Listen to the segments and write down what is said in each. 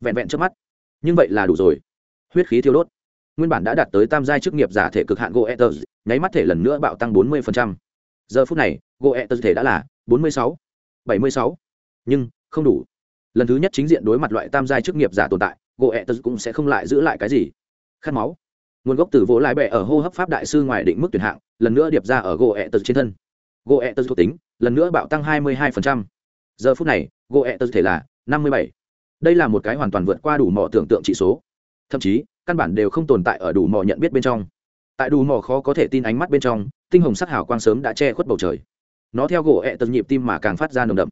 vẹn vẹn trước mắt nhưng vậy là đủ rồi huyết khí thiêu đốt nguyên bản đã đạt tới tam giai chức nghiệp giả thể cực hạn goethez nháy mắt thể lần nữa bạo tăng 40%. giờ phút này goethez thể đã là 46, 76. nhưng không đủ lần thứ nhất chính diện đối mặt loại tam giai chức nghiệp giả tồn tại goethez cũng sẽ không lại giữ lại cái gì khát máu nguồn gốc từ vỗ lại bẹ ở hô hấp pháp đại sư ngoài định mức tuyển hạng lần nữa điệp ra ở goethez trên thân goethez thuộc tính lần nữa bạo tăng 22%. giờ phút này goethez thể là 57 đây là một cái hoàn toàn vượt qua đủ mỏ tưởng tượng trị số. Thậm chí, căn bản đều không tồn tại ở đủ mỏ nhận biết bên trong. Tại đủ mỏ khó có thể tin ánh mắt bên trong, tinh hồng sắc hào quang sớm đã che khuất bầu trời. Nó theo gỗ ẹ tật nhịp tim mà càng phát ra nồng đậm.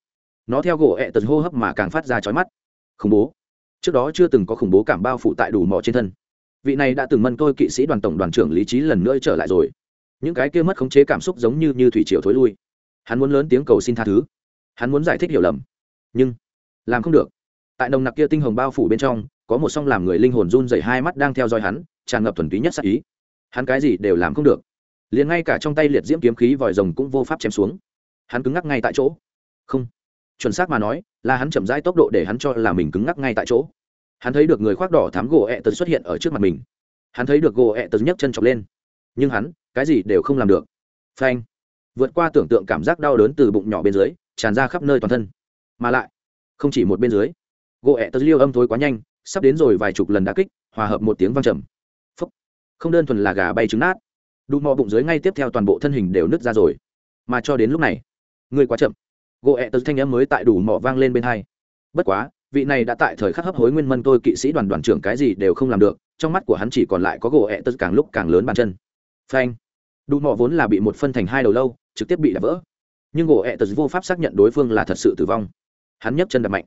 Nó theo gỗ ẹ tật hô hấp mà càng phát ra chói mắt. Khủng bố. Trước đó chưa từng có khủng bố cảm bao phụ tại đủ mỏ trên thân. Vị này đã từng mân tôi kỵ sĩ đoàn tổng đoàn trưởng lý trí lần nữa trở lại rồi. Những cái kia mất khống chế cảm xúc giống như như thủy triều thối lui. Hắn muốn lớn tiếng cầu xin tha thứ. Hắn muốn giải thích hiểu lầm. Nhưng, làm không được tại nồng nặc kia tinh hồng bao phủ bên trong, có một song làm người linh hồn run dày hai mắt đang theo dõi hắn, tràn ngập thuần túy nhất sắc ý. Hắn cái gì đều làm không được. Liền ngay cả trong tay liệt diễm kiếm khí vòi rồng cũng vô pháp chém xuống. Hắn cứng ngắc ngay tại chỗ. Không. Chuẩn xác mà nói, là hắn chậm rãi tốc độ để hắn cho là mình cứng ngắc ngay tại chỗ. Hắn thấy được người khoác đỏ thám gỗ ẹ tật xuất hiện ở trước mặt mình. Hắn thấy được gỗ ẹ tật nhấc chân chọc lên. Nhưng hắn, cái gì đều không làm được. Phanh. Vượt qua tưởng tượng cảm giác đau đớn từ bụng nhỏ bên dưới, tràn ra khắp nơi toàn thân. Mà lại, không chỉ một bên dưới gỗ ẹ tật liêu âm thối quá nhanh, sắp đến rồi vài chục lần đã kích, hòa hợp một tiếng văng trầm. Phấp không đơn thuần là gà bay trứng nát. Đụng mò bụng dưới ngay tiếp theo toàn bộ thân hình đều nứt ra rồi. Mà cho đến lúc này, người quá chậm. Gỗ ẹ tật thanh em mới tại đủ mò vang lên bên hai. Bất quá, vị này đã tại thời khắc hấp hối nguyên mân tôi kỵ sĩ đoàn đoàn trưởng cái gì đều không làm được, trong mắt của hắn chỉ còn lại có gỗ ẹ tật càng lúc càng lớn bàn chân. Phanh. Đủ mò vốn là bị một phân thành hai đầu lâu, trực tiếp bị đập vỡ. Nhưng gỗ ẹ tật vô pháp xác nhận đối phương là thật sự tử vong. Hắn nhấc chân đập mạnh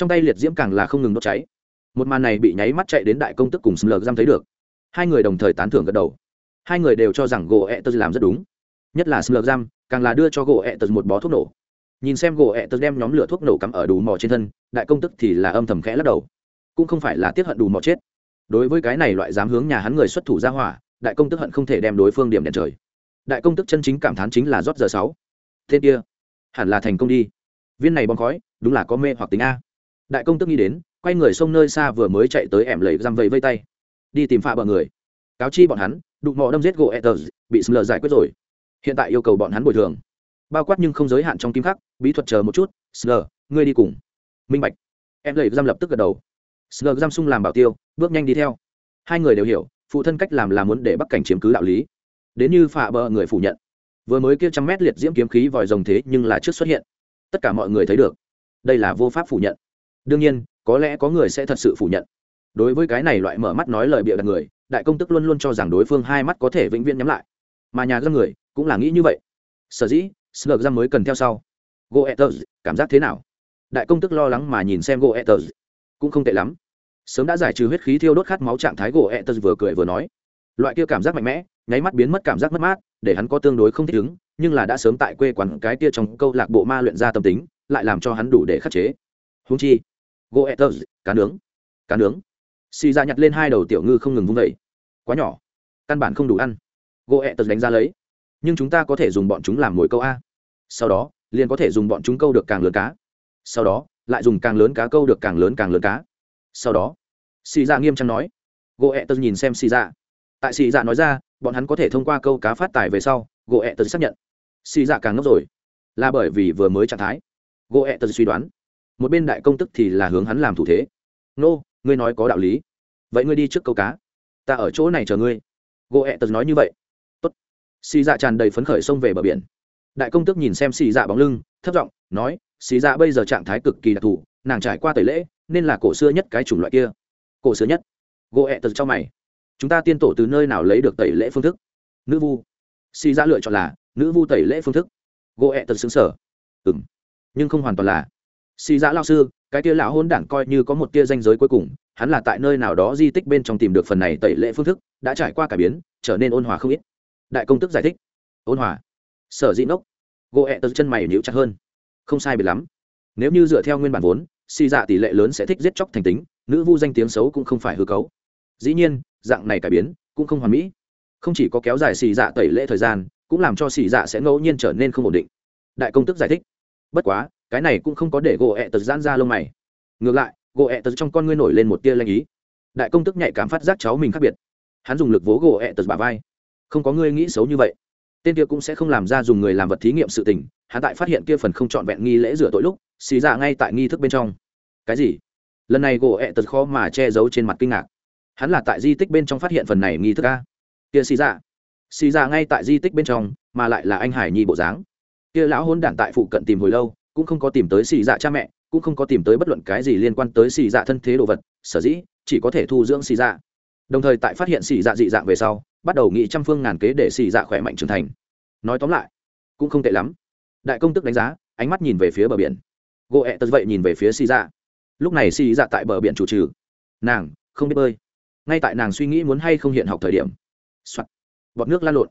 trong tay liệt diễm càng là không ngừng đốt cháy. Một màn này bị nháy mắt chạy đến đại công tức cùng sml giam thấy được. Hai người đồng thời tán thưởng gật đầu. Hai người đều cho rằng gỗ ẹ tật làm rất đúng. Nhất là sml giam, càng là đưa cho gỗ ẹ tật một bó thuốc nổ. Nhìn xem gỗ ẹ tật đem nhóm lửa thuốc nổ cắm ở đủ mò trên thân, đại công tức thì là âm thầm khẽ lắc đầu. Cũng không phải là tiếp hận đủ mò chết. Đối với cái này loại dám hướng nhà hắn người xuất thủ ra hỏa, đại công tức hận không thể đem đối phương điểm đèn trời. Đại công tức chân chính cảm thán chính là rót giờ sáu. Tên kia, hẳn là thành công đi. Viên này bom khói, đúng là có mê hoặc tính a đại công tức nghĩ đến, quay người sông nơi xa vừa mới chạy tới ẻm lầy răm vây vây tay. Đi tìm phạ bờ người. Cáo chi bọn hắn, đụng mò đâm giết gỗ etters bị sm giải quyết rồi. Hiện tại yêu cầu bọn hắn bồi thường. Bao quát nhưng không giới hạn trong kim khắc, bí thuật chờ một chút, sm ngươi đi cùng. Minh bạch. Em lầy răm lập tức gật đầu. Sm răm sung làm bảo tiêu, bước nhanh đi theo. Hai người đều hiểu, phụ thân cách làm là muốn để bắc cảnh chiếm cứ đạo lý. Đến như phạ bờ người phủ nhận. Vừa mới kia trăm mét liệt diễm kiếm khí vòi rồng thế nhưng là trước xuất hiện. Tất cả mọi người thấy được. Đây là vô pháp phủ nhận đương nhiên, có lẽ có người sẽ thật sự phủ nhận. Đối với cái này loại mở mắt nói lời bịa đặt người, đại công tức luôn luôn cho rằng đối phương hai mắt có thể vĩnh viễn nhắm lại. Mà nhà dân người cũng là nghĩ như vậy. Sở dĩ slug ra mới cần theo sau. Goethers cảm giác thế nào? Đại công tức lo lắng mà nhìn xem goethers cũng không tệ lắm. Sớm đã giải trừ huyết khí thiêu đốt khát máu trạng thái goethers vừa cười vừa nói. Loại kia cảm giác mạnh mẽ, nháy mắt biến mất cảm giác mất mát, để hắn có tương đối không thích ứng, nhưng là đã sớm tại quê quán cái kia trong câu lạc bộ ma luyện ra tâm tính, lại làm cho hắn đủ để khắc chế. Húng chi goethers cá nướng. Cá nướng. Xì ra nhặt lên hai đầu tiểu ngư không ngừng vung vẩy quá nhỏ. Căn bản không đủ ăn. Goethers đánh ra lấy. Nhưng chúng ta có thể dùng bọn chúng làm mồi câu a. Sau đó, liền có thể dùng bọn chúng câu được càng lớn cá. Sau đó, lại dùng càng lớn cá câu được càng lớn càng lớn cá. Sau đó, xì ra nghiêm trang nói. Goethers nhìn xem xì ra tại xì dạ nói ra, bọn hắn có thể thông qua câu cá phát tài về sau gỗ ẹ tật xác nhận. Xì dạ càng ngốc rồi. Là bởi vì vừa mới trạng thái. Gỗ ẹ tật suy đoán một bên đại công tức thì là hướng hắn làm thủ thế. Nô, ngươi nói có đạo lý. Vậy ngươi đi trước câu cá. Ta ở chỗ này chờ ngươi. Gỗ ẹ tật nói như vậy. Tốt. Xì dạ tràn đầy phấn khởi xông về bờ biển. Đại công tức nhìn xem xì dạ bóng lưng thất giọng nói, xì dạ bây giờ trạng thái cực kỳ đặc thù, nàng trải qua tẩy lễ, nên là cổ xưa nhất cái chủng loại kia. Cổ xưa nhất. Gỗ ẹ tật cho mày. Chúng ta tiên tổ từ nơi nào lấy được tẩy lễ phương thức? Nữ vu. Xì dạ lựa chọn là, nữ vu tẩy lễ phương thức. Gỗ ẹ tật xứng sở ừ m nhưng không hoàn toàn là. Xì dạ giã lao sư, cái tia lão hôn đảng coi như có một tia danh giới cuối cùng, hắn là tại nơi nào đó di tích bên trong tìm được phần này tẩy lệ phương thức, đã trải qua cải biến, trở nên ôn hòa không ít. Đại công tức giải thích. Ôn hòa. Sở dĩ nốc. Gỗ ẹ tật chân mày nhịu chặt hơn. Không sai biệt lắm. Nếu như dựa theo nguyên bản vốn, xì dạ tỷ lệ lớn sẽ thích giết chóc thành tính, nữ vu danh tiếng xấu cũng không phải hư cấu. Dĩ nhiên, dạng này cải biến cũng không hoàn mỹ. Không chỉ có kéo dài xì dạ tẩy lễ thời gian, cũng làm cho xì dạ sẽ ngẫu nhiên trở nên không ổn định. Đại công tức giải thích. Bất quá cái này cũng không có để gỗ ẹ tật giãn ra lông mày. Ngược lại, gỗ ẹ tật trong con ngươi nổi lên một tia lanh ý. Đại công tức nhạy cảm phát giác cháu mình khác biệt. Hắn dùng lực vỗ gỗ ẹ tật bà vai. Không có ngươi nghĩ xấu như vậy. Tên kia cũng sẽ không làm ra dùng người làm vật thí nghiệm sự tình. Hắn tại phát hiện kia phần không trọn vẹn nghi lễ rửa tội lúc, xì ra ngay tại nghi thức bên trong. Cái gì? Lần này gỗ ẹ tật khó mà che giấu trên mặt kinh ngạc. Hắn là tại di tích bên trong phát hiện phần này nghi thức a? Kia xì ra xì ra ngay tại di tích bên trong, mà lại là anh hải nhi bộ dáng. Kia lão hôn đản tại phụ cận tìm hồi lâu cũng không có tìm tới xì dạ cha mẹ, cũng không có tìm tới bất luận cái gì liên quan tới xì dạ thân thế đồ vật, sở dĩ chỉ có thể thu dưỡng xì dạ. Đồng thời tại phát hiện xì dạ dị dạng về sau, bắt đầu nghĩ trăm phương ngàn kế để xì dạ khỏe mạnh trưởng thành. Nói tóm lại, cũng không tệ lắm. Đại công tức đánh giá, ánh mắt nhìn về phía bờ biển. Gỗ ẹ tật vậy nhìn về phía xì dạ. Lúc này xì dạ tại bờ biển chủ trừ. Nàng, không biết bơi. Ngay tại nàng suy nghĩ muốn hay không hiện học thời điểm、Soạn. bọt nước lan lộn.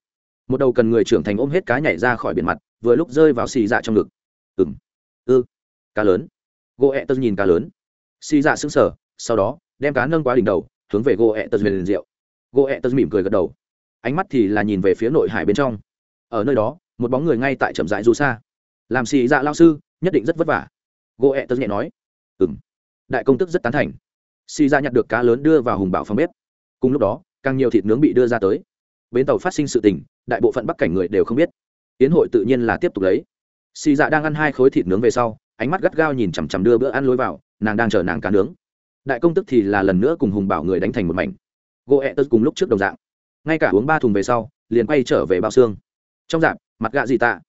Một đầu cần người trưởng thành ôm hết cá nhảy ra khỏi biển mặt, vừa lúc rơi vào xì dạ trong ngực. Ừng cá lớn. Gỗ ẹ tật nhìn cá lớn. Xì dạ sững sờ, sau đó, đem cá nâng qua đỉnh đầu, hướng về gỗ ẹ tật liền rượu. Gỗ ẹ tật mỉm cười gật đầu. Ánh mắt thì là nhìn về phía nội hải bên trong. Ở nơi đó, một bóng người ngay tại chậm rãi du xa. Làm xì dạ lao sư, nhất định rất vất vả. Gỗ ẹ tật nhẹ nói. Ừ m đại công tức rất tán thành. Xì dạ nhặt được cá lớn đưa vào hùng bảo phòng bếp. Cùng lúc đó, càng nhiều thịt nướng bị đưa ra tới. Bến tàu phát sinh sự tình, đại bộ phận bắc cảnh người đều không biết. Tiến hội tự nhiên là tiếp tục lấy. Xì dạ đang ăn hai khối thịt nướng về sau ánh mắt gắt gao nhìn chằm chằm đưa bữa ăn lối vào, nàng đang chờ nàng cá nướng. Đại công tức thì là lần nữa cùng hùng bảo người đánh thành một mảnh. Gỗ ẹ tớt cùng lúc trước đồng dạng. Ngay cả uống ba thùng về sau, liền quay trở về bao xương. Trong dạp, mặt gạ gì tạ?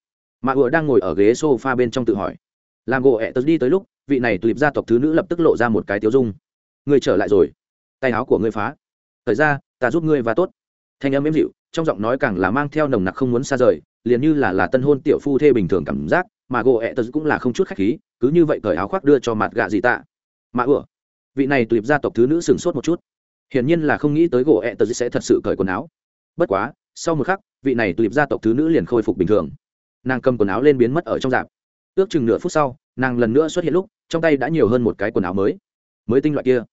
Mạ ựa đang ngồi ở ghế s o f a bên trong tự hỏi. Làm gỗ ẹ tớt đi tới lúc, vị này tụi gia tộc thứ nữ lập tức lộ ra một cái tiếu dung. Người trở lại rồi. Tay áo của ngươi phá. Thời ra, ta giúp ngươi và tốt. Thanh âm êm dịu, trong giọng nói càng là mang theo nồng nặc không muốn xa rời, liền như là là tân hôn tiểu phu thê bình thường cảm giác mà gỗ ẹ tật cũng là không chút khách khí, cứ như vậy cởi áo khoác đưa cho mặt gạ gì tạ. Mà ủa, vị này tulip gia tộc thứ nữ sửng sốt một chút. Hiển nhiên là không nghĩ tới gỗ ẹ tật sẽ thật sự cởi quần áo. Bất quá, sau một khắc, vị này tulip gia tộc thứ nữ liền khôi phục bình thường. Nàng cầm quần áo lên biến mất ở trong dạp. Ước chừng nửa phút sau, nàng lần nữa xuất hiện lúc, trong tay đã nhiều hơn một cái quần áo mới. Mới tinh loại kia.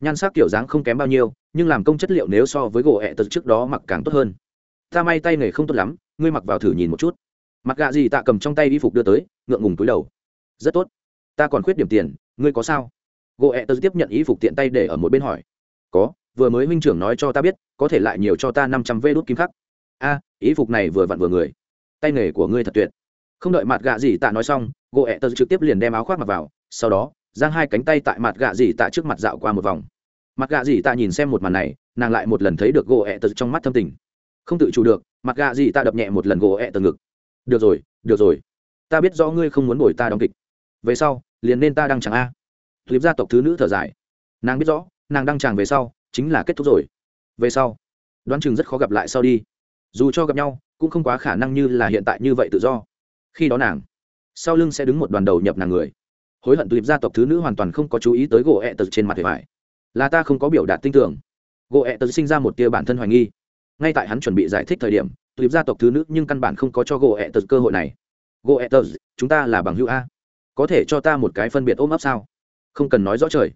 Nhan sắc kiểu dáng không kém bao nhiêu, nhưng làm công chất liệu nếu so với gỗ ẹ tật trước đó mặc càng tốt hơn. Ta may tay nghề không tốt lắm, ngươi mặc vào thử nhìn một chút mặt gạ gì tạ cầm trong tay y phục đưa tới, ngượng ngùng túi đầu. Rất tốt. Ta còn khuyết điểm tiền, ngươi có sao? Gỗ ẹ tớ tiếp nhận y phục tiện tay để ở một bên hỏi. Có, vừa mới huynh trưởng nói cho ta biết, có thể lại nhiều cho ta năm trăm vê đốt kim khắc. A, y phục này vừa vặn vừa người. Tay nghề của ngươi thật tuyệt. Không đợi mặt gạ gì tạ nói xong, gỗ ẹ tớ trực tiếp liền đem áo khoác mặc vào, sau đó, giang hai cánh tay tại mặt gạ gì tạ trước mặt dạo qua một vòng. Mặt gạ gì tạ nhìn xem một màn này, nàng lại một lần thấy được gỗ ẹ tớ trong mắt thâm tình. Không tự chủ được mặt gạ gì tạ đập nhẹ một lần gỗ ẹ tớ ngực được rồi được rồi. Ta biết rõ ngươi không muốn bồi ta đóng kịch. Về sau, liền nên ta đăng chẳng a. Clip gia tộc thứ nữ thở dài. Nàng biết rõ, nàng đăng tràng về sau, chính là kết thúc rồi. Về sau, đoán chừng rất khó gặp lại sau đi. Dù cho gặp nhau, cũng không quá khả năng như là hiện tại như vậy tự do. Khi đó nàng, sau lưng sẽ đứng một đoàn đầu nhập nàng người. Hối hận tulip gia tộc thứ nữ hoàn toàn không có chú ý tới gỗ ẹ tật trên mặt hệ vải. Là ta không có biểu đạt tin tưởng. Gỗ ẹ tật sinh ra một tia bản thân hoài nghi. Ngay tại hắn chuẩn bị giải thích thời điểm tuyệt gia tộc thứ nữ nhưng căn bản không có cho gỗ ẹ tật cơ hội này. Gỗ ẹ tật chúng ta là bằng hữu a. Có thể cho ta một cái phân biệt ôm ấp sao? Không cần nói rõ trời.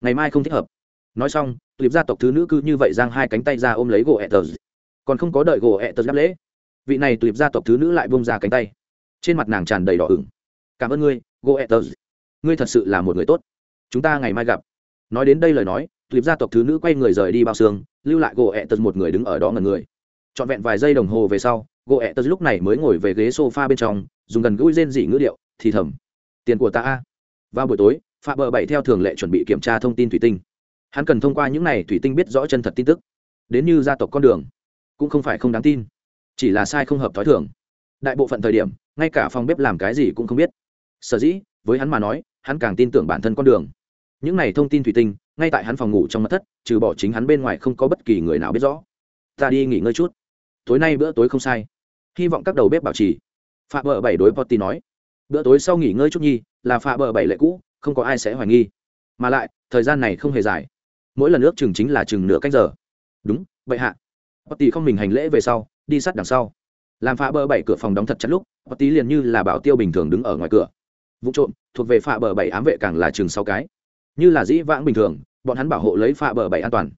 Ngày mai không thích hợp. Nói xong tuyệt gia tộc thứ nữ cứ như vậy giang hai cánh tay ra ôm lấy gỗ ẹ tật còn không có đợi gỗ ẹ tật đáp lễ, vị này tuyệt gia tộc thứ nữ lại bông ra cánh tay. Trên mặt nàng tràn đầy đỏ ửng. Cảm ơn ngươi gỗ ẹ tật ngươi thật sự là một người tốt. Chúng ta ngày mai gặp. Nói đến đây lời nói tuyệt gia tộc thứ nữ quay người rời đi bao xương, lưu lại gỗ ẹ tật một người đứng ở đó ngần người trọn vẹn vài giây đồng hồ về sau gỗ ẹ tớ lúc này mới ngồi về ghế s o f a bên trong, dùng gần gũi rên dị ngữ điệu, thì thầm, tiền của ta a. Vào buổi tối pha bờ bảy theo thường lệ chuẩn bị kiểm tra thông tin thủy tinh. Hắn cần thông qua những n à y thủy tinh biết rõ chân thật tin tức. Đến như gia tộc con đường, cũng không phải không đáng tin, chỉ là sai không hợp t h ó i thường. Đại bộ phận thời điểm, ngay cả phòng bếp làm cái gì cũng không biết. Sở dĩ, với hắn mà nói, hắn càng tin tưởng bản thân con đường. Những này thông tin thủy tinh, ngay tại hắn phòng ngủ trong mặt thất, trừ bỏ chính hắn bên ngoài không có bất kỳ người nào biết rõ. Ta đi nghỉ ngơi chút tối nay bữa tối không sai. Hy vọng các đầu bếp bảo trì. Phạm bờ bảy đối potty nói. Bữa tối sau nghỉ ngơi chút nhi, là phạm bờ bảy lệ cũ, không có ai sẽ hoài nghi. Mà lại, thời gian này không hề dài. Mỗi lần ước chừng chính là chừng nửa cách giờ. Đúng, vậy hạ. Potty không mình hành lễ về sau, đi sát đằng sau. Làm phá bờ bảy cửa phòng đóng thật chặt lúc, potty liền như là bảo tiêu bình thường đứng ở ngoài cửa. Vụ trộm, thuộc về phá bờ bảy ám vệ càng là chừng sáu cái. Như là dĩ vãng bình thường, bọn hắn bảo hộ lấy phá bờ bảy an toàn.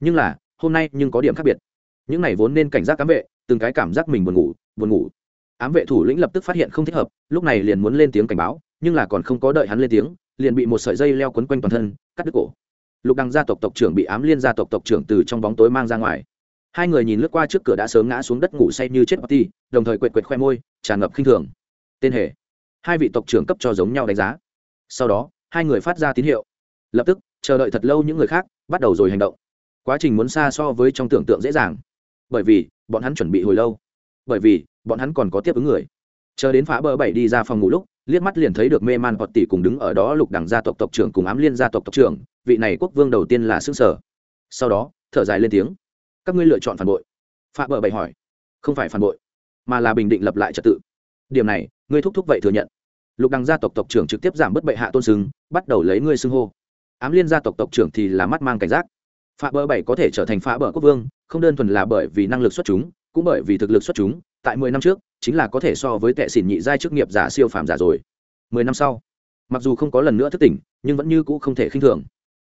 Nhưng là, hôm nay nhưng có điểm khác biệt những này vốn nên cảnh giác ám vệ, từng cái cảm giác mình buồn ngủ buồn ngủ. Ám vệ thủ lĩnh lập tức phát hiện không thích hợp, lúc này liền muốn lên tiếng cảnh báo, nhưng là còn không có đợi hắn lên tiếng, liền bị một sợi dây leo quấn quanh toàn thân, cắt đứt cổ. Lục đằng gia tộc tộc trưởng bị ám liên gia tộc tộc trưởng từ trong bóng tối mang ra ngoài. Hai người nhìn lướt qua trước cửa đã sớm ngã xuống đất ngủ say như chết ti đồng thời quệt quệt khoe môi, tràn ngập khinh thường. Tên hệ hai vị tộc trưởng cấp cho giống nhau đánh giá. Sau đó, hai người phát ra tín hiệu. Lập tức, chờ đợi thật lâu những người khác, bắt đầu rồi hành động. Quá trình muốn xa so với trong tưởng tượng dễ dàng bởi vì bọn hắn chuẩn bị hồi lâu. Bởi vì bọn hắn còn có tiếp ứng người. Chờ đến phá bờ bảy đi ra phòng ngủ lúc, liếc mắt liền thấy được mê man hoặc tỷ cùng đứng ở đó lục đẳng gia tộc tộc trưởng cùng ám liên gia tộc tộc trưởng, vị này quốc vương đầu tiên là xương sở. Sau đó, thở dài lên tiếng. Các ngươi lựa chọn phản bội. Phá bờ bảy hỏi. Không phải phản bội, mà là bình định lập lại trật tự. Điểm này, ngươi thúc thúc vậy thừa nhận. Lục đằng gia tộc tộc trưởng trực tiếp giảm bớt bệ hạ tôn xưng bắt đầu lấy ngươi xưng hô. Ám liên gia tộc tộc trưởng thì là mắt mang cảnh giác phá bờ bảy có thể trở thành phá bờ quốc vương, không đơn thuần là bởi vì năng lực xuất chúng, cũng bởi vì thực lực xuất chúng, tại mười năm trước, chính là có thể so với tệ xỉn nhị giai chức nghiệp giả siêu phàm giả rồi. Mười năm sau, mặc dù không có lần nữa thức tỉnh, nhưng vẫn như cũ không thể khinh thường.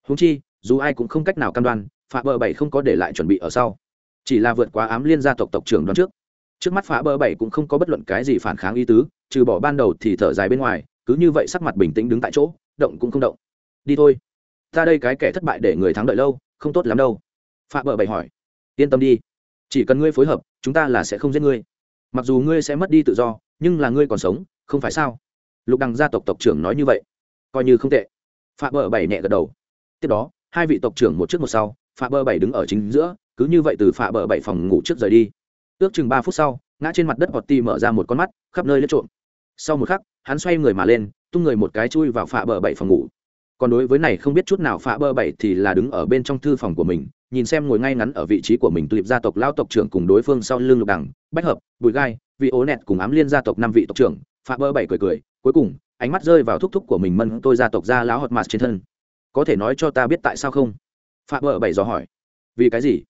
Húng chi, dù ai cũng không cách nào cam đoan, phá bờ bảy không có để lại chuẩn bị ở sau. Chỉ là vượt quá ám liên gia tộc tộc trưởng đoán trước. Trước mắt phá bờ bảy cũng không có bất luận cái gì phản kháng ý tứ, trừ bỏ ban đầu thì thở dài bên ngoài, cứ như vậy sắc mặt bình tĩnh đứng tại chỗ, động cũng không động. Đi thôi. Ta đây cái kẻ thất bại để người thắng đợi lâu không tốt lắm đâu. Phạm bờ bảy hỏi. Yên tâm đi. Chỉ cần ngươi phối hợp, chúng ta là sẽ không giết ngươi. Mặc dù ngươi sẽ mất đi tự do, nhưng là ngươi còn sống, không phải sao? Lục đằng gia tộc tộc trưởng nói như vậy. Coi như không tệ. Phạm bờ bảy nhẹ gật đầu. Tiếp đó, hai vị tộc trưởng một trước một sau phạm bờ bảy đứng ở chính giữa, cứ như vậy từ phạm bờ bảy phòng ngủ trước rời đi. Ước chừng ba phút sau, ngã trên mặt đất hoặc ti mở ra một con mắt, khắp nơi lết trộm. Sau một khắc, hắn xoay người mà lên, tung người một cái chui vào phạm bờ bảy phòng ngủ còn đối với này không biết chút nào phá bơ bảy thì là đứng ở bên trong thư phòng của mình, nhìn xem ngồi ngay ngắn ở vị trí của mình tuyệt gia tộc lao tộc trưởng cùng đối phương sau lưng lục đẳng bách hợp, bùi gai, vị ố nẹt cùng ám liên gia tộc năm vị tộc trưởng. Phá bơ bảy cười cười, cuối cùng, ánh mắt rơi vào thúc thúc của mình mân tôi gia tộc gia lão hot mạt trên thân. Có thể nói cho ta biết tại sao không? Phá bơ bảy dò hỏi. Vì cái gì?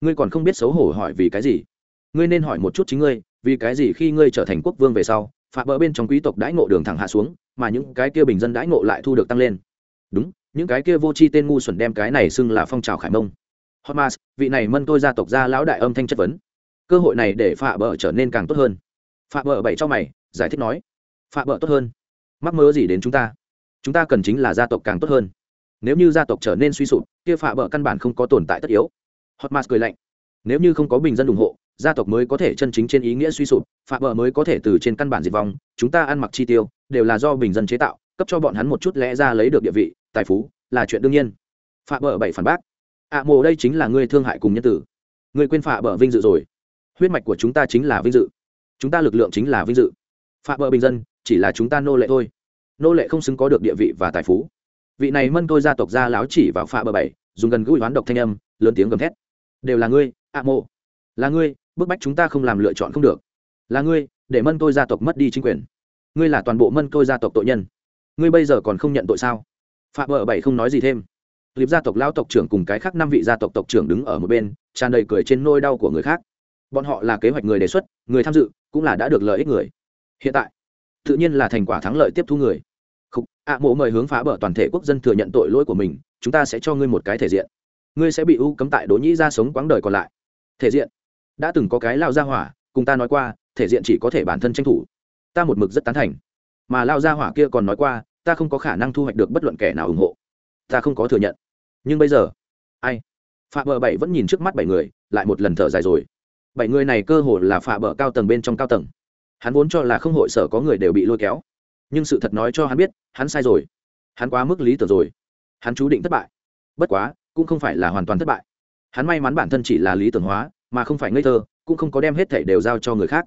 Ngươi còn không biết xấu hổ hỏi vì cái gì? Ngươi nên hỏi một chút chính ngươi, vì cái gì khi ngươi trở thành quốc vương về sau phá bơ bên trong quý tộc đãi ngộ đường thẳng hạ xuống, mà những cái kia bình dân đãi ngộ lại thu được tăng lên? Đúng những cái kia vô tri tên ngu xuẩn đem cái này xưng là phong trào khải mông Hotmas, vị này mân tôi gia tộc gia lão đại âm thanh chất vấn. Cơ hội này để Phạ bờ trở nên càng tốt hơn. Phạ bờ bảy cho mày, giải thích nói. Phạ bờ tốt hơn? Mắc mơ gì đến chúng ta? Chúng ta cần chính là gia tộc càng tốt hơn. Nếu như gia tộc trở nên suy sụp, kia Phạ bờ căn bản không có tồn tại tất yếu. Hotmas cười lạnh. Nếu như không có bình dân ủng hộ, gia tộc mới có thể chân chính trên ý nghĩa suy sụp, Phạ bờ mới có thể từ trên căn bản diệt vong, chúng ta ăn mặc chi tiêu đều là do bình dân chế tạo, cấp cho bọn hắn một chút lẽ ra lấy được địa vị, tài phú, là chuyện đương nhiên. Phạ Bờ bảy phản bác. Ạ mộ đây chính là ngươi thương hại cùng nhân tử. Ngươi quên phạ bờ vinh dự rồi. Huyết mạch của chúng ta chính là vinh dự. Chúng ta lực lượng chính là vinh dự. Phạ bờ bình dân chỉ là chúng ta nô lệ thôi. Nô lệ không xứng có được địa vị và tài phú. Vị này mân tôi gia tộc gia láo chỉ vào phạ bờ bảy dùng gần gũi hoán độc thanh âm lớn tiếng gầm thét. Đều là ngươi ạ mộ là ngươi bức bách chúng ta không làm lựa chọn không được. Là ngươi để mân tôi gia tộc mất đi chính quyền. Ngươi là toàn bộ mân tôi gia tộc tội nhân. Ngươi bây giờ còn không nhận tội sao? Phạm vợ bảy không nói gì thêm. Liệp gia tộc lao tộc trưởng cùng cái khác năm vị gia tộc tộc trưởng đứng ở một bên tràn đầy cười trên nôi đau của người khác. Bọn họ là kế hoạch người đề xuất người tham dự cũng là đã được lợi ích người. Hiện tại tự nhiên là thành quả thắng lợi tiếp thu người. Khúc, ạ mộ mời hướng phá bờ toàn thể quốc dân thừa nhận tội lỗi của mình chúng ta sẽ cho ngươi một cái thể diện. Ngươi sẽ bị ưu cấm tại đỗ nhĩ ra sống quãng đời còn lại. Thể diện. Đã từng có cái lao gia hỏa cùng ta nói qua thể diện chỉ có thể bản thân tranh thủ. Ta một mực rất tán thành. Mà lao gia hỏa kia còn nói qua ta không có khả năng thu hoạch được bất luận kẻ nào ủng hộ. Ta không có thừa nhận. Nhưng bây giờ, ai? Phạm bờ bảy vẫn nhìn trước mắt bảy người, lại một lần thở dài rồi. Bảy người này cơ hồ là phạm bờ cao tầng bên trong cao tầng. Hắn vốn cho là không hội sở có người đều bị lôi kéo. Nhưng sự thật nói cho hắn biết, hắn sai rồi. Hắn quá mức lý tưởng rồi. Hắn chú định thất bại. Bất quá, cũng không phải là hoàn toàn thất bại. Hắn may mắn bản thân chỉ là lý tưởng hóa, mà không phải ngây thơ, cũng không có đem hết thảy đều giao cho người khác.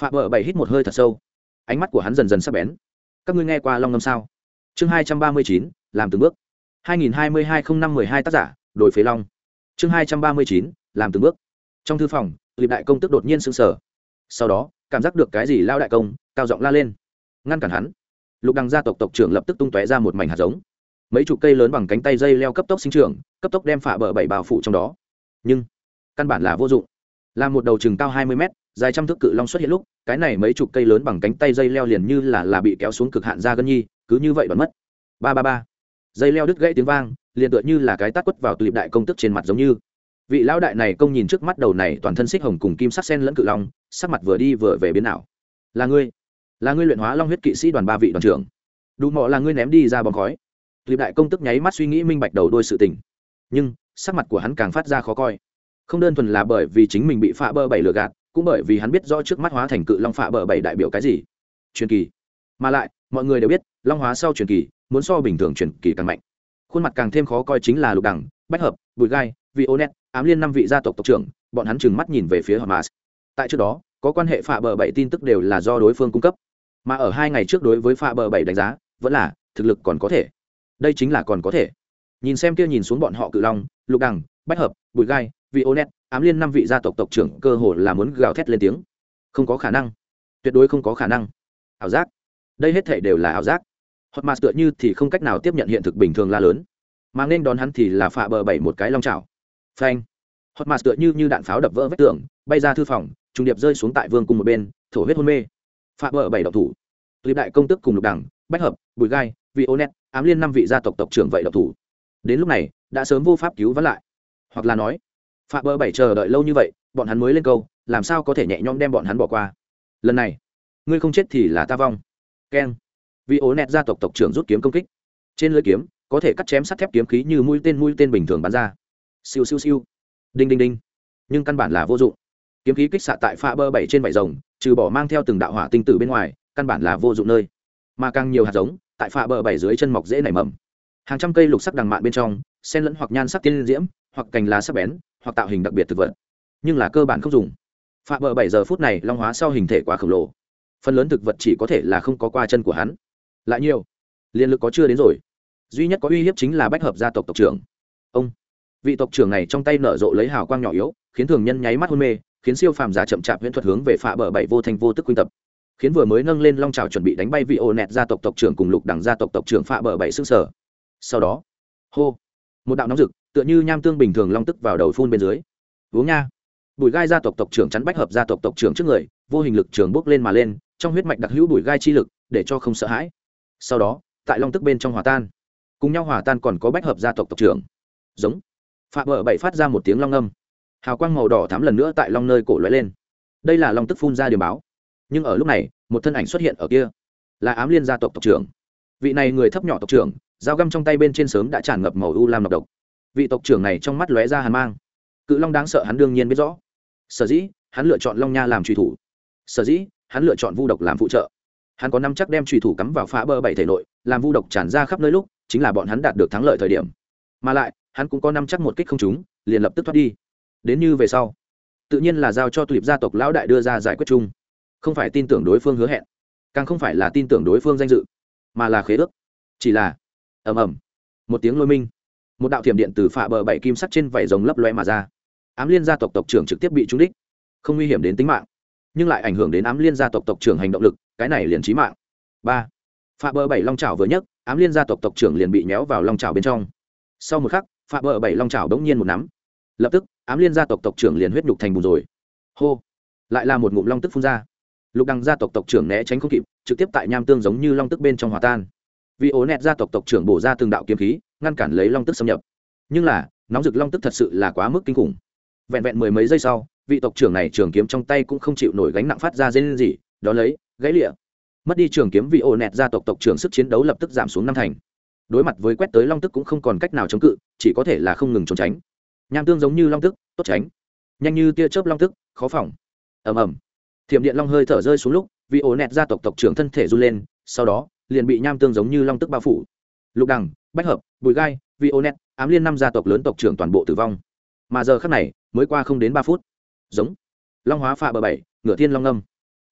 Phạm bờ bảy hít một hơi thật sâu. Ánh mắt của hắn dần dần sắp bén. Các ngươi nghe qua long ngâm sao? Chương hai trăm ba mươi chín làm từng bước 2022-05-12 tác giả, đổi Phế Long. Chương 239, làm từng bước. Trong thư phòng, lịp đại công tức đột nhiên sưng sở. Sau đó, cảm giác được cái gì lao đại công, cao giọng la lên. Ngăn cản hắn. Lục Đăng gia tộc tộc trưởng lập tức tung tóe ra một mảnh hạt giống. Mấy chục cây lớn bằng cánh tay dây leo cấp tốc sinh trưởng, cấp tốc đem phả bờ bảy bào phụ trong đó. Nhưng, căn bản là vô dụng. Làm một đầu chừng cao 20 mét, dài trăm thước cự long xuất hiện lúc, cái này mấy chục cây lớn bằng cánh tay dây leo liền như là là bị kéo xuống cực hạn ra gân nhi, cứ như vậy bật mất. Ba ba ba. Dây leo đứt gãy tiếng vang liền tựa như là cái tát quất vào tulip đại công tức trên mặt giống như. Vị lão đại này công nhìn trước mắt đầu này toàn thân xích hồng cùng kim sắc sen lẫn cự long sắc mặt vừa đi vừa về biến nào là ngươi là ngươi luyện hóa long huyết kỵ sĩ đoàn ba vị đoàn trưởng. Đủ mọ là ngươi ném đi ra bóng khói. Liệp đại công tức nháy mắt suy nghĩ minh bạch đầu đôi sự tình. Nhưng sắc mặt của hắn càng phát ra khó coi. Không đơn thuần là bởi vì chính mình bị phạ bơ bảy lừa gạt cũng bởi vì hắn biết rõ trước mắt hóa thành cự long phạ bờ bảy đại biểu cái gì. Truyền kỳ. Mà lại, mọi người đều biết, long hóa sau truyền kỳ, muốn so bình thường truyền kỳ càng mạnh. Khuôn mặt càng thêm khó coi chính là lục đẳng, bách hợp, bụi gai, vị ô net ám liên năm vị gia tộc tộc trưởng, bọn hắn trừng mắt nhìn về phía hamas. Tại trước đó, có quan hệ phạ bờ bảy tin tức đều là do đối phương cung cấp. Mà ở hai ngày trước đối với phạ bờ bảy đánh giá, vẫn là, thực lực còn có thể. Đây chính là còn có thể. Nhìn xem kia nhìn xuống bọn họ cự long, lục đằng bách hợp, bụi gai vị ô ám liên năm vị gia tộc tộc trưởng cơ hồ là muốn gào thét lên tiếng. Không có khả năng. Tuyệt đối không có khả năng. Ảo giác. Đây hết thể đều là ảo giác. Hoặc mà tựa như thì không cách nào tiếp nhận hiện thực bình thường la lớn. Mà nên đón hắn thì là phạ bờ bảy một cái long trào phanh. Hoặc mà tựa như như đạn pháo đập vỡ vách tường, bay ra thư phòng, trùng điệp rơi xuống tại vương cung một bên, thổ huyết hôn mê. Phạ bờ bảy độc thủ. Liệp đại công tức cùng lục đẳng, bách hợp, bùi gai vị ô ám liên năm vị gia tộc tộc trưởng vậy độc thủ. Đến lúc này, đã sớm vô pháp cứu vãn lại. Hoặc là nói phạm bờ bảy chờ đợi lâu như vậy, bọn hắn mới lên câu, làm sao có thể nhẹ nhõm đem bọn hắn bỏ qua? Lần này, ngươi không chết thì là ta vong. Keng. Vì ố nẹt gia tộc tộc trưởng rút kiếm công kích. Trên lưỡi kiếm, có thể cắt chém sắt thép kiếm khí như mũi tên mũi tên bình thường bắn ra. Siêu siêu siêu. Đinh đinh đinh. Nhưng căn bản là vô dụng. Kiếm khí kích xạ tại pha bơ bảy trên vải rồng, trừ bỏ mang theo từng đạo hỏa tinh tử bên ngoài, căn bản là vô dụng nơi. Mà càng nhiều hạt giống, tại pha bờ bảy dưới chân mọc dễ nảy mầm. Hàng trăm cây lục sắc đằng mạn bên trong sen lẫn hoặc nhan sắc tiên diễm, hoặc cành lá sắc bén hoặc tạo hình đặc biệt thực vật. Nhưng là cơ bản không dùng. Phạm bờ bảy giờ phút này long hóa sau hình thể quá khổng lồ. Phần lớn thực vật chỉ có thể là không có qua chân của hắn. Lại nhiều, liên lực có chưa đến rồi. Duy nhất có uy hiếp chính là bách hợp gia tộc tộc trưởng. Ông, vị tộc trưởng này trong tay nở rộ lấy hào quang nhỏ yếu, khiến thường nhân nháy mắt hôn mê, khiến siêu phàm giả chậm chạp viễn thuật hướng về phạ bờ bảy vô thành vô tức quy tập. Khiến vừa mới nâng lên long trào chuẩn bị đánh bay vị ô nẹt gia tộc tộc trưởng cùng lục đẳng gia tộc tộc trưởng phạ bờ bảy xương sở. Sau đó, hô, một đạo nóng rực tựa như nham tương bình thường long tức vào đầu phun bên dưới. Uống nha. Bùi gai gia tộc tộc trưởng chắn bách hợp gia tộc tộc trưởng trước người, vô hình lực trường bốc lên mà lên, trong huyết mạch đặc hữu bùi gai chi lực, để cho không sợ hãi. Sau đó, tại long tức bên trong hòa tan. Cùng nhau hòa tan còn có bách hợp gia tộc tộc trưởng. Giống. Phạm vợ bảy phát ra một tiếng long âm. Hào quang màu đỏ thắm lần nữa tại long nơi cổ lóe lên. Đây là long tức phun ra điểm báo. Nhưng ở lúc này, một thân ảnh xuất hiện ở kia. Là ám liên gia tộc tộc trưởng. Vị này người thấp nhỏ tộc trưởng, dao găm trong tay bên trên sớm đã tràn ngập màu u lam nọc độc vị tộc trưởng này trong mắt lóe ra hàn mang. Cự long đáng sợ hắn đương nhiên biết rõ. Sở dĩ, hắn lựa chọn long nha làm truy thủ. Sở dĩ, hắn lựa chọn vu độc làm phụ trợ. Hắn có năm chắc đem truy thủ cắm vào phá bờ bảy thể nội, làm vu độc tràn ra khắp nơi lúc, chính là bọn hắn đạt được thắng lợi thời điểm. Mà lại, hắn cũng có năm chắc một kích không trúng, liền lập tức thoát đi. Đến như về sau, tự nhiên là giao cho tuyệt gia tộc lão đại đưa ra giải quyết chung. Không phải tin tưởng đối phương hứa hẹn, càng không phải là tin tưởng đối phương danh dự, mà là khế ước. Chỉ là, ầm ầm, một tiếng lôi minh một đạo thiểm điện từ phạ bờ bảy kim sắt trên vảy rồng lấp loe mà ra. Ám liên gia tộc tộc trưởng trực tiếp bị trúng đích. Không nguy hiểm đến tính mạng, nhưng lại ảnh hưởng đến ám liên gia tộc tộc trưởng hành động lực, cái này liền trí mạng. Ba, phạ bờ bảy long trào vừa nhấc, ám liên gia tộc tộc trưởng liền bị méo vào long trào bên trong. Sau một khắc, phạ bờ bảy long trào đống nhiên một nắm. Lập tức, ám liên gia tộc tộc trưởng liền huyết nhục thành bùn rồi. Hô, lại là một ngụm long tức phun ra. Lục đăng gia tộc tộc trưởng né tránh không kịp, trực tiếp tại nham tương giống như long tức bên trong hòa tan vì ố nẹt gia tộc tộc trưởng bổ ra từng đạo kiếm khí, ngăn cản lấy long tức xâm nhập. Nhưng là, nóng rực long tức thật sự là quá mức kinh khủng. Vẹn vẹn mười mấy giây sau, vị tộc trưởng này trường kiếm trong tay cũng không chịu nổi gánh nặng phát ra dây lên gì đó lấy, gãy lịa. Mất đi trường kiếm vị ổ nẹt gia tộc tộc trưởng sức chiến đấu lập tức giảm xuống năm thành. Đối mặt với quét tới long tức cũng không còn cách nào chống cự, chỉ có thể là không ngừng trốn tránh. Nham tương giống như long tức, tốt tránh. Nhanh như tia chớp long tức, khó phòng. Ầm ầm. Thiểm điện long hơi thở rơi xuống lúc vị ổ nẹt gia tộc tộc trưởng thân thể run lên, sau đó liền bị nham tương giống như long tức bao phủ. Lục đằng, bách hợp, bùi gai vi ô net ám liên năm gia tộc lớn tộc trưởng toàn bộ tử vong. Mà giờ khắc này, mới qua không đến ba phút. Giống. Long hóa pha bờ bảy, ngựa thiên long ngâm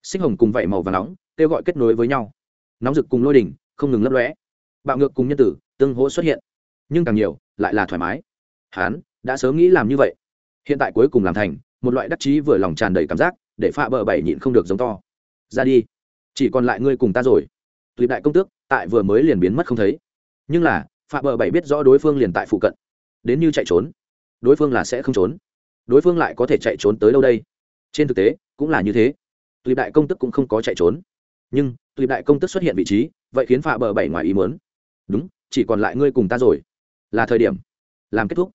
sinh hồng cùng vảy màu và nóng, kêu gọi kết nối với nhau. Nóng rực cùng lôi đỉnh, không ngừng lấp lóe. Bạo ngược cùng nhân tử, tương hỗ xuất hiện. Nhưng càng nhiều, lại là thoải mái. Hán, đã sớm nghĩ làm như vậy. Hiện tại cuối cùng làm thành, một loại đắc chí vừa lòng tràn đầy cảm giác, để pha bờ bảy nhịn không được giống to. Ra đi. Chỉ còn lại ngươi cùng ta rồi. Tùy đại công tước, tại vừa mới liền biến mất không thấy. Nhưng là phạm bờ bảy biết rõ đối phương liền tại phụ cận. Đến như chạy trốn. Đối phương là sẽ không trốn. Đối phương lại có thể chạy trốn tới đâu đây? Trên thực tế, cũng là như thế. Tùy đại công tức cũng không có chạy trốn. Nhưng Tùy đại công tức xuất hiện vị trí, vậy khiến phạm bờ bảy ngoài ý muốn. Đúng, chỉ còn lại ngươi cùng ta rồi. Là thời điểm. Làm kết thúc.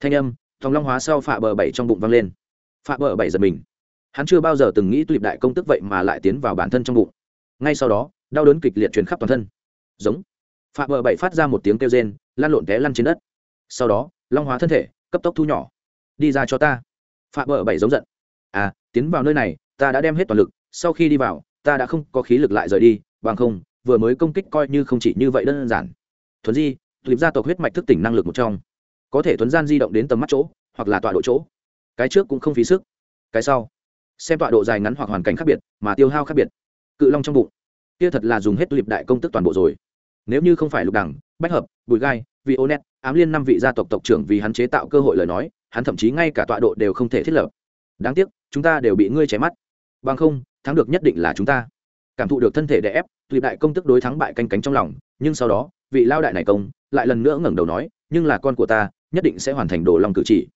Thanh âm, thòng long hóa sau phạm bờ bảy trong bụng vang lên. Phạm bờ bảy giật mình. Hắn chưa bao giờ từng nghĩ Tùy đại công tức vậy mà lại tiến vào bản thân trong bụng. Ngay sau đó đau đớn kịch liệt truyền khắp toàn thân. Giống. Phạm bờ bảy phát ra một tiếng kêu rên lan lộn té lăn trên đất. Sau đó, long hóa thân thể, cấp tốc thu nhỏ. Đi ra cho ta. Phạm bờ bảy giống giận. À tiến vào nơi này, ta đã đem hết toàn lực, sau khi đi vào, ta đã không có khí lực lại rời đi, bằng không, vừa mới công kích coi như không chỉ như vậy đơn giản. Thuấn di tulip gia tộc huyết mạch thức tỉnh năng lực một trong. Có thể thuấn gian di động đến tầm mắt chỗ, hoặc là tọa độ chỗ. Cái trước cũng không phí sức. Cái sau. Xem tọa độ dài ngắn hoặc hoàn cảnh khác biệt, mà tiêu hao khác biệt. Cự long trong bụng kia thật là dùng hết lịp đại công tức toàn bộ rồi. Nếu như không phải lục đẳng bách hợp bùi gai vị ô nét, ám liên năm vị gia tộc tộc trưởng vì hắn chế tạo cơ hội lời nói hắn thậm chí ngay cả tọa độ đều không thể thiết lập. Đáng tiếc chúng ta đều bị ngươi chém mắt. Bằng không thắng được nhất định là chúng ta. Cảm thụ được thân thể đè ép lịp đại công tức đối thắng bại canh cánh trong lòng nhưng sau đó vị lao đại này công lại lần nữa ngẩng đầu nói nhưng là con của ta nhất định sẽ hoàn thành đồ lòng cử chỉ.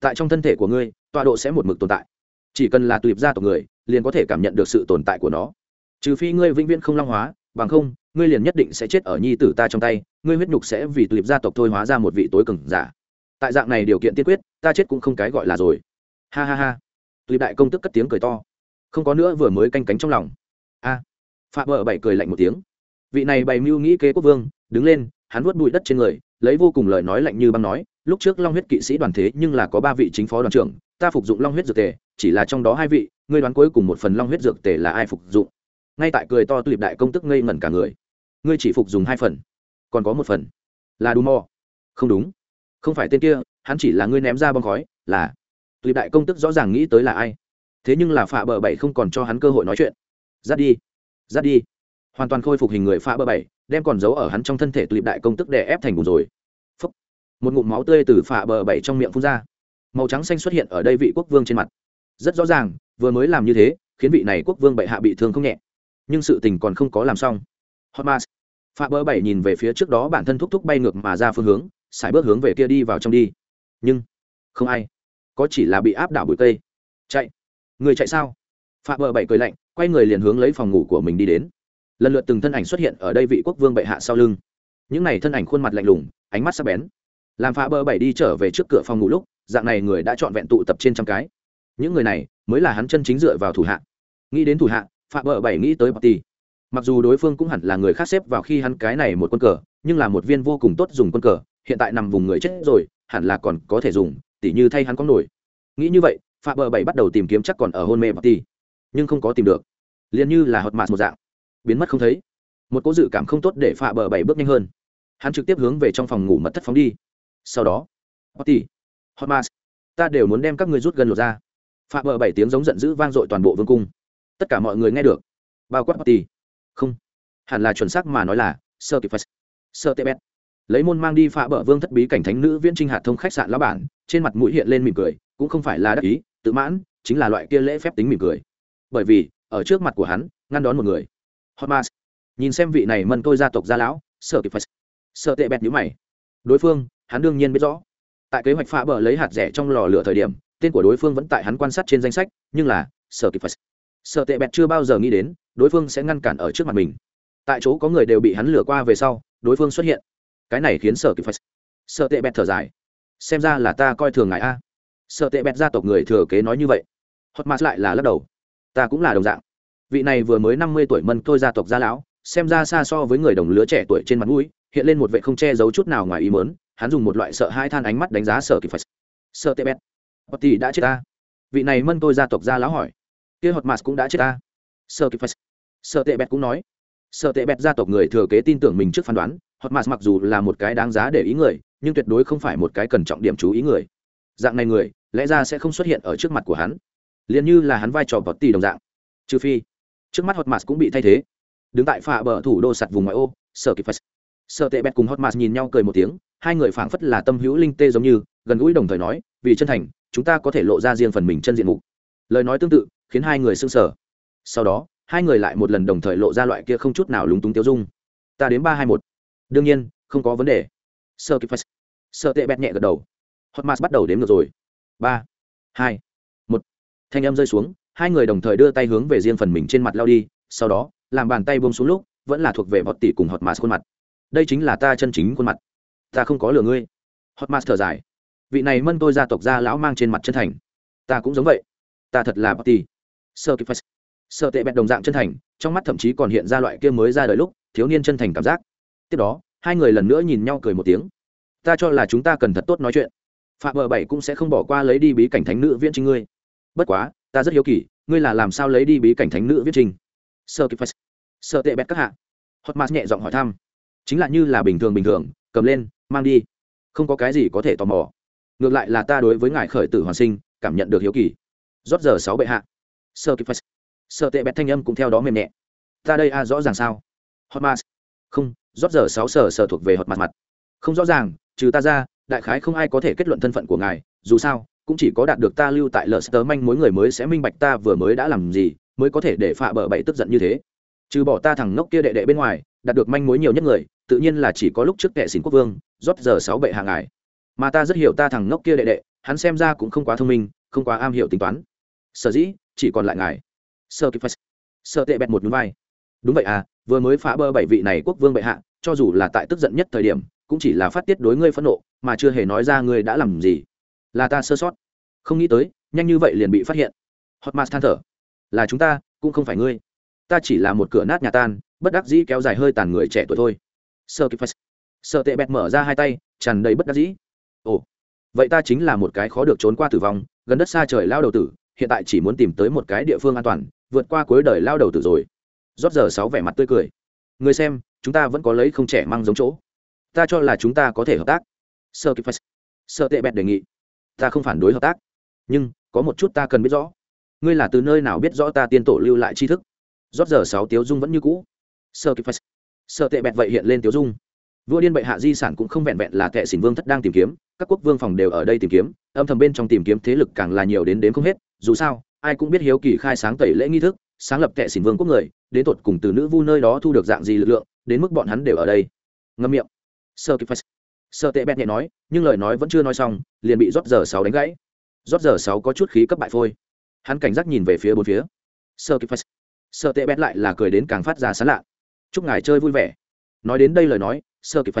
Tại trong thân thể của ngươi tọa độ sẽ một mực tồn tại. Chỉ cần là tùy gia tộc người liền có thể cảm nhận được sự tồn tại của nó trừ phi ngươi vĩnh viễn không long hóa, bằng không, ngươi liền nhất định sẽ chết ở nhi tử ta trong tay, ngươi huyết nhục sẽ vì tụi gia tộc thôi hóa ra một vị tối cường giả. Tại dạng này điều kiện tiên quyết, ta chết cũng không cái gọi là rồi. Ha ha ha. Tụi đại công tức cất tiếng cười to. Không có nữa vừa mới canh cánh trong lòng. A. Phạm vợ bảy cười lạnh một tiếng. Vị này bày mưu nghĩ kế quốc vương, đứng lên, hắn vuốt bụi đất trên người, lấy vô cùng lời nói lạnh như băng nói, lúc trước long huyết kỵ sĩ đoàn thế nhưng là có ba vị chính phó đoàn trưởng, ta phục dụng long huyết dược tề, chỉ là trong đó hai vị, ngươi đoán cuối cùng một phần long huyết dược tề là ai phục dụng? Ngay tại cười to tụi đại công tức ngây ngẩn cả người. Ngươi chỉ phục dùng hai phần, còn có một phần. Là đù mò không đúng. Không phải tên kia, hắn chỉ là ngươi ném ra bom khói, là tụi đại công tức rõ ràng nghĩ tới là ai. Thế nhưng là phạ bờ bảy không còn cho hắn cơ hội nói chuyện. Dắt đi dắt đi. Hoàn toàn khôi phục hình người phạ bờ bảy, đem còn giấu ở hắn trong thân thể tụi đại công tức để ép thành bùn rồi. Phúc. một ngụm máu tươi từ phạ bờ bảy trong miệng phun ra. Màu trắng xanh xuất hiện ở đây vị quốc vương trên mặt. Rất rõ ràng, vừa mới làm như thế, khiến vị này quốc vương bệ hạ bị thương không nhẹ nhưng sự tình còn không có làm xong. Hotmas phạ bờ bảy nhìn về phía trước đó bản thân thúc thúc bay ngược mà ra phương hướng, sải bước hướng về kia đi vào trong đi. Nhưng, không ai. Có chỉ là bị áp đảo bụi cây. Chạy. Người chạy sao? Phạ bờ bảy cười lạnh, quay người liền hướng lấy phòng ngủ của mình đi đến. Lần lượt từng thân ảnh xuất hiện ở đây vị quốc vương bệ hạ sau lưng. Những này thân ảnh khuôn mặt lạnh lùng, ánh mắt sắc bén. Làm phạ bờ bảy đi trở về trước cửa phòng ngủ lúc, dạng này người đã trọn vẹn tụ tập trên trăm cái. Những người này mới là hắn chân chính dựa vào thủ hạ. Nghĩ đến thủ hạ phạm bờ bảy nghĩ tới bọc ti mặc dù đối phương cũng hẳn là người khác xếp vào khi hắn cái này một quân cờ, nhưng là một viên vô cùng tốt dùng quân cờ, hiện tại nằm vùng người chết rồi, hẳn là còn có thể dùng, tỉ như thay hắn có nổi. Nghĩ như vậy, phạm bờ bảy bắt đầu tìm kiếm chắc còn ở hôn mê bọc ti nhưng không có tìm được. Liền như là hot mạt một dạng. Biến mất không thấy. Một cô dự cảm không tốt để phạm bờ bảy bước nhanh hơn. Hắn trực tiếp hướng về trong phòng ngủ mật thất phóng đi. Sau đó hot ti hot mạt. Ta đều muốn đem các người rút gần lột ra. Phạm bờ bảy tiếng giống giận dữ vang dội toàn bộ vương cung tất cả mọi người nghe được. Bao quát party không. Hẳn là chuẩn xác mà nói là sơ kịp phật sơ tê bét lấy môn mang đi phá bờ vương thất bí cảnh thánh nữ viễn trinh hạt thông khách sạn lá bản, trên mặt mũi hiện lên mỉm cười, cũng không phải là đắc ý, tự mãn, chính là loại kia lễ phép tính mỉm cười. Bởi vì, ở trước mặt của hắn, ngăn đón một người. Hotmas. Nhìn xem vị này mân tôi gia tộc gia lão sợ kịp phải sợ tệ bẹt nhữ mày. Đối phương, hắn đương nhiên biết rõ. Tại kế hoạch phá bờ lấy hạt rẻ trong lò lửa thời điểm, tên của đối phương vẫn tại hắn quan sát trên danh sách, nhưng là sợ kịp phải sợ tệ bẹt chưa bao giờ nghĩ đến, đối phương sẽ ngăn cản ở trước mặt mình. Tại chỗ có người đều bị hắn lừa qua về sau, đối phương xuất hiện. Cái này khiến sợ kịp phải sợ tệ bẹt thở dài. Xem ra là ta coi thường ngài a. Sợ tệ bẹt gia tộc người thừa kế nói như vậy. Hot mát lại là lắc đầu. Ta cũng là đồng dạng. Vị này vừa mới năm mươi tuổi mân tôi gia tộc gia lão, xem ra xa so với người đồng lứa trẻ tuổi trên mặt mũi, hiện lên một vệ không che giấu chút nào ngoài ý mớn hắn dùng một loại sợ hai than ánh mắt đánh giá sợ kịp phải sợ tệ bẹt hot tỷ đã chết ta? Vị này mân tôi gia tộc gia lão hỏi kia hot mát cũng đã chết ta. Sợ kịp phải sợ tệ bẹt cũng nói. Sợ tệ bẹt gia tộc người thừa kế tin tưởng mình trước phán đoán, hot mát mặc dù là một cái đáng giá để ý người, nhưng tuyệt đối không phải một cái cần trọng điểm chú ý người. Dạng này người, lẽ ra sẽ không xuất hiện ở trước mặt của hắn. Liền như là hắn vai trò vật tỷ đồng dạng. Trừ phi, trước mắt hot mạt cũng bị thay thế. Đứng tại phạ bờ thủ đô sạt vùng ngoại ô sở kịp sợ tệ bẹt cùng hot mạt nhìn nhau cười một tiếng, hai người phảng phất là tâm hữu linh tê giống như, gần gũi đồng thời nói, vì chân thành, chúng ta có thể lộ ra riêng phần mình chân diện mục. Lời nói tương tự khiến hai người sưng sờ. sau đó, hai người lại một lần đồng thời lộ ra loại kia không chút nào lúng túng tiêu dung. Ta đến ba hai một. Đương nhiên, không có vấn đề. Sơ kịp phải sợ tệ bẹt nhẹ gật đầu. Hot mars bắt đầu đếm ngược rồi. Ba, hai, một. Thanh âm rơi xuống, hai người đồng thời đưa tay hướng về riêng phần mình trên mặt lao đi. Sau đó, làm bàn tay buông xuống lúc, vẫn là thuộc về vọt tỷ cùng hot mars khuôn mặt. Đây chính là ta chân chính khuôn mặt. Ta không có lừa ngươi. Hot mars thở dài. Vị này mân tôi gia tộc gia lão mang trên mặt chân thành. Ta cũng giống vậy. Ta thật là bọt tỷ sơ kịp sợ tệ bẹt đồng dạng chân thành, trong mắt thậm chí còn hiện ra loại kia mới ra đời lúc, thiếu niên chân thành cảm giác. Tiếp đó, hai người lần nữa nhìn nhau cười một tiếng. Ta cho là chúng ta cần thật tốt nói chuyện. Phạm vợ bảy cũng sẽ không bỏ qua lấy đi bí cảnh thánh nữ viễn trinh ngươi. Bất quá, ta rất hiếu kỳ, ngươi là làm sao lấy đi bí cảnh thánh nữ viễn trinh sơ kịp sơ tệ bẹt các hạ. Hot mát nhẹ giọng hỏi thăm. Chính là như là bình thường bình thường, cầm lên, mang đi. Không có cái gì có thể tò mò. Ngược lại là ta đối với ngài khởi tử hoàn sinh, cảm nhận được hiếu kỳ. Rót giờ sáu bệ hạ sơ kịp sơ tệ bẹt thanh âm cũng theo đó mềm nhẹ. Ta đây a rõ ràng sao? Hot mát không, rót giờ sáu sở sở thuộc về hot mặt. Mặt không rõ ràng, trừ ta ra, đại khái không ai có thể kết luận thân phận của ngài. Dù sao, cũng chỉ có đạt được ta lưu tại lờ sơ manh mối người mới sẽ minh bạch ta vừa mới đã làm gì, mới có thể để phạ bờ bậy tức giận như thế. Trừ bỏ ta thằng ngốc kia đệ đệ bên ngoài, đạt được manh mối nhiều nhất người, tự nhiên là chỉ có lúc trước kệ xỉn quốc vương, rót giờ sáu bệ hàng ngài. Mà ta rất hiểu ta thằng ngốc kia đệ đệ, hắn xem ra cũng không quá thông minh, không quá am hiểu tính toán. Sở dĩ chỉ còn lại ngài. Sơ kịp sơ tệ bẹt một núi vai. Đúng vậy à vừa mới phá bơ bảy vị này quốc vương bệ hạ, cho dù là tại tức giận nhất thời điểm, cũng chỉ là phát tiết đối ngươi phẫn nộ, mà chưa hề nói ra ngươi đã làm gì. Là ta sơ sót. Không nghĩ tới, nhanh như vậy liền bị phát hiện. Hot mars than thở. Là chúng ta, cũng không phải ngươi. Ta chỉ là một cửa nát nhà tan, bất đắc dĩ kéo dài hơi tàn người trẻ tuổi thôi. Sơ kịp sợ tệ bẹt mở ra hai tay, tràn đầy bất đắc dĩ. Ồ, vậy ta chính là một cái khó được trốn qua tử vong, gần đất xa trời lao đầu tử hiện tại chỉ muốn tìm tới một cái địa phương an toàn, vượt qua cuối đời lao đầu tử rồi. Rót giờ sáu vẻ mặt tươi cười. Người xem, chúng ta vẫn có lấy không trẻ mang giống chỗ. Ta cho là chúng ta có thể hợp tác. Sơ kịp sơ tệ bẹt đề nghị. Ta không phản đối hợp tác. Nhưng, có một chút ta cần biết rõ. Ngươi là từ nơi nào biết rõ ta tiên tổ lưu lại tri thức? Rót giờ sáu tiếu dung vẫn như cũ. Sơ kịp sơ tệ bẹt vậy hiện lên tiếu dung vua điên bệ hạ di sản cũng không vẹn vẹn là kệ xỉn vương thất đang tìm kiếm, các quốc vương phòng đều ở đây tìm kiếm, âm thầm bên trong tìm kiếm thế lực càng là nhiều đến đến không hết, dù sao, ai cũng biết hiếu kỳ khai sáng tẩy lễ nghi thức, sáng lập kệ xỉn vương quốc người, đến tột cùng từ nữ vu nơi đó thu được dạng gì lực lượng, đến mức bọn hắn đều ở đây. Ngâm miệng. Sơ kịp sơ tệ bẹt nhẹ nói, nhưng lời nói vẫn chưa nói xong, liền bị rót giờ sáu đánh gãy. Rót giờ sáu có chút khí cấp bại phôi. Hắn cảnh giác nhìn về phía bốn phía. Sơ kịp sơ tệ bẹt lại là cười đến càng phát ra sán lạ. Chúc ngài chơi vui vẻ. Nói đến đây lời nói sơ kịp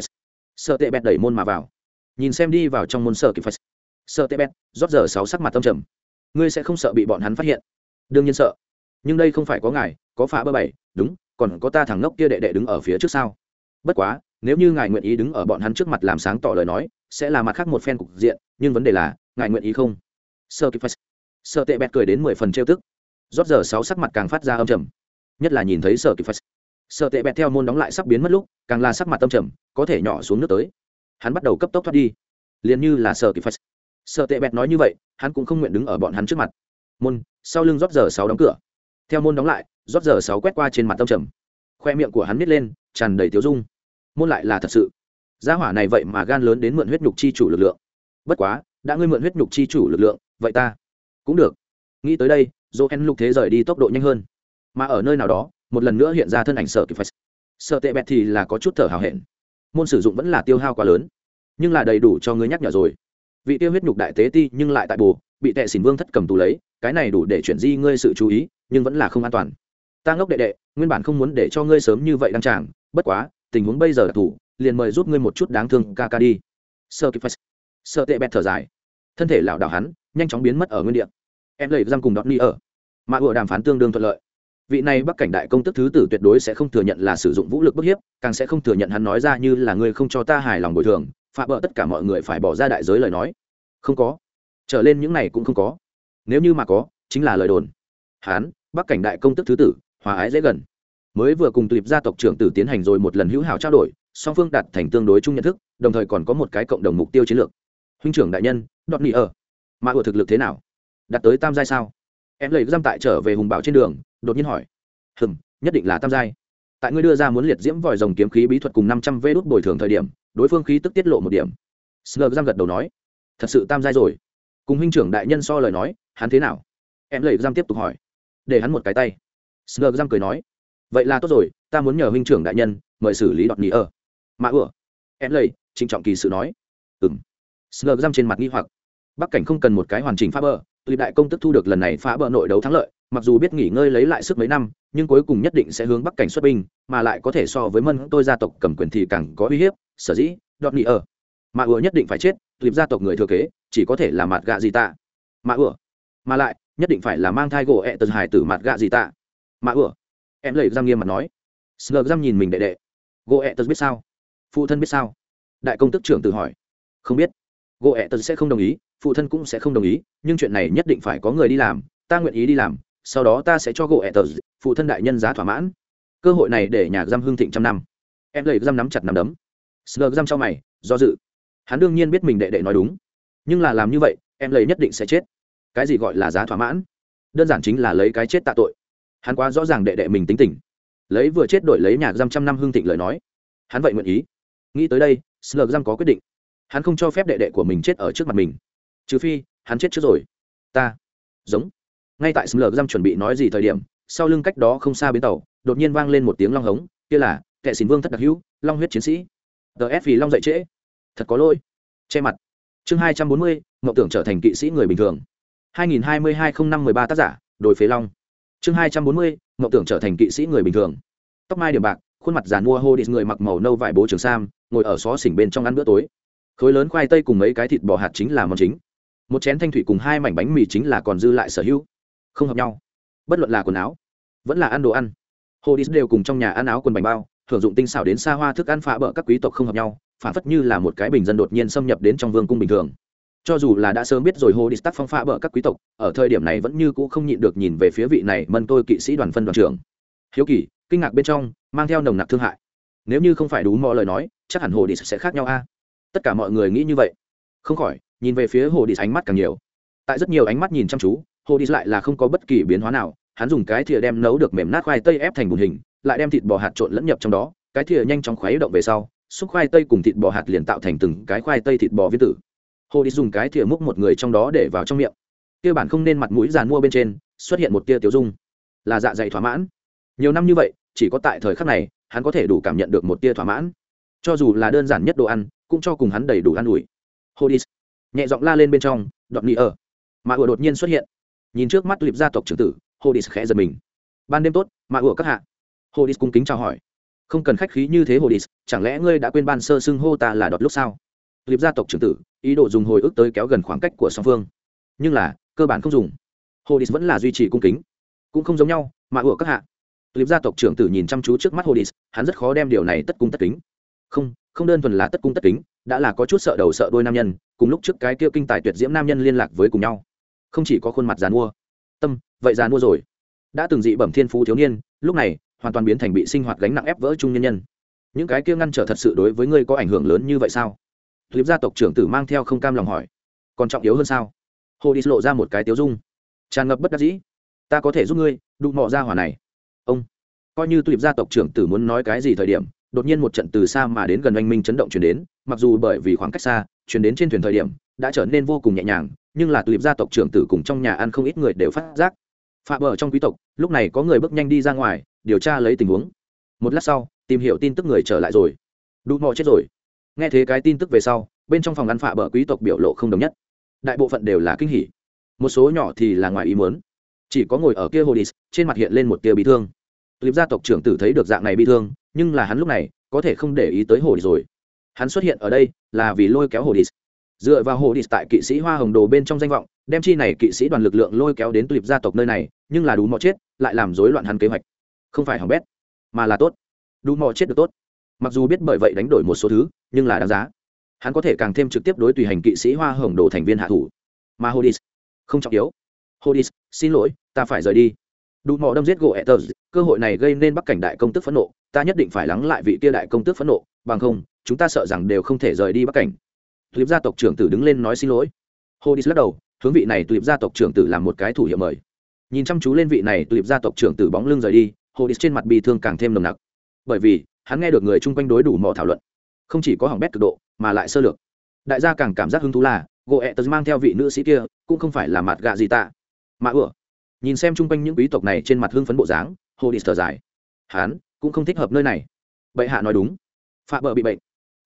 sơ tệ bẹt đẩy môn mà vào. Nhìn xem đi vào trong môn sơ kịp sơ tệ bẹt rót giờ sáu sắc mặt tâm trầm. Ngươi sẽ không sợ bị bọn hắn phát hiện. Đương nhiên sợ. Nhưng đây không phải có ngài, có phá bơ bảy, đúng, còn có ta thằng ngốc kia đệ đệ đứng ở phía trước sau bất quá, nếu như ngài nguyện ý đứng ở bọn hắn trước mặt làm sáng tỏ lời nói, sẽ là mặt khác một phen cục diện, nhưng vấn đề là, ngài nguyện ý không? Sơ kịp sơ tệ bẹt cười đến mười phần trêu tức. Rót giờ sáu sắc mặt càng phát ra âm trầm. Nhất là nhìn thấy sơ kịp Sợ tệ bẹt theo môn đóng lại sắp biến mất lúc, càng là sắc mặt tâm trầm, có thể nhỏ xuống nước tới. Hắn bắt đầu cấp tốc thoát đi. Liền như là sợ kịp Sợ tệ bẹt nói như vậy, hắn cũng không nguyện đứng ở bọn hắn trước mặt. Môn, sau lưng rót giờ sáu đóng cửa. Theo môn đóng lại, rót giờ sáu quét qua trên mặt tâm trầm. Khoe miệng của hắn nít lên, tràn đầy tiếu dung. Môn lại là thật sự. Gia hỏa này vậy mà gan lớn đến mượn huyết nhục chi chủ lực lượng. Bất quá, đã ngươi mượn huyết nhục chi chủ lực lượng, vậy ta cũng được. Nghĩ tới đây joel lục thế rời đi tốc độ nhanh hơn. Mà ở nơi nào đó một lần nữa hiện ra thân ảnh sợ kịp phải sợ tệ bẹt thì là có chút thở hào hẹn. Môn sử dụng vẫn là tiêu hao quá lớn, nhưng là đầy đủ cho ngươi nhắc nhở rồi. Vị tiêu huyết nhục đại tế ti nhưng lại tại bù, bị tệ xỉn vương thất cầm tù lấy, cái này đủ để chuyển di ngươi sự chú ý, nhưng vẫn là không an toàn. Ta ngốc đệ đệ, nguyên bản không muốn để cho ngươi sớm như vậy đăng tràng, bất quá, tình huống bây giờ đặc thù liền mời giúp ngươi một chút đáng thương ca ca đi. Sơ kịp sơ tệ bẹt thở dài. Thân thể lảo đảo hắn, nhanh chóng biến mất ở nguyên địa. Em lấy răng cùng đọt ni ở. Mà vừa đàm phán tương đương thuận lợi vị này bắc cảnh đại công tức thứ tử tuyệt đối sẽ không thừa nhận là sử dụng vũ lực bức hiếp, càng sẽ không thừa nhận hắn nói ra như là ngươi không cho ta hài lòng bồi thường, phá bỡ tất cả mọi người phải bỏ ra đại giới lời nói. Không có. Trở lên những này cũng không có. Nếu như mà có, chính là lời đồn. Hán, bắc cảnh đại công tức thứ tử, hòa ái dễ gần. Mới vừa cùng tuyệt gia tộc trưởng tử tiến hành rồi một lần hữu hảo trao đổi, song phương đạt thành tương đối chung nhận thức, đồng thời còn có một cái cộng đồng mục tiêu chiến lược. Huynh trưởng đại nhân, đọt nghỉ ở mà ở thực lực thế nào? Đạt tới tam giai sao? Em lấy giam tại trở về hùng bảo trên đường đột nhiên hỏi. Hừng nhất định là tam giai. Tại ngươi đưa ra muốn liệt diễm vòi rồng kiếm khí bí thuật cùng năm trăm vê đốt bồi thường thời điểm, đối phương khí tức tiết lộ một điểm. Sờ giam gật đầu nói. Thật sự tam giai rồi. Cùng huynh trưởng đại nhân so lời nói, hắn thế nào? Em lệ giam tiếp tục hỏi. Để hắn một cái tay. Sờ giam cười nói. Vậy là tốt rồi, ta muốn nhờ huynh trưởng đại nhân, mời xử lý đọt nhị ở. Mã ửa em lầy trịnh trọng kỳ sự nói. Ừng sờ giam trên mặt nghi hoặc. Bắc cảnh không cần một cái hoàn chỉnh phá bờ tuy đại công tức thu được lần này phá bờ nội đấu thắng lợi mặc dù biết nghỉ ngơi lấy lại sức mấy năm, nhưng cuối cùng nhất định sẽ hướng bắc cảnh xuất binh, mà lại có thể so với mân tôi gia tộc cầm quyền thì càng có uy hiếp, sở dĩ, đọt nghỉ ở. Mà ủa nhất định phải chết tuyệt gia tộc người thừa kế, chỉ có thể là mặt gạ gì tạ. Mà ủa, mà lại, nhất định phải là mang thai gỗ ẹ tật hải tử mặt gạ gì tạ. Mà ủa, em lầy giam nghiêm mặt nói. Sờ giam nhìn mình đệ đệ. Gỗ ẹ tật biết sao? Phụ thân biết sao? Đại công tức trưởng tự hỏi. Không biết. Gỗ ẹ tật sẽ không đồng ý, phụ thân cũng sẽ không đồng ý, nhưng chuyện này nhất định phải có người đi làm, ta nguyện ý đi làm sau đó ta sẽ cho gỗ ẹ tờ phụ thân đại nhân giá thỏa mãn. Cơ hội này để nhà giam hương thịnh trăm năm. Em lấy giam nắm chặt nắm đấm. Sờ giam cho mày, do dự. Hắn đương nhiên biết mình đệ đệ nói đúng. Nhưng là làm như vậy, em lấy nhất định sẽ chết. Cái gì gọi là giá thỏa mãn? Đơn giản chính là lấy cái chết tạ tội. Hắn quá rõ ràng đệ đệ mình tính tình. Lấy vừa chết đổi lấy nhà giam trăm năm hương thịnh lời nói. Hắn vậy nguyện ý. Nghĩ tới đây, sờ giam có quyết định. Hắn không cho phép đệ đệ của mình chết ở trước mặt mình. Trừ phi, hắn chết trước rồi. Ta. Giống ngay tại sờ giam chuẩn bị nói gì thời điểm, sau lưng cách đó không xa bến tàu, đột nhiên vang lên một tiếng long hống, kia là, kẻ xin vương thất đặc hữu, long huyết chiến sĩ. Ts vì long dậy trễ. Thật có lỗi. Che mặt. Chương hai trăm bốn mươi, mộng tưởng trở thành kỵ sĩ người bình thường. hai nghìn hai mươi hai không năm mười ba tác giả, đồi phế long. Chương hai trăm bốn mươi, mộng tưởng trở thành kỵ sĩ người bình thường. Tóc mai điểm bạc, khuôn mặt giàn mua hô đi người mặc màu nâu vải bố trường sam, ngồi ở xó xỉnh bên trong ăn bữa tối. Khối lớn khoai tây cùng mấy cái thịt bò hạt chính là món chính. Một chén thanh thủy cùng hai mảnh bánh mì chính là còn dư lại sở hữu không hợp nhau. Bất luận là quần áo, vẫn là ăn đồ ăn, hồ đi đều cùng trong nhà ăn áo quần bành bao thường dụng tinh xảo đến xa hoa thức ăn phá bỡ các quý tộc không hợp nhau, phản phất như là một cái bình dân đột nhiên xâm nhập đến trong vương cung bình thường. Cho dù là đã sớm biết rồi hồ đi tắc phong phá bỡ các quý tộc, ở thời điểm này vẫn như cũ không nhịn được nhìn về phía vị này mân tôi kỵ sĩ đoàn phân đoàn trưởng. Hiếu kỳ, kinh ngạc bên trong, mang theo nồng nặc thương hại. Nếu như không phải đủ mọi lời nói, chắc hẳn hồ đi sẽ khác nhau a. Tất cả mọi người nghĩ như vậy. Không khỏi, nhìn về phía hồ đi ánh mắt càng nhiều. Tại rất nhiều ánh mắt nhìn chăm chú hồ đi lại là không có bất kỳ biến hóa nào, hắn dùng cái thìa đem nấu được mềm nát khoai tây ép thành bùn hình, lại đem thịt bò hạt trộn lẫn nhập trong đó, cái thìa nhanh chóng khuấy động về sau, xúc khoai tây cùng thịt bò hạt liền tạo thành từng cái khoai tây thịt bò viên tử. Hồ đi dùng cái thìa múc một người trong đó để vào trong miệng. Kia bản không nên mặt mũi giàn mua bên trên, xuất hiện một tia tiêu dung. Là dạ dày thỏa mãn. Nhiều năm như vậy, chỉ có tại thời khắc này, hắn có thể đủ cảm nhận được một tia thỏa mãn. Cho dù là đơn giản nhất đồ ăn, cũng cho cùng hắn đầy đủ ăn ủi. Hồ đi nhẹ giọng la lên bên trong, đọt nỉ ở. Mà ủa đột nhiên xuất hiện nhìn trước mắt lịp gia tộc trưởng tử hồ khẽ giật mình. Ban đêm tốt, mà ủa các hạ? Hồ cung kính chào hỏi. Không cần khách khí như thế hồ chẳng lẽ ngươi đã quên ban sơ xưng hô ta là đọt lúc sao? Lịp gia tộc trưởng tử, ý đồ dùng hồi ức tới kéo gần khoảng cách của song phương. Nhưng là, cơ bản không dùng. Hồ vẫn là duy trì cung kính. Cũng không giống nhau, mà ủa các hạ. Lịp gia tộc trưởng tử nhìn chăm chú trước mắt hồ hắn rất khó đem điều này tất cung tất kính. Không không đơn thuần là tất cung tất kính, đã là có chút sợ đầu sợ đôi nam nhân, cùng lúc trước cái kia kinh tài tuyệt diễm nam nhân liên lạc với cùng nhau không chỉ có khuôn mặt dàn mua tâm, vậy dàn mua rồi. Đã từng dị bẩm thiên phú thiếu niên, lúc này, hoàn toàn biến thành bị sinh hoạt gánh nặng ép vỡ chung nhân nhân. Những cái kia ngăn trở thật sự đối với ngươi có ảnh hưởng lớn như vậy sao? Liệp gia tộc trưởng tử mang theo không cam lòng hỏi. Còn trọng yếu hơn sao? Hồ đi lộ ra một cái tiếu dung. Tràn ngập bất đắc dĩ. Ta có thể giúp ngươi đụng mọ ra hỏa này. Ông. Coi như tulip gia tộc trưởng tử muốn nói cái gì thời điểm, đột nhiên một trận từ xa mà đến gần anh minh chấn động chuyển đến mặc dù bởi vì khoảng cách xa, chuyển đến trên thuyền thời điểm, đã trở nên vô cùng nhẹ nhàng, nhưng là tulip gia tộc trưởng tử cùng trong nhà ăn không ít người đều phát giác. Phạm bờ trong quý tộc, lúc này có người bước nhanh đi ra ngoài, điều tra lấy tình huống. Một lát sau, tìm hiểu tin tức người trở lại rồi. Đủ mò chết rồi. Nghe thế cái tin tức về sau, bên trong phòng ăn phạ bờ quý tộc biểu lộ không đồng nhất. Đại bộ phận đều là kinh hỉ. Một số nhỏ thì là ngoài ý muốn. Chỉ có ngồi ở kia hồ đi trên mặt hiện lên một tia bị thương. Clip gia tộc trưởng tử thấy được dạng này bị thương, nhưng là hắn lúc này có thể không để ý tới hồ đi rồi hắn xuất hiện ở đây là vì lôi kéo hồ đi dựa vào hồ đi tại kỵ sĩ hoa hồng đồ bên trong danh vọng, đem chi này kỵ sĩ đoàn lực lượng lôi kéo đến tulip gia tộc nơi này, nhưng là đủ mọi chết, lại làm rối loạn hắn kế hoạch. Không phải hỏng bét, mà là tốt. Đủ mọi chết được tốt. Mặc dù biết bởi vậy đánh đổi một số thứ, nhưng là đáng giá. Hắn có thể càng thêm trực tiếp đối tùy hành kỵ sĩ hoa hồng đồ thành viên hạ thủ. Mà hodis không trọng yếu. Hodis xin lỗi, ta phải rời đi đủ mỏ đâm giết gỗ etters cơ hội này gây nên bắc cảnh đại công tức phẫn nộ, ta nhất định phải lắng lại vị kia đại công tức phẫn nộ, bằng không, chúng ta sợ rằng đều không thể rời đi bắc cảnh. Clip gia tộc trưởng tử đứng lên nói xin lỗi. Hodis lắc đầu, hướng vị này clip gia tộc trưởng tử làm một cái thủ hiệu mời. Nhìn chăm chú lên vị này clip gia tộc trưởng tử bóng lưng rời đi, hodis trên mặt bị thương càng thêm nồng nặc. Bởi vì, hắn nghe được người chung quanh đối đủ mỏ thảo luận. Không chỉ có hỏng bét cực độ, mà lại sơ lược. Đại gia càng cảm giác hứng thú là, gỗ ẹ tật mang theo vị nữ sĩ kia, cũng không phải là mặt gạ gì tạ mà ủa nhìn xem chung quanh những quý tộc này trên mặt hưng phấn bộ dáng, hồ đi thở dài. Hắn cũng không thích hợp nơi này. Bệ hạ nói đúng. Phạm bờ bị bệnh.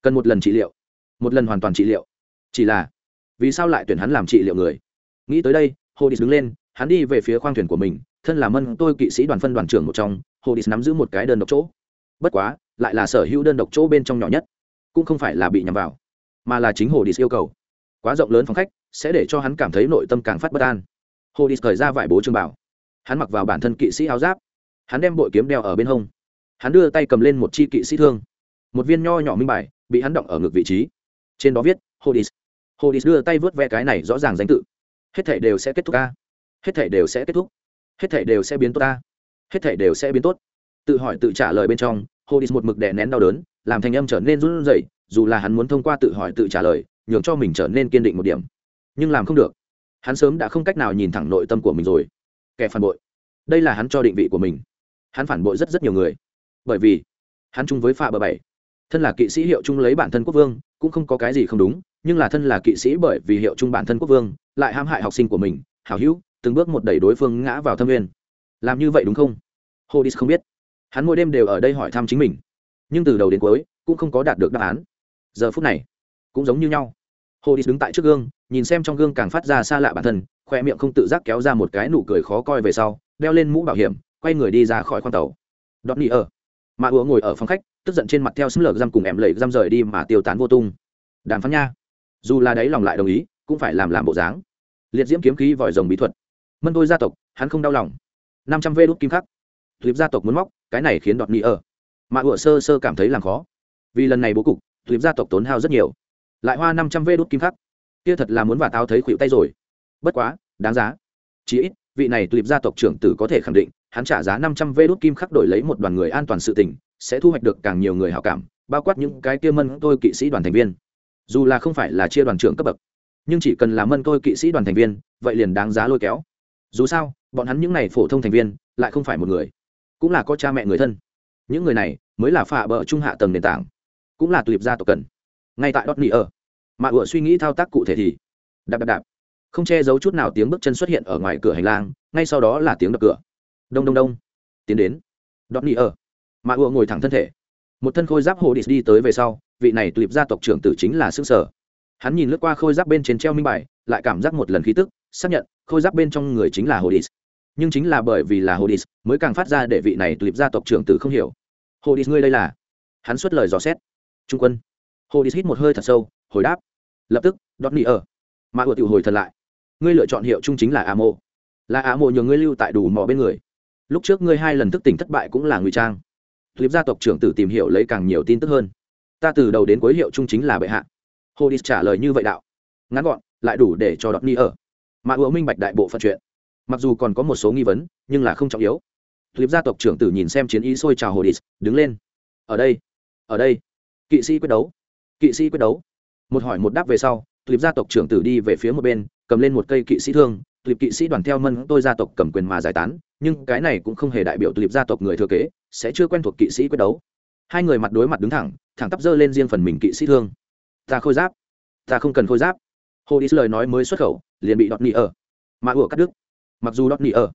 Cần một lần trị liệu. Một lần hoàn toàn trị liệu. Chỉ là, vì sao lại tuyển hắn làm trị liệu người? Nghĩ tới đây, hồ đi đứng lên, hắn đi về phía khoang thuyền của mình, thân là mân tôi kỵ sĩ đoàn phân đoàn trưởng một trong, hồ đi nắm giữ một cái đơn độc chỗ. Bất quá, lại là sở hữu đơn độc chỗ bên trong nhỏ nhất, cũng không phải là bị nhằm vào, mà là chính hồ đi yêu cầu. Quá rộng lớn phòng khách, sẽ để cho hắn cảm thấy nội tâm càng phát bất an hồ đi cởi ra vải bố trường bảo. Hắn mặc vào bản thân kỵ sĩ áo giáp. Hắn đem bội kiếm đeo ở bên hông. Hắn đưa tay cầm lên một chi kỵ sĩ thương. Một viên nho nhỏ minh bài bị hắn động ở ngực vị trí. Trên đó viết, hodis. Hodis đưa tay vớt ve cái này rõ ràng danh tự. Hết thể đều sẽ kết thúc ta. hết thể đều sẽ kết thúc. Hết thể đều sẽ biến tốt ta hết thể đều sẽ biến tốt. Tự hỏi tự trả lời bên trong, hodis một mực đè nén đau đớn, làm thành âm trở nên run rẩy, dù là hắn muốn thông qua tự hỏi tự trả lời, nhường cho mình trở nên kiên định một điểm. Nhưng làm không được hắn sớm đã không cách nào nhìn thẳng nội tâm của mình rồi. Kẻ phản bội. Đây là hắn cho định vị của mình. Hắn phản bội rất rất nhiều người. Bởi vì, hắn chung với phạ bờ bảy. Thân là kỵ sĩ hiệu chung lấy bản thân quốc vương, cũng không có cái gì không đúng, nhưng là thân là kỵ sĩ bởi vì hiệu chung bản thân quốc vương, lại hãm hại học sinh của mình, hảo hữu, từng bước một đẩy đối phương ngã vào thâm viên làm như vậy đúng không? Hodis không biết. Hắn mỗi đêm đều ở đây hỏi thăm chính mình. Nhưng từ đầu đến cuối, cũng không có đạt được đáp án. Giờ phút này, cũng giống như nhau. Hồ đi đứng tại trước gương, nhìn xem trong gương càng phát ra xa lạ bản thân khoe miệng không tự giác kéo ra một cái nụ cười khó coi về sau, đeo lên mũ bảo hiểm, quay người đi ra khỏi khoang tàu. Đọt nỉ ở. Mà ứa ngồi ở phòng khách, tức giận trên mặt theo xâm lược giam cùng em lầy giam rời đi mà tiêu tán vô tung. Đàm phán nha. Dù là đấy lòng lại đồng ý, cũng phải làm làm bộ dáng. Liệt diễm kiếm khí vòi rồng bí thuật. Mân đôi gia tộc, hắn không đau lòng. Năm trăm vê đốt kim khắc. Tuyếp gia tộc muốn móc, cái này khiến đọt nỉ ở. Mà ủa sơ sơ cảm thấy làm khó. Vì lần này bố cục tuyếp gia tộc tốn hao rất nhiều lại hoa năm trăm vê đốt kim khắc. Kia thật là muốn và tao thấy khuỵu tay rồi. Bất quá, đáng giá. Chí ít, vị này tuyệt gia tộc trưởng tử có thể khẳng định, hắn trả giá năm trăm vê đốt kim khắc đổi lấy một đoàn người an toàn sự tình, sẽ thu hoạch được càng nhiều người hảo cảm, bao quát những cái kia mân tôi kỵ sĩ đoàn thành viên. Dù là không phải là chia đoàn trưởng cấp bậc, nhưng chỉ cần là mân tôi kỵ sĩ đoàn thành viên, vậy liền đáng giá lôi kéo. Dù sao, bọn hắn những n à y phổ thông thành viên, lại không phải một người, cũng là có cha mẹ người thân. Những người này mới là phạ bờ trung hạ tầng nền tảng, cũng là tuyệt gia tộc cần. Ngay tại đốt nỉ ở mà ủa suy nghĩ thao tác cụ thể thì đạp đạp đạp. Không che giấu chút nào tiếng bước chân xuất hiện ở ngoài cửa hành lang, ngay sau đó là tiếng đập cửa. Đông đông đông. Tiến đến. Đọt nỉ ở. Mà ủa ngồi thẳng thân thể. Một thân khôi giáp hồ đi đi tới về sau, vị này tuyệt gia tộc trưởng tử chính là xương sở. Hắn nhìn lướt qua khôi giáp bên trên treo minh bài, lại cảm giác một lần khí tức, xác nhận, khôi giáp bên trong người chính là hồ đi nhưng chính là bởi vì là hồ đi mới càng phát ra để vị này tuyệt gia tộc trưởng tử không hiểu. Hồ đi ngươi đây là? Hắn xuất lời dò xét. Trung quân. Hồ đi hít một hơi thật sâu hồi đáp. Lập tức, đọt nỉ ở. Mà ủa tiểu hồi thật lại. Ngươi lựa chọn hiệu chung chính là a mộ. Là a mộ nhường ngươi lưu tại đủ mò bên người. Lúc trước ngươi hai lần thức tỉnh thất bại cũng là ngụy trang. Clip gia tộc trưởng tử tìm hiểu lấy càng nhiều tin tức hơn. Ta từ đầu đến cuối hiệu chung chính là bệ hạ. Hồ đi trả lời như vậy đạo. Ngắn gọn, lại đủ để cho đọt ni ở. Mà ủa minh bạch đại bộ phận chuyện. Mặc dù còn có một số nghi vấn, nhưng là không trọng yếu. Clip gia tộc trưởng tử nhìn xem chiến ý sôi trào hồ đi đứng lên. Ở đây ở đây. Kỵ sĩ quyết đấu. Kỵ sĩ quyết đấu một hỏi một đáp về sau tuyệt gia tộc trưởng tử đi về phía một bên, cầm lên một cây kỵ sĩ thương. Tuyệt kỵ sĩ đoàn theo mân tôi gia tộc cầm quyền mà giải tán, nhưng cái này cũng không hề đại biểu tuyệt gia tộc người thừa kế, sẽ chưa quen thuộc kỵ sĩ quyết đấu. Hai người mặt đối mặt đứng thẳng thẳng tắp dơ lên riêng phần mình kỵ sĩ thương. Ta khôi giáp. Ta không cần khôi giáp. Hồ đi lời nói mới xuất khẩu, liền bị đọt nỉ ở. Mà ủa cắt đứt. Mặc dù đọt nỉ ở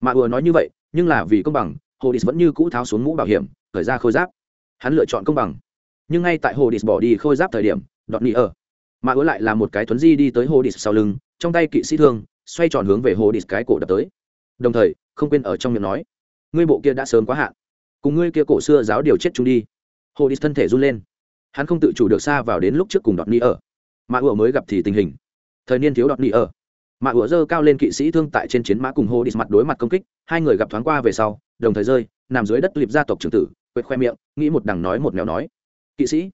mà ủa nói như vậy, nhưng là vì công bằng, hồ đi vẫn như cũ tháo xuống mũ bảo hiểm khởi ra khôi giáp. Hắn lựa chọn công bằng. Nhưng ngay tại hồ đi bỏ đi khôi giáp thời điểm đọt nỉ ở. Mà ứa lại là một cái thuấn di đi tới hồ đi sau lưng, trong tay kỵ sĩ thương, xoay tròn hướng về hồ đi cái cổ đập tới. Đồng thời, không quên ở trong miệng nói, ngươi bộ kia đã sớm quá hạn, cùng ngươi kia cổ xưa giáo điều chết chúng đi. Hồ đi thân thể run lên. Hắn không tự chủ được xa vào đến lúc trước cùng đọt nỉ ở. Mà ứa mới gặp thì tình hình. Thời niên thiếu đọt nỉ ở. Mà ứa dơ cao lên kỵ sĩ thương tại trên chiến mã cùng hồ đi mặt đối mặt công kích, hai người gặp thoáng qua về sau, đồng thời rơi, nằm dưới đất liệp gia tộc trưởng tử, quệt khoe miệng, nghĩ một đằng nói một mèo nói, kỵ sĩ,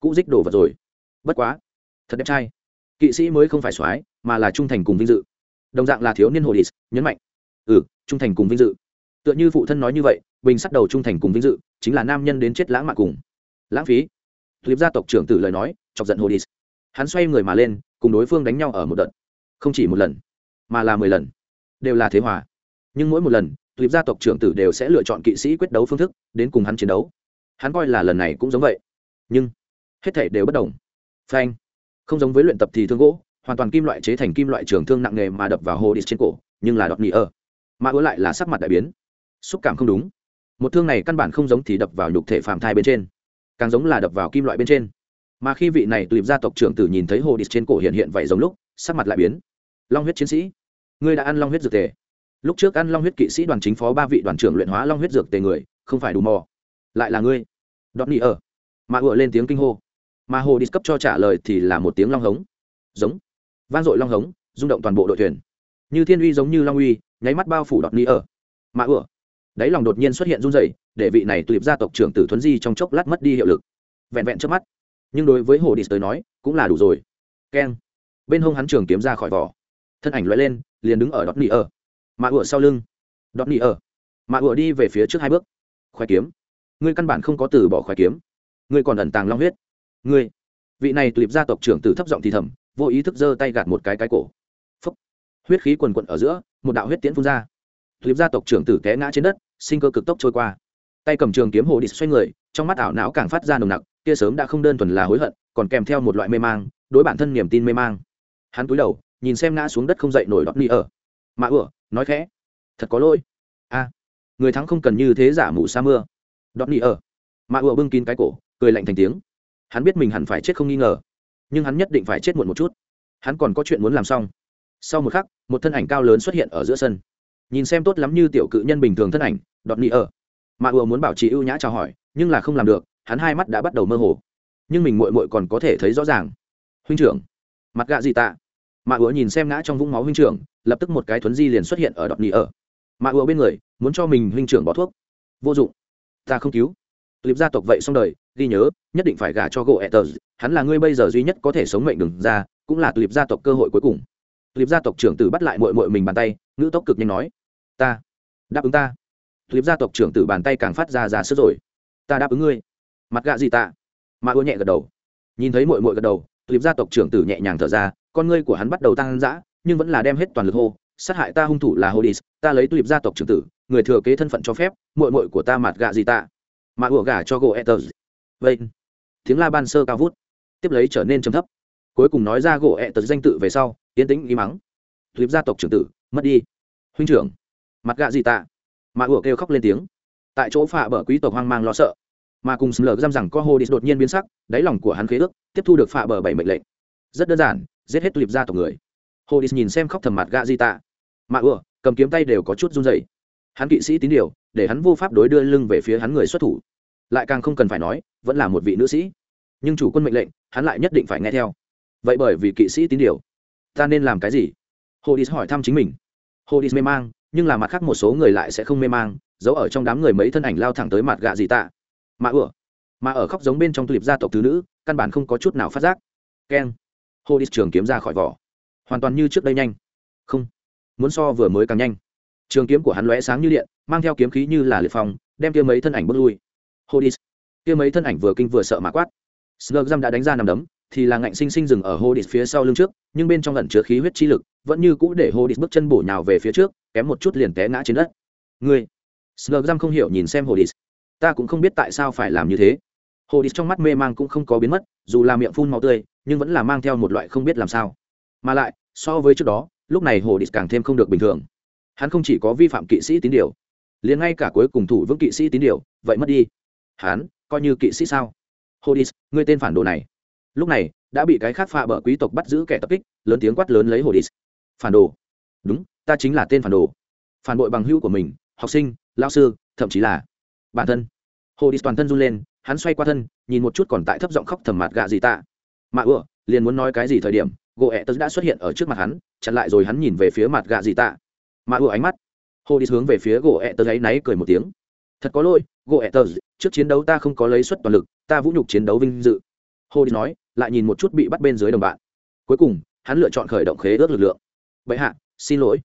cũ dích đổ vật rồi bất quá, thật đẹp trai. Kỵ sĩ mới không phải soái, mà là trung thành cùng vinh dự. Đồng dạng là thiếu niên hồ đi nhấn mạnh. Ừ trung thành cùng vinh dự. Tựa như phụ thân nói như vậy, bình sắc đầu trung thành cùng vinh dự, chính là nam nhân đến chết lãng mạn cùng. Lãng phí. Clip gia tộc trưởng tử lời nói, chọc giận hồ đi hắn xoay người mà lên, cùng đối phương đánh nhau ở một đợt. Không chỉ một lần, mà là mười lần. Đều là thế hòa. Nhưng mỗi một lần, clip gia tộc trưởng tử đều sẽ lựa chọn kỵ sĩ quyết đấu phương thức, đến cùng hắn chiến đấu. Hắn coi là lần này cũng giống vậy. Nhưng, hết thể đều bất đồng phanh. Không giống với luyện tập thì thương gỗ, hoàn toàn kim loại chế thành kim loại trường thương nặng nề mà đập vào hồ đi trên cổ, nhưng là đọt nghỉ ở mà ứa lại là sắc mặt đại biến. Xúc cảm không đúng. Một thương này căn bản không giống thì đập vào nhục thể phàm thai bên trên. Càng giống là đập vào kim loại bên trên. Mà khi vị này tùy gia tộc trưởng tử nhìn thấy hồ đi trên cổ hiện hiện vậy giống lúc, sắc mặt lại biến. Long huyết chiến sĩ, ngươi đã ăn long huyết dược tề. Lúc trước ăn long huyết kỵ sĩ đoàn chính phó ba vị đoàn trưởng luyện hóa long huyết dược tề người, không phải đủ mò. Lại là ngươi. Đọt nghỉ ở mà ứa lên tiếng kinh hô mà hồ đi cấp cho trả lời thì là một tiếng long hống. Giống. Vang dội long hống, rung động toàn bộ đội thuyền. Như thiên uy giống như long uy, nháy mắt bao phủ đọt ni ở. Mà ửa đáy lòng đột nhiên xuất hiện run rẩy, để vị này tùy gia tộc trưởng tử thuấn di trong chốc lát mất đi hiệu lực. Vẹn vẹn trước mắt. Nhưng đối với hồ đi tới nói, cũng là đủ rồi. Keng. Bên hông hắn trường kiếm ra khỏi vỏ. Thân ảnh loại lên, liền đứng ở đọt ni ở. Mà ửa sau lưng. Đọt ni ở. Mà ửa đi về phía trước hai bước. Khoe kiếm. Ngươi căn bản không có từ bỏ khoe kiếm. Ngươi còn ẩn tàng long huyết ngươi. Vị này tulip gia tộc trưởng tử thấp giọng thì thầm, vô ý thức giơ tay gạt một cái cái cổ. Phúc. Huyết khí quần quận ở giữa, một đạo huyết tiễn phun ra. Tulip gia tộc trưởng tử té ngã trên đất, sinh cơ cực tốc trôi qua. Tay cầm trường kiếm hồ đi xoay người, trong mắt ảo não càng phát ra nồng nặc, kia sớm đã không đơn thuần là hối hận, còn kèm theo một loại mê mang, đối bản thân niềm tin mê mang. Hắn cúi đầu, nhìn xem ngã xuống đất không dậy nổi đọt ni ở. Mà ửa nói khẽ. Thật có lỗi. A. Người thắng không cần như thế giả mù sa mưa. Đọt ni ở. Mà ửa bưng kín cái cổ, cười lạnh thành tiếng hắn biết mình hẳn phải chết không nghi ngờ, nhưng hắn nhất định phải chết muộn một chút. Hắn còn có chuyện muốn làm xong. Sau một khắc, một thân ảnh cao lớn xuất hiện ở giữa sân. Nhìn xem tốt lắm như tiểu cự nhân bình thường thân ảnh, đọt nị ở. Mà ùa muốn bảo trì ưu nhã chào hỏi, nhưng là không làm được, hắn hai mắt đã bắt đầu mơ hồ. Nhưng mình mội mội còn có thể thấy rõ ràng. Huynh trưởng, mặt gạ gì tạ? Mà ùa nhìn xem ngã trong vũng máu huynh trưởng, lập tức một cái thuấn di liền xuất hiện ở đọt nị ở. Mà ùa bên người, muốn cho mình huynh trưởng bỏ thuốc. Vô dụng. Ta không cứu. Clip gia tộc vậy xong đời ghi nhớ, nhất định phải gả cho gỗ etters hắn là người bây giờ duy nhất có thể sống mệnh đừng ra, cũng là clip gia tộc cơ hội cuối cùng. Clip gia tộc trưởng tử bắt lại mội mội mình bàn tay, ngữ tốc cực nhanh nói, ta, đáp ứng ta. Clip gia tộc trưởng tử bàn tay càng phát ra ra sức rồi. Ta đáp ứng ngươi. Mặt gạ gì ta? Mà ưa nhẹ gật đầu. Nhìn thấy mội mội gật đầu, clip gia tộc trưởng tử nhẹ nhàng thở ra, con ngươi của hắn bắt đầu tăng dã, nhưng vẫn là đem hết toàn lực hô, sát hại ta hung thủ là hodis, ta lấy clip gia tộc trưởng tử, người thừa kế thân phận cho phép mội mội của ta mặt gạ gì ta? Mà ủa gả cho gỗ etters vậy tiếng la ban sơ cao vút, tiếp lấy trở nên trầm thấp. Cuối cùng nói ra gỗ etters danh tự về sau, yên tĩnh, im mắng. Clip gia tộc trưởng tử, mất đi. Huynh trưởng, mặt gạ gì ta mà ủa kêu khóc lên tiếng. Tại chỗ phạ bờ quý tộc hoang mang lo sợ. Mà cùng sừng lờ giam rằng co hô đi đột nhiên biến sắc, đáy lòng của hắn khế ước, tiếp thu được phạ bờ bảy mệnh lệnh. Rất đơn giản, giết hết tulip gia tộc người. Hô đi nhìn xem khóc thầm mặt gạ gì tạ. Mà ủa, cầm kiếm tay đều có chút run dày hắn kỵ sĩ tín điều, để hắn vô pháp đối đưa lưng về phía hắn người xuất thủ lại càng không cần phải nói, vẫn là một vị nữ sĩ. Nhưng chủ quân mệnh lệnh, hắn lại nhất định phải nghe theo. Vậy bởi vì kỵ sĩ tín điều, ta nên làm cái gì? Hồ đi hỏi thăm chính mình. Hồ đi mê mang, nhưng là mặt khác một số người lại sẽ không mê mang, giấu ở trong đám người mấy thân ảnh lao thẳng tới mặt gạ gì tạ. Mà ửa mà ở khóc giống bên trong tulip gia tộc thứ nữ, căn bản không có chút nào phát giác. Keng. Hồ đi trường kiếm ra khỏi vỏ. Hoàn toàn như trước đây nhanh. Không. Muốn so vừa mới càng nhanh. Trường kiếm của hắn lóe sáng như điện, mang theo kiếm khí như là liệt phòng đem kia mấy thân ảnh bước lui. Hodis, kia mấy thân ảnh vừa kinh vừa sợ mà quát Slug đã đánh ra nằm đấm, thì là ngạnh sinh sinh dừng ở Hodis phía sau lưng trước, nhưng bên trong ẩn chứa khí huyết chi lực, vẫn như cũ để Hodis bước chân bổ nhào về phía trước, kém một chút liền té ngã trên đất. Ngươi, Slug không hiểu nhìn xem Hodis. Ta cũng không biết tại sao phải làm như thế. Hodis trong mắt mê mang cũng không có biến mất, dù là miệng phun máu tươi, nhưng vẫn là mang theo một loại không biết làm sao. Mà lại, so với trước đó, lúc này Hodis càng thêm không được bình thường. Hắn không chỉ có vi phạm kỵ sĩ tín điều, liền ngay cả cuối cùng thủ vững kỵ sĩ tín điều, vậy mất đi. Hắn, coi như kỵ sĩ sao? Hodis, ngươi tên phản đồ này. Lúc này, đã bị cái khác phạ bờ quý tộc bắt giữ kẻ tập kích, lớn tiếng quát lớn lấy Hodis. Phản đồ. Đúng, ta chính là tên phản đồ. Phản bội bằng hữu của mình, học sinh, lão sư, thậm chí là bản thân. Hodis toàn thân run lên, hắn xoay qua thân, nhìn một chút còn tại thấp giọng khóc thầm mặt gạ gì ta. mạ ủa, liền muốn nói cái gì thời điểm, Gỗ Ê Tớ đã xuất hiện ở trước mặt hắn, chặn lại rồi hắn nhìn về phía mặt gạ gì ta. mạ ủa ánh mắt, Hodis hướng về phía Gỗ Ê Tớ gáy náy cười một tiếng. Thật có lỗi, Goethe, trước chiến đấu ta không có lấy suất toàn lực, ta vũ nhục chiến đấu vinh dự. Hô đi nói lại nhìn một chút bị bắt bên dưới đồng bạn. Cuối cùng hắn lựa chọn khởi động khế ước lực lượng. Vậy hạ xin lỗi.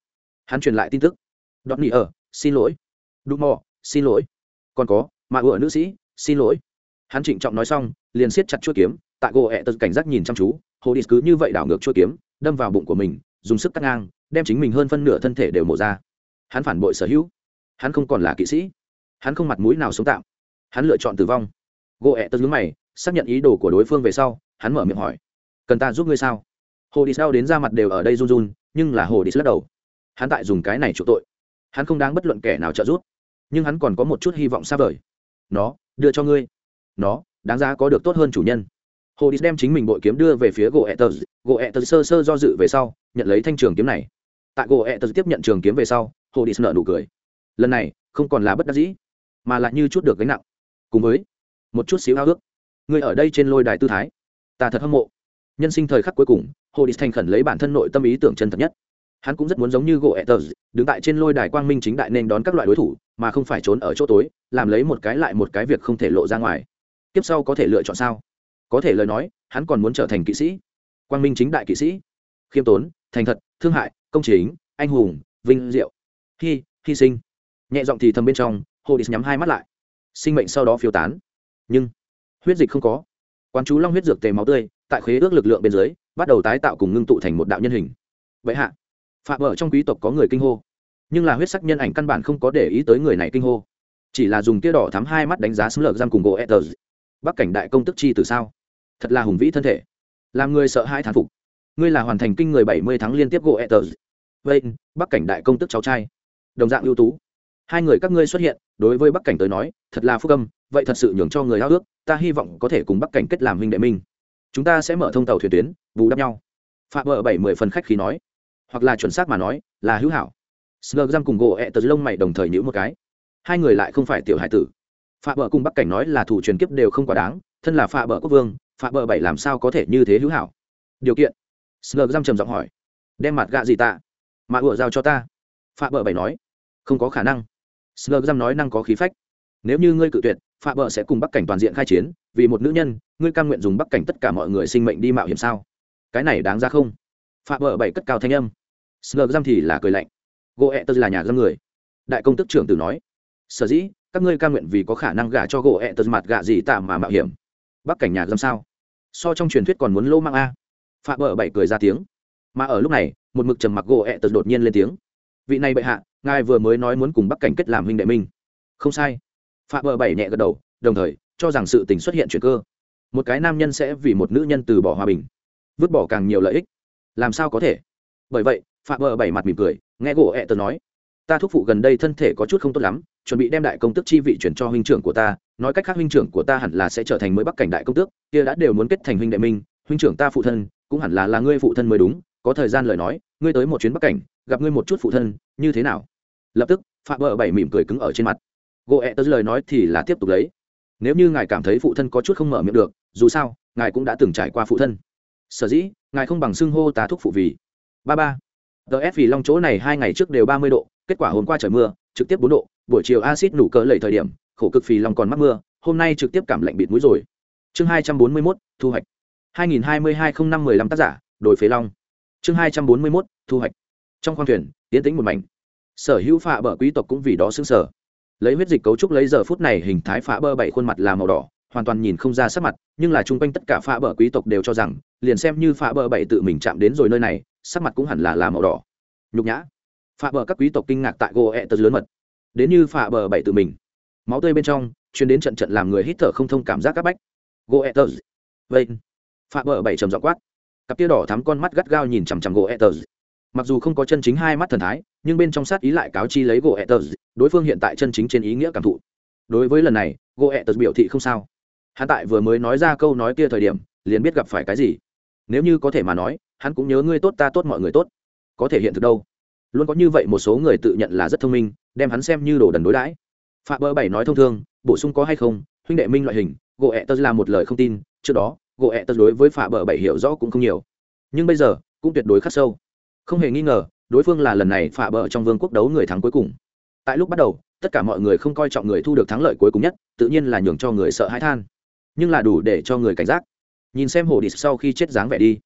Hắn truyền lại tin tức. Đọt nỉ ở xin lỗi. Đu mò xin lỗi. Còn có mà ựa nữ sĩ xin lỗi. Hắn trịnh trọng nói xong liền siết chặt chuỗi kiếm tại gỗ ẹ tật cảnh giác nhìn chăm chú. Hồ đi cứ như vậy đảo ngược chuỗi kiếm đâm vào bụng của mình dùng sức cắt ngang đem chính mình hơn phân nửa thân thể đều mổ ra. Hắn phản bội sở hữu. Hắn không còn là kỵ sĩ hắn không mặt mũi nào sống tạm. Hắn lựa chọn tử vong. Gỗ ẹ tớ nhướng mày, xác nhận ý đồ của đối phương về sau, hắn mở miệng hỏi. Cần ta giúp ngươi sao? Hồ đi sao đến ra mặt đều ở đây run run, nhưng là hồ đi lắc đầu. Hắn tại dùng cái này chủ tội. Hắn không đáng bất luận kẻ nào trợ giúp. Nhưng hắn còn có một chút hy vọng xa vời. Nó, đưa cho ngươi. Nó, đáng giá có được tốt hơn chủ nhân. Hồ đi đem chính mình bội kiếm đưa về phía gỗ etters gỗ etters sơ sơ do dự về sau, nhận lấy thanh trường kiếm này. Tại gỗ etters tiếp nhận trường kiếm về sau, hồ đi nợ nụ cười. Lần này, không còn là bất đắc dĩ mà lại như chút được gánh nặng. Cùng với một chút xíu ao ước. Người ở đây trên lôi đài tư thái, ta thật hâm mộ. Nhân sinh thời khắc cuối cùng hồ đi thành khẩn lấy bản thân nội tâm ý tưởng chân thật nhất. Hắn cũng rất muốn giống như gỗ etters đứng tại trên lôi đài quang minh chính đại nên đón các loại đối thủ, mà không phải trốn ở chỗ tối, làm lấy một cái lại một cái việc không thể lộ ra ngoài. Tiếp sau có thể lựa chọn sao? Có thể lời nói, hắn còn muốn trở thành kỵ sĩ. Quang minh chính đại kỵ sĩ. Khiêm tốn, thành thật, thương hại, công chính, anh hùng, vinh diệu. Hy hy sinh. Nhẹ giọng thì thầm bên trong hồ đi nhắm hai mắt lại. Sinh mệnh sau đó phiêu tán. Nhưng, huyết dịch không có. Quán chú long huyết dược tề máu tươi, tại khế ước lực lượng bên dưới, bắt đầu tái tạo cùng ngưng tụ thành một đạo nhân hình. Vậy hạ, phạm ở trong quý tộc có người kinh hô. Nhưng là huyết sắc nhân ảnh căn bản không có để ý tới người này kinh hô. Chỉ là dùng tia đỏ thắm hai mắt đánh giá xâm lược giam cùng gỗ etters bắc cảnh đại công tức chi từ sao? Thật là hùng vĩ thân thể. Làm người sợ hai thán phục. Ngươi là hoàn thành kinh người bảy mươi tháng liên tiếp gỗ etters vậy, bắc cảnh đại công tức cháu trai. Đồng dạng ưu tú hai người các ngươi xuất hiện, đối với bắc cảnh tới nói, thật là phúc âm, vậy thật sự nhường cho người ao ước, ta hy vọng có thể cùng bắc cảnh kết làm huynh đệ minh chúng ta sẽ mở thông tàu thuyền tuyến, bù đắp nhau. Phạm vợ bảy mươi phần khách khí nói. Hoặc là chuẩn xác mà nói, là hữu hảo. Sờ răng cùng gỗ ẹ tờ lông mày đồng thời nhữ một cái. Hai người lại không phải tiểu hải tử. Phạm vợ cùng bắc cảnh nói là thủ truyền kiếp đều không quá đáng, thân là phạm vợ quốc vương, phạm vợ bảy làm sao có thể như thế hữu hảo? Điều kiện. Sờ răng trầm giọng hỏi. Đem mặt gạ gì tạ? Mà ủa giao cho ta. Phạm vợ bảy nói. Không có khả năng sờ giam nói năng có khí phách. Nếu như ngươi cự tuyệt phạm Bợ sẽ cùng bắc cảnh toàn diện khai chiến, vì một nữ nhân, ngươi cam nguyện dùng bắc cảnh tất cả mọi người sinh mệnh đi mạo hiểm sao? Cái này đáng ra không? Phạm Bợ bảy cất cao thanh âm. Sờ giam thì là cười lạnh. Gỗ tơ là nhà dân người. Đại công Tước trưởng tử nói, sở dĩ, các ngươi cam nguyện vì có khả năng gả cho gỗ tơ mặt gạ gì tạm mà mạo hiểm. Bắc cảnh nhà giam sao? So trong truyền thuyết còn muốn lô mang a. Phạm Bợ bảy cười ra tiếng. Mà ở lúc này, một mực trầm mặc gỗ tơ đột nhiên lên tiếng. Vị này bệ hạ ngài vừa mới nói muốn cùng bắc cảnh kết làm huynh đệ minh. Không sai. Phạm vợ bảy nhẹ gật đầu, đồng thời, cho rằng sự tình xuất hiện chuyện cơ. Một cái nam nhân sẽ vì một nữ nhân từ bỏ hòa bình, vứt bỏ càng nhiều lợi ích. Làm sao có thể? Bởi vậy phạm vợ bảy mặt mỉm cười, nghe gỗ ẹ tờ nói, ta thúc phụ gần đây thân thể có chút không tốt lắm, chuẩn bị đem đại công tước chi vị chuyển cho huynh trưởng của ta, nói cách khác huynh trưởng của ta hẳn là sẽ trở thành mới bắc cảnh đại công tước, kia đã đều muốn kết thành huynh đệ minh, huynh trưởng ta phụ thân, cũng hẳn là là ngươi phụ thân mới đúng, có thời gian lời nói, ngươi tới một chuyến bắc cảnh, gặp ngươi một chút phụ thân, như thế nào? Lập tức, phạm vợ bảy mỉm cười cứng ở trên mặt. Gỗ ẹ tớ lời nói thì là tiếp tục lấy. Nếu như ngài cảm thấy phụ thân có chút không mở miệng được, dù sao, ngài cũng đã từng trải qua phụ thân. Sở dĩ, ngài không bằng xưng hô ta thúc phụ vì. Ba ba. Ts vì long chỗ này hai ngày trước đều ba mươi độ, kết quả hôm qua trời mưa, trực tiếp bốn độ, buổi chiều acid nủ cỡ lầy thời điểm, khổ cực phì long còn mắc mưa, hôm nay trực tiếp cảm lạnh bịt mũi rồi. Chương hai trăm bốn mươi mốt, thu hoạch. Hai nghìn hai mươi hai không năm mười lăm tác giả đổi phế long. Chương hai trăm bốn mươi mốt, thu hoạch. Trong khoang thuyền, tiến tĩnh một mảnh sở hữu phạ bờ quý tộc cũng vì đó xứng sở. Lấy huyết dịch cấu trúc lấy giờ phút này hình thái phá bờ bảy khuôn mặt là màu đỏ, hoàn toàn nhìn không ra sắc mặt, nhưng là chung quanh tất cả phá bờ quý tộc đều cho rằng, liền xem như phá bờ bảy tự mình chạm đến rồi nơi này, sắc mặt cũng hẳn là là màu đỏ. Nhục nhã. Phá bờ các quý tộc kinh ngạc tại gỗ ẹ tật lớn mật. Đến như phá bờ bảy tự mình. Máu tươi bên trong chuyến đến trận trận làm người hít thở không thông cảm giác các bách. Gỗ ẹ tật vậy phá bờ bảy trầm dọ quát. Cặp tia đỏ thắm con mắt gắt gao nhìn chằm chằm gỗ ẹ tật mặc dù không có chân chính hai mắt thần thái, nhưng bên trong sát ý lại cáo chi lấy gỗ ẹ tờ đối phương hiện tại chân chính trên ý nghĩa cảm thụ. Đối với lần này gỗ ẹ tờ biểu thị không sao. Hắn tại vừa mới nói ra câu nói kia thời điểm, liền biết gặp phải cái gì. Nếu như có thể mà nói, hắn cũng nhớ ngươi tốt ta tốt mọi người tốt. Có thể hiện thực đâu? Luôn có như vậy một số người tự nhận là rất thông minh, đem hắn xem như đồ đần đối đãi. Phạm bơ bảy nói thông thương bổ sung có hay không, huynh đệ minh loại hình gỗ ẹ tơ là một lời không tin, trước đó gỗ ẹ tơ đối với phạm bờ bảy hiểu rõ cũng không nhiều. Nhưng bây giờ, cũng tuyệt đối khắc sâu không hề nghi ngờ đối phương là lần này phạ bờ trong vương quốc đấu người thắng cuối cùng. Tại lúc bắt đầu tất cả mọi người không coi trọng người thu được thắng lợi cuối cùng nhất tự nhiên là nhường cho người sợ hãi than. Nhưng là đủ để cho người cảnh giác. Nhìn xem hồ Địch sau khi chết dáng vẻ đi.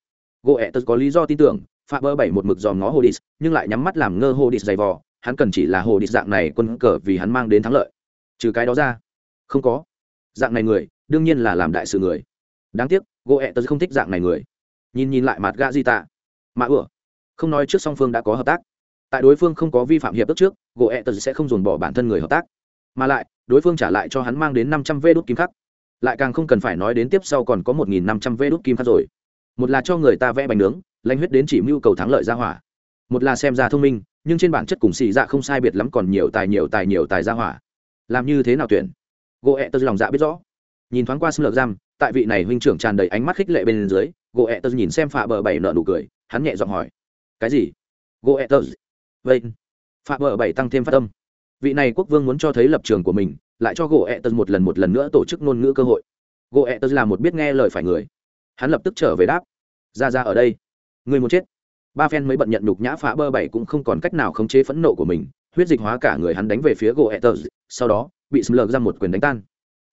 Gỗ ẹ tật có lý do tin tưởng phạ bờ bảy một mực dòm ngó hồ Địch, nhưng lại nhắm mắt làm ngơ hồ Địch dày vò hắn cần chỉ là hồ Địch dạng này quân cờ vì hắn mang đến thắng lợi. Trừ cái đó ra không có. Dạng này người đương nhiên là làm đại sự người. Đáng tiếc gỗ ẹ tật không thích dạng này người. Nhìn nhìn lại mặt gà di tạ. Mà ửa không nói trước song phương đã có hợp tác. Tại đối phương không có vi phạm hiệp ước trước, gỗ ẹ tật sẽ không dồn bỏ bản thân người hợp tác. Mà lại, đối phương trả lại cho hắn mang đến năm trăm vê đốt kim khắc. Lại càng không cần phải nói đến tiếp sau còn có một nghìn năm trăm vê đốt kim khắc rồi. Một là cho người ta vẽ bánh nướng lanh huyết đến chỉ mưu cầu thắng lợi ra hỏa. Một là xem ra thông minh, nhưng trên bản chất cùng xì dạ không sai biệt lắm còn nhiều tài nhiều tài nhiều tài ra hỏa. Làm như thế nào tuyển? Gỗ ẹ tật lòng dạ biết rõ. Nhìn thoáng qua xâm lược giam, tại vị này huynh trưởng tràn đầy ánh mắt khích lệ bên dưới, gỗ ẹ tật nhìn xem phạ bờ bảy nợ nụ cười, hắn nhẹ giọng hỏi cái gì? Goethers vậy phạm vợ bảy tăng thêm phát tâm vị này quốc vương muốn cho thấy lập trường của mình, lại cho goethers một lần một lần nữa tổ chức ngôn ngữ cơ hội. Goethers là một biết nghe lời phải người. Hắn lập tức trở về đáp. Ra ra ở đây. Người muốn chết. Ba phen mới bận nhận nhục nhã phá bơ bảy cũng không còn cách nào khống chế phẫn nộ của mình. Huyết dịch hóa cả người hắn đánh về phía goethers sau đó, bị sầm lờ ra một quyền đánh tan.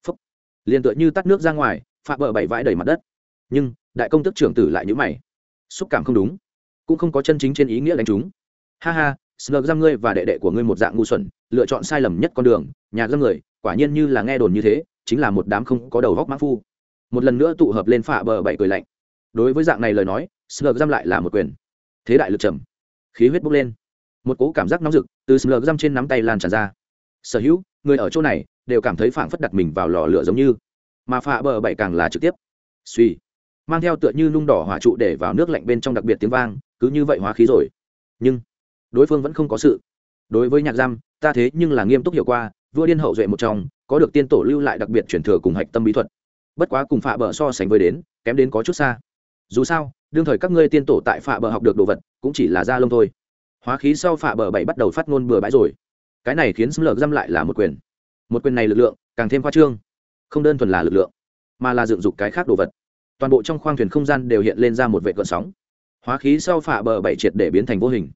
Phúc. liền tựa như tắt nước ra ngoài phá bờ bảy vãi đầy mặt đất. Nhưng, đại công tức trưởng tử lại nhữ mày. Xúc cảm không đúng cũng không có chân chính trên ý nghĩa đánh chúng. Ha ha slug giam ngươi và đệ đệ của ngươi một dạng ngu xuẩn, lựa chọn sai lầm nhất con đường, nhà giam người, quả nhiên như là nghe đồn như thế, chính là một đám không có đầu góc mã phu. Một lần nữa tụ hợp lên phạ bờ bảy cười lạnh. Đối với dạng này lời nói slug giam lại là một quyền. Thế đại lực trầm. Khí huyết bốc lên. Một cỗ cảm giác nóng rực từ slug giam trên nắm tay lan tràn ra. Sở hữu, người ở chỗ này đều cảm thấy phảng phất đặt mình vào lò lửa giống như. Mà phạ bờ bảy càng là trực tiếp. Suy mang theo tựa như nung đỏ hỏa trụ để vào nước lạnh bên trong đặc biệt tiếng vang cứ như vậy hóa khí rồi. Nhưng, đối phương vẫn không có sự. Đối với nhạc giam, ta thế nhưng là nghiêm túc hiểu qua, vua điên hậu duệ một trong, có được tiên tổ lưu lại đặc biệt chuyển thừa cùng hạch tâm bí thuật. Bất quá cùng phạ bờ so sánh với đến, kém đến có chút xa. Dù sao, đương thời các ngươi tiên tổ tại phạ bờ học được đồ vật, cũng chỉ là da lông thôi. Hóa khí sau phạ bờ bảy bắt đầu phát ngôn bừa bãi rồi. Cái này khiến xâm lược giam lại là một quyền. Một quyền này lực lượng, càng thêm khoa trương. Không đơn thuần là lực lượng, mà là dựng dục cái khác đồ vật. Toàn bộ trong khoang thuyền không gian đều hiện lên ra một vệ cợn sóng hóa khí sau phạ bờ bảy triệt để biến thành vô hình.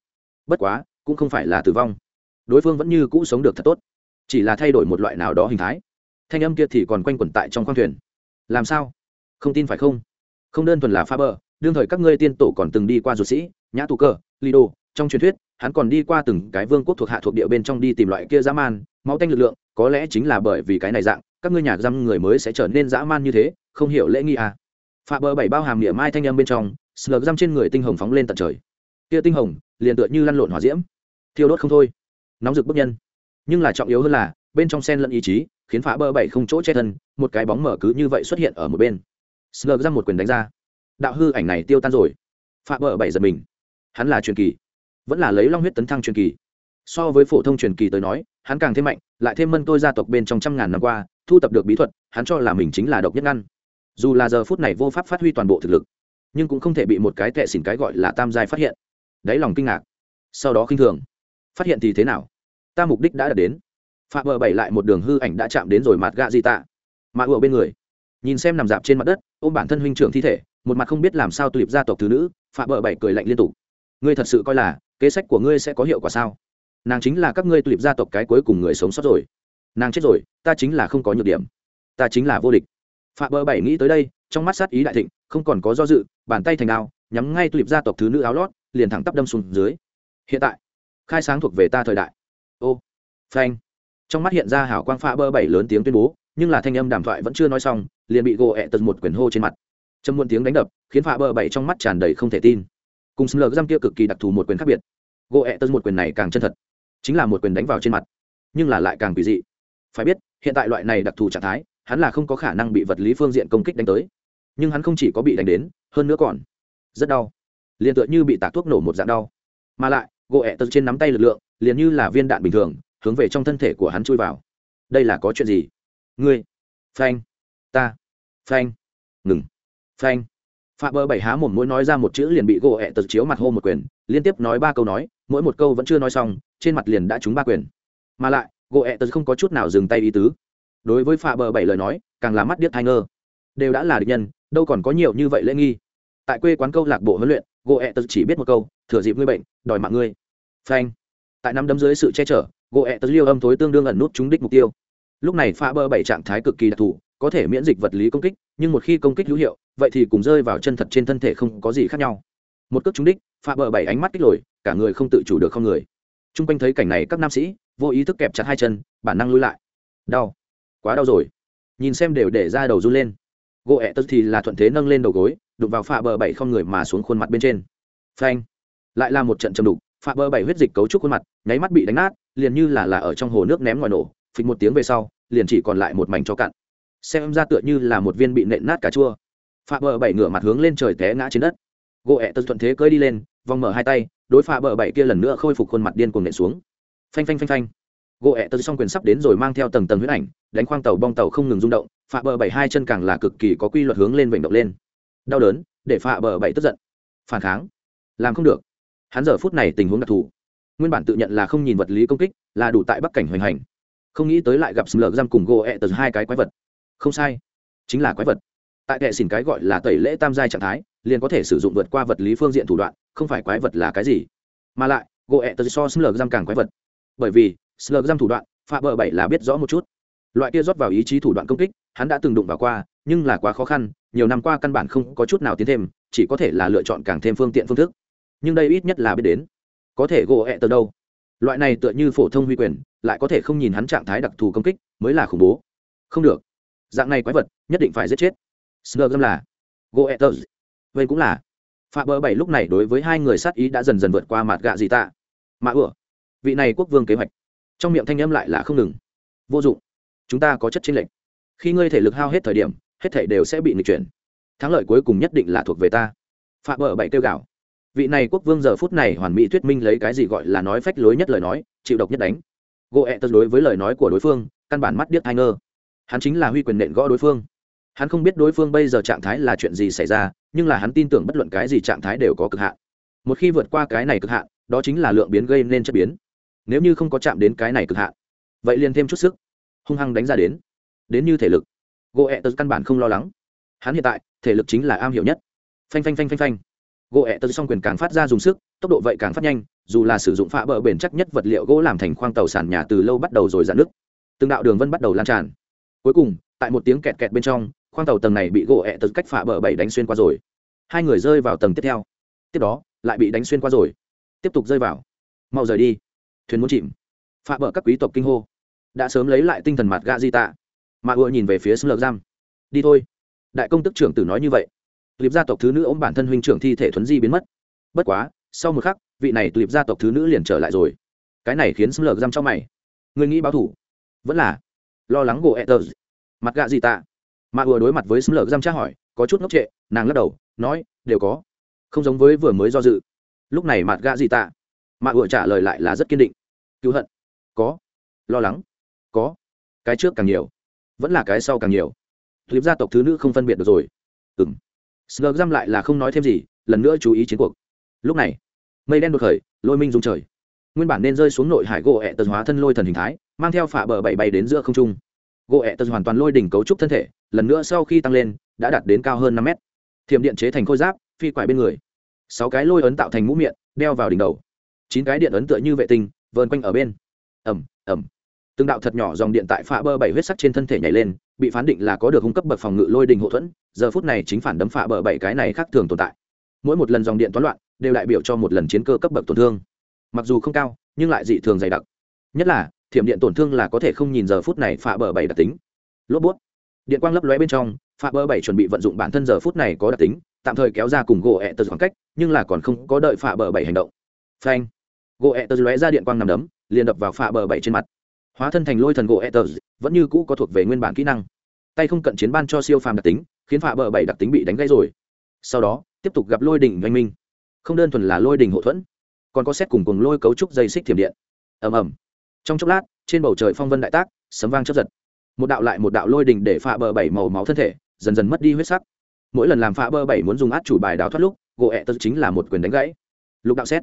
Bất quá cũng không phải là tử vong. Đối phương vẫn như cũ sống được thật tốt. Chỉ là thay đổi một loại nào đó hình thái. Thanh âm kia thì còn quanh quẩn tại trong khoang thuyền. Làm sao? Không tin phải không? Không đơn thuần là phá bờ đương thời các ngươi tiên tổ còn từng đi qua ruột sĩ nhã tù cơ lido trong truyền thuyết hắn còn đi qua từng cái vương quốc thuộc hạ thuộc địa bên trong đi tìm loại kia dã man máu tanh lực lượng có lẽ chính là bởi vì cái này dạng các ngươi nhà giam người mới sẽ trở nên dã man như thế không hiểu lễ nghi à. phá bờ bảy bao hàm địa mai thanh âm bên trong, slug răm trên người tinh hồng phóng lên tận trời. Kia tinh hồng, liền tựa như lăn lộn hỏa diễm, thiêu đốt không thôi, nóng rực bức nhân. Nhưng là trọng yếu hơn là, bên trong sen lẫn ý chí, khiến phá bờ bảy không chỗ che thân, một cái bóng mở cứ như vậy xuất hiện ở một bên. Slug răm một quyền đánh ra. Đạo hư ảnh này tiêu tan rồi. Phá bờ bảy giật mình. Hắn là truyền kỳ, vẫn là lấy long huyết tấn thăng truyền kỳ. So với phổ thông truyền kỳ tới nói, hắn càng thêm mạnh, lại thêm mân tôi gia tộc bên trong trăm ngàn năm qua, thu tập được bí thuật, hắn cho là mình chính là độc nhất ngăn dù là giờ phút này vô pháp phát huy toàn bộ thực lực nhưng cũng không thể bị một cái tệ xỉn cái gọi là tam giai phát hiện. Đáy lòng kinh ngạc. Sau đó khinh thường. Phát hiện thì thế nào? Ta mục đích đã đạt đến. Phạm vợ bảy lại một đường hư ảnh đã chạm đến rồi mặt gạ gì tạ. Mà ủa bên người. Nhìn xem nằm dạp trên mặt đất, ôm bản thân huynh trưởng thi thể, một mặt không biết làm sao tuyệt gia tộc thứ nữ phạm vợ bảy cười lạnh liên tục. Ngươi thật sự coi là, kế sách của ngươi sẽ có hiệu quả sao? Nàng chính là các ngươi tuyệt gia tộc cái cuối cùng người sống sót rồi. Nàng chết rồi, ta chính là không có nhược điểm. Ta chính là vô địch. Phạm bờ bảy nghĩ tới đây trong mắt sát ý đại thịnh, không còn có do dự, bàn tay thành đao, nhắm ngay tulip gia tộc thứ nữ áo lót, liền thẳng tắp đâm xuống dưới. Hiện tại, khai sáng thuộc về ta thời đại. Ô, phanh. Trong mắt hiện ra hảo quang pha bơ bảy lớn tiếng tuyên bố, nhưng là thanh âm đàm thoại vẫn chưa nói xong, liền bị gỗ ẹ tật một quyển hô trên mặt. Châm muôn tiếng đánh đập, khiến pha bơ bảy trong mắt tràn đầy không thể tin. Cùng xâm lược giam kia cực kỳ đặc thù một quyền khác biệt. Gỗ ẹ tật một quyền này càng chân thật, chính là một quyền đánh vào trên mặt, nhưng là lại càng quỷ dị. Phải biết, hiện tại loại này đặc thù trạng thái, hắn là không có khả năng bị vật lý phương diện công kích đánh tới nhưng hắn không chỉ có bị đánh đến, hơn nữa còn rất đau. Liền tựa như bị tạc thuốc nổ một dạng đau. Mà lại, gỗ ẹ tật trên nắm tay lực lượng, liền như là viên đạn bình thường, hướng về trong thân thể của hắn chui vào. Đây là có chuyện gì? Ngươi, phanh, ta, phanh, ngừng, phanh. Phạm bơ bảy há một mũi nói ra một chữ liền bị gỗ ẹ tật chiếu mặt hô một quyền, liên tiếp nói ba câu nói, mỗi một câu vẫn chưa nói xong, trên mặt liền đã trúng ba quyền. Mà lại, gỗ ẹ tật không có chút nào dừng tay ý tứ. Đối với phạ bờ bảy lời nói, càng là mắt điếc thai ngơ đều đã là địch nhân, đâu còn có nhiều như vậy lễ nghi. Tại quê quán câu lạc bộ huấn luyện gỗ ẹ tật chỉ biết một câu, thừa dịp ngươi bệnh, đòi mạng ngươi. Phanh. Tại năm đấm dưới sự che chở gỗ ẹ tật liêu âm thối tương đương ẩn nút trúng đích mục tiêu. Lúc này pha bơ bảy trạng thái cực kỳ đặc thù, có thể miễn dịch vật lý công kích, nhưng một khi công kích hữu hiệu, vậy thì cùng rơi vào chân thật trên thân thể không có gì khác nhau. Một cước trúng đích pha bờ bảy ánh mắt kích lồi, cả người không tự chủ được không người. T r u n g quanh thấy cảnh này các nam sĩ, vô ý thức kẹp chặt hai chân, bản năng lui lại. Đau. Quá đau rồi. Nhìn xem đều để ra đầu run lên gỗ ẹ tật thì là thuận thế nâng lên đầu gối, đụng vào phạ bờ bảy không người mà xuống khuôn mặt bên trên. Phanh. Lại là một trận châm đục, phạ bờ bảy huyết dịch cấu trúc khuôn mặt, nháy mắt bị đánh nát, liền như là là ở trong hồ nước ném ngoài nổ, phịch một tiếng về sau, liền chỉ còn lại một mảnh cho cặn xem ra tựa như là một viên bị nện nát cà chua. Phạ bờ bảy ngửa mặt hướng lên trời té ngã trên đất. Gỗ ẹ tật thuận thế cơi đi lên, vòng mở hai tay, đối phạ bờ bảy kia lần nữa khôi phục khuôn mặt điên cuồng nện xuống. Phanh phanh phanh phanh. Gỗ ẹ tật xong quyền sắp đến rồi mang theo tầng tầng huyết ảnh, đánh khoang tàu bong tàu không ngừng rung động phạ bờ bảy hai chân càng là cực kỳ có quy luật hướng lên vành động lên. Đau đớn, để phạ bờ bảy tức giận. Phản kháng. Làm không được. Hắn giờ phút này tình huống đặc thù. Nguyên bản tự nhận là không nhìn vật lý công kích, là đủ tại bắc cảnh hoành hành. Không nghĩ tới lại gặp sừng lợn giam cùng gỗ ẹ tờ hai cái quái vật. Không sai. Chính là quái vật. Tại kệ xỉn cái gọi là tẩy lễ tam giai trạng thái, liền có thể sử dụng vượt qua vật lý phương diện thủ đoạn, không phải quái vật là cái gì. Mà lại gỗ ẹ tờ so sừng lợn giam càng quái vật. Bởi vì slug giam thủ đoạn phạm bờ bảy là biết rõ một chút loại kia rót vào ý chí thủ đoạn công kích, hắn đã từng đụng vào qua, nhưng là quá khó khăn, nhiều năm qua căn bản không có chút nào tiến thêm, chỉ có thể là lựa chọn càng thêm phương tiện phương thức. Nhưng đây ít nhất là biết đến. Có thể gỗ ẹ từ đâu? Loại này tựa như phổ thông huy quyền, lại có thể không nhìn hắn trạng thái đặc thù công kích, mới là khủng bố. Không được. Dạng này quái vật, nhất định phải giết chết. Snug là gỗ ẹ tờ. Vậy cũng là. Phạm bờ bảy lúc này đối với hai người sát ý đã dần dần vượt qua mặt gạ gì tạ. Mà ửa vị này quốc vương kế hoạch. Trong miệng thanh âm lại là không ngừng. Vô dụng chúng ta có chất chênh lệch. Khi ngươi thể lực hao hết thời điểm, hết thể đều sẽ bị nghịch chuyển. Thắng lợi cuối cùng nhất định là thuộc về ta. Phạm bờ bảy kêu gạo vị này quốc vương giờ phút này hoàn mỹ thuyết minh lấy cái gì gọi là nói phách lối nhất lời nói, chịu độc nhất đánh. Gỗ ẹ tật đối với lời nói của đối phương, căn bản mắt điếc ai ngơ. Hắn chính là huy quyền nện gõ đối phương. Hắn không biết đối phương bây giờ trạng thái là chuyện gì xảy ra, nhưng là hắn tin tưởng bất luận cái gì trạng thái đều có cực hạn. Một khi vượt qua cái này cực hạn, đó chính là lượng biến gây nên chất biến. Nếu như không có chạm đến cái này cực hạn, vậy liền thêm chút sức hung hăng đánh ra đến. Đến như thể lực. Gỗ ẹ tật căn bản không lo lắng. Hắn hiện tại, thể lực chính là am hiểu nhất. Phanh phanh phanh phanh phanh. Gỗ ẹ tật xong quyền càng phát ra dùng sức, tốc độ vậy càng phát nhanh, dù là sử dụng phá bờ bền chắc nhất vật liệu gỗ làm thành khoang tàu sàn nhà từ lâu bắt đầu rồi dạn nứt. Từng đạo đường vân bắt đầu lan tràn. Cuối cùng, tại một tiếng kẹt kẹt bên trong, khoang tàu tầng này bị gỗ ẹ tật cách phá bờ bảy đánh xuyên qua rồi. Hai người rơi vào tầng tiếp theo. Tiếp đó, lại bị đánh xuyên qua rồi. Tiếp tục rơi vào. Mau rời đi. Thuyền muốn chìm. Phá bờ các quý tộc kinh hô đã sớm lấy lại tinh thần mặt gạ di tạ. Mà ưa nhìn về phía xâm lược giam. Đi thôi. Đại công tức trưởng tử nói như vậy. Liệp gia tộc thứ nữ ôm bản thân huynh trưởng thi thể thuấn di biến mất. Bất quá, sau một khắc, vị này liệp gia tộc thứ nữ liền trở lại rồi. Cái này khiến xâm lược giam trong mày. Người nghĩ báo thủ vẫn là lo lắng gỗ etters mặt gạ gì tạ. Mà ưa đối mặt với xâm lược giam tra hỏi, có chút ngốc trệ, nàng lắc đầu, nói, đều có. Không giống với vừa mới do dự. Lúc này mặt gạ gì tạ. Mà ưa trả lời lại là rất kiên định. Cứu hận. Có. Lo lắng có. Cái trước càng nhiều, vẫn là cái sau càng nhiều. Clip gia tộc thứ nữ không phân biệt được rồi. Ừng sờ giam lại là không nói thêm gì, lần nữa chú ý chiến cuộc. Lúc này, mây đen đột khởi, lôi minh dung trời. Nguyên bản nên rơi xuống nội hải gỗ ẹ tần hóa thân lôi thần hình thái, mang theo phả bờ bảy bay đến giữa không trung. Gỗ ẹ tần hoàn toàn lôi đỉnh cấu trúc thân thể, lần nữa sau khi tăng lên, đã đạt đến cao hơn năm mét. Thiểm điện chế thành khôi giáp, phi quải bên người. Sáu cái lôi ấn tạo thành mũ miệng, đeo vào đỉnh đầu. Chín cái điện ấn tựa như vệ tinh, vờn quanh ở bên. Ẩm ẩm từng đạo thật nhỏ dòng điện tại phạ bờ bảy huyết sắc trên thân thể nhảy lên, bị phán định là có được cung cấp bậc phòng ngự lôi đình hậu thuẫn, giờ phút này chính phản đấm phạ bờ bảy cái này khác thường tồn tại. Mỗi một lần dòng điện toán loạn, đều đại biểu cho một lần chiến cơ cấp bậc tổn thương. Mặc dù không cao, nhưng lại dị thường dày đặc. Nhất là, thiểm điện tổn thương là có thể không nhìn giờ phút này phạ bờ bảy đặc tính. Lốp bút. Điện quang lấp lóe bên trong phạ bờ bảy chuẩn bị vận dụng bản thân giờ phút này có đặc tính, tạm thời kéo ra cùng gỗ ẹ tờ khoảng cách, nhưng là còn không có đợi phạ bờ bảy hành động. Phanh. Gỗ ẹ tờ lóe ra điện quang nằm đấm, liền đập vào phạ bờ bảy trên mặt hóa thân thành lôi thần gỗ ether vẫn như cũ có thuộc về nguyên bản kỹ năng. Tay không cận chiến ban cho siêu phàm đặc tính, khiến phạ bờ bảy đặc tính bị đánh gãy rồi. Sau đó, tiếp tục gặp lôi đỉnh oanh minh. Không đơn thuần là lôi đỉnh hậu thuẫn, còn có xét cùng cùng lôi cấu trúc dây xích thiểm điện. Ầm ầm. Trong chốc lát, trên bầu trời phong vân đại tác, sấm vang chấp giật. Một đạo lại một đạo lôi đỉnh để phạ bờ bảy màu máu thân thể, dần dần mất đi huyết sắc. Mỗi lần làm phạ bờ bảy muốn dùng át chủ bài đào thoát lúc, gỗ ẹ tật chính là một quyền đánh gãy. Lục đạo xét.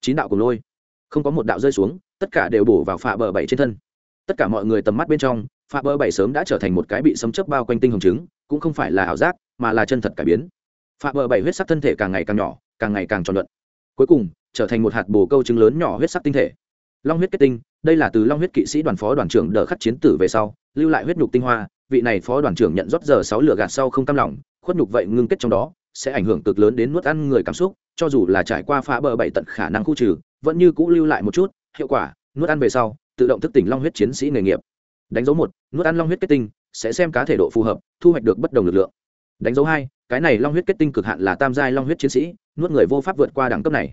Chín đạo cùng lôi. Không có một đạo rơi xuống, tất cả đều bổ vào phạ bờ bảy trên thân tất cả mọi người tầm mắt bên trong, phá bơ bảy sớm đã trở thành một cái bị xâm chấp bao quanh tinh hồng trứng, cũng không phải là ảo giác, mà là chân thật cải biến. Phá bơ bảy huyết sắc thân thể càng ngày càng nhỏ, càng ngày càng tròn luận. Cuối cùng, trở thành một hạt bồ câu trứng lớn nhỏ huyết sắc tinh thể. Long huyết kết tinh, đây là từ long huyết kỵ sĩ đoàn phó đoàn trưởng đờ khắc chiến tử về sau, lưu lại huyết nhục tinh hoa, vị này phó đoàn trưởng nhận rót giờ sáu lửa gạt sau không cam lòng, khuất nhục vậy ngưng kết trong đó, sẽ ảnh hưởng cực lớn đến nuốt ăn người cảm xúc, cho dù là trải qua phá bờ bảy tận khả năng khu trừ, vẫn như cũ lưu lại một chút, hiệu quả, nuốt ăn về sau tự động thức tỉnh long huyết chiến sĩ nghề nghiệp. Đánh dấu một, nuốt ăn long huyết kết tinh, sẽ xem cá thể độ phù hợp, thu hoạch được bất đồng lực lượng. Đánh dấu hai, cái này long huyết kết tinh cực hạn là tam giai long huyết chiến sĩ, nuốt người vô pháp vượt qua đẳng cấp này.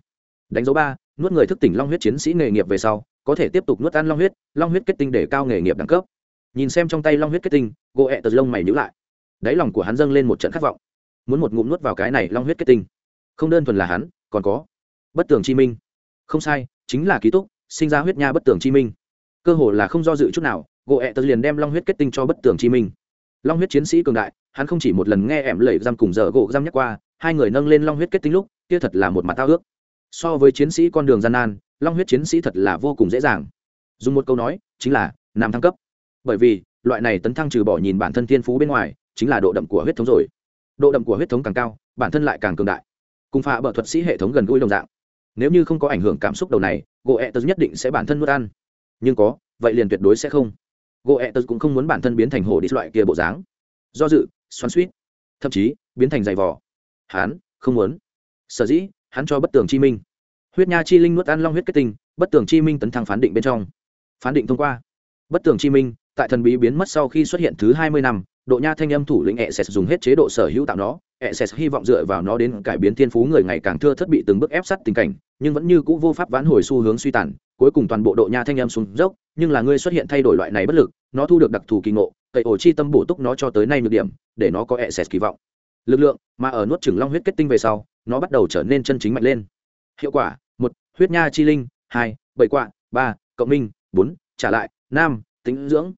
Đánh dấu ba, nuốt người thức tỉnh long huyết chiến sĩ nghề nghiệp về sau, có thể tiếp tục nuốt ăn long huyết long huyết kết tinh để cao nghề nghiệp đẳng cấp. Nhìn xem trong tay long huyết kết tinh gỗ ẹ tật lông mày nhữ lại. Đáy lòng của hắn dâng lên một trận khát vọng. Muốn một ngụm nuốt vào cái này long huyết kết tinh. Không đơn thuần là hắn, còn có bất tường chi minh. Không sai, chính là ký túc, sinh ra huyết nha bất tường chi minh cơ hồ là không do dự chút nào gỗ ẹ tật liền đem long huyết kết tinh cho bất tường chi minh. Long huyết chiến sĩ cường đại, hắn không chỉ một lần nghe ẻm lẩy giam cùng giờ gỗ giam nhắc qua, hai người nâng lên long huyết kết tinh lúc, kia thật là một mặt tao ước. So với chiến sĩ con đường gian nan, long huyết chiến sĩ thật là vô cùng dễ dàng. Dùng một câu nói, chính là, nam thăng cấp. Bởi vì, loại này tấn thăng trừ bỏ nhìn bản thân thiên phú bên ngoài, chính là độ đậm của huyết thống rồi. Độ đậm của huyết thống càng cao, bản thân lại càng cường đại. Cùng phạ bờ thuật sĩ hệ thống gần gũi đồng dạng. Nếu như không có ảnh hưởng cảm xúc đầu này gỗ ẹ tật nhất định sẽ bản thân nuốt ăn nhưng có, vậy liền tuyệt đối sẽ không. Gỗ ẹ tật cũng không muốn bản thân biến thành hồ đi loại kia bộ dáng. Do dự, xoắn suýt thậm chí, biến thành giày vỏ Hán không muốn. Sở dĩ, hắn cho bất tường chi minh. Huyết nha chi linh nuốt ăn long huyết kết tinh, bất tường chi minh tấn thăng phán định bên trong. Phán định thông qua. Bất tường chi minh, tại thần bí biến mất sau khi xuất hiện thứ hai mươi năm, độ nha thanh âm thủ lĩnh hẹ sẽ dùng hết chế độ sở hữu tạo nó e hy vọng dựa vào nó đến cải biến thiên phú người ngày càng thưa thất bị từng bước ép sát tình cảnh, nhưng vẫn như c ũ vô pháp vãn hồi xu hướng suy tàn, cuối cùng toàn bộ độ nha thanh âm xuống dốc, nhưng là ngươi xuất hiện thay đổi loại này bất lực, nó thu được đặc thù kỳ ngộ cậy ổ chi tâm bổ túc nó cho tới nay nhược điểm, để nó có e kỳ vọng. Lực lượng mà ở nuốt trừng long huyết kết tinh về sau, nó bắt đầu trở nên chân chính mạnh lên. Hiệu quả, một, huyết nha chi linh, hai, bảy quạ, ba, cộng minh, bốn, trả lại, năm tính dưỡng.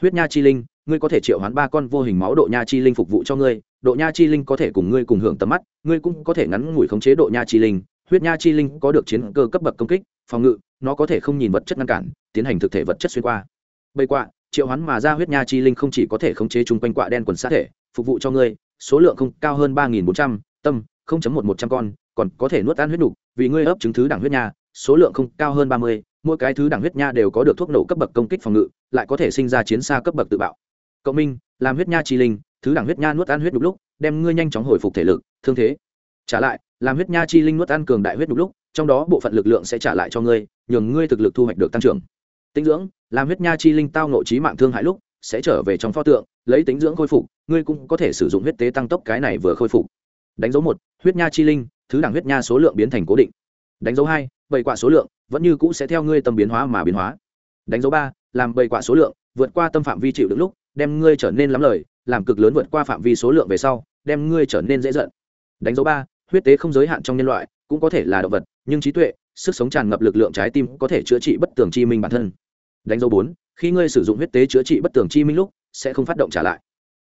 Huyết nha chi linh, ngươi có thể triệu hoán ba con vô hình máu độ nha chi linh phục vụ cho ngươi độ nha chi linh có thể cùng ngươi cùng hưởng tầm mắt ngươi cũng có thể ngắn ngủi khống chế độ nha chi linh. Huyết nha chi linh có được chiến cơ cấp bậc công kích phòng ngự nó có thể không nhìn vật chất ngăn cản tiến hành thực thể vật chất xuyên qua. Bây quạ triệu hoán mà ra huyết nha chi linh không chỉ có thể khống chế chung quanh quạ đen quần sát thể phục vụ cho ngươi số lượng không cao hơn ba nghìn bốn trăm tâm không chấm một một trăm con còn có thể nuốt ăn huyết đủ, vì ngươi ấp trứng thứ đẳng huyết nha số lượng không cao hơn ba mươi mỗi cái thứ đẳng huyết nha đều có được thuốc nổ cấp bậc công kích phòng ngự lại có thể sinh ra chiến xa cấp bậc tự bạo. Cộng minh làm huyết nha chi linh thứ đẳng huyết nha nuốt ăn huyết đục lúc, đem ngươi nhanh chóng hồi phục thể lực, thương thế. Trả lại, làm huyết nha chi linh nuốt ăn cường đại huyết đục lúc, trong đó bộ phận lực lượng sẽ trả lại cho ngươi, nhường ngươi thực lực thu hoạch được tăng trưởng. Tinh dưỡng, làm huyết nha chi linh tao nộ trí mạng thương hại lúc, sẽ trở về trong pho tượng, lấy tính dưỡng khôi phục, ngươi cũng có thể sử dụng huyết tế tăng tốc cái này vừa khôi phục. Đánh dấu một, huyết nha chi linh, thứ đẳng huyết nha số lượng biến thành cố định. Đánh dấu hai bảy quả số lượng vẫn như cũ sẽ theo ngươi tâm biến hóa mà biến hóa. Đánh dấu ba, làm bảy quả số lượng vượt qua tâm phạm vi chịu đựng lúc, đem ngươi trở nên lắm lời làm cực lớn vượt qua phạm vi số lượng về sau, đem ngươi trở nên dễ giận. Đánh dấu ba, huyết tế không giới hạn trong nhân loại, cũng có thể là động vật, nhưng trí tuệ, sức sống tràn ngập lực lượng trái tim có thể chữa trị bất tường chi minh bản thân. Đánh dấu bốn, khi ngươi sử dụng huyết tế chữa trị bất tường chi minh lúc, sẽ không phát động trả lại.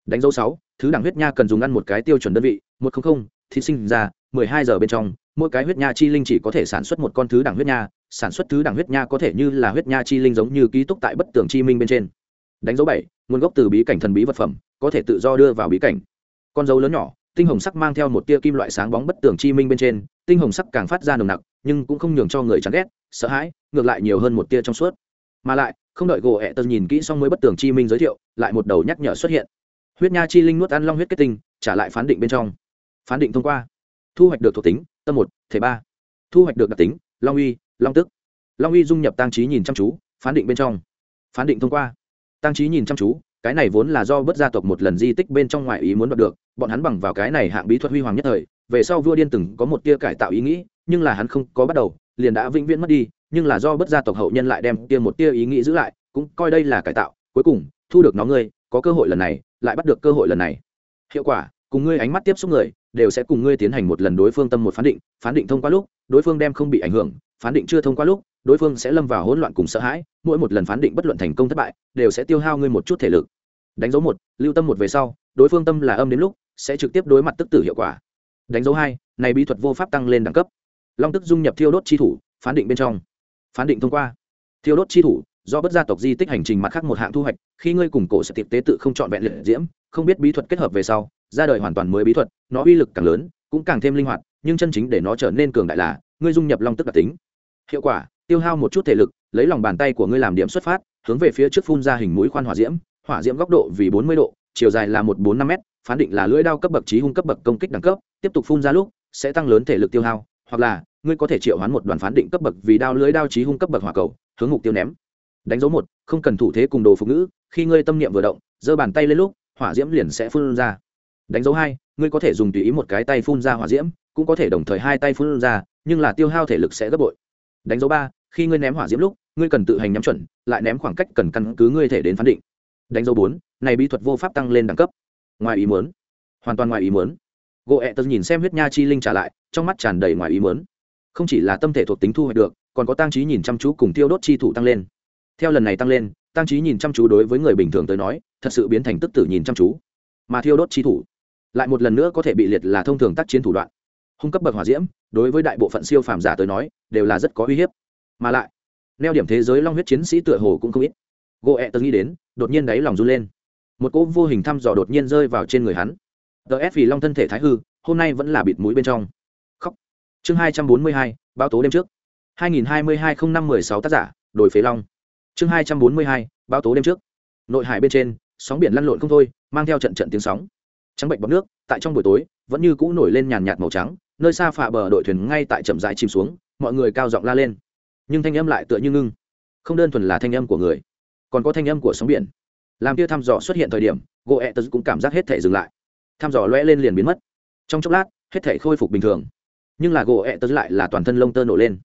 Đánh dấu sáu, thứ đẳng huyết nha cần dùng ăn một cái tiêu chuẩn đơn vị, một trăm linh thí sinh ra, mười hai giờ bên trong, mỗi cái huyết nha chi linh chỉ có thể sản xuất một con thứ đẳng huyết nha, sản xuất thứ đẳng huyết nha có thể như là huyết nha chi linh giống như ký túc tại bất tường chi minh bên trên. Đánh dấu bảy, nguồn gốc từ bí cảnh thần bí vật phẩm có thể tự do đưa vào bí cảnh. Con dấu lớn nhỏ, tinh hồng sắc mang theo một tia kim loại sáng bóng bất tường chi minh bên trên, tinh hồng sắc càng phát ra nồng nặc, nhưng cũng không nhường cho người chán ghét, sợ hãi, ngược lại nhiều hơn một tia trong suốt. Mà lại, không đợi gỗ ẹ tật nhìn kỹ xong mới bất tường chi minh giới thiệu, lại một đầu nhắc nhở xuất hiện. Huyết nha chi linh nuốt ăn long huyết kết tinh, trả lại phán định bên trong. Phán định thông qua. Thu hoạch được thuộc tính, tâm một, thể ba. Thu hoạch được đặc tính, long uy, long tức. Long uy dung nhập tăng trí nhìn chăm chú, phán định bên trong. Phán định thông qua. Tăng trí nhìn chăm chú cái này vốn là do bất gia tộc một lần di tích bên trong ngoại ý muốn đoạt được, bọn hắn bằng vào cái này hạng bí thuật huy hoàng nhất thời, về sau vua điên từng có một tia cải tạo ý nghĩ, nhưng là hắn không có bắt đầu, liền đã vĩnh viễn mất đi, nhưng là do bất gia tộc hậu nhân lại đem tia một tia ý nghĩ giữ lại, cũng coi đây là cải tạo, cuối cùng, thu được nó ngươi, có cơ hội lần này, lại bắt được cơ hội lần này. Hiệu quả, cùng ngươi ánh mắt tiếp xúc người, đều sẽ cùng ngươi tiến hành một lần đối phương tâm một phán định phán định thông qua lúc, đối phương đem không bị ảnh hưởng, phán định chưa thông qua lúc đối phương sẽ lâm vào hỗn loạn cùng sợ hãi, mỗi một lần phán định bất luận thành công thất bại, đều sẽ tiêu hao ngươi một chút thể lực. Đánh dấu một, lưu tâm một về sau, đối phương tâm là âm đến lúc, sẽ trực tiếp đối mặt tức tử hiệu quả. Đánh dấu hai, này bí thuật vô pháp tăng lên đẳng cấp. Long tức dung nhập thiêu đốt chi thủ, phán định bên trong. Phán định thông qua. Thiêu đốt chi thủ, do bất gia tộc di tích hành trình mặt khác một hạng thu hoạch, khi ngươi cùng cổ sẽ tiệp tế tự không chọn vẹn liệt diễm, không biết bí thuật kết hợp về sau, ra đời hoàn toàn mới bí thuật, nó uy lực càng lớn, cũng càng thêm linh hoạt, nhưng chân chính để nó trở nên cường đại là, ngươi dung nhập long tức đặc tính. Hiệu quả tiêu hao một chút thể lực, lấy lòng bàn tay của ngươi làm điểm xuất phát, hướng về phía trước phun ra hình mũi khoan hỏa diễm hỏa diễm góc độ vì bốn mươi độ, chiều dài là một bốn năm m phán định là lưỡi đao cấp bậc trí hung cấp bậc công kích đẳng cấp, tiếp tục phun ra lúc, sẽ tăng lớn thể lực tiêu hao, hoặc là, ngươi có thể triệu hoán một đoàn phán định cấp bậc vì đao lưỡi đao trí hung cấp bậc hỏa cầu, hướng mục tiêu ném. Đánh dấu một, không cần thủ thế cùng đồ phục ngữ, khi ngươi tâm niệm vừa động, giơ bàn tay lên lúc, hỏa diễm liền sẽ phun ra. Đánh dấu hai, ngươi có thể dùng tùy ý một cái tay phun ra hỏa diễm, cũng có thể đồng thời hai tay phun ra, nhưng là tiêu hao thể lực sẽ gấp bội. Đánh dấu ba khi ngươi ném hỏa diễm lúc, ngươi cần tự hành nhắm chuẩn, lại ném khoảng cách cần căn cứ ngươi thể đến phán định. Đánh dấu bốn, này bí thuật vô pháp tăng lên đẳng cấp. Ngoài ý muốn. Hoàn toàn ngoài ý muốn. Gỗ ẹ tớ nhìn xem huyết nha chi linh trả lại, trong mắt tràn đầy ngoài ý muốn. Không chỉ là tâm thể thuộc tính thu hoạch được, còn có tăng trí nhìn chăm chú cùng tiêu đốt chi thủ tăng lên. Theo lần này tăng lên tăng trí nhìn chăm chú đối với người bình thường tới nói, thật sự biến thành tức tử nhìn chăm chú. Mà thiêu đốt chi thủ, lại một lần nữa có thể bị liệt là thông thường tác chiến thủ đoạn. Hung cấp bậc hỏa diễm, đối với đại bộ phận siêu phàm giả tới nói, đều là rất có uy hiếp mà lại, neo điểm thế giới long huyết chiến sĩ tựa hồ cũng không ít. Gỗ ẹ tớ nghĩ đến, đột nhiên đáy lòng run lên. Một cỗ vô hình thăm dò đột nhiên rơi vào trên người hắn. Ts vì long thân thể thái hư, hôm nay vẫn là bịt mũi bên trong. Khóc. Chương hai trăm bốn mươi hai, báo tố đêm trước. hai nghìn hai mươi hai không năm mười sáu tác giả, đồi phế long. Chương hai trăm bốn mươi hai, báo tố đêm trước. Nội hải bên trên, sóng biển lăn lộn không thôi, mang theo trận trận tiếng sóng. Trắng bệnh bọc nước, tại trong buổi tối, vẫn như cũ nổi lên nhàn nhạt màu trắng, nơi xa phà bờ đội thuyền ngay tại chậm rãi chìm xuống, mọi người cao giọng la lên nhưng thanh âm lại tựa như ngưng. Không đơn thuần là thanh âm của người, còn có thanh âm của sóng biển. Làm kia thăm dò xuất hiện thời điểm gỗ ẹ tật cũng cảm giác hết thể dừng lại. Thăm dò loe lên liền biến mất. Trong chốc lát, hết thể khôi phục bình thường. Nhưng là gỗ ẹ tật lại là toàn thân lông tơ nổ lên.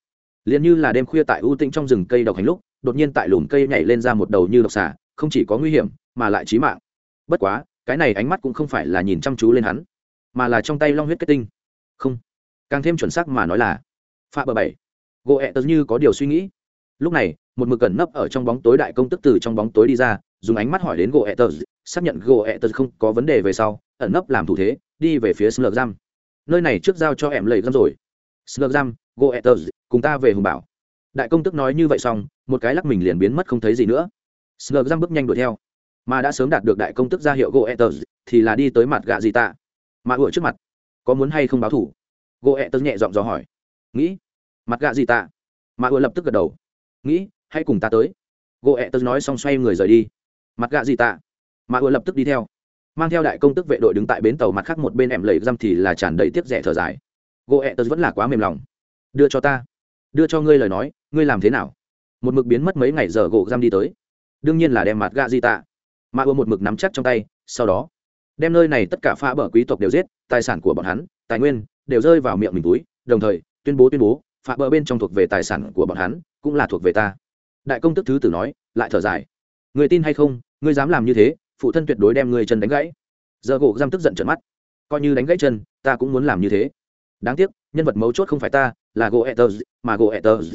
Liền như là đêm khuya tại ưu tĩnh trong rừng cây độc hành lúc, đột nhiên tại lùm cây nhảy lên ra một đầu như độc xà, không chỉ có nguy hiểm, mà lại trí mạng. Bất quá, cái này ánh mắt cũng không phải là nhìn chăm chú lên hắn, mà là trong tay long huyết kết tinh. Không, càng thêm chuẩn xác mà nói là pha bờ bảy gỗ ẹ tớ như có điều suy nghĩ. Lúc này, một mực cẩn nấp ở trong bóng tối đại công tức từ trong bóng tối đi ra, dùng ánh mắt hỏi đến gỗ ẹ tớ, xác nhận gỗ ẹ tớ không có vấn đề về sau, ẩn nấp làm thủ thế, đi về phía slug giam nơi này trước giao cho em lầy giam rồi. Slug giam gỗ ẹ tớ, cùng ta về hùng bảo. Đại công tức nói như vậy xong, một cái lắc mình liền biến mất không thấy gì nữa. Slug giam bước nhanh đuổi theo. Mà đã sớm đạt được đại công tức ra hiệu gỗ ẹ tớ, thì là đi tới mặt gạ gì tạ. Mà ủa trước mặt, có muốn hay không báo thủ? Gỗ ẹ tớ nhẹ giọng dò hỏi. Nghĩ mặt gạ gì tạ? Mà ưa lập tức gật đầu. Nghĩ, hãy cùng ta tới. Gỗ ẹ tớ nói xong xoay người rời đi. Mặt gạ gì tạ? Mà ưa lập tức đi theo. Mang theo đại công tức vệ đội đứng tại bến tàu mặt khác một bên em lầy răm thì là tràn đầy tiếc rẻ thở dài. Gỗ ẹ tớ vẫn là quá mềm lòng. Đưa cho ta. Đưa cho ngươi lời nói, ngươi làm thế nào? Một mực biến mất mấy ngày giờ gỗ răm đi tới. Đương nhiên là đem mặt gạ di tạ. Mà ưa một mực nắm chắc trong tay, sau đó, đem nơi này tất cả pha bờ quý tộc đều giết, tài sản của bọn hắn, tài nguyên đều rơi vào miệng mình túi, đồng thời tuyên bố tuyên bố phạ bờ bên trong thuộc về tài sản của bọn hắn, cũng là thuộc về ta. Đại công tức thứ tử nói, lại thở dài. Người tin hay không, ngươi dám làm như thế, phụ thân tuyệt đối đem ngươi chân đánh gãy. Giờ gỗ giam tức giận trợn mắt. Coi như đánh gãy chân, ta cũng muốn làm như thế. Đáng tiếc, nhân vật mấu chốt không phải ta, là gỗ etters mà gỗ etters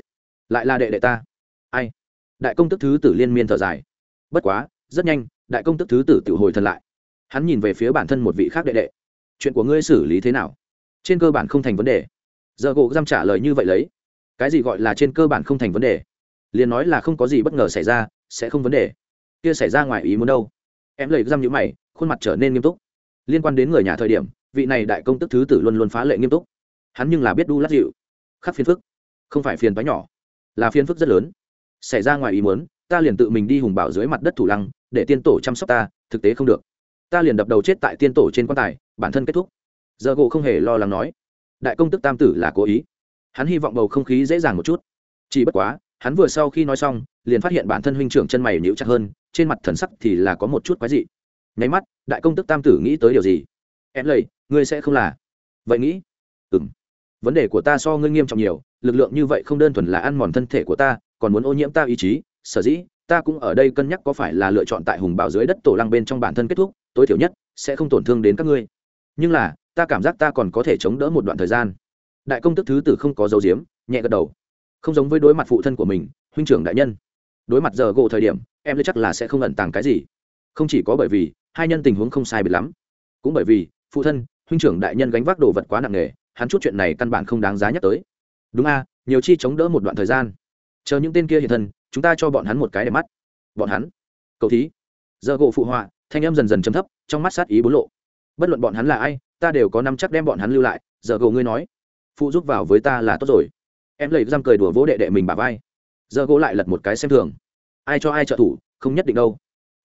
lại là đệ đệ ta. Ai? Đại công tức thứ tử liên miên thở dài. Bất quá, rất nhanh, đại công tức thứ tử tự hồi thần lại. Hắn nhìn về phía bản thân một vị khác đệ đệ. Chuyện của ngươi xử lý thế nào? Trên cơ bản không thành vấn đề giờ gỗ giam trả lời như vậy lấy. Cái gì gọi là trên cơ bản không thành vấn đề? Liền nói là không có gì bất ngờ xảy ra, sẽ không vấn đề. Kia xảy ra ngoài ý muốn đâu? Em lấy giam nhữ mày, khuôn mặt trở nên nghiêm túc. Liên quan đến người nhà thời điểm, vị này đại công tức thứ tử luôn luôn phá lệ nghiêm túc. Hắn nhưng là biết đu lát dịu. Khắc phiền phức. Không phải phiền bá nhỏ, là phiền phức rất lớn. Xảy ra ngoài ý muốn, ta liền tự mình đi hùng bảo dưới mặt đất thủ lăng, để tiên tổ chăm sóc ta, thực tế không được. Ta liền đập đầu chết tại tiên tổ trên quan tài, bản thân kết thúc. Giờ gỗ không hề lo lắng nói đại công tức tam tử là cố ý. Hắn hy vọng bầu không khí dễ dàng một chút. Chỉ bất quá, hắn vừa sau khi nói xong, liền phát hiện bản thân huynh trưởng chân mày nhíu chặt hơn, trên mặt thần sắc thì là có một chút quái dị. Nháy mắt, đại công tức tam tử nghĩ tới điều gì? Em lầy, ngươi sẽ không là? Vậy nghĩ. Ừng vấn đề của ta so ngươi nghiêm trọng nhiều, lực lượng như vậy không đơn thuần là ăn mòn thân thể của ta, còn muốn ô nhiễm ta ý chí. Sở dĩ, ta cũng ở đây cân nhắc có phải là lựa chọn tại hùng bảo dưới đất tổ lăng bên trong bản thân kết thúc, tối thiểu nhất sẽ không tổn thương đến các ngươi. Nhưng là ta cảm giác ta còn có thể chống đỡ một đoạn thời gian. Đại công tức thứ tử không có dấu diếm nhẹ gật đầu. Không giống với đối mặt phụ thân của mình, huynh trưởng đại nhân. Đối mặt giờ gộ thời điểm, em lấy chắc là sẽ không ẩn tàng cái gì. Không chỉ có bởi vì, hai nhân tình huống không sai biệt lắm. Cũng bởi vì, phụ thân, huynh trưởng đại nhân gánh vác đồ vật quá nặng nề, hắn chút chuyện này căn bản không đáng giá nhắc tới. Đúng a, nhiều chi chống đỡ một đoạn thời gian. Chờ những tên kia hiện thân, chúng ta cho bọn hắn một cái để mắt. Bọn hắn. Cầu thí. Giờ gộ phụ họa, thanh em dần dần chấm thấp, trong mắt sát ý bốn lộ. Bất luận bọn hắn là ai ta đều có năm chắc đem bọn hắn lưu lại, giờ gỗ ngươi nói. Phụ giúp vào với ta là tốt rồi. Em lấy răng cười đùa vỗ đệ đệ mình bà vai. Giờ gỗ lại lật một cái xem thường. Ai cho ai trợ thủ, không nhất định đâu.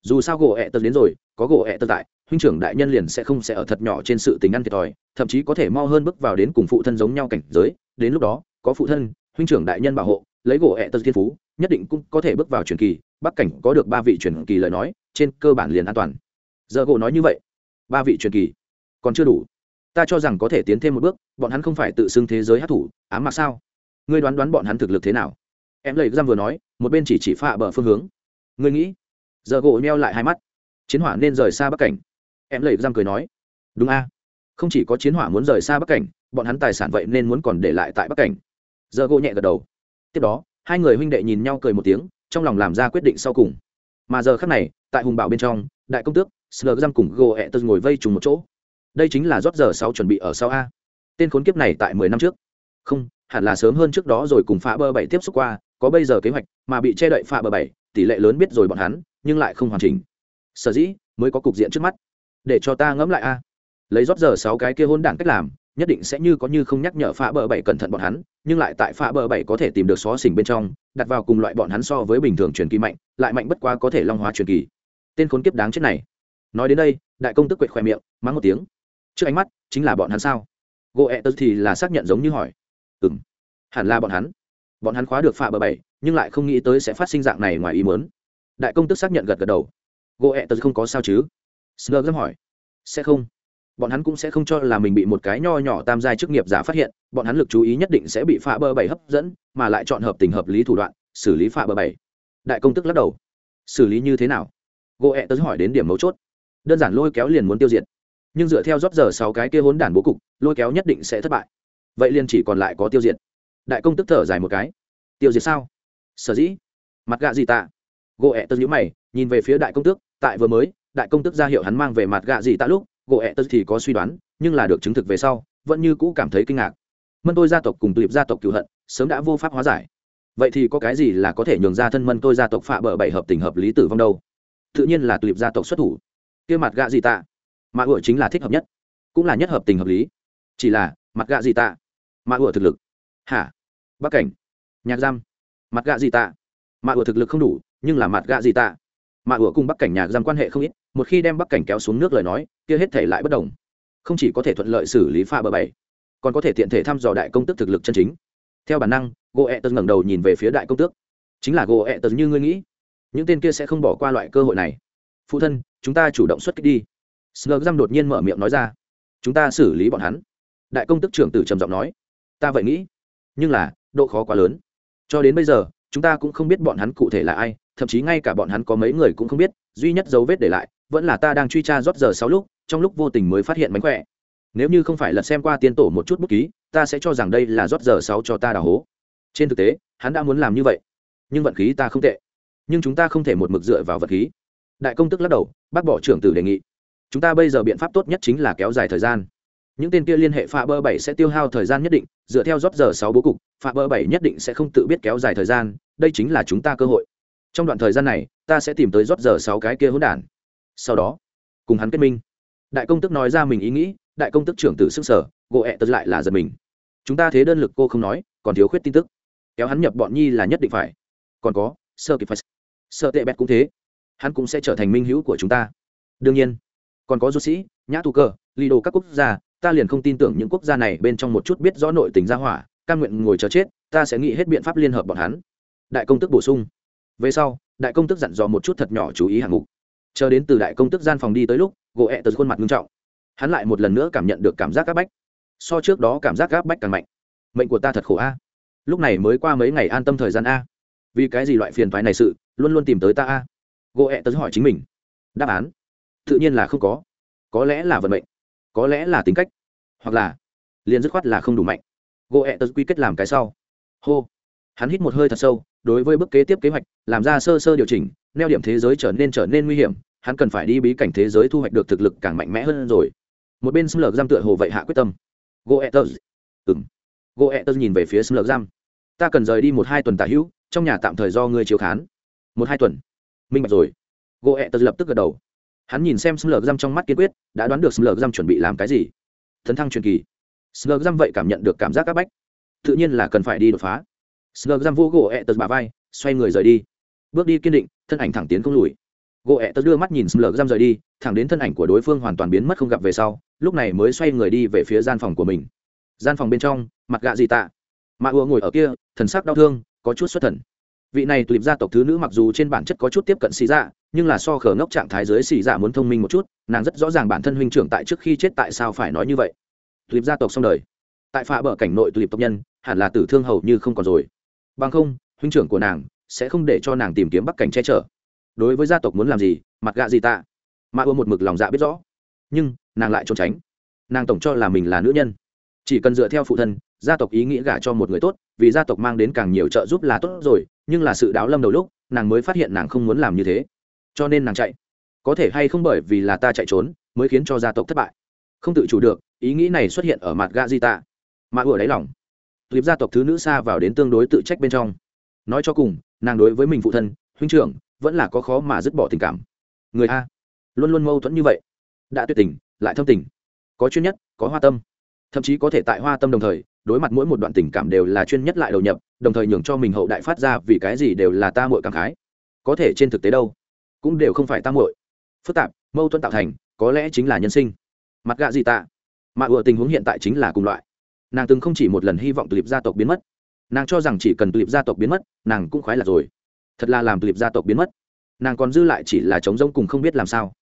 Dù sao gỗ ẹ tật đến rồi, có gỗ ẹ tật tại, huynh trưởng đại nhân liền sẽ không sẽ ở thật nhỏ trên sự tình ăn thiệt thòi, thậm chí có thể mau hơn bước vào đến cùng phụ thân giống nhau cảnh giới. Đến lúc đó, có phụ thân, huynh trưởng đại nhân bảo hộ, lấy gỗ ẹ tật thiên phú, nhất định cũng có thể bước vào truyền kỳ, bắc cảnh có được ba vị truyền kỳ lời nói, trên cơ bản liền an toàn. Giờ gỗ nói như vậy. Ba vị truyền kỳ còn chưa đủ. Ta cho rằng có thể tiến thêm một bước, bọn hắn không phải tự xưng thế giới hát thủ, ám mặc sao? Ngươi đoán đoán bọn hắn thực lực thế nào? Em lấy giam vừa nói, một bên chỉ chỉ phạ bờ phương hướng. Ngươi nghĩ? Giờ gỗ neo lại hai mắt. Chiến hỏa nên rời xa bắc cảnh. Em lấy giam cười nói. Đúng a. Không chỉ có chiến hỏa muốn rời xa bắc cảnh, bọn hắn tài sản vậy nên muốn còn để lại tại bắc cảnh. Giờ gỗ nhẹ gật đầu. Tiếp đó, hai người huynh đệ nhìn nhau cười một tiếng, trong lòng làm ra quyết định sau cùng. Mà giờ khắc này, tại hùng bảo bên trong, đại công tước, sờ giam cùng gỗ ẹ tật ngồi vây trùng một chỗ đây chính là rót giờ sau chuẩn bị ở sau a. Tên khốn kiếp này tại mười năm trước. Không, hẳn là sớm hơn trước đó rồi cùng phá bờ bảy tiếp xúc qua, có bây giờ kế hoạch, mà bị che đậy phá bờ bảy, tỷ lệ lớn biết rồi bọn hắn, nhưng lại không hoàn chỉnh. Sở dĩ, mới có cục diện trước mắt. Để cho ta ngẫm lại a. Lấy rót giờ sáu cái kia hôn đảng cách làm, nhất định sẽ như có như không nhắc nhở phá bờ bảy cẩn thận bọn hắn, nhưng lại tại phá bờ bảy có thể tìm được xó xỉnh bên trong, đặt vào cùng loại bọn hắn so với bình thường truyền kỳ mạnh, lại mạnh bất quá có thể long hóa truyền kỳ. Tên khốn kiếp đáng chết này. Nói đến đây, đại công tức quệt khoe miệng, mắng một tiếng trước ánh mắt chính là bọn hắn sao? Gỗ ẹ tớ thì là xác nhận giống như hỏi. Ừ m hẳn là bọn hắn. Bọn hắn khóa được phạ bờ bảy, nhưng lại không nghĩ tới sẽ phát sinh dạng này ngoài ý mớn đại công tức xác nhận gật gật đầu. Gỗ ẹ tớ không có sao chứ? Sơ gấm hỏi. Sẽ không. Bọn hắn cũng sẽ không cho là mình bị một cái nho nhỏ tam giai chức nghiệp giả phát hiện. Bọn hắn lực chú ý nhất định sẽ bị phạ bờ bảy hấp dẫn, mà lại chọn hợp tình hợp lý thủ đoạn, xử lý phạ bờ bảy. Đại công tức lắc đầu. Xử lý như thế nào? Gỗ ẹ tớ hỏi đến điểm mấu chốt. Đơn giản lôi kéo liền muốn tiêu diệt nhưng dựa theo rót giờ sáu cái kia hốn đản bố cục, lôi kéo nhất định sẽ thất bại. Vậy liền chỉ còn lại có tiêu diệt. Đại công tức thở dài một cái. Tiêu diệt sao? Sở dĩ. Mặt gạ gì tạ? Gỗ ẹ tớ nhữ mày, nhìn về phía đại công tước, tại vừa mới, đại công tức ra hiệu hắn mang về mặt gạ gì tạ lúc, gỗ ẹ tớ thì có suy đoán, nhưng là được chứng thực về sau, vẫn như cũ cảm thấy kinh ngạc. Mân tôi gia tộc cùng tụi gia tộc cựu hận, sớm đã vô pháp hóa giải. Vậy thì có cái gì là có thể nhường ra thân mân tôi gia tộc phạ bờ bảy hợp tình hợp lý tử vong đâu? Tự nhiên là tụi gia tộc xuất thủ. Kia mặt gạ gì tạ? Mà ủa chính là thích hợp nhất, cũng là nhất hợp tình hợp lý. Chỉ là, mặt gạ gì tạ? Mà ủa thực lực? Hả? Bắc cảnh. Nhạc giam. Mặt gạ gì tạ? Mà ủa thực lực không đủ, nhưng là mặt gạ gì tạ? Mà ủa cùng bắc cảnh nhạc giam quan hệ không ít, một khi đem bắc cảnh kéo xuống nước lời nói, kia hết thể lại bất đồng. Không chỉ có thể thuận lợi xử lý pha bờ bảy, còn có thể tiện thể thăm dò đại công tước thực lực chân chính. Theo bản năng gỗ ẹ tật ngẩng đầu nhìn về phía đại công tước. Chính là gỗ ẹ tật như ngươi nghĩ, những tên kia sẽ không bỏ qua loại cơ hội này. Phụ thân, chúng ta chủ động xuất kích đi slug răm đột nhiên mở miệng nói ra. Chúng ta xử lý bọn hắn. Đại công tức trưởng tử trầm giọng nói. Ta vậy nghĩ, nhưng là, độ khó quá lớn. Cho đến bây giờ, chúng ta cũng không biết bọn hắn cụ thể là ai, thậm chí ngay cả bọn hắn có mấy người cũng không biết, duy nhất dấu vết để lại, vẫn là ta đang truy tra rót giờ sáu lúc, trong lúc vô tình mới phát hiện mánh khỏe. Nếu như không phải lật xem qua tiên tổ một chút bút ký, ta sẽ cho rằng đây là rót giờ sáu cho ta đào hố. Trên thực tế, hắn đã muốn làm như vậy, nhưng vận khí ta không tệ. Nhưng chúng ta không thể một mực dựa vào vật khí. Đại công tức lắc đầu, bác bỏ trưởng tử đề nghị chúng ta bây giờ biện pháp tốt nhất chính là kéo dài thời gian. Những tên kia liên hệ pha bơ bảy sẽ tiêu hao thời gian nhất định, dựa theo rót giờ sáu bố cục pha bơ bảy nhất định sẽ không tự biết kéo dài thời gian, đây chính là chúng ta cơ hội. Trong đoạn thời gian này, ta sẽ tìm tới rót giờ sáu cái kia hỗn đản. Sau đó, cùng hắn kết minh. Đại công tức nói ra mình ý nghĩ, đại công tức trưởng tử sức sở gộ ẹ tật lại là giật mình. Chúng ta thế đơn lực cô không nói, còn thiếu khuyết tin tức. Kéo hắn nhập bọn nhi là nhất định phải. Còn có, sơ kịp phải sơ tệ bẹt cũng thế. Hắn cũng sẽ trở thành minh hữu của chúng ta. Đương nhiên còn có du sĩ, nhã tu cơ lì đồ các quốc gia, ta liền không tin tưởng những quốc gia này bên trong một chút biết rõ nội tình gia hỏa căn nguyện ngồi chờ chết, ta sẽ nghĩ hết biện pháp liên hợp bọn hắn. Đại công tức bổ sung. Về sau, đại công tức dặn dò một chút thật nhỏ chú ý hạng mục. Chờ đến từ đại công tức gian phòng đi tới lúc, gỗ ẹ tật khuôn mặt nghiêm trọng. Hắn lại một lần nữa cảm nhận được cảm giác áp bách. So trước đó cảm giác áp bách càng mạnh. Mệnh của ta thật khổ a. Lúc này mới qua mấy ngày an tâm thời gian a. Vì cái gì loại phiền thoái này sự, luôn luôn tìm tới ta a? Gỗ ẹ tật hỏi chính mình. Đáp án tự nhiên là không có. Có lẽ là vận mệnh, có lẽ là tính cách, hoặc là liền dứt khoát là không đủ mạnh. Gỗ ẹ tật quy kết làm cái sau. Hô. Hắn hít một hơi thật sâu, đối với bước kế tiếp kế hoạch, làm ra sơ sơ điều chỉnh, neo điểm thế giới trở nên trở nên nguy hiểm, hắn cần phải đi bí cảnh thế giới thu hoạch được thực lực càng mạnh mẽ hơn rồi. Một bên xâm lược giam tựa hồ vậy hạ quyết tâm. Goethers ừng goethers nhìn về phía xâm lược giam. Ta cần rời đi một hai tuần tả hữu, trong nhà tạm thời do ngươi chiếu khán. Một hai tuần. Minh bạch rồi. Goethers lập tức gật đầu hắn nhìn xem sâm lược răm trong mắt kiên quyết đã đoán được sâm lược răm chuẩn bị làm cái gì thấn thăng truyền kỳ sâm lược răm vậy cảm nhận được cảm giác áp bách tự nhiên là cần phải đi đột phá sâm lược răm vô gỗ ẹ tật bà vai, xoay người rời đi. Bước đi kiên định, thân ảnh thẳng tiến không lùi. Gỗ ẹ tật đưa mắt nhìn sâm lược răm rời đi, thẳng đến thân ảnh của đối phương hoàn toàn biến mất không gặp về sau, lúc này mới xoay người đi về phía gian phòng của mình. Gian phòng bên trong, mặt gạ gì tạ. Mạ ùa ngồi ở kia, thần sắc đau thương, có chút xuất thần. Vị này tulip gia tộc thứ nữ mặc dù trên bản chất có chút tiếp cận xì dạ, nhưng là so khở ngốc trạng thái dưới xì dạ muốn thông minh một chút, nàng rất rõ ràng bản thân huynh trưởng tại trước khi chết tại sao phải nói như vậy. Tulip gia tộc xong đời. Tại phạ bờ cảnh nội tulip tộc nhân, hẳn là tử thương hầu như không còn rồi. Bằng không huynh trưởng của nàng sẽ không để cho nàng tìm kiếm bắc cảnh che chở. Đối với gia tộc muốn làm gì mặt gạ gì tạ. Mà ưa một mực lòng dạ biết rõ. Nhưng nàng lại trốn tránh. Nàng tổng cho là mình là nữ nhân. Chỉ cần dựa theo phụ thân gia tộc ý nghĩ gả cho một người tốt, vì gia tộc mang đến càng nhiều trợ giúp là tốt rồi, nhưng là sự đáo lâm đầu lúc, nàng mới phát hiện nàng không muốn làm như thế. Cho nên nàng chạy. Có thể hay không bởi vì là ta chạy trốn, mới khiến cho gia tộc thất bại. Không tự chủ được, ý nghĩ này xuất hiện ở mặt gạ di tạ. Mà ủa đáy lòng. Clip gia tộc thứ nữ xa vào đến tương đối tự trách bên trong. Nói cho cùng, nàng đối với mình phụ thân, huynh trưởng, vẫn là có khó mà dứt bỏ tình cảm. Người a. Luôn luôn mâu thuẫn như vậy. Đã tuyệt tình, lại thâm tình. Có chuyên nhất, có hoa tâm. Thậm chí có thể tại hoa tâm đồng thời đối mặt mỗi một đoạn tình cảm đều là chuyên nhất lại đầu nhập, đồng thời nhường cho mình hậu đại phát ra vì cái gì đều là ta muội cảm khái. Có thể trên thực tế đâu, cũng đều không phải ta muội. Phức tạp, mâu thuẫn tạo thành, có lẽ chính là nhân sinh. Mặt gạ gì tạ? Mà ủa tình huống hiện tại chính là cùng loại. Nàng từng không chỉ một lần hy vọng tulip gia tộc biến mất. Nàng cho rằng chỉ cần tulip gia tộc biến mất, nàng cũng khoái là rồi. Thật là làm tulip gia tộc biến mất. Nàng còn dư lại chỉ là chống rông cùng không biết làm sao.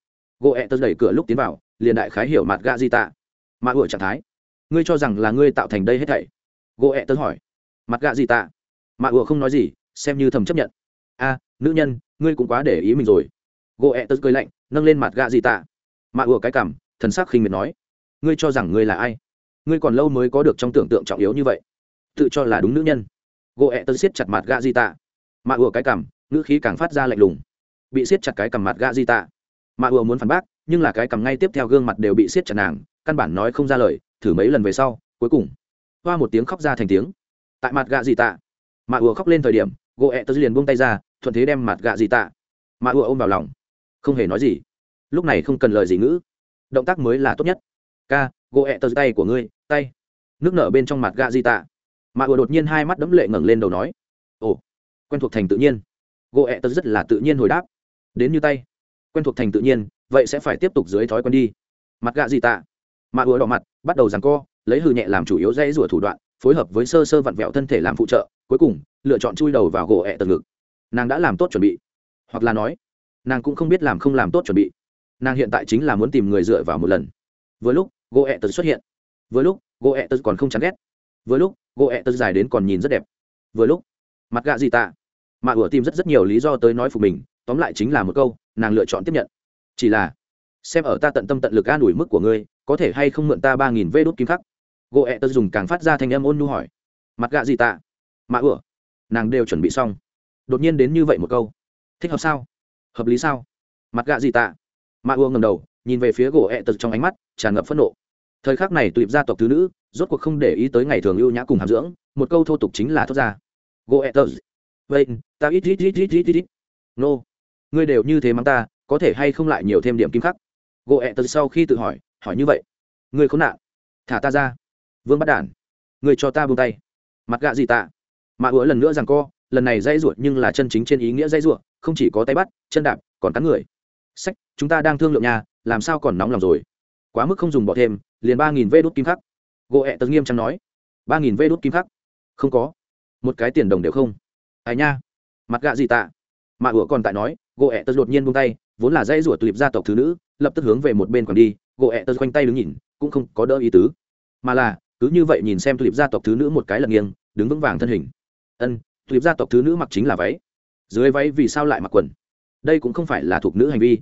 Gỗ ẹ tớ đẩy cửa lúc tiến vào, liền đại khái hiểu mặt gạ di tạ. Mà ủa trạng thái ngươi cho rằng là ngươi tạo thành đây hết thảy? Gỗ ẹ tớ hỏi. Mặt gạ gì tạ? Mạ ủa không nói gì, xem như thầm chấp nhận. A, nữ nhân, ngươi cũng quá để ý mình rồi. Gỗ ẹ tớ cười lạnh, nâng lên mặt gạ gì tạ. Mạ ủa cái cảm, thần sắc khinh miệt nói. Ngươi cho rằng ngươi là ai? Ngươi còn lâu mới có được trong tưởng tượng trọng yếu như vậy. Tự cho là đúng nữ nhân. Gỗ ẹ tớ siết chặt mặt gạ di tạ. Mạ ủa cái cảm, ngữ khí càng phát ra lạnh lùng. Bị siết chặt cái cầm mặt gạ di tạ. Mạ ùa muốn phản bác, nhưng là cái cầm ngay tiếp theo gương mặt đều bị siết chặt nàng, căn bản nói không ra lời thử mấy lần về sau, cuối cùng, hoa một tiếng khóc ra thành tiếng. Tại mặt gạ dị tạ, mạ ùa khóc lên thời điểm, gỗ ẹ tớ liền buông tay ra, thuận thế đem mặt gạ dị tạ. Mạ ùa ôm vào lòng, không hề nói gì. Lúc này không cần lời gì ngữ. Động tác mới là tốt nhất. Ca, gỗ ẹ tớ tay của ngươi, tay. Nước nở bên trong mặt gạ dị tạ. Mạ ùa đột nhiên hai mắt đẫm lệ ngẩng lên đầu nói, ồ, quen thuộc thành tự nhiên. Gỗ ẹ tớ rất là tự nhiên hồi đáp, đến như tay. Quen thuộc thành tự nhiên, vậy sẽ phải tiếp tục dưới thói quen đi. Mặt gạ gì tạ. Mạ ùa đỏ mặt bắt đầu giằng co, lấy hư nhẹ làm chủ yếu dễ rủa thủ đoạn, phối hợp với sơ sơ vặn vẹo thân thể làm phụ trợ, cuối cùng, lựa chọn chui đầu vào gỗ ẹ tầng ngực. Nàng đã làm tốt chuẩn bị. Hoặc là nói, nàng cũng không biết làm không làm tốt chuẩn bị. Nàng hiện tại chính là muốn tìm người dựa vào một lần. Vừa lúc, gỗ ẹ tật xuất hiện. Vừa lúc, gỗ ẹ tật còn không chán ghét. Vừa lúc, gỗ ẹ tật dài đến còn nhìn rất đẹp. Vừa lúc, mặt gạ gì tạ. Mà ủa tìm rất rất nhiều lý do tới nói phục mình, tóm lại chính là một câu, nàng lựa chọn tiếp nhận. Chỉ là, xem ở ta tận tâm tận lực an ủi mức của ngươi có thể hay không mượn ta ba nghìn vê đốt kim khắc? Gỗ ẹ tớ dùng càng phát ra thanh âm ôn nu hỏi. Mặt gạ gì tạ? Mà ửa nàng đều chuẩn bị xong. Đột nhiên đến như vậy một câu. Thích hợp sao? Hợp lý sao? Mặt gạ gì tạ? Mạ ủa ngầm đầu, nhìn về phía gỗ ẹ tớ trong ánh mắt, tràn ngập phẫn nộ. Thời khắc này tụi gia tộc thứ nữ, rốt cuộc không để ý tới ngày thường ưu nhã cùng hàm dưỡng, một câu thô tục chính là thốt ra. Gỗ ẹ tớ vậy, ta ít ít ít ít ít ít nô. Ngươi đều như thế mắng ta, có thể hay không lại nhiều thêm điểm kim khắc? Gỗ ẹ tật sau khi tự hỏi hỏi như vậy. Ngươi khốn nạn. Thả ta ra. Vương bắt đản. Ngươi cho ta buông tay. Mặt gạ gì tạ? Mạ hứa lần nữa rằng co, lần này dây ruột nhưng là chân chính trên ý nghĩa dây ruột, không chỉ có tay bắt, chân đạp, còn cắn người. Sách, chúng ta đang thương lượng nhà, làm sao còn nóng lòng rồi? Quá mức không dùng bỏ thêm, liền ba nghìn vê đốt kim khắc. Gỗ ẹ tật nghiêm trọng nói. Ba nghìn vê đốt kim khắc? Không có. Một cái tiền đồng đều không. Ai nha. Mặt gạ gì tạ? Mạ ủa còn tại nói, gỗ ẹ tật đột nhiên buông tay, vốn là dây rủa tulip gia tộc thứ nữ, lập tức hướng về một bên còn đi gỗ ẹ tật quanh tay đứng nhìn, cũng không có đỡ ý tứ. Mà là, cứ như vậy nhìn xem tulip gia tộc thứ nữ một cái lật nghiêng, đứng vững vàng thân hình. Ân, tulip gia tộc thứ nữ mặc chính là váy. Dưới váy vì sao lại mặc quần? Đây cũng không phải là thuộc nữ hành vi.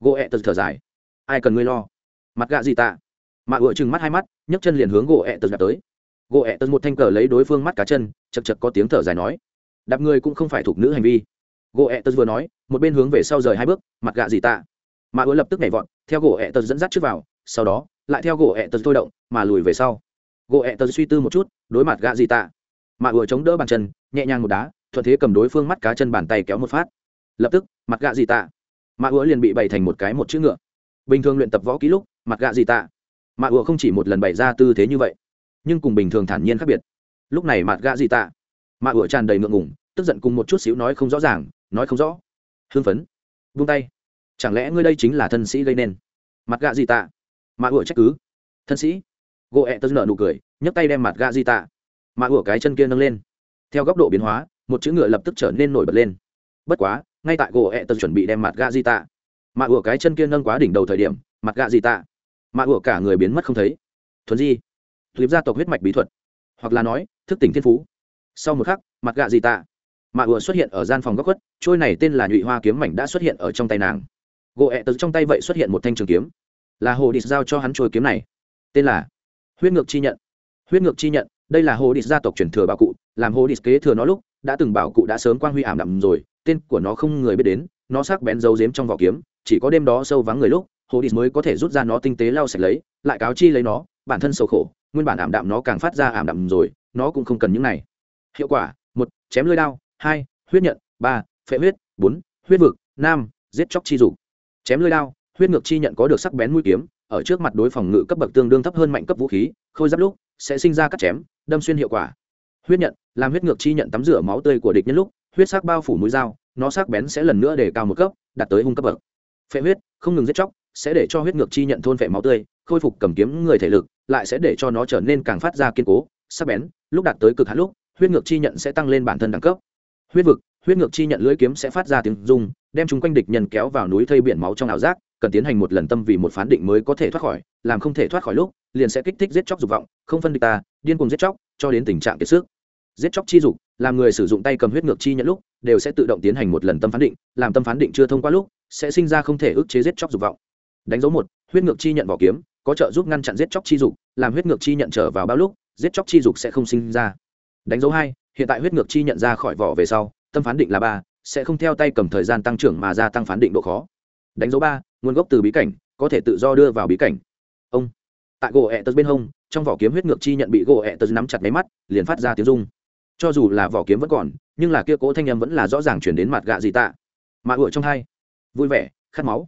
Gỗ ẹ tật thở dài. Ai cần ngươi lo? Mặt gạ gì tạ? Mạ ủa chừng mắt hai mắt, nhấc chân liền hướng gỗ ẹ tật đạp tới. Gỗ ẹ tật một thanh cờ lấy đối phương mắt cá chân, chật chật có tiếng thở dài nói. Đạp người cũng không phải thuộc nữ hành vi. Gỗ ẹ tật vừa nói, một bên hướng về sau rời hai bước, mặt gạ gì tạ? Mạ ứa lập tức nhảy vọt theo gỗ ẹ tật dẫn dắt trước vào, sau đó, lại theo gỗ ẹ tật thôi động, mà lùi về sau. Gỗ ẹ tật suy tư một chút, đối mặt gạ gì tạ. Mạ ứa chống đỡ bàn chân, nhẹ nhàng một đá, thuận thế cầm đối phương mắt cá chân bàn tay kéo một phát. Lập tức, mặt gạ gì tạ. Mạ ứa liền bị bày thành một cái một chữ ngựa. Bình thường luyện tập võ ký lúc, mặt gạ gì tạ. Mạ ứa không chỉ một lần bày ra tư thế như vậy, nhưng cùng bình thường thản nhiên khác biệt. Lúc này mặt gạ gì tạ. Mạ ứa tràn đầy ngượng ngùng, tức giận cùng một chút xíu nói không rõ ràng, nói không rõ. Hương phấn. Vung tay chẳng lẽ ngươi đây chính là thân sĩ gây nên? Mặt gạ gì tạ? Mà ủa trách cứ. Thân sĩ? Gỗ ẹ tớ nợ nụ cười, nhấc tay đem mặt gạ gì tạ. Mà ủa cái chân kia nâng lên. Theo góc độ biến hóa, một chữ ngựa lập tức trở nên nổi bật lên. Bất quá, ngay tại gỗ ẹ tớ chuẩn bị đem mặt gạ gì tạ. Mà ủa cái chân kia nâng quá đỉnh đầu thời điểm, mặt gạ gì tạ. Mà ủa cả người biến mất không thấy. Thuần di clip gia tộc huyết mạch bí thuật. Hoặc là nói, thức tỉnh thiên phú. Sau một khắc, mặt gạ gì tạ. Mạ ùa xuất hiện ở gian phòng góc khuất, trôi này tên là nhụy hoa kiếm mảnh đã xuất hiện ở trong tay nàng gỗ ẹ tớ trong tay vậy xuất hiện một thanh trường kiếm. Là hồ địch giao cho hắn trôi kiếm này. Tên là huyết ngược chi nhận. Huyết ngược chi nhận, đây là hồ địch gia tộc truyền thừa bảo cụ, làm hồ địch kế thừa nó lúc, đã từng bảo cụ đã sớm quang huy ảm đạm rồi, tên của nó không người biết đến, nó sắc bén giấu dếm trong vỏ kiếm, chỉ có đêm đó sâu vắng người lúc, hồ địch mới có thể rút ra nó tinh tế lau sạch lấy, lại cáo chi lấy nó, bản thân sầu khổ, nguyên bản ảm đạm nó càng phát ra ảm đạm rồi, nó cũng không cần những này. Hiệu quả, một, chém lưỡi đao, hai, huyết nhận, ba, phệ huyết, bốn, huyết vực, năm, giết chóc chi dục chém lưỡi đao, huyết ngược chi nhận có được sắc bén mũi kiếm, ở trước mặt đối phòng ngự cấp bậc tương đương thấp hơn mạnh cấp vũ khí, khôi giáp lúc, sẽ sinh ra cắt chém, đâm xuyên hiệu quả. Huyết nhận, làm huyết ngược chi nhận tắm rửa máu tươi của địch nhân lúc, huyết sắc bao phủ mũi dao, nó sắc bén sẽ lần nữa để cao một cấp, đạt tới hung cấp bậc. Phệ huyết, không ngừng giết chóc, sẽ để cho huyết ngược chi nhận thôn phệ máu tươi, khôi phục cầm kiếm người thể lực, lại sẽ để cho nó trở nên càng phát ra kiên cố, sắc bén, lúc đạt tới cực hạn lúc, huyết ngược chi nhận sẽ tăng lên bản thân đẳng cấp. Huyết vực huyết ngược chi nhận lưỡi kiếm sẽ phát ra tiếng rung, đem chúng quanh địch nhân kéo vào núi thây biển máu trong ảo giác, cần tiến hành một lần tâm vì một phán định mới có thể thoát khỏi, làm không thể thoát khỏi lúc, liền sẽ kích thích giết chóc dục vọng, không phân địch ta, điên cuồng giết chóc, cho đến tình trạng kiệt sức. Giết chóc chi dục, làm người sử dụng tay cầm huyết ngược chi nhận lúc, đều sẽ tự động tiến hành một lần tâm phán định, làm tâm phán định chưa thông qua lúc, sẽ sinh ra không thể ức chế giết chóc dục vọng. Đánh dấu một, huyết ngược chi nhận vỏ kiếm, có trợ giúp ngăn chặn giết chóc chi dục, làm huyết ngược chi nhận trở vào bao lúc, giết chóc chi dục sẽ không sinh ra. Đánh dấu hai, hiện tại huyết ngược chi nhận ra khỏi vỏ về sau tâm phán định là ba, sẽ không theo tay cầm thời gian tăng trưởng mà gia tăng phán định độ khó. Đánh dấu ba, nguồn gốc từ bí cảnh, có thể tự do đưa vào bí cảnh. Ông, tại gỗ ẹ tật bên hông, trong vỏ kiếm huyết ngược chi nhận bị gỗ ẹ tật nắm chặt máy mắt, liền phát ra tiếng rung. Cho dù là vỏ kiếm vẫn còn, nhưng là kia cố thanh âm vẫn là rõ ràng chuyển đến mặt gạ gì tạ. Mà ựa trong hai, vui vẻ, khát máu.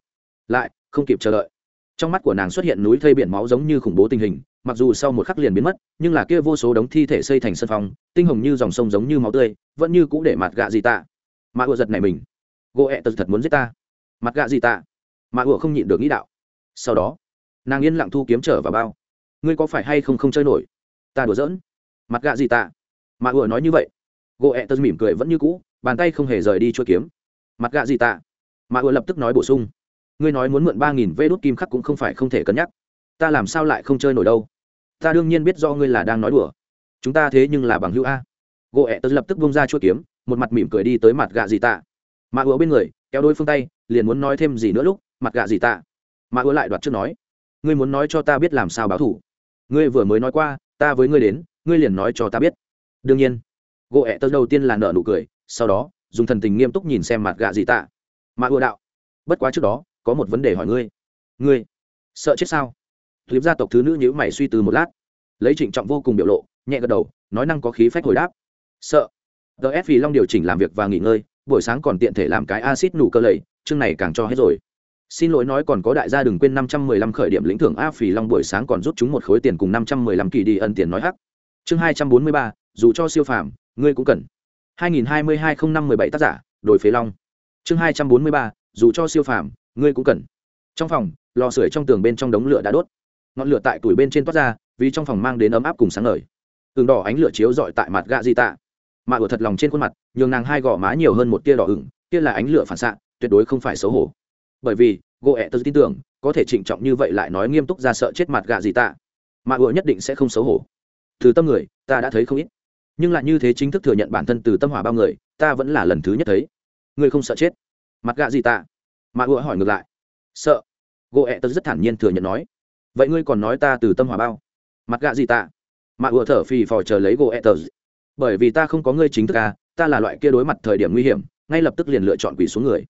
Lại, không kịp chờ đợi. Trong mắt của nàng xuất hiện núi thây biển máu giống như khủng bố tình hình mặc dù sau một khắc liền biến mất, nhưng là kia vô số đống thi thể xây thành sân phòng, tinh hồng như dòng sông giống như máu tươi, vẫn như cũ để mặt gạ gì tạ. Mà ủa giật này mình. Gỗ ẹ tật thật muốn giết ta. Mặt gạ gì tạ? Mà ủa không nhịn được nghĩ đạo. Sau đó, nàng yên lặng thu kiếm trở vào bao. Ngươi có phải hay không không chơi nổi? Ta đùa giỡn. Mặt gạ gì tạ? Mà ủa nói như vậy. Gỗ ẹ tật mỉm cười vẫn như cũ, bàn tay không hề rời đi chuôi kiếm. Mặt gạ gì tạ? Mà ủa lập tức nói bổ sung. Ngươi nói muốn mượn ba nghìn vê đốt kim khắc cũng không phải không thể cân nhắc. Ta làm sao lại không chơi nổi đâu? Ta đương nhiên biết do ngươi là đang nói đùa. Chúng ta thế nhưng là bằng hữu a. Gỗ ẹ tớ lập tức bông ra chuỗi kiếm, một mặt mỉm cười đi tới mặt gạ dị tạ. Mà ứa bên người, kéo đôi phương tay, liền muốn nói thêm gì nữa lúc, mặt gạ dị tạ. Mà ứa lại đoạt trước nói, ngươi muốn nói cho ta biết làm sao báo thủ ngươi vừa mới nói qua, ta với ngươi đến, ngươi liền nói cho ta biết. Đương nhiên. Gỗ ẹ tớ đầu tiên là nợ nụ cười, sau đó, dùng thần tình nghiêm túc nhìn xem mặt gạ dị tạ. Mà ứa đạo, bất quá trước đó, có một vấn đề hỏi ngươi. Ngươi sợ chết sao? Clip gia tộc thứ nữ nhữ mày suy tư một lát. Lấy trịnh trọng vô cùng biểu lộ nhẹ gật đầu nói năng có khí phách hồi đáp. Sợ. Ts vì long điều chỉnh làm việc và nghỉ ngơi buổi sáng còn tiện thể làm cái acid nủ cơ lầy chương này càng cho hết rồi. Xin lỗi nói còn có đại gia đừng quên năm trăm mười lăm khởi điểm lĩnh thưởng a phì long buổi sáng còn rút chúng một khối tiền cùng năm trăm mười lăm kỳ đi ân tiền nói hắc. Chương hai trăm bốn mươi ba dù cho siêu phàm ngươi cũng cần. 2022-05-17 tác giả đổi phế long. Chương 243, dù cho siêu phàm ngươi cũng cần. Trong phòng lò sưởi trong tường bên trong đống lửa đã đốt ngọn lửa tại tuổi bên trên toát ra vì trong phòng mang đến ấm áp cùng sáng ngời. Tường đỏ ánh lửa chiếu rọi tại mặt gạ di tạ. Mà ở thật lòng trên khuôn mặt nhường nàng hai gò má nhiều hơn một tia đỏ ửng kia là ánh lửa phản xạ tuyệt đối không phải xấu hổ. Bởi vì gỗ ẹ tớ tin tưởng có thể trịnh trọng như vậy lại nói nghiêm túc ra sợ chết mặt gạ gì tạ. Mà ủa nhất định sẽ không xấu hổ. Từ tâm người ta đã thấy không ít. Nhưng lại như thế chính thức thừa nhận bản thân từ tâm hỏa bao người ta vẫn là lần thứ nhất thấy. Người không sợ chết. Mặt gạ gì tạ, mà ủa hỏi ngược lại. Sợ. Gỗ ẹ tớ rất thản nhiên thừa nhận nói vậy ngươi còn nói ta từ tâm hòa bao? Mặt gạ gì ta mà ùa thở phì phò chờ lấy gỗ ẹ tớ bởi vì ta không có ngươi chính thức à ta là loại kia đối mặt thời điểm nguy hiểm, ngay lập tức liền lựa chọn quỷ xuống người.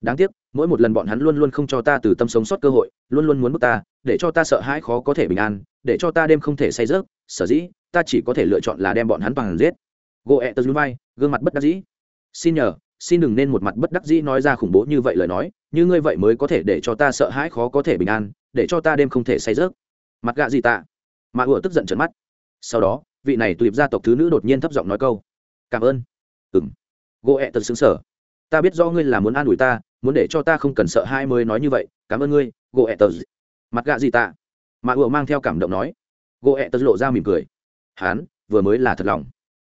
Đáng tiếc, mỗi một lần bọn hắn luôn luôn không cho ta từ tâm sống sót cơ hội, luôn luôn muốn bước ta, để cho ta sợ hãi khó có thể bình an, để cho ta đêm không thể say rớt sở dĩ, ta chỉ có thể lựa chọn là đem bọn hắn bằng giết. Gỗ ẹ tật vai, gương mặt bất đắc dĩ. Xin nhờ, xin đừng nên một mặt bất đắc dĩ nói ra khủng bố như vậy lời nói, như ngươi vậy mới có thể để cho ta sợ hãi khó có thể bình an để cho ta đêm không thể say rớt. Mặt gạ gì tạ? Mà ủa tức giận trợn mắt. Sau đó, vị này tụi gia tộc thứ nữ đột nhiên thấp giọng nói câu. Cảm ơn. Ừng gỗ ẹ tật xứng sở ta biết do ngươi là muốn an ủi ta, muốn để cho ta không cần sợ hai mới nói như vậy. Cảm ơn ngươi gỗ ẹ tật. Mặt gạ gì tạ? Mà ủa mang theo cảm động nói. Gỗ ẹ tật lộ ra mỉm cười. Hán, vừa mới là thật lòng.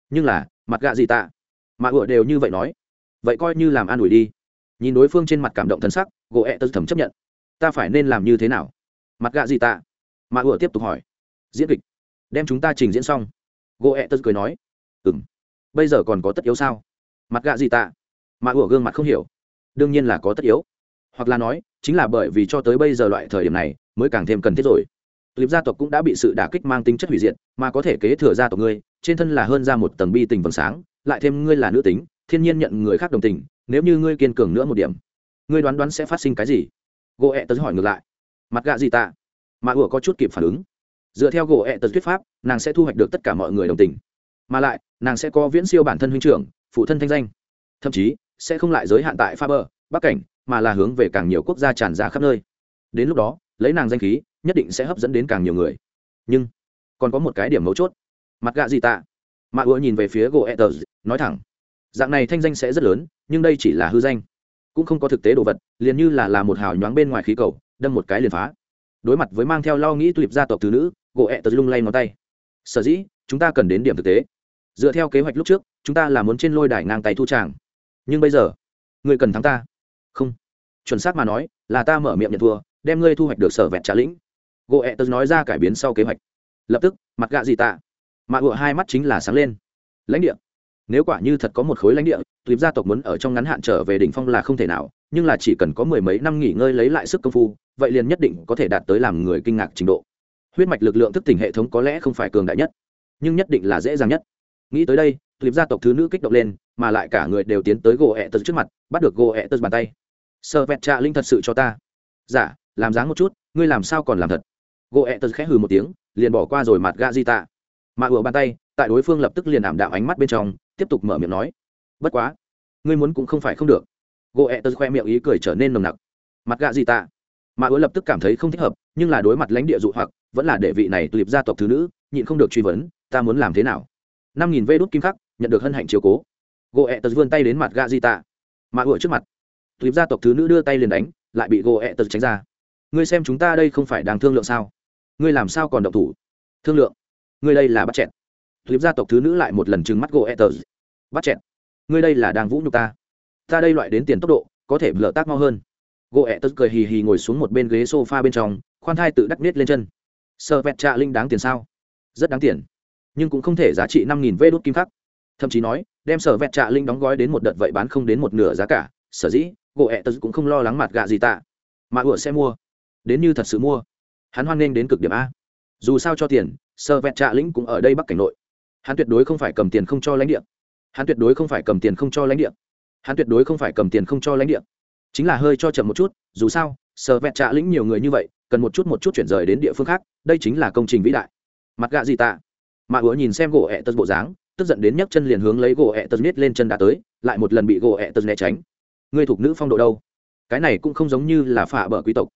Nhưng là, mặt gạ gì tạ? Mà ủa đều như vậy nói. Vậy coi như làm an ủi đi. Nhìn đối phương trên mặt cảm động thân sắc gỗ ẹ tật thầm chấp nhận ta phải nên làm như thế nào? Mặt gạ gì tạ mà ủa tiếp tục hỏi. Diễn kịch. Đem chúng ta trình diễn xong. Gỗ ẹ tật cười nói. Ừ m bây giờ còn có tất yếu sao? Mặt gạ gì tạ mà ủa gương mặt không hiểu. Đương nhiên là có tất yếu. Hoặc là nói, chính là bởi vì cho tới bây giờ loại thời điểm này, mới càng thêm cần thiết rồi. Clip gia tộc cũng đã bị sự đả kích mang tính chất hủy diệt, mà có thể kế thừa gia tộc ngươi, trên thân là hơn ra một tầng bi tình vầng sáng, lại thêm ngươi là nữ tính, thiên nhiên nhận người khác đồng tình, nếu như ngươi kiên cường nữa một điểm, ngươi đoán đoán sẽ phát sinh cái gì? Gỗ ẹ tớ hỏi ngược lại. Mặt gạ gì tạ? Mà ủa có chút kịp phản ứng. Dựa theo gỗ ẹ tớ thuyết pháp, nàng sẽ thu hoạch được tất cả mọi người đồng tình. Mà lại, nàng sẽ có viễn siêu bản thân huynh trưởng, phụ thân thanh danh. Thậm chí, sẽ không lại giới hạn tại pha bờ bắc cảnh, mà là hướng về càng nhiều quốc gia tràn ra khắp nơi. Đến lúc đó, lấy nàng danh khí, nhất định sẽ hấp dẫn đến càng nhiều người. Nhưng, còn có một cái điểm mấu chốt. Mặt gạ gì tạ? Mạ ủa nhìn về phía gỗ etters nói thẳng. Dạng này thanh danh sẽ rất lớn, nhưng đây chỉ là hư danh cũng không có thực tế đồ vật, liền như là là một hào nhoáng bên ngoài khí cầu, đâm một cái liền phá. Đối mặt với mang theo lo nghĩ tulip gia tộc thứ nữ, gỗ ẹ tật lung lay ngón tay. Sở dĩ, chúng ta cần đến điểm thực tế. Dựa theo kế hoạch lúc trước, chúng ta là muốn trên lôi đài ngang tay thu tràng. Nhưng bây giờ ngươi cần thắng ta. Không. Chuẩn xác mà nói, là ta mở miệng nhận thua, đem ngươi thu hoạch được sở vẹn trả lĩnh. Gỗ ẹ tật nói ra cải biến sau kế hoạch. Lập tức, mặt gạ gì tạ. Mạ ựa hai mắt chính là sáng lên. Lãnh địa nếu quả như thật có một khối lãnh địa tuyệt gia tộc muốn ở trong ngắn hạn trở về đỉnh phong là không thể nào nhưng là chỉ cần có mười mấy năm nghỉ ngơi lấy lại sức công phu vậy liền nhất định có thể đạt tới làm người kinh ngạc trình độ. Huyết mạch lực lượng thức tỉnh hệ thống có lẽ không phải cường đại nhất nhưng nhất định là dễ dàng nhất. Nghĩ tới đây tuyệt gia tộc thứ nữ kích động lên mà lại cả người đều tiến tới gỗ ẹ tật trước mặt bắt được gỗ ẹ tật bàn tay. Sơ vẹt trạ linh thật sự cho ta. Giả dạ, làm dáng một chút ngươi làm sao còn làm thật? Gỗ ẹ tật khẽ hừ một tiếng liền bỏ qua rồi mặt ga di tạ. Mà ủa bàn tay tại đối phương lập tức liền ảm đạm ánh mắt bên trong tiếp tục mở miệng nói, bất quá, ngươi muốn cũng không phải không được. Gỗ ẹ e tớ khoe miệng ý cười trở nên nồng nặc. Mặt gạ gì tạ mà ứa lập tức cảm thấy không thích hợp, nhưng là đối mặt lãnh địa dụ hoặc, vẫn là đệ vị này tulip gia tộc thứ nữ, nhịn không được truy vấn, ta muốn làm thế nào? Năm nghìn vê đốt kim khắc, nhận được hân hạnh chiếu cố. Gỗ ẹ e tớ vươn tay đến mặt gạ di tạ mà ứa trước mặt tulip gia tộc thứ nữ đưa tay liền đánh, lại bị gỗ ẹ e tớ tránh ra. Ngươi xem chúng ta đây không phải đang thương lượng sao? Ngươi làm sao còn động thủ? Thương lượng? Ngươi đây là bắt chẹt tulip gia tộc thứ nữ lại một lần trừng mắt gỗ ẹ bắt chẹn ngươi đây là đang vũ nhục ta. Ta đây loại đến tiền tốc độ, có thể lở tác mau hơn. Gỗ ẹ cười hì hì ngồi xuống một bên ghế sofa bên trong, khoan thai tự đắc nết lên chân. Sợ vẹt trạ linh đáng tiền sao? Rất đáng tiền. Nhưng cũng không thể giá trị năm nghìn vê đốt kim khắc. Thậm chí nói, đem sở vẹt trạ linh đóng gói đến một đợt vậy bán không đến một nửa giá cả. Sở dĩ gỗ ẹ tớ cũng không lo lắng mặt gạ gì tạ. Mà ủa sẽ mua. Đến như thật sự mua. Hắn hoan nghênh đến cực điểm a. Dù sao cho tiền sở vẹt trạ linh cũng ở đây bắc cảnh nội hắn tuyệt đối không phải cầm tiền không cho lãnh địa. Hắn tuyệt đối không phải cầm tiền không cho lãnh địa. Hắn tuyệt đối không phải cầm tiền không cho lãnh địa. Chính là hơi cho chậm một chút, dù sao, sở vẹt trạ lĩnh nhiều người như vậy, cần một chút một chút chuyển rời đến địa phương khác, đây chính là công trình vĩ đại. Mặt gạ gì tạ? Mạ ứa nhìn xem gỗ ẹ tật bộ dáng, tức giận đến nhấc chân liền hướng lấy gỗ ẹ tật nít lên chân đã tới, lại một lần bị gỗ ẹ tật né tránh. Ngươi thuộc nữ phong độ đâu? Cái này cũng không giống như là phả bờ quý tộc.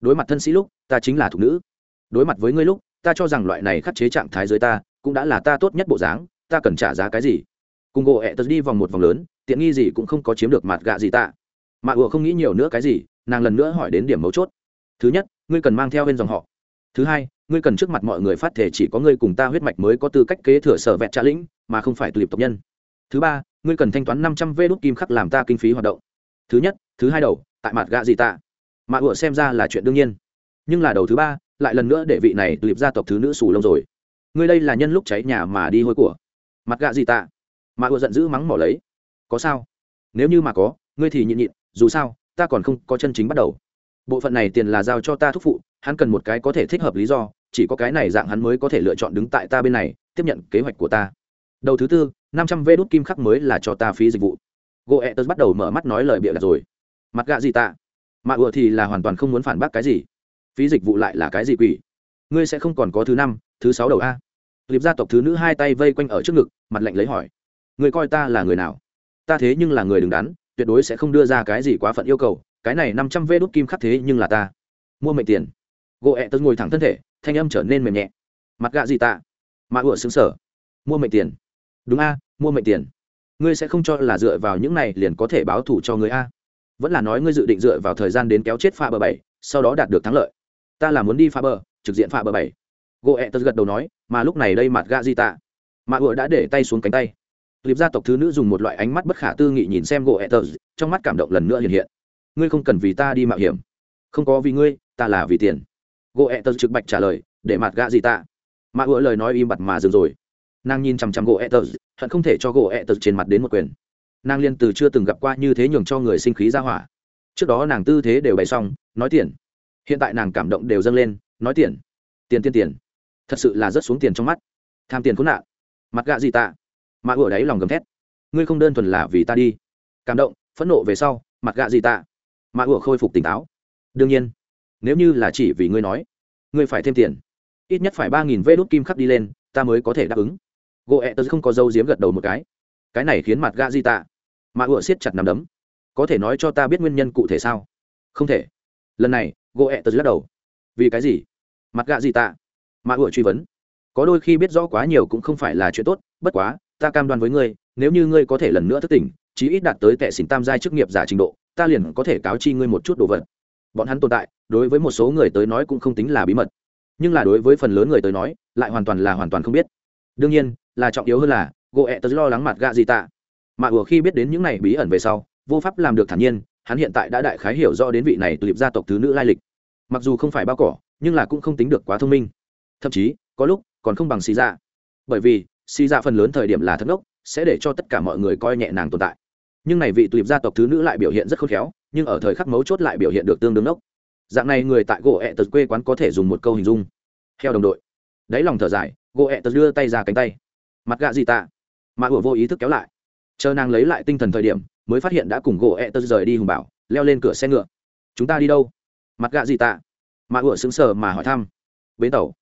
Đối mặt thân sĩ lúc, ta chính là thuộc nữ. Đối mặt với ngươi lúc, ta cho rằng loại này khắc chế trạng thái dưới ta cũng đã là ta tốt nhất bộ dáng, ta cần trả giá cái gì? Cùng gỗ ẹ tật đi vòng một vòng lớn, tiện nghi gì cũng không có chiếm được mặt gạ gì tạ. Mạ ủa không nghĩ nhiều nữa cái gì, nàng lần nữa hỏi đến điểm mấu chốt. Thứ nhất, ngươi cần mang theo bên dòng họ. Thứ hai, ngươi cần trước mặt mọi người phát thể chỉ có ngươi cùng ta huyết mạch mới có tư cách kế thừa sở vẹn trả lĩnh, mà không phải tulip tộc nhân. Thứ ba, ngươi cần thanh toán năm trăm vê đốt kim khắc làm ta kinh phí hoạt động. Thứ nhất, thứ hai đầu, tại mặt gạ gì tạ. Mạ ủa xem ra là chuyện đương nhiên. Nhưng là đầu thứ ba, lại lần nữa để vị này tulip gia tộc thứ nữ xù lông rồi ngươi đây là nhân lúc cháy nhà mà đi hôi của. Mặt gạ gì ta mà ưa giận dữ mắng mỏ lấy. Có sao? Nếu như mà có, ngươi thì nhịn nhịn, dù sao, ta còn không có chân chính bắt đầu. Bộ phận này tiền là giao cho ta thúc phụ, hắn cần một cái có thể thích hợp lý do, chỉ có cái này dạng hắn mới có thể lựa chọn đứng tại ta bên này, tiếp nhận kế hoạch của ta. Đầu thứ tư, năm trăm vê đốt kim khắc mới là cho ta phí dịch vụ. Gỗ ẹ tớ bắt đầu mở mắt nói lời bịa đặt rồi. Mặt gạ gì ta mà ùa thì là hoàn toàn không muốn phản bác cái gì. Phí dịch vụ lại là cái gì quỷ? Ngươi sẽ không còn có thứ năm, thứ sáu đầu a liệp gia tộc thứ nữ hai tay vây quanh ở trước ngực, mặt lạnh lấy hỏi. Người coi ta là người nào? Ta thế nhưng là người đứng đắn, tuyệt đối sẽ không đưa ra cái gì quá phận yêu cầu, cái này năm trăm vê đốt kim khắc thế nhưng là ta. Mua mệnh tiền. Gỗ ẹ tớ ngồi thẳng thân thể, thanh âm trở nên mềm nhẹ. Mặt gạ gì ta? Mà ủa xứng sở. Mua mệnh tiền. Đúng a, mua mệnh tiền. Ngươi sẽ không cho là dựa vào những này liền có thể báo thủ cho người a. Vẫn là nói ngươi dự định dựa vào thời gian đến kéo chết pha bờ bảy, sau đó đạt được thắng lợi. Ta là muốn đi pha bờ, trực diện pha bờ bảy gỗ ẹ tật gật đầu nói, mà lúc này đây mặt gạ di tạ? Mạ ủa đã để tay xuống cánh tay. Liệp gia tộc thứ nữ dùng một loại ánh mắt bất khả tư nghị nhìn xem gỗ ẹ tật trong mắt cảm động lần nữa hiện hiện. Ngươi không cần vì ta đi mạo hiểm. Không có vì ngươi, ta là vì tiền. Gỗ ẹ tật trực bạch trả lời, để mặt gạ di tạ? Mạ ủa lời nói im bặt mà dừng rồi. Nàng nhìn chằm chằm gỗ ẹ tật hận không thể cho gỗ ẹ tật trên mặt đến một quyền. Nàng liên từ chưa từng gặp qua như thế nhường cho người sinh khí ra hỏa. Trước đó nàng tư thế đều bày xong, nói tiền. Hiện tại nàng cảm động đều dâng lên, nói tiền. Tiền tiền tiền thật sự là rất xuống tiền trong mắt. Tham tiền khốn nạn. Mặt gạ gì ta mà ủa đấy lòng gầm thét. Ngươi không đơn thuần là vì ta đi. Cảm động, phẫn nộ về sau, mặt gạ gì ta mà ủa khôi phục tỉnh táo. Đương nhiên, nếu như là chỉ vì ngươi nói, ngươi phải thêm tiền. Ít nhất phải ba nghìn vê đốt kim khắc đi lên, ta mới có thể đáp ứng. Gỗ ẹ tớ không có dâu diếm gật đầu một cái. Cái này khiến mặt gạ di tạ? Mà ủa siết chặt nằm đấm. Có thể nói cho ta biết nguyên nhân cụ thể sao? Không thể. Lần này, gỗ ẹ tớ lắc đầu. Vì cái gì? Mặt gạ di tạ? Mà ủa truy vấn. Có đôi khi biết rõ quá nhiều cũng không phải là chuyện tốt, bất quá, ta cam đoan với ngươi, nếu như ngươi có thể lần nữa thức tỉnh, chí ít đạt tới tệ xỉn tam giai chức nghiệp giả trình độ, ta liền có thể cáo chi ngươi một chút đồ vật. Bọn hắn tồn tại, đối với một số người tới nói cũng không tính là bí mật. Nhưng là đối với phần lớn người tới nói, lại hoàn toàn là hoàn toàn không biết. Đương nhiên, là trọng yếu hơn là gỗ ẹ tớ lo lắng mặt gạ gì tạ. Mà ủa khi biết đến những này bí ẩn về sau, vô pháp làm được thản nhiên, hắn hiện tại đã đại khái hiểu rõ đến vị này tulip gia tộc thứ nữ lai lịch. Mặc dù không phải bao cỏ, nhưng là cũng không tính được quá thông minh thậm chí, có lúc còn không bằng xì dạ. Bởi vì, xì dạ phần lớn thời điểm là thất ngốc sẽ để cho tất cả mọi người coi nhẹ nàng tồn tại. Nhưng này vị tulip gia tộc thứ nữ lại biểu hiện rất khôn khéo, nhưng ở thời khắc mấu chốt lại biểu hiện được tương đương ngốc dạng này người tại gỗ ẹ tật quê quán có thể dùng một câu hình dung. Theo đồng đội, đáy lòng thở dài, gỗ ẹ tật đưa tay ra cánh tay. Mặt gạ gì tạ? Mà ủa vô ý thức kéo lại. Chờ nàng lấy lại tinh thần thời điểm, mới phát hiện đã cùng gỗ ẹ tật rời đi hùng bảo, leo lên cửa xe ngựa. Chúng ta đi đâu? Mặt gạ gì tạ? Mà ủa sững sờ mà hỏi thăm. Bến tàu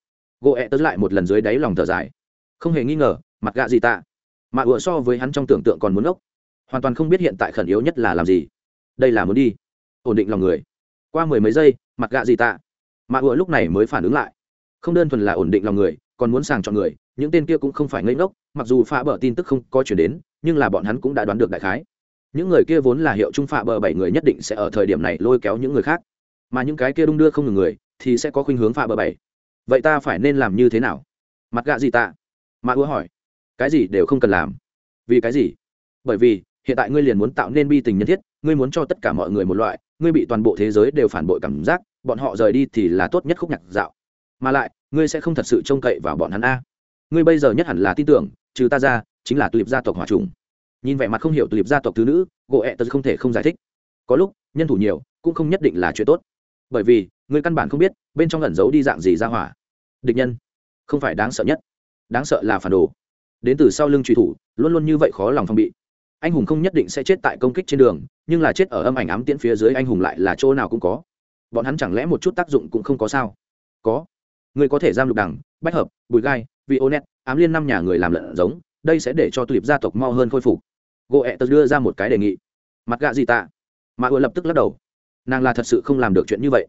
gỗ ẹ e tớ lại một lần dưới đáy lòng thở dài. Không hề nghi ngờ, mặt gạ gì tạ. Mà ủa so với hắn trong tưởng tượng còn muốn ốc hoàn toàn không biết hiện tại khẩn yếu nhất là làm gì. Đây là muốn đi. Ổn định lòng người. Qua mười mấy giây, mặt gạ gì tạ. Mà ủa lúc này mới phản ứng lại. Không đơn thuần là ổn định lòng người, còn muốn sàng chọn người, những tên kia cũng không phải ngây ngốc, mặc dù phá bờ tin tức không có chuyển đến, nhưng là bọn hắn cũng đã đoán được đại khái. Những người kia vốn là hiệu trung phá bờ bảy người nhất định sẽ ở thời điểm này lôi kéo những người khác. Mà những cái kia đung đưa không ngừng người, thì sẽ có khuynh hướng phá bờ bảy vậy ta phải nên làm như thế nào? Mặt gạ gì tạ? Mà ưa hỏi. Cái gì đều không cần làm. Vì cái gì? Bởi vì, hiện tại ngươi liền muốn tạo nên bi tình nhân thiết, ngươi muốn cho tất cả mọi người một loại, ngươi bị toàn bộ thế giới đều phản bội cảm giác, bọn họ rời đi thì là tốt nhất khúc nhạc dạo. Mà lại, ngươi sẽ không thật sự trông cậy vào bọn hắn a. Ngươi bây giờ nhất hẳn là tin tưởng, trừ ta ra, chính là tulip gia tộc hòa trùng nhìn vẻ mặt không hiểu tulip gia tộc thứ nữ gỗ ẹ tật không thể không giải thích. Có lúc, nhân thủ nhiều, cũng không nhất định là chuyện tốt bởi vì người căn bản không biết bên trong ẩn giấu đi dạng gì ra hỏa. Địch nhân, không phải đáng sợ nhất, đáng sợ là phản đồ. Đến từ sau lưng truy thủ, luôn luôn như vậy khó lòng phong bị. Anh hùng không nhất định sẽ chết tại công kích trên đường, nhưng là chết ở âm ảnh ám tiễn phía dưới anh hùng lại là chỗ nào cũng có. Bọn hắn chẳng lẽ một chút tác dụng cũng không có sao? Có. Người có thể giam lục đẳng, bách hợp, bùi gai, vị ô nét, ám liên năm nhà người làm lợn giống, đây sẽ để cho tulip gia tộc mau hơn khôi phục. Gỗ ẹ tật đưa ra một cái đề nghị. Mặt gạ gì tạ? Mà ưa lập tức lắc đầu nàng là thật sự không làm được chuyện như vậy.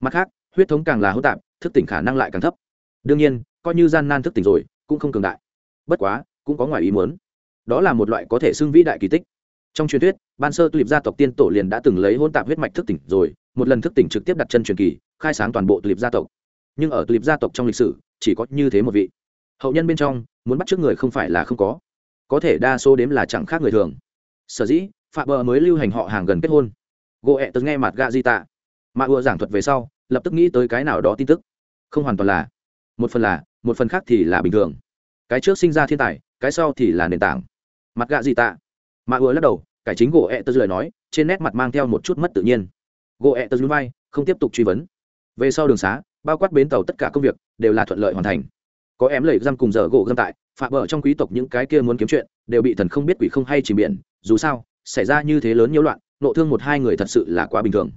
Mặt khác, huyết thống càng là hỗn tạp, thức tỉnh khả năng lại càng thấp. Đương nhiên, coi như gian nan thức tỉnh rồi, cũng không cường đại. Bất quá, cũng có ngoài ý muốn. Đó là một loại có thể xưng vĩ đại kỳ tích. Trong truyền thuyết, ban sơ tulip gia tộc tiên tổ liền đã từng lấy hôn tạp huyết mạch thức tỉnh rồi, một lần thức tỉnh trực tiếp đặt chân truyền kỳ, khai sáng toàn bộ tulip gia tộc. Nhưng ở tulip gia tộc trong lịch sử, chỉ có như thế một vị. Hậu nhân bên trong, muốn bắt trước người không phải là không có. Có thể đa số đếm là chẳng khác người thường. Sở dĩ phạm bờ mới lưu hành họ hàng gần kết hôn gỗ ẹ tớ nghe mặt gạ di tạ. Mà ưa giảng thuật về sau, lập tức nghĩ tới cái nào đó tin tức. Không hoàn toàn là. Một phần là, một phần khác thì là bình thường. Cái trước sinh ra thiên tài, cái sau thì là nền tảng. Mặt gạ gì tạ. Mà ưa lắc đầu, cải chính gỗ ẹ tớ lời nói, trên nét mặt mang theo một chút mất tự nhiên. Gỗ ẹ tớ núi vai, không tiếp tục truy vấn. Về sau đường xá, bao quát bến tàu tất cả công việc, đều là thuận lợi hoàn thành. Có em lầy răm cùng giờ gỗ gâm tại phạm vợ trong quý tộc những cái kia muốn kiếm chuyện, đều bị thần không biết quỷ không hay chỉ biển. Dù sao, xảy ra như thế lớn nhiễu loạn nộ thương một hai người thật sự là quá bình thường.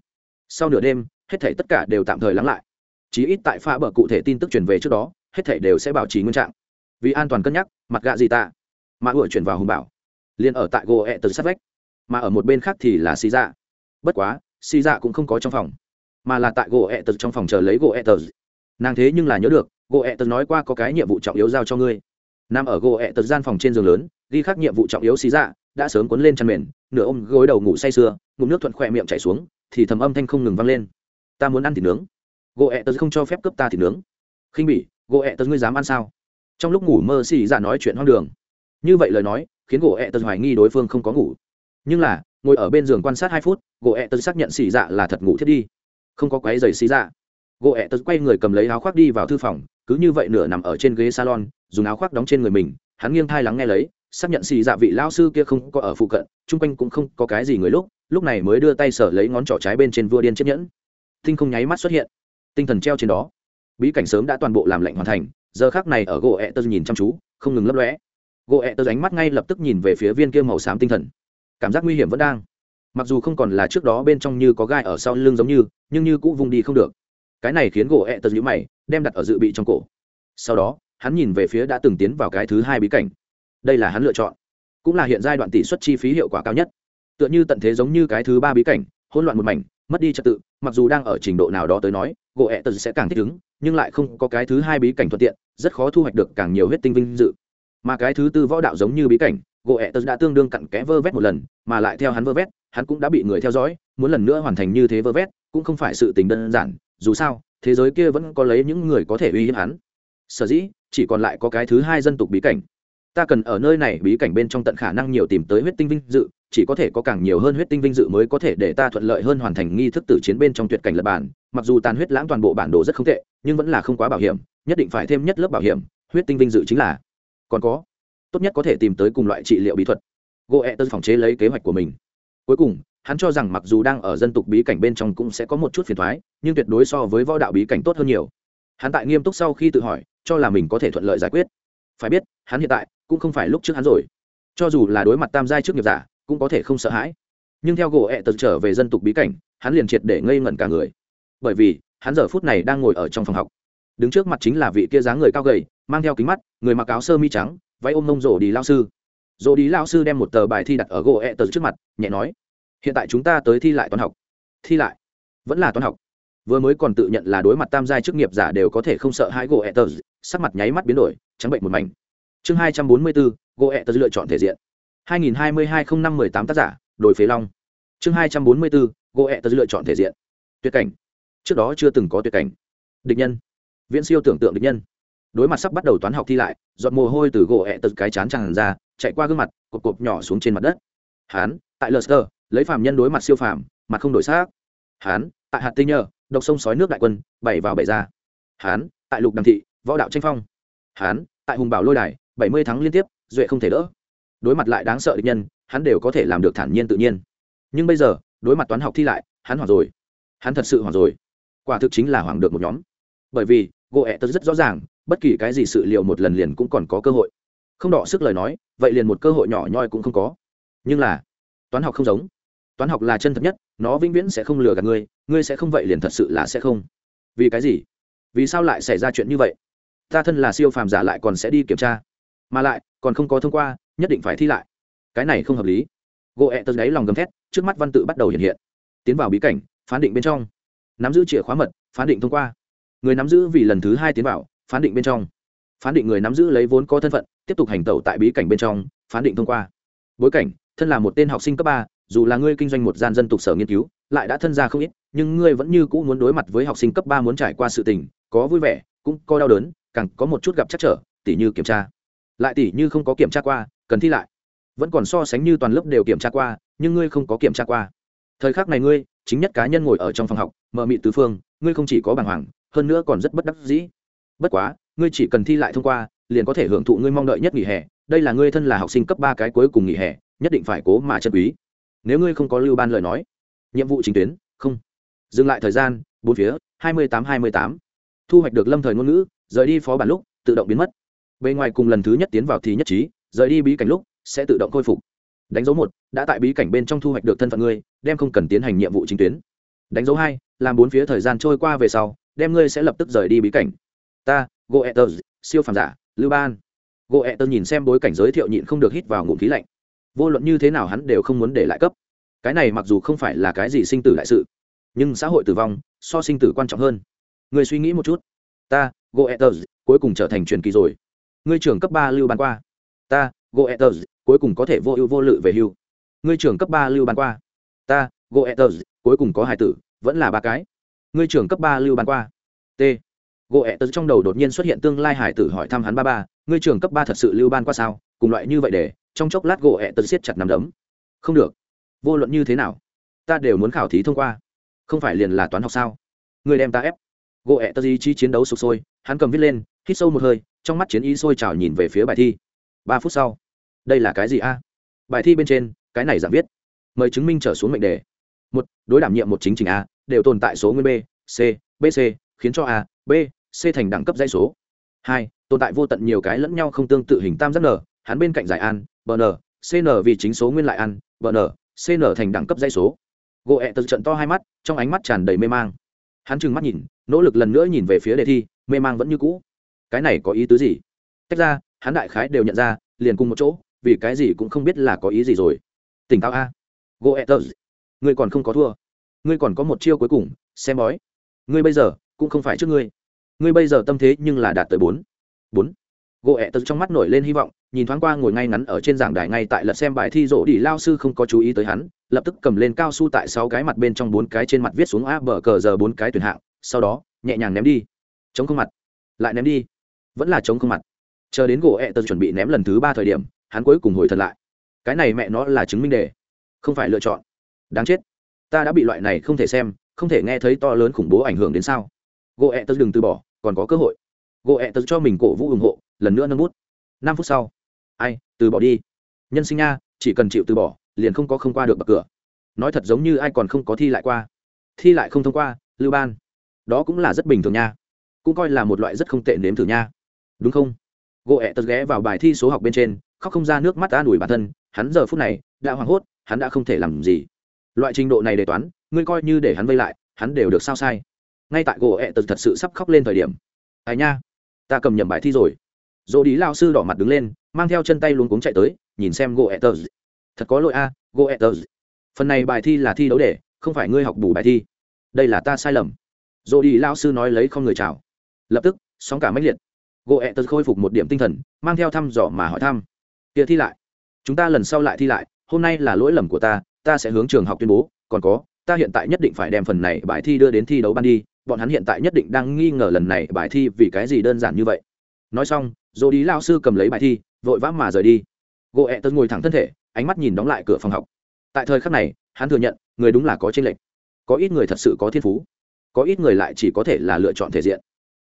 Sau nửa đêm, hết thảy tất cả đều tạm thời lắng lại. Chí ít tại pha bờ cụ thể tin tức truyền về trước đó, hết thảy đều sẽ bảo trì nguyên trạng. Vì an toàn cân nhắc, mặt gạ gì ta mà ủa chuyển vào hùng bảo. Liền ở tại gỗ ẹ từ sát vách. Mà ở một bên khác thì là xì dạ. Bất quá, xì dạ cũng không có trong phòng, mà là tại gỗ ẹ từ trong phòng chờ lấy gỗ ẹ tờ nàng thế nhưng là nhớ được, gỗ ẹ tật nói qua có cái nhiệm vụ trọng yếu giao cho ngươi. Nằm ở gỗ ẹ tật gian phòng trên giường lớn, ghi khắc nhiệm vụ trọng yếu xì dạ đã sớm cuốn lên chăn mền, nửa ôm gối đầu ngủ say sưa, ngụm nước thuận khỏe miệng chảy xuống, thì thầm âm thanh không ngừng vang lên. Ta muốn ăn thịt nướng. Gỗ ẹ tớ không cho phép cướp ta thịt nướng. Khinh bỉ, gỗ ẹ tớ ngươi dám ăn sao? Trong lúc ngủ mơ xì dạ nói chuyện hoang đường. Như vậy lời nói, khiến gỗ ẹ tớ hoài nghi đối phương không có ngủ. Nhưng là, ngồi ở bên giường quan sát hai phút, gỗ ẹ tớ xác nhận xì dạ là thật ngủ thiết đi. Không có quái giày xì dạ. Gỗ ẹ tớ quay người cầm lấy áo khoác đi vào thư phòng, cứ như vậy nửa nằm ở trên ghế salon, dùng áo khoác đóng trên người mình, hắn nghiêng thai lắng nghe lấy xác nhận xì dạ vị lao sư kia không có ở phụ cận, chung quanh cũng không có cái gì người lúc lúc này mới đưa tay sở lấy ngón trỏ trái bên trên vua điên chiếc nhẫn. Tinh không nháy mắt xuất hiện. Tinh thần treo trên đó. Bí cảnh sớm đã toàn bộ làm lệnh hoàn thành, giờ khác này ở gỗ ẹ tơ nhìn chăm chú, không ngừng lấp lóe. Gỗ ẹ tơ ánh mắt ngay lập tức nhìn về phía viên kia màu xám tinh thần. Cảm giác nguy hiểm vẫn đang. Mặc dù không còn là trước đó bên trong như có gai ở sau lưng giống như, nhưng như cũ vùng đi không được. Cái này khiến gỗ ẹ tơ nhũ mày, đem đặt ở dự bị trong cổ. Sau đó, hắn nhìn về phía đã từng tiến vào cái thứ hai bí cảnh đây là hắn lựa chọn. Cũng là hiện giai đoạn tỷ suất chi phí hiệu quả cao nhất. Tựa như tận thế giống như cái thứ ba bí cảnh, hỗn loạn một mảnh, mất đi trật tự, mặc dù đang ở trình độ nào đó tới nói gỗ ẹ tật sẽ càng thích ứng, nhưng lại không có cái thứ hai bí cảnh thuận tiện, rất khó thu hoạch được càng nhiều huyết tinh vinh dự. Mà cái thứ tư võ đạo giống như bí cảnh gỗ ẹ tật đã tương đương cặn kẽ vơ vét một lần, mà lại theo hắn vơ vét, hắn cũng đã bị người theo dõi, muốn lần nữa hoàn thành như thế vơ vét, cũng không phải sự tình đơn giản, dù sao, thế giới kia vẫn có lấy những người có thể uy hiếp hắn. Sở dĩ, chỉ còn lại có cái thứ hai dân tộc bí cảnh ta cần ở nơi này bí cảnh bên trong tận khả năng nhiều tìm tới huyết tinh vinh dự, chỉ có thể có càng nhiều hơn huyết tinh vinh dự mới có thể để ta thuận lợi hơn hoàn thành nghi thức tử chiến bên trong tuyệt cảnh lập bản. Mặc dù tàn huyết lãng toàn bộ bản đồ rất không tệ, nhưng vẫn là không quá bảo hiểm, nhất định phải thêm nhất lớp bảo hiểm, huyết tinh vinh dự chính là còn có. Tốt nhất có thể tìm tới cùng loại trị liệu bí thuật. Goe tân phòng chế lấy kế hoạch của mình. Cuối cùng, hắn cho rằng mặc dù đang ở dân tục bí cảnh bên trong cũng sẽ có một chút phiền thoái, nhưng tuyệt đối so với võ đạo bí cảnh tốt hơn nhiều. Hắn tại nghiêm túc sau khi tự hỏi, cho là mình có thể thuận lợi giải quyết phải biết, hắn hiện tại cũng không phải lúc trước hắn rồi. Cho dù là đối mặt tam giai trước nghiệp giả, cũng có thể không sợ hãi. Nhưng theo gỗ ẹ tật trở về dân tục bí cảnh, hắn liền triệt để ngây ngẩn cả người. Bởi vì, hắn giờ phút này đang ngồi ở trong phòng học. Đứng trước mặt chính là vị kia dáng người cao gầy, mang theo kính mắt, người mặc áo sơ mi trắng, váy ôm mông rổ đi lao sư. Rổ đi lao sư đem một tờ bài thi đặt ở gỗ ẹ tật trước mặt, nhẹ nói, hiện tại chúng ta tới thi lại toán học. Thi lại? Vẫn là toán học. Vừa mới còn tự nhận là đối mặt tam giai chức nghiệp giả đều có thể không sợ hãi gỗ ẹ tật sắc mặt nháy mắt biến đổi, trắng bệnh một mảnh. Chương hai trăm bốn mươi bốn gỗ ẹ tật lựa chọn thể diện. hai nghìn hai mươi hai không năm mười tám tác giả, đồi phế long. Chương hai trăm bốn mươi bốn gỗ ẹ tật lựa chọn thể diện. Tuyệt cảnh. Trước đó chưa từng có tuyệt cảnh. Địch nhân. Viễn siêu tưởng tượng địch nhân. Đối mặt sắp bắt đầu toán học thi lại, giọt mồ hôi từ gỗ ẹ tật cái chán tràn ra, chạy qua gương mặt cột cột nhỏ xuống trên mặt đất. Hán, tại lờ sơ lấy phàm nhân đối mặt siêu phàm, mặt không đổi xác hán, tại hạt tinh nhờ, độc sông sói nước đại quân bảy vào bảy ra. Hán, tại lục đằng thị võ đạo tranh phong. Hán, tại hùng bảo lôi đài, bảy mươi tháng liên tiếp, duệ không thể đỡ. Đối mặt lại đáng sợ địch nhân, hắn đều có thể làm được thản nhiên tự nhiên. Nhưng bây giờ, đối mặt toán học thi lại, hắn hoảng rồi. Hắn thật sự hoảng rồi. Quả thực chính là hoảng được một nhóm. Bởi vì gỗ ẹ tớ rất rõ ràng, bất kỳ cái gì sự liệu một lần liền cũng còn có cơ hội. Không đọ sức lời nói, vậy liền một cơ hội nhỏ nhoi cũng không có. Nhưng là, toán học không giống. Toán học là chân thật nhất, nó vĩnh viễn sẽ không lừa gạt ngươi ngươi sẽ không vậy liền thật sự là sẽ không. Vì cái gì? Vì sao lại xảy ra chuyện như vậy? Ta thân là siêu phàm giả lại còn sẽ đi kiểm tra. Mà lại, còn không có thông qua, nhất định phải thi lại. Cái này không hợp lý. Gỗ ẹ tật đáy lòng gầm thét, trước mắt văn tự bắt đầu hiện hiện. Tiến vào bí cảnh, phán định bên trong. Nắm giữ chìa khóa mật, phán định thông qua. Người nắm giữ vì lần thứ hai tiến vào, phán định bên trong. Phán định người nắm giữ lấy vốn có thân phận, tiếp tục hành tẩu tại bí cảnh bên trong, phán định thông qua. Bối cảnh, thân là một tên học sinh cấp ba, dù là ngươi kinh doanh một gian dân tục sở nghiên cứu, lại đã thân ra không ít, nhưng ngươi vẫn như cũ muốn đối mặt với học sinh cấp ba muốn trải qua sự tình, có vui vẻ cũng có đau đớn, càng có một chút gặp chắc trở, tỉ như kiểm tra. Lại tỉ như không có kiểm tra qua, cần thi lại. Vẫn còn so sánh như toàn lớp đều kiểm tra qua, nhưng ngươi không có kiểm tra qua. Thời khắc này ngươi, chính nhất cá nhân ngồi ở trong phòng học mờ mị tứ phương, ngươi không chỉ có bàng hoàng, hơn nữa còn rất bất đắc dĩ. Bất quá, ngươi chỉ cần thi lại thông qua, liền có thể hưởng thụ ngươi mong đợi nhất nghỉ hè. Đây là ngươi thân là học sinh cấp ba cái cuối cùng nghỉ hè, nhất định phải cố mà chân quý. Nếu ngươi không có lưu ban lời nói, nhiệm vụ chính tuyến, không. Dừng lại thời gian, bốn phía, hai mươi tám hai mươi tám thu hoạch được lâm thời ngôn ngữ, rời đi phó bản lúc, tự động biến mất. Bề ngoài cùng lần thứ nhất tiến vào thì nhất trí, rời đi bí cảnh lúc, sẽ tự động khôi phục. Đánh dấu một, đã tại bí cảnh bên trong thu hoạch được thân phận ngươi, đem không cần tiến hành nhiệm vụ chính tuyến. Đánh dấu hai, làm bốn phía thời gian trôi qua về sau, đem ngươi sẽ lập tức rời đi bí cảnh. Ta goethez siêu phàm giả, lưu ban. Goethez nhìn xem bối cảnh giới thiệu nhịn không được hít vào ngụm khí lạnh. Vô luận như thế nào hắn đều không muốn để lại cấp. Cái này mặc dù không phải là cái gì sinh tử đại sự, nhưng xã hội tử vong, so sinh tử quan trọng hơn người suy nghĩ một chút. Ta goethers cuối cùng trở thành truyền kỳ rồi. Ngươi trưởng cấp ba lưu ban qua. Ta goethers cuối cùng có thể vô ưu vô lự về hưu. Ngươi trưởng cấp ba lưu ban qua. Ta goethers cuối cùng có hải tử, vẫn là ba cái. Ngươi trưởng cấp ba lưu ban qua. T goethers trong đầu đột nhiên xuất hiện tương lai hải tử hỏi thăm hắn ba ba. Ngươi trưởng cấp ba thật sự lưu ban qua sao? Cùng loại như vậy để, trong chốc lát goethers siết chặt nằm đấm. Không được. Vô luận như thế nào, ta đều muốn khảo thí thông qua. Không phải liền là toán học sao? Người đem ta ép goethez ý chí chiến đấu sụp sôi, hắn cầm viết lên, hít sâu một hơi, trong mắt chiến ý sôi trào nhìn về phía bài thi. Ba phút sau, đây là cái gì a? Bài thi bên trên, cái này giảm viết. Mời chứng minh trở xuống mệnh đề. Một, đối đảm nhiệm một chính trình a, đều tồn tại số nguyên b, c bc khiến cho a, b, c thành đẳng cấp dãy số. Hai, tồn tại vô tận nhiều cái lẫn nhau không tương tự hình tam giác n, hắn bên cạnh giải an bn cn vì chính số nguyên lại an bn cn thành đẳng cấp dãy số. Gỗ ẹ tật trận to hai mắt, trong ánh mắt tràn đầy mê mang. Hắn trừng mắt nhìn nỗ lực lần nữa nhìn về phía đề thi, mê mang vẫn như cũ. Cái này có ý tứ gì? Tách ra, hắn đại khái đều nhận ra, liền cùng một chỗ, vì cái gì cũng không biết là có ý gì rồi. Tỉnh táo a. Goethers ngươi còn không có thua. Ngươi còn có một chiêu cuối cùng, xem bói. Ngươi bây giờ, cũng không phải trước ngươi. Ngươi bây giờ tâm thế nhưng là đạt tới bốn. Bốn. Gỗ ẹ tật trong mắt nổi lên hy vọng, nhìn thoáng qua ngồi ngay ngắn ở trên giảng đài ngay tại lật xem bài thi rỗ đi lao sư không có chú ý tới hắn, lập tức cầm lên cao su tại sáu cái mặt bên trong bốn cái trên mặt viết xuống a bờ cờ giờ bốn cái tuyển hạng sau đó, nhẹ nhàng ném đi. Chống không mặt. Lại ném đi. Vẫn là chống không mặt. Chờ đến gỗ ẹ tật chuẩn bị ném lần thứ ba thời điểm, hắn cuối cùng hồi thật lại. Cái này mẹ nó là chứng minh đề. Không phải lựa chọn. Đáng chết. Ta đã bị loại này không thể xem, không thể nghe thấy to lớn khủng bố ảnh hưởng đến sao. Gỗ ẹ tật đừng từ bỏ, còn có cơ hội. Gỗ ẹ tật cho mình cổ vũ ủng hộ, lần nữa nâng bút. Năm phút sau. Ai, từ bỏ đi. Nhân sinh nha, chỉ cần chịu từ bỏ, liền không có không qua được bậc cửa. Nói thật giống như ai còn không có thi lại qua. Thi lại không thông qua, lưu ban đó cũng là rất bình thường nha. Cũng coi là một loại rất không tệ nếm thử nha. Đúng không? Gỗ ẹ tật ghé vào bài thi số học bên trên, khóc không ra nước mắt an ủi bản thân, hắn giờ phút này đã hoảng hốt, hắn đã không thể làm gì. Loại trình độ này để toán, ngươi coi như để hắn vây lại, hắn đều được sao sai. Ngay tại gỗ ẹ tật thật sự sắp khóc lên thời điểm. Ai nha, ta cầm nhầm bài thi rồi. Dỗ đi lao sư đỏ mặt đứng lên, mang theo chân tay luôn cuống chạy tới, nhìn xem gỗ ẹ tật. Thật có lỗi a, gỗ ẹ tật. Phần này bài thi là thi đấu để, không phải ngươi học bù bài thi. Đây là ta sai lầm dỗ đi lao sư nói lấy không người chào. Lập tức, sóng cả máy liệt. Gỗ ẹ tật khôi phục một điểm tinh thần, mang theo thăm dò mà hỏi thăm. Kia thi lại. Chúng ta lần sau lại thi lại, hôm nay là lỗi lầm của ta ta sẽ hướng trường học tuyên bố, còn có, ta hiện tại nhất định phải đem phần này bài thi đưa đến thi đấu ban đi, bọn hắn hiện tại nhất định đang nghi ngờ lần này bài thi vì cái gì đơn giản như vậy. Nói xong, dô đi lao sư cầm lấy bài thi, vội vã mà rời đi. Gỗ ẹ tật ngồi thẳng thân thể, ánh mắt nhìn đóng lại cửa phòng học. Tại thời khắc này, hắn thừa nhận, người đúng là có tranh lệch. Có ít người thật sự có thiên phú có ít người lại chỉ có thể là lựa chọn thể diện.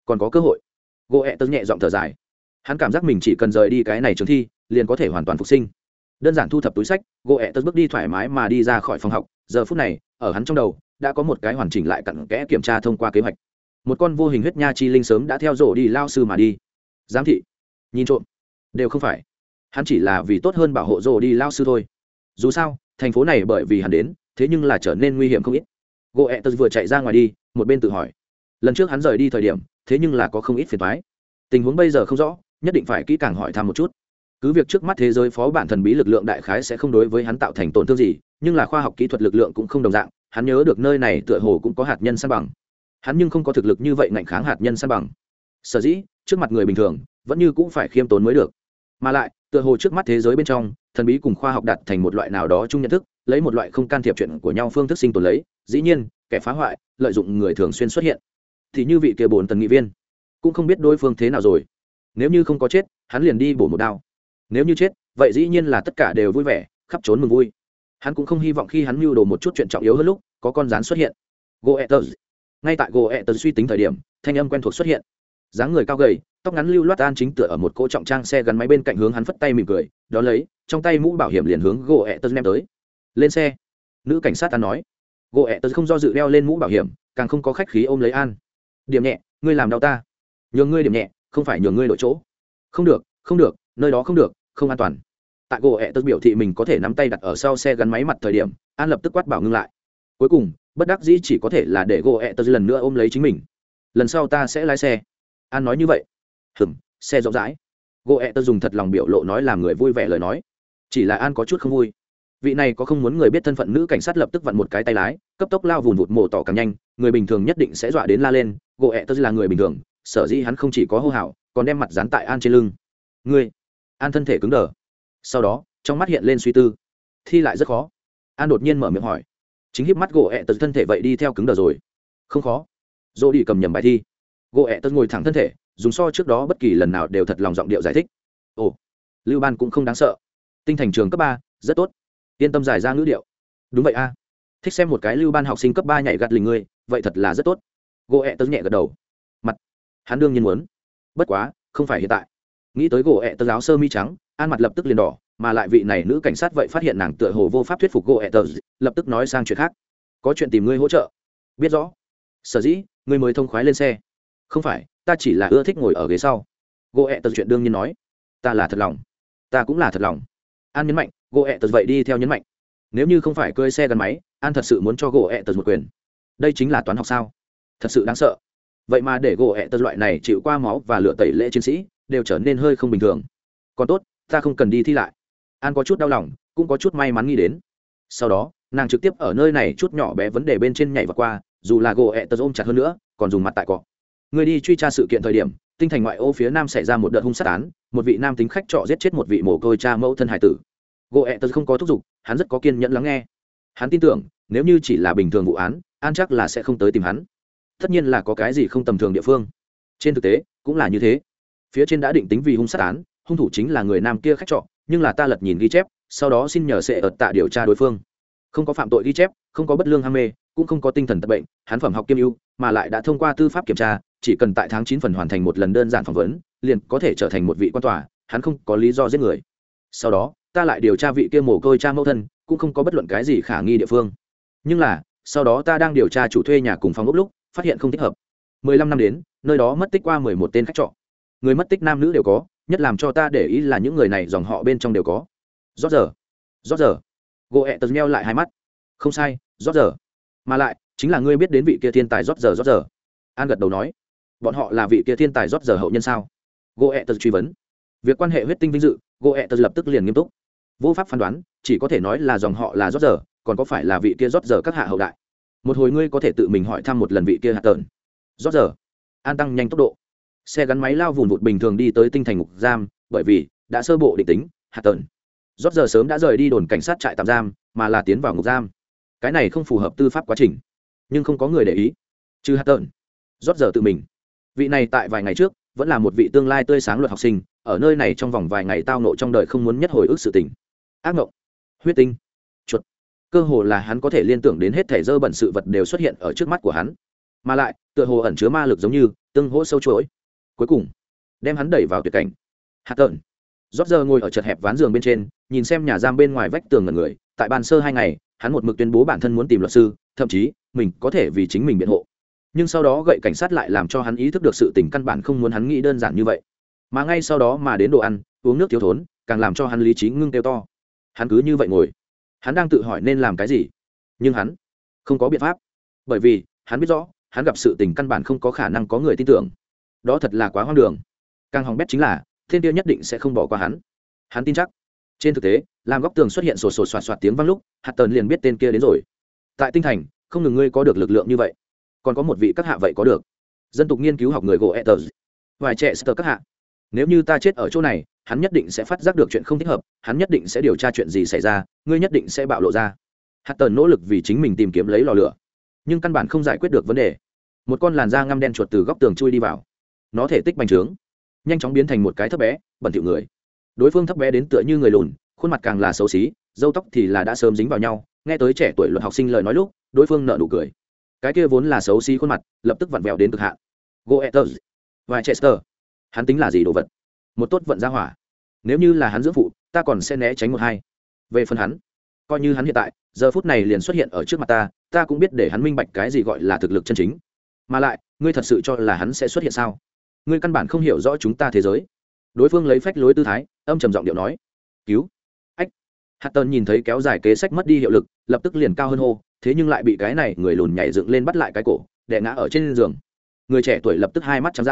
Còn có cơ hội. Gỗ ẹ tật nhẹ dọn thở dài. Hắn cảm giác mình chỉ cần rời đi cái này trường thi, liền có thể hoàn toàn phục sinh. Đơn giản thu thập túi sách gỗ ẹ tật bước đi thoải mái mà đi ra khỏi phòng học. Giờ phút này, ở hắn trong đầu, đã có một cái hoàn chỉnh lại cặn kẽ kiểm tra thông qua kế hoạch. Một con vô hình huyết nha chi linh sớm đã theo rổ đi lao sư mà đi. Giám thị. Nhìn trộm. Đều không phải. Hắn chỉ là vì tốt hơn bảo hộ rổ đi lao sư thôi. Dù sao, thành phố này bởi vì hắn đến, thế nhưng là trở nên nguy hiểm không ít. Gỗ ẹ tật vừa chạy ra ngoài đi một bên tự hỏi. Lần trước hắn rời đi thời điểm, thế nhưng là có không ít phiền thoái tình huống bây giờ không rõ, nhất định phải kỹ càng hỏi thăm một chút. Cứ việc trước mắt thế giới phó bản thần bí lực lượng đại khái sẽ không đối với hắn tạo thành tổn thương gì, nhưng là khoa học kỹ thuật lực lượng cũng không đồng dạng, hắn nhớ được nơi này tựa hồ cũng có hạt nhân san bằng. Hắn nhưng không có thực lực như vậy ngạnh kháng hạt nhân san bằng. Sở dĩ, trước mặt người bình thường, vẫn như cũng phải khiêm tốn mới được. Mà lại, tựa hồ trước mắt thế giới bên trong, thần bí cùng khoa học đặt thành một loại nào đó chung nhận thức, lấy một loại không can thiệp chuyện của nhau phương thức sinh tồn lấy dĩ nhiên, kẻ phá hoại, lợi dụng người thường xuyên xuất hiện. Thì như vị kia bồn tần nghị viên, cũng không biết đối phương thế nào rồi. Nếu như không có chết, hắn liền đi bổ một đao. Nếu như chết, vậy dĩ nhiên là tất cả đều vui vẻ, khắp trốn mừng vui. Hắn cũng không hy vọng khi hắn mưu đồ một chút chuyện trọng yếu hơn lúc, có con rán xuất hiện. Goethers ngay tại goethers suy tính thời điểm, thanh âm quen thuộc xuất hiện. Dáng người cao gầy, tóc ngắn lưu loát an chính tựa ở một cỗ trọng trang xe gắn máy bên cạnh hướng hắn phất tay mỉm cười, đón lấy, trong tay mũ bảo hiểm liền hướng goethers đem tới. Lên xe. Nữ cảnh sát ta nói goethers không do dự đeo lên mũ bảo hiểm, càng không có khách khí ôm lấy an. Điểm nhẹ, ngươi làm đau ta. Nhường ngươi điểm nhẹ, không phải nhường ngươi đổi chỗ. Không được không được, nơi đó không được, không an toàn. Tại gỗ ẹ tớ biểu thị mình có thể nắm tay đặt ở sau xe gắn máy mặt thời điểm, an lập tức quát bảo ngưng lại. Cuối cùng, bất đắc dĩ chỉ có thể là để gỗ ẹ tớ lần nữa ôm lấy chính mình. Lần sau ta sẽ lái xe. An nói như vậy. Hừm xe rộng rãi. Gỗ ẹ tớ dùng thật lòng biểu lộ nói làm người vui vẻ lời nói. Chỉ là an có chút không vui vị này có không muốn người biết thân phận nữ cảnh sát lập tức vặn một cái tay lái, cấp tốc lao vùn vụt mổ tỏ càng nhanh, người bình thường nhất định sẽ dọa đến la lên, gỗ ẹ, tớ là người bình thường, sở dĩ hắn không chỉ có hô hào, còn đem mặt dán tại an trên lưng. Ngươi? An thân thể cứng đờ. Sau đó, trong mắt hiện lên suy tư. Thi lại rất khó. An đột nhiên mở miệng hỏi. Chính hiếp mắt gỗ ẹ, tớ thân thể vậy đi theo cứng đờ rồi. Không khó. Dỗ đi cầm nhầm bài thi. Gỗ ẹ, tớ ngồi thẳng thân thể, dùng so trước đó bất kỳ lần nào đều thật lòng giọng điệu giải thích. Ồ, lưu ban cũng không đáng sợ. Tinh thành trường cấp ba, rất tốt yên tâm giải ra ngữ điệu. Đúng vậy a. Thích xem một cái lưu ban học sinh cấp ba nhảy gạt lình ngươi vậy thật là rất tốt. Gỗ ẹ tớ nhẹ gật đầu. Mặt. Hắn đương nhiên muốn. Bất quá, không phải hiện tại. Nghĩ tới gỗ ẹ tớ áo sơ mi trắng, an mặt lập tức liền đỏ, mà lại vị này nữ cảnh sát vậy phát hiện nàng tựa hồ vô pháp thuyết phục gỗ ẹ tớ, lập tức nói sang chuyện khác. Có chuyện tìm ngươi hỗ trợ. Biết rõ. Sở dĩ, ngươi mới thông khoái lên xe. Không phải, ta chỉ là ưa thích ngồi ở ghế sau. Gỗ ẹ tớ chuyện đương nhiên nói. Ta là thật lòng. Ta cũng là thật lòng. An nhấn mạnh gỗ ẹ tật vậy đi theo nhấn mạnh. Nếu như không phải cơi xe gắn máy, an thật sự muốn cho gỗ ẹ tật một quyền. Đây chính là toán học sao? Thật sự đáng sợ. Vậy mà để gỗ ẹ tật loại này chịu qua máu và lựa tẩy lễ chiến sĩ, đều trở nên hơi không bình thường. Còn tốt, ta không cần đi thi lại. An có chút đau lòng, cũng có chút may mắn nghĩ đến. Sau đó, nàng trực tiếp ở nơi này chút nhỏ bé vấn đề bên trên nhảy và qua, dù là gỗ ẹ tật ôm chặt hơn nữa, còn dùng mặt tại cọ. Người đi truy tra sự kiện thời điểm, tinh thành ngoại ô phía nam xảy ra một đợt hung sát án, một vị nam tính khách trọ giết chết một vị mồ côi cha mẫu thân hải tử gỗ ẹ tật không có thúc giục, hắn rất có kiên nhẫn lắng nghe. Hắn tin tưởng, nếu như chỉ là bình thường vụ án, an chắc là sẽ không tới tìm hắn. Tất nhiên là có cái gì không tầm thường địa phương. Trên thực tế, cũng là như thế. Phía trên đã định tính vì hung sát án, hung thủ chính là người nam kia khách trọ, nhưng là ta lật nhìn ghi chép, sau đó xin nhờ sẽ ợt tạ điều tra đối phương. Không có phạm tội ghi chép, không có bất lương ham mê, cũng không có tinh thần tật bệnh, hắn phẩm học kiêm ưu, mà lại đã thông qua tư pháp kiểm tra, chỉ cần tại tháng chín phần hoàn thành một lần đơn giản phỏng vấn, liền có thể trở thành một vị quan tòa, hắn không có lý do giết người. Sau đó ta lại điều tra vị kia mồ côi cha mẫu thân, cũng không có bất luận cái gì khả nghi địa phương. Nhưng là, sau đó ta đang điều tra chủ thuê nhà cùng phòng ốc lúc, phát hiện không thích hợp. Mười lăm năm đến, nơi đó mất tích qua mười một tên khách trọ. Người mất tích nam nữ đều có, nhất làm cho ta để ý là những người này dòng họ bên trong đều có. Rót giờ rót giờ gỗ ẹ tật meo lại hai mắt. Không sai rót giờ mà lại, chính là ngươi biết đến vị kia thiên tài rót giờ rót giờ an gật đầu nói. Bọn họ là vị kia thiên tài rót giờ hậu nhân sao? Gỗ ẹ tật truy vấn. Việc quan hệ huyết tinh vinh dự, gỗ ẹ tật lập tức liền nghiêm túc vô pháp phán đoán, chỉ có thể nói là dòng họ là rót giờ, còn có phải là vị kia rót giờ các hạ hậu đại? Một hồi ngươi có thể tự mình hỏi thăm một lần vị kia hạ tợn. Rót giờ. An tăng nhanh tốc độ. Xe gắn máy lao vùn vụt bình thường đi tới tinh thành ngục giam, bởi vì đã sơ bộ định tính, hạ tợn. Rót giờ sớm đã rời đi đồn cảnh sát trại tạm giam, mà là tiến vào ngục giam. Cái này không phù hợp tư pháp quá trình, nhưng không có người để ý. Trừ hạ tợn, rót giờ tự mình. Vị này tại vài ngày trước, vẫn là một vị tương lai tươi sáng luật học sinh, ở nơi này trong vòng vài ngày tao nộ trong đời không muốn nhất hồi ức sự tình ác mộng huyết tinh. Chuột. Cơ hồ là hắn có thể liên tưởng đến hết thể dơ bẩn sự vật đều xuất hiện ở trước mắt của hắn. Mà lại, tựa hồ ẩn chứa ma lực giống như tương hỗ sâu chuỗi. Cuối cùng, đem hắn đẩy vào tuyệt cảnh. Hạt tợn. Rót giờ ngồi ở chật hẹp ván giường bên trên, nhìn xem nhà giam bên ngoài vách tường ngần người. Tại bàn sơ hai ngày, hắn một mực tuyên bố bản thân muốn tìm luật sư, thậm chí, mình có thể vì chính mình biện hộ. Nhưng sau đó gậy cảnh sát lại làm cho hắn ý thức được sự tình căn bản không muốn hắn nghĩ đơn giản như vậy. Mà ngay sau đó mà đến đồ ăn, uống nước thiếu thốn, càng làm cho hắn lý trí ngưng kêu to hắn cứ như vậy ngồi. Hắn đang tự hỏi nên làm cái gì. Nhưng hắn không có biện pháp. Bởi vì, hắn biết rõ, hắn gặp sự tình căn bản không có khả năng có người tin tưởng. Đó thật là quá hoang đường. Càng hỏng bét chính là, thiên tiêu nhất định sẽ không bỏ qua hắn. Hắn tin chắc. Trên thực tế, làm góc tường xuất hiện sổ sổ soạt soạt tiếng vang lúc, hạt tần liền biết tên kia đến rồi. Tại tinh thành, không ngừng ngươi có được lực lượng như vậy. Còn có một vị các hạ vậy có được. Dân tục nghiên cứu học người gỗ etters vài trẻ sơ các hạ nếu như ta chết ở chỗ này, hắn nhất định sẽ phát giác được chuyện không thích hợp, hắn nhất định sẽ điều tra chuyện gì xảy ra, ngươi nhất định sẽ bạo lộ ra. Hạt tần nỗ lực vì chính mình tìm kiếm lấy lò lửa, nhưng căn bản không giải quyết được vấn đề. Một con làn da ngăm đen chuột từ góc tường chui đi vào. Nó thể tích bành trướng, nhanh chóng biến thành một cái thấp bé, bẩn thỉu người. Đối phương thấp bé đến tựa như người lùn, khuôn mặt càng là xấu xí dâu tóc thì là đã sớm dính vào nhau. Nghe tới trẻ tuổi luật học sinh lời nói lúc, đối phương nợ nụ cười. Cái kia vốn là xấu xí khuôn mặt, lập tức vặn vẹo đến cực hạn. Goethe và chester hắn tính là gì đồ vật? Một tốt vận ra hỏa. Nếu như là hắn dưỡng phụ, ta còn sẽ né tránh một hai. Về phần hắn, coi như hắn hiện tại, giờ phút này liền xuất hiện ở trước mặt ta ta cũng biết để hắn minh bạch cái gì gọi là thực lực chân chính. Mà lại, ngươi thật sự cho là hắn sẽ xuất hiện sao? Ngươi căn bản không hiểu rõ chúng ta thế giới. Đối phương lấy phách lối tư thái, âm trầm giọng điệu nói, cứu. Ách. Hạt tần nhìn thấy kéo dài kế sách mất đi hiệu lực, lập tức liền cao hơn hô, thế nhưng lại bị cái này người lùn nhảy dựng lên bắt lại cái cổ, đè ngã ở trên giường. Người trẻ tuổi lập tức hai mắt trắng d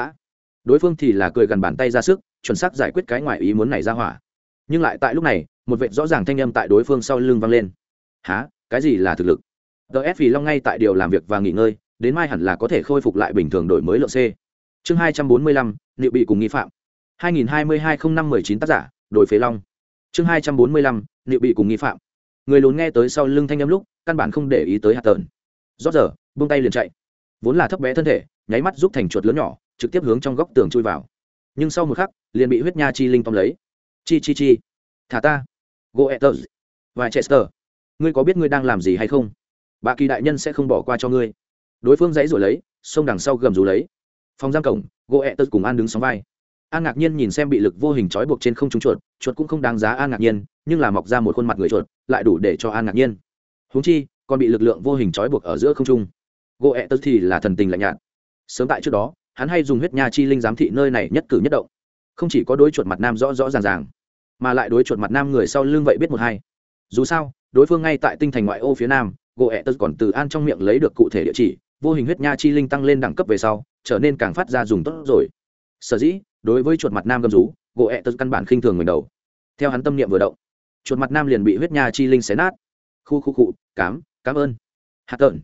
đối phương thì là cười gần bàn tay ra sức, chuẩn xác giải quyết cái ngoài ý muốn này ra hỏa. Nhưng lại tại lúc này, một vệ rõ ràng thanh âm tại đối phương sau lưng vang lên. Há cái gì là thực lực? Ts vì long ngay tại điều làm việc và nghỉ ngơi, đến mai hẳn là có thể khôi phục lại bình thường đổi mới lượng c. Chương hai trăm bốn mươi lăm liệu bị cùng nghi phạm. hai nghìn hai mươi hai không năm mười chín tác giả, đổi phế long. Chương hai trăm bốn mươi lăm liệu bị cùng nghi phạm. Người lùn nghe tới sau lưng thanh âm lúc, căn bản không để ý tới hạt tờn. Rót giờ, buông tay liền chạy. Vốn là thấp bé thân thể, nháy mắt giúp thành chuột lớn nhỏ trực tiếp hướng trong góc tường chui vào. Nhưng sau một khắc, liền bị huyết nha chi linh tóm lấy. Chi chi chi. Thả ta. Goethers và chester ngươi có biết ngươi đang làm gì hay không? Bà kỳ đại nhân sẽ không bỏ qua cho ngươi. Đối phương dãy rồi lấy, xông đằng sau gầm rú lấy. Phòng giam cổng goethers cùng an đứng sóng vai. An ngạc nhiên nhìn xem bị lực vô hình trói buộc trên không trung chuột chuột cũng không đáng giá an ngạc nhiên, nhưng là mọc ra một khuôn mặt người chuột, lại đủ để cho an ngạc nhiên. Huống chi, còn bị lực lượng vô hình trói buộc ở giữa không trung. Goethers thì là thần tình lạnh nhạt. Sớm tại trước đó hắn hay dùng huyết nha chi linh giám thị nơi này nhất cử nhất động. Không chỉ có đối chuột mặt nam rõ rõ ràng ràng, mà lại đối chuột mặt nam người sau lưng vậy biết một hai. Dù sao, đối phương ngay tại tinh thành ngoại ô phía nam, gỗ ẹ tật còn từ an trong miệng lấy được cụ thể địa chỉ, vô hình huyết nha chi linh tăng lên đẳng cấp về sau, trở nên càng phát ra dùng tốt rồi. Sở dĩ, đối với chuột mặt nam gầm rú, gỗ ẹ tật căn bản khinh thường mình đầu. Theo hắn tâm niệm vừa động, chuột mặt nam liền bị huyết nha chi linh xé nát. Khu khu cụ cám cảm ơn. Hạt tợn.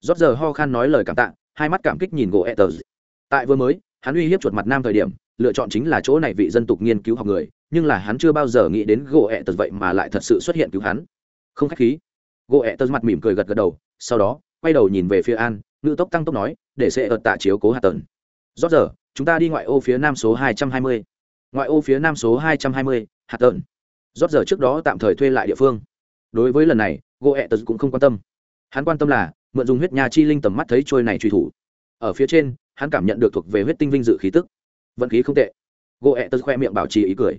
Rót giờ ho khan nói lời cảm tạ, hai mắt cảm kích nhìn gỗ ẹ tật tại vừa mới, hắn uy hiếp chuột mặt nam thời điểm, lựa chọn chính là chỗ này vị dân tục nghiên cứu học người, nhưng là hắn chưa bao giờ nghĩ đến gỗ ẹ tật vậy mà lại thật sự xuất hiện cứu hắn. Không khách khí. Gỗ ẹ tật mặt mỉm cười gật gật đầu, sau đó, quay đầu nhìn về phía an ngự tốc tăng tốc nói, để sẽ ở tạ chiếu cố hạ tần. Rót giờ, chúng ta đi ngoại ô phía nam số hai trăm hai mươi. Ngoại ô phía nam số hai trăm hai mươi hạt tần. Rót giờ trước đó tạm thời thuê lại địa phương. Đối với lần này, gỗ ẹ tật cũng không quan tâm. Hắn quan tâm là, mượn dùng huyết nha chi linh tầm mắt thấy trôi này truy thủ ở phía trên, hắn cảm nhận được thuộc về huyết tinh vinh dự khí tức. Vận khí không tệ. Gỗ ẹ tật khoe miệng bảo trì ý cười.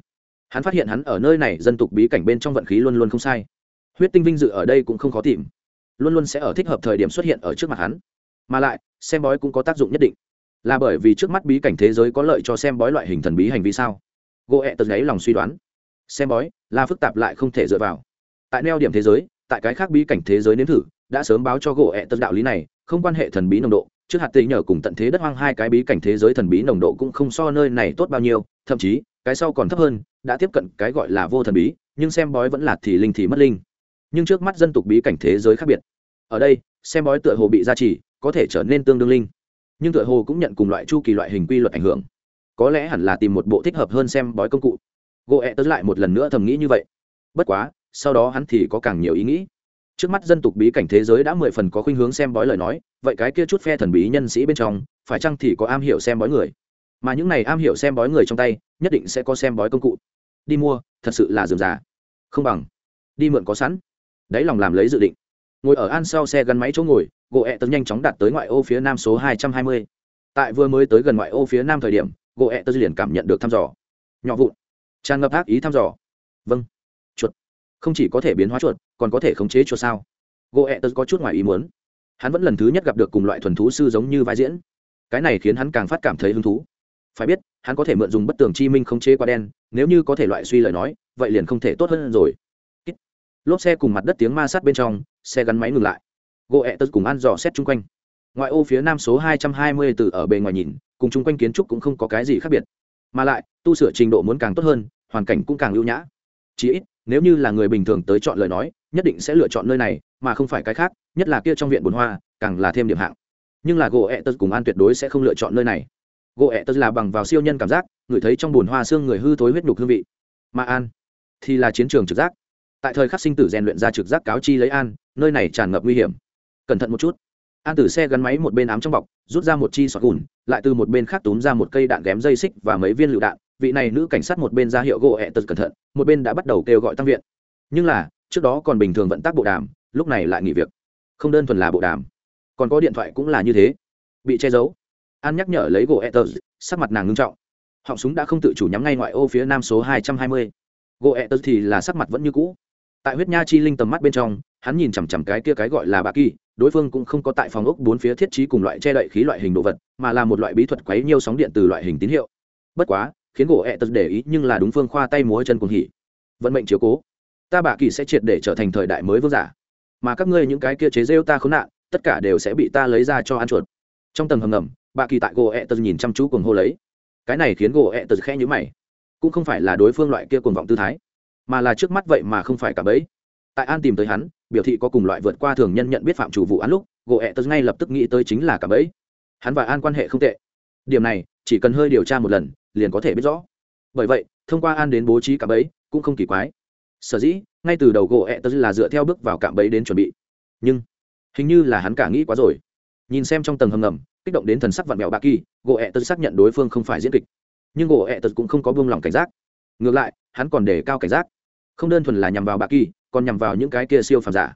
Hắn phát hiện hắn ở nơi này dân tục bí cảnh bên trong vận khí luôn luôn không sai. Huyết tinh vinh dự ở đây cũng không khó tìm. Luôn luôn sẽ ở thích hợp thời điểm xuất hiện ở trước mặt hắn. Mà lại, xem bói cũng có tác dụng nhất định. Là bởi vì trước mắt bí cảnh thế giới có lợi cho xem bói loại hình thần bí hành vi sao? Gỗ ẹ tật gáy lòng suy đoán. Xem bói, là phức tạp lại không thể dựa vào. Tại neo điểm thế giới, tại cái khác bí cảnh thế giới nếm thử, đã sớm báo cho gỗ ẹ tật đạo lý này, không quan hệ thần bí nồng độ trước hạt tì nhờ cùng tận thế đất hoang hai cái bí cảnh thế giới thần bí nồng độ cũng không so nơi này tốt bao nhiêu, thậm chí, cái sau còn thấp hơn, đã tiếp cận cái gọi là vô thần bí, nhưng xem bói vẫn là thì linh thì mất linh. Nhưng trước mắt dân tục bí cảnh thế giới khác biệt. Ở đây, xem bói tựa hồ bị gia trì, có thể trở nên tương đương linh. Nhưng tựa hồ cũng nhận cùng loại chu kỳ loại hình quy luật ảnh hưởng. Có lẽ hẳn là tìm một bộ thích hợp hơn xem bói công cụ. Gỗ ẹ tớ lại một lần nữa thầm nghĩ như vậy. Bất quá, sau đó hắn thì có càng nhiều ý nghĩ trước mắt dân tục bí cảnh thế giới đã mười phần có khuynh hướng xem bói lời nói, vậy cái kia chút phe thần bí nhân sĩ bên trong, phải chăng thì có am hiểu xem bói người? Mà những này am hiểu xem bói người trong tay, nhất định sẽ có xem bói công cụ. Đi mua, thật sự là dườm già. Không bằng. Đi mượn có sẵn. Đáy lòng làm lấy dự định. Ngồi ở an sau xe gắn máy chỗ ngồi, gỗ ẹ tớ nhanh chóng đạt tới ngoại ô phía nam số hai trăm hai mươi. Tại vừa mới tới gần ngoại ô phía nam thời điểm, gỗ ẹ tớ liền cảm nhận được thăm dò. Nhỏ vụn. Tràn ngập ác ý thăm dò. Vâng không chỉ có thể biến hóa chuột, còn có thể khống chế chuột sao? Gỗ ẹ tớ có chút ngoài ý muốn. Hắn vẫn lần thứ nhất gặp được cùng loại thuần thú sư giống như vai diễn. Cái này khiến hắn càng phát cảm thấy hứng thú. Phải biết, hắn có thể mượn dùng bất tường chi minh khống chế qua đen, nếu như có thể loại suy lời nói, vậy liền không thể tốt hơn rồi. Lốp xe cùng mặt đất tiếng ma sát bên trong, xe gắn máy ngừng lại. Gỗ ẹ tớ cùng ăn dò xét chung quanh. Ngoại ô phía nam số hai trăm hai mươi từ ở bề ngoài nhìn, cùng chung quanh kiến trúc cũng không có cái gì khác biệt. Mà lại, tu sửa trình độ muốn càng tốt hơn, hoàn cảnh cũng càng ưu nhã. Chí ít nếu như là người bình thường tới chọn lời nói, nhất định sẽ lựa chọn nơi này, mà không phải cái khác, nhất là kia trong viện bồn hoa, càng là thêm điểm hạng. Nhưng là gỗ ẹ tật cùng an tuyệt đối sẽ không lựa chọn nơi này. Gỗ ẹ tật là bằng vào siêu nhân cảm giác, người thấy trong bồn hoa xương người hư thối huyết nhục hương vị. Mà an thì là chiến trường trực giác. Tại thời khắc sinh tử rèn luyện ra trực giác cáo chi lấy an, nơi này tràn ngập nguy hiểm. Cẩn thận một chút. An Tử xe gắn máy một bên ám trong bọc, rút ra một chi sọt gùn, lại từ một bên khác túm ra một cây đạn ghém dây xích và mấy viên lựu đạn vị này nữ cảnh sát một bên ra hiệu gỗ ẹ tật cẩn thận, một bên đã bắt đầu kêu gọi tăng viện. Nhưng là, trước đó còn bình thường vận tác bộ đàm, lúc này lại nghỉ việc. Không đơn thuần là bộ đàm, còn có điện thoại cũng là như thế. Bị che giấu. An nhắc nhở lấy gỗ ẹ tật, sắc mặt nàng ngưng trọng. Họng súng đã không tự chủ nhắm ngay ngoại ô phía nam số hai trăm hai mươi. Gỗ ẹ tật thì là sắc mặt vẫn như cũ. Tại huyết nha chi linh tầm mắt bên trong, hắn nhìn chằm chằm cái kia cái gọi là bà kỳ, đối phương cũng không có tại phòng ốc bốn phía thiết trí cùng loại che đậy khí loại hình đồ vật, mà là một loại bí thuật quấy nhiều sóng điện từ loại hình tín hiệu. Bất quá khiến gỗ ẹ tật để ý nhưng là đúng phương khoa tay múa chân cùng hỉ. Vận mệnh chiếu cố. Ta bà kỳ sẽ triệt để trở thành thời đại mới vương giả. Mà các ngươi những cái kia chế rêu ta khốn nạn, tất cả đều sẽ bị ta lấy ra cho ăn chuột. Trong tầng hầm ngầm, bà kỳ tại gỗ ẹ tật nhìn chăm chú cùng hô lấy. Cái này khiến gỗ ẹ tật khẽ nhữ mày. Cũng không phải là đối phương loại kia cuồng vọng tư thái, mà là trước mắt vậy mà không phải cả bấy. Tại an tìm tới hắn, biểu thị có cùng loại vượt qua thường nhân nhận biết phạm chủ vụ án lúc, gỗ ẹ tật ngay lập tức nghĩ tới chính là cả bấy. Hắn và an quan hệ không tệ. Điểm này chỉ cần hơi điều tra một lần, liền có thể biết rõ. Bởi vậy, thông qua an đến bố trí cả bấy cũng không kỳ quái. Sở dĩ, ngay từ đầu gỗ ẹ tớ là dựa theo bước vào cạm bẫy đến chuẩn bị. Nhưng, hình như là hắn cả nghĩ quá rồi. Nhìn xem trong tầng hầm ngầm, kích động đến thần sắc vặn mẹo bạc kỳ, gỗ ẹ tớ xác nhận đối phương không phải diễn kịch. Nhưng gỗ ẹ tớ cũng không có buông lỏng cảnh giác. Ngược lại, hắn còn để cao cảnh giác. Không đơn thuần là nhằm vào bạc kỳ, còn nhằm vào những cái kia siêu phàm giả.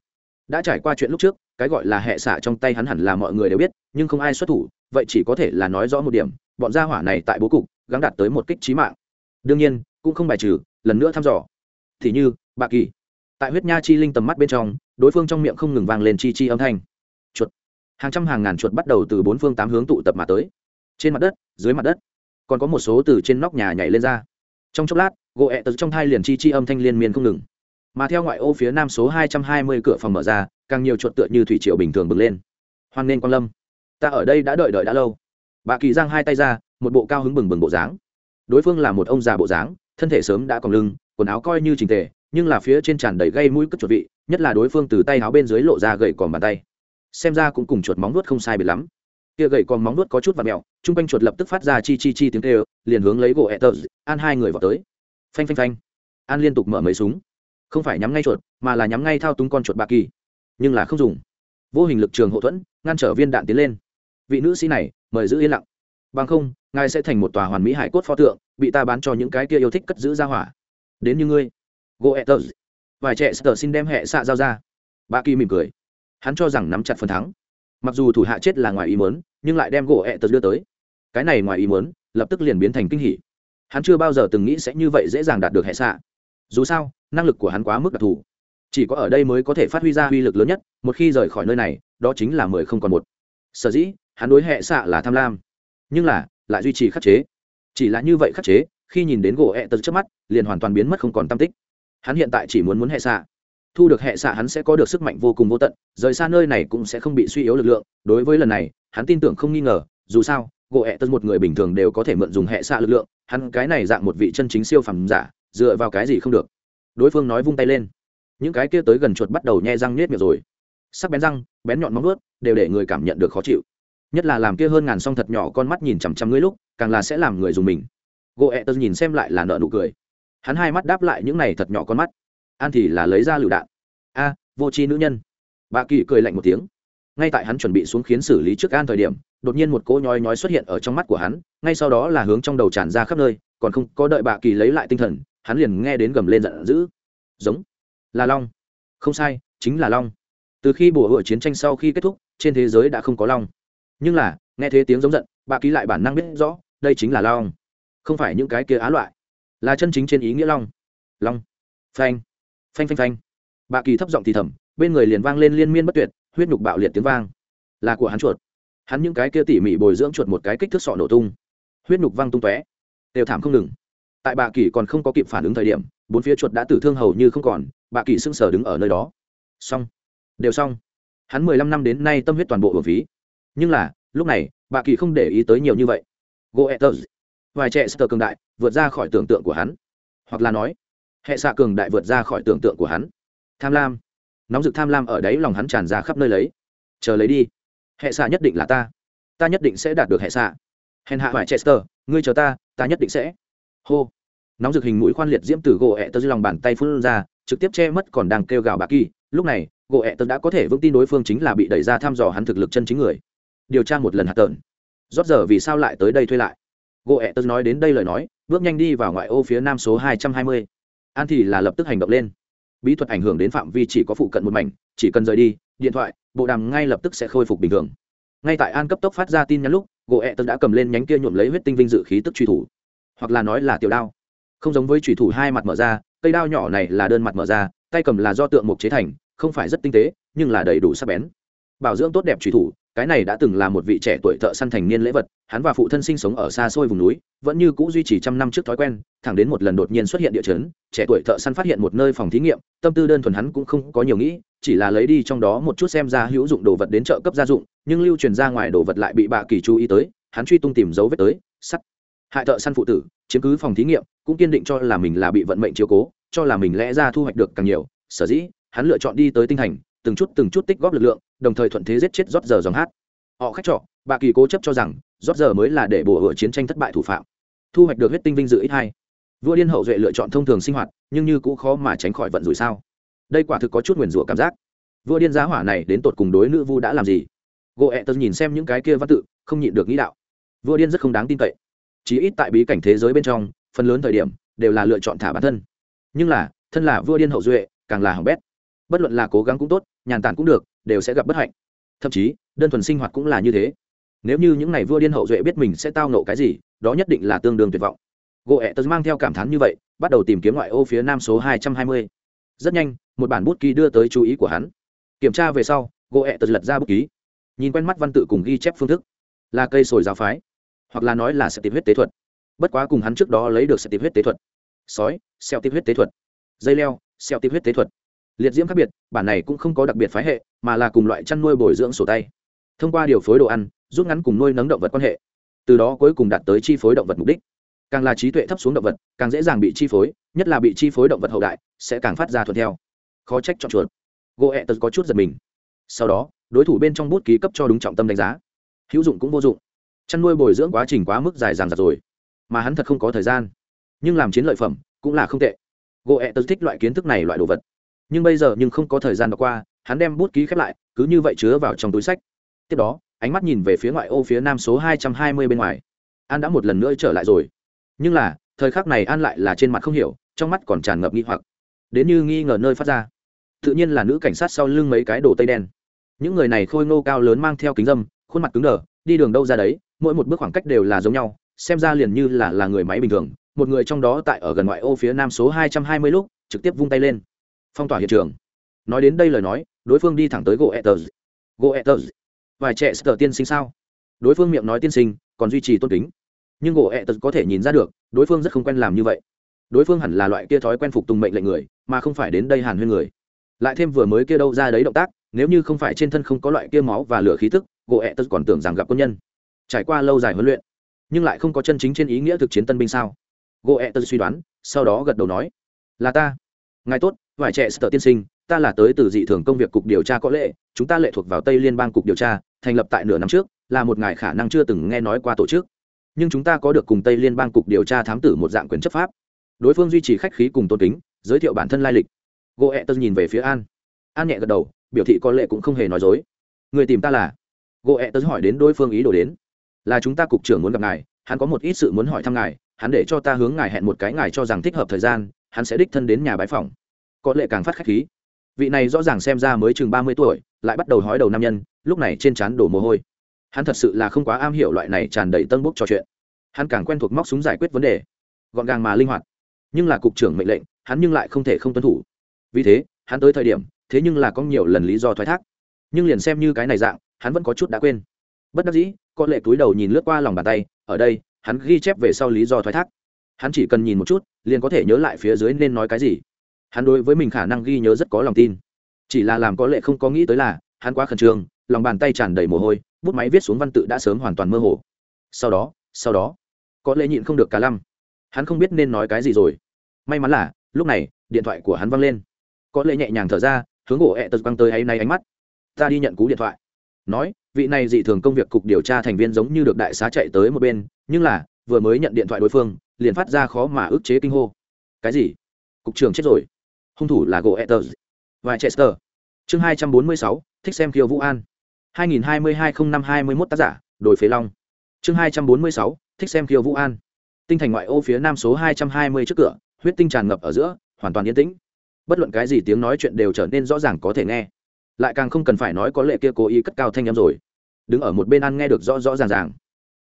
Đã trải qua chuyện lúc trước, cái gọi là hệ xạ trong tay hắn hẳn là mọi người đều biết, nhưng không ai xuất thủ, vậy chỉ có thể là nói rõ một điểm bọn gia hỏa này tại bố cục, gắng đạt tới một kích trí mạng. Đương nhiên, cũng không bài trừ, lần nữa thăm dò. Thì như, bà kỳ. Tại huyết nha chi linh tầm mắt bên trong, đối phương trong miệng không ngừng vang lên chi chi âm thanh. Chuột. Hàng trăm hàng ngàn chuột bắt đầu từ bốn phương tám hướng tụ tập mà tới. Trên mặt đất, dưới mặt đất, còn có một số từ trên nóc nhà nhảy lên ra. Trong chốc lát, gỗ ẹ tật trong thai liền chi chi âm thanh liên miên không ngừng. Mà theo ngoại ô phía nam số hai trăm hai mươi cửa phòng mở ra, càng nhiều chuột tựa như thủy triều bình thường bừng lên. Hoan nghênh quan lâm. Ta ở đây đã đợi đợi đã lâu bà kỳ giang hai tay ra, một bộ cao hứng bừng bừng bộ dáng. Đối phương là một ông già bộ dáng, thân thể sớm đã còng lưng, quần áo coi như trình tề, nhưng là phía trên tràn đầy gây mũi cất chuột vị, nhất là đối phương từ tay áo bên dưới lộ ra gậy còn bàn tay. Xem ra cũng cùng chuột móng nuốt không sai biệt lắm. Kia gậy còn móng nuốt có chút và mèo, chung quanh chuột lập tức phát ra chi chi chi tiếng kêu, liền hướng lấy gỗ ẹ tờ, an hai người vào tới. Phanh phanh phanh. An liên tục mở mấy súng. Không phải nhắm ngay chuột, mà là nhắm ngay thao túng con chuột bà kỳ. Nhưng là không dùng. Vô hình lực trường hậu thuẫn, ngăn trở viên đạn tiến lên. Vị nữ sĩ này mời giữ yên lặng. Bằng không, ngài sẽ thành một tòa hoàn mỹ hải cốt pho tượng, bị ta bán cho những cái kia yêu thích cất giữ ra hỏa. Đến như ngươi. Goethers vài trẻ sờ xin đem hệ xạ giao ra. Bà kỳ mỉm cười. Hắn cho rằng nắm chặt phần thắng. Mặc dù thủ hạ chết là ngoài ý mớn nhưng lại đem gỗ ẹ tật đưa tới. Cái này ngoài ý mớn lập tức liền biến thành kinh hỉ. Hắn chưa bao giờ từng nghĩ sẽ như vậy dễ dàng đạt được hệ xạ. Dù sao, năng lực của hắn quá mức đặc thù. Chỉ có ở đây mới có thể phát huy ra uy lực lớn nhất, một khi rời khỏi nơi này, đó chính là mười không còn một. Sở dĩ hắn đối hệ xạ là tham lam. Nhưng là, lại duy trì khắc chế. Chỉ là như vậy khắc chế, khi nhìn đến gỗ hẹ tật trước mắt, liền hoàn toàn biến mất không còn tam tích. Hắn hiện tại chỉ muốn muốn hệ xạ. Thu được hệ xạ hắn sẽ có được sức mạnh vô cùng vô tận, rời xa nơi này cũng sẽ không bị suy yếu lực lượng. Đối với lần này, hắn tin tưởng không nghi ngờ, dù sao, gỗ hẹ tật một người bình thường đều có thể mượn dùng hệ xạ lực lượng, hắn cái này dạng một vị chân chính siêu phẩm giả, dựa vào cái gì không được. Đối phương nói vung tay lên. Những cái kia tới gần chuột bắt đầu nhe răng nết miệng rồi. Sắc bén răng, bén nhọn móng ướt đều để người cảm nhận được khó chịu nhất là làm kia hơn ngàn song thật nhỏ con mắt nhìn chằm chằm ngươi lúc, càng là sẽ làm người dùng mình. Gỗ ẹ tớ nhìn xem lại là nợ nụ cười. Hắn hai mắt đáp lại những này thật nhỏ con mắt. An thì là lấy ra lựu đạn. A, vô tri nữ nhân. Bà kỳ cười lạnh một tiếng. Ngay tại hắn chuẩn bị xuống khiến xử lý trước an thời điểm, đột nhiên một cỗ nhói nhói xuất hiện ở trong mắt của hắn, ngay sau đó là hướng trong đầu tràn ra khắp nơi, còn không có đợi bà kỳ lấy lại tinh thần, hắn liền nghe đến gầm lên giận dữ. Giống. Là long. Không sai, chính là long. Từ khi bùa hựa chiến tranh sau khi kết thúc, trên thế giới đã không có long nhưng là, nghe thế tiếng giống giận, bà ký lại bản năng biết rõ, đây chính là long. Không phải những cái kia á loại. Là chân chính trên ý nghĩa long. Long. Phanh. Phanh phanh phanh. Bà kỳ thấp giọng thì thầm, bên người liền vang lên liên miên bất tuyệt, huyết nhục bạo liệt tiếng vang. Là của hắn chuột. Hắn những cái kia tỉ mỉ bồi dưỡng chuột một cái kích thước sọ nổ tung. Huyết nhục văng tung tóe. Đều thảm không ngừng. Tại bà kỳ còn không có kịp phản ứng thời điểm, bốn phía chuột đã tử thương hầu như không còn, bà kỳ sưng sờ đứng ở nơi đó. Xong. Đều xong. Hắn mười lăm năm đến nay tâm huyết toàn bộ hưởng phí nhưng là, lúc này, bà kỳ không để ý tới nhiều như vậy. Goethers vài trẻ sơ cường đại vượt ra khỏi tưởng tượng của hắn. Hoặc là nói, hệ xạ cường đại vượt ra khỏi tưởng tượng của hắn. Tham lam. Nóng rực tham lam ở đấy lòng hắn tràn ra khắp nơi lấy. Chờ lấy đi. Hệ xạ nhất định là ta. Ta nhất định sẽ đạt được hệ xạ. Hèn hạ vải chester ngươi chờ ta ta nhất định sẽ. Hô. Nóng rực hình mũi khoan liệt diễm từ gỗ ẹ tơ dưới lòng bàn tay phun ra, trực tiếp che mất còn đang kêu gào bà kỳ. Lúc này gỗ ẹ tơ đã có thể vững tin đối phương chính là bị đẩy ra thăm dò hắn thực lực chân chính người điều tra một lần hạt tợn. Rót giờ vì sao lại tới đây thuê lại? Gỗ ẹ tớ nói đến đây lời nói, bước nhanh đi vào ngoại ô phía nam số hai trăm hai mươi. An thì là lập tức hành động lên. Bí thuật ảnh hưởng đến phạm vi chỉ có phụ cận một mảnh, chỉ cần rời đi, điện thoại, bộ đàm ngay lập tức sẽ khôi phục bình thường. Ngay tại an cấp tốc phát ra tin nhắn lúc gỗ ẹ tớ đã cầm lên nhánh kia nhuộm lấy huyết tinh vinh dự khí tức truy thủ. Hoặc là nói là tiểu đao. Không giống với truy thủ hai mặt mở ra, cây đao nhỏ này là đơn mặt mở ra, tay cầm là do tượng mục chế thành, không phải rất tinh tế, nhưng là đầy đủ sắc bén. Bảo dưỡng tốt đẹp truy thủ cái này đã từng là một vị trẻ tuổi thợ săn thành niên lễ vật, hắn và phụ thân sinh sống ở xa xôi vùng núi, vẫn như cũ duy trì trăm năm trước thói quen, thẳng đến một lần đột nhiên xuất hiện địa chấn, trẻ tuổi thợ săn phát hiện một nơi phòng thí nghiệm, tâm tư đơn thuần hắn cũng không có nhiều nghĩ, chỉ là lấy đi trong đó một chút xem ra hữu dụng đồ vật đến chợ cấp gia dụng, nhưng lưu truyền ra ngoài đồ vật lại bị bạ kỳ chú ý tới, hắn truy tung tìm dấu vết tới, sắt. Hại thợ săn phụ tử, chiếm cứ phòng thí nghiệm, cũng kiên định cho là mình là bị vận mệnh chiếu cố, cho là mình lẽ ra thu hoạch được càng nhiều, sở dĩ, hắn lựa chọn đi tới tinh thành từng chút từng chút tích góp lực lượng, đồng thời thuận thế giết chết rót giờ dòng hát. Họ khách trọ, bà kỳ cố chấp cho rằng, rót giờ mới là để bổ hựa chiến tranh thất bại thủ phạm. Thu hoạch được huyết tinh vinh dự ít hai. Vua điên hậu duệ lựa chọn thông thường sinh hoạt, nhưng như cũng khó mà tránh khỏi vận rủi sao. Đây quả thực có chút nguyền rủa cảm giác. Vua điên giá hỏa này đến tột cùng đối nữ vu đã làm gì? Gỗ ẹ tớ nhìn xem những cái kia văn tự, không nhịn được nghĩ đạo. Vua điên rất không đáng tin cậy. Chí ít tại bí cảnh thế giới bên trong, phần lớn thời điểm đều là lựa chọn thả bản thân. Nhưng là, thân là vua điên hậu duệ, càng là hỏng bét bất luận là cố gắng cũng tốt, nhàn tản cũng được, đều sẽ gặp bất hạnh. Thậm chí, đơn thuần sinh hoạt cũng là như thế. Nếu như những ngày vua điên hậu duệ biết mình sẽ tao nộ cái gì, đó nhất định là tương đương tuyệt vọng. Gỗ ẹ tớ mang theo cảm thán như vậy, bắt đầu tìm kiếm ngoại ô phía nam số hai trăm hai mươi. Rất nhanh, một bản bút ký đưa tới chú ý của hắn. Kiểm tra về sau gỗ ẹ tớ lật ra bút ký. Nhìn quen mắt văn tự cùng ghi chép phương thức. Là cây sồi giáo phái. Hoặc là nói là sẽ tìm huyết tế thuật. Bất quá cùng hắn trước đó lấy được sẽ tìm huyết tế thuật. Sói xeo tìm huyết tế thuật. Dây leo xeo tìm huyết tế thuật liệt diễm khác biệt, bản này cũng không có đặc biệt phái hệ, mà là cùng loại chăn nuôi bồi dưỡng sổ tay. Thông qua điều phối đồ ăn, rút ngắn cùng nuôi nấng động vật quan hệ. Từ đó cuối cùng đạt tới chi phối động vật mục đích. Càng là trí tuệ thấp xuống động vật, càng dễ dàng bị chi phối, nhất là bị chi phối động vật hậu đại, sẽ càng phát ra thuận theo. Khó trách chọn chuột. Gỗ ẹ tật có chút giật mình. Sau đó, đối thủ bên trong bút ký cấp cho đúng trọng tâm đánh giá. Hữu dụng cũng vô dụng. Chăn nuôi bồi dưỡng quá trình quá mức dài dằng dạt rồi, mà hắn thật không có thời gian. Nhưng làm chiến lợi phẩm cũng là không tệ. Gỗ ẹ tật thích loại kiến thức này loại đồ vật nhưng bây giờ nhưng không có thời gian đọc qua, hắn đem bút ký khép lại, cứ như vậy chứa vào trong túi sách. Tiếp đó, ánh mắt nhìn về phía ngoại ô phía nam số hai trăm hai mươi bên ngoài. An đã một lần nữa trở lại rồi. Nhưng là, thời khắc này an lại là trên mặt không hiểu, trong mắt còn tràn ngập nghi hoặc. Đến như nghi ngờ nơi phát ra. Tự nhiên là nữ cảnh sát sau lưng mấy cái đồ tây đen. Những người này khôi ngô cao lớn mang theo kính dâm, khuôn mặt cứng đờ, đi đường đâu ra đấy, mỗi một bước khoảng cách đều là giống nhau, xem ra liền như là là người máy bình thường. Một người trong đó tại ở gần ngoại ô phía nam số hai trăm hai mươi lúc, trực tiếp vung tay lên phong tỏa hiện trường. Nói đến đây lời nói, đối phương đi thẳng tới gỗ etters gỗ etters vài trẻ sờ tiên sinh sao? Đối phương miệng nói tiên sinh, còn duy trì tôn kính. Nhưng gỗ etters có thể nhìn ra được, đối phương rất không quen làm như vậy. Đối phương hẳn là loại kia thói quen phục tùng mệnh lệnh người, mà không phải đến đây hàn huyên người. Lại thêm vừa mới kia đâu ra đấy động tác, nếu như không phải trên thân không có loại kia máu và lửa khí tức gỗ ẹ còn tưởng rằng gặp quân nhân. Trải qua lâu dài huấn luyện, nhưng lại không có chân chính trên ý nghĩa thực chiến tân binh sao? Gỗ ẹ suy đoán, sau đó gật đầu nói, là ta. Ngài tốt vải trẻ sở tiên sinh, ta là tới từ dị thường công việc cục điều tra có lệ, chúng ta lệ thuộc vào tây liên bang cục điều tra, thành lập tại nửa năm trước, là một ngài khả năng chưa từng nghe nói qua tổ chức. Nhưng chúng ta có được cùng tây liên bang cục điều tra thám tử một dạng quyền chấp pháp. Đối phương duy trì khách khí cùng tôn kính, giới thiệu bản thân lai lịch. Gỗ ẹ tật nhìn về phía an. An nhẹ gật đầu, biểu thị có lệ cũng không hề nói dối. Người tìm ta là? Gỗ ẹ tật hỏi đến đối phương ý đồ đến. Là chúng ta cục trưởng muốn gặp ngài, hắn có một ít sự muốn hỏi thăm ngài, hắn để cho ta hướng ngài hẹn một cái ngài cho rằng thích hợp thời gian, hắn sẽ đích thân đến nhà bái phòng có lệ càng phát khách khí. Vị này rõ ràng xem ra mới chừng ba mươi tuổi, lại bắt đầu hói đầu nam nhân, lúc này trên trán đổ mồ hôi. Hắn thật sự là không quá am hiểu loại này tràn đầy tân bốc trò chuyện. Hắn càng quen thuộc móc súng giải quyết vấn đề. Gọn gàng mà linh hoạt. Nhưng là cục trưởng mệnh lệnh, hắn nhưng lại không thể không tuân thủ. Vì thế, hắn tới thời điểm, thế nhưng là có nhiều lần lý do thoái thác. Nhưng liền xem như cái này dạng, hắn vẫn có chút đã quên. Bất đắc dĩ, có lệ túi đầu nhìn lướt qua lòng bàn tay, ở đây, hắn ghi chép về sau lý do thoái thác. Hắn chỉ cần nhìn một chút, liền có thể nhớ lại phía dưới nên nói cái gì hắn đối với mình khả năng ghi nhớ rất có lòng tin. Chỉ là làm có lệ không có nghĩ tới là, hắn quá khẩn trương, lòng bàn tay tràn đầy mồ hôi, bút máy viết xuống văn tự đã sớm hoàn toàn mơ hồ. Sau đó sau đó, có lệ nhịn không được cả lăm. Hắn không biết nên nói cái gì rồi. May mắn là, lúc này, điện thoại của hắn văng lên. Có lệ nhẹ nhàng thở ra, hướng gỗ ẹ tật băng tới hay nay ánh mắt. Ta đi nhận cú điện thoại. Nói, vị này dị thường công việc cục điều tra thành viên giống như được đại xá chạy tới một bên, nhưng là, vừa mới nhận điện thoại đối phương, liền phát ra khó mà ức chế kinh hô. Cái gì? Cục trưởng chết rồi hung thủ là gỗ etters và chester chương hai trăm bốn mươi sáu, thích xem kiều vũ an. hai nghìn hai mươi hai không năm hai mươi mốt tác giả, đồi phế long. Chương hai trăm bốn mươi sáu, thích xem kiều vũ an. Tinh thành ngoại ô phía nam số hai trăm hai mươi trước cửa, huyết tinh tràn ngập ở giữa, hoàn toàn yên tĩnh. Bất luận cái gì tiếng nói chuyện đều trở nên rõ ràng có thể nghe. Lại càng không cần phải nói có lệ kia cố ý cất cao thanh â m rồi. Đứng ở một bên ăn nghe được rõ rõ ràng ràng.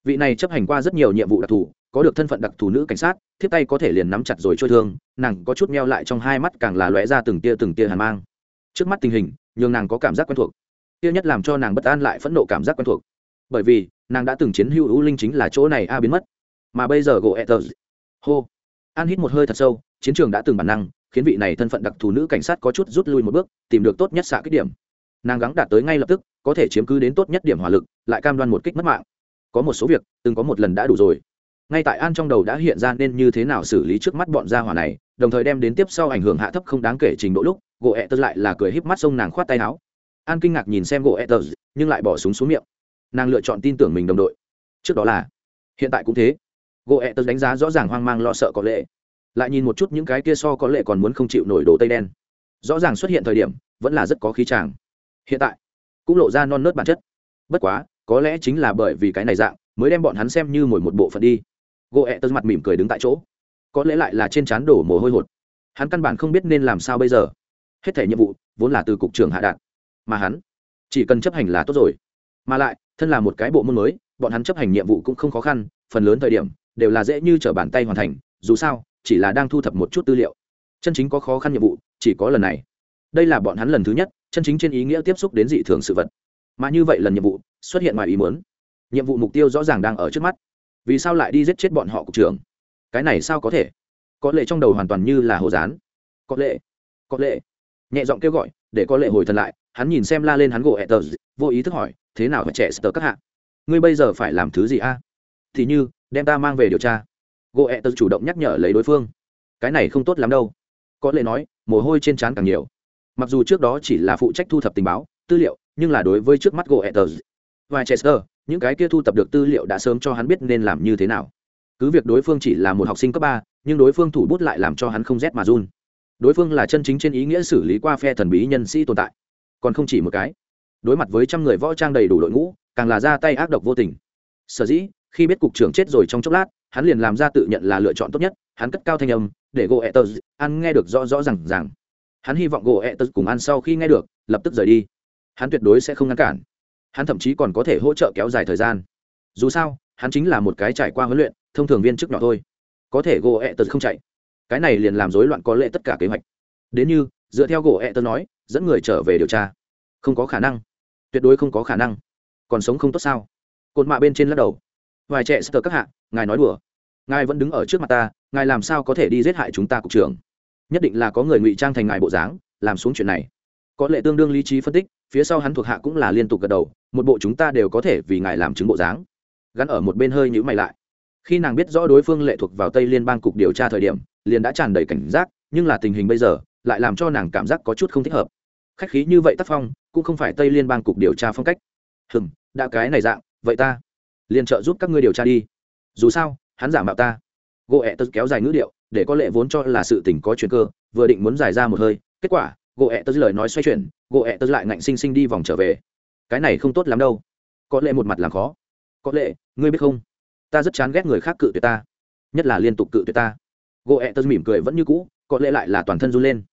Vị này chấp hành qua rất nhiều nhiệm vụ đặc thù có được thân phận đặc thù nữ cảnh sát, thiếp tay có thể liền nắm chặt rồi trôi thương, nàng có chút meo lại trong hai mắt càng là lóe ra từng tia từng tia hàn mang. Trước mắt tình hình, nhường nàng có cảm giác quen thuộc. Tia nhất làm cho nàng bất an lại phẫn nộ cảm giác quen thuộc. Bởi vì, nàng đã từng chiến hữu hữu linh chính là chỗ này a biến mất. Mà bây giờ gỗ ethers. hô. An hít một hơi thật sâu, chiến trường đã từng bản năng, khiến vị này thân phận đặc thù nữ cảnh sát có chút rút lui một bước, tìm được tốt nhất xạ kích điểm. Nàng gắng đạt tới ngay lập tức, có thể chiếm cứ đến tốt nhất điểm hỏa lực, lại cam đoan một kích mất mạng. Có một số việc, từng có một lần đã đủ rồi ngay tại an trong đầu đã hiện ra nên như thế nào xử lý trước mắt bọn gia hỏa này, đồng thời đem đến tiếp sau ảnh hưởng hạ thấp không đáng kể trình độ lúc, gỗ ẹ tật lại là cười híp mắt sông nàng khoát tay áo. An kinh ngạc nhìn xem gỗ ẹ tật, nhưng lại bỏ súng xuống miệng. Nàng lựa chọn tin tưởng mình đồng đội. Trước đó là, hiện tại cũng thế. Gỗ ẹ tật đánh giá rõ ràng hoang mang lo sợ có lệ. Lại nhìn một chút những cái kia so có lệ còn muốn không chịu nổi đồ tây đen. Rõ ràng xuất hiện thời điểm, vẫn là rất có khí tràng hiện tại, cũng lộ ra non nớt bản chất. Bất quá, có lẽ chính là bởi vì cái này dạng, mới đem bọn hắn xem như mỗi một bộ phận đi gỗ ẹ tớ mặt mỉm cười đứng tại chỗ. Có lẽ lại là trên trán đổ mồ hôi hột. Hắn căn bản không biết nên làm sao bây giờ. Hết thể nhiệm vụ vốn là từ cục trưởng hạ đạn. Mà hắn chỉ cần chấp hành là tốt rồi. Mà lại, thân là một cái bộ môn mới, bọn hắn chấp hành nhiệm vụ cũng không khó khăn, phần lớn thời điểm đều là dễ như t r ở bàn tay hoàn thành, dù sao, chỉ là đang thu thập một chút tư liệu. Chân chính có khó khăn nhiệm vụ chỉ có lần này. Đây là bọn hắn lần thứ nhất, chân chính trên ý nghĩa tiếp xúc đến dị thường sự vật. Mà như vậy lần nhiệm vụ xuất hiện ngoài ý muốn. Nhiệm vụ mục tiêu rõ ràng đang ở trước mắt vì sao lại đi giết chết bọn họ cục trưởng? Cái này sao có thể? Có lệ trong đầu hoàn toàn như là hồ dán có lệ có lệ. Nhẹ giọng kêu gọi, để có lệ hồi thần lại, hắn nhìn xem la lên hắn gỗ ẹ tờ, vô ý thức hỏi, thế nào phải trẻ sờ các hạ? Ngươi bây giờ phải làm thứ gì a? Thì như, đem ta mang về điều tra. Gỗ ẹ tờ chủ động nhắc nhở lấy đối phương. Cái này không tốt lắm đâu. Có lệ nói, mồ hôi trên trán càng nhiều. Mặc dù trước đó chỉ là phụ trách thu thập tình báo, tư liệu, nhưng là đối với trước mắt gỗ etters và chester những cái kia thu tập được tư liệu đã sớm cho hắn biết nên làm như thế nào. Cứ việc đối phương chỉ là một học sinh cấp ba, nhưng đối phương thủ bút lại làm cho hắn không rét mà run. Đối phương là chân chính trên ý nghĩa xử lý qua phe thần bí nhân sĩ tồn tại. Còn không chỉ một cái. Đối mặt với trăm người võ trang đầy đủ đội ngũ, càng là ra tay ác độc vô tình. Sở dĩ, khi biết cục trưởng chết rồi trong chốc lát, hắn liền làm ra tự nhận là lựa chọn tốt nhất, hắn cất cao thanh âm, để gỗ ẹ tờ ăn nghe được rõ rõ r à n g hắn hy vọng gỗ ẹ tờ cùng ăn sau khi nghe được, lập tức rời đi. Hắn tuyệt đối sẽ không ngăn cản hắn thậm chí còn có thể hỗ trợ kéo dài thời gian. Dù sao, hắn chính là một cái trải qua huấn luyện, thông thường viên chức nhỏ thôi. Có thể gỗ ẹ tật không chạy. Cái này liền làm rối loạn có lệ tất cả kế hoạch. Đến như, dựa theo gỗ ẹ tật nói, dẫn người trở về điều tra. Không có khả năng. Tuyệt đối không có khả năng. Còn sống không tốt sao? Cột mạ bên trên lắc đầu. Vài trẻ sơ các hạ, ngài nói đùa. Ngài vẫn đứng ở trước mặt ta, ngài làm sao có thể đi giết hại chúng ta cục trưởng? Nhất định là có người ngụy trang thành ngài bộ dáng, làm xuống chuyện này. Có lệ tương đương lý trí phân tích, phía sau hắn thuộc hạ cũng là liên tục gật đầu một bộ chúng ta đều có thể vì ngài làm chứng bộ dáng. Gắn ở một bên hơi nhữ mày lại. Khi nàng biết rõ đối phương lệ thuộc vào tây liên bang cục điều tra thời điểm, liền đã tràn đầy cảnh giác, nhưng là tình hình bây giờ lại làm cho nàng cảm giác có chút không thích hợp. Khách khí như vậy tác phong cũng không phải tây liên bang cục điều tra phong cách. Hừm, đã cái này dạng, vậy ta liền trợ giúp các ngươi điều tra đi. Dù sao, hắn giả mạo ta. Gỗ ẹ tớ kéo dài ngữ điệu, để có lệ vốn cho là sự tình có chuyện cơ, vừa định muốn giải ra một hơi, kết quả, gỗ ẹ tớ lời nói xoay chuyển, gỗ ẹ tớ lại ngạnh sinh sinh đi vòng trở về cái này không tốt lắm đâu. Có lệ một mặt làm khó. Có lệ ngươi biết không? Ta rất chán ghét người khác cự tuyệt ta, nhất là liên tục cự tuyệt ta. Gỗ ẹ tớ mỉm cười vẫn như cũ, có lệ lại là toàn thân run lên.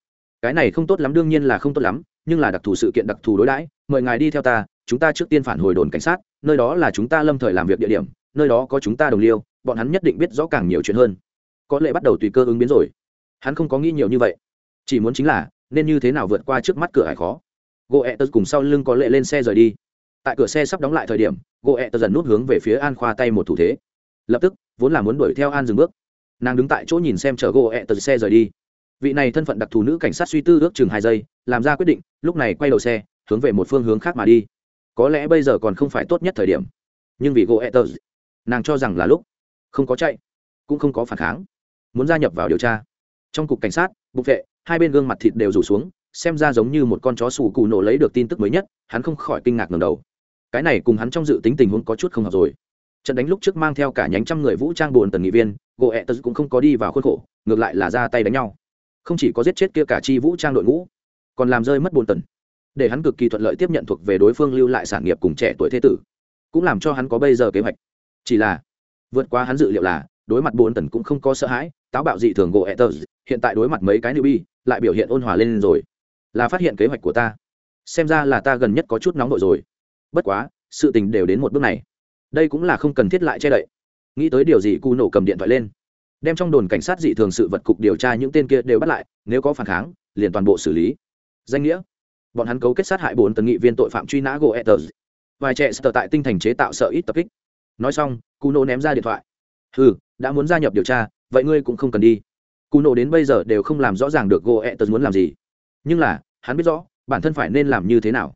Cái này không tốt lắm, đương nhiên là không tốt lắm, nhưng là đặc thù sự kiện, đặc thù đối đãi, mời ngài đi theo ta, chúng ta trước tiên phản hồi đồn cảnh sát, nơi đó là chúng ta lâm thời làm việc địa điểm, nơi đó có chúng ta đồng liêu, bọn hắn nhất định biết rõ càng nhiều chuyện hơn. Có lẽ bắt đầu tùy cơ ứng biến rồi. Hắn không có nghĩ nhiều như vậy, chỉ muốn chính là, nên như thế nào vượt qua trước mắt cửa hải khó gỗ ẹ tật cùng sau lưng có lệ lên xe rời đi. Tại cửa xe sắp đóng lại thời điểm, gỗ ẹ tật dần nút hướng về phía an khoa tay một thủ thế. Lập tức, vốn là muốn đuổi theo an dừng bước, nàng đứng tại chỗ nhìn xem chở gỗ ẹ tật xe rời đi. Vị này thân phận đặc thù nữ cảnh sát suy tư ước chừng hai giây, làm ra quyết định, lúc này quay đầu xe, hướng về một phương hướng khác mà đi. Có lẽ bây giờ còn không phải tốt nhất thời điểm. Nhưng vì gỗ ẹ tật, nàng cho rằng là lúc. Không có chạy, cũng không có phản kháng. Muốn gia nhập vào điều tra. Trong cục cảnh sát, bục vệ, hai bên gương mặt thịt đều rủ xuống xem ra giống như một con chó sủ cụ nổ lấy được tin tức mới nhất, hắn không khỏi kinh ngạc ngầm đầu. Cái này cùng hắn trong dự tính tình huống có chút không hợp rồi. Trận đánh lúc trước mang theo cả nhánh trăm người vũ trang bồn tần nghị viên gỗ ẹ tật cũng không có đi vào khuôn khổ, ngược lại là ra tay đánh nhau. Không chỉ có giết chết kia cả chi vũ trang đội ngũ, còn làm rơi mất bồn tần. Để hắn cực kỳ thuận lợi tiếp nhận thuộc về đối phương lưu lại sản nghiệp cùng trẻ tuổi thế tử, cũng làm cho hắn có bây giờ kế hoạch. Chỉ là, vượt qua hắn dự liệu là, đối mặt bồn tần cũng không có sợ hãi, táo bạo dị thường gỗ ẹ tật. Hiện tại đối mặt mấy cái nữ bi lại biểu hiện ôn hòa lên rồi là phát hiện kế hoạch của ta. Xem ra là ta gần nhất có chút nóng nội rồi. Bất quá, sự tình đều đến một bước này. Đây cũng là không cần thiết lại che đậy. Nghĩ tới điều gì cu nổ cầm điện thoại lên. Đem trong đồn cảnh sát dị thường sự vật cục điều tra những tên kia đều bắt lại, nếu có phản kháng, liền toàn bộ xử lý. Danh nghĩa. Bọn hắn cấu kết sát hại bốn tấn nghị viên tội phạm truy nã goethers vài trẻ sờ tại tinh thành chế tạo sợ ít tập kích. Nói xong, cu nổ ném ra điện thoại. Ừ đã muốn gia nhập điều tra, vậy ngươi cũng không cần đi. Cu nổ đến bây giờ đều không làm rõ ràng được goethers muốn làm gì nhưng là, hắn biết rõ, bản thân phải nên làm như thế nào.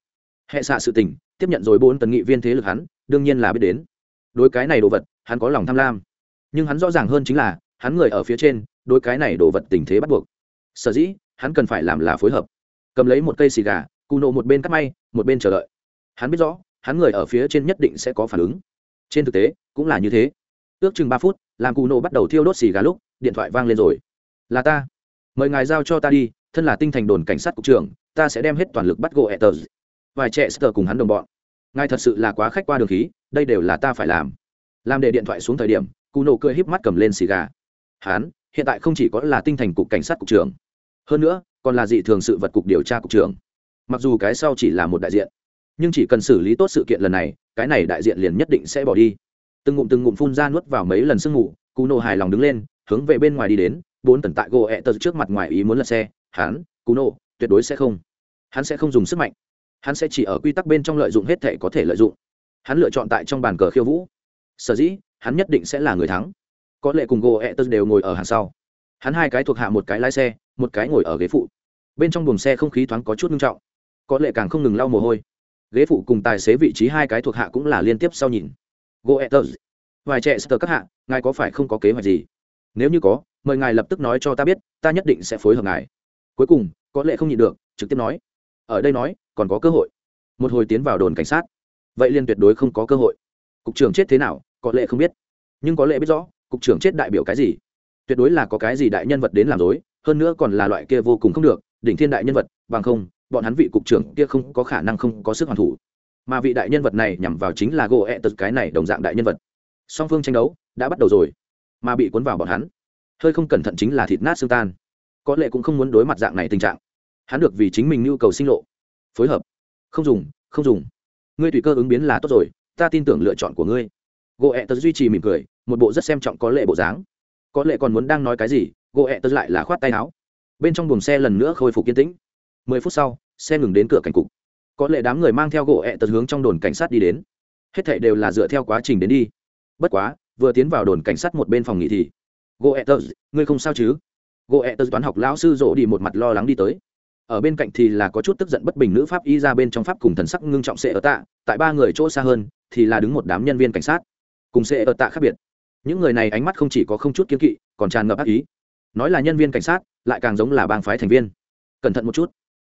Hệ xạ sự tình, tiếp nhận rồi bốn tần nghị viên thế lực hắn, đương nhiên là biết đến. Đối cái này đồ vật, hắn có lòng tham lam. Nhưng hắn rõ ràng hơn chính là, hắn người ở phía trên, đối cái này đồ vật tình thế bắt buộc. Sở dĩ, hắn cần phải làm là phối hợp. Cầm lấy một cây xì gà cụ nộ một bên cắt may, một bên chờ đợi. Hắn biết rõ, hắn người ở phía trên nhất định sẽ có phản ứng. Trên thực tế, cũng là như thế. Ước chừng ba phút, làm cụ nộ bắt đầu thiêu đốt xì gà lúc, điện thoại vang lên rồi. Là ta. Mời ngài giao cho ta đi thân là tinh thành đồn cảnh sát cục trưởng, ta sẽ đem hết toàn lực bắt gỗ etters vài trẻ sờ cùng hắn đồng bọn. Ngài thật sự là quá khách qua đường khí, đây đều là ta phải làm. Làm để điện thoại xuống thời điểm, cụ nổ cười híp mắt cầm lên xì gà. Hắn, hiện tại không chỉ có là tinh thành cục cảnh sát cục trưởng, hơn nữa, còn là dị thường sự vật cục điều tra cục trưởng. Mặc dù cái sau chỉ là một đại diện, nhưng chỉ cần xử lý tốt sự kiện lần này, cái này đại diện liền nhất định sẽ bỏ đi. Từng ngụm từng ngụm phun ra nuốt vào mấy lần sương ngủ cụ nổ hài lòng đứng lên, hướng về bên ngoài đi đến, bốn tần tại gỗ ẹ tờ trước mặt ngoài ý muốn lật xe hắn cú Nô, tuyệt đối sẽ không. Hắn sẽ không dùng sức mạnh. Hắn sẽ chỉ ở quy tắc bên trong lợi dụng hết thể có thể lợi dụng. Hắn lựa chọn tại trong bàn cờ khiêu vũ. Sở dĩ hắn nhất định sẽ là người thắng. Có lẽ cùng gỗ ẹ tớ đều ngồi ở hàng sau. Hắn hai cái thuộc hạ một cái lái xe một cái ngồi ở ghế phụ. Bên trong buồng xe không khí thoáng có chút nghiêm trọng. Có lẽ càng không ngừng lau mồ hôi. Ghế phụ cùng tài xế vị trí hai cái thuộc hạ cũng là liên tiếp sau nhìn. Gỗ ẹ tớ vài trẻ sơ các hạ ngài có phải không có kế hoạch gì? Nếu như có mời ngài lập tức nói cho ta biết ta nhất định sẽ phối hợp ngài cuối cùng, có lẽ không nhịn được, trực tiếp nói, ở đây nói, còn có cơ hội. Một hồi tiến vào đồn cảnh sát. Vậy liên tuyệt đối không có cơ hội. Cục trưởng chết thế nào, có lẽ không biết. Nhưng có lẽ biết rõ, cục trưởng chết đại biểu cái gì. Tuyệt đối là có cái gì đại nhân vật đến làm dối, hơn nữa còn là loại kia vô cùng không được, đỉnh thiên đại nhân vật, bằng không, bọn hắn vị cục trưởng kia không có khả năng không có sức hoàn thủ. Mà vị đại nhân vật này nhằm vào chính là gỗ ẹ tật, cái này đồng dạng đại nhân vật. Song phương tranh đấu đã bắt đầu rồi, mà bị cuốn vào bọn hắn. Hơi không cẩn thận chính là thịt nát xương tan có lẽ cũng không muốn đối mặt dạng này tình trạng. Hắn được vì chính mình nhu cầu sinh lộ. Phối hợp. Không dùng không dùng. Ngươi tùy cơ ứng biến là tốt rồi, ta tin tưởng lựa chọn của ngươi. Gỗ ẹ tớ duy trì mỉm cười, một bộ rất xem trọng có lệ bộ dáng. Có lệ còn muốn đang nói cái gì, gỗ ẹ tớ lại là khoát tay áo. Bên trong buồng xe lần nữa khôi phục kiên tĩnh. Mười phút sau, xe ngừng đến cửa cảnh cục. Có lệ đám người mang theo gỗ ẹ tớ hướng trong đồn cảnh sát đi đến. Hết thảy đều là dựa theo quá trình đến đi. Bất quá, vừa tiến vào đồn cảnh sát một bên phòng nghỉ thì, gỗ ẹ tớ, ngươi không sao chứ? Gỗ ẹ tật toán học lão sư rộ đi một mặt lo lắng đi tới. Ở bên cạnh thì là có chút tức giận bất bình nữ pháp y ra bên trong pháp cùng thần sắc ngưng trọng sệ ở tạ, tại ba người chỗ xa hơn thì là đứng một đám nhân viên cảnh sát. Cùng sệ ở tạ khác biệt. Những người này ánh mắt không chỉ có không chút kiếm kỵ, còn tràn ngập ác ý. Nói là nhân viên cảnh sát, lại càng giống là bang phái thành viên. Cẩn thận một chút.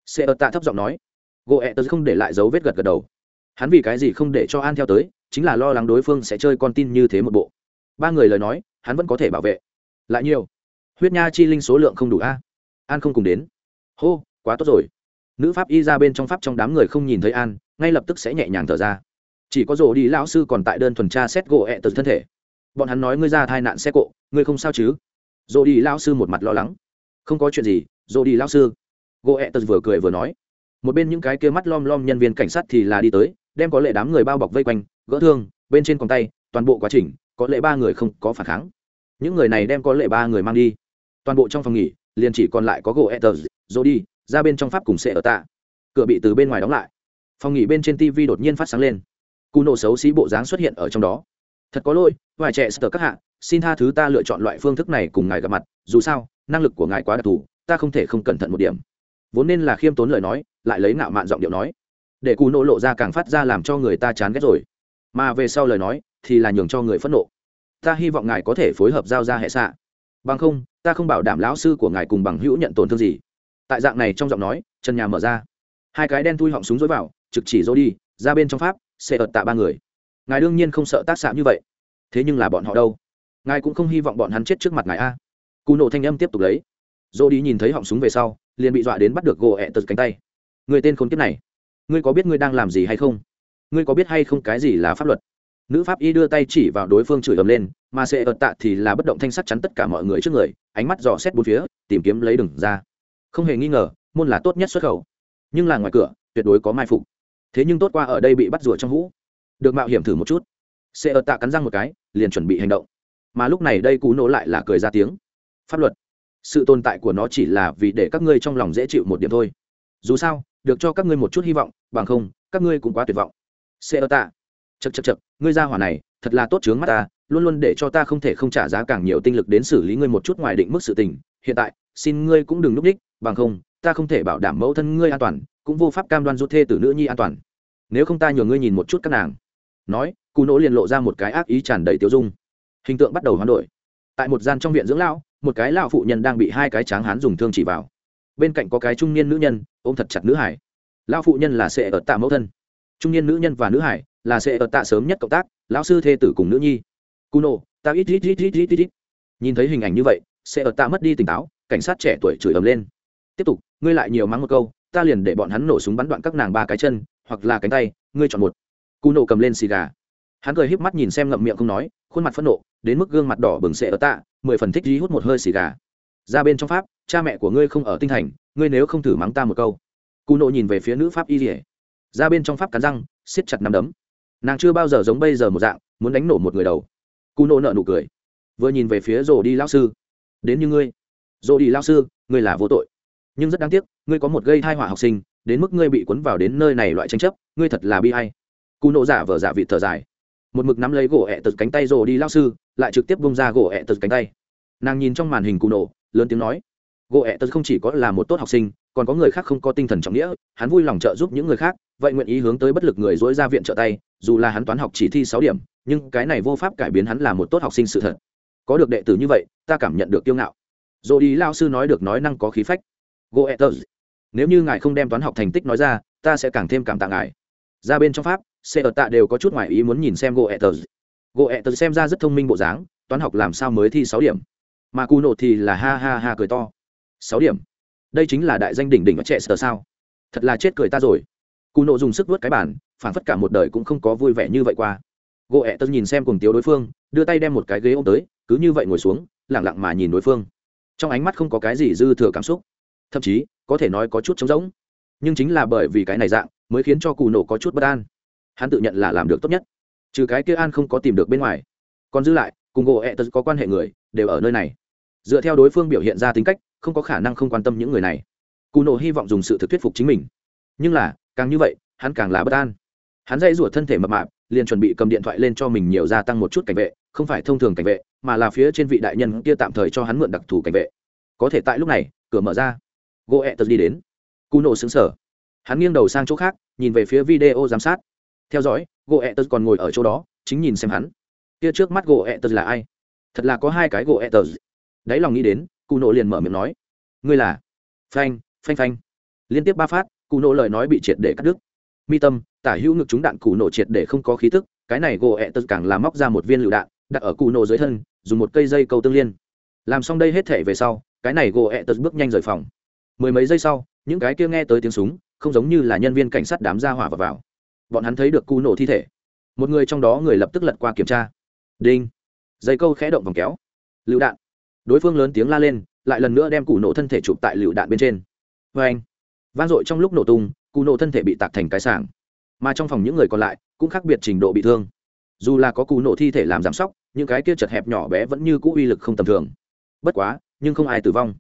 Sệ ở tạ thấp giọng nói. Gỗ ẹ tớ không để lại dấu vết gật gật đầu. Hắn vì cái gì không để cho an theo tới, chính là lo lắng đối phương sẽ chơi con tin như thế một bộ. Ba người lời nói, hắn vẫn có thể bảo vệ. Lại nhiều huyết nha chi linh số lượng không đủ a? An không cùng đến. Hô, quá tốt rồi. Nữ pháp y ra bên trong pháp trong đám người không nhìn thấy an, ngay lập tức sẽ nhẹ nhàng thở ra. Chỉ có rổ đi lão sư còn tại đơn thuần tra xét gỗ ẹ tật thân thể. Bọn hắn nói ngươi ra thai nạn xe cộ, ngươi không sao chứ? Rổ đi lão sư một mặt lo lắng. Không có chuyện gì, rổ đi lão sư. Gỗ ẹ tật vừa cười vừa nói. Một bên những cái kia mắt lom lom nhân viên cảnh sát thì là đi tới, đem có lệ đám người bao bọc vây quanh, gỡ thương, bên trên còng tay, toàn bộ quá trình, có lệ ba người không có phản kháng. Những người này đem có lệ ba người mang đi toàn bộ trong phòng nghỉ, liền chỉ còn lại có gỗ etters rồi đi ra bên trong pháp cùng sẽ ở tạ. Cửa bị từ bên ngoài đóng lại. Phòng nghỉ bên trên tv đột nhiên phát sáng lên. Cú nổ xấu xí bộ dáng xuất hiện ở trong đó. Thật có lỗi, vài trẻ sờ các hạ, xin tha thứ ta lựa chọn loại phương thức này cùng ngài gặp mặt, dù sao, năng lực của ngài quá đặc thù, ta không thể không cẩn thận một điểm. Vốn nên là khiêm tốn lời nói, lại lấy ngạo mạn giọng điệu nói. Để cú nổ lộ ra càng phát ra làm cho người ta chán ghét rồi. Mà về sau lời nói, thì là nhường cho người phẫn nộ. Ta hy vọng ngài có thể phối hợp giao ra hệ xạ bằng không, ta không bảo đảm lão sư của ngài cùng bằng hữu nhận tổn thương gì. Tại dạng này trong giọng nói, chân nhà mở ra. Hai cái đen thui họng súng dối vào, trực chỉ dối đi ra bên trong pháp, sẽ ợt tạ ba người. Ngài đương nhiên không sợ tác xạ như vậy. Thế nhưng là bọn họ đâu? Ngài cũng không hy vọng bọn hắn chết trước mặt ngài a. Cụ nổ thanh âm tiếp tục lấy. Dô đi nhìn thấy họng súng về sau, liền bị dọa đến bắt được gỗ ẹ tật cánh tay. Người tên khốn kiếp này, ngươi có biết ngươi đang làm gì hay không? Ngươi có biết hay không cái gì là pháp luật? Nữ pháp y đưa tay chỉ vào đối phương chửi ầm lên mà sẽ ợt tạ thì là bất động thanh sắt chắn tất cả mọi người trước người, ánh mắt dò xét bốn phía, tìm kiếm lấy đừng ra. Không hề nghi ngờ, môn là tốt nhất xuất khẩu. Nhưng là ngoài cửa, tuyệt đối có mai phục. Thế nhưng tốt qua ở đây bị bắt rùa trong hũ. Được mạo hiểm thử một chút. Sẽ ợt tạ cắn răng một cái, liền chuẩn bị hành động. Mà lúc này đây cú nổ lại là cười ra tiếng. Pháp luật. Sự tồn tại của nó chỉ là vì để các ngươi trong lòng dễ chịu một điểm thôi. Dù sao, được cho các ngươi một chút hy vọng, bằng không, các ngươi cũng quá tuyệt vọng. Sẽ ơ tạ. Chật chật chật ngươi ra hỏa này thật là tốt chướng mắt ta, luôn luôn để cho ta không thể không trả giá càng nhiều tinh lực đến xử lý ngươi một chút ngoài định mức sự tình. Hiện tại, xin ngươi cũng đừng núp đích, bằng không, ta không thể bảo đảm mẫu thân ngươi an toàn, cũng vô pháp cam đoan rút thê tử nữ nhi an toàn. Nếu không ta nhờ ngươi nhìn một chút các nàng. Nói cụ nỗ liền lộ ra một cái ác ý tràn đầy tiêu dung. Hình tượng bắt đầu hoán đổi. Tại một gian trong viện dưỡng lão, một cái lão phụ nhân đang bị hai cái tráng hán dùng thương chỉ vào. Bên cạnh có cái trung niên nữ nhân, ôm thật chặt nữ hải. Lão phụ nhân là sẽ ở tạ mẫu thân. Trung niên nữ nhân và nữ hải là sẽ ở tạ sớm nhất cộng tác, lão sư thê tử cùng nữ nhi. Cuno ta ít ít ít ít ít ít. Nhìn thấy hình ảnh như vậy, sẽ ở tạ mất đi tỉnh táo, cảnh sát trẻ tuổi chửi ầm lên. Tiếp tục, ngươi lại nhiều mắng một câu, ta liền để bọn hắn nổ súng bắn đoạn các nàng ba cái chân, hoặc là cánh tay, ngươi chọn một. Cuno cầm lên xì gà. Hắn cười híp mắt nhìn xem ngậm miệng không nói, khuôn mặt phẫn nộ, đến mức gương mặt đỏ bừng sẽ ở tạ, mười phần thích dí hút một hơi xì gà. Ra bên trong pháp, cha mẹ của ngươi không ở tinh thành, ngươi nếu không thử mắng ta một câu. Cụ nộ nhìn về phía nữ pháp y rỉa ra bên trong pháp cắn răng, siết chặt nắm đấm nàng chưa bao giờ giống bây giờ một dạng, muốn đánh nổ một người đầu. Cụ nộ nợ nụ cười. Vừa nhìn về phía rồ đi lao sư. Đến như ngươi. Rồ đi lao sư, ngươi là vô tội. Nhưng rất đáng tiếc, ngươi có một gây thai họa học sinh, đến mức ngươi bị cuốn vào đến nơi này loại tranh chấp, ngươi thật là bi hay cụ nộ giả vờ giả vị thở dài. Một mực nắm lấy gỗ ẹ tật cánh tay rồ đi lao sư, lại trực tiếp bông ra gỗ ẹ tật cánh tay. Nàng nhìn trong màn hình cụ nộ lớn tiếng nói. Gỗ ẹ tật không chỉ có là một tốt học sinh, còn có người khác không có tinh thần trọng nghĩa, hắn vui lòng trợ giúp những người khác vậy nguyện ý hướng tới bất lực người dối ra viện trợ tay, dù là hắn toán học chỉ thi sáu điểm, nhưng cái này vô pháp cải biến hắn là một tốt học sinh sự thật. Có được đệ tử như vậy, ta cảm nhận được kiêu ngạo. Dồ đi lao sư nói được nói năng có khí phách. Goethers nếu như ngài không đem toán học thành tích nói ra, ta sẽ càng thêm cảm tạ ngài. Ra bên trong pháp, xe ở tạ đều có chút ngoại ý muốn nhìn xem gỗ ẹ tờ gỗ tờ xem ra rất thông minh bộ dáng, toán học làm sao mới thi sáu điểm. Mà cù nộ thì là ha ha ha cười to. Sáu điểm? Đây chính là đại danh đỉnh đỉnh ở trẻ sờ sao? Thật là chết cười ta rồi cụ nộ dùng sức vớt cái bản phản phất cả một đời cũng không có vui vẻ như vậy qua. Gỗ ẹ tớ nhìn xem cùng tiếu đối phương, đưa tay đem một cái ghế ôm tới, cứ như vậy ngồi xuống lẳng lặng mà nhìn đối phương. Trong ánh mắt không có cái gì dư thừa cảm xúc. Thậm chí, có thể nói có chút trống rỗng. Nhưng chính là bởi vì cái này dạng, mới khiến cho cụ nộ có chút bất an. Hắn tự nhận là làm được tốt nhất. Trừ cái kia an không có tìm được bên ngoài. Còn dư lại, cùng gỗ ẹ tớ có quan hệ người, đều ở nơi này. Dựa theo đối phương biểu hiện ra tính cách, không có khả năng không quan tâm những người này. Cụ nộ hy vọng dùng sự thực thuyết phục chính mình. Nhưng là càng như vậy, hắn càng là bất an. Hắn dây rủa thân thể mập mạp, liền chuẩn bị cầm điện thoại lên cho mình nhiều gia tăng một chút cảnh vệ, không phải thông thường cảnh vệ, mà là phía trên vị đại nhân kia tạm thời cho hắn mượn đặc thù cảnh vệ. Có thể tại lúc này, cửa mở ra. Gỗ ẹ tật đi đến. Cù nổ xứng sở hắn nghiêng đầu sang chỗ khác, nhìn về phía video giám sát. Theo dõi gỗ ẹ tật còn ngồi ở chỗ đó, chính nhìn xem hắn. Kia trước mắt gỗ ẹ tật là ai? Thật là có hai cái gỗ ẹ tật. Đáy lòng nghĩ đến cụ nổ liền mở miệng nói. Ngươi là? Phanh phanh phanh. Liên tiếp ba phát cụ nổ lời nói bị triệt để cắt đứt. Mi tâm, tả hữu ngực chúng đạn cụ nổ triệt để không có khí tức, cái này gỗ ẹ tật càng làm móc ra một viên lựu đạn, đặt ở cụ nổ dưới thân, dùng một cây dây câu tương liên. Làm xong đây hết thể về sau, cái này gỗ ẹ tật bước nhanh rời phòng. Mười mấy giây sau, những cái kia nghe tới tiếng súng, không giống như là nhân viên cảnh sát đám ra hỏa và vào. bọn hắn thấy được cụ nổ thi thể. Một người trong đó người lập tức lật qua kiểm tra. Đinh. Dây câu khẽ động vòng kéo. Lựu đạn. Đối phương lớn tiếng la lên, lại lần nữa đem cụ nổ thân thể chụp tại lựu đạn bên trên. Vê anh vang dội trong lúc nổ tung, cụ nổ thân thể bị tạc thành cái sảng. Mà trong phòng những người còn lại cũng khác biệt trình độ bị thương. Dù là có cụ nổ thi thể làm giảm sóc, những cái kia chật hẹp nhỏ bé vẫn như cũ uy lực không tầm thường. Bất quá, nhưng không ai tử vong.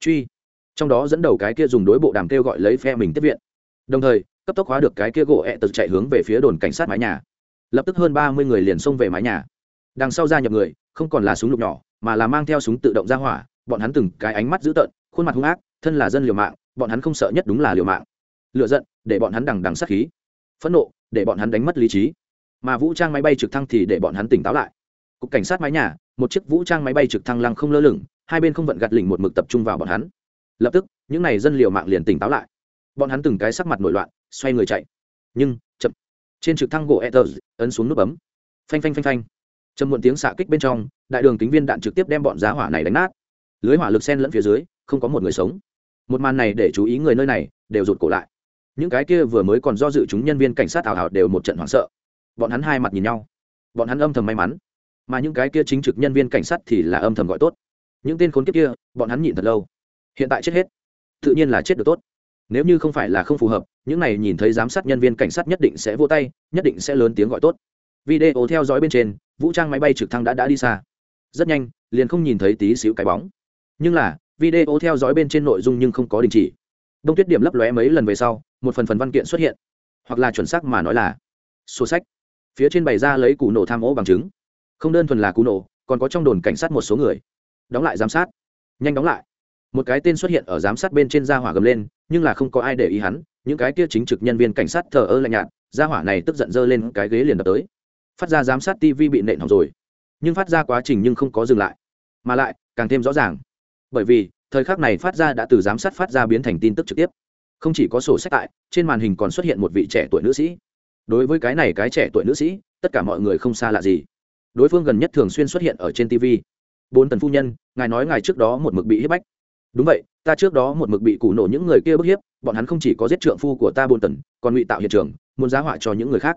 Truy. Trong đó dẫn đầu cái kia dùng đối bộ đàm kêu gọi lấy phe mình tiếp viện. Đồng thời, cấp tốc hóa được cái kia gỗ ẹ tật chạy hướng về phía đồn cảnh sát mái nhà. Lập tức hơn ba mươi người liền xông về mái nhà. Đằng sau ra nhập người, không còn là súng lục nhỏ, mà là mang theo súng tự động ra hỏa, bọn hắn từng cái ánh mắt dữ tợn, khuôn mặt hung ác thân là dân liều mạng, bọn hắn không sợ nhất đúng là liều mạng. Lựa giận, để bọn hắn đằng đằng sát khí. Phẫn nộ, để bọn hắn đánh mất lý trí. Mà vũ trang máy bay trực thăng thì để bọn hắn tỉnh táo lại. Cục cảnh sát mái nhà, một chiếc vũ trang máy bay trực thăng lăng không lơ lửng, hai bên không vận gạt lỉnh một mực tập trung vào bọn hắn. Lập tức, những n à y dân liều mạng liền tỉnh táo lại. Bọn hắn từng cái sắc mặt nổi loạn, xoay người chạy. Nhưng, chậm. Trên trực thăng gỗ ethers ấn xuống nút bấm. Phanh phanh phanh phanh. Chậm muộn tiếng xạ kích bên trong, đại đường kính viên đạn trực tiếp đem bọn giá hỏa này đánh nát. Lưới hỏa lực sen lẫn phía dưới, không có một người sống một màn này để chú ý người nơi này, đều rụt cổ lại. Những cái kia vừa mới còn do dự chúng nhân viên cảnh sát ảo hảo đều một trận hoảng sợ. Bọn hắn hai mặt nhìn nhau. Bọn hắn âm thầm may mắn, mà những cái kia chính trực nhân viên cảnh sát thì là âm thầm gọi tốt. Những tên khốn kiếp kia, bọn hắn nhịn thật lâu. Hiện tại chết hết. Tự nhiên là chết được tốt. Nếu như không phải là không phù hợp, những này nhìn thấy giám sát nhân viên cảnh sát nhất định sẽ vô tay, nhất định sẽ lớn tiếng gọi tốt. Video theo dõi bên trên, vũ trang máy bay trực thăng đã đã đi xa. Rất nhanh, liền không nhìn thấy tí xíu cái bóng. Nhưng là video theo dõi bên trên nội dung nhưng không có đình chỉ. Đông tuyết điểm lấp lóe mấy lần về sau, một phần phần văn kiện xuất hiện. Hoặc là chuẩn xác mà nói là sổ sách. Phía trên bày ra lấy củ nổ tham ô bằng chứng. Không đơn thuần là cú nổ, còn có trong đồn cảnh sát một số người. Đóng lại giám sát. Nhanh đóng lại. Một cái tên xuất hiện ở giám sát bên trên gia hỏa gầm lên, nhưng là không có ai để ý hắn. Những cái kia chính trực nhân viên cảnh sát thờ ơ lạnh nhạt gia hỏa này tức giận dơ lên cái ghế liền đập tới. Phát ra giám sát tv bị nện hỏng rồi. Nhưng phát ra quá trình nhưng không có dừng lại. Mà lại, càng thêm rõ ràng bởi vì, thời khắc này phát ra đã từ giám sát phát ra biến thành tin tức trực tiếp. Không chỉ có sổ sách tại, trên màn hình còn xuất hiện một vị trẻ tuổi nữ sĩ. Đối với cái này cái trẻ tuổi nữ sĩ, tất cả mọi người không xa lạ gì. Đối phương gần nhất thường xuyên xuất hiện ở trên tv bốn tần phu nhân, ngài nói ngài trước đó một mực bị hiếp bách. Đúng vậy, ta trước đó một mực bị củ nổ những người kia bức hiếp, bọn hắn không chỉ có giết trượng phu của ta bốn tần, còn ngụy tạo hiện trường, muốn giá họa cho những người khác.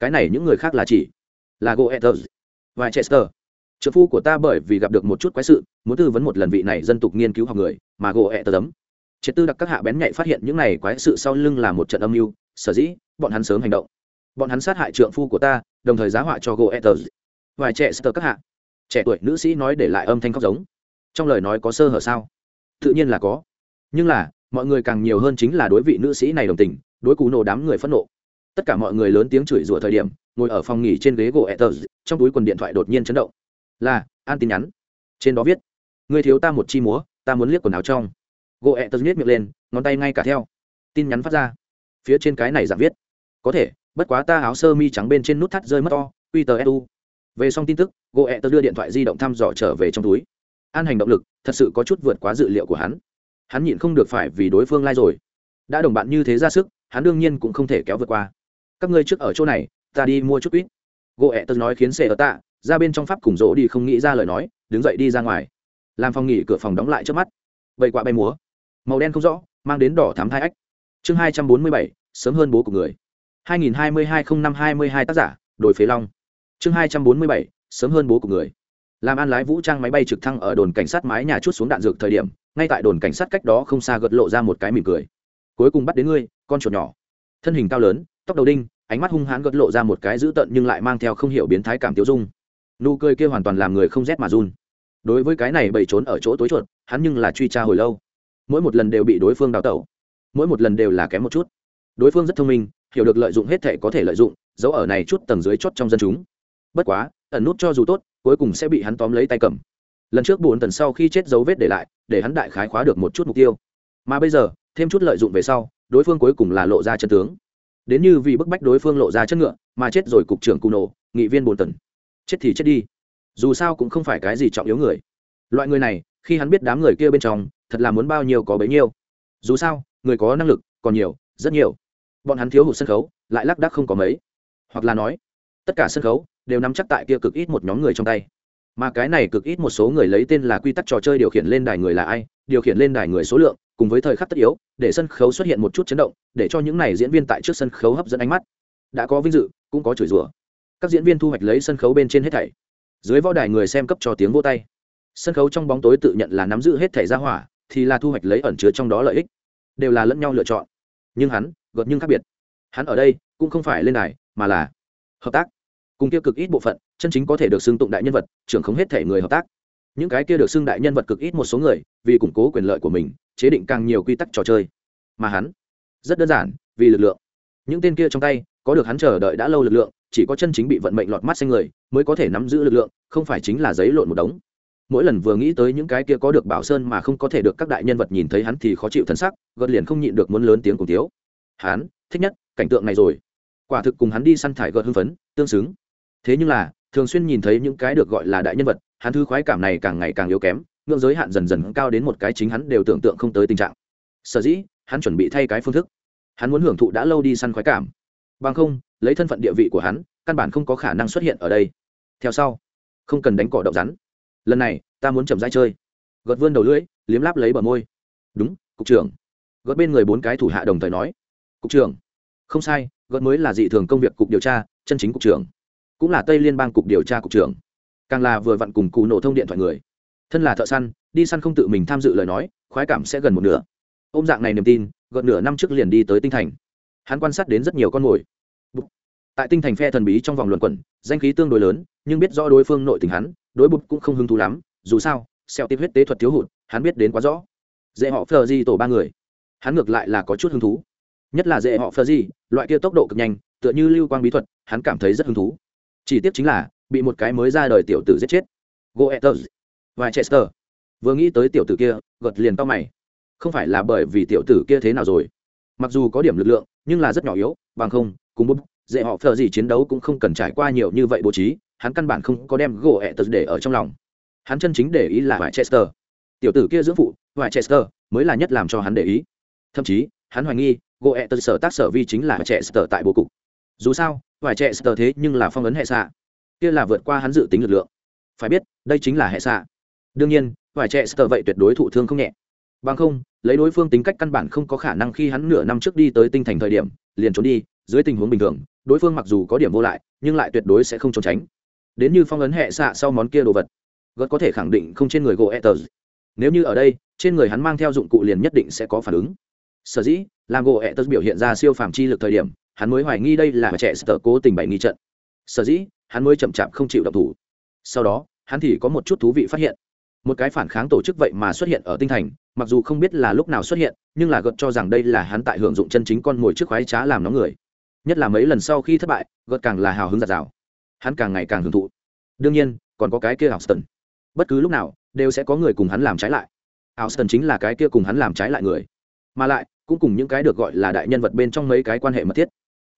Cái này những người khác là chỉ là goethers và chester trợ phu của ta bởi vì gặp được một chút quái sự muốn tư vấn một lần vị này dân tục nghiên cứu học người mà gỗ ẹ tờ tấm. Triệt tư đặc các hạ bén nhạy phát hiện những này quái sự sau lưng là một trận âm mưu sở dĩ bọn hắn sớm hành động. Bọn hắn sát hại trượng phu của ta đồng thời giá họa cho gỗ ẹ tờ. Vài trẻ sơ các hạ. Trẻ tuổi nữ sĩ nói để lại âm thanh khóc giống. Trong lời nói có sơ hở sao? Tự nhiên là có. Nhưng là mọi người càng nhiều hơn chính là đối vị nữ sĩ này đồng tình đối cú nổ đám người phẫn nộ. Tất cả mọi người lớn tiếng chửi rủa thời điểm ngồi ở phòng nghỉ trên ghế gỗ Ethers, trong túi quần điện thoại đột nhiên chấn động là an tin nhắn. Trên đó viết người thiếu ta một chi múa ta muốn liếc quần áo trong. Gỗ Ethers nhét miệng lên ngón tay ngay cả theo. Tin nhắn phát ra. Phía trên cái này giả viết có thể bất quá ta áo sơ mi trắng bên trên nút thắt rơi mất to quy tờ su về xong tin tức gỗ ẹ tớ đưa điện thoại di động thăm dò trở về trong túi. An hành động lực thật sự có chút vượt quá dự liệu của hắn. Hắn nhịn không được phải vì đối phương lai rồi. Đã đồng bạn như thế ra sức hắn đương nhiên cũng không thể kéo vượt qua. Các ngươi trước ở chỗ này ta đi mua chút ít, gỗ ẹ tật nói khiến xe ở tạ ra bên trong pháp cùng rỗ đi không nghĩ ra lời nói, đứng dậy đi ra ngoài. Làm phòng nghỉ cửa phòng đóng lại trước mắt. Vậy quạ bay múa. Màu đen không rõ, mang đến đỏ thám thai ách. Chương hai trăm bốn mươi bảy, sớm hơn bố của người. Hai nghìn hai mươi hai không năm hai mươi hai tác giả, đồi phế long. Chương hai trăm bốn mươi bảy, sớm hơn bố của người. Làm an lái vũ trang máy bay trực thăng ở đồn cảnh sát mái nhà chút xuống đạn dược thời điểm, ngay tại đồn cảnh sát cách đó không xa gật lộ ra một cái mỉm cười. Cuối cùng bắt đến ngươi, con chuột nhỏ. Thân hình cao lớn, tóc đầu đinh, ánh mắt hung hãn gật lộ ra một cái dữ tợn nhưng lại mang theo không hiểu biến thái cảm tiêu dung nụ cười kia hoàn toàn làm người không rét mà run. Đối với cái này bầy trốn ở chỗ tối chuột, hắn nhưng là truy tra hồi lâu. Mỗi một lần đều bị đối phương đào tẩu. Mỗi một lần đều là kém một chút. Đối phương rất thông minh, hiểu được lợi dụng hết thể có thể lợi dụng dấu ở này chút tầng dưới chót trong dân chúng. Bất quá, ẩn nút cho dù tốt, cuối cùng sẽ bị hắn tóm lấy tay cầm. Lần trước bốn tần sau khi chết dấu vết để lại, để hắn đại khái khóa được một chút mục tiêu. Mà bây giờ, thêm chút lợi dụng về sau, đối phương cuối cùng là lộ ra chân tướng. Đến như vì bức bách đối phương lộ ra chất ngựa, mà chết rồi cục trưởng cù nổ nghị viên bốn tần chết thì chết đi. Dù sao cũng không phải cái gì trọng yếu người. Loại người này, khi hắn biết đám người kia bên trong, thật là muốn bao nhiêu có bấy nhiêu. Dù sao, người có năng lực, còn nhiều, rất nhiều. Bọn hắn thiếu hụt sân khấu, lại lác đác không có mấy. Hoặc là nói, tất cả sân khấu đều nắm chắc tại kia cực ít một nhóm người trong tay. Mà cái này cực ít một số người lấy tên là quy tắc trò chơi điều khiển lên đài người là ai, điều khiển lên đài người số lượng, cùng với thời khắc tất yếu, để sân khấu xuất hiện một chút chấn động, để cho những này diễn viên tại trước sân khấu hấp dẫn ánh mắt. Đã có vinh dự, cũng có chửi rủa các diễn viên thu hoạch lấy sân khấu bên trên hết thảy. Dưới võ đài người xem cấp cho tiếng vô tay. Sân khấu trong bóng tối tự nhận là nắm giữ hết thảy ra hỏa, thì là thu hoạch lấy ẩn chứa trong đó lợi ích. Đều là lẫn nhau lựa chọn. Nhưng hắn, gợt nhưng khác biệt. Hắn ở đây, cũng không phải lên đài, mà là hợp tác. Cùng kia cực ít bộ phận, chân chính có thể được xưng tụng đại nhân vật, trưởng không hết thể người hợp tác. Những cái kia được xưng đại nhân vật cực ít một số người, vì củng cố quyền lợi của mình, chế định càng nhiều quy tắc trò chơi. Mà hắn, rất đơn giản, vì lực lượng. Những tên kia trong tay có được hắn chờ đợi đã lâu lực lượng, chỉ có chân chính bị vận mệnh lọt mắt xanh người mới có thể nắm giữ lực lượng, không phải chính là giấy lộn một đống. Mỗi lần vừa nghĩ tới những cái kia có được bảo sơn mà không có thể được các đại nhân vật nhìn thấy hắn thì khó chịu thân sắc, gợt liền không nhịn được muốn lớn tiếng cùng thiếu. Hắn, thích nhất, cảnh tượng này rồi. Quả thực cùng hắn đi săn thải gợt hưng phấn, tương xứng. Thế nhưng là, thường xuyên nhìn thấy những cái được gọi là đại nhân vật, hắn thư khoái cảm này càng ngày càng yếu kém, ngưỡng giới hạn dần dần cao đến một cái chính hắn đều tưởng tượng không tới tình trạng. Sở dĩ, hắn chuẩn bị thay cái phương thức. Hắn muốn hưởng thụ đã lâu đi săn khoái cảm bằng không, lấy thân phận địa vị của hắn, căn bản không có khả năng xuất hiện ở đây. Theo sau, không cần đánh cỏ đậu rắn. Lần này, ta muốn chậm rãi chơi. Gợt vươn đầu lưỡi, liếm láp lấy bờ môi. Đúng, cục trưởng. Gợt bên người bốn cái thủ hạ đồng thời nói. Cục trưởng. Không sai, gợt mới là dị thường công việc cục điều tra, chân chính cục trưởng. Cũng là tây liên bang cục điều tra cục trưởng. Càng là vừa vặn cùng cụ nổ thông điện thoại người. Thân là thợ săn, đi săn không tự mình tham dự lời nói, khoái cảm sẽ gần một nửa. Ôm dạng này niềm tin, gợt nửa năm trước liền đi tới tinh thành hắn quan sát đến rất nhiều con mồi. Tại tinh thành phe thần bí trong vòng luận quẩn, danh khí tương đối lớn, nhưng biết rõ đối phương nội tình hắn, đối bụt cũng không hứng thú lắm, dù sao, xeo tiếp huyết tế thuật thiếu hụt, hắn biết đến quá rõ. Dễ họ phờ di tổ ba người. Hắn ngược lại là có chút hứng thú. Nhất là dễ họ phờ di, loại kia tốc độ cực nhanh, tựa như lưu quang bí thuật, hắn cảm thấy rất hứng thú. Chỉ tiếc chính là, bị một cái mới ra đời tiểu tử giết chết. Goethers và chester vừa nghĩ tới tiểu tử kia, gật liền to mày. Không phải là bởi vì tiểu tử kia thế nào rồi? Mặc dù có điểm lực lượng, nhưng là rất nhỏ yếu, bằng không, cùng bút dễ họ phờ gì chiến đấu cũng không cần trải qua nhiều như vậy bố trí, hắn căn bản không có đem gỗ ẹ tật để ở trong lòng. Hắn chân chính để ý là vải chester tiểu tử kia dưỡng phụ vải chester mới là nhất làm cho hắn để ý. Thậm chí, hắn hoài nghi, gỗ ẹ tật sở tác sở vi chính là chester tại bố cục. Dù sao vải chester thế nhưng là phong ấn hệ xạ. Kia là vượt qua hắn dự tính lực lượng. Phải biết, đây chính là hệ xạ. Đương nhiên vải chester vậy tuyệt đối thụ thương không nhẹ bằng không, lấy đối phương tính cách căn bản không có khả năng khi hắn nửa năm trước đi tới tinh thành thời điểm, liền trốn đi, dưới tình huống bình thường, đối phương mặc dù có điểm vô lại, nhưng lại tuyệt đối sẽ không trốn tránh. Đến như phong ấn hệ xạ sau món kia đồ vật, gớt có thể khẳng định không trên người gỗ etters nếu như ở đây, trên người hắn mang theo dụng cụ liền nhất định sẽ có phản ứng. Sở dĩ, làm gỗ etters biểu hiện ra siêu phàm chi lực thời điểm, hắn mới hoài nghi đây là trẻ sở cố tình bày nghi trận. Sở dĩ, hắn mới chậm chạp không chịu động thủ. Sau đó, hắn thì có một chút thú vị phát hiện. Một cái phản kháng tổ chức vậy mà xuất hiện ở tinh thành mặc dù không biết là lúc nào xuất hiện, nhưng là gợt cho rằng đây là hắn tại hưởng dụng chân chính con mồi trước khoái trá làm nóng người. Nhất là mấy lần sau khi thất bại, gợt càng là hào hứng giạt rào. Hắn càng ngày càng hưởng thụ. Đương nhiên, còn có cái kia Austin. bất cứ lúc nào, đều sẽ có người cùng hắn làm trái lại. Austin chính là cái kia cùng hắn làm trái lại người. Mà lại, cũng cùng những cái được gọi là đại nhân vật bên trong mấy cái quan hệ mật thiết.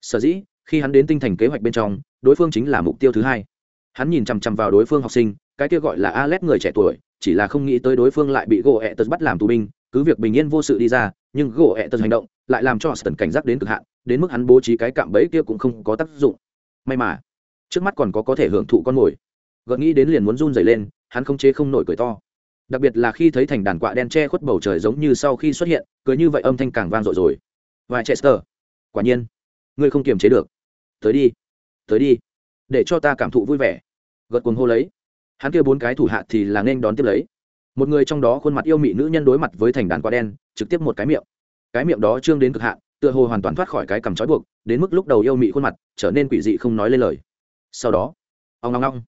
Sở dĩ, khi hắn đến tinh thành kế hoạch bên trong, đối phương chính là mục tiêu thứ hai. Hắn nhìn chằm chằm vào đối phương học sinh, cái kia gọi là alex người trẻ tuổi chỉ là không nghĩ tới đối phương lại bị gỗ ẹ tật bắt làm tù binh, cứ việc bình yên vô sự đi ra, nhưng gỗ ẹ tật hành động lại làm cho Austin cảnh giác đến cực hạn, đến mức hắn bố trí cái cạm bẫy kia cũng không có tác dụng. May mà, trước mắt còn có có thể hưởng thụ con mồi. Gợt nghĩ đến liền muốn run dày lên, hắn không chế không nổi cười to. Đặc biệt là khi thấy thành đàn quạ đen che khuất bầu trời giống như sau khi xuất hiện, cười như vậy âm thanh càng vang dội rồi. Và chester quả nhiên, ngươi không kiềm chế được. Tới đi tới đi, để cho ta cảm thụ vui vẻ. Gợt cuồng hô lấy hắn kia bốn cái thủ hạ thì là nên đón tiếp lấy. Một người trong đó khuôn mặt yêu mị nữ nhân đối mặt với thành đàn quá đen, trực tiếp một cái miệng. Cái miệng đó trương đến cực hạn, tựa hồ hoàn toàn thoát khỏi cái cằm trói buộc, đến mức lúc đầu yêu mị khuôn mặt trở nên quỷ dị không nói lên lời. Sau đó ông long long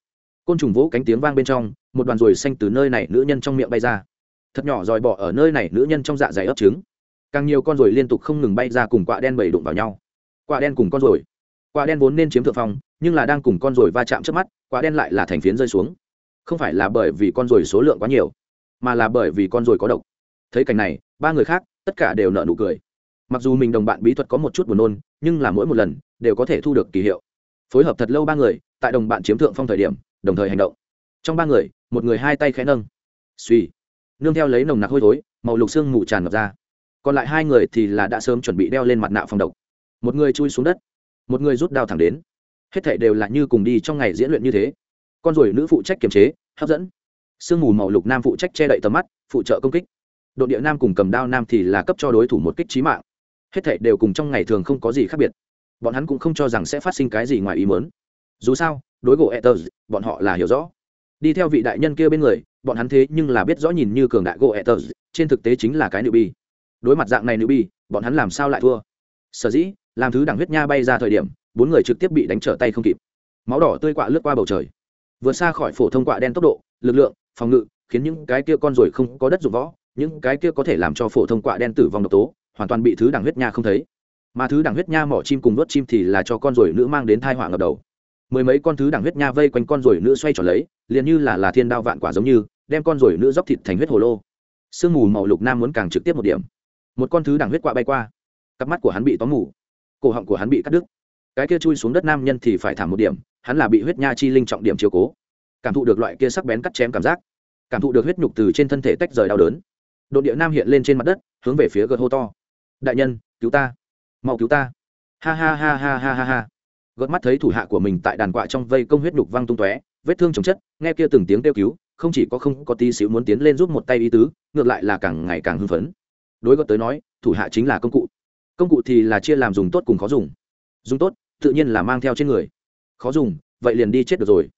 côn trùng vỗ cánh tiếng vang bên trong, một đoàn ruồi xanh từ nơi này nữ nhân trong miệng bay ra. Thật nhỏ dòi bỏ ở nơi này nữ nhân trong dạ dày ấp trứng. Càng nhiều con ruồi liên tục không ngừng bay ra cùng quạ đen bầy đụng vào nhau. Quạ đen cùng con ruồi. Quạ đen vốn nên chiếm thượng phong, nhưng là đang cùng con ruồi va chạm trước mắt quạ đen lại là thành phiến rơi xuống không phải là bởi vì con ruồi số lượng quá nhiều, mà là bởi vì con ruồi có độc. Thấy cảnh này, ba người khác, tất cả đều nợ nụ cười. Mặc dù mình đồng bạn bí thuật có một chút buồn nôn, nhưng là mỗi một lần, đều có thể thu được kỳ hiệu. Phối hợp thật lâu ba người, tại đồng bạn chiếm thượng phong thời điểm, đồng thời hành động. Trong ba người, một người hai tay khẽ nâng. Suy nương theo lấy nồng nặc hôi thối, màu lục xương mù tràn ngập ra. Còn lại hai người thì là đã sớm chuẩn bị đeo lên mặt nạ phòng độc. Một người chui xuống đất, một người rút đao thẳng đến. Hết thảy đều là như cùng đi trong ngày diễn luyện như thế con ruồi nữ phụ trách kiềm chế, hấp dẫn. Sương mù màu lục nam phụ trách che đậy tầm mắt, phụ trợ công kích. Đội địa nam cùng cầm đao nam thì là cấp cho đối thủ một kích trí mạng. Hết thảy đều cùng trong ngày thường không có gì khác biệt. Bọn hắn cũng không cho rằng sẽ phát sinh cái gì ngoài ý muốn. Dù sao, đối gỗ etters bọn họ là hiểu rõ. Đi theo vị đại nhân kia bên người, bọn hắn thế nhưng là biết rõ nhìn như cường đại gỗ etters trên thực tế chính là cái nữ bi đối mặt dạng này nữ bi bọn hắn làm sao lại thua? Sở dĩ, làm thứ đẳng huyết nha bay ra thời điểm, bốn người trực tiếp bị đánh trở tay không kịp. Máu đỏ tươi quạ lướt qua bầu trời vượt xa khỏi phổ thông quạ đen tốc độ, lực lượng, phòng ngự, khiến những cái kia con ruồi không có đất dụng võ, những cái kia có thể làm cho phổ thông quạ đen tử vong độc tố, hoàn toàn bị thứ đẳng huyết nha không thấy. Mà thứ đẳng huyết nha mỏ chim cùng đốt chim thì là cho con ruồi nữ mang đến thai họa ngập đầu. Mười mấy con thứ đẳng huyết nha vây quanh con ruồi nữ xoay tròn lấy, liền như là là thiên đao vạn quả giống như, đem con ruồi nữ dốc thịt thành huyết hồ lô. Sương mù màu lục nam muốn càng trực tiếp một điểm. Một con thứ đẳng huyết quạ bay qua. Cặp mắt của hắn bị tóm mù. Cổ họng của hắn bị cắt đứt. Cái kia chui xuống đất nam nhân thì phải thảm một điểm hắn là bị huyết nha chi linh trọng điểm chiều cố, cảm thụ được loại kia sắc bén cắt chém cảm giác, cảm thụ được huyết nhục từ trên thân thể tách rời đau đớn. Đội địa nam hiện lên trên mặt đất, hướng về phía gợt hô to. Đại nhân, cứu ta, mau cứu ta. Ha ha ha ha ha ha ha. Gợt mắt thấy thủ hạ của mình tại đàn quạ trong vây công huyết nhục văng tung tóe, vết thương chồng chất, nghe kia từng tiếng kêu cứu, không chỉ có không có tí xíu muốn tiến lên giúp một tay ý tứ, ngược lại là càng ngày càng hưng phấn. Đối gợt tới nói, thủ hạ chính là công cụ. Công cụ thì là chia làm dùng tốt cùng khó dùng. Dùng tốt, tự nhiên là mang theo trên người khó dùng, vậy liền đi chết được rồi.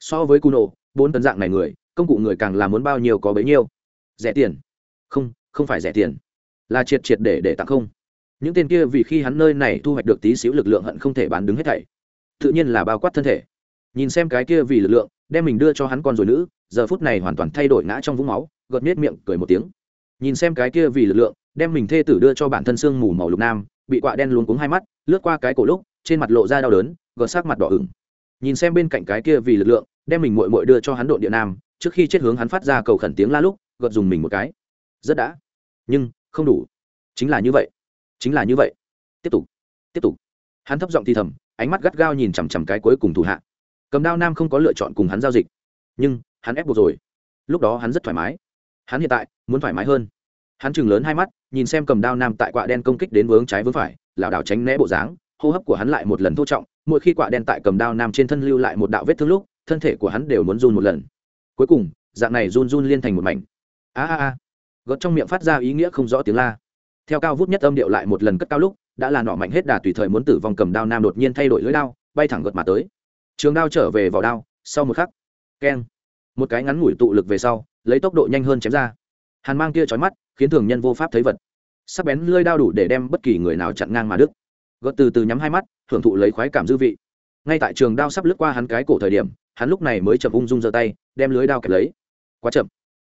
So với cù nộ bốn tấn dạng này người, công cụ người càng làm muốn bao nhiêu có bấy nhiêu. Rẻ tiền. Không không phải rẻ tiền. Là triệt triệt để để tặng không. Những tên kia vì khi hắn nơi này thu hoạch được tí xíu lực lượng hận không thể bán đứng hết thảy. Tự nhiên là bao quát thân thể. Nhìn xem cái kia vì lực lượng, đem mình đưa cho hắn con rồi nữ, giờ phút này hoàn toàn thay đổi ngã trong vũng máu, gợt miết miệng, cười một tiếng. Nhìn xem cái kia vì lực lượng, đem mình thê tử đưa cho bản thân xương mù màu lục nam, bị quạ đen luống cuống hai mắt, lướt qua cái cổ lúc trên mặt lộ ra đau đớn gợt sắc mặt đỏ ửng. Nhìn xem bên cạnh cái kia vì lực lượng, đem mình mội mội đưa cho hắn đội địa nam, trước khi chết hướng hắn phát ra cầu khẩn tiếng la lúc gợt dùng mình một cái. Rất đã. Nhưng, không đủ. Chính là như vậy. Chính là như vậy. Tiếp tục. Tiếp tục. Hắn thấp giọng thì thầm, ánh mắt gắt gao nhìn chằm chằm cái cuối cùng thủ hạ. Cầm đao nam không có lựa chọn cùng hắn giao dịch. Nhưng, hắn ép buộc rồi. Lúc đó hắn rất thoải mái. Hắn hiện tại, muốn thoải mái hơn. Hắn chừng lớn hai mắt, nhìn xem cầm đao nam tại quạ đen công kích đến vướng trái vướng phải, lảo đảo tránh né bộ dáng hô hấp của hắn lại một lần thô trọng, mỗi khi quả đen tại cầm đao nam trên thân lưu lại một đạo vết thương lúc, thân thể của hắn đều muốn run một lần. Cuối cùng, dạng này run run liên thành một mảnh. A a a. Gợt trong miệng phát ra ý nghĩa không rõ tiếng la. Theo cao vút nhất âm điệu lại một lần cất cao lúc, đã là nọ mạnh hết đà tùy thời muốn tử vong cầm đao nam đột nhiên thay đổi lưỡi đao, bay thẳng gợt mà tới. Trường đao trở về vào đao, sau một khắc, keng. Một cái ngắn ngủi tụ lực về sau, lấy tốc độ nhanh hơn chém ra. Hàn mang kia trói mắt, khiến thường nhân vô pháp thấy vật. Sắc bén lưỡi đao đủ để đem bất kỳ người nào chặn ngang mà đứt gợt từ từ nhắm hai mắt, hưởng thụ lấy khoái cảm dư vị. Ngay tại trường đao sắp lướt qua hắn cái cổ thời điểm, hắn lúc này mới chậm ung dung giơ tay, đem lưới đao kẹp lấy. Quá chậm.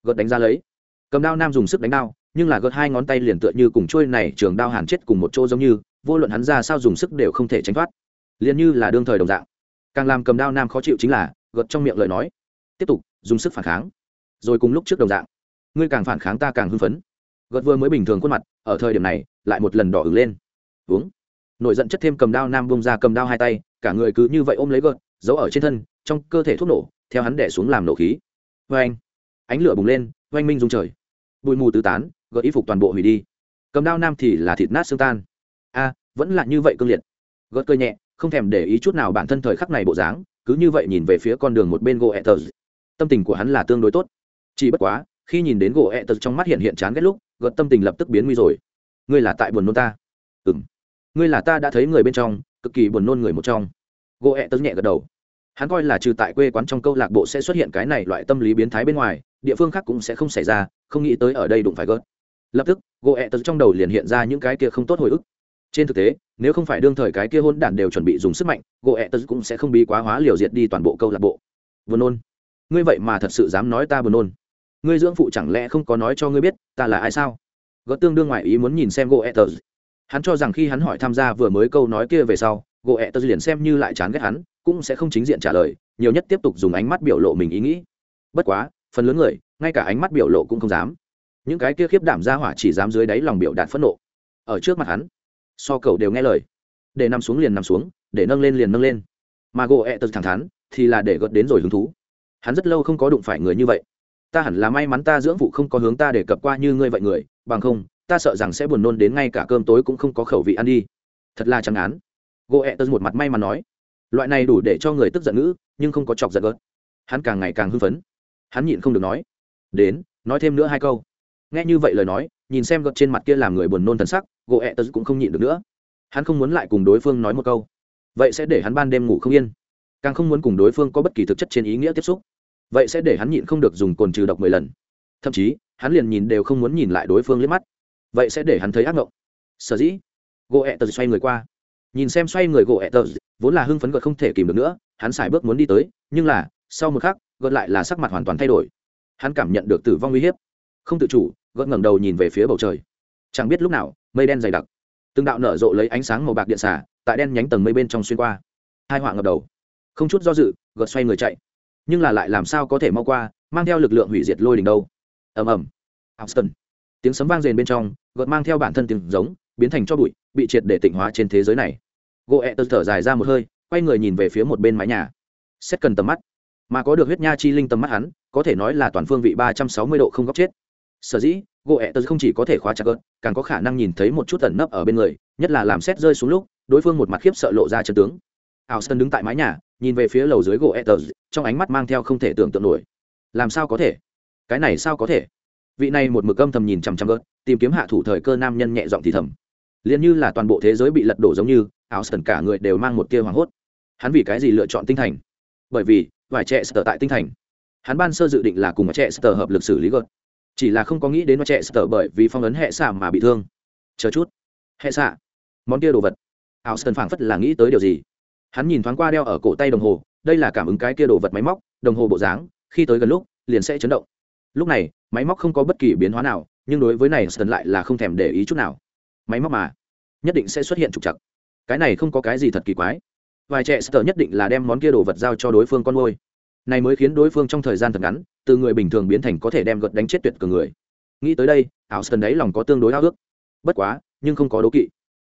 Gợt đánh ra lấy. Cầm đao nam dùng sức đánh đao, nhưng là gợt hai ngón tay liền tựa như cùng trôi này trường đao hàn chết cùng một chỗ giống như, vô luận hắn ra sao dùng sức đều không thể tránh thoát. Liền như là đương thời đồng dạng. Càng làm cầm đao nam khó chịu chính là gợt trong miệng lời nói. Tiếp tục, dùng sức phản kháng. Rồi cùng lúc trước đồng dạng. Ngươi càng phản kháng ta càng hưng phấn. Gợt vừa mới bình thường khuôn mặt, ở thời điểm này, lại một lần đỏ ứng lên. Uống nổi giận chất thêm cầm đao nam bông ra cầm đao hai tay, cả người cứ như vậy ôm lấy gợt giấu ở trên thân, trong cơ thể thuốc nổ, theo hắn đẻ xuống làm nổ khí. Vê anh ánh lửa bùng lên oanh minh rung trời. Bụi mù tứ tán gợt y phục toàn bộ hủy đi. Cầm đao nam thì là thịt nát xương tan. A, vẫn là như vậy cương liệt. Gợt cơ nhẹ, không thèm để ý chút nào bản thân thời khắc này bộ dáng, cứ như vậy nhìn về phía con đường một bên gỗ ẹ tờ. Tâm tình của hắn là tương đối tốt. Chỉ bất quá, khi nhìn đến gỗ ẹ tờ trong mắt hiện hiện chán ghét lúc gợt tâm tình lập tức biến nguy rồi. Ngươi là tại buồn nôn ta? Ừ m ngươi là ta đã thấy người bên trong, cực kỳ buồn nôn người một trong. Gỗ ẹ tớ nhẹ gật đầu. Hắn coi là trừ tại quê quán trong câu lạc bộ sẽ xuất hiện cái này loại tâm lý biến thái bên ngoài, địa phương khác cũng sẽ không xảy ra, không nghĩ tới ở đây đụng phải gớt. Lập tức gỗ ẹ tớ trong đầu liền hiện ra những cái kia không tốt hồi ức. Trên thực tế, nếu không phải đương thời cái kia hôn đản đều chuẩn bị dùng sức mạnh gỗ ẹ tớ cũng sẽ không bị quá hóa liều diệt đi toàn bộ câu lạc bộ. Buồn nôn. Ngươi vậy mà thật sự dám nói ta buồn nôn. Ngươi dưỡng phụ chẳng lẽ không có nói cho ngươi biết ta là ai sao? Gớt tương đương ngoại ý muốn nhìn xem gỗ ẹ tớ hắn cho rằng khi hắn hỏi tham gia vừa mới câu nói kia về sau gỗ ẹ tớ liền xem như lại chán ghét hắn, cũng sẽ không chính diện trả lời, nhiều nhất tiếp tục dùng ánh mắt biểu lộ mình ý nghĩ. Bất quá, phần lớn người, ngay cả ánh mắt biểu lộ cũng không dám. Những cái kia khiếp đảm ra hỏa chỉ dám dưới đáy lòng biểu đạt phẫn nộ. Ở trước mặt hắn, so cầu đều nghe lời. Để nằm xuống liền nằm xuống, để nâng lên liền nâng lên. Mà gỗ ẹ tớ thẳng thắn, thì là để gợt đến rồi hứng thú. Hắn rất lâu không có đụng phải người như vậy. Ta hẳn là may mắn ta dưỡng phụ không có hướng ta để cập qua như ngươi vậy người, bằng không ta sợ rằng sẽ buồn nôn đến ngay cả cơm tối cũng không có khẩu vị ăn đi. Thật là chẳng án gỗ ẹ tớ một mặt may mà nói. Loại này đủ để cho người tức giận ngữ, nhưng không có chọc giận gớt. Hắn càng ngày càng hưng phấn. Hắn nhịn không được nói. Đến, nói thêm nữa hai câu. Nghe như vậy lời nói, nhìn xem gợt trên mặt kia làm người buồn nôn thần sắc, gỗ ẹ tớ cũng không nhịn được nữa. Hắn không muốn lại cùng đối phương nói một câu. Vậy sẽ để hắn ban đêm ngủ không yên. Càng không muốn cùng đối phương có bất kỳ thực chất trên ý nghĩa tiếp xúc. Vậy sẽ để hắn nhịn không được dùng cồn trừ độc mười lần. Thậm chí, hắn liền nhìn đều không muốn nhìn lại đối phương liếc mắt vậy sẽ để hắn thấy ác mộng sở dĩ, gỗ ẹ tờ xoay người qua. Nhìn xem xoay người gỗ ẹ tờ, vốn là hưng phấn gợt không thể kìm được nữa, hắn xài bước muốn đi tới, nhưng là, sau một khắc, gợt lại là sắc mặt hoàn toàn thay đổi. Hắn cảm nhận được tử vong uy hiếp. Không tự chủ, gợt ngẩng đầu nhìn về phía bầu trời. Chẳng biết lúc nào, mây đen dày đặc. Từng đạo nở rộ lấy ánh sáng màu bạc điện xả, tại đen nhánh tầng mây bên trong xuyên qua. Hai họa ngập đầu. Không chút do dự, gợt xoay người chạy. Nhưng là lại làm sao có thể mau qua, mang theo lực lượng hủy diệt lôi đỉnh đâu. Ầm ầm. Austin tiếng sấm vang rền bên trong, gợt mang theo bản thân tiếng giống, biến thành cho bụi, bị triệt để tịnh hóa trên thế giới này. Gỗ ẹ e tơ thở dài ra một hơi, quay người nhìn về phía một bên mái nhà. Xét cần tầm mắt. Mà có được huyết nha chi linh tầm mắt hắn, có thể nói là toàn phương vị ba trăm sáu mươi độ không góc chết. Sở dĩ gỗ ẹ e tơ không chỉ có thể khóa chặt gợt, càng có khả năng nhìn thấy một chút tẩn nấp ở bên người, nhất là làm xét rơi xuống lúc, đối phương một mặt khiếp sợ lộ ra chân tướng. Ảo sơn đứng tại mái nhà, nhìn về phía lầu dưới gỗ ẹ e tơ, trong ánh mắt mang theo không thể tưởng tượng nổi. Làm sao có thể? Cái này sao có thể? Vị này một mực âm thầm nhìn chằm chằm gớt, tìm kiếm hạ thủ thời cơ nam nhân nhẹ giọng thì thầm. Liền như là toàn bộ thế giới bị lật đổ giống như, áo sần cả người đều mang một tia hoảng hốt. Hắn vì cái gì lựa chọn tinh thành? Bởi vì, vài trẻ sờ tại tinh thành. Hắn ban sơ dự định là cùng trẻ sờ hợp lực xử lý gớt. Chỉ là không có nghĩ đến trẻ sờ bởi vì phong ấn hệ xạ mà bị thương. Chờ chút. Hệ xạ. Món kia đồ vật. Áo sần phảng phất là nghĩ tới điều gì. Hắn nhìn thoáng qua đeo ở cổ tay đồng hồ, đây là cảm ứng cái kia đồ vật máy móc, đồng hồ bộ dáng, khi tới gần lúc, liền sẽ chấn động lúc này, máy móc không có bất kỳ biến hóa nào, nhưng đối với này sơn lại là không thèm để ý chút nào. Máy móc mà, nhất định sẽ xuất hiện trục chặt cái này không có cái gì thật kỳ quái. Vài trẻ sờ nhất định là đem món kia đồ vật giao cho đối phương con môi này mới khiến đối phương trong thời gian thật ngắn, từ người bình thường biến thành có thể đem gật đánh chết tuyệt cường người. Nghĩ tới đây, ảo sơn đấy lòng có tương đối ao ước. Bất quá, nhưng không có đố kỵ.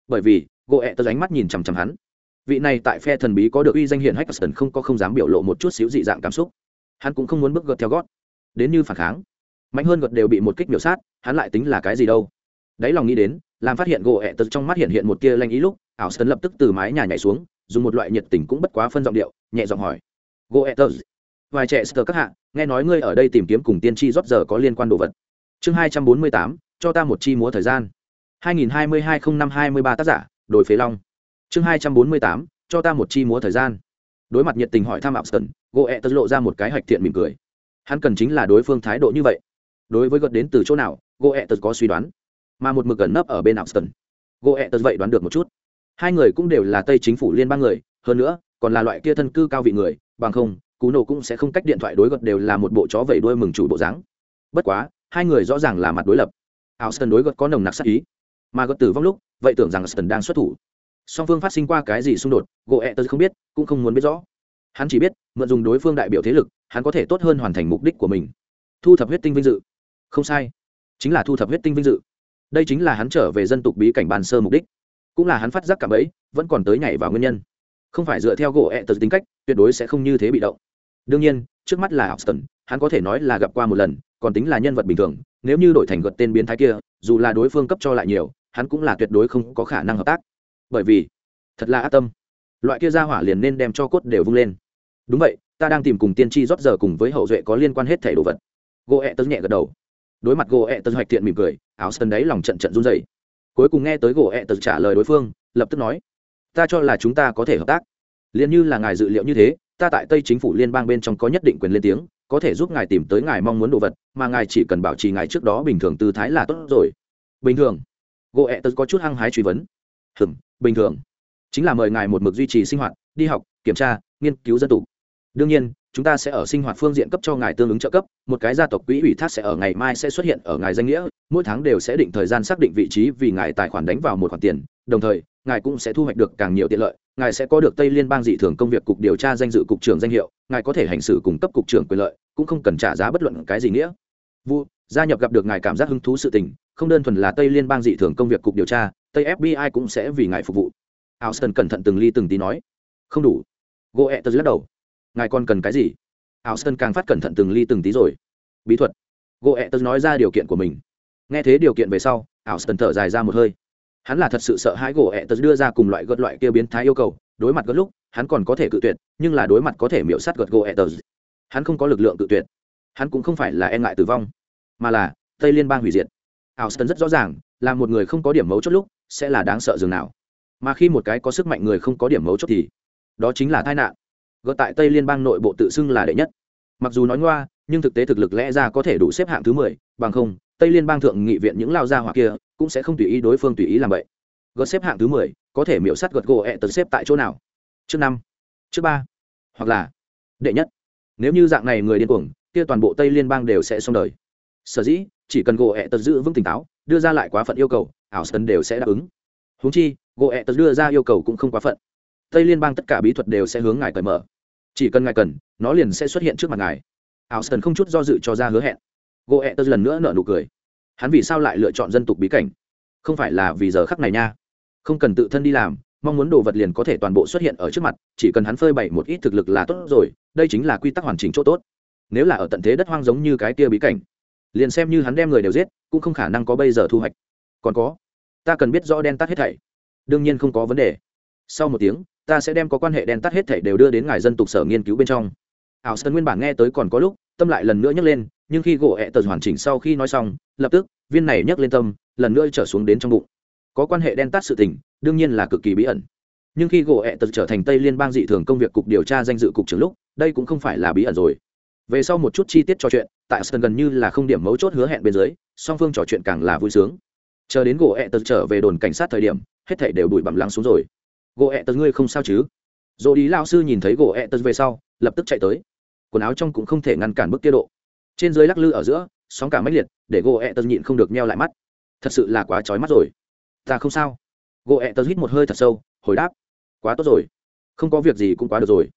Bởi vì gỗ ẹ tớ ánh mắt nhìn chằm chằm hắn. Vị này tại phe thần bí có được uy danh hiển hách sơn không có không dám biểu lộ một chút xíu dị dạng cảm xúc. Hắn cũng không muốn bước gật theo gót đến như phản kháng. Mạnh hơn gật đều bị một kích biểu sát, hắn lại tính là cái gì đâu. Đáy lòng nghĩ đến, làm phát hiện gỗ ẹ tật trong mắt hiện hiện một tia lanh ý lúc, ảo sơn lập tức từ mái nhà nhảy xuống, dùng một loại nhiệt tình cũng bất quá phân giọng điệu, nhẹ giọng hỏi. Gỗ ẹ tật, vài trẻ sơ các hạ, nghe nói ngươi ở đây tìm kiếm cùng tiên tri rót giờ có liên quan đồ vật. Chương hai trăm bốn mươi tám, cho ta một chi múa thời gian. hai nghìn hai mươi hai không năm hai mươi ba tác giả đổi phế long. Chương hai trăm bốn mươi tám, cho ta một chi múa thời gian. Đối mặt nhiệt tình hỏi thăm ảo sơn gỗ ẹ tật lộ ra một cái hạch thiện mỉm cười hắn cần chính là đối phương thái độ như vậy đối với gật đến từ chỗ nào gỗ ẹ tật có suy đoán mà một mực gần nấp ở bên Austin. Gỗ ẹ tật vậy đoán được một chút. Hai người cũng đều là Tây chính phủ liên bang người, hơn nữa, còn là loại kia thân cư cao vị người, bằng không, cú nổ cũng sẽ không cách điện thoại đối gật đều là một bộ chó vẩy đuôi mừng chủ bộ dáng. Bất quá, hai người rõ ràng là mặt đối lập. Austin đối gật có nồng nặc sát ý, mà gật tử vong lúc, vậy tưởng rằng Austin đang xuất thủ. Song phương phát sinh qua cái gì xung đột, gỗ ẹ tật không biết, cũng không muốn biết rõ. Hắn chỉ biết, mượn dùng đối phương đại biểu thế lực, hắn có thể tốt hơn hoàn thành mục đích của mình. Thu thập huyết tinh vinh dự. Không sai, chính là thu thập huyết tinh vinh dự. Đây chính là hắn trở về dân tục bí cảnh bàn sơ mục đích. Cũng là hắn phát giác cảm ấy vẫn còn tới nhảy vào nguyên nhân. Không phải dựa theo gỗ ẹ tật tính cách tuyệt đối sẽ không như thế bị động. Đương nhiên trước mắt là Austin, hắn có thể nói là gặp qua một lần còn tính là nhân vật bình thường nếu như đổi thành gật tên biến thái kia dù là đối phương cấp cho lại nhiều hắn cũng là tuyệt đối không có khả năng hợp tác. Bởi vì thật là ác tâm. Loại kia ra hỏa liền nên đem cho cốt đều vung lên đúng vậy, ta đang tìm cùng tiên tri rót giờ cùng với hậu duệ có liên quan hết thẻ đồ vật. Gỗ ẹ e tớ nhẹ gật đầu. Đối mặt gỗ ẹ e tớ hoạch thiện mỉm cười, áo sân đấy lòng trận trận run dày cuối cùng nghe tới gỗ ẹ e tớ trả lời đối phương, lập tức nói, ta cho là chúng ta có thể hợp tác. Liền như là ngài dự liệu như thế, ta tại tây chính phủ liên bang bên trong có nhất định quyền lên tiếng, có thể giúp ngài tìm tới ngài mong muốn đồ vật, mà ngài chỉ cần bảo trì ngài trước đó bình thường tư thái là tốt rồi. Bình thường? Gỗ ẹ tớ có chút hăng hái truy vấn. Hừm, bình thường. Chính là mời ngài một mực duy trì sinh hoạt, đi học, kiểm tra, nghiên cứu dân tục đương nhiên, chúng ta sẽ ở sinh hoạt phương diện cấp cho ngài tương ứng trợ cấp, một cái gia tộc quỹ ủy thác sẽ ở ngày mai sẽ xuất hiện ở ngài danh nghĩa, mỗi tháng đều sẽ định thời gian xác định vị trí vì ngài tài khoản đánh vào một khoản tiền, đồng thời, ngài cũng sẽ thu hoạch được càng nhiều tiện lợi, ngài sẽ có được tây liên bang dị thường công việc cục điều tra danh dự cục trưởng danh hiệu, ngài có thể hành xử cung cấp cục trưởng quyền lợi, cũng không cần trả giá bất luận cái gì nghĩa. Vu, gia nhập gặp được ngài cảm giác hứng thú sự tình, không đơn thuần là tây liên bang dị thường công việc cục điều tra, tây fbi cũng sẽ vì ngài phục vụ. Alston cẩn thận từng ly từng tí nói. Không đủ. Goethe lắc đầu ngài còn cần cái gì? Austin càng phát cẩn thận từng ly từng tí rồi. Bí thuật. Goethe nói ra điều kiện của mình. Nghe thế điều kiện về sau, Austin thở dài ra một hơi. Hắn là thật sự sợ hãi goethe đưa ra cùng loại gợt loại kia biến thái yêu cầu, đối mặt gợt lúc, hắn còn có thể cự tuyệt, nhưng là đối mặt có thể miễu sát gợt goethe hắn không có lực lượng cự tuyệt. Hắn cũng không phải là e ngại tử vong, mà là tây liên bang hủy diệt. Austin rất rõ ràng, là một người không có điểm mấu chốt lúc, sẽ là đáng sợ dường nào. Mà khi một cái có sức mạnh người không có điểm mấu chốt thì, đó chính là tai nạn gỡ tại tây liên bang nội bộ tự xưng là đệ nhất. Mặc dù nói ngoa, nhưng thực tế thực lực lẽ ra có thể đủ xếp hạng thứ mười, bằng không, tây liên bang thượng nghị viện những lao gia hoặc kia cũng sẽ không tùy ý đối phương tùy ý làm vậy. Gỡ xếp hạng thứ mười, có thể miễu sắt gật gỗ ẹ tật xếp tại chỗ nào? Trước năm, trước ba, hoặc là đệ nhất. Nếu như dạng này người điên cuồng, kia toàn bộ tây liên bang đều sẽ xong đời. Sở dĩ, chỉ cần gỗ ẹ tật giữ vững tỉnh táo, đưa ra lại quá phận yêu cầu, ảo sân đều sẽ đáp ứng. Húng chi, gỗ ẹ tật đưa ra yêu cầu cũng không quá phận tây liên bang tất cả bí thuật đều sẽ hướng ngài cởi mở. Chỉ cần ngài cần, nó liền sẽ xuất hiện trước mặt ngài. Ảo sơn không chút do dự cho ra hứa hẹn. Gỗ ẹ tớ lần nữa nợ nụ cười. Hắn vì sao lại lựa chọn dân tục bí cảnh? Không phải là vì giờ khắc này nha. Không cần tự thân đi làm, mong muốn đồ vật liền có thể toàn bộ xuất hiện ở trước mặt, chỉ cần hắn phơi bày một ít thực lực là tốt rồi, đây chính là quy tắc hoàn chỉnh chỗ tốt. Nếu là ở tận thế đất hoang giống như cái kia bí cảnh, liền xem như hắn đem người đều giết, cũng không khả năng có bây giờ thu hoạch. Còn có, ta cần biết rõ đen tắt hết thảy. Đương nhiên không có vấn đề sau một tiếng, ta sẽ đem có quan hệ đen tắt hết thảy đều đưa đến ngài dân tục sở nghiên cứu bên trong. Ảo sơn nguyên bản nghe tới còn có lúc, tâm lại lần nữa nhấc lên, nhưng khi gỗ ẹ tờ hoàn chỉnh sau khi nói xong, lập tức, viên này nhấc lên tâm, lần nữa trở xuống đến trong bụng. Có quan hệ đen tắt sự tình, đương nhiên là cực kỳ bí ẩn. Nhưng khi gỗ ẹ tờ trở thành tây liên bang dị thường công việc cục điều tra danh dự cục trưởng lúc, đây cũng không phải là bí ẩn rồi. Về sau một chút chi tiết trò chuyện, tại sân gần như là không điểm mấu chốt hứa hẹn bên dưới, song phương trò chuyện càng là vui sướng. Chờ đến gỗ ẹ tờ trở về đồn cảnh sát thời điểm, hết thảy đều đuổi bặm lắng xuống rồi gỗ ẹ tật ngươi không sao chứ? Dỗ đi lao sư nhìn thấy gỗ ẹ tật về sau, lập tức chạy tới. Quần áo trong cũng không thể ngăn cản bức tiết độ. Trên dưới lắc lư ở giữa, sóng cả máy liệt, để gỗ ẹ tật nhịn không được meo lại mắt. Thật sự là quá trói mắt rồi. Ta không sao. Gỗ ẹ tật hít một hơi thật sâu, hồi đáp. Quá tốt rồi. Không có việc gì cũng quá được rồi.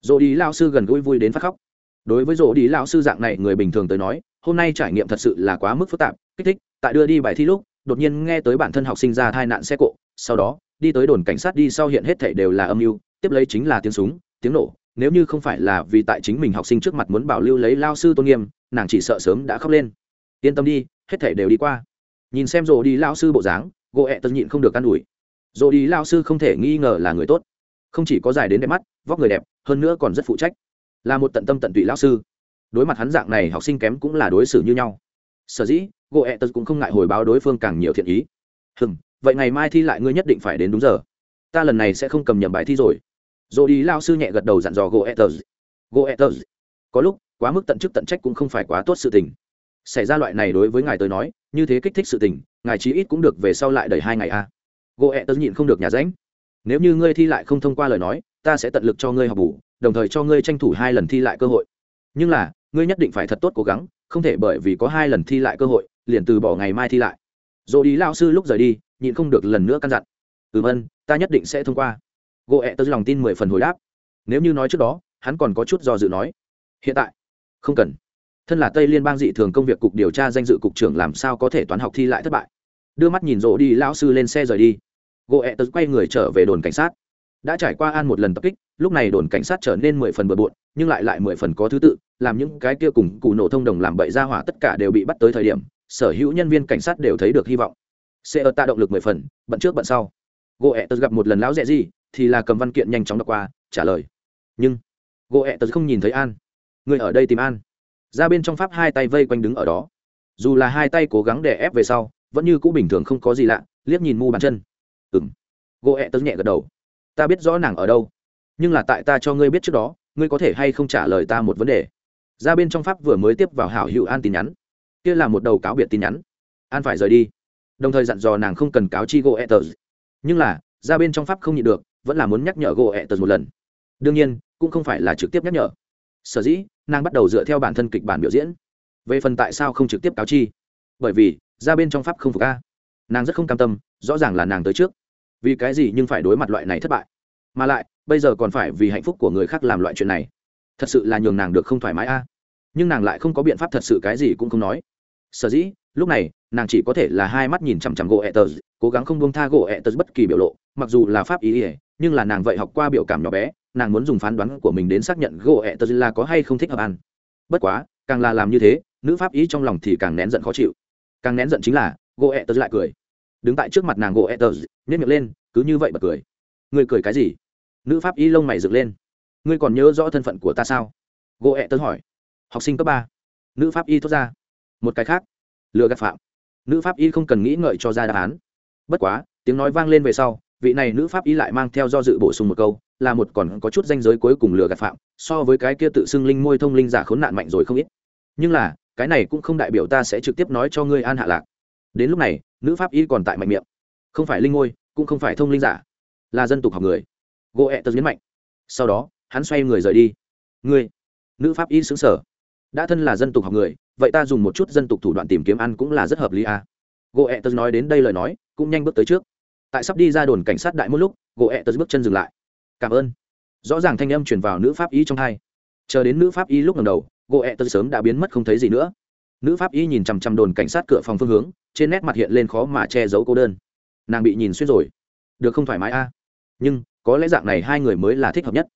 Dỗ đi lao sư gần gũi vui đến phát khóc. Đối với dỗ đi lao sư dạng này người bình thường tới nói, hôm nay trải nghiệm thật sự là quá mức phức tạp, kích thích. Tại đưa đi bài thi lúc, đột nhiên nghe tới bản thân học sinh ra tai nạn xe cộ, sau đó đi tới đồn cảnh sát đi sau hiện hết thảy đều là âm mưu, tiếp lấy chính là tiếng súng, tiếng nổ. Nếu như không phải là vì tại chính mình học sinh trước mặt muốn bảo lưu lấy lao sư tôn nghiêm, nàng chỉ sợ sớm đã khóc lên. Yên tâm đi, hết thảy đều đi qua. Nhìn xem rồ đi lao sư bộ dáng, gỗ ẹ tật nhịn không được an ủi. Rồ đi lao sư không thể nghi ngờ là người tốt. Không chỉ có dài đến đẹp mắt, vóc người đẹp, hơn nữa còn rất phụ trách. Là một tận tâm tận tụy lao sư. Đối mặt hắn dạng này, học sinh kém cũng là đối xử như nhau. Sở dĩ, gỗ ẹ tật cũng không ngại hồi báo đối phương càng nhiều thiện ý. Hừng vậy ngày mai thi lại ngươi nhất định phải đến đúng giờ. Ta lần này sẽ không cầm nhầm bài thi rồi. Rồi đi, lao sư nhẹ gật đầu dặn dò gỗ ẹ tật gỗ có lúc, quá mức tận chức tận trách cũng không phải quá tốt sự tình. Xảy ra loại này đối với ngài tới nói, như thế kích thích sự tình, ngài chí ít cũng được về sau lại đầy hai ngày a. À. gỗ nhịn không được nhà ránh. Nếu như ngươi thi lại không thông qua lời nói, ta sẽ tận lực cho ngươi học bù, đồng thời cho ngươi tranh thủ hai lần thi lại cơ hội. Nhưng là, ngươi nhất định phải thật tốt cố gắng, không thể bởi vì có hai lần thi lại cơ hội, liền từ bỏ ngày mai thi lại. Rồi đi, lao sư lúc rời đi nhịn không được lần nữa căn dặn. Ừm ân, ta nhất định sẽ thông qua. Gỗ ẹ tớ lòng tin mười phần hồi đáp. Nếu như nói trước đó, hắn còn có chút do dự nói. Hiện tại? Không cần. Thân là tây liên bang dị thường công việc cục điều tra danh dự cục trưởng làm sao có thể toán học thi lại thất bại? Đưa mắt nhìn rộ đi lão sư lên xe rời đi. Gỗ ẹ tớ quay người trở về đồn cảnh sát. Đã trải qua an một lần tập kích, lúc này đồn cảnh sát trở nên mười phần bừa bộn, nhưng lại lại mười phần có thứ tự, làm những cái kia cùng cụ nổ thông đồng làm bậy ra hỏa tất cả đều bị bắt tới thời điểm, sở hữu nhân viên cảnh sát đều thấy được hy vọng sẽ ở tạ động lực mười phần, bận trước bận sau. Gỗ ẹ tật gặp một lần lão rẽ gì, thì là cầm văn kiện nhanh chóng đọc qua, trả lời. Nhưng, gỗ ẹ tật không nhìn thấy an. Người ở đây tìm an. Ra bên trong pháp hai tay vây quanh đứng ở đó. Dù là hai tay cố gắng để ép về sau, vẫn như cũ bình thường không có gì lạ, liếc nhìn mu bàn chân. Ừng gỗ ẹ tật nhẹ gật đầu. Ta biết rõ nàng ở đâu. Nhưng là tại ta cho ngươi biết trước đó, ngươi có thể hay không trả lời ta một vấn đề. Ra bên trong pháp vừa mới tiếp vào hảo hữu an tin nhắn. Kia là một đầu cáo biệt tin nhắn. An phải rời đi đồng thời dặn dò nàng không cần cáo chi gỗ ẹ tờ nhưng là ra bên trong pháp không nhịn được vẫn là muốn nhắc nhở gỗ ẹ tờ một lần. Đương nhiên cũng không phải là trực tiếp nhắc nhở. Sở dĩ nàng bắt đầu dựa theo bản thân kịch bản biểu diễn. Về phần tại sao không trực tiếp cáo chi? Bởi vì ra bên trong pháp không phục a, nàng rất không cam tâm rõ ràng là nàng tới trước. Vì cái gì nhưng phải đối mặt loại này thất bại? Mà lại bây giờ còn phải vì hạnh phúc của người khác làm loại chuyện này. Thật sự là nhường nàng được không thoải mái a. Nhưng nàng lại không có biện pháp thật sự cái gì cũng không nói. Sở dĩ lúc này nàng chỉ có thể là hai mắt nhìn chằm chằm gỗ ẹ tờ cố gắng không buông tha gỗ ẹ tờ bất kỳ biểu lộ, mặc dù là pháp ý ỉa nhưng là nàng vậy học qua biểu cảm nhỏ bé, nàng muốn dùng phán đoán của mình đến xác nhận gỗ ẹ tờ là có hay không thích hợp ăn. Bất quá, càng là làm như thế, nữ pháp ý trong lòng thì càng nén giận khó chịu. Càng nén giận chính là, gỗ ẹ tờ lại cười. Đứng tại trước mặt nàng gỗ ẹ tờ nhét miệng lên, cứ như vậy bật cười. Người cười cái gì? Nữ pháp ý lông mày dựng lên. Ngươi còn nhớ rõ thân phận của ta sao? Gỗ ẹ tớ hỏi. Học sinh cấp ba. Nữ pháp y thốt ra. Một cái khác. Lừa gạt phạm nữ pháp y không cần nghĩ ngợi cho ra đáp án. Bất quá, tiếng nói vang lên về sau, vị này nữ pháp y lại mang theo do dự bổ sung một câu, là một còn có chút danh giới cuối cùng lừa gạt phạm, so với cái kia tự xưng linh môi thông linh giả khốn nạn mạnh rồi không ít. Nhưng là, cái này cũng không đại biểu ta sẽ trực tiếp nói cho ngươi an hạ lạc. Đến lúc này, nữ pháp y còn tại mạnh miệng. Không phải linh ngôi cũng không phải thông linh giả. Là dân tục học người. Gỗ ẹ tật nhấn mạnh. Sau đó, hắn xoay người rời đi. Ngươi, nữ pháp y xứng sở đã thân là dân tục học người vậy ta dùng một chút dân tục thủ đoạn tìm kiếm ăn cũng là rất hợp lý à. gỗ ẹ tớ nói đến đây lời nói, cũng nhanh bước tới trước. Tại sắp đi ra đồn cảnh sát đại một lúc, gỗ ẹ tớ bước chân dừng lại. Cảm ơn. Rõ ràng thanh âm chuyển vào nữ pháp y trong hai. Chờ đến nữ pháp y lúc lần đầu, gỗ ẹ tớ sớm đã biến mất không thấy gì nữa. Nữ pháp y nhìn chằm chằm đồn cảnh sát cửa phòng phương hướng, trên nét mặt hiện lên khó mà che giấu cô đơn. Nàng bị nhìn xuyên rồi. Được không thoải mái a? À? nhưng, có lẽ dạng này hai người mới là thích hợp nhất.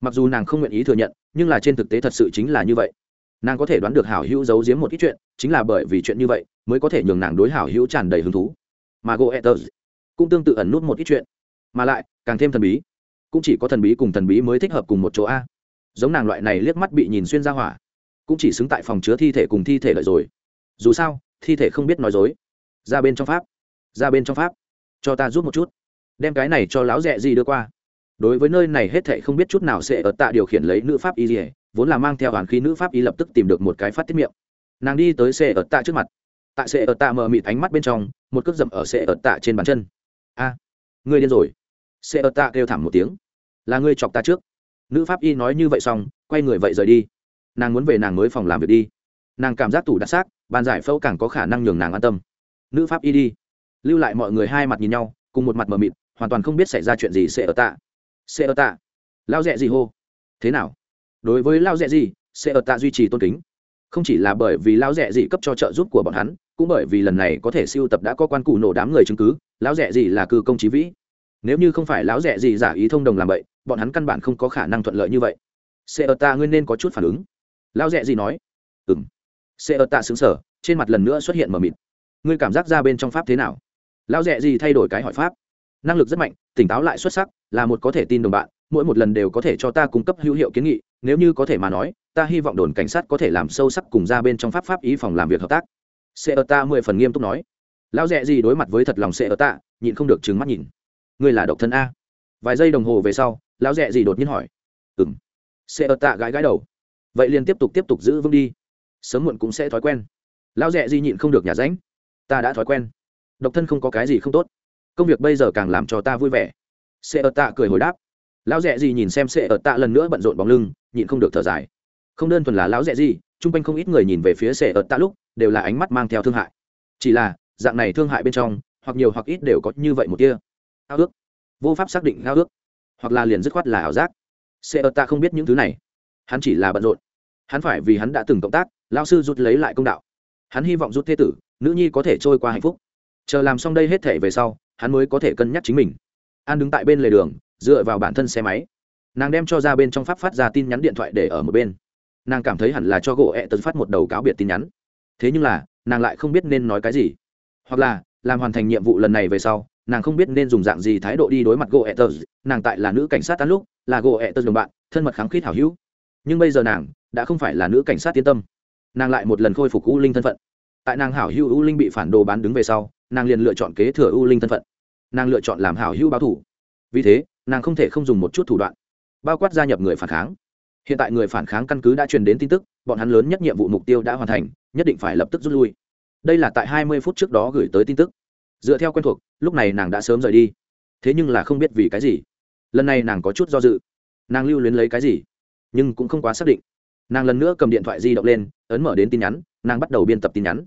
Mặc dù nàng không nguyện ý thừa nhận, nhưng là trên thực tế thật sự chính là như vậy nàng có thể đoán được hảo hữu giấu giếm một ít chuyện, chính là bởi vì chuyện như vậy mới có thể nhường nàng đối hảo hữu tràn đầy hứng thú. Mà goethers cũng tương tự ẩn nút một ít chuyện, mà lại, càng thêm thần bí. Cũng chỉ có thần bí cùng thần bí mới thích hợp cùng một chỗ a. Giống nàng loại này liếc mắt bị nhìn xuyên ra hỏa, cũng chỉ xứng tại phòng chứa thi thể cùng thi thể lợi rồi. Dù sao, thi thể không biết nói dối. Ra bên trong pháp, ra bên trong pháp. Cho ta giúp một chút. Đem cái này cho láo rẻ gì đưa qua. Đối với nơi này hết thệ không biết chút nào sẽ ở tạ điều khiển lấy nữ pháp y dỉa vốn là mang theo hoàn khí nữ pháp y lập tức tìm được một cái phát tiết miệng. Nàng đi tới xe ở tạ trước mặt. Tại xe ở tạ mờ mịt ánh mắt bên trong một cước dậm ở xe ở tạ trên bàn chân. A à, ngươi điên rồi. Xe ở tạ kêu thảm một tiếng. Là ngươi chọc ta trước. Nữ pháp y nói như vậy xong quay người vậy rời đi. Nàng muốn về nàng mới phòng làm việc đi. Nàng cảm giác tủ đặt xác bàn giải phẫu càng có khả năng nhường nàng an tâm. Nữ pháp y đi. Lưu lại mọi người hai mặt nhìn nhau cùng một mặt mờ mịt hoàn toàn không biết xảy ra chuyện gì sẽ ở tạ. Sẽ ở tạ lao rẽ gì hô? Thế nào? Đối với lao rẽ gì, sẽ ở tạ duy trì tôn kính. Không chỉ là bởi vì lao rẽ gì cấp cho trợ giúp của bọn hắn, cũng bởi vì lần này có thể siêu tập đã có quan cụ nổ đám người chứng cứ lão rẽ gì là cư công trí vĩ. Nếu như không phải lão rẽ gì giả ý thông đồng làm vậy, bọn hắn căn bản không có khả năng thuận lợi như vậy. Sẽ ở ta nguyên nên có chút phản ứng. Lão rẽ gì nói. Ừng sẽ ở ta xứng sở trên mặt lần nữa xuất hiện mờ mịt. Ngươi cảm giác ra bên trong pháp thế nào? Lão rẽ gì thay đổi cái hỏi pháp. Năng lực rất mạnh, tỉnh táo lại xuất sắc, là một có thể tin đồng bạn, mỗi một lần đều có thể cho ta cung cấp hữu hiệu kiến nghị nếu như có thể mà nói, ta hy vọng đồn cảnh sát có thể làm sâu sắc cùng ra bên trong pháp pháp ý phòng làm việc hợp tác. Sẽ ở ta mười phần nghiêm túc nói. Lão rẽ gì đối mặt với thật lòng sẽ ở ta, nhịn không được trừng mắt nhìn. Ngươi là độc thân a. Vài giây đồng hồ về sau, lão rẽ gì đột nhiên hỏi. Ừng sẽ ở ta gãi gãi đầu. Vậy liền tiếp tục tiếp tục giữ vững đi. Sớm muộn cũng sẽ thói quen. Lão rẽ gì nhịn không được nhà ránh. Ta đã thói quen. Độc thân không có cái gì không tốt. Công việc bây giờ càng làm cho ta vui vẻ. Sẽ ở tạ cười hồi đáp lão rẽ gì nhìn xem sệ ở tạ lần nữa bận rộn bóng lưng, nhịn không được thở dài. Không đơn thuần là lão rẽ gì, chung quanh không ít người nhìn về phía sệ ở tạ lúc, đều là ánh mắt mang theo thương hại. Chỉ là, dạng này thương hại bên trong, hoặc nhiều hoặc ít đều có như vậy một kia ao ước. Vô pháp xác định ao ước. Hoặc là liền dứt khoát là ảo giác. Sệ ở tạ không biết những thứ này. Hắn chỉ là bận rộn. Hắn phải vì hắn đã từng cộng tác lao sư rút lấy lại công đạo. Hắn hy vọng rút thế tử, nữ nhi có thể trôi qua hạnh phúc. Chờ làm xong đây hết thể về sau, hắn mới có thể cân nhắc chính mình. An đứng tại bên lề đường dựa vào bản thân xe máy. Nàng đem cho ra bên trong pháp phát ra tin nhắn điện thoại để ở một bên. Nàng cảm thấy hẳn là cho gỗ ẹ tật phát một đầu cáo biệt tin nhắn. Thế nhưng là, nàng lại không biết nên nói cái gì. Hoặc là, làm hoàn thành nhiệm vụ lần này về sau, nàng không biết nên dùng dạng gì thái độ đi đối mặt goethers nàng tại là nữ cảnh sát tán lúc, là goethers đồng bạn, thân mật kháng khít hảo hữu. Nhưng bây giờ nàng đã không phải là nữ cảnh sát tiến tâm. Nàng lại một lần khôi phục u linh thân phận. Tại nàng hảo hữu u linh bị phản đồ bán đứng về sau, nàng liền lựa chọn kế thừa u linh thân phận. Nàng lựa chọn làm hảo hữu báo thủ. Vì thế nàng không thể không dùng một chút thủ đoạn, bao quát gia nhập người phản kháng. Hiện tại người phản kháng căn cứ đã truyền đến tin tức, bọn hắn lớn nhất nhiệm vụ mục tiêu đã hoàn thành, nhất định phải lập tức rút lui. Đây là tại hai mươi phút trước đó gửi tới tin tức. Dựa theo quen thuộc, lúc này nàng đã sớm rời đi. Thế nhưng là không biết vì cái gì. Lần này nàng có chút do dự. Nàng lưu luyến lấy cái gì? Nhưng cũng không quá xác định. Nàng lần nữa cầm điện thoại di động lên, ấn mở đến tin nhắn, nàng bắt đầu biên tập tin nhắn.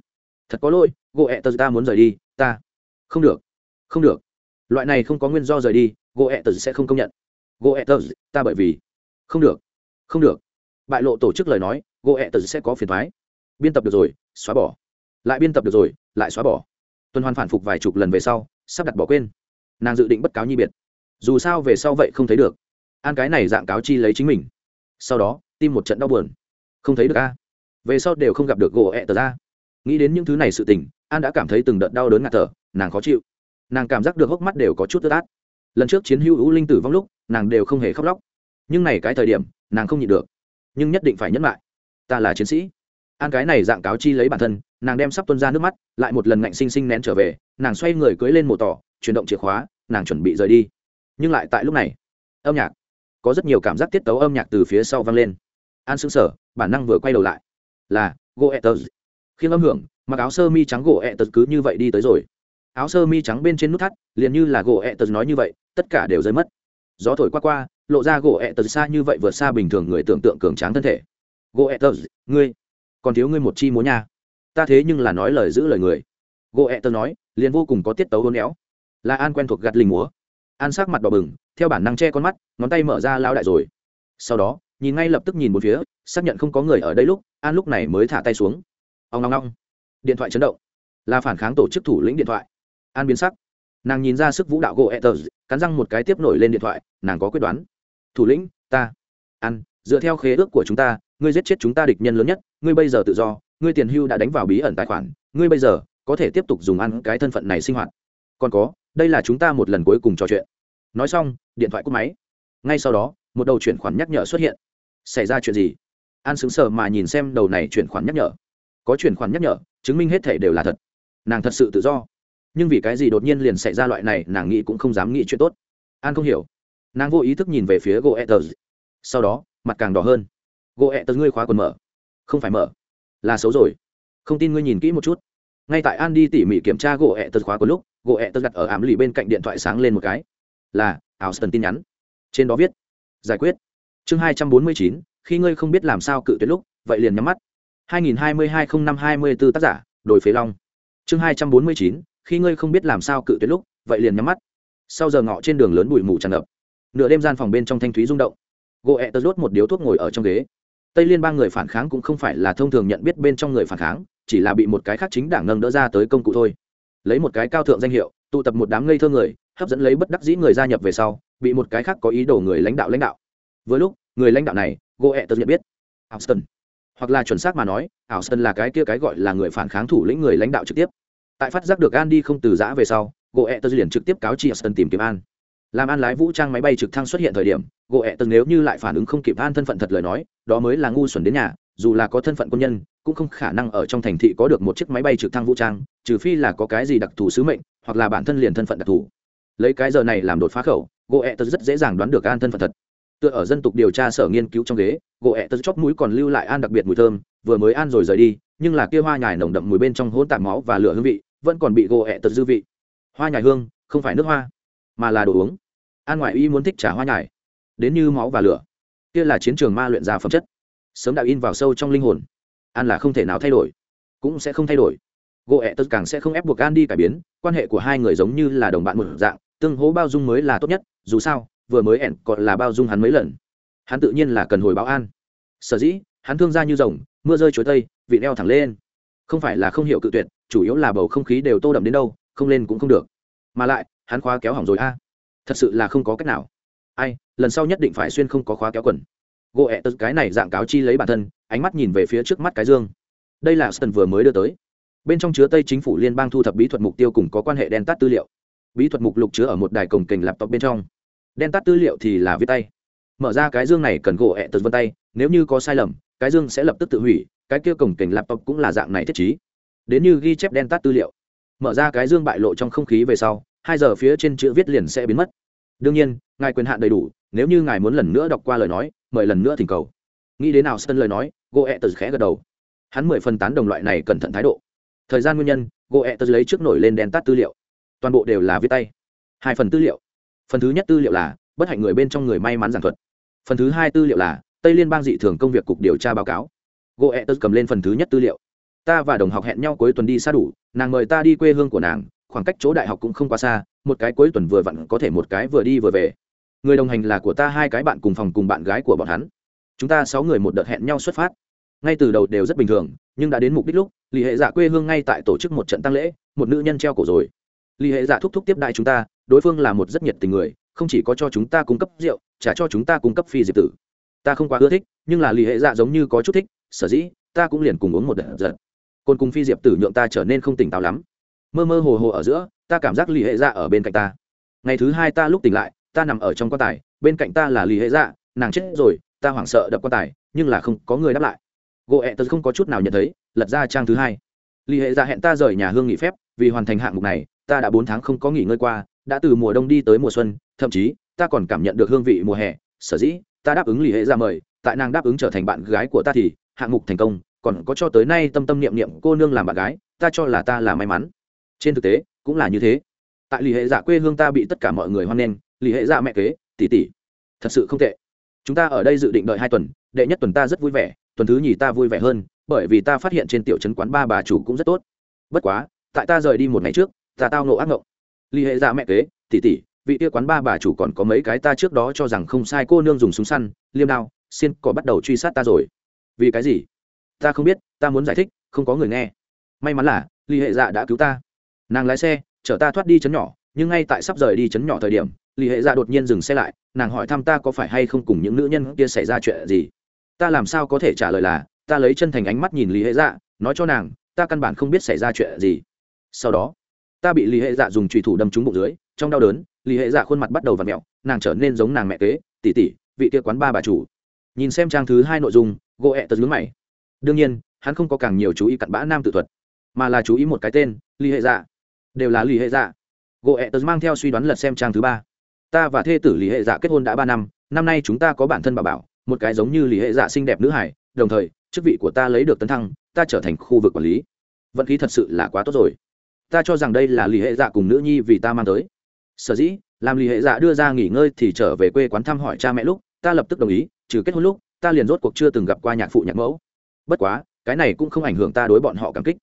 Thật có lỗi gỗ ẹ tờ ta muốn rời đi, ta. Không được không được. Loại này không có nguyên do rời đi goethe sẽ không công nhận. Goethe ta bởi vì không được không được. Bại lộ tổ chức lời nói goethe sẽ có phiền thoái. Biên tập được rồi, xóa bỏ. Lại biên tập được rồi, lại xóa bỏ. Tuần hoàn phản phục vài chục lần về sau, sắp đặt bỏ quên. Nàng dự định bất cáo nhi biệt. Dù sao về sau vậy không thấy được. An cái này dạng cáo chi lấy chính mình. Sau đó, tim một trận đau buồn. Không thấy được a. Về sau đều không gặp được gỗ ẹ tờ ra. Nghĩ đến những thứ này sự tình, an đã cảm thấy từng đợt đau đớn ngạt thở, nàng khó chịu. Nàng cảm giác được hốc mắt đều có chút tức át lần trước chiến hữu u linh tử vong lúc, nàng đều không hề khóc lóc. Nhưng này cái thời điểm, nàng không nhịn được. Nhưng nhất định phải nhẫn lại. Ta là chiến sĩ. An cái này dạng cáo chi lấy bản thân, nàng đem sắp tuân ra nước mắt, lại một lần ngạnh xinh xinh nén trở về, nàng xoay người cưới lên mộ tỏ, chuyển động chìa khóa, nàng chuẩn bị rời đi. Nhưng lại tại lúc này, âm nhạc. Có rất nhiều cảm giác tiết tấu âm nhạc từ phía sau vang lên. An xứng sở bản năng vừa quay đầu lại. Là goethers khiến âm hưởng, mặc áo sơ mi trắng gỗ ẹt tật cứ như vậy đi tới rồi. Áo sơ mi trắng bên trên nút thắt, liền như là gỗ ẹt tật nói như vậy tất cả đều rơi mất. Gió thổi qua qua, lộ ra goethers xa như vậy vượt xa bình thường người tưởng tượng cường tráng thân thể. Goethers ngươi, còn thiếu ngươi một chi múa nha. Ta thế nhưng là nói lời giữ lời người. Goethers nói, liền vô cùng có tiết tấu hôn éo. Là an quen thuộc gặt linh múa. An sắc mặt đỏ bừng, theo bản năng che con mắt, ngón tay mở ra lao đại rồi. Sau đó, nhìn ngay lập tức nhìn một phía, xác nhận không có người ở đây lúc, an lúc này mới thả tay xuống. Ông long long điện thoại chấn động. Là phản kháng tổ chức thủ lĩnh điện thoại. An biến sắc nàng nhìn ra sức vũ đạo gỗ etters cắn răng một cái tiếp nổi lên điện thoại, nàng có quyết đoán. Thủ lĩnh, ta. An dựa theo khế ước của chúng ta, ngươi giết chết chúng ta địch nhân lớn nhất, ngươi bây giờ tự do, ngươi tiền hưu đã đánh vào bí ẩn tài khoản, ngươi bây giờ có thể tiếp tục dùng ăn cái thân phận này sinh hoạt. Còn có, đây là chúng ta một lần cuối cùng trò chuyện. Nói xong, điện thoại cúp máy. Ngay sau đó, một đầu chuyển khoản nhắc nhở xuất hiện. Xảy ra chuyện gì? An xứng sờ mà nhìn xem đầu này chuyển khoản nhắc nhở. Có chuyển khoản nhắc nhở, chứng minh hết thể đều là thật. Nàng thật sự tự do nhưng vì cái gì đột nhiên liền xảy ra loại này nàng nghĩ cũng không dám nghĩ chuyện tốt. An không hiểu. Nàng vô ý thức nhìn về phía goethers sau đó mặt càng đỏ hơn. Goethers ngươi khóa còn mở. Không phải mở. Là xấu rồi. Không tin ngươi nhìn kỹ một chút. Ngay tại an đi tỉ mỉ kiểm tra goethers khóa có lúc goethers đặt ở ảm lì bên cạnh điện thoại sáng lên một cái. Là alston tin nhắn. Trên đó viết giải quyết. Chương hai trăm bốn mươi chín khi ngươi không biết làm sao cự tuyệt lúc vậy liền nhắm mắt. 2022-05-24 tác giả đổi phế long. Chương 249, khi ngươi không biết làm sao cự tuyệt lúc, vậy liền nhắm mắt. Sau giờ ngọ trên đường lớn bụi mù tràn ngập. Nửa đêm gian phòng bên trong thanh thúy rung động. Gỗ ẹ tật rốt một điếu thuốc ngồi ở trong ghế. Tây liên bang người phản kháng cũng không phải là thông thường nhận biết bên trong người phản kháng, chỉ là bị một cái khác chính đảng nâng đỡ ra tới công cụ thôi. Lấy một cái cao thượng danh hiệu, tụ tập một đám ngây thơ người, hấp dẫn lấy bất đắc dĩ người gia nhập về sau, bị một cái khác có ý đồ người lãnh đạo lãnh đạo. Với lúc, người lãnh đạo này, gỗ ẹ tớ nhận biết. Austin. Hoặc là chuẩn xác mà nói, Austin là cái kia cái gọi là người phản kháng thủ lĩnh người lãnh đạo trực tiếp tại phát giác được an đi không từ giã về sau gỗ ẹ tớ liền trực tiếp cáo chi Austin tìm kiếm an. Làm an lái vũ trang máy bay trực thăng xuất hiện thời điểm gỗ ẹ tớ nếu như lại phản ứng không kịp an thân phận thật lời nói, đó mới là ngu xuẩn đến nhà, dù là có thân phận quân nhân, cũng không khả năng ở trong thành thị có được một chiếc máy bay trực thăng vũ trang, trừ phi là có cái gì đặc thù sứ mệnh, hoặc là bản thân liền thân phận đặc thù. Lấy cái giờ này làm đột phá khẩu gỗ ẹ tật rất dễ dàng đoán được an thân phận thật. Tựa ở dân tục điều tra sở nghiên cứu trong ghế gỗ ẹ tật chóp mũi còn lưu lại an đặc biệt mùi thơm, vừa mới an rồi rời đi, nhưng là kia hoa nhài nồng đậm mùi bên trong hỗn tạp máu và lửa hương vị vẫn còn bị gỗ ẹ tật dư vị. Hoa nhài hương, không phải nước hoa, mà là đồ uống. An ngoại y muốn thích trả hoa nhài, đến như máu và lửa. Kia là chiến trường ma luyện ra phẩm chất. Sớm đã in vào sâu trong linh hồn. An là không thể nào thay đổi, cũng sẽ không thay đổi. Gỗ ẹ tật càng sẽ không ép buộc an đi cải biến, quan hệ của hai người giống như là đồng bạn một dạng, tương hố bao dung mới là tốt nhất, dù sao, vừa mới ẻn còn là bao dung hắn mấy lần. Hắn tự nhiên là cần hồi báo an. Sở dĩ, hắn thương ra như rồng, mưa rơi chuối tây, vị neo thẳng lên. Không phải là không hiểu cự tuyệt chủ yếu là bầu không khí đều tô đậm đến đâu, không lên cũng không được. Mà lại, hắn khóa kéo hỏng rồi a. Thật sự là không có cách nào. Ai, lần sau nhất định phải xuyên không có khóa kéo quần. Gỗ ẹ tật cái này dạng cáo chi lấy bản thân, ánh mắt nhìn về phía trước mắt cái dương. Đây là sân vừa mới đưa tới. Bên trong chứa tây chính phủ liên bang thu thập bí thuật mục tiêu cùng có quan hệ đen tắt tư liệu. Bí thuật mục lục chứa ở một đài cổng kềnh laptop bên trong. Đen tắt tư liệu thì là viết tay. Mở ra cái dương này cần gỗ ẹ tật vân tay, nếu như có sai lầm, cái dương sẽ lập tức tự hủy, cái kia cổng kềnh laptop cũng là dạng này thiết chí đến như ghi chép đen tắt tư liệu. Mở ra cái dương bại lộ trong không khí về sau, hai giờ phía trên chữ viết liền sẽ biến mất. Đương nhiên, ngài quyền hạn đầy đủ, nếu như ngài muốn lần nữa đọc qua lời nói, mời lần nữa thỉnh cầu. Nghĩ đến nào sân lời nói gỗ ẹ tật khẽ gật đầu. Hắn mười phần tán đồng loại này cẩn thận thái độ. Thời gian nguyên nhân gỗ ẹ tật lấy trước nổi lên đen tắt tư liệu. Toàn bộ đều là viết tay. Hai phần tư liệu. Phần thứ nhất tư liệu là, bất hạnh người bên trong người may mắn giảng thuật. Phần thứ hai tư liệu là, tây liên bang dị thường công việc cục điều tra báo cáo. Gỗ ẹ tật cầm lên phần thứ nhất tư liệu ta và đồng học hẹn nhau cuối tuần đi xa đủ, nàng mời ta đi quê hương của nàng, khoảng cách chỗ đại học cũng không quá xa, một cái cuối tuần vừa vặn có thể một cái vừa đi vừa về. Người đồng hành là của ta, hai cái bạn cùng phòng cùng bạn gái của bọn hắn. Chúng ta sáu người một đợt hẹn nhau xuất phát. Ngay từ đầu đều rất bình thường, nhưng đã đến mục đích lúc lì hệ dạ quê hương ngay tại tổ chức một trận tăng lễ, một nữ nhân treo cổ rồi. Lì hệ dạ thúc thúc tiếp đại chúng ta, đối phương là một rất nhiệt tình người, không chỉ có cho chúng ta cung cấp rượu trả cho chúng ta cung cấp phi diệp tử. Ta không quá ưa thích, nhưng là lì hệ dạ giống như có chút thích, sở dĩ, ta cũng liền cùng uống một đợt giật côn cùng phi diệp tử nhượng ta trở nên không tỉnh táo lắm. Mơ mơ hồ hồ ở giữa, ta cảm giác lì hệ dạ ở bên cạnh ta. Ngày thứ hai ta lúc tỉnh lại, ta nằm ở trong quan tài, bên cạnh ta là lì hệ dạ nàng chết rồi, ta hoảng sợ đập quan tài, nhưng là không có người đáp lại. Gỗ ẹ tớ không có chút nào nhận thấy, lật ra trang thứ hai. Lì hệ dạ hẹn ta rời nhà hương nghỉ phép, vì hoàn thành hạng mục này, ta đã bốn tháng không có nghỉ ngơi qua, đã từ mùa đông đi tới mùa xuân, thậm chí, ta còn cảm nhận được hương vị mùa hè. Sở dĩ, ta đáp ứng lì hệ dạ mời, tại nàng đáp ứng trở thành bạn gái của ta thì, hạng mục thành công còn có cho tới nay tâm tâm niệm niệm cô nương làm bạn gái, ta cho là ta là may mắn. Trên thực tế, cũng là như thế. Tại lì hệ dạ quê hương ta bị tất cả mọi người hoan nghênh, lì hệ dạ mẹ kế, tỷ tỷ. Thật sự không tệ. Chúng ta ở đây dự định đợi hai tuần, đệ nhất tuần ta rất vui vẻ, tuần thứ nhì ta vui vẻ hơn, bởi vì ta phát hiện trên tiểu trấn quán ba bà chủ cũng rất tốt. Bất quá, tại ta rời đi một ngày trước, ta tao nộ ác ngộng. Lì hệ dạ mẹ kế tỉ tỉ vị kia quán ba bà chủ còn có mấy cái ta trước đó cho rằng không sai cô nương dùng súng săn, liêm đao, xiên cỏ bắt đầu truy sát ta rồi. Vì cái gì? Ta không biết, ta muốn giải thích, không có người nghe. May mắn là ly hệ dạ đã cứu ta. Nàng lái xe, chở ta thoát đi chấn nhỏ, nhưng ngay tại sắp rời đi chấn nhỏ thời điểm ly hệ dạ đột nhiên dừng xe lại, nàng hỏi thăm ta có phải hay không cùng những nữ nhân kia xảy ra chuyện gì. Ta làm sao có thể trả lời là, ta lấy chân thành ánh mắt nhìn lý hệ dạ nói cho nàng, ta căn bản không biết xảy ra chuyện gì. Sau đó, ta bị lý hệ dạ dùng trùy thủ đâm trúng bụng dưới, trong đau đớn, lý hệ dạ khuôn mặt bắt đầu v ặ mẹo, nàng trở nên giống nàng mẹ kế tỉ tỉ vị kia quán ba bà chủ. Nhìn xem trang thứ hai nội dung, gỗ ẹ tật dưới mày đương nhiên, hắn không có càng nhiều chú ý cặn bã nam tự thuật, mà là chú ý một cái tên, lý hệ dạ. Đều là lý hệ dạ. Gỗ ẹ tớ mang theo suy đoán lật xem trang thứ ba. Ta và thê tử lý hệ dạ kết hôn đã ba năm năm nay chúng ta có bản thân bà bảo, một cái giống như lý hệ dạ xinh đẹp nữ hải, đồng thời, chức vị của ta lấy được tấn thăng, ta trở thành khu vực quản lý. Vận khí thật sự là quá tốt rồi. Ta cho rằng đây là lý hệ dạ cùng nữ nhi vì ta mang tới. Sở dĩ, làm lý hệ dạ đưa ra nghỉ ngơi thì trở về quê quán thăm hỏi cha mẹ lúc, ta lập tức đồng ý, trừ kết hôn lúc, ta liền rốt cuộc chưa từng gặp qua nhạc phụ nhạc mẫu bất quá, cái này cũng không ảnh hưởng ta đối bọn họ cảm kích.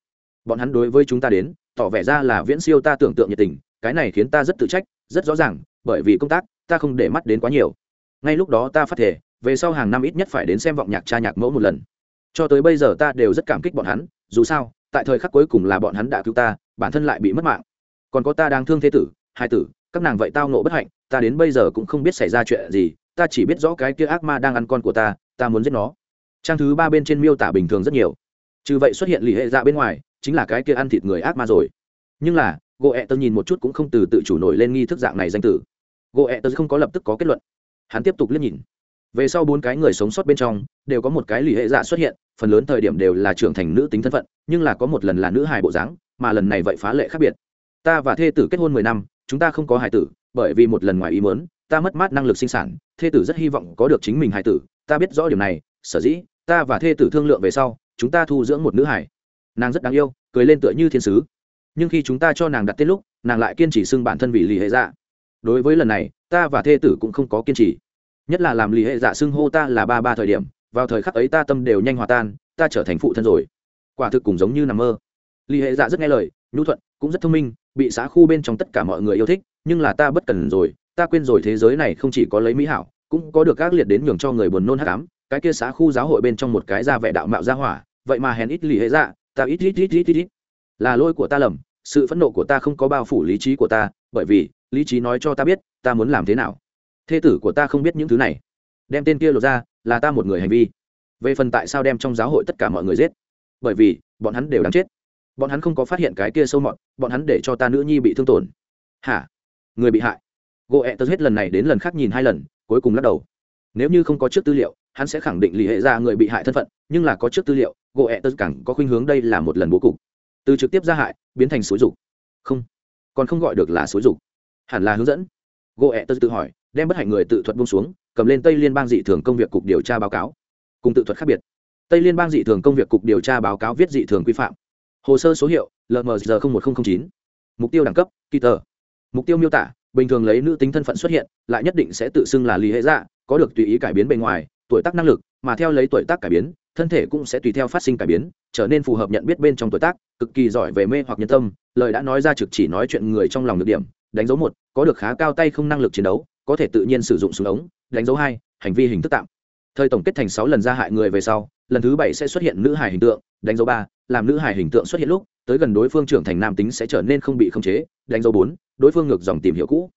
Bọn hắn đối với chúng ta đến, tỏ vẻ ra là viễn siêu ta tưởng tượng nhiệt tình, cái này khiến ta rất tự trách, rất rõ ràng, bởi vì công tác, ta không để mắt đến quá nhiều. Ngay lúc đó ta phát thể về sau hàng năm ít nhất phải đến xem vọng nhạc cha nhạc mẫu một lần. Cho tới bây giờ ta đều rất cảm kích bọn hắn, dù sao, tại thời khắc cuối cùng là bọn hắn đã cứu ta, bản thân lại bị mất mạng. Còn có ta đang thương thế tử, hai tử, các nàng vậy tao nộ bất hạnh, ta đến bây giờ cũng không biết xảy ra chuyện gì, ta chỉ biết rõ cái kia ác ma đang ăn con của ta ta muốn giết nó trang thứ ba bên trên miêu tả bình thường rất nhiều. Trừ vậy xuất hiện lì hệ dạ bên ngoài, chính là cái kia ăn thịt người ác ma rồi. Nhưng là gỗ ẹ tớ nhìn một chút cũng không từ tự chủ nổi lên nghi thức dạng này danh tử. Gỗ ẹ tớ không có lập tức có kết luận. Hắn tiếp tục liếc nhìn. Về sau bốn cái người sống sót bên trong, đều có một cái lì hệ dạ xuất hiện, phần lớn thời điểm đều là trưởng thành nữ tính thân phận, nhưng là có một lần là nữ hài bộ dáng, mà lần này vậy phá lệ khác biệt. Ta và thê tử kết hôn mười năm, chúng ta không có hài tử, bởi vì một lần ngoài ý mớn ta mất mát năng lực sinh sản, thê tử rất hy vọng có được chính mình hài tử, ta biết rõ điều này, sở dĩ ta và thê tử thương lượng về sau chúng ta thu dưỡng một nữ hải, nàng rất đáng yêu cười lên tựa như thiên sứ. Nhưng khi chúng ta cho nàng đặt tên lúc nàng lại kiên trì xưng bản thân vì lì hệ dạ. Đối với lần này ta và thê tử cũng không có kiên trì. Nhất là làm lì hệ dạ xưng hô ta là ba ba thời điểm vào thời khắc ấy ta tâm đều nhanh hòa tan ta trở thành phụ thân rồi. Quả thực cũng giống như nằm mơ. Lì hệ dạ rất nghe lời nhu thuận cũng rất thông minh bị xã khu bên trong tất cả mọi người yêu thích nhưng là ta bất cần rồi ta quên rồi thế giới này không chỉ có lấy mỹ hảo cũng có được các liệt đến nhường cho người buồn nôn hắc ám cái kia xã khu giáo hội bên trong một cái ra vẻ đạo mạo ra hỏa, vậy mà hèn ít lì hệ dạ ta ít ít ít ít ít ít. Là lỗi của ta lầm, sự phẫn nộ của ta không có bao phủ lý trí của ta, bởi vì, lý trí nói cho ta biết, ta muốn làm thế nào. Thê tử của ta không biết những thứ này. Đem tên kia lột ra, là ta một người hành vi. Về phần tại sao đem trong giáo hội tất cả mọi người giết? Bởi vì, bọn hắn đều đáng chết. Bọn hắn không có phát hiện cái kia sâu mọt, bọn hắn để cho ta nữ nhi bị thương tổn. Hả? Người bị hại. Gỗ ẹ tớ hết lần này đến lần khác nhìn hai lần, cuối cùng lắc đầu. Nếu như không có trước tư liệu hắn sẽ khẳng định lì hệ ra người bị hại thân phận, nhưng là có trước tư liệu, gỗ ẹ tớ cẳng có khuynh hướng đây là một lần bố cục. Từ trực tiếp ra hại, biến thành xúi dục. Không, còn không gọi được là xúi dục. Hẳn là hướng dẫn. Gỗ ẹ tớ tự hỏi, đem bất hạnh người tự thuật bông xuống, cầm lên tây liên bang dị thường công việc cục điều tra báo cáo. Cùng tự thuật khác biệt. Tây liên bang dị thường công việc cục điều tra báo cáo viết dị thường quy phạm. Hồ sơ số hiệu lmg một nghìn chín. Mục tiêu đẳng cấp, kỳ tờ. Mục tiêu miêu tả, bình thường lấy nữ tính thân phận xuất hiện, lại nhất định sẽ tự xưng là lý hệ dạ có được tùy ý cải biến bề ngoài tuổi tác năng lực, mà theo lấy tuổi tác cải biến, thân thể cũng sẽ tùy theo phát sinh cải biến, trở nên phù hợp nhận biết bên trong tuổi tác, cực kỳ giỏi về mê hoặc nhân tâm, lời đã nói ra trực chỉ nói chuyện người trong lòng được điểm, đánh dấu một, có được khá cao tay không năng lực chiến đấu, có thể tự nhiên sử dụng súng ống, đánh dấu hai, hành vi hình thức tạm. Thời tổng kết thành sáu lần ra hại người về sau, lần thứ bảy sẽ xuất hiện nữ hài hình tượng, đánh dấu ba, làm nữ hài hình tượng xuất hiện lúc, tới gần đối phương trưởng thành nam tính sẽ trở nên không bị khống chế, đánh dấu bốn, đối phương ngược dòng tìm hiểu cũ.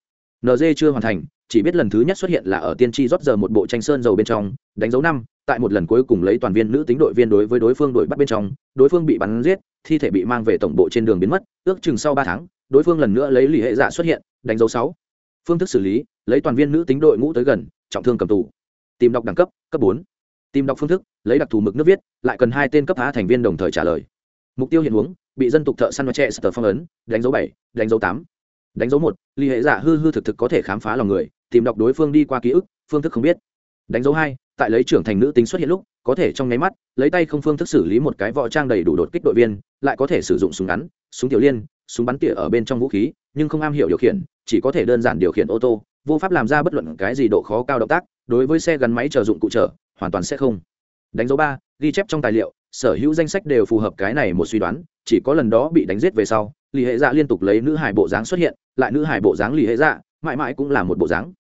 Nd chưa hoàn thành chỉ biết lần thứ nhất xuất hiện là ở tiên tri rót giờ một bộ tranh sơn dầu bên trong, đánh dấu năm, tại một lần cuối cùng lấy toàn viên nữ tính đội viên đối với đối phương đội bắt bên trong, đối phương bị bắn giết, thi thể bị mang về tổng bộ trên đường biến mất, ước chừng sau ba tháng, đối phương lần nữa lấy lì hệ dạ xuất hiện, đánh dấu sáu. Phương thức xử lý, lấy toàn viên nữ tính đội ngũ tới gần, trọng thương cầm tù. Tìm đọc đẳng cấp cấp bốn. Tìm đọc phương thức, lấy đặc thù mực nước viết, lại cần hai tên cấp phá thành viên đồng thời trả lời. Mục tiêu hiện huống, bị dân tục thợ săn và trẻ sờ phong ấn, đánh dấu bảy, đánh dấu tám, đánh dấu một ly hệ giả hư hư thực thực có thể khám phá lòng người tìm đọc đối phương đi qua ký ức, phương thức không biết. Đánh dấu hai, tại lấy trưởng thành nữ tính xuất hiện lúc, có thể trong nháy mắt, lấy tay không phương thức xử lý một cái võ trang đầy đủ đột kích đội viên, lại có thể sử dụng súng ngắn, súng tiểu liên, súng bắn tỉa ở bên trong vũ khí, nhưng không am hiểu điều khiển, chỉ có thể đơn giản điều khiển ô tô, vô pháp làm ra bất luận cái gì độ khó cao động tác, đối với xe gắn máy trợ dụng cụ trở, hoàn toàn sẽ không. Đánh dấu ba, ghi chép trong tài liệu, sở hữu danh sách đều phù hợp cái này một suy đoán, chỉ có lần đó bị đánh giết về sau lì hệ dạ liên tục lấy nữ hải bộ dáng xuất hiện, lại nữ hải bộ dáng lì hệ dạ mãi mãi cũng là một bộ dáng.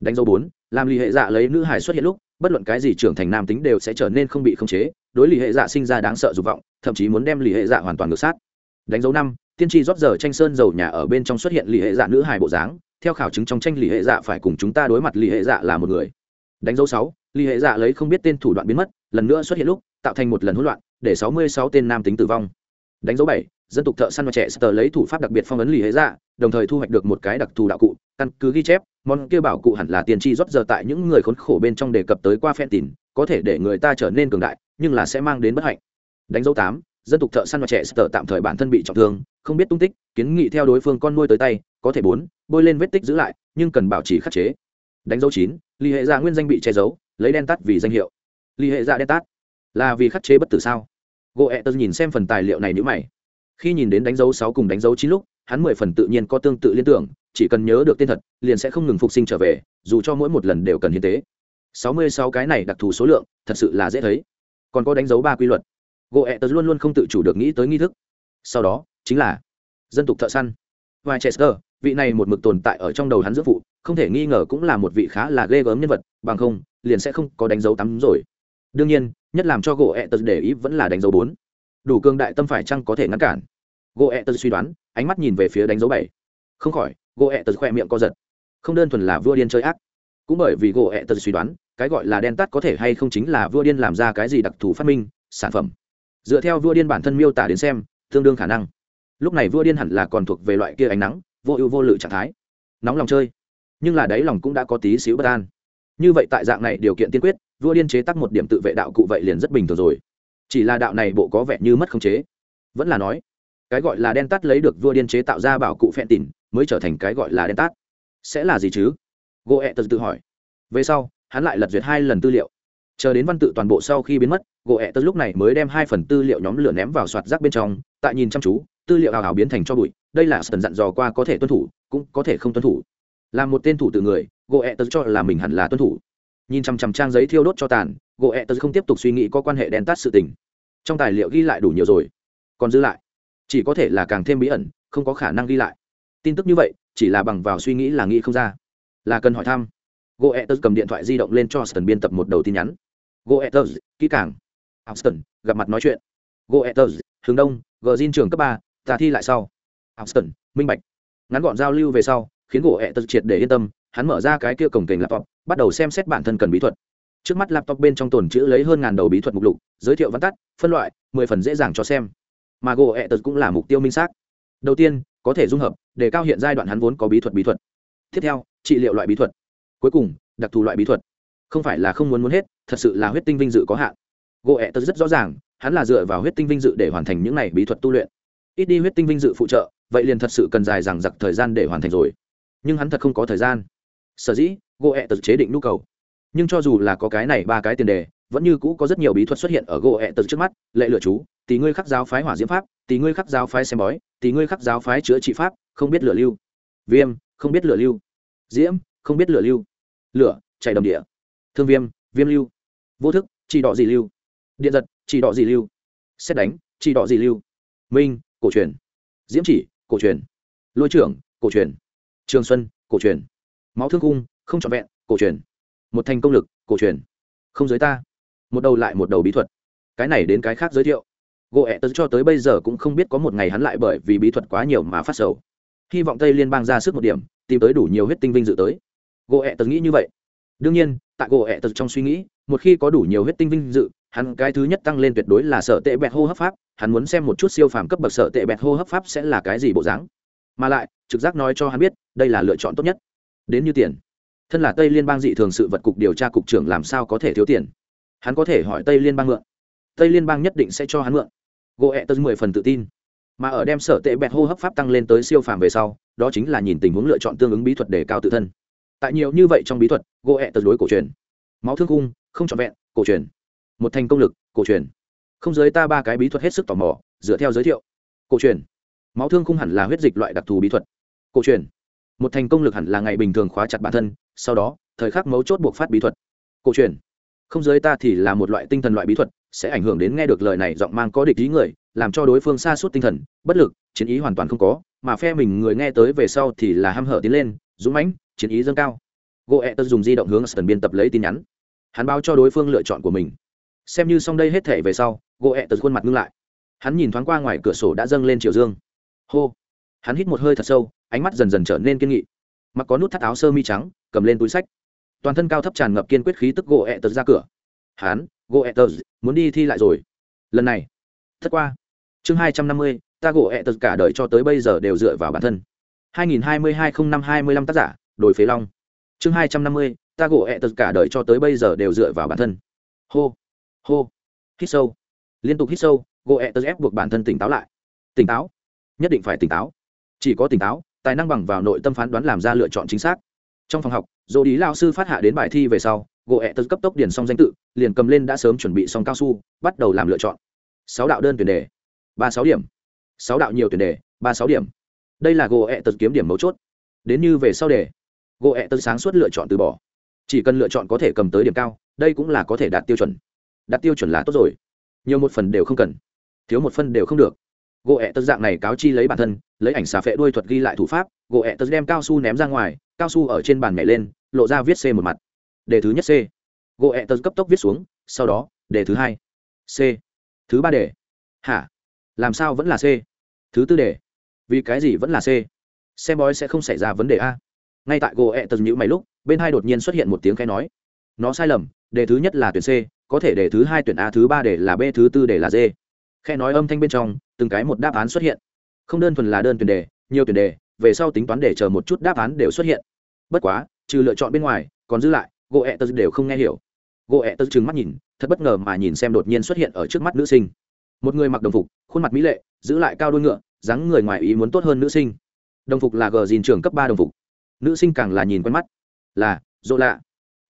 Đánh dấu bốn, làm lì hệ dạ lấy nữ hải xuất hiện lúc, bất luận cái gì trưởng thành nam tính đều sẽ trở nên không bị khống chế, đối lì hệ dạ sinh ra đáng sợ dục vọng, thậm chí muốn đem lì hệ dạ hoàn toàn ngược sát. Đánh dấu năm, tiên tri rót giờ tranh sơn dầu nhà ở bên trong xuất hiện lì hệ dạ nữ hải bộ dáng, theo khảo chứng trong tranh lì hệ dạ phải cùng chúng ta đối mặt lì hệ dạ là một người. Đánh dấu sáu, lì hệ dạ lấy không biết tên thủ đoạn biến mất, lần nữa xuất hiện lúc, tạo thành một lần hỗn loạn, để sáu mươi sáu tên nam tính tử vong. Đánh dấu bảy dân tục thợ săn và trẻ sờ lấy thủ pháp đặc biệt phong ấn lì hệ dạ đồng thời thu hoạch được một cái đặc thù đạo cụ, căn cứ ghi chép, món kia bảo cụ hẳn là tiền tri rót giờ tại những người khốn khổ bên trong đề cập tới qua phen tìn, có thể để người ta trở nên cường đại, nhưng là sẽ mang đến bất hạnh. Đánh dấu tám, dân tục thợ săn và trẻ sờ tạm thời bản thân bị trọng thương, không biết tung tích, kiến nghị theo đối phương con nuôi tới tay, có thể bốn, bôi lên vết tích giữ lại, nhưng cần bảo trì khắc chế. Đánh dấu chín, lì hệ dạ nguyên danh bị che giấu, lấy đen tắt vì danh hiệu. Lì hệ dạ đen tắt. Là vì khắc chế bất tử sao? Gỗ ẹ tớ nhìn xem phần tài liệu này nhữ mày khi nhìn đến đánh dấu sáu cùng đánh dấu chín lúc, hắn mười phần tự nhiên có tương tự liên tưởng, chỉ cần nhớ được tên thật, liền sẽ không ngừng phục sinh trở về, dù cho mỗi một lần đều cần hiến tế. Sáu mươi sáu cái này đặc thù số lượng, thật sự là dễ thấy. Còn có đánh dấu ba quy luật. Gỗ ẹ tớ luôn luôn không tự chủ được nghĩ tới nghi thức. Sau đó, chính là dân tục thợ săn. Và chester vị này một mực tồn tại ở trong đầu hắn giữa phụ, không thể nghi ngờ cũng là một vị khá là ghê gớm nhân vật, bằng không, liền sẽ không có đánh dấu tắm rồi. Đương nhiên, nhất làm cho gỗ ẹ tật để ý vẫn là đánh dấu bốn đủ cường đại tâm phải chăng có thể ngăn cản? Gỗ ẹ e tật suy đoán, ánh mắt nhìn về phía đánh dấu bảy. Không khỏi gỗ ẹ e tật khoe miệng co giật. Không đơn thuần là vua điên chơi ác. Cũng bởi vì gỗ ẹ e tật suy đoán, cái gọi là đen tắt có thể hay không chính là vua điên làm ra cái gì đặc thù phát minh, sản phẩm. Dựa theo vua điên bản thân miêu tả đến xem, tương đương khả năng. Lúc này vua điên hẳn là còn thuộc về loại kia ánh nắng, vô ưu vô lự trạng thái. Nóng lòng chơi. Nhưng là đáy lòng cũng đã có tí xíu bất an. Như vậy tại dạng này điều kiện tiên quyết, vua điên chế tắc một điểm tự vệ đạo cụ vậy liền rất bình thường rồi chỉ là đạo này bộ có vẻ như mất khống chế. Vẫn là nói, cái gọi là đen tắt lấy được vua điên chế tạo ra bảo cụ phẹn tỉn, mới trở thành cái gọi là đen tắt. Sẽ là gì chứ? Gỗ ẹ e tật tự hỏi. Về sau, hắn lại lật duyệt hai lần tư liệu. Chờ đến văn tự toàn bộ sau khi biến mất gỗ ẹ e tật lúc này mới đem hai phần tư liệu nhóm lửa ném vào soạt rác bên trong, tại nhìn chăm chú, tư liệu hào hào biến thành cho bụi. Đây là sần dặn dò qua có thể tuân thủ, cũng có thể không tuân thủ. Là một tên thủ từ người gỗ ẹ e tật cho là mình hẳn là tuân thủ. Nhìn chằm chằm trang giấy thiêu đốt cho tàn gỗ ẹ tớ không tiếp tục suy nghĩ có quan hệ đen tắt sự tình. Trong tài liệu ghi lại đủ nhiều rồi. Còn giữ lại. Chỉ có thể là càng thêm bí ẩn không có khả năng ghi lại. Tin tức như vậy chỉ là bằng vào suy nghĩ là nghĩ không ra. Là cần hỏi thăm. Gỗ ẹ tớ cầm điện thoại di động lên cho sần biên tập một đầu tin nhắn. Gỗ ẹ tớ kỹ càng. Austin, gặp mặt nói chuyện. Gỗ ẹ tật hướng đông gờ diên trường cấp ba ta thi lại sau. Austin, minh bạch. Ngắn gọn giao lưu về sau khiến gỗ ẹ tật triệt để yên tâm hắn mở ra cái kia cổng kềnh laptop bắt đầu xem xét bản thân cần bí thuật trước mắt laptop bên trong tồn chữ lấy hơn ngàn đầu bí thuật mục lục, giới thiệu văn tắt, phân loại, mười phần dễ dàng cho xem. Mà gỗ ẹ tật cũng là mục tiêu minh xác. Đầu tiên, có thể dung hợp, để cao hiện giai đoạn hắn vốn có bí thuật bí thuật. Tiếp theo, trị liệu loại bí thuật. Cuối cùng, đặc thù loại bí thuật. Không phải là không muốn muốn hết, thật sự là huyết tinh vinh dự có hạn. Gỗ ẹ tật rất rõ ràng, hắn là dựa vào huyết tinh vinh dự để hoàn thành những này bí thuật tu luyện. Ít đi huyết tinh vinh dự phụ trợ, vậy liền thật sự cần dài dằng dặc thời gian để hoàn thành rồi. Nhưng hắn thật không có thời gian. Sở dĩ gỗ ẹ tật chế định nhu cầu nhưng cho dù là có cái này ba cái tiền đề, vẫn như cũ có rất nhiều bí thuật xuất hiện ở gỗ ẹ tật trước mắt, lệ lựa chú, tỷ ngươi khắc giáo phái hỏa diễm pháp, tỷ ngươi khắc giáo phái xem bói, tỷ ngươi khắc giáo phái chữa trị pháp, không biết lửa lưu. Viêm, không biết lửa lưu. Diễm, không biết lửa lưu. Lửa chạy đồng địa. Thương viêm viêm lưu. Vô thức, chỉ đỏ gì lưu. Điện giật, chỉ đỏ gì lưu. Xét đánh, chỉ đỏ gì lưu. Minh, cổ truyền. Diễm chỉ, cổ truyền. Lôi trưởng, cổ truyền. Trường xuân, cổ truyền. Máu thương cung, không trọn vẹn, cổ truyền một thành công lực, cổ truyền. Không giới ta. Một đầu lại một đầu bí thuật. Cái này đến cái khác giới thiệu. Gỗ ẹ tớ cho tới bây giờ cũng không biết có một ngày hắn lại bởi vì bí thuật quá nhiều mà phát sầu. Hy vọng tây liên bang ra sức một điểm, tìm tới đủ nhiều huyết tinh vinh dự tới. Gỗ ẹ tớ nghĩ như vậy. Đương nhiên, tại gỗ ẹ tớ trong suy nghĩ, một khi có đủ nhiều huyết tinh vinh dự, hắn cái thứ nhất tăng lên tuyệt đối là sở tệ bẹt hô hấp pháp. Hắn muốn xem một chút siêu phàm cấp bậc sở tệ bẹt hô hấp pháp sẽ là cái gì bộ dáng. Mà lại, trực giác nói cho hắn biết, đây là lựa chọn tốt nhất. Đến như tiền thân là tây liên bang dị thường sự vật cục điều tra cục trưởng làm sao có thể thiếu tiền? Hắn có thể hỏi tây liên bang mượn. Tây liên bang nhất định sẽ cho hắn mượn. Gỗ ẹ tân mười phần tự tin. Mà ở đem sở tệ bẹt hô hấp pháp tăng lên tới siêu phàm về sau, đó chính là nhìn tình huống lựa chọn tương ứng bí thuật để cao tự thân. Tại nhiều như vậy trong bí thuật gỗ ẹ tật lối cổ truyền. Máu thương cung, không trọn vẹn, cổ truyền. Một thành công lực, cổ truyền. Không giới ta ba cái bí thuật hết sức tò mò, dựa theo giới thiệu. Cổ truyền. Máu thương khung hẳn là huyết dịch loại đặc thù bí thuật. Cổ truyền một thành công lực hẳn là ngày bình thường khóa chặt bản thân, sau đó, thời khắc mấu chốt buộc phát bí thuật. Cổ truyền. Không giới ta thì là một loại tinh thần loại bí thuật, sẽ ảnh hưởng đến nghe được lời này giọng mang có địch ý người, làm cho đối phương xa suốt tinh thần, bất lực, chiến ý hoàn toàn không có, mà phe mình người nghe tới về sau thì là ham hở tiến lên, dũng mãnh, chiến ý dâng cao. Gỗ ẹ tớ dùng di động hướng sân biên tập lấy tin nhắn. Hắn báo cho đối phương lựa chọn của mình. Xem như xong đây hết thể về sau gỗ ẹ tớ khuôn mặt ngưng lại. Hắn nhìn thoáng qua ngoài cửa sổ đã dâng lên chiều dương. Hô. Hắn hít một hơi thật sâu ánh mắt dần dần trở nên kiên nghị. Mặc có nút thắt áo sơ mi trắng cầm lên túi sách. Toàn thân cao thấp tràn ngập kiên quyết khí tức gỗ ẹ tật ra cửa. Hán, gỗ ẹ tật muốn đi thi lại rồi. Lần này thất qua. Chương hai trăm năm mươi ta gỗ ẹ tật cả đời cho tới bây giờ đều dựa vào bản thân. hai nghìn hai mươi hai không năm hai mươi lăm tác giả đổi phế long. Chương hai trăm năm mươi ta gỗ ẹ tật cả đời cho tới bây giờ đều dựa vào bản thân. Hô hô hít sâu. Liên tục hít sâu gỗ ẹ tật ép buộc bản thân tỉnh táo lại. Tỉnh táo nhất định phải tỉnh táo. Chỉ có tỉnh táo tài năng bằng vào nội tâm phán đoán làm ra lựa chọn chính xác. Trong phòng học dồ đi lao sư phát hạ đến bài thi về sau, gỗ ẹ tật cấp tốc điền xong danh tự, liền cầm lên đã sớm chuẩn bị xong cao su, bắt đầu làm lựa chọn. Sáu đạo đơn tuyển đề, ba sáu điểm. Sáu đạo nhiều tuyển đề, ba sáu điểm. Đây là gỗ ẹ tật kiếm điểm mấu chốt. Đến như về sau đề, gỗ ẹ tật sáng suốt lựa chọn từ bỏ. Chỉ cần lựa chọn có thể cầm tới điểm cao, đây cũng là có thể đạt tiêu chuẩn. Đạt tiêu chuẩn là tốt rồi. Nhiều một phần đều không cần, thiếu một phân đều không được gỗ ẹ tật dạng này cáo chi lấy bản thân, lấy ảnh xà phệ đuôi thuật ghi lại thủ pháp, gỗ ẹ tật đem cao su ném ra ngoài, cao su ở trên bàn nhảy lên, lộ ra viết c một mặt. Đề thứ nhất c. Gỗ ẹ tật cấp tốc viết xuống, sau đó, đề thứ hai. C. Thứ ba đề. Hả? Làm sao vẫn là c? Thứ tư đề. Vì cái gì vẫn là c? Xem bói sẽ không xảy ra vấn đề a. Ngay tại gỗ ẹ tật nhữ mày lúc, bên hai đột nhiên xuất hiện một tiếng khai nói. Nó sai lầm, đề thứ nhất là tuyển c, có thể đề thứ hai tuyển a, thứ ba đề là b, thứ tư đề là d. Khe nói âm thanh bên trong từng cái một đáp án xuất hiện. Không đơn thuần là đơn tuyển đề, nhiều tuyển đề, về sau tính toán để chờ một chút đáp án đều xuất hiện. Bất quá, trừ lựa chọn bên ngoài, còn giữ lại gỗ ẹ tớ đều không nghe hiểu. Gỗ ẹ tớ trừng mắt nhìn, thật bất ngờ mà nhìn xem đột nhiên xuất hiện ở trước mắt nữ sinh. Một người mặc đồng phục, khuôn mặt mỹ lệ, giữ lại cao đôi ngựa, dáng người ngoài ý muốn tốt hơn nữ sinh. Đồng phục là gờ dìn trường cấp ba đồng phục. Nữ sinh càng là nhìn quen mắt. Là dỗ lạ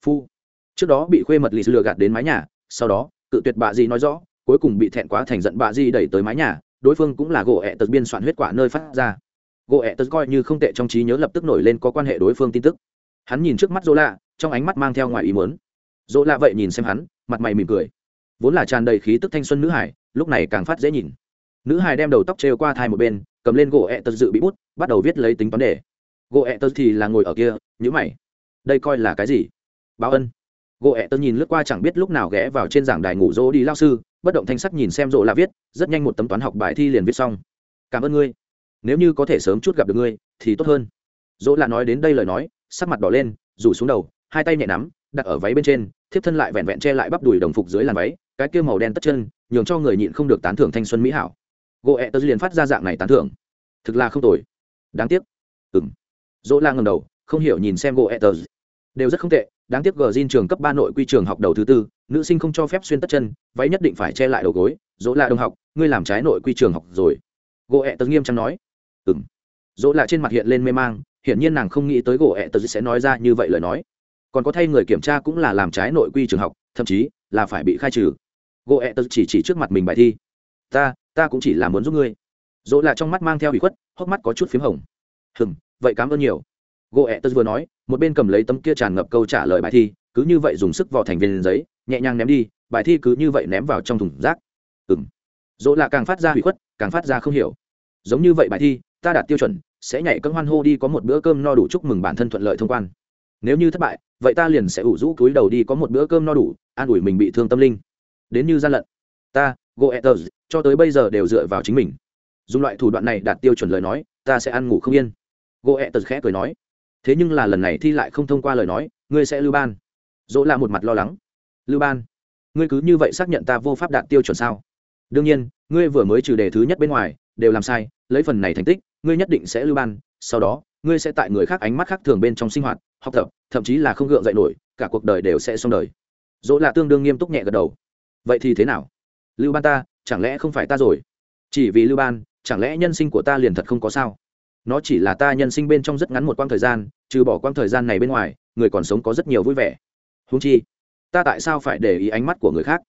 phu. Trước đó bị khuê mật lì lừa gạt đến mái nhà, sau đó, cự tuyệt bà di nói rõ, cuối cùng bị thẹn quá thành giận bà di đẩy tới mái nhà đối phương cũng là gỗ ẹ tật biên soạn huyết quả nơi phát ra. Gỗ ẹ tật coi như không tệ trong trí nhớ lập tức nổi lên có quan hệ đối phương tin tức. Hắn nhìn trước mắt dỗ lạ, trong ánh mắt mang theo ngoài ý muốn. Dỗ lạ vậy nhìn xem hắn, mặt mày mỉm cười. Vốn là tràn đầy khí tức thanh xuân nữ hải, lúc này càng phát dễ nhìn. Nữ hải đem đầu tóc trêu qua thai một bên, cầm lên gỗ ẹ tật dự bị bút, bắt đầu viết lấy tính toán đề. Gỗ ẹ tật thì là ngồi ở kia nhữ mày. Đây coi là cái gì? Báo ân. Gỗ ẹ tật nhìn lướt qua chẳng biết lúc nào ghé vào trên giảng đài ngủ dỗ đi lao sư bất động thanh sắc nhìn xem rộ là viết, rất nhanh một tấm toán học bài thi liền viết xong. Cảm ơn ngươi. Nếu như có thể sớm chút gặp được ngươi, thì tốt hơn. Dỗ là nói đến đây lời nói, sắc mặt đỏ lên, rủ xuống đầu, hai tay nhẹ nắm, đặt ở váy bên trên, thiếp thân lại vẹn vẹn che lại bắp đùi đồng phục dưới làn váy, cái kia màu đen tất chân, nhường cho người nhịn không được tán thưởng thanh xuân mỹ hảo. Gỗ ẹ tớ liền phát ra dạng này tán thưởng. Thực là không tồi. Đáng tiếc. Ừng dỗ la ngầm đầu, không hiểu nhìn xem gỗ etters đều rất không tệ đáng tiếc gờ zin trường cấp ba nội quy trường học đầu thứ tư, nữ sinh không cho phép xuyên tất chân, váy nhất định phải che lại đầu gối. Dỗ là đồng học, ngươi làm trái nội quy trường học rồi. Gỗ tật nghiêm trang nói. Ừng dỗ là trên mặt hiện lên mê mang, hiển nhiên nàng không nghĩ tới gỗ tật sẽ nói ra như vậy lời nói. Còn có thay người kiểm tra cũng là làm trái nội quy trường học, thậm chí là phải bị khai trừ. Gỗ tật chỉ chỉ trước mặt mình bài thi. Ta ta cũng chỉ là muốn giúp ngươi. Dỗ là trong mắt mang theo bị khuất, hốc mắt có chút p h í m hồng. Hừng vậy cảm ơn nhiều gỗ ẹ tớ vừa nói, một bên cầm lấy tấm kia tràn ngập câu trả lời bài thi, cứ như vậy dùng sức vào thành viên giấy, nhẹ nhàng ném đi, bài thi cứ như vậy ném vào trong thùng rác. Ừng dỗ là càng phát ra hủy khuất, càng phát ra không hiểu. Giống như vậy bài thi, ta đạt tiêu chuẩn, sẽ nhảy cân hoan hô đi có một bữa cơm no đủ chúc mừng bản thân thuận lợi thông quan. Nếu như thất bại, vậy ta liền sẽ ủ rũ cúi đầu đi có một bữa cơm no đủ, an ủi mình bị thương tâm linh. Đến như gian lận. Ta goethers cho tới bây giờ đều dựa vào chính mình. Dùng loại thủ đoạn này đạt tiêu chuẩn lời nói, ta sẽ ăn ngủ không yên. Goethers khẽ cười nói thế nhưng là lần này thi lại không thông qua lời nói, ngươi sẽ lưu ban. Dỗ là một mặt lo lắng. Lưu ban? Ngươi cứ như vậy xác nhận ta vô pháp đạt tiêu chuẩn sao? Đương nhiên, ngươi vừa mới trừ đề thứ nhất bên ngoài, đều làm sai, lấy phần này thành tích, ngươi nhất định sẽ lưu ban, sau đó, ngươi sẽ tại người khác ánh mắt khác thường bên trong sinh hoạt, học tập, thậm chí là không gượng dậy nổi, cả cuộc đời đều sẽ xong đời. Dỗ là tương đương nghiêm túc nhẹ gật đầu. Vậy thì thế nào? Lưu ban ta, chẳng lẽ không phải ta rồi? Chỉ vì lưu ban, chẳng lẽ nhân sinh của ta liền thật không có sao? Nó chỉ là ta nhân sinh bên trong rất ngắn một quãng thời gian, trừ bỏ quãng thời gian này bên ngoài, người còn sống có rất nhiều vui vẻ. Húng chi, ta tại sao phải để ý ánh mắt của người khác?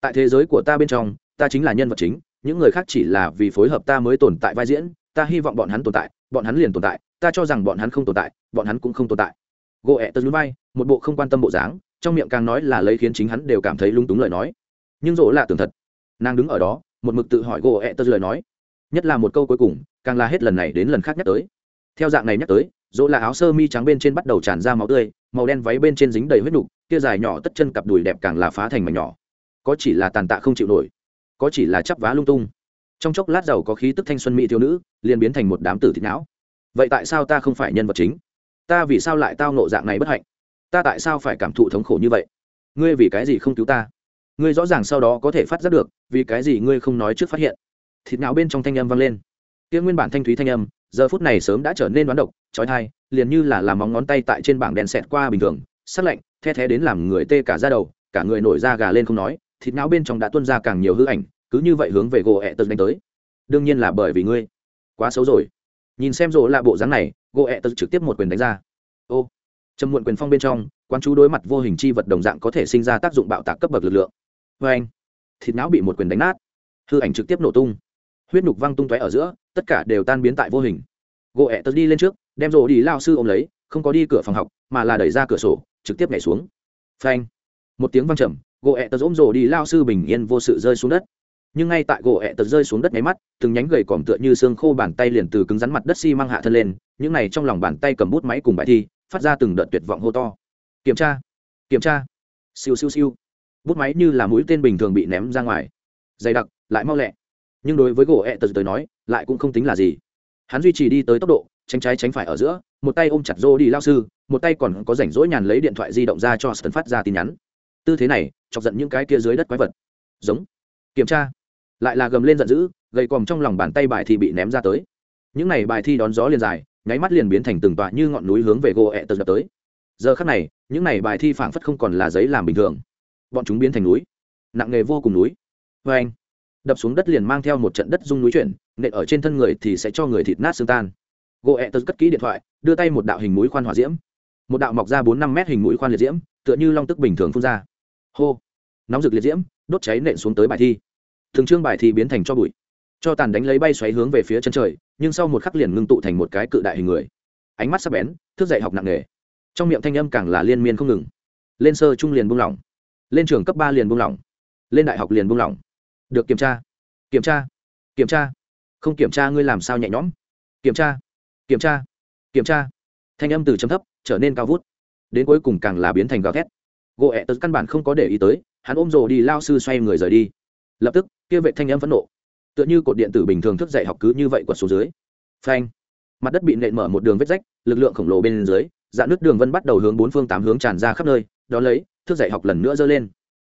Tại thế giới của ta bên trong, ta chính là nhân vật chính, những người khác chỉ là vì phối hợp ta mới tồn tại vai diễn, ta hy vọng bọn hắn tồn tại, bọn hắn liền tồn tại, ta cho rằng bọn hắn không tồn tại, bọn hắn cũng không tồn tại. Gỗ ẹ tật núi bay một bộ không quan tâm bộ dáng, trong miệng càng nói là lấy khiến chính hắn đều cảm thấy lung túng lời nói. Nhưng rỗ là tưởng thật, nàng đứng ở đó, một mực tự hỏi gỗ ẹ tơ lời nói nhất là một câu cuối cùng, càng là hết lần này đến lần khác nhắc tới. Theo dạng này nhắc tới, dỗ là áo sơ mi trắng bên trên bắt đầu tràn ra máu tươi, màu đen váy bên trên dính đầy huyết nục, kia dài nhỏ tất chân cặp đùi đẹp càng là phá thành mảnh nhỏ. Có chỉ là tàn tạ không chịu nổi, có chỉ là chắp vá lung tung. Trong chốc lát giàu có khí tức thanh xuân mỹ thiếu nữ, liền biến thành một đám tử thịt não. Vậy tại sao ta không phải nhân vật chính? Ta vì sao lại tao nộ dạng này bất hạnh? Ta tại sao phải cảm thụ thống khổ như vậy? Ngươi vì cái gì không cứu ta? Ngươi rõ ràng sau đó có thể phát giác được, vì cái gì ngươi không nói trước phát hiện? Thịt não bên trong thanh âm vang lên. Kia nguyên bản thanh thúy thanh âm, giờ phút này sớm đã trở nên đoán độc trói thai liền như là làm móng ngón tay tại trên bảng đèn xẹt qua bình thường, sắc lạnh, the thé đến làm người tê cả ra đầu, cả người nổi da gà lên không nói, thịt não bên trong đã tuân ra càng nhiều hư ảnh, cứ như vậy hướng về gỗ ẹ tật đánh tới. Đương nhiên là bởi vì ngươi, quá xấu rồi. Nhìn xem rộ là bộ dáng này, gỗ ẹ tật trực tiếp một quyền đánh ra. Ô, trầm muộn quyền phong bên trong quan chú đối mặt vô hình chi vật đồng dạng có thể sinh ra tác dụng bạo tạc cấp bậc lực lượng. Vê anh thịt não bị một quyền đánh nát. Hư ảnh trực tiếp nổ tung huyết nhục văng tung tóe ở giữa, tất cả đều tan biến tại vô hình. Gỗ ẹ tật đi lên trước, đem rổ đi lao sư ôm lấy, không có đi cửa phòng học, mà là đẩy ra cửa sổ, trực tiếp nhảy xuống. Phanh! Một tiếng văng trầm, gỗ ẹ tật ôm rổ đi lao sư bình yên vô sự rơi xuống đất. Nhưng ngay tại gỗ ẹ tật rơi xuống đất nháy mắt, từng nhánh gầy còm tựa như xương khô bàn tay liền từ cứng rắn mặt đất xi、si、mang hạ thân lên, những này trong lòng bàn tay cầm bút máy cùng bài thi, phát ra từng đợt tuyệt vọng hô to. Kiểm tra! Kiểm tra! Siêu siêu siêu! Bút máy như là mũi tên bình thường bị ném ra ngoài. Dày đặc, lại mau lẹ nhưng đối với gỗ ẹ tật tới nói, lại cũng không tính là gì. Hắn duy trì đi tới tốc độ, tránh trái tránh phải ở giữa, một tay ôm chặt rô đi lao sư, một tay còn có rảnh rỗi nhàn lấy điện thoại di động ra cho sơn phát ra tin nhắn. Tư thế này, chọc giận những cái kia dưới đất quái vật. Giống. Kiểm tra. Lại là gầm lên giận dữ, gầy còm trong lòng bàn tay bài thi bị ném ra tới. Những này bài thi đón gió liền dài, nháy mắt liền biến thành từng tọa như ngọn núi hướng về gỗ ẹ tật đập tới. Giờ khắc này, những này bài thi phảng phất không còn là giấy làm bình thường. Bọn chúng biến thành núi. Nặng nghề vô cùng núi. Vê anh đập xuống đất liền mang theo một trận đất rung núi chuyển, nện ở trên thân người thì sẽ cho người thịt nát xương tan. Gỗ ẹ tật cất kỹ điện thoại, đưa tay một đạo hình mũi khoan hỏa diễm. Một đạo mọc ra bốn năm mét hình mũi khoan liệt diễm, tựa như long tức bình thường phun ra. Hô! Nóng rực liệt diễm, đốt cháy nện xuống tới bài thi. Thường trương bài thi biến thành cho bụi. Cho tàn đánh lấy bay xoáy hướng về phía chân trời, nhưng sau một khắc liền ngưng tụ thành một cái cự đại hình người. Ánh mắt sắc bén, thức dậy học nặng nghề trong miệng thanh âm càng là liên miên không ngừng. Lên sơ trung liền buông lỏng. Lên trường cấp ba liền buông lỏng. Lên đại học liền buông lỏng được, kiểm tra. Kiểm tra. Kiểm tra. Không kiểm tra ngươi làm sao nhẹ nhõm? Kiểm tra. Kiểm tra. Kiểm tra. Thanh âm từ chấm thấp trở nên cao vút. Đến cuối cùng càng là biến thành gào thét. Gỗ ẹ tật căn bản không có để ý tới, hắn ôm rồ đi, lao sư xoay người rời đi. Lập tức, kia vệ thanh âm phẫn nộ. Tựa như cột điện tử bình thường thức dậy học cứ như vậy quật xuống dưới. Phanh. Mặt đất bị nện mở một đường vết rách, lực lượng khổng lồ bên dưới, dạn nước đường vân bắt đầu hướng bốn phương tám hướng tràn ra khắp nơi đó lấy, thức dậy học lần nữa dơ lên.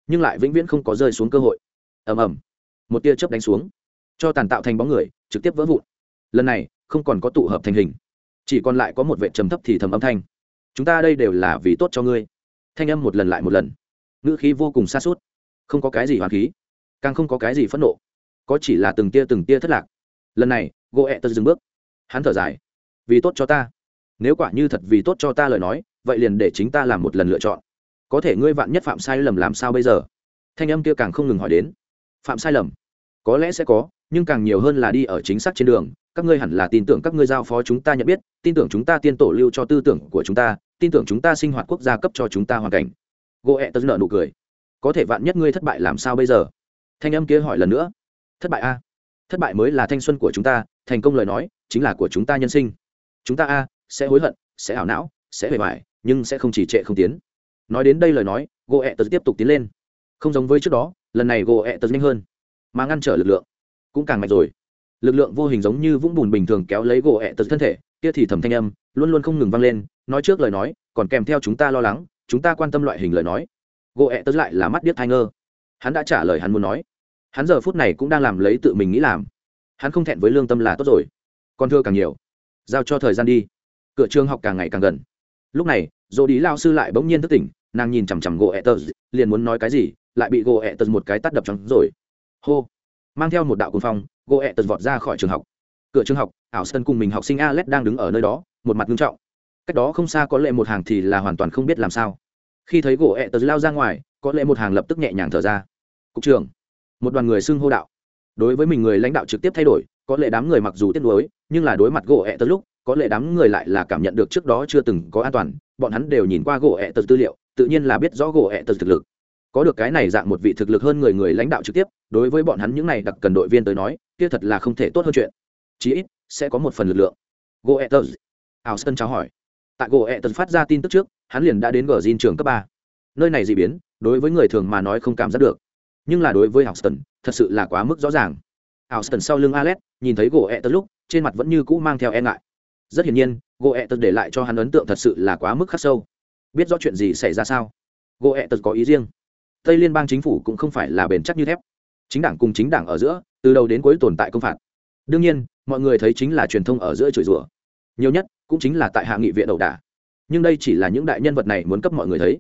Nhưng lại vĩnh viễn không có rơi xuống cơ hội ầm ầm, một tia chớp đánh xuống, cho tàn tạo thành bóng người, trực tiếp vỡ vụn. Lần này, không còn có tụ hợp thành hình, chỉ còn lại có một vệ trầm thấp thì thầm âm thanh. Chúng ta đây đều là vì tốt cho ngươi. Thanh âm một lần lại một lần. Ngữ khí vô cùng xa suốt không có cái gì hoàn khí, càng không có cái gì phẫn nộ, có chỉ là từng tia từng tia thất lạc. Lần này gỗ ẹ tật dừng bước. Hắn thở dài, vì tốt cho ta. Nếu quả như thật vì tốt cho ta lời nói, vậy liền để chính ta làm một lần lựa chọn. Có thể ngươi vạn nhất phạm sai lầm làm sao bây giờ? Thanh âm kia càng không ngừng hỏi đến phạm sai lầm. Có lẽ sẽ có, nhưng càng nhiều hơn là đi ở chính xác trên đường. Các ngươi hẳn là tin tưởng các ngươi giao phó chúng ta nhận biết, tin tưởng chúng ta tiên tổ lưu cho tư tưởng của chúng ta, tin tưởng chúng ta sinh hoạt quốc gia cấp cho chúng ta hoàn cảnh. Gỗ ẹ e tớ nợ nụ cười. Có thể vạn nhất ngươi thất bại làm sao bây giờ? Thanh âm kia hỏi lần nữa. Thất bại a. Thất bại mới là thanh xuân của chúng ta, thành công lời nói, chính là của chúng ta nhân sinh. Chúng ta a, sẽ hối hận, sẽ ảo não, sẽ bề bài nhưng sẽ không chỉ trệ không tiến. Nói đến đây lời nói gỗ ẹ e tớ tiếp tục tiến lên không giống với trước đó, lần này gỗ ẹ tật nhanh hơn, mà ngăn trở lực lượng cũng càng mạnh rồi. Lực lượng vô hình giống như vũng bùn bình thường kéo lấy gỗ ẹ tật thân thể, kia thì thầm thanh âm luôn luôn không ngừng vang lên, nói trước lời nói, còn kèm theo chúng ta lo lắng, chúng ta quan tâm loại hình lời nói. Gỗ ẹ tật lại là mắt điếc thai ngơ. Hắn đã trả lời hắn muốn nói. Hắn giờ phút này cũng đang làm lấy tự mình nghĩ làm. Hắn không thẹn với lương tâm là tốt rồi. Còn thưa càng nhiều. Giao cho thời gian đi. Cửa trường học càng ngày càng gần. Lúc này, dỗ đi lao sư lại bỗng nhiên thức tỉnh, nàng nhìn chằm chằm gỗ ẹ tật, liền muốn nói cái gì lại bị gỗ ẹ tật một cái tắt đập trắng rồi. Hô. Mang theo một đạo cuồng phong gỗ ẹ tật vọt ra khỏi trường học. Cửa trường học, ảo sân cùng mình học sinh alex đang đứng ở nơi đó, một mặt nghiêm trọng. Cách đó không xa có lệ một hàng thì là hoàn toàn không biết làm sao. Khi thấy gỗ ẹ tật lao ra ngoài, có lệ một hàng lập tức nhẹ nhàng thở ra. Cục trưởng. Một đoàn người xưng hô đạo. Đối với mình người lãnh đạo trực tiếp thay đổi, có lệ đám người mặc dù tiếc nuối, nhưng là đối mặt gỗ ẹ tật lúc, có lệ đám người lại là cảm nhận được trước đó chưa từng có an toàn. Bọn hắn đều nhìn qua gỗ ẹ tật tư liệu, tự nhiên là biết rõ gỗ ẹ tật thực lực có được cái này dạng một vị thực lực hơn người người lãnh đạo trực tiếp, đối với bọn hắn những này đặc cần đội viên tới nói, kia thật là không thể tốt hơn chuyện. Chí ít, sẽ có một phần lực lượng. Goethers Alston chào hỏi. Tại goethers phát ra tin tức trước, hắn liền đã đến gờ diên trường cấp ba. Nơi này dị biến, đối với người thường mà nói không cảm giác được. Nhưng là đối với Alston thật sự là quá mức rõ ràng. Alston sau lưng Alex, nhìn thấy goethers lúc, trên mặt vẫn như cũ mang theo e ngại. Rất hiển nhiên goethers để lại cho hắn ấn tượng thật sự là quá mức khắc sâu. Biết rõ chuyện gì xảy ra sao? Goethers có ý riêng tây liên bang chính phủ cũng không phải là bền chắc như thép. Chính đảng cùng chính đảng ở giữa, từ đầu đến cuối tồn tại công phạt. Đương nhiên, mọi người thấy chính là truyền thông ở giữa chửi rủa. Nhiều nhất, cũng chính là tại hạ nghị viện ẩu đả. Nhưng đây chỉ là những đại nhân vật này muốn cấp mọi người thấy.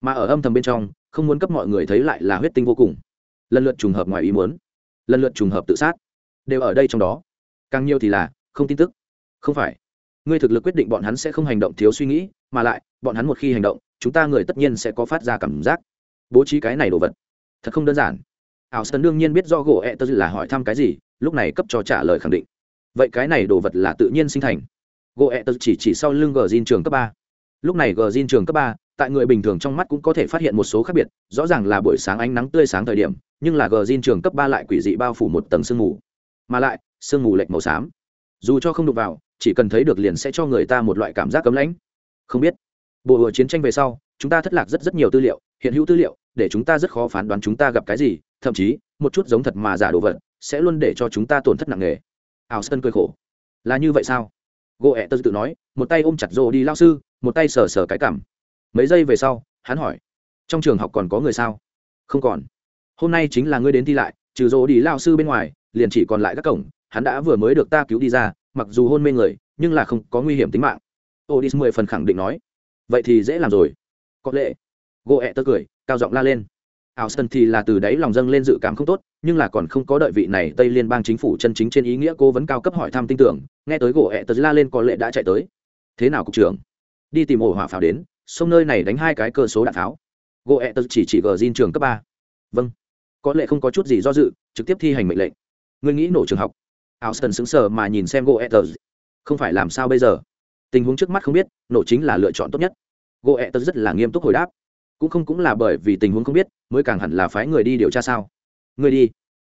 Mà ở âm thầm bên trong, không muốn cấp mọi người thấy lại là huyết tinh vô cùng. Lần lượt trùng hợp ngoài ý muốn. Lần lượt trùng hợp tự sát. Đều ở đây trong đó. Càng nhiều thì là, không tin tức. Không phải. Ngươi thực lực quyết định bọn hắn sẽ không hành động thiếu suy nghĩ, mà lại, bọn hắn một khi hành động, chúng ta người tất nhiên sẽ có phát ra cảm giác bố trí cái này đồ vật. Thật không đơn giản. Ảo sơn đương nhiên biết do gỗ ẹ tớ là hỏi thăm cái gì, lúc này cấp cho trả lời khẳng định. Vậy cái này đồ vật là tự nhiên sinh thành. Gỗ ẹ tớ chỉ chỉ sau lưng gờ diên trường cấp ba. Lúc này gờ diên trường cấp ba, tại người bình thường trong mắt cũng có thể phát hiện một số khác biệt, rõ ràng là buổi sáng ánh nắng tươi sáng thời điểm, nhưng là gờ diên trường cấp ba lại quỷ dị bao phủ một tầng sương mù. Mà lại, sương mù lệch màu xám. Dù cho không đụng vào, chỉ cần thấy được liền sẽ cho người ta một loại cảm giác cấm lãnh. Không biết. Bộ đội chiến tranh về sau, chúng ta thất lạc rất rất nhiều tư liệu hiện hữu tư liệu, để chúng ta rất khó phán đoán chúng ta gặp cái gì, thậm chí, một chút giống thật mà giả đồ vật, sẽ luôn để cho chúng ta tổn thất nặng nề. Ảo sơn cười khổ. Là như vậy sao? Gỗ ẹ tơ tự nói, một tay ôm chặt rô đi lao sư, một tay sờ sờ cái cảm mấy giây về sau, hắn hỏi, trong trường học còn có người sao? Không còn. Hôm nay chính là ngươi đến thi lại, trừ rô đi lao sư bên ngoài, liền chỉ còn lại các cổng, hắn đã vừa mới được ta cứu đi ra, mặc dù hôn mê người, nhưng là không có nguy hiểm tính mạng. Odis mười phần khẳng định nói, vậy thì dễ làm rồi. Có lệ gỗ ẹ tơ cười cao giọng la lên Alston thì là từ đấy lòng dâng lên dự cảm không tốt, nhưng là còn không có đợi vị này Tây Liên bang chính phủ chân chính trên ý nghĩa cố vấn cao cấp hỏi thăm tin tưởng, nghe tới gỗ ẹ Tơ la lên có lệ đã chạy tới. Thế nào cục trưởng? Đi tìm ổ hỏa pháo đến, sông nơi này đánh hai cái cơ số đạn pháo. Gỗ ẹ Tơ chỉ chỉ gờ Jin trường cấp ba. Vâng. Có lệ không có chút gì do dự, trực tiếp thi hành mệnh lệnh. Ngươi nghĩ nổ trường học? Alston sững sờ mà nhìn xem gỗ ẹ Tơ. Không phải làm sao bây giờ? Tình huống trước mắt không biết, nổ chính là lựa chọn tốt nhất. Gỗ ẹ Tơ rất là nghiêm túc hồi đáp cũng không cũng là bởi vì tình huống không biết, mới càng hẳn là phái người đi điều tra sao? Người đi.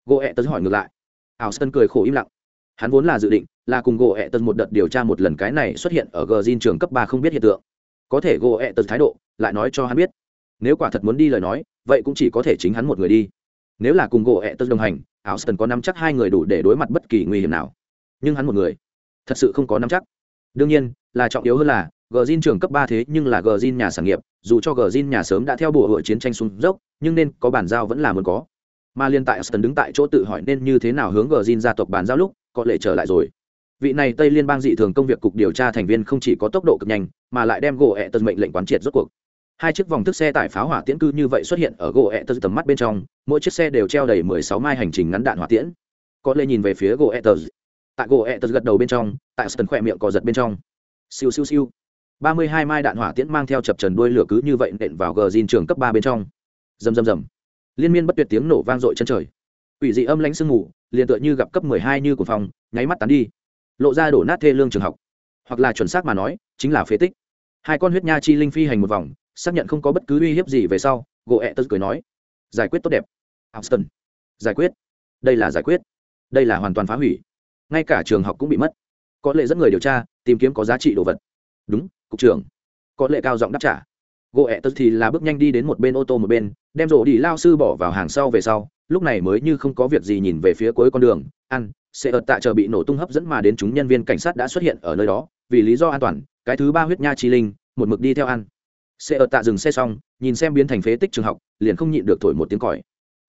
Gỗ ẹ tớ hỏi ngược lại. Ảo sơn cười khổ im lặng. Hắn vốn là dự định là cùng gỗ ẹ tớ một đợt điều tra một lần cái này xuất hiện ở gờ diên trường cấp ba không biết hiện tượng. Có thể gỗ ẹ tớ thái độ, lại nói cho hắn biết. Nếu quả thật muốn đi lời nói, vậy cũng chỉ có thể chính hắn một người đi. Nếu là cùng gỗ ẹ tớ đồng hành ảo sơn có nắm chắc hai người đủ để đối mặt bất kỳ nguy hiểm nào. Nhưng hắn một người, thật sự không có nắm chắc. Đương nhiên, là trọng yếu hơn là gờ zin trường cấp ba thế nhưng là gờ zin nhà sản nghiệp dù cho gờ zin nhà sớm đã theo bùa hội chiến tranh xuống dốc, nhưng nên có bản giao vẫn là muốn có. Mà liên tại Aston đứng tại chỗ tự hỏi nên như thế nào hướng gờ zin gia tộc bàn giao lúc, có lệ trở lại rồi. Vị này tây liên bang dị thường công việc cục điều tra thành viên không chỉ có tốc độ cực nhanh, mà lại đem gỗ ẹ tật mệnh lệnh quán triệt rốt cuộc. Hai chiếc vòng thức xe tải pháo hỏa tiễn cư như vậy xuất hiện ở gỗ ẹ tật tầm mắt bên trong, mỗi chiếc xe đều treo đầy mười sáu mai hành trình ngắn đạn hỏa tiễn. Có lệ nhìn về phía gỗ ẹ tật. Tại gỗ ẹ tật gật đầu bên trong, tại sân khỏe miệng cò giật bên trong. Siêu siêu siêu ba mươi hai mai đạn hỏa tiễn mang theo chập trần đuôi lửa cứ như vậy nện vào gờ dìn trường cấp ba bên trong. Rầm rầm rầm. Liên miên bất tuyệt tiếng nổ vang dội chân trời. Quỷ dị âm lãnh sương mù, liền tựa như gặp cấp mười hai như của phòng, nháy mắt tán đi. Lộ ra đổ nát thê lương trường học. Hoặc là chuẩn xác mà nói, chính là phế tích. Hai con huyết nha chi linh phi hành một vòng, xác nhận không có bất cứ uy hiếp gì về sau, gỗ ẹ tớ cười nói, giải quyết tốt đẹp. Austin. giải quyết. Đây là giải quyết. Đây là hoàn toàn phá hủy. Ngay cả trường học cũng bị mất. Có lệ dẫn người điều tra, tìm kiếm có giá trị đồ vật. Đúng cục trưởng. Có lệ cao giọng đáp trả. Gỗ ẹ tật thì là bước nhanh đi đến một bên ô tô một bên, đem rổ đi lao sư bỏ vào hàng sau về sau, lúc này mới như không có việc gì nhìn về phía cuối con đường, ăn, sẽ ợt tạ chờ bị nổ tung hấp dẫn mà đến chúng nhân viên cảnh sát đã xuất hiện ở nơi đó, vì lý do an toàn, cái thứ ba huyết nha chi linh, một mực đi theo ăn. Sẽ ợt tạ dừng xe xong, nhìn xem biến thành phế tích trường học, liền không nhịn được thổi một tiếng còi.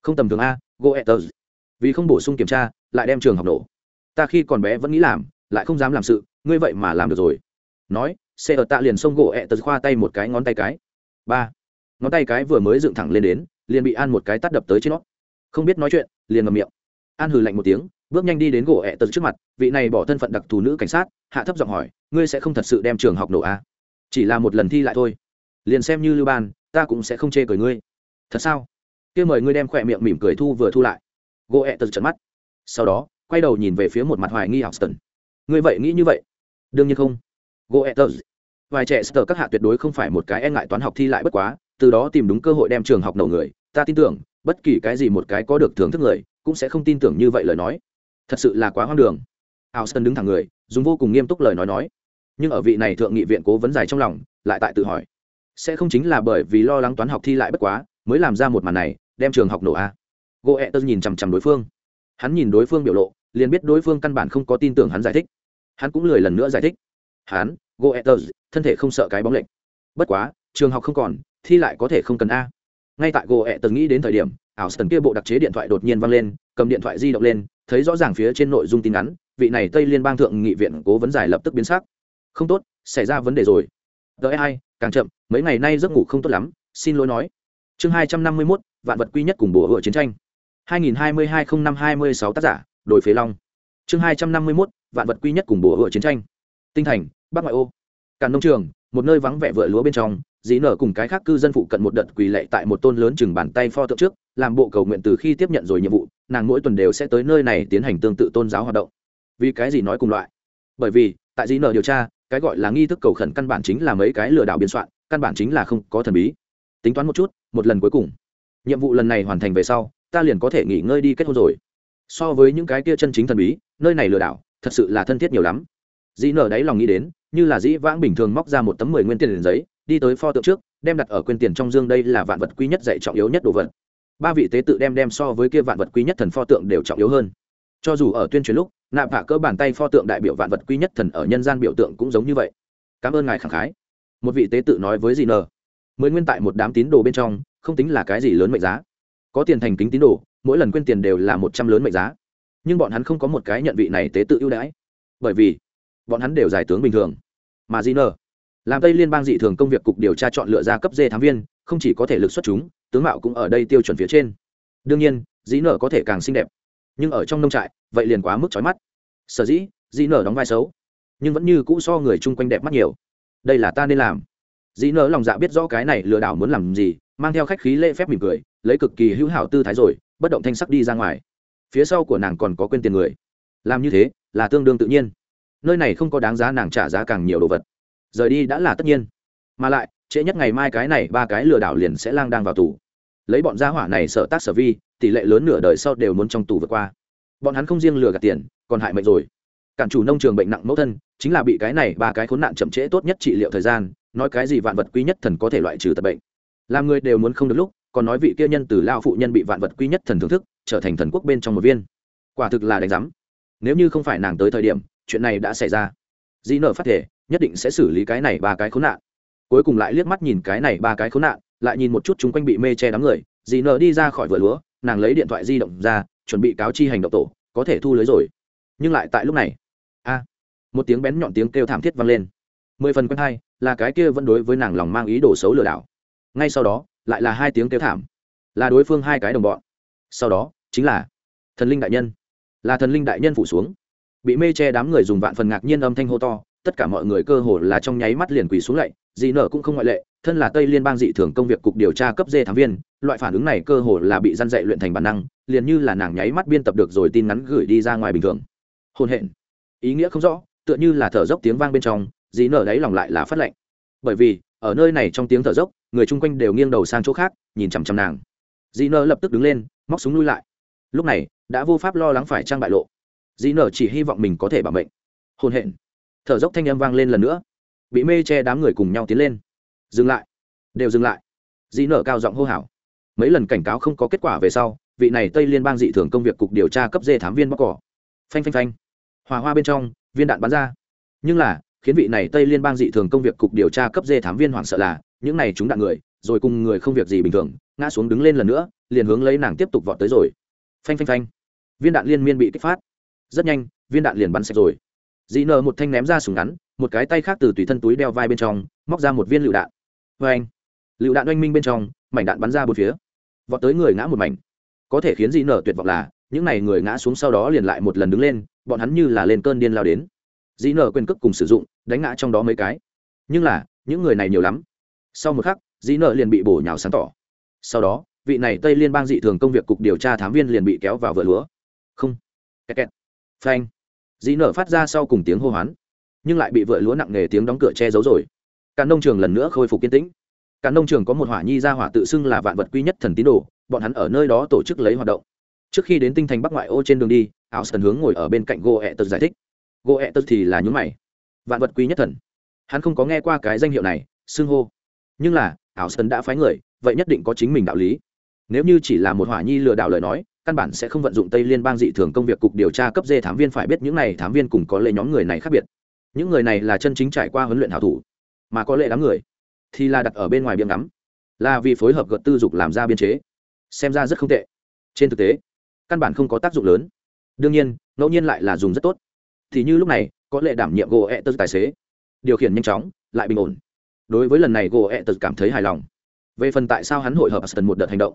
Không tầm thường a go etters vì không bổ sung kiểm tra, lại đem trường học nổ. Ta khi còn bé vẫn nghĩ làm, lại không dám làm sự, ngươi vậy mà làm được rồi. Nói xe ở tạ liền xông gỗ ẹ tật khoa tay một cái ngón tay cái. Ba. Ngón tay cái vừa mới dựng thẳng lên đến, liền bị an một cái tắt đập tới trên nó. Không biết nói chuyện, liền ngầm miệng. An hừ lạnh một tiếng, bước nhanh đi đến gỗ ẹ tật trước mặt, vị này bỏ thân phận đặc thù nữ cảnh sát, hạ thấp giọng hỏi, ngươi sẽ không thật sự đem trường học nổ à? chỉ là một lần thi lại thôi. Liền xem như lưu ban, ta cũng sẽ không chê cười ngươi. Thật sao? Kia mời ngươi đem khỏe miệng mỉm cười thu vừa thu lại. Gỗ ẹ tật trận mắt. Sau đó, quay đầu nhìn về phía một mặt hoài nghi học sơn ngươi vậy nghĩ như vậy? Đương nhiên không. Gỗ ẹ tật vài trẻ sở các hạ tuyệt đối không phải một cái e ngại toán học thi lại bất quá, từ đó tìm đúng cơ hội đem trường học nổ người. Ta tin tưởng, bất kỳ cái gì một cái có được thưởng thức người, cũng sẽ không tin tưởng như vậy lời nói. Thật sự là quá hoang đường. Austin đứng thẳng người, dùng vô cùng nghiêm túc lời nói nói. Nhưng ở vị này thượng nghị viện cố vấn dài trong lòng, lại tại tự hỏi. Sẽ không chính là bởi vì lo lắng toán học thi lại bất quá, mới làm ra một màn này, đem trường học nổ a à. goethe nhìn chằm chằm đối phương. Hắn nhìn đối phương biểu lộ, liền biết đối phương căn bản không có tin tưởng hắn giải thích. Hắn cũng lười lần nữa giải thích hắn goethez thân thể không sợ cái bóng lệnh bất quá, trường học không còn, thi lại có thể không cần a. Ngay tại goethez nghĩ đến thời điểm ảo sần kia bộ đặc chế điện thoại đột nhiên văng lên, cầm điện thoại di động lên, thấy rõ ràng phía trên nội dung tin ngắn vị này tây liên bang thượng nghị viện cố vấn giải lập tức biến sắc. Không tốt, xảy ra vấn đề rồi. Đợi hai, càng chậm, mấy ngày nay giấc ngủ không tốt lắm, xin lỗi nói. Chương hai trăm năm mươi mốt, vạn vật quy nhất cùng bùa hựa chiến tranh. hai nghìn hai mươi hai không năm hai mươi sáu tác giả đổi phế long. Chương hai trăm năm mươi mốt, vạn vật quy nhất cùng bùa hựa chiến tranh tinh thành, bắc ngoại ô. Càn nông trường, một nơi vắng vẻ vựa lúa bên trong dĩ nở cùng cái khác cư dân phụ cận một đợt quỳ lệ tại một tôn lớn chừng bàn tay pho tượng trước, làm bộ cầu nguyện từ khi tiếp nhận rồi nhiệm vụ, nàng mỗi tuần đều sẽ tới nơi này tiến hành tương tự tôn giáo hoạt động. Vì cái gì nói cùng loại? Bởi vì, tại dĩ nở điều tra, cái gọi là nghi thức cầu khẩn căn bản chính là mấy cái lừa đảo biên soạn, căn bản chính là không có thần bí. Tính toán một chút, một lần cuối cùng. Nhiệm vụ lần này hoàn thành về sau, ta liền có thể nghỉ ngơi đi kết hôn rồi. So với những cái kia chân chính thần bí, nơi này lừa đảo, thật sự là thân thiết nhiều lắm dĩ nở đáy lòng nghĩ đến, như là dĩ vãng bình thường móc ra một tấm mười nguyên tiền giấy, đi tới pho tượng trước, đem đặt ở quên tiền trong dương đây là vạn vật quý nhất dạy trọng yếu nhất đồ vật. Ba vị tế tự đem đem so với kia vạn vật quý nhất thần pho tượng đều trọng yếu hơn. Cho dù ở tuyên truyền lúc, nạp hạ cỡ bàn tay pho tượng đại biểu vạn vật quý nhất thần ở nhân gian biểu tượng cũng giống như vậy. Cảm ơn ngài khẳng khái. Một vị tế tự nói với dì nờ mới nguyên tại một đám tín đồ bên trong, không tính là cái gì lớn mệnh giá. Có tiền thành kính tín đồ, mỗi lần quên tiền đều là một trăm lớn mệnh giá. Nhưng bọn hắn không có một cái nhận vị này tế tự ưu đãi. Bởi vì bọn hắn đều giải tướng bình thường. Mà dì nờ, làm tây liên bang dị thường công việc cục điều tra chọn lựa ra cấp dê thám viên, không chỉ có thể lực xuất chúng, tướng mạo cũng ở đây tiêu chuẩn phía trên. Đương nhiên dĩ nở có thể càng xinh đẹp. Nhưng ở trong nông trại, vậy liền quá mức trói mắt. Sở dĩ dĩ nở đóng vai xấu, nhưng vẫn như cũ so người chung quanh đẹp mắt nhiều. Đây là ta nên làm. Dĩ nở lòng dạ biết rõ cái này lừa đảo muốn làm gì, mang theo khách khí lễ phép mỉm cười, lấy cực kỳ hữu hảo tư thái rồi, bất động thanh sắc đi ra ngoài. Phía sau của nàng còn có quên tiền người. Làm như thế, là tương đương tự nhiên nơi này không có đáng giá nàng trả giá càng nhiều đồ vật. Rời đi đã là tất nhiên. Mà lại, trễ nhất ngày mai cái này ba cái lừa đảo liền sẽ lang đang vào tù. Lấy bọn gia hỏa này sợ tác sở vi, tỷ lệ lớn nửa đời sau đều muốn trong tù vượt qua. Bọn hắn không riêng lừa gạt tiền, còn hại mệnh rồi. Cản chủ nông trường bệnh nặng mẫu thân, chính là bị cái này ba cái khốn nạn chậm trễ tốt nhất trị liệu thời gian, nói cái gì vạn vật quý nhất thần có thể loại trừ tật bệnh. Làm người đều muốn không được lúc, còn nói vị kia nhân từ lao phụ nhân bị vạn vật quý nhất thần thưởng thức, trở thành thần quốc bên trong một viên. Quả thực là đánh giám. Nếu như không phải nàng tới thời điểm chuyện này đã xảy ra. Dĩ nở phát thể, nhất định sẽ xử lý cái này ba cái khốn nạn. Cuối cùng lại liếc mắt nhìn cái này ba cái khốn nạn, lại nhìn một chút chúng quanh bị mê che đám người. Dì nở đi ra khỏi vựa lúa, nàng lấy điện thoại di động ra, chuẩn bị cáo chi hành động tổ, có thể thu lưới rồi. Nhưng lại tại lúc này, a, một tiếng bén nhọn tiếng kêu thảm thiết vang lên. Mười phần quen hai là cái kia vẫn đối với nàng lòng mang ý đồ xấu lừa đảo. Ngay sau đó, lại là hai tiếng kêu thảm. Là đối phương hai cái đồng bọn. Sau đó, chính là thần linh đại nhân. Là thần linh đại nhân phủ xuống bị mê che đám người dùng vạn phần ngạc nhiên âm thanh hô to, tất cả mọi người cơ hồ là trong nháy mắt liền quỳ xuống lạy dị nở cũng không ngoại lệ, thân là tây liên bang dị thường công việc cục điều tra cấp dê thám viên, loại phản ứng này cơ hồ là bị gian dạy luyện thành bản năng, liền như là nàng nháy mắt biên tập được rồi tin ngắn gửi đi ra ngoài bình thường. Hôn hẹn. Ý nghĩa không rõ, tựa như là thở dốc tiếng vang bên trong dị nở đáy lòng lại là phát lệnh bởi vì, ở nơi này trong tiếng thở dốc, người chung quanh đều nghiêng đầu sang chỗ khác, nhìn chằm chằm nàng. Dị nở lập tức đứng lên, móc súng lui lại. Lúc này, đã vô pháp lo lắng phải trang bại lộ dị nở chỉ hy vọng mình có thể bảo mệnh. Hôn hẹn thở dốc thanh âm vang lên lần nữa. Bị mê che đám người cùng nhau tiến lên. Dừng lại. Đều dừng lại. Dị nở cao giọng hô hào. Mấy lần cảnh cáo không có kết quả về sau, vị này tây liên bang dị thường công việc cục điều tra cấp dê thám viên bóc cỏ. Phanh phanh phanh. Hòa hoa bên trong, viên đạn bắn ra. Nhưng là, khiến vị này tây liên bang dị thường công việc cục điều tra cấp dê thám viên hoảng sợ là, những này chúng đạn người, rồi cùng người không việc gì bình thường, ngã xuống đứng lên lần nữa, liền hướng lấy nàng tiếp tục vọt tới rồi. Phanh phanh phanh. Viên đạn liên miên bị kích phát rất nhanh, viên đạn liền bắn sạch rồi. Dị nờ một thanh ném ra súng ngắn, một cái tay khác từ tùy thân túi đeo vai bên trong, móc ra một viên lựu đạn. Vê anh, lựu đạn oanh minh bên trong, mảnh đạn bắn ra bốn phía. Vọt tới người ngã một mảnh. Có thể khiến dị nở tuyệt vọng là, những n à y người ngã xuống sau đó liền lại một lần đứng lên, bọn hắn như là lên cơn điên lao đến. Dị nở quyền cước cùng sử dụng, đánh ngã trong đó mấy cái. Nhưng là, những người này nhiều lắm. Sau một khắc dị nở liền bị bổ nhào sáng tỏ. Sau đó, vị này tây liên bang dị thường công việc cục điều tra thám viên liền bị kéo vào vựa lúa. Không. Kẹt kẹt phanh. Dĩ nở phát ra sau cùng tiếng hô hoán, nhưng lại bị vựa lúa nặng nề tiếng đóng cửa che giấu rồi. Cả nông trường lần nữa khôi phục kiên tĩnh. Cả nông trường có một hỏa nhi ra hỏa tự xưng là vạn vật quy nhất thần tín đồ, bọn hắn ở nơi đó tổ chức lấy hoạt động. Trước khi đến tinh thành bắc ngoại ô trên đường đi áo sần hướng ngồi ở bên cạnh gô ẹ tật giải thích. Gô ẹ tật thì là nhún mày. Vạn vật quy nhất thần. Hắn không có nghe qua cái danh hiệu này, xưng hô. Nhưng là áo sần đã phái người, vậy nhất định có chính mình đạo lý. Nếu như chỉ là một hỏa nhi lừa đảo lời nói căn bản sẽ không vận dụng tây liên bang dị thường công việc cục điều tra cấp dê thám viên phải biết những này thám viên cùng có lệ nhóm người này khác biệt. Những người này là chân chính trải qua huấn luyện hảo thủ, mà có lệ đám người thì là đặt ở bên ngoài biếm ngắm, là vì phối hợp gợt tư dục làm ra biên chế. Xem ra rất không tệ. Trên thực tế, căn bản không có tác dụng lớn. Đương nhiên, ngẫu nhiên lại là dùng rất tốt. Thì như lúc này, có lệ đảm nhiệm gỗ ẹ tật tài xế. Điều khiển nhanh chóng, lại bình ổn. Đối với lần này gỗ ẹ tật cảm thấy hài lòng. Về phần tại sao hắn hội hợp Aston một đợt hành động?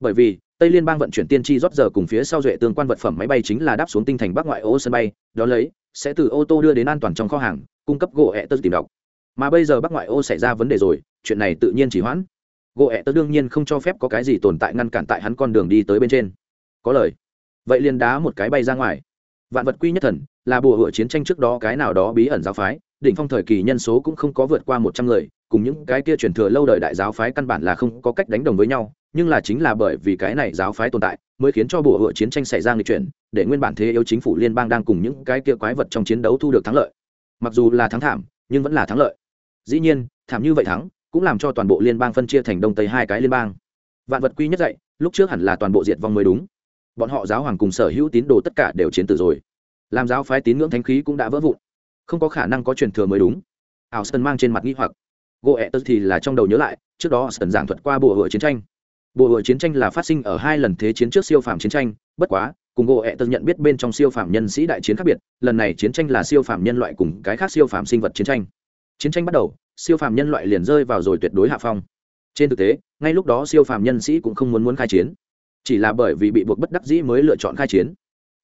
Bởi vì tây liên bang vận chuyển tiên tri rót giờ cùng phía sau duệ tương quan vật phẩm máy bay chính là đáp xuống tinh thành bắc ngoại ô sân bay, đó lấy, sẽ từ ô tô đưa đến an toàn trong kho hàng, cung cấp gỗ ẹ tơ tìm đọc. Mà bây giờ bắc ngoại ô xảy ra vấn đề rồi, chuyện này tự nhiên chỉ hoãn. Gỗ ẹ tơ đương nhiên không cho phép có cái gì tồn tại ngăn cản tại hắn con đường đi tới bên trên. Có lời. Vậy liền đá một cái bay ra ngoài. Vạn vật quy nhất thần, là bùa hựa chiến tranh trước đó cái nào đó bí ẩn giáo phái, đỉnh phong thời kỳ nhân số cũng không có vượt qua một trăm người cùng những cái kia truyền thừa lâu đời đại giáo phái căn bản là không có cách đánh đồng với nhau, nhưng là chính là bởi vì cái này giáo phái tồn tại, mới khiến cho bộ hựa chiến tranh xảy ra nghịch chuyển, để nguyên bản thế yếu chính phủ liên bang đang cùng những cái kia quái vật trong chiến đấu thu được thắng lợi. Mặc dù là thắng thảm, nhưng vẫn là thắng lợi. Dĩ nhiên, thảm như vậy thắng, cũng làm cho toàn bộ liên bang phân chia thành đông tây hai cái liên bang. Vạn vật quy nhất dạy, lúc trước hẳn là toàn bộ diệt vong mới đúng. Bọn họ giáo hoàng cùng sở hữu tín đồ tất cả đều chiến tử rồi. Làm giáo phái tín ngưỡng thánh khí cũng đã vỡ vụn. Không có khả năng có truyền thừa mới đúng. Ảo sơn mang trên mặt nghi hoặc gỗ ẹ tật thì là trong đầu nhớ lại, trước đó sần giảng thuật qua bộ hội chiến tranh. Bộ hội chiến tranh là phát sinh ở hai lần thế chiến trước siêu phàm chiến tranh, bất quá, cùng gỗ ẹ tật nhận biết bên trong siêu phàm nhân sĩ đại chiến khác biệt, lần này chiến tranh là siêu phàm nhân loại cùng cái khác siêu phàm sinh vật chiến tranh. Chiến tranh bắt đầu, siêu phàm nhân loại liền rơi vào rồi tuyệt đối hạ phong. Trên thực tế, ngay lúc đó siêu phàm nhân sĩ cũng không muốn muốn khai chiến. Chỉ là bởi vì bị buộc bất đắc dĩ mới lựa chọn khai chiến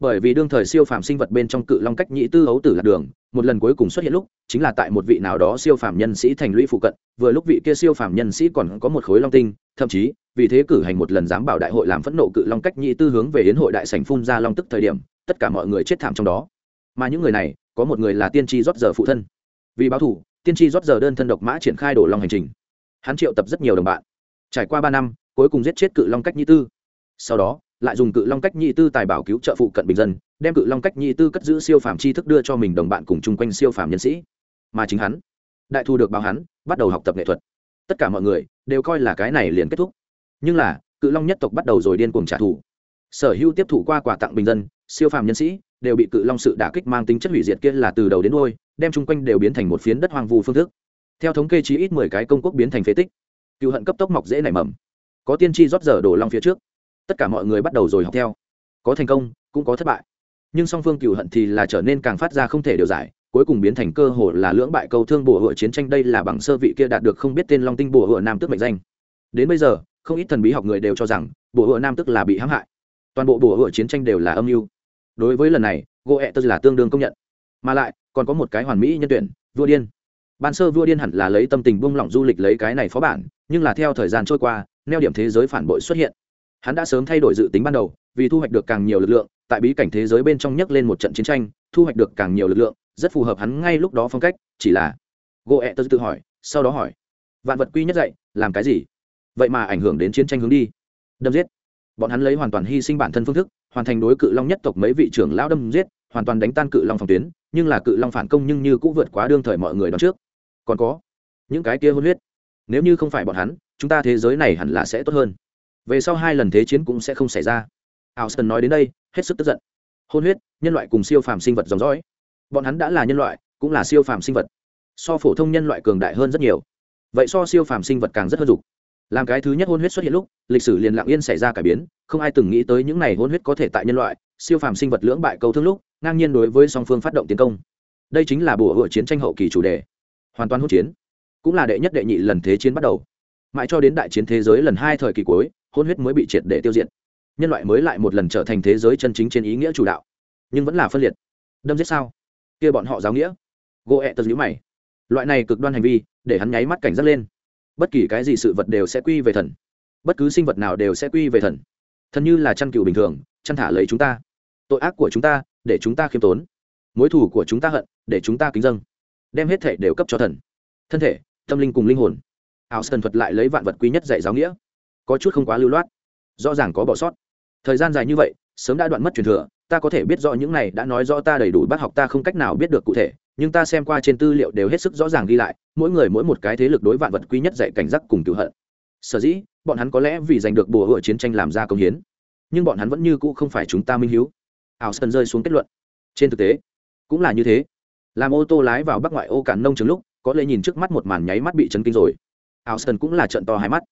bởi vì đương thời siêu phàm sinh vật bên trong cự long cách nhị tư ấu tử lạc đường, một lần cuối cùng xuất hiện lúc, chính là tại một vị nào đó siêu phàm nhân sĩ thành lũy phụ cận, vừa lúc vị kia siêu phàm nhân sĩ còn có một khối long tinh, thậm chí, vì thế cử hành một lần giám bảo đại hội làm phẫn nộ cự long cách nhị tư hướng về yến hội đại sành phun ra long tức thời điểm, tất cả mọi người chết thảm trong đó. Mà những người này, có một người là tiên tri rót giờ phụ thân. Vì báo thủ tiên tri rót giờ đơn thân độc mã triển khai đổ long hành trình. Hắn triệu tập rất nhiều đồng bạn. Trải qua ba năm, cuối cùng giết chết cự long cách nhị tư. Sau đó lại dùng cự long cách nhị tư tài bảo cứu trợ phụ cận bình dân, đem cự long cách nhị tư cất giữ siêu phàm tri thức đưa cho mình đồng bạn cùng chung quanh siêu phàm nhân sĩ. Mà chính hắn, đại thu được báo hắn, bắt đầu học tập nghệ thuật. Tất cả mọi người đều coi là cái này liền kết thúc. Nhưng là, cự long nhất tộc bắt đầu rồi điên cuồng trả thù. Sở hữu tiếp thụ qua quà tặng bình dân, siêu phàm nhân sĩ đều bị cự long sự đả kích mang tính chất hủy diệt kia là từ đầu đến đôi đem chung quanh đều biến thành một phiến đất hoang vu phương thức. Theo thống kê chí ít mười cái công quốc biến thành phế tích. Cựu hận cấp tốc mọc dễ nảy mầm. Có tiên tri rót giờ đổ long phía trước tất cả mọi người bắt đầu rồi học theo. Có thành công, cũng có thất bại. Nhưng song phương cựu hận thì là trở nên càng phát ra không thể điều giải, cuối cùng biến thành cơ hồ là lưỡng bại câu thương bùa hựa chiến tranh đây là bằng sơ vị kia đạt được không biết tên long tinh bùa hựa nam tước mệnh danh. Đến bây giờ, không ít thần bí học người đều cho rằng bùa hựa nam tước là bị hãm hại. Toàn bộ bùa hựa chiến tranh đều là âm mưu. Đối với lần này gỗ ẹ tức là tương đương công nhận. Mà lại, còn có một cái hoàn mỹ nhân tuyển, vua điên. Ban sơ vua điên hẳn là lấy tâm tình buông lỏng du lịch lấy cái này phó bản, nhưng là theo thời gian trôi qua, neo điểm thế giới phản bội xuất hiện hắn đã sớm thay đổi dự tính ban đầu, vì thu hoạch được càng nhiều lực lượng, tại bí cảnh thế giới bên trong nhấc lên một trận chiến tranh, thu hoạch được càng nhiều lực lượng, rất phù hợp hắn ngay lúc đó phong cách, chỉ là gỗ ẹ tớ tự hỏi, sau đó hỏi, vạn vật quy nhất dạy, làm cái gì? Vậy mà ảnh hưởng đến chiến tranh hướng đi. Đâm giết. Bọn hắn lấy hoàn toàn hy sinh bản thân phương thức, hoàn thành đối cự long nhất tộc mấy vị trưởng lão đâm giết, hoàn toàn đánh tan cự long phòng tuyến, nhưng là cự long phản công nhưng như cũng vượt quá đương thời mọi người đón trước. Còn có những cái kia hôn huyết. Nếu như không phải bọn hắn, chúng ta thế giới này hẳn là sẽ tốt hơn về sau hai lần thế chiến cũng sẽ không xảy ra. Alston nói đến đây, hết sức tức giận. Hôn huyết, nhân loại cùng siêu phàm sinh vật dòng dõi. Bọn hắn đã là nhân loại, cũng là siêu phàm sinh vật. So phổ thông nhân loại cường đại hơn rất nhiều. Vậy so siêu phàm sinh vật càng rất hơn dục. Làm cái thứ nhất hôn huyết xuất hiện lúc, lịch sử liền lặng yên xảy ra cải biến, không ai từng nghĩ tới những này hôn huyết có thể tại nhân loại, siêu phàm sinh vật lưỡng bại cầu thương lúc, ngang nhiên đối với song phương phát động tiến công. Đây chính là bùa hựa chiến tranh hậu kỳ chủ đề. Hoàn toàn hỗn chiến. Cũng là đệ nhất đệ nhị lần thế chiến bắt đầu mãi cho đến đại chiến thế giới lần hai thời kỳ cuối, hôn huyết mới bị triệt để tiêu diệt. Nhân loại mới lại một lần trở thành thế giới chân chính trên ý nghĩa chủ đạo. Nhưng vẫn là phân liệt. Đâm giết sao? Kia bọn họ giáo nghĩa. Gỗ ẹ tật nhữ mày. Loại này cực đoan hành vi, để hắn nháy mắt cảnh giác lên. Bất kỳ cái gì sự vật đều sẽ quy về thần. Bất cứ sinh vật nào đều sẽ quy về thần. Thần như là chăn cừu bình thường, chăn thả lấy chúng ta. Tội ác của chúng ta, để chúng ta khiêm tốn. Mối thủ của chúng ta hận, để chúng ta kính dâng. Đem hết thể đều cấp cho thần. Thân thể, tâm linh cùng linh hồn áo sơn thuật lại lấy vạn vật quý nhất dạy giáo nghĩa. Có chút không quá lưu loát. Rõ ràng có bỏ sót. Thời gian dài như vậy, sớm đã đoạn mất truyền thừa, ta có thể biết rõ những này đã nói rõ ta đầy đủ bác học ta không cách nào biết được cụ thể, nhưng ta xem qua trên tư liệu đều hết sức rõ ràng ghi lại, mỗi người mỗi một cái thế lực đối vạn vật quý nhất dạy cảnh giác cùng cựu hận. Sở dĩ, bọn hắn có lẽ vì giành được bùa hựa chiến tranh làm ra công hiến, nhưng bọn hắn vẫn như cũ không phải chúng ta minh hiếu. Ảo sơn rơi xuống kết luận. Trên thực tế, cũng là như thế. Làm ô tô lái vào bắc ngoại ô cản nông trường lúc, có lẽ nhìn trước mắt một màn nháy mắt bị chấn kinh rồi. Áo sơn cũng là trận to hai mắt.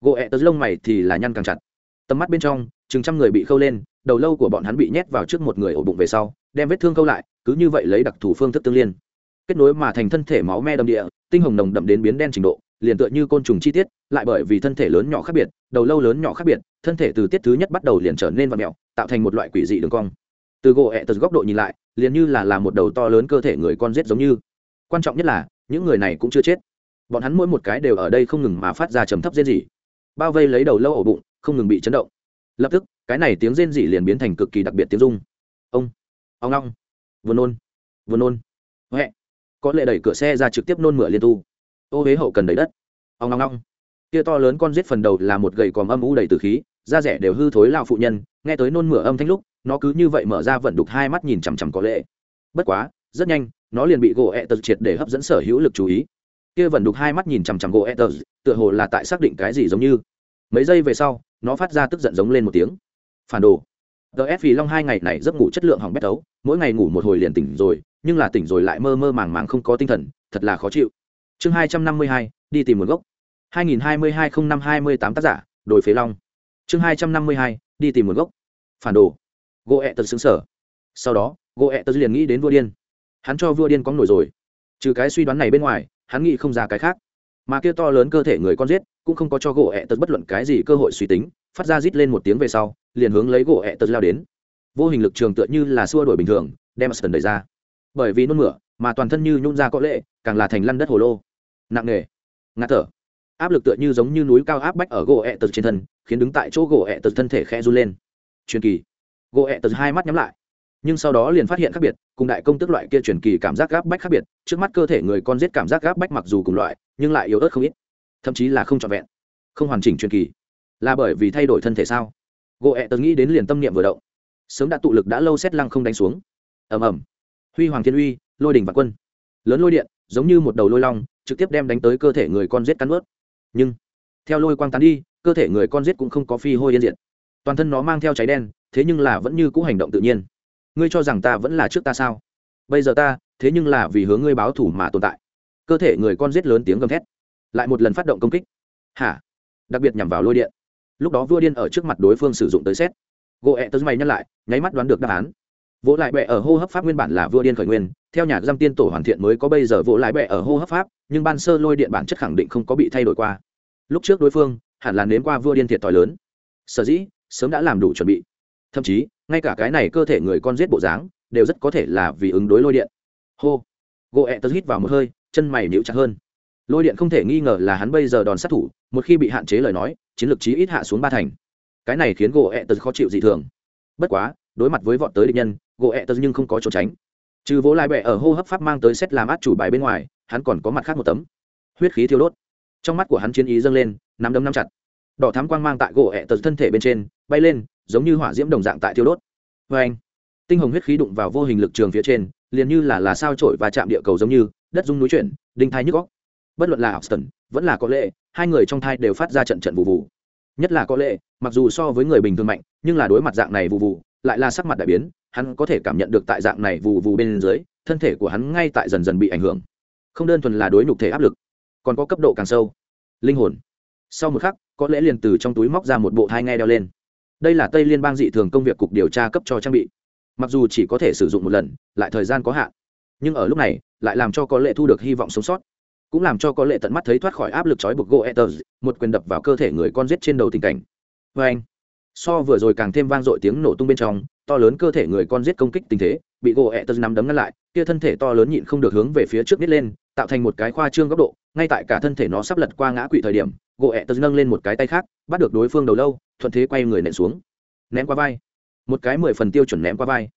Gỗ ẹ tớ lông mày thì là nhăn càng chặt. Tầm mắt bên trong, chừng trăm người bị khâu lên, đầu lâu của bọn hắn bị nhét vào trước một người ổ bụng về sau, đem vết thương khâu lại, cứ như vậy lấy đặc thù phương thức tương liên. Kết nối mà thành thân thể máu me đầm địa, tinh hồng nồng đậm đến biến đen trình độ, liền tựa như côn trùng chi tiết, lại bởi vì thân thể lớn nhỏ khác biệt, đầu lâu lớn nhỏ khác biệt, thân thể từ tiết thứ nhất bắt đầu liền trở nên vặn mẹo tạo thành một loại quỷ dị đường cong. Từ gỗ ẹ tật góc độ nhìn lại, liền như là là một đầu to lớn cơ thể người con rết giống như. Quan trọng nhất là, những người này cũng chưa chết bọn hắn mỗi một cái đều ở đây không ngừng mà phát ra trầm thấp rên rỉ. Bao vây lấy đầu lâu ổ bụng, không ngừng bị chấn động. Lập tức, cái này tiếng rên rỉ liền biến thành cực kỳ đặc biệt tiếng rung. Ông ông long vừa nôn vừa nôn. Huệ, có lệ đẩy cửa xe ra trực tiếp nôn mửa liên tu. Ô huế hậu cần đầy đất. Ông long long kia to lớn con giết phần đầu là một gầy còm âm u đầy từ khí, da rẻ đều hư thối lao phụ nhân, nghe tới nôn mửa âm thanh lúc, nó cứ như vậy mở ra vận đục hai mắt nhìn chằm chằm có lệ. Bất quá, rất nhanh, nó liền bị gỗ ẹ tật triệt để hấp dẫn sở hữu lực chú ý kia vẫn đục hai mắt nhìn chằm chằm gỗ ẹ tựa hồ là tại xác định cái gì giống như. Mấy giây về sau, nó phát ra tức giận giống lên một tiếng. Phản đồ. Ts vì long hai ngày này giấc ngủ chất lượng hỏng bét ấu mỗi ngày ngủ một hồi liền tỉnh rồi, nhưng là tỉnh rồi lại mơ mơ màng màng không có tinh thần, thật là khó chịu. Chương hai trăm năm mươi hai, đi tìm nguồn gốc. Hai nghìn hai mươi hai không năm hai mươi tám tác giả, đồi phế long. Chương hai trăm năm mươi hai, đi tìm nguồn gốc. Phản đồ. Gỗ ẹ tật xứng sở sau đó gỗ ẹ tật liền nghĩ đến vua điên. Hắn cho vua điên có nổi rồi. Trừ cái suy đoán này bên ngoài hắn nghĩ không ra cái khác. Mà kia to lớn cơ thể người con giết, cũng không có cho gỗ ẹ tật bất luận cái gì cơ hội suy tính, phát ra rít lên một tiếng về sau, liền hướng lấy gỗ ẹ tật lao đến. Vô hình lực trường tựa như là xua đổi bình thường, đem sơn đẩy ra. Bởi vì nôn mửa, mà toàn thân như nhún ra có lệ, càng là thành lăn đất hồ lô. Nặng nề, ngạt thở. Áp lực tựa như giống như núi cao áp bách ở gỗ ẹ tật trên thân, khiến đứng tại chỗ gỗ ẹ tật thân thể khe run lên. Truyền kỳ. Gỗ ẹ tật hai mắt nhắm lại nhưng sau đó liền phát hiện khác biệt cùng đại công tức loại kia truyền kỳ cảm giác gáp bách khác biệt trước mắt cơ thể người con giết cảm giác gáp bách mặc dù cùng loại nhưng lại yếu ớt không ít thậm chí là không trọn vẹn không hoàn chỉnh truyền kỳ. Là bởi vì thay đổi thân thể sao? Gỗ ẹ tớ nghĩ đến liền tâm niệm vừa động. Sớm đã tụ lực đã lâu xét lăng không đánh xuống. Ầm ầm. Huy hoàng thiên uy lôi đỉnh và quân. Lớn lôi điện giống như một đầu lôi long trực tiếp đem đánh tới cơ thể người con giết cắn ướt nhưng theo lôi quang tán đi cơ thể người con giết cũng không có phi hôi yên diện, toàn thân nó mang theo cháy đen thế nhưng là vẫn như cũ hành động tự nhiên ngươi cho rằng ta vẫn là trước ta sao? Bây giờ ta, thế nhưng là vì hướng ngươi báo thủ mà tồn tại. Cơ thể người con giết lớn tiếng gầm thét, lại một lần phát động công kích. Hả? Đặc biệt nhằm vào lôi điện. Lúc đó vua điên ở trước mặt đối phương sử dụng tới xét. Gỗ ẹ tớ mày nhắc lại, nháy mắt đoán được đáp án. Vỗ lại bẹ ở hô hấp pháp nguyên bản là vua điên khởi nguyên, theo nhà giam tiên tổ hoàn thiện mới có bây giờ vỗ lại bẹ ở hô hấp pháp, nhưng ban sơ lôi điện bản chất khẳng định không có bị thay đổi qua. Lúc trước đối phương, hẳn là nếm qua vua điên thiệt t lớn. Sở dĩ, sớm đã làm đủ chuẩn bị. Thậm chí ngay cả cái này cơ thể người con giết bộ dáng đều rất có thể là vì ứng đối lôi điện. Hô. Gỗ ẹ tớ hít vào một hơi, chân mày níu chặt hơn. Lôi điện không thể nghi ngờ là hắn bây giờ đòn sát thủ, một khi bị hạn chế lời nói, chiến lược chí ít hạ xuống ba thành. Cái này khiến gỗ ẹ tớ khó chịu dị thường. Bất quá, đối mặt với vọt tới địch nhân, gỗ ẹ tớ nhưng không có trốn tránh. Trừ vỗ lại bẹ ở hô hấp pháp mang tới xét làm át chủ bài bên ngoài, hắn còn có mặt khác một tấm. Huyết khí thiêu đốt. Trong mắt của hắn chiến ý dâng lên, nắm đấm nắm chặt. Đỏ thám quang mang tại gỗ ẹ tớ thân thể bên trên, bay lên giống như hỏa diễm đồng dạng tại thiêu đốt. Vê anh tinh hồng huyết khí đụng vào vô hình lực trường phía trên liền như là là sao trổi và chạm địa cầu giống như đất rung núi chuyển đinh thai nhức góc bất luận là Austin, vẫn là có lệ hai người trong thai đều phát ra trận trận vụ vụ. Nhất là có lệ mặc dù so với người bình thường mạnh nhưng là đối mặt dạng này vụ vụ lại là sắc mặt đại biến hắn có thể cảm nhận được tại dạng này vụ vụ bên dưới thân thể của hắn ngay tại dần dần bị ảnh hưởng. Không đơn thuần là đối nhục thể áp lực còn có cấp độ càng sâu. Linh hồn. Sau một khắc có lẽ liền từ trong túi móc ra một bộ thai nghe đeo lên đây là tây liên bang dị thường công việc cục điều tra cấp cho trang bị. Mặc dù chỉ có thể sử dụng một lần, lại thời gian có hạn. Nhưng ở lúc này, lại làm cho có lệ thu được hy vọng sống sót. Cũng làm cho có lệ tận mắt thấy thoát khỏi áp lực trói buộc goethers một quyền đập vào cơ thể người con giết trên đầu tình cảnh. Vê anh, so vừa rồi càng thêm vang dội tiếng nổ tung bên trong, to lớn cơ thể người con giết công kích tình thế, bị goethers nắm đấm ngăn lại, kia thân thể to lớn nhịn không được hướng về phía trước nít lên, tạo thành một cái khoa trương góc độ, ngay tại cả thân thể nó sắp lật qua ngã quỵ thời điểm gỗ ẹ tật nâng lên một cái tay khác bắt được đối phương đầu lâu thuận thế quay người nện xuống. Ném qua vai. Một cái mười phần tiêu chuẩn ném qua vai.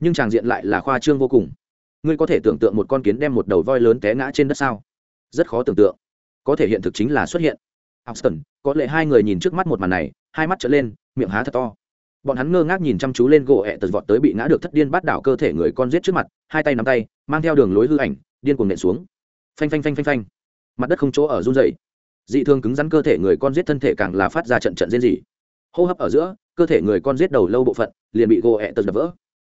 Nhưng tràng diện lại là khoa trương vô cùng. Ngươi có thể tưởng tượng một con kiến đem một đầu voi lớn té ngã trên đất sao? Rất khó tưởng tượng. Có thể hiện thực chính là xuất hiện. Austin, có lẽ hai người nhìn trước mắt một màn này hai mắt trở lên miệng há thật to. Bọn hắn ngơ ngác nhìn chăm chú lên gỗ ẹ tật vọt tới bị ngã được thất điên bắt đảo cơ thể người con giết trước mặt hai tay nắm tay mang theo đường lối hư ảnh điên cuồng nện xuống. Phanh phanh phanh phanh phanh. Mặt đất không chỗ ở run rẩy dị thương cứng rắn cơ thể người con giết thân thể càng là phát ra trận trận diễn dị hô hấp ở giữa, cơ thể người con giết đầu lâu bộ phận liền bị gỗ ẹ tật đập vỡ.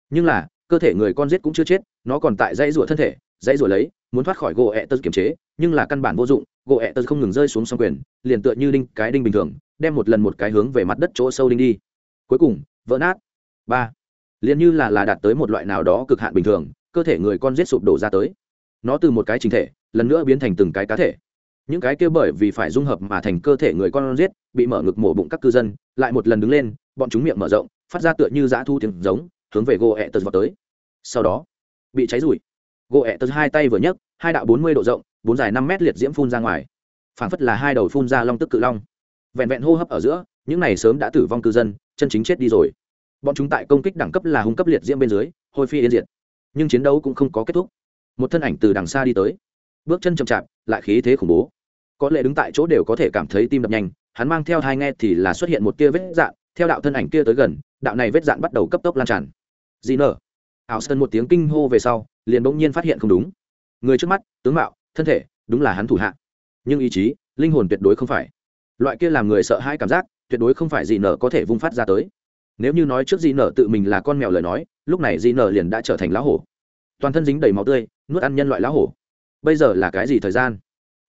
Nhưng là, cơ thể người con giết cũng chưa chết, nó còn tại dãy rủa thân thể, dãy rủa lấy, muốn thoát khỏi gỗ ẹ tật kiềm chế, nhưng là căn bản vô dụng gỗ ẹ tật không ngừng rơi xuống xong quyền, liền tựa như đinh, cái đinh bình thường, đem một lần một cái hướng về mặt đất chỗ sâu đinh đi. Cuối cùng, vỡ nát. Ba. Liền như là là đạt tới một loại nào đó cực hạn bình thường, cơ thể người con giết sụp đổ ra tới. Nó từ một cái chính thể, lần nữa biến thành từng cái cá thể những cái kia bởi vì phải dung hợp mà thành cơ thể người con giết, bị mở ngực mổ bụng các cư dân, lại một lần đứng lên, bọn chúng miệng mở rộng, phát ra tựa như dã thu tiếng giống, hướng về gỗ ẹ tật vào tới. Sau đó, bị cháy rụi. Gỗ ẹ tật hai tay vừa nhấc, hai đạo bốn mươi độ rộng, bốn dài năm mét liệt diễm phun ra ngoài. Phảng phất là hai đầu phun ra long tức cự long. Vẹn vẹn hô hấp ở giữa, những này sớm đã tử vong cư dân, chân chính chết đi rồi. Bọn chúng tại công kích đẳng cấp là hung cấp liệt diễm bên dưới, hôi phi yên diệt. Nhưng chiến đấu cũng không có kết thúc. Một thân ảnh từ đằng xa đi tới. Bước chân chậm chạp, lại khí thế khủng bố có lẽ đứng tại chỗ đều có thể cảm thấy tim đập nhanh, hắn mang theo hai nghe thì là xuất hiện một tia vết dạn, theo đạo thân ảnh kia tới gần, đạo này vết dạn bắt đầu cấp tốc lan tràn. Dị nở. Ảo sơn một tiếng kinh hô về sau, liền bỗng nhiên phát hiện không đúng. Người trước mắt, tướng mạo, thân thể, đúng là hắn thủ hạ. Nhưng ý chí, linh hồn tuyệt đối không phải. Loại kia làm người sợ hãi cảm giác, tuyệt đối không phải dị nở có thể vung phát ra tới. Nếu như nói trước dị nở tự mình là con mèo lời nói, lúc này dị nở liền đã trở thành lá hổ. Toàn thân dính đầy máu tươi, nuốt ăn nhân loại lá hổ. Bây giờ là cái gì thời gian?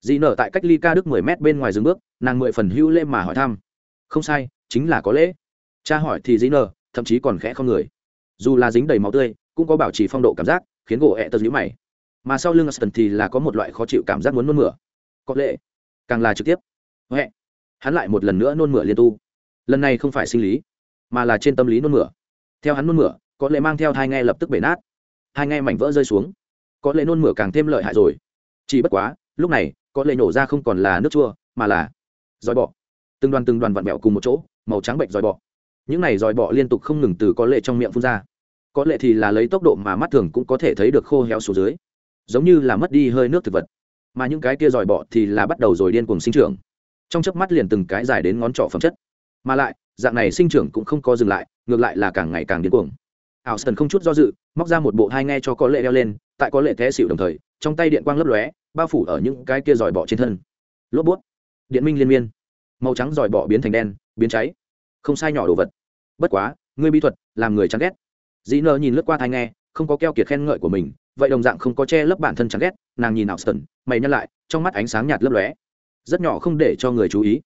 Dị nở tại cách ly ca đức mười mét bên ngoài dừng bước, nàng mười phần hữu lễ mà hỏi thăm. Không sai, chính là có lễ. Cha hỏi thì dị nở, thậm chí còn khẽ không người. Dù là dính đầy máu tươi, cũng có bảo trì phong độ cảm giác, khiến gỗ ẹ tật nhũ mày. Mà sau lưng Aston thì là có một loại khó chịu cảm giác muốn nôn mửa. Có lệ càng là trực tiếp. Huệ. Hắn lại một lần nữa nôn mửa liên tu. Lần này không phải sinh lý, mà là trên tâm lý nôn mửa. Theo hắn nôn mửa, có lệ mang theo thai nghe lập tức bể nát. Hai nghe mảnh vỡ rơi xuống. Có lệ nôn mửa càng thêm lợi hại rồi. Chỉ bất quá, lúc này có lệ nổ ra không còn là nước chua, mà là dòi bọ. Từng đoàn từng đoàn vặn vẹo cùng một chỗ, màu trắng bệnh dòi bọ. Những này dòi bọ liên tục không ngừng từ có lệ trong miệng phun ra. Có lệ thì là lấy tốc độ mà mắt thường cũng có thể thấy được khô héo xuống dưới. Giống như là mất đi hơi nước thực vật. Mà những cái kia dòi bọ thì là bắt đầu rồi điên cuồng sinh trưởng. Trong chớp mắt liền từng cái dài đến ngón trỏ phẩm chất. Mà lại, dạng này sinh trưởng cũng không có dừng lại, ngược lại là càng ngày càng điên cuồng. Ảo sơn không chút do dự, móc ra một bộ hai nghe cho có lệ đeo lên, tại có lệ té xịu đồng thời, trong tay điện quang lấp lóe bao phủ ở những cái kia dòi bọ trên thân. Lốp bút, điện minh liên miên. Màu trắng dòi bọ biến thành đen, biến cháy. Không sai nhỏ đồ vật. Bất quá, ngươi bí thuật, làm người chán ghét. Dĩ nơ nhìn lướt qua thai nghe, không có keo kiệt khen ngợi của mình, vậy đồng dạng không có che lấp bản thân chán ghét, nàng nhìn ảo sơn mày nhăn lại, trong mắt ánh sáng nhạt lấp lóe. Rất nhỏ không để cho người chú ý.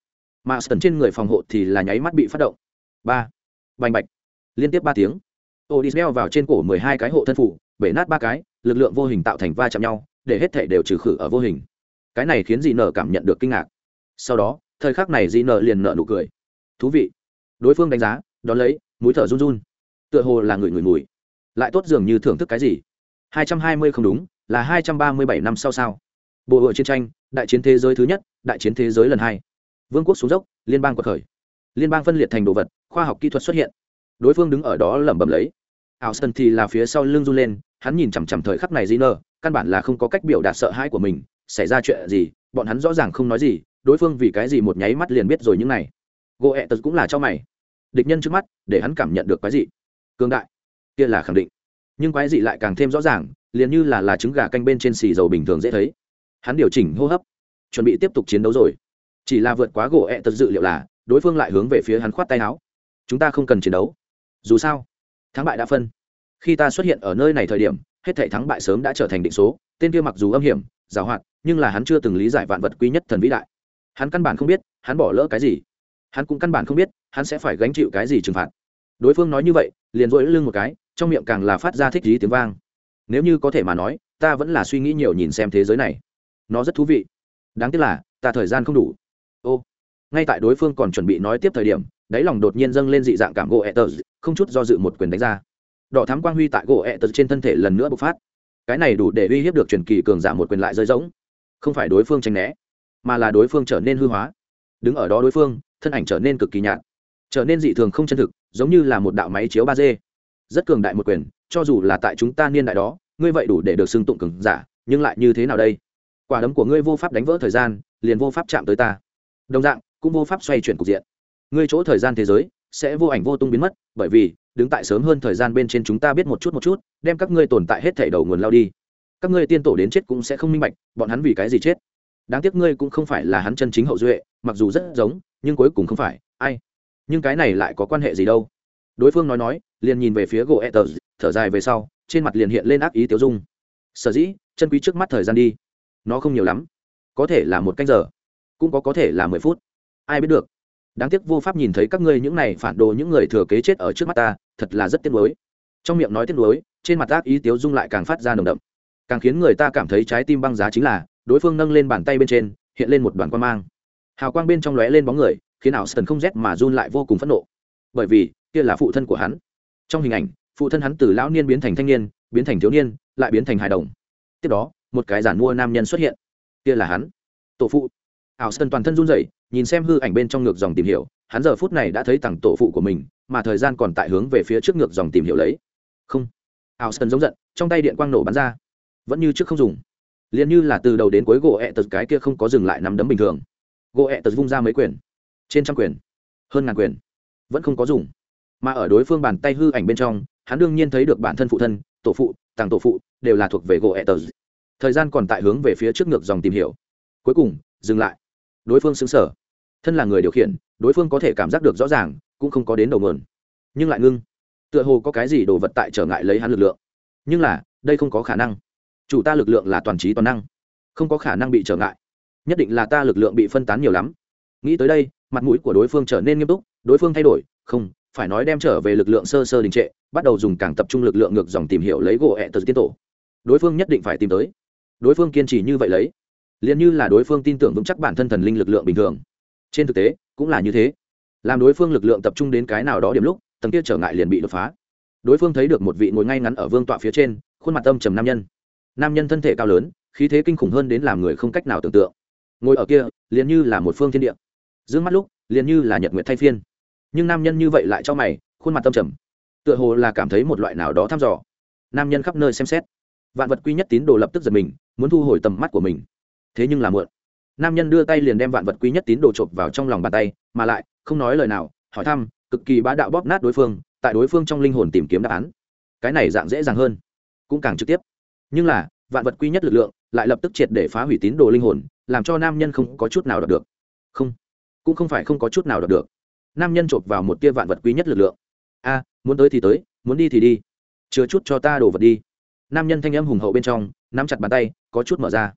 Mà sơn trên người phòng hộ thì là nháy mắt bị phát động. Ba. Bành bạch. Liên tiếp ba tiếng. Ô đi đeo vào trên cổ mười hai cái hộ thân phủ, bể nát ba cái, lực lượng vô hình tạo thành va chạm nhau để hết thảy đều trừ khử ở vô hình. Cái này khiến dị nở cảm nhận được kinh ngạc. Sau đó, thời khắc này dị nở liền nở nụ cười. Thú vị. Đối phương đánh giá, đón lấy, mũi thở run run. Tựa hồ là người người mùi. Lại tốt dường như thưởng thức cái gì. Hai trăm hai mươi không đúng, là hai trăm ba mươi bảy năm sau sao? Bộ hội chiến tranh, đại chiến thế giới thứ nhất, đại chiến thế giới lần hai. Vương quốc xuống dốc, liên bang quật khởi. Liên bang phân liệt thành đồ vật, khoa học kỹ thuật xuất hiện. Đối phương đứng ở đó lẩm bẩm lấy. Ảo sân thì là phía sau lưng run lên, hắn nhìn chằm chằm thời khắc này di nơ căn bản là không có cách biểu đạt sợ hãi của mình, xảy ra chuyện gì, bọn hắn rõ ràng không nói gì, đối phương vì cái gì một nháy mắt liền biết rồi những này. Gỗ ẹ tật cũng là cho mày. Địch nhân trước mắt, để hắn cảm nhận được quái dị. Cương đại. Kia là khẳng định. Nhưng quái dị lại càng thêm rõ ràng, liền như là là trứng gà canh bên trên xì dầu bình thường dễ thấy. Hắn điều chỉnh hô hấp. Chuẩn bị tiếp tục chiến đấu rồi. Chỉ là vượt quá gỗ ẹ tật dự liệu là, đối phương lại hướng về phía hắn khoát tay áo. Chúng ta không cần chiến đấu. Dù sao, thắng bại đã phân. Khi ta xuất hiện ở nơi này thời điểm hết thảy thắng bại sớm đã trở thành định số, tên kia mặc dù âm hiểm, giàu hoạt, nhưng là hắn chưa từng lý giải vạn vật quý nhất thần vĩ đại. Hắn căn bản không biết, hắn bỏ lỡ cái gì. Hắn cũng căn bản không biết, hắn sẽ phải gánh chịu cái gì trừng phạt. Đối phương nói như vậy, liền rỗi lưng một cái, trong miệng càng là phát ra thích lý tiếng vang. Nếu như có thể mà nói, ta vẫn là suy nghĩ nhiều nhìn xem thế giới này. Nó rất thú vị. Đáng tiếc là, ta thời gian không đủ. Ô. Ngay tại đối phương còn chuẩn bị nói tiếp thời điểm, đáy lòng đột nhiên dâng lên dị dạng cảm gỗ ẹ không chút do dự một quyền đánh ra đỏ thám quang huy tại gỗ ẹ tật trên thân thể lần nữa bộc phát. Cái này đủ để uy hiếp được truyền kỳ cường giả một quyền lại rơi rỗng. Không phải đối phương tranh né, mà là đối phương trở nên hư hóa. Đứng ở đó đối phương, thân ảnh trở nên cực kỳ nhạt, trở nên dị thường không chân thực, giống như là một đạo máy chiếu ba d. Rất cường đại một quyền, cho dù là tại chúng ta niên đại đó, ngươi vậy đủ để được xưng tụng cường giả, nhưng lại như thế nào đây? Quả đấm của ngươi vô pháp đánh vỡ thời gian, liền vô pháp chạm tới ta. Đồng dạng, cũng vô pháp xoay chuyển cục diện. Ngươi chỗ thời gian thế giới sẽ vô ảnh vô tung biến mất, bởi vì, đứng tại sớm hơn thời gian bên trên chúng ta biết một chút một chút, đem các ngươi tồn tại hết thảy đầu nguồn lao đi. Các ngươi tiên tổ đến chết cũng sẽ không minh bạch, bọn hắn vì cái gì chết. Đáng tiếc ngươi cũng không phải là hắn chân chính hậu duệ, mặc dù rất giống, nhưng cuối cùng không phải, ai? Nhưng cái này lại có quan hệ gì đâu? Đối phương nói nói, liền nhìn về phía gỗ e thở dài về sau, trên mặt liền hiện lên ác ý tiêu dung. Sở dĩ, chân quý trước mắt thời gian đi. Nó không nhiều lắm. Có thể là một canh giờ, cũng có có thể là mười phút. Ai biết được đáng tiếc vô pháp nhìn thấy các ngươi những này phản đồ những người thừa kế chết ở trước mắt ta, thật là rất tiếc nuối. Trong miệng nói tiếc nuối, trên mặt ác ý tiếu dung lại càng phát ra nồng đậm. Càng khiến người ta cảm thấy trái tim băng giá chính là, đối phương nâng lên bàn tay bên trên, hiện lên một đoàn quan mang. Hào quang bên trong lóe lên bóng người, khiến ảo sần không rét mà run lại vô cùng phẫn nộ. Bởi vì, kia là phụ thân của hắn. Trong hình ảnh, phụ thân hắn từ lão niên biến thành thanh niên, biến thành thiếu niên, lại biến thành hài đồng. Tiếp đó, một cái giản mua nam nhân xuất hiện. Kia là hắn. Tổ phụ ảo sân toàn thân run rẩy, nhìn xem hư ảnh bên trong ngược dòng tìm hiểu, hắn giờ phút này đã thấy tặng tổ phụ của mình, mà thời gian còn tại hướng về phía trước ngược dòng tìm hiểu lấy. Không. Ảo sân giống giận, trong tay điện quang nổ bắn ra. Vẫn như trước không dùng. Liền như là từ đầu đến cuối gỗ ẹ tật cái kia không có dừng lại nắm đấm bình thường. Gỗ ẹ tật vung ra mấy quyền. Trên trăm quyền. Hơn ngàn quyền. Vẫn không có dùng. Mà ở đối phương bàn tay hư ảnh bên trong, hắn đương nhiên thấy được bản thân phụ thân, tổ phụ, tàng tổ phụ, đều là thuộc về gỗ ẹ tật thời gian còn tại hướng về phía trước ngược dòng tìm hiểu. Cuối cùng, dừng lại đối phương xứng sở. Thân là người điều khiển, đối phương có thể cảm giác được rõ ràng, cũng không có đến đầu mườn nhưng lại ngưng. Tựa hồ có cái gì đồ vật tại trở ngại lấy hắn lực lượng. Nhưng là, đây không có khả năng. Chủ ta lực lượng là toàn trí toàn năng. Không có khả năng bị trở ngại. Nhất định là ta lực lượng bị phân tán nhiều lắm. Nghĩ tới đây, mặt mũi của đối phương trở nên nghiêm túc, đối phương thay đổi, không, phải nói đem trở về lực lượng sơ sơ đình trệ, bắt đầu dùng càng tập trung lực lượng ngược dòng tìm hiểu lấy gỗ ẹ tờ tiên tổ. Đối phương nhất định phải tìm tới. Đối phương kiên trì như vậy lấy liền như là đối phương tin tưởng vững chắc bản thân thần linh lực lượng bình thường. Trên thực tế, cũng là như thế. Làm đối phương lực lượng tập trung đến cái nào đó điểm lúc, tầng kia trở ngại liền bị đột phá. Đối phương thấy được một vị ngồi ngay ngắn ở vương tọa phía trên, khuôn mặt âm trầm nam nhân. Nam nhân thân thể cao lớn, khí thế kinh khủng hơn đến làm người không cách nào tưởng tượng. Ngồi ở kia, liền như là một phương thiên địa. D mắt lúc, liền như là nhật nguyện thay phiên. Nhưng nam nhân như vậy lại cho mày, khuôn mặt âm trầm. Tựa hồ là cảm thấy một loại nào đó thăm dò. Nam nhân khắp nơi xem xét. Vạn vật quy nhất tín đồ lập tức giật mình, muốn thu hồi tầm mắt của mình thế nhưng là mượn nam nhân đưa tay liền đem vạn vật quý nhất tín đồ chộp vào trong lòng bàn tay, mà lại, không nói lời nào, hỏi thăm, cực kỳ bá đạo bóp nát đối phương, tại đối phương trong linh hồn tìm kiếm đáp án. Cái này dạng dễ dàng hơn, cũng càng trực tiếp. Nhưng là, vạn vật quy nhất lực lượng lại lập tức triệt để phá hủy tín đồ linh hồn, làm cho nam nhân không có chút nào đọc được. Không, cũng không phải không có chút nào đọc được. Nam nhân chộp vào một tia vạn vật quý nhất lực lượng. A, muốn tới thì tới, muốn đi thì đi. Chứa chút cho ta đổ vật đi. Nam nhân thanh âm hùng hậu bên trong, nắm chặt bàn tay, có chút mở ra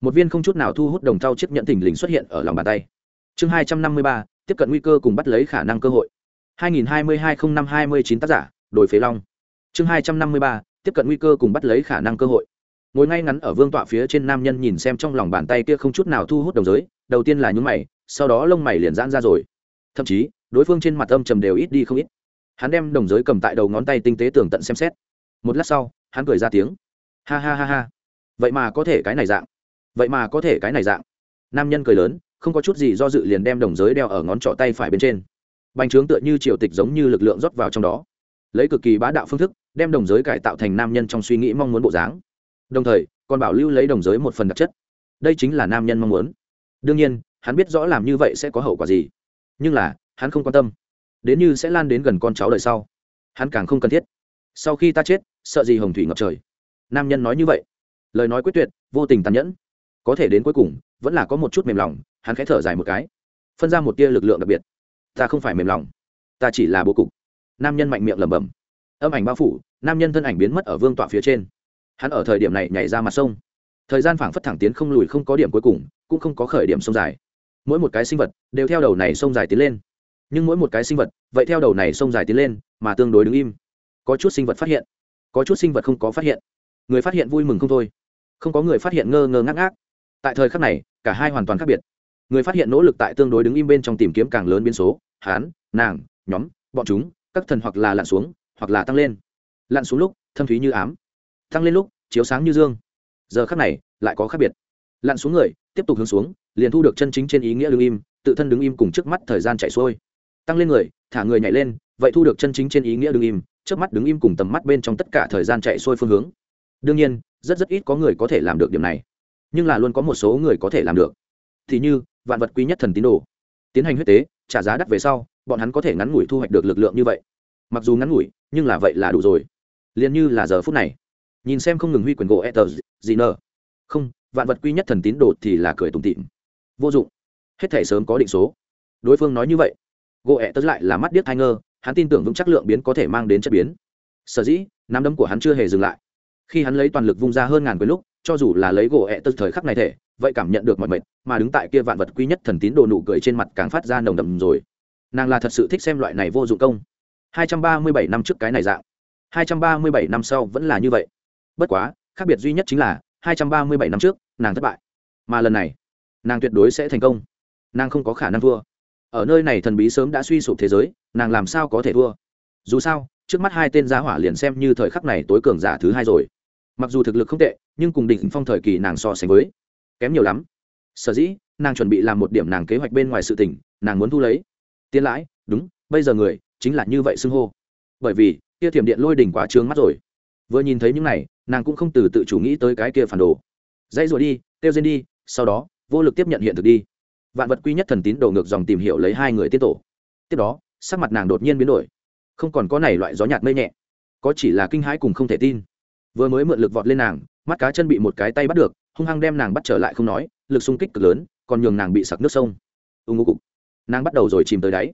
một viên không chút nào thu hút đồng trao chiếc nhận thình lình xuất hiện ở lòng bàn tay. Chương hai trăm năm mươi ba, tiếp cận nguy cơ cùng bắt lấy khả năng cơ hội. 2022-05-29 tác giả đổi phế long. Chương hai trăm năm mươi ba, tiếp cận nguy cơ cùng bắt lấy khả năng cơ hội. Ngồi ngay ngắn ở vương tọa phía trên nam nhân nhìn xem trong lòng bàn tay kia không chút nào thu hút đồng giới, đầu tiên là nhúng mày, sau đó lông mày liền giãn ra rồi. Thậm chí, đối phương trên mặt âm trầm đều ít đi không ít. Hắn đem đồng giới cầm tại đầu ngón tay tinh tế tường tận xem xét. Một lát sau, hắn cười ra tiếng. Ha ha ha ha. Vậy mà có thể cái này dạng vậy mà có thể cái này dạng. Nam nhân cười lớn, không có chút gì do dự liền đem đồng giới đeo ở ngón trỏ tay phải bên trên. Bành trướng tựa như triều tịch giống như lực lượng rót vào trong đó. Lấy cực kỳ bá đạo phương thức, đem đồng giới cải tạo thành nam nhân trong suy nghĩ mong muốn bộ dáng. Đồng thời, còn bảo lưu lấy đồng giới một phần đặc chất. Đây chính là nam nhân mong muốn. Đương nhiên, hắn biết rõ làm như vậy sẽ có hậu quả gì. Nhưng là, hắn không quan tâm. Đến như sẽ lan đến gần con cháu đời sau. Hắn càng không cần thiết. Sau khi ta chết, sợ gì hồng thủy ngập trời. Nam nhân nói như vậy. Lời nói quyết tuyệt, vô tình tàn nhẫn có thể đến cuối cùng, vẫn là có một chút mềm lòng, hắn khẽ thở dài một cái. Phân ra một tia lực lượng đặc biệt. Ta không phải mềm lòng, ta chỉ là bố cục. Nam nhân mạnh miệng lẩm bẩm. Âm ảnh bao phủ, nam nhân thân ảnh biến mất ở vương tọa phía trên. Hắn ở thời điểm này nhảy ra mặt sông. Thời gian phảng phất thẳng tiến không lùi không có điểm cuối cùng, cũng không có khởi điểm sông dài. Mỗi một cái sinh vật đều theo đầu này sông dài tiến lên. Nhưng mỗi một cái sinh vật vậy theo đầu này sông dài tiến lên, mà tương đối đứng im. Có chút sinh vật phát hiện, có chút sinh vật không có phát hiện. Người phát hiện vui mừng không thôi. Không có người phát hiện ngơ ngơ ngác ngác tại thời khắc này, cả hai hoàn toàn khác biệt. Người phát hiện nỗ lực tại tương đối đứng im bên trong tìm kiếm càng lớn biến số hán nàng, nhóm, bọn chúng, các thần hoặc là lặn xuống, hoặc là tăng lên. Lặn xuống lúc, thâm thúy như ám. Tăng lên lúc, chiếu sáng như dương. Giờ khắc này, lại có khác biệt. Lặn xuống người, tiếp tục hướng xuống, liền thu được chân chính trên ý nghĩa đứng im, tự thân đứng im cùng trước mắt thời gian chạy xuôi. Tăng lên người, thả người nhảy lên, vậy thu được chân chính trên ý nghĩa đứng im, trước mắt đứng im cùng tầm mắt bên trong tất cả thời gian chạy xuôi phương hướng. Đương nhiên, rất rất ít có người có thể làm được điểm này nhưng là luôn có một số người có thể làm được. Thì như, vạn vật quý nhất thần tín đồ. Tiến hành huyết tế, trả giá đắt về sau, bọn hắn có thể ngắn ngủi thu hoạch được lực lượng như vậy. Mặc dù ngắn ngủi, nhưng là vậy là đủ rồi. Liền như là giờ phút này. Nhìn xem không ngừng huy quyền gỗ ether gì nờ không, vạn vật quý nhất thần tín đồ thì là cười tủm tịm vô dụng. Hết thể sớm có định số. Đối phương nói như vậy. Gỗ ether lại là mắt điếc thai ngơ, hắn tin tưởng vững chắc lượng biến có thể mang đến chất biến. Sở dĩ, nắm đấm của hắn chưa hề dừng lại. Khi hắn lấy toàn lực vung ra hơn ngàn quyền lúc cho dù là lấy gỗ ẹ tật thời khắc này thể, vậy cảm nhận được mọi mệt, mà đứng tại kia vạn vật quý nhất thần tín đồ nụ cười trên mặt càng phát ra nồng đầm rồi. Nàng là thật sự thích xem loại này vô dụng công. 237 năm trước cái này dạng. 237 năm sau vẫn là như vậy. Bất quá, khác biệt duy nhất chính là 237 năm trước, nàng thất bại. Mà lần này, nàng tuyệt đối sẽ thành công. Nàng không có khả năng thua. Ở nơi này thần bí sớm đã suy sụp thế giới, nàng làm sao có thể thua? Dù sao, trước mắt hai tên giá hỏa liền xem như thời khắc này tối cường giả thứ hai rồi. Mặc dù thực lực không tệ nhưng cùng đỉnh phong thời kỳ nàng so sánh với kém nhiều lắm. Sở dĩ, nàng chuẩn bị làm một điểm nàng kế hoạch bên ngoài sự tỉnh nàng muốn thu lấy. Tiền lãi, đúng, bây giờ người chính là như vậy xưng hô. Bởi vì, kia thiểm điện lôi đỉnh quá trướng mắt rồi. Vừa nhìn thấy những này, nàng cũng không từ tự chủ nghĩ tới cái kia phản đồ. Dãy rồi đi tiêu diên đi, sau đó, vô lực tiếp nhận hiện thực đi. Vạn vật quy nhất thần tín đổ ngược dòng tìm hiểu lấy hai người tiết tổ. Tiếp đó, sắc mặt nàng đột nhiên biến đổi. Không còn có này loại gió nhạt mây nhẹ. Có chỉ là kinh hãi cùng không thể tin. Vừa mới mượn lực vọt lên nàng mắt cá chân bị một cái tay bắt được, hung hăng đem nàng bắt trở lại không nói, lực xung kích cực lớn, còn nhường nàng bị sặc nước sông. Ưng ngô cục. Nàng bắt đầu rồi chìm tới đáy.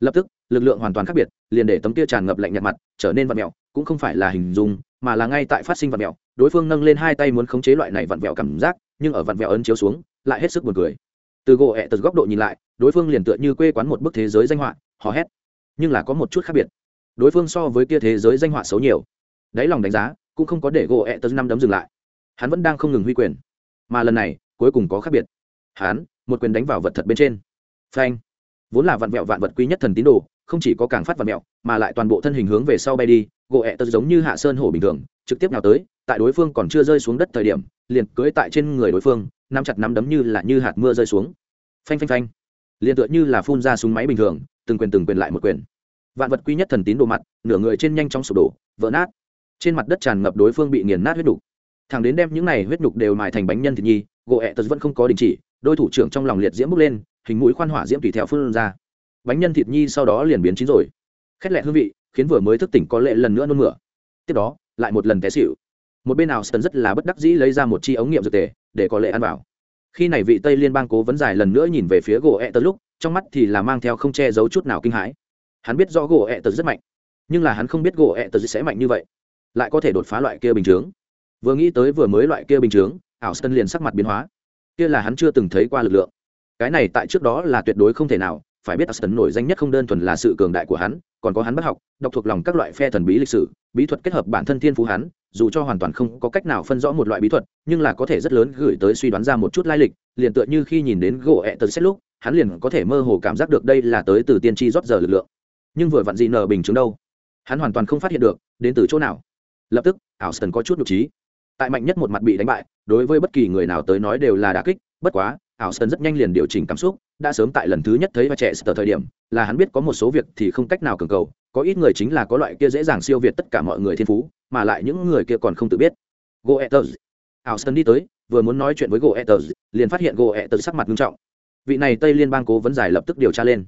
Lập tức, lực lượng hoàn toàn khác biệt, liền để tấm kia tràn ngập lạnh nhạt mặt trở nên vặn mẹo cũng không phải là hình dung, mà là ngay tại phát sinh vặn mẹo đối phương nâng lên hai tay muốn khống chế loại này vặn vẹo cảm giác, nhưng ở vặn vẹo ấn chiếu xuống, lại hết sức buồn cười. Từ gỗ ẹ từ góc độ nhìn lại, đối phương liền tựa như quê quán một bức thế giới danh họa, hò hét. Nhưng là có một chút khác biệt. Đối phương so với kia thế giới danh họa xấu nhiều. Đáy lòng đánh giá, cũng không có để gỗ ẹ tật năm đấm dừng lại hắn vẫn đang không ngừng huy quyền. Mà lần này, cuối cùng có khác biệt. Hắn, một quyền đánh vào vật thật bên trên. Phanh. Vốn là vạn vẹo vạn vật quý nhất thần tín đồ, không chỉ có càng phát vạn mẹo mà lại toàn bộ thân hình hướng về sau bay đi, gỗ ẹ tật giống như hạ sơn hổ bình thường, trực tiếp nào tới, tại đối phương còn chưa rơi xuống đất thời điểm, liền cưỡi tại trên người đối phương, nắm chặt nắm đấm như là như hạt mưa rơi xuống. Phanh phanh phanh. Liền tựa như là phun ra súng máy bình thường, từng quyền từng quyền lại một quyền. Vạn vật quý nhất thần tín đồ mặt, nửa người trên nhanh chóng sụp đổ, vỡ nát. Trên mặt đất tràn ngập đối phương bị nghiền nát huyết đủ thằng đến đem những này huyết nhục đều mài thành bánh nhân thịt nhi, gỗ ẹ tật vẫn không có đình chỉ, đôi thủ trưởng trong lòng liệt diễm bước lên, hình mũi khoan hỏa diễm tùy theo phương ra. Bánh nhân thịt nhi sau đó liền biến chín rồi. Khét lẹ hương vị, khiến vừa mới thức tỉnh có lệ lần nữa nôn mửa. Tiếp đó, lại một lần té xịu một bên nào sơn rất là bất đắc dĩ lấy ra một chi ống nghiệm dược tề, để có lệ ăn vào. Khi này vị tây liên bang cố vấn dài lần nữa nhìn về phía gỗ ẹ tật lúc, trong mắt thì là mang theo không che giấu chút nào kinh hãi. Hắn biết rõ gỗ ẹ tật rất mạnh, nhưng là hắn không biết gỗ ẹ tật sẽ mạnh như vậy, lại có thể đột phá loại kia bình chướng vừa nghĩ tới vừa mới loại kia bình chướng ảo sân liền sắc mặt biến hóa. Kia là hắn chưa từng thấy qua lực lượng. Cái này tại trước đó là tuyệt đối không thể nào phải biết Aston nổi danh nhất không đơn thuần là sự cường đại của hắn, còn có hắn bất học, đọc thuộc lòng các loại phe thần bí lịch sử, bí thuật kết hợp bản thân thiên phú hắn, dù cho hoàn toàn không có cách nào phân rõ một loại bí thuật nhưng là có thể rất lớn gửi tới suy đoán ra một chút lai lịch liền tựa như khi nhìn đến gỗ ẹ tật xét lúc hắn liền có thể mơ hồ cảm giác được đây là tới từ tiên tri rót giờ lực lượng. Nhưng vừa vặn gì nở bình chứng đâu? Hắn hoàn toàn không phát hiện được đến từ chỗ nào? Lập tức ảo sơn có chút nhục trí tại mạnh nhất một mặt bị đánh bại, đối với bất kỳ người nào tới nói đều là đà kích, bất quá, ảo sơn rất nhanh liền điều chỉnh cảm xúc, đã sớm tại lần thứ nhất thấy và trẻ sờ thời điểm, là hắn biết có một số việc thì không cách nào cường cầu, có ít người chính là có loại kia dễ dàng siêu việt tất cả mọi người thiên phú, mà lại những người kia còn không tự biết. Goethers ảo sơn đi tới, vừa muốn nói chuyện với goethers liền phát hiện goethers sắc mặt nghiêm trọng. Vị này tây liên bang cố vấn giải lập tức điều tra lên.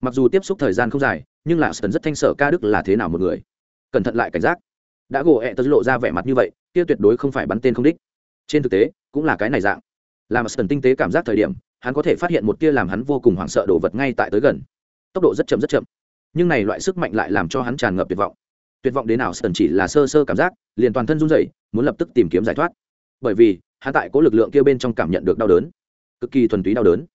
Mặc dù tiếp xúc thời gian không dài, nhưng là sơn rất thanh sở ca đức là thế nào một người? Cẩn thận lại cảnh giác đã gỗ ẹ tớ lộ ra vẻ mặt như vậy, kia tuyệt đối không phải bắn tên không đích. Trên thực tế, cũng là cái này dạng. Làm sần tinh tế cảm giác thời điểm, hắn có thể phát hiện một tia làm hắn vô cùng hoảng sợ đồ vật ngay tại tới gần. Tốc độ rất chậm rất chậm. Nhưng này loại sức mạnh lại làm cho hắn tràn ngập tuyệt vọng. Tuyệt vọng đến nào sần chỉ là sơ sơ cảm giác, liền toàn thân run rẩy, muốn lập tức tìm kiếm giải thoát. Bởi vì, hắn tại có lực lượng kia bên trong cảm nhận được đau đớn. Cực kỳ thuần túy đau đớn.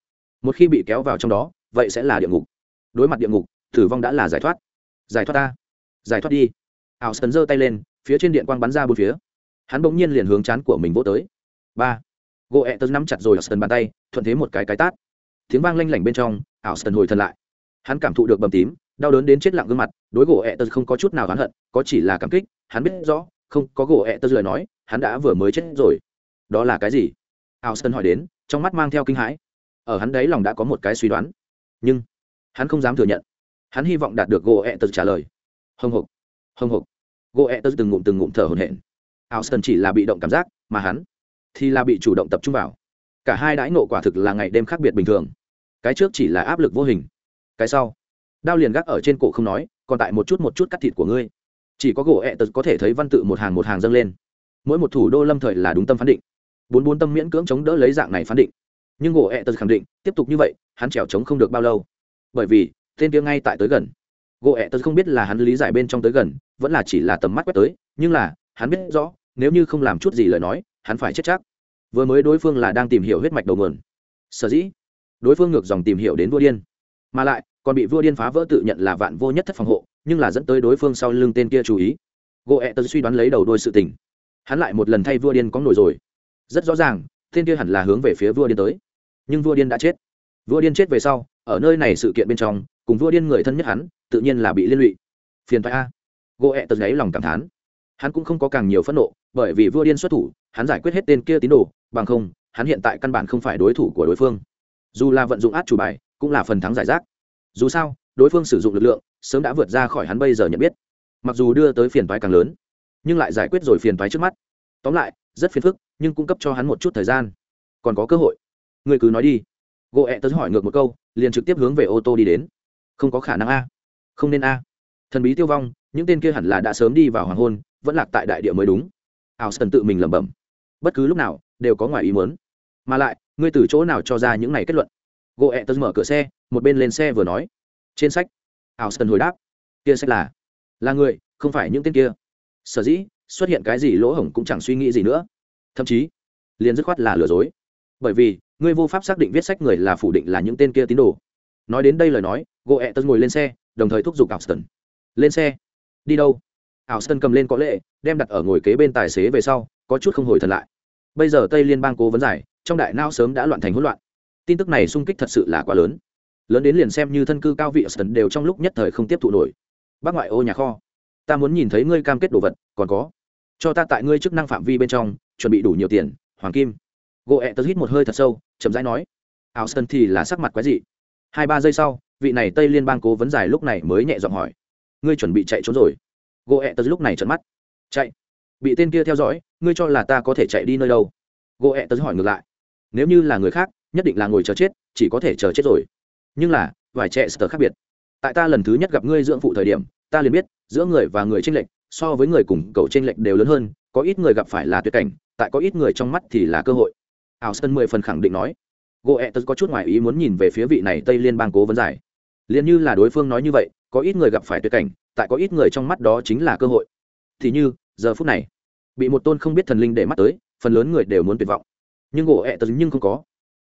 Một khi bị kéo vào trong đó, vậy sẽ là địa ngục. Đối mặt địa ngục, tử vong đã là giải thoát. Giải thoát ta. Giải thoát đi ảo sần giơ tay lên, phía trên điện quang bắn ra bốn phía. Hắn bỗng nhiên liền hướng chán của mình vỗ tới. Ba. Gỗ ẹ tớ nắm chặt rồi ảo sần bàn tay, thuận thế một cái cái tát. Tiếng vang lanh lảnh bên trong, ảo sần hồi thân lại. Hắn cảm thụ được bầm tím, đau đớn đến chết lặng gương mặt, đối gỗ ẹ tớ không có chút nào oán hận, có chỉ là cảm kích, hắn biết rõ, không có gỗ ẹ tớ lời nói, hắn đã vừa mới chết rồi. Đó là cái gì? Ảo sần hỏi đến, trong mắt mang theo kinh hãi. Ở hắn đấy lòng đã có một cái suy đoán. Nhưng, hắn không dám thừa nhận. Hắn hy vọng đạt được gỗ ẹ tớ trả lời. Hồng hộc hồng hộc. Gỗ ẹ tớ từng ngụm từng ngụm thở hồn hển. Áo sơn chỉ là bị động cảm giác, mà hắn thì là bị chủ động tập trung vào. Cả hai đãi nộ quả thực là ngày đêm khác biệt bình thường. Cái trước chỉ là áp lực vô hình, cái sau, đao liền gác ở trên cổ không nói, còn tại một chút một chút cắt thịt của ngươi. Chỉ có gỗ ẹ tật có thể thấy văn tự một hàng một hàng dâng lên. Mỗi một thủ đô lâm thời là đúng tâm phán định. Bốn bốn tâm miễn cưỡng chống đỡ lấy dạng này phán định. Nhưng gỗ ẹ tật khẳng định, tiếp tục như vậy, hắn trèo chống không được bao lâu. Bởi vì, tên kia ngay tại tới gần gỗ ẹ tật không biết là hắn lý giải bên trong tới gần, vẫn là chỉ là tầm mắt quét tới, nhưng là, hắn biết rõ, nếu như không làm chút gì lời nói, hắn phải chết chắc. Vừa mới đối phương là đang tìm hiểu huyết mạch đầu nguồn. Sở dĩ, đối phương ngược dòng tìm hiểu đến vua điên. Mà lại, còn bị vua điên phá vỡ tự nhận là vạn vô nhất thất phòng hộ, nhưng là dẫn tới đối phương sau lưng tên kia chú ý. Gỗ ẹ tật suy đoán lấy đầu đôi sự tình. Hắn lại một lần thay vua điên có nổi rồi. Rất rõ ràng, tên kia hẳn là hướng về phía vua điên tới. Nhưng vua điên đã chết. Vua điên chết về sau, ở nơi này sự kiện bên trong, cùng vua điên người thân nhất hắn tự nhiên là bị liên lụy. Phiền phái a. Gỗ ẹ tật gáy lòng cảm thán. Hắn cũng không có càng nhiều phẫn nộ, bởi vì vua điên xuất thủ, hắn giải quyết hết tên kia tín đồ, bằng không, hắn hiện tại căn bản không phải đối thủ của đối phương. Dù là vận dụng át chủ bài, cũng là phần thắng giải rác. Dù sao, đối phương sử dụng lực lượng, sớm đã vượt ra khỏi hắn bây giờ nhận biết. Mặc dù đưa tới phiền toái càng lớn, nhưng lại giải quyết rồi phiền toái trước mắt. Tóm lại, rất phiền phức, nhưng cung cấp cho hắn một chút thời gian. Còn có cơ hội. Người cứ nói đi. Gỗ ẹ tớ hỏi ngược một câu, liền trực tiếp hướng về ô tô đi đến. Không có khả năng a không nên a. Thần bí tiêu vong, những tên kia hẳn là đã sớm đi vào hoàng hôn, vẫn lạc tại đại địa mới đúng. Ảo sơn tự mình lẩm bẩm. Bất cứ lúc nào, đều có ngoài ý muốn. Mà lại, ngươi từ chỗ nào cho ra những này kết luận? Gỗ ẹ tớ mở cửa xe, một bên lên xe vừa nói. Trên sách, ảo sơn hồi đáp. Kia sách là là người, không phải những tên kia. Sở dĩ, xuất hiện cái gì lỗ hổng cũng chẳng suy nghĩ gì nữa. Thậm chí, liền dứt khoát là lừa dối. Bởi vì, ngươi vô pháp xác định viết sách người là phủ định là những tên kia tín đồ. Nói đến đây lời nói, gỗ ẹ tớ ngồi lên xe đồng thời thúc giục Austin. lên xe. Đi đâu? Austin cầm lên có lệ, đem đặt ở ngồi kế bên tài xế về sau, có chút không hồi thần lại. Bây giờ tây liên bang cố vấn giải, trong đại não sớm đã loạn thành hỗn loạn. Tin tức này sung kích thật sự là quá lớn. Lớn đến liền xem như thân cư cao vị Austin đều trong lúc nhất thời không tiếp thụ nổi. Bác ngoại ô nhà kho, ta muốn nhìn thấy ngươi cam kết đồ vật, còn có. Cho ta tại ngươi chức năng phạm vi bên trong, chuẩn bị đủ nhiều tiền, hoàng kim. Gỗ hít một hơi thật sâu, chậm rãi nói. Austin thì là sắc mặt quái dị. Hai ba giây sau vị này tây liên bang cố vấn giải lúc này mới nhẹ giọng hỏi, ngươi chuẩn bị chạy trốn rồi. Gỗ ẹ tật lúc này trận mắt. Chạy. Bị tên kia theo dõi, ngươi cho là ta có thể chạy đi nơi đâu? Gỗ ẹ tật hỏi ngược lại. Nếu như là người khác, nhất định là ngồi chờ chết, chỉ có thể chờ chết rồi. Nhưng là, vài trẻ sờ khác biệt. Tại ta lần thứ nhất gặp ngươi dưỡng phụ thời điểm, ta liền biết, giữa người và người tranh lệch, so với người cùng cầu tranh lệch đều lớn hơn, có ít người gặp phải là tuyệt cảnh, tại có ít người trong mắt thì là cơ hội. Ảo sơn mười phần khẳng định nói. Gỗ ẹ tật có chút ngoài ý muốn nhìn về phía vị này tây liên bang cố vấn giải liền như là đối phương nói như vậy, có ít người gặp phải tuyệt cảnh, tại có ít người trong mắt đó chính là cơ hội. Thì như, giờ phút này, bị một tôn không biết thần linh để mắt tới, phần lớn người đều muốn tuyệt vọng. Nhưng gỗ ẹ tật nhưng không có.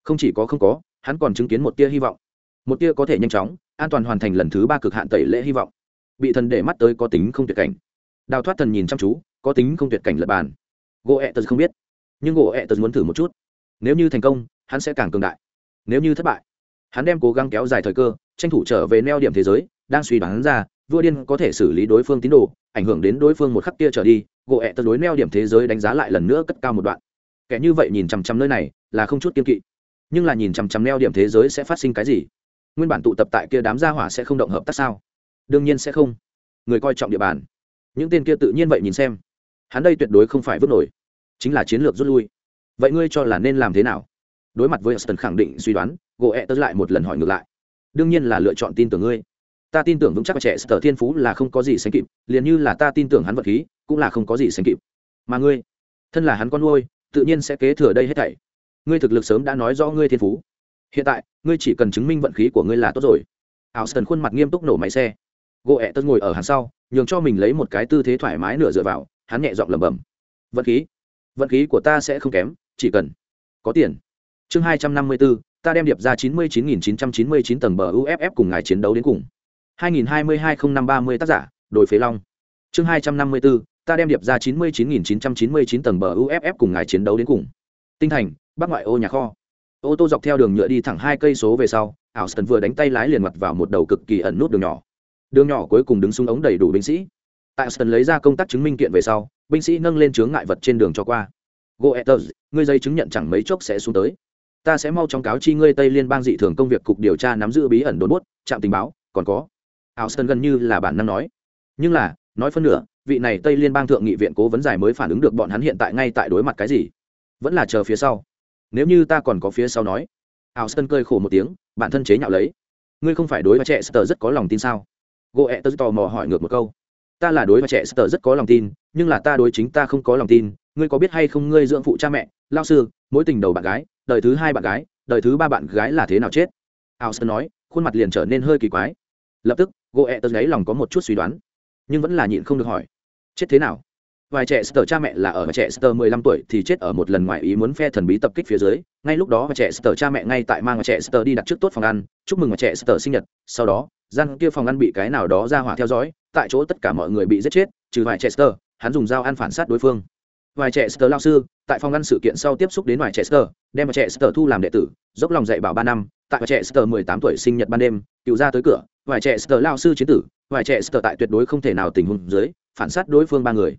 Không chỉ có không có, hắn còn chứng kiến một tia hy vọng. Một tia có thể nhanh chóng, an toàn hoàn thành lần thứ ba cực hạn tẩy lễ hy vọng. Bị thần để mắt tới có tính không tuyệt cảnh. Đào thoát thần nhìn chăm chú, có tính không tuyệt cảnh lập bàn. Gỗ ẹ tật không biết. Nhưng gỗ ẹ tật muốn thử một chút. Nếu như thành công, hắn sẽ càng cường đại. Nếu như thất bại hắn đem cố gắng kéo dài thời cơ, tranh thủ trở về neo điểm thế giới, đang suy đoán ra, vua điên có thể xử lý đối phương tín đồ, ảnh hưởng đến đối phương một khắc kia trở đi, gỗ ẹ tật đối neo điểm thế giới đánh giá lại lần nữa cất cao một đoạn. Kẻ như vậy nhìn chằm chằm nơi này, là không chút kiên kỵ. Nhưng là nhìn chằm chằm neo điểm thế giới sẽ phát sinh cái gì? Nguyên bản tụ tập tại kia đám gia hỏa sẽ không động hợp tác sao? Đương nhiên sẽ không. Người coi trọng địa bàn. Những tên kia tự nhiên vậy nhìn xem. Hắn đây tuyệt đối không phải vứt nổi. Chính là chiến lược rút lui. Vậy ngươi cho là nên làm thế nào? Đối mặt với Aston khẳng định suy đoán gỗ ẹ tớ lại một lần hỏi ngược lại. Đương nhiên là lựa chọn tin tưởng ngươi. Ta tin tưởng vững chắc trẻ sở thiên phú là không có gì sánh kịp, liền như là ta tin tưởng hắn vật khí, cũng là không có gì sánh kịp. Mà ngươi, thân là hắn con nuôi, tự nhiên sẽ kế thừa đây hết thảy. Ngươi thực lực sớm đã nói rõ ngươi thiên phú. Hiện tại, ngươi chỉ cần chứng minh vận khí của ngươi là tốt rồi. Austin khuôn mặt nghiêm túc nổ máy xe. Gỗ ẹ ngồi ở hàng sau, nhường cho mình lấy một cái tư thế thoải mái nửa dựa vào, hắn nhẹ giọng lẩm bẩm. Vận khí? Vận khí của ta sẽ không kém, chỉ cần có tiền chương hai trăm năm mươi bốn ta đem điệp ra chín mươi chín nghìn chín trăm chín mươi chín tầng bờ uff cùng ngài chiến đấu đến cùng. hai nghìn hai mươi hai không năm ba mươi tác giả đổi phế long. Chương hai trăm năm mươi bốn ta đem điệp ra chín mươi chín nghìn chín trăm chín mươi chín tầng bờ uff cùng ngài chiến đấu đến cùng. Tinh thành, bắc ngoại ô nhà kho. Ô tô dọc theo đường nhựa đi thẳng hai cây số về sau ảo sơn vừa đánh tay lái liền mặt vào một đầu cực kỳ ẩn nút đường nhỏ. Đường nhỏ cuối cùng đứng xuống ống đầy đủ binh sĩ. Tại sơn lấy ra công tác chứng minh kiện về sau, binh sĩ nâng lên chướng ngại vật trên đường cho qua. Goethers ngươi giấy chứng nhận chẳng mấy chốc sẽ xuống tới ta sẽ mau chóng cáo chi ngươi tây liên bang dị thường công việc cục điều tra nắm giữ bí ẩn đồn bút trạm tình báo, còn có. Áo sơn gần như là bản năng nói. Nhưng là, nói phân nửa, vị này tây liên bang thượng nghị viện cố vấn giải mới phản ứng được bọn hắn hiện tại ngay tại đối mặt cái gì? Vẫn là chờ phía sau. Nếu như ta còn có phía sau nói. Áo sơn cơi khổ một tiếng, bản thân chế nhạo lấy. Ngươi không phải đối với trẻ sờ rất có lòng tin sao? Goe tớ tò mò hỏi ngược một câu. Ta là đối với trẻ sờ rất có lòng tin, nhưng là ta đối chính ta không có lòng tin. Ngươi có biết hay không ngươi dưỡng phụ cha mẹ, lao sư, mối tình đầu bạn gái đời thứ hai bạn gái, đời thứ ba bạn gái là thế nào chết? Ao sơn nói, khuôn mặt liền trở nên hơi kỳ quái. Lập tức gỗ ẹ tớ gáy lòng có một chút suy đoán, nhưng vẫn là nhịn không được hỏi, chết thế nào? Vài trẻ sờ cha mẹ là ở trẻ sờ mười lăm tuổi thì chết ở một lần ngoài ý muốn phe thần bí tập kích phía dưới. Ngay lúc đó trẻ sờ cha mẹ ngay tại mang trẻ sờ đi đặt trước tốt phòng ăn, chúc mừng trẻ sờ sinh nhật. Sau đó, gian kia phòng ăn bị cái nào đó ra hỏa theo dõi, tại chỗ tất cả mọi người bị giết chết, trừ vài trẻ sờ hắn dùng dao ăn phản sát đối phương vài trẻ sờ lao sư, tại phòng ngăn sự kiện sau tiếp xúc đến vài trẻ sờ đem vài trẻ sờ thu làm đệ tử, dốc lòng dạy bảo ba năm, tại vài trẻ sờ mười tám tuổi sinh nhật ban đêm, cựu ra tới cửa vài trẻ sờ lao sư chiến tử vài trẻ sờ tại tuyệt đối không thể nào tình huống dưới, phản sát đối phương ba người.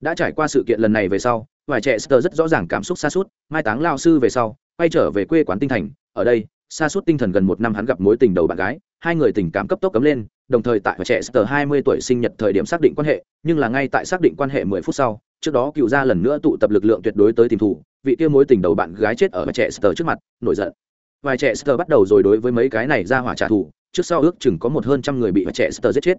Đã trải qua sự kiện lần này về sau vài trẻ sờ rất rõ ràng cảm xúc xa suốt, mai táng lao sư về sau, quay trở về quê quán tinh thành, ở đây, xa suốt tinh thần gần một năm hắn gặp mối tình đầu bạn gái, hai người tình cảm cấp tốc cấm lên, đồng thời tại trẻ sờ hai mươi tuổi sinh nhật thời điểm xác định quan hệ, nhưng là ngay tại xác định quan hệ mười phút sau trước đó cựu gia lần nữa tụ tập lực lượng tuyệt đối tới tìm thủ, vị kia mối tình đầu bạn gái chết ở trẻ sờ trước mặt, nổi giận. Vài trẻ sờ bắt đầu rồi đối với mấy cái này ra hỏa trả thù, trước sau ước chừng có một hơn trăm người bị trẻ sờ giết chết.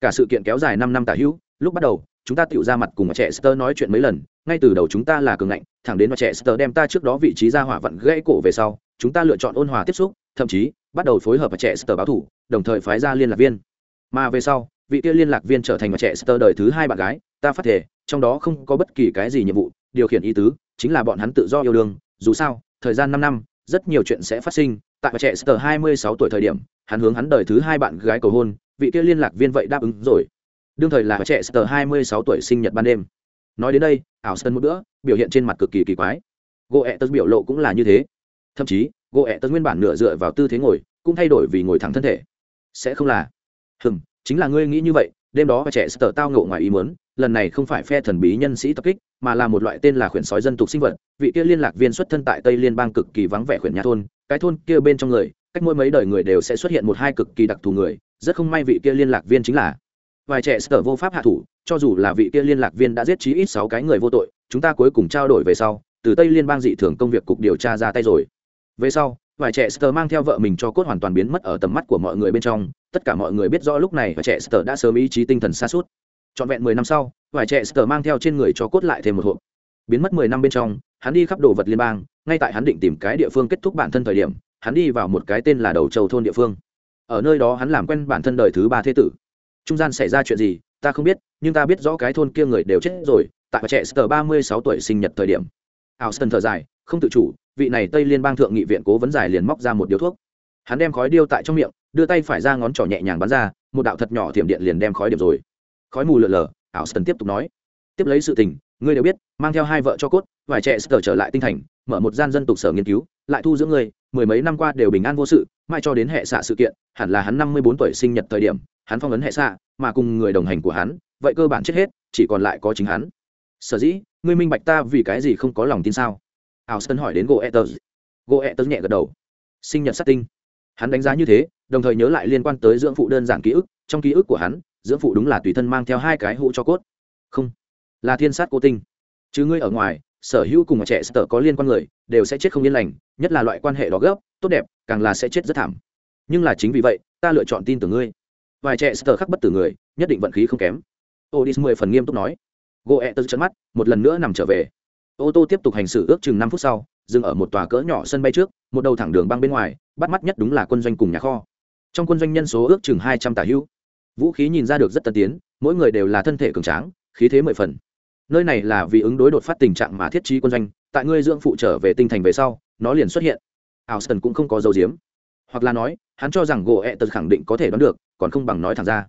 Cả sự kiện kéo dài năm năm tả hữu, lúc bắt đầu, chúng ta tựu ra mặt cùng trẻ sờ nói chuyện mấy lần, ngay từ đầu chúng ta là cường ngạnh, thẳng đến trẻ sờ đem ta trước đó vị trí ra hỏa vặn gãy cổ về sau, chúng ta lựa chọn ôn hòa tiếp xúc, thậm chí, bắt đầu phối hợp và trẻ sờ báo thủ, đồng thời phái ra liên lạc viên. Mà về sau, vị kia liên lạc viên trở thành trẻ sờ đời thứ hai bạn gái ta phát thể trong đó không có bất kỳ cái gì nhiệm vụ, điều khiển ý tứ chính là bọn hắn tự do yêu đương, dù sao, thời gian năm năm, rất nhiều chuyện sẽ phát sinh, tại trẻ sơ hai mươi sáu tuổi thời điểm, hắn hướng hắn đời thứ hai bạn gái cầu hôn, vị kia liên lạc viên vậy đáp ứng rồi. Đương thời là trẻ sơ hai mươi sáu tuổi sinh nhật ban đêm. Nói đến đây, ảo sơn một bữa, biểu hiện trên mặt cực kỳ kỳ quái. Gỗ ẹ tật biểu lộ cũng là như thế. Thậm chí gỗ ẹ tật nguyên bản nửa dựa vào tư thế ngồi, cũng thay đổi vì ngồi thẳng thân thể. Sẽ không là. Hừm, chính là ngươi nghĩ như vậy đêm đó trẻ sờ tao ngộ ngoài ý muốn, lần này không phải phe thần bí nhân sĩ tập kích, mà là một loại tên là khuyển sói dân tộc sinh vật. Vị kia liên lạc viên xuất thân tại tây liên bang cực kỳ vắng vẻ khuyển nhà thôn, cái thôn kia bên trong người, cách mỗi mấy đời người đều sẽ xuất hiện một hai cực kỳ đặc thù người, rất không may vị kia liên lạc viên chính là vài trẻ sở vô pháp hạ thủ, cho dù là vị kia liên lạc viên đã giết chí ít sáu cái người vô tội, chúng ta cuối cùng trao đổi về sau, từ tây liên bang dị thường công việc cục điều tra ra tay rồi. Về sau vài trẻ sờ mang theo vợ mình cho cốt hoàn toàn biến mất ở tầm mắt của mọi người bên trong. Tất cả mọi người biết rõ lúc này và trẻ sờ đã sớm ý chí tinh thần xa suốt trọn vẹn mười năm sau, vài trẻ sờ mang theo trên người cho cốt lại thêm một hộp. Biến mất mười năm bên trong, hắn đi khắp đồ vật liên bang. Ngay tại hắn định tìm cái địa phương kết thúc bản thân thời điểm, hắn đi vào một cái tên là đầu châu thôn địa phương. Ở nơi đó hắn làm quen bản thân đời thứ ba thế tử. Trung gian xảy ra chuyện gì, ta không biết, nhưng ta biết rõ cái thôn kia người đều chết rồi, tại trẻ sờ ba mươi sáu tuổi sinh nhật thời điểm. Ảo sơn thở dài không tự chủ, vị này tây liên bang thượng nghị viện cố vấn giải liền móc ra một điếu thuốc. Hắn đem khói điêu tại trong miệng, đưa tay phải ra ngón trỏ nhẹ nhàng bắn ra, một đạo thật nhỏ thiểm điện liền đem khói điểm rồi. Khói mù lờ lờ ảo sơn tiếp tục nói. Tiếp lấy sự tình, ngươi đều biết, mang theo hai vợ cho cốt, vài trẻ sờ trở lại tinh thành, mở một gian dân tục sở nghiên cứu, lại thu dưỡng người, mười mấy năm qua đều bình an vô sự, mai cho đến hệ xạ sự kiện, hẳn là hắn năm mươi bốn tuổi sinh nhật thời điểm, hắn phong ấn hệ xạ, mà cùng người đồng hành của hắn, vậy cơ bản chết hết, chỉ còn lại có chính hắn. Sở dĩ, ngươi minh bạch ta vì cái gì không có lòng tin sao? Ảo sơn hỏi đến goethez goethez nhẹ gật đầu. Sinh nhật sát tinh. Hắn đánh giá như thế, đồng thời nhớ lại liên quan tới dưỡng phụ đơn giản ký ức. Trong ký ức của hắn, dưỡng phụ đúng là tùy thân mang theo hai cái hũ cho cốt. Không, là thiên sát cô tinh. Chứ ngươi ở ngoài, sở hữu cùng trẻ sở có liên quan người, đều sẽ chết không yên lành, nhất là loại quan hệ đó gấp, tốt đẹp, càng là sẽ chết rất thảm. Nhưng là chính vì vậy, ta lựa chọn tin tưởng ngươi. Vài trẻ sở khắc bất tử người, nhất định vận khí không kém. Odis mười phần nghiêm túc nói. Goe tớ chân mắt, một lần nữa nằm trở về ô tô tiếp tục hành xử ước chừng năm phút sau, dừng ở một tòa cỡ nhỏ sân bay trước, một đầu thẳng đường băng bên ngoài, bắt mắt nhất đúng là quân doanh cùng nhà kho. Trong quân doanh nhân số ước chừng hai trăm tả hữu. Vũ khí nhìn ra được rất tân tiến, mỗi người đều là thân thể cường tráng, khí thế mười phần. Nơi này là vì ứng đối đột phát tình trạng mà thiết trí quân doanh, tại ngươi dưỡng phụ trở về tinh thành về sau, nó liền xuất hiện. Alston cũng không có dấu diếm hoặc là nói, hắn cho rằng gỗ ẹ tật khẳng định có thể đoán được, còn không bằng nói thẳng ra.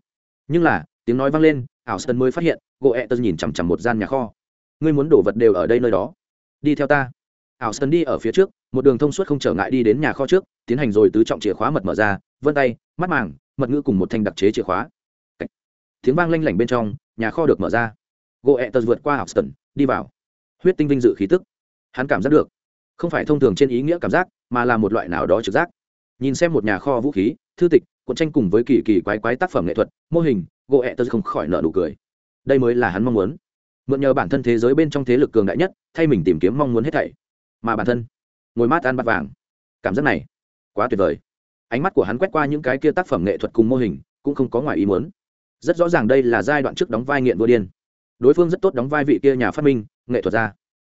Nhưng là, tiếng nói vang lên Alston mới phát hiện gỗ ẹ tật nhìn chằm chằm một gian nhà kho ngươi muốn đổ vật đều ở đây nơi đó. Đi theo ta. Alston đi ở phía trước, một đường thông suốt không trở ngại đi đến nhà kho trước, tiến hành rồi tứ trọng chìa khóa mật mở ra, vân tay, mắt màng, mật ngữ cùng một thanh đặc chế chìa khóa. Tiếng vang lanh lảnh bên trong, nhà kho được mở ra. Gỗ ẹ tật vượt qua Alston đi vào. Huyết tinh vinh dự khí tức. Hắn cảm giác được. Không phải thông thường trên ý nghĩa cảm giác, mà là một loại nào đó trực giác. Nhìn xem một nhà kho vũ khí, thư tịch, cuộn tranh cùng với kỳ kỳ quái quái tác phẩm nghệ thuật, mô hình gỗ ẹ tật không khỏi nợ nụ cười. Đây mới là hắn mong muốn mượn nhờ bản thân thế giới bên trong thế lực cường đại nhất, thay mình tìm kiếm mong muốn hết thảy. Mà bản thân, ngồi mát ăn bát vàng. Cảm giác này, quá tuyệt vời. Ánh mắt của hắn quét qua những cái kia tác phẩm nghệ thuật cùng mô hình, cũng không có ngoài ý muốn. Rất rõ ràng đây là giai đoạn trước đóng vai nghiện vua điên. Đối phương rất tốt đóng vai vị kia nhà phát minh, nghệ thuật ra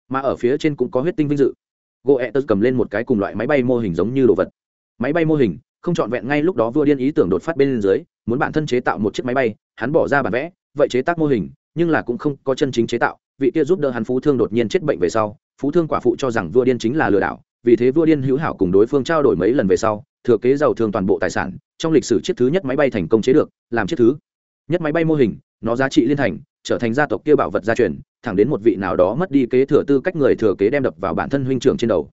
mà ở phía trên cũng có huyết tinh vinh dự. Gỗ ẹ tớ cầm lên một cái cùng loại máy bay mô hình giống như đồ vật. Máy bay mô hình, không trọn vẹn ngay lúc đó vua điên ý tưởng đột phát bên dưới, muốn bản thân chế tạo một chiếc máy bay, hắn bỏ ra bản vẽ, vậy chế tác mô hình nhưng là cũng không có chân chính chế tạo, vị kia giúp đỡ hắn phú thương đột nhiên chết bệnh về sau, phú thương quả phụ cho rằng vua điên chính là lừa đảo, vì thế vua điên hữu hảo cùng đối phương trao đổi mấy lần về sau, thừa kế giàu thường toàn bộ tài sản, trong lịch sử chiếc thứ nhất máy bay thành công chế được, làm chiếc thứ nhất máy bay mô hình, nó giá trị liên thành, trở thành gia tộc kia bảo vật gia truyền, thẳng đến một vị nào đó mất đi kế thừa tư cách người thừa kế đem đập vào bản thân huynh trưởng trên đầu.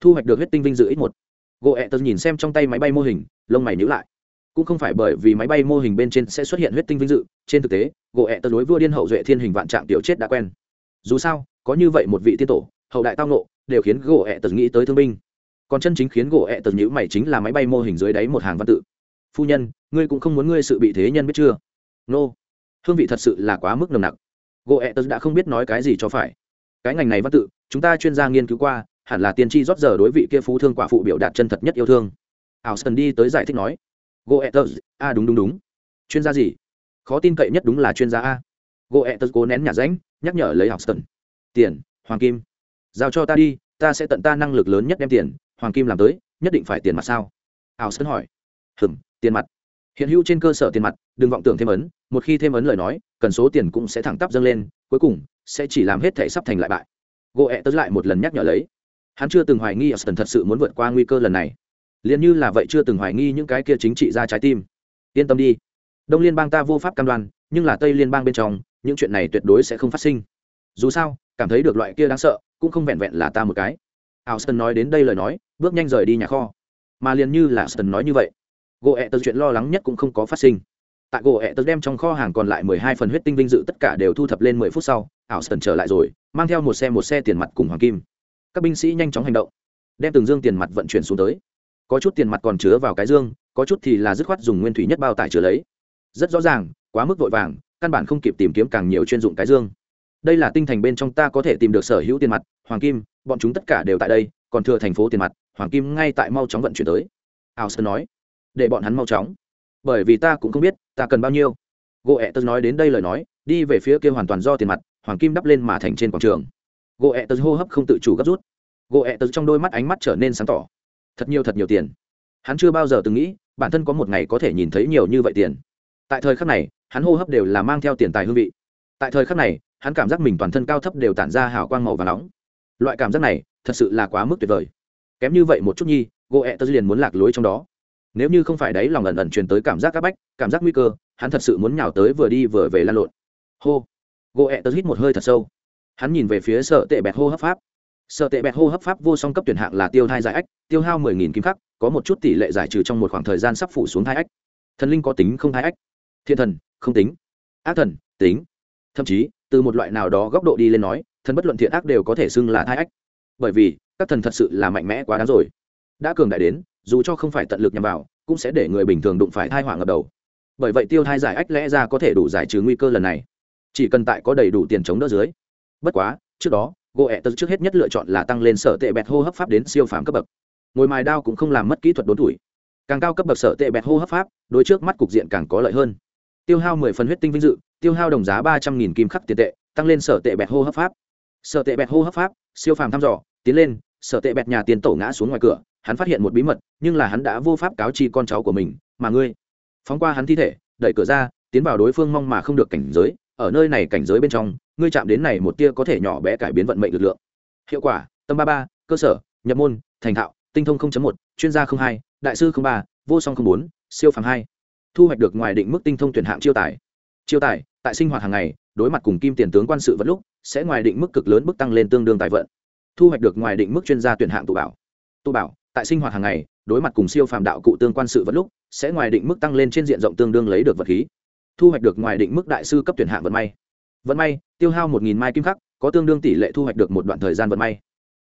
Thu hoạch được huyết tinh vinh dự ít một. Gỗ ẹ tớ nhìn xem trong tay máy bay mô hình, lông mày nhữ lại cũng không phải bởi vì máy bay mô hình bên trên sẽ xuất hiện huyết tinh vinh dự, trên thực tế, gỗ ẹ tờ đối vua điên hậu duệ thiên hình vạn trạng tiểu chết đã quen. Dù sao, có như vậy một vị tiên tổ, hậu đại tao nộ đều khiến gỗ ẹ tờ nghĩ tới thương binh. Còn chân chính khiến gỗ ẹ tờ nhữ mày chính là máy bay mô hình dưới đáy một hàng văn tự. Phu nhân, ngươi cũng không muốn ngươi sự bị thế nhân biết chưa? Nô. Hương vị thật sự là quá mức nồng nặc. Gỗ ẹ tờ đã không biết nói cái gì cho phải. Cái ngành này văn tự, chúng ta chuyên gia nghiên cứu qua, hẳn là tiên tri rót giờ đối vị kia phú thương quả phụ biểu đạt chân thật nhất yêu thương. Ảo sơn đi tới giải thích nói goethers a à, đúng đúng đúng. Chuyên gia gì? Khó tin cậy nhất đúng là chuyên gia a. Goethers cố nén nhà ránh, nhắc nhở lấy học sơn tiền, hoàng kim. Giao cho ta đi, ta sẽ tận ta năng lực lớn nhất đem tiền, hoàng kim làm tới, nhất định phải tiền mặt sao? Ảo sơn hỏi. Hừm, tiền mặt. Hiện hữu trên cơ sở tiền mặt, đừng vọng tưởng thêm ấn, một khi thêm ấn lời nói, cần số tiền cũng sẽ thẳng tắp dâng lên, cuối cùng sẽ chỉ làm hết thể sắp thành lại bại. Gỗ ẹ tớ lại một lần nhắc nhở lấy. Hắn chưa từng hoài nghi Austin thật sự muốn vượt qua nguy cơ lần này liền như là vậy chưa từng hoài nghi những cái kia chính trị ra trái tim. Yên tâm đi. Đông liên bang ta vô pháp cam đoan, nhưng là tây liên bang bên trong, những chuyện này tuyệt đối sẽ không phát sinh. Dù sao, cảm thấy được loại kia đáng sợ, cũng không vẹn vẹn là ta một cái. Austin nói đến đây lời nói, bước nhanh rời đi nhà kho. Mà liền như là sơn nói như vậy gỗ ẹ tật chuyện lo lắng nhất cũng không có phát sinh. Tại gỗ ẹ tật đem trong kho hàng còn lại mười hai phần huyết tinh vinh dự tất cả đều thu thập lên mười phút sau ảo sơn trở lại rồi, mang theo một xe một xe tiền mặt cùng hoàng kim. Các binh sĩ nhanh chóng hành động, đem từng dương tiền mặt vận chuyển xuống tới có chút tiền mặt còn chứa vào cái dương, có chút thì là dứt khoát dùng nguyên thủy nhất bao tải chứa lấy. Rất rõ ràng, quá mức vội vàng, căn bản không kịp tìm kiếm càng nhiều chuyên dụng cái dương. Đây là tinh thành bên trong ta có thể tìm được sở hữu tiền mặt, hoàng kim, bọn chúng tất cả đều tại đây, còn thừa thành phố tiền mặt, hoàng kim ngay tại mau chóng vận chuyển tới. Ao sơn nói, để bọn hắn mau chóng. Bởi vì ta cũng không biết, ta cần bao nhiêu. Gỗ ẹ tớ nói đến đây lời nói, đi về phía kia hoàn toàn do tiền mặt, hoàng kim đắp lên mà thành trên quảng trường. Gỗ ẹ tớ hô hấp không tự chủ gấp rút. Gỗ ẹ tớ trong đôi mắt ánh mắt trở nên sáng tỏ thật nhiều thật nhiều tiền. Hắn chưa bao giờ từng nghĩ, bản thân có một ngày có thể nhìn thấy nhiều như vậy tiền. Tại thời khắc này, hắn hô hấp đều là mang theo tiền tài hương vị. Tại thời khắc này, hắn cảm giác mình toàn thân cao thấp đều tản ra hào quang màu và nóng. Loại cảm giác này, thật sự là quá mức tuyệt vời. Kém như vậy một chút nhi gỗ ẹ tớ liền muốn lạc lối trong đó. Nếu như không phải đấy lòng ẩn ẩn truyền tới cảm giác áp bách, cảm giác nguy cơ, hắn thật sự muốn nhào tới vừa đi vừa về lan lộn. Hô! Gỗ ẹ tớ hít một hơi thật sâu. Hắn nhìn về phía sợ tệ bẹt hô hấp pháp sợ tệ bẹt hô hấp pháp vô song cấp tuyển hạng là tiêu thai giải ách, tiêu hao mười nghìn kim khắc, có một chút tỷ lệ giải trừ trong một khoảng thời gian sắp phủ xuống thai ách. Thần linh có tính không thai ách? Thiên thần, không tính. Ác thần, tính. Thậm chí, từ một loại nào đó góc độ đi lên nói, thần bất luận thiện ác đều có thể xưng là thai ách. Bởi vì, các thần thật sự là mạnh mẽ quá đáng rồi. Đã cường đại đến, dù cho không phải tận lực nhằm vào, cũng sẽ để người bình thường đụng phải thai hoảng ngập đầu. Bởi vậy tiêu thai giải ách lẽ ra có thể đủ giải trừ nguy cơ lần này. Chỉ cần tại có đầy đủ tiền chống đỡ dưới. Bất quá, trước đó gỗ ẹ tật trước hết nhất lựa chọn là tăng lên sở tệ bẹt hô hấp pháp đến siêu phàm cấp bậc. Ngồi mài đao cũng không làm mất kỹ thuật đốn tuổi. Càng cao cấp bậc sở tệ bẹt hô hấp pháp, đối trước mắt cục diện càng có lợi hơn. Tiêu hao mười phần huyết tinh vinh dự, tiêu hao đồng giá ba trăm nghìn kim khắc tiền tệ, tăng lên sở tệ bẹt hô hấp pháp. Sở tệ bẹt hô hấp pháp, siêu phàm thăm dò, tiến lên, sở tệ bẹt nhà tiền tổ ngã xuống ngoài cửa, hắn phát hiện một bí mật, nhưng là hắn đã vô pháp cáo chi con cháu của mình, mà ngươi. Phóng qua hắn thi thể, đẩy cửa ra, tiến vào đối phương mong mà không được cảnh giới, ở nơi này cảnh giới bên trong ngươi chạm đến này một tia có thể nhỏ bé cải biến vận mệnh lực lượng. Hiệu quả, tâm ba ba, cơ sở, nhập môn, thành thạo, tinh thông một, chuyên gia hai, đại sư ba, vô song bốn, siêu phàm hai. Thu hoạch được ngoài định mức tinh thông tuyển hạng chiêu tài. Chiêu tài, tại sinh hoạt hàng ngày, đối mặt cùng kim tiền tướng quan sự vật lúc, sẽ ngoài định mức cực lớn mức tăng lên tương đương tài vận. Thu hoạch được ngoài định mức chuyên gia tuyển hạng tụ bảo. Tụ bảo, tại sinh hoạt hàng ngày, đối mặt cùng siêu phàm đạo cụ tương quan sự vật lúc, sẽ ngoài định mức tăng lên trên diện rộng tương đương lấy được vật khí. Thu hoạch được ngoài định mức đại sư cấp tuyển hạng vận may vận may, tiêu hao một nghìn mai kim khắc, có tương đương tỷ lệ thu hoạch được một đoạn thời gian vận may.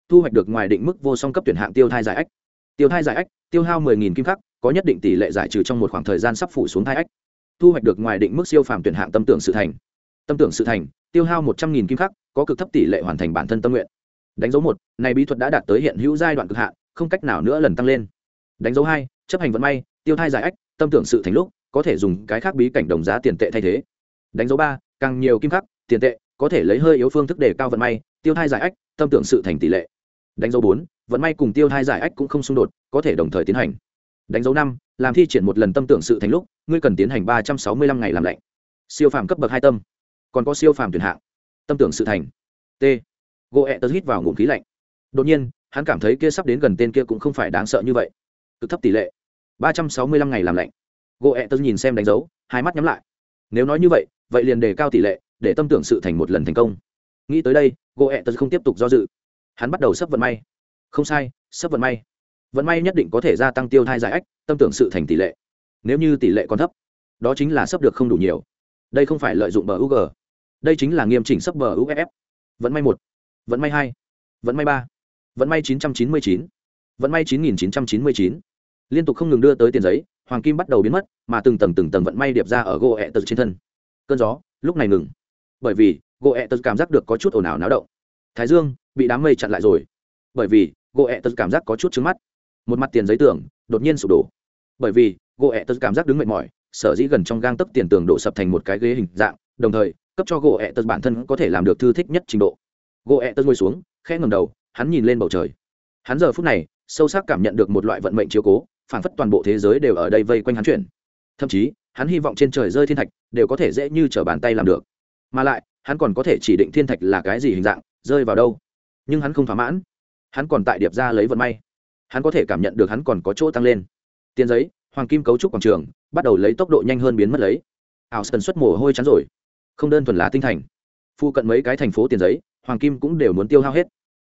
Thu hoạch được ngoài định mức vô song cấp tuyển hạng tiêu thai giải ách tiêu thai giải ách tiêu hao mười nghìn kim khắc, có nhất định tỷ lệ giải trừ trong một khoảng thời gian sắp phủ xuống thai ách thu hoạch được ngoài định mức siêu phàm tuyển hạng tâm tưởng sự thành. Tâm tưởng sự thành, tiêu hao một trăm nghìn kim khắc, có cực thấp tỷ lệ hoàn thành bản thân tâm nguyện. Đánh dấu một, này bí thuật đã đạt tới hiện hữu giai đoạn cực hạn, không cách nào nữa lần tăng lên. Đánh dấu hai, chấp hành vận may, tiêu thai giải ách tâm tưởng sự thành lúc, có thể dùng cái khác bí cảnh đồng giá tiền tệ thay thế. Đánh dấu ba, càng nhiều kim khắc tiền tệ, có thể lấy hơi yếu phương thức để cao vận may, tiêu thai giải ách, tâm tưởng sự thành tỷ lệ. Đánh dấu bốn, vận may cùng tiêu thai giải ách cũng không xung đột, có thể đồng thời tiến hành. Đánh dấu năm, làm thi triển một lần tâm tưởng sự thành lúc, ngươi cần tiến hành ba trăm sáu mươi lăm ngày làm lạnh. Siêu phàm cấp bậc hai tâm. Còn có siêu phàm tuyển hạng. Tâm tưởng sự thành. T. Gỗ ẹ tớ hít vào ngụm khí lạnh. Đột nhiên, hắn cảm thấy kia sắp đến gần tên kia cũng không phải đáng sợ như vậy. Cực thấp tỷ lệ. ba trăm sáu mươi lăm ngày làm lạnh. Gỗ ẹ tớ nhìn xem đánh dấu, hai mắt nhắm lại. Nếu nói như vậy vậy liền đề cao tỷ lệ để tâm tưởng sự thành một lần thành công. Nghĩ tới đây gỗ ẹ tật không tiếp tục do dự. Hắn bắt đầu sắp vận may. Không sai, sắp vận may. Vận may nhất định có thể gia tăng tiêu thai giải ách, tâm tưởng sự thành tỷ lệ. Nếu như tỷ lệ còn thấp, đó chính là sắp được không đủ nhiều. Đây không phải lợi dụng bờ ug đây chính là nghiêm chỉnh sắp bờ uff e vận may một, vận may hai, vận may ba, vận may chín trăm chín mươi chín, vận may chín nghìn chín trăm chín mươi chín. Liên tục không ngừng đưa tới tiền giấy, hoàng kim bắt đầu biến mất, mà từng tầng từng tầng vận may điệp ra ở gỗ ẹ tật trên thân. Cơn gió, lúc này ngừng bởi vì gỗ ẹ tật cảm giác được có chút ồn ào náo động. Thái dương, bị đám mây chặn lại rồi. Bởi vì gỗ ẹ tật cảm giác có chút trứng mắt. Một mặt tiền giấy tưởng đột nhiên sụp đổ. Bởi vì gỗ ẹ tật cảm giác đứng mệt mỏi, sở dĩ gần trong gang tấc tiền tường đổ sập thành một cái ghế hình dạng, đồng thời cấp cho gỗ ẹ tật bản thân có thể làm được thư thích nhất trình độ. Gỗ ẹ tật ngồi xuống, khẽ ngầm đầu, hắn nhìn lên bầu trời. Hắn giờ phút này, sâu sắc cảm nhận được một loại vận mệnh chiếu cố phản phất toàn bộ thế giới đều ở đây vây quanh hắn chuyển. Thậm chí, hắn hy vọng trên trời rơi thiên thạch, đều có thể dễ như t r ở bàn tay làm được mà lại, hắn còn có thể chỉ định thiên thạch là cái gì hình dạng, rơi vào đâu. Nhưng hắn không thỏa mãn. Hắn còn tại điệp ra lấy vận may. Hắn có thể cảm nhận được hắn còn có chỗ tăng lên. Tiền giấy, hoàng kim cấu trúc quảng trường, bắt đầu lấy tốc độ nhanh hơn biến mất lấy. Ảo sần xuất mồ hôi chắn rồi. Không đơn thuần là tinh thành. Phụ cận mấy cái thành phố tiền giấy, hoàng kim cũng đều muốn tiêu hao hết.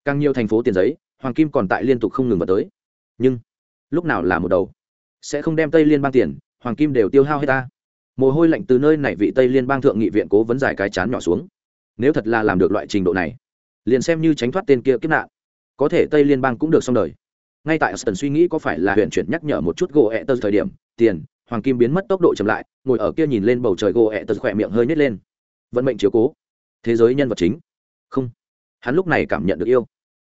Càng nhiều thành phố tiền giấy, hoàng kim còn tại liên tục không ngừng vào tới. Nhưng, lúc nào là một đầu? Sẽ không đem tây liên bang tiền, hoàng kim đều tiêu hao hết ta mồ hôi lạnh từ nơi này vị tây liên bang thượng nghị viện cố vấn giải cái chán nhỏ xuống. Nếu thật là làm được loại trình độ này, liền xem như tránh thoát tên kia kiếp nạn, có thể tây liên bang cũng được xong đời. Ngay tại Aston suy nghĩ có phải là huyện chuyển nhắc nhở một chút gỗ ẹ tơ thời điểm, tiền, hoàng kim biến mất tốc độ chậm lại, ngồi ở kia nhìn lên bầu trời gỗ ẹ tơ khỏe miệng hơi nhét lên. Vận mệnh chiếu cố. Thế giới nhân vật chính. Không. Hắn lúc này cảm nhận được yêu.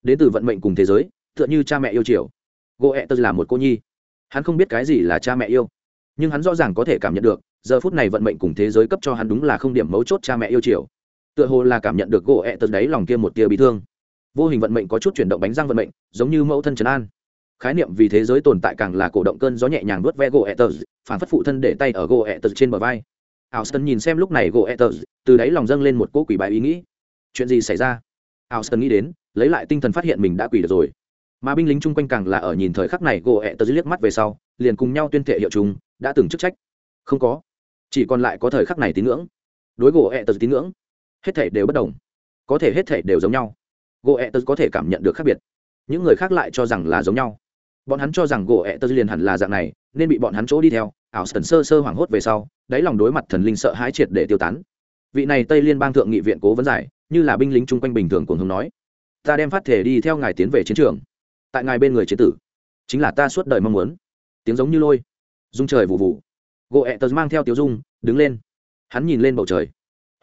Đến từ vận mệnh cùng thế giới, tựa như cha mẹ yêu chiều. Gỗ ẹ tơ là một cô nhi. Hắn không biết cái gì là cha mẹ yêu, nhưng hắn rõ ràng có thể cảm nhận được giờ phút này vận mệnh cùng thế giới cấp cho hắn đúng là không điểm mấu chốt cha mẹ yêu chiều. Tựa hồ là cảm nhận được gỗ ẹ tơ đấy lòng kia một tia bị thương. Vô hình vận mệnh có chút chuyển động bánh răng vận mệnh, giống như mẫu thân trấn an. Khái niệm vì thế giới tồn tại càng là cổ động cơn gió nhẹ nhàng vớt ve gỗ etters phản phất phụ thân để tay ở gỗ etters trên bờ vai. Ảo sơn nhìn xem lúc này gỗ etters từ đáy lòng dâng lên một cỗ quỷ bài ý nghĩ. Chuyện gì xảy ra? Ảo sơn nghĩ đến, lấy lại tinh thần phát hiện mình đã quỷ được rồi. Mà binh lính chung quanh càng là ở nhìn thời khắc này gỗ etters liếc mắt về sau, liền cùng nhau tuyên thệ hiệu chúng, đã từng chức trách. Không có chỉ còn lại có thời khắc này tín ngưỡng. Đối gỗ etters tín ngưỡng, hết thể đều bất đồng. Có thể hết thể đều giống nhau. Gỗ ẹ tớ có thể cảm nhận được khác biệt. Những người khác lại cho rằng là giống nhau. Bọn hắn cho rằng gỗ ẹ tớ liền hẳn là dạng này, nên bị bọn hắn chỗ đi theo. Ảo sần sơ sơ hoảng hốt về sau, đáy lòng đối mặt thần linh sợ hãi triệt để tiêu tán. Vị này tây liên bang thượng nghị viện cố vấn giải, như là binh lính chung quanh bình thường cùng hùng nói, ta đem phát thể đi theo ngài tiến về chiến trường. Tại ngài bên người chiến tử. Chính là ta suốt đời mong muốn. Tiếng giống như lôi dung trời vụ vụ gỗ ẹ tờ mang theo tiêu dung, đứng lên. Hắn nhìn lên bầu trời.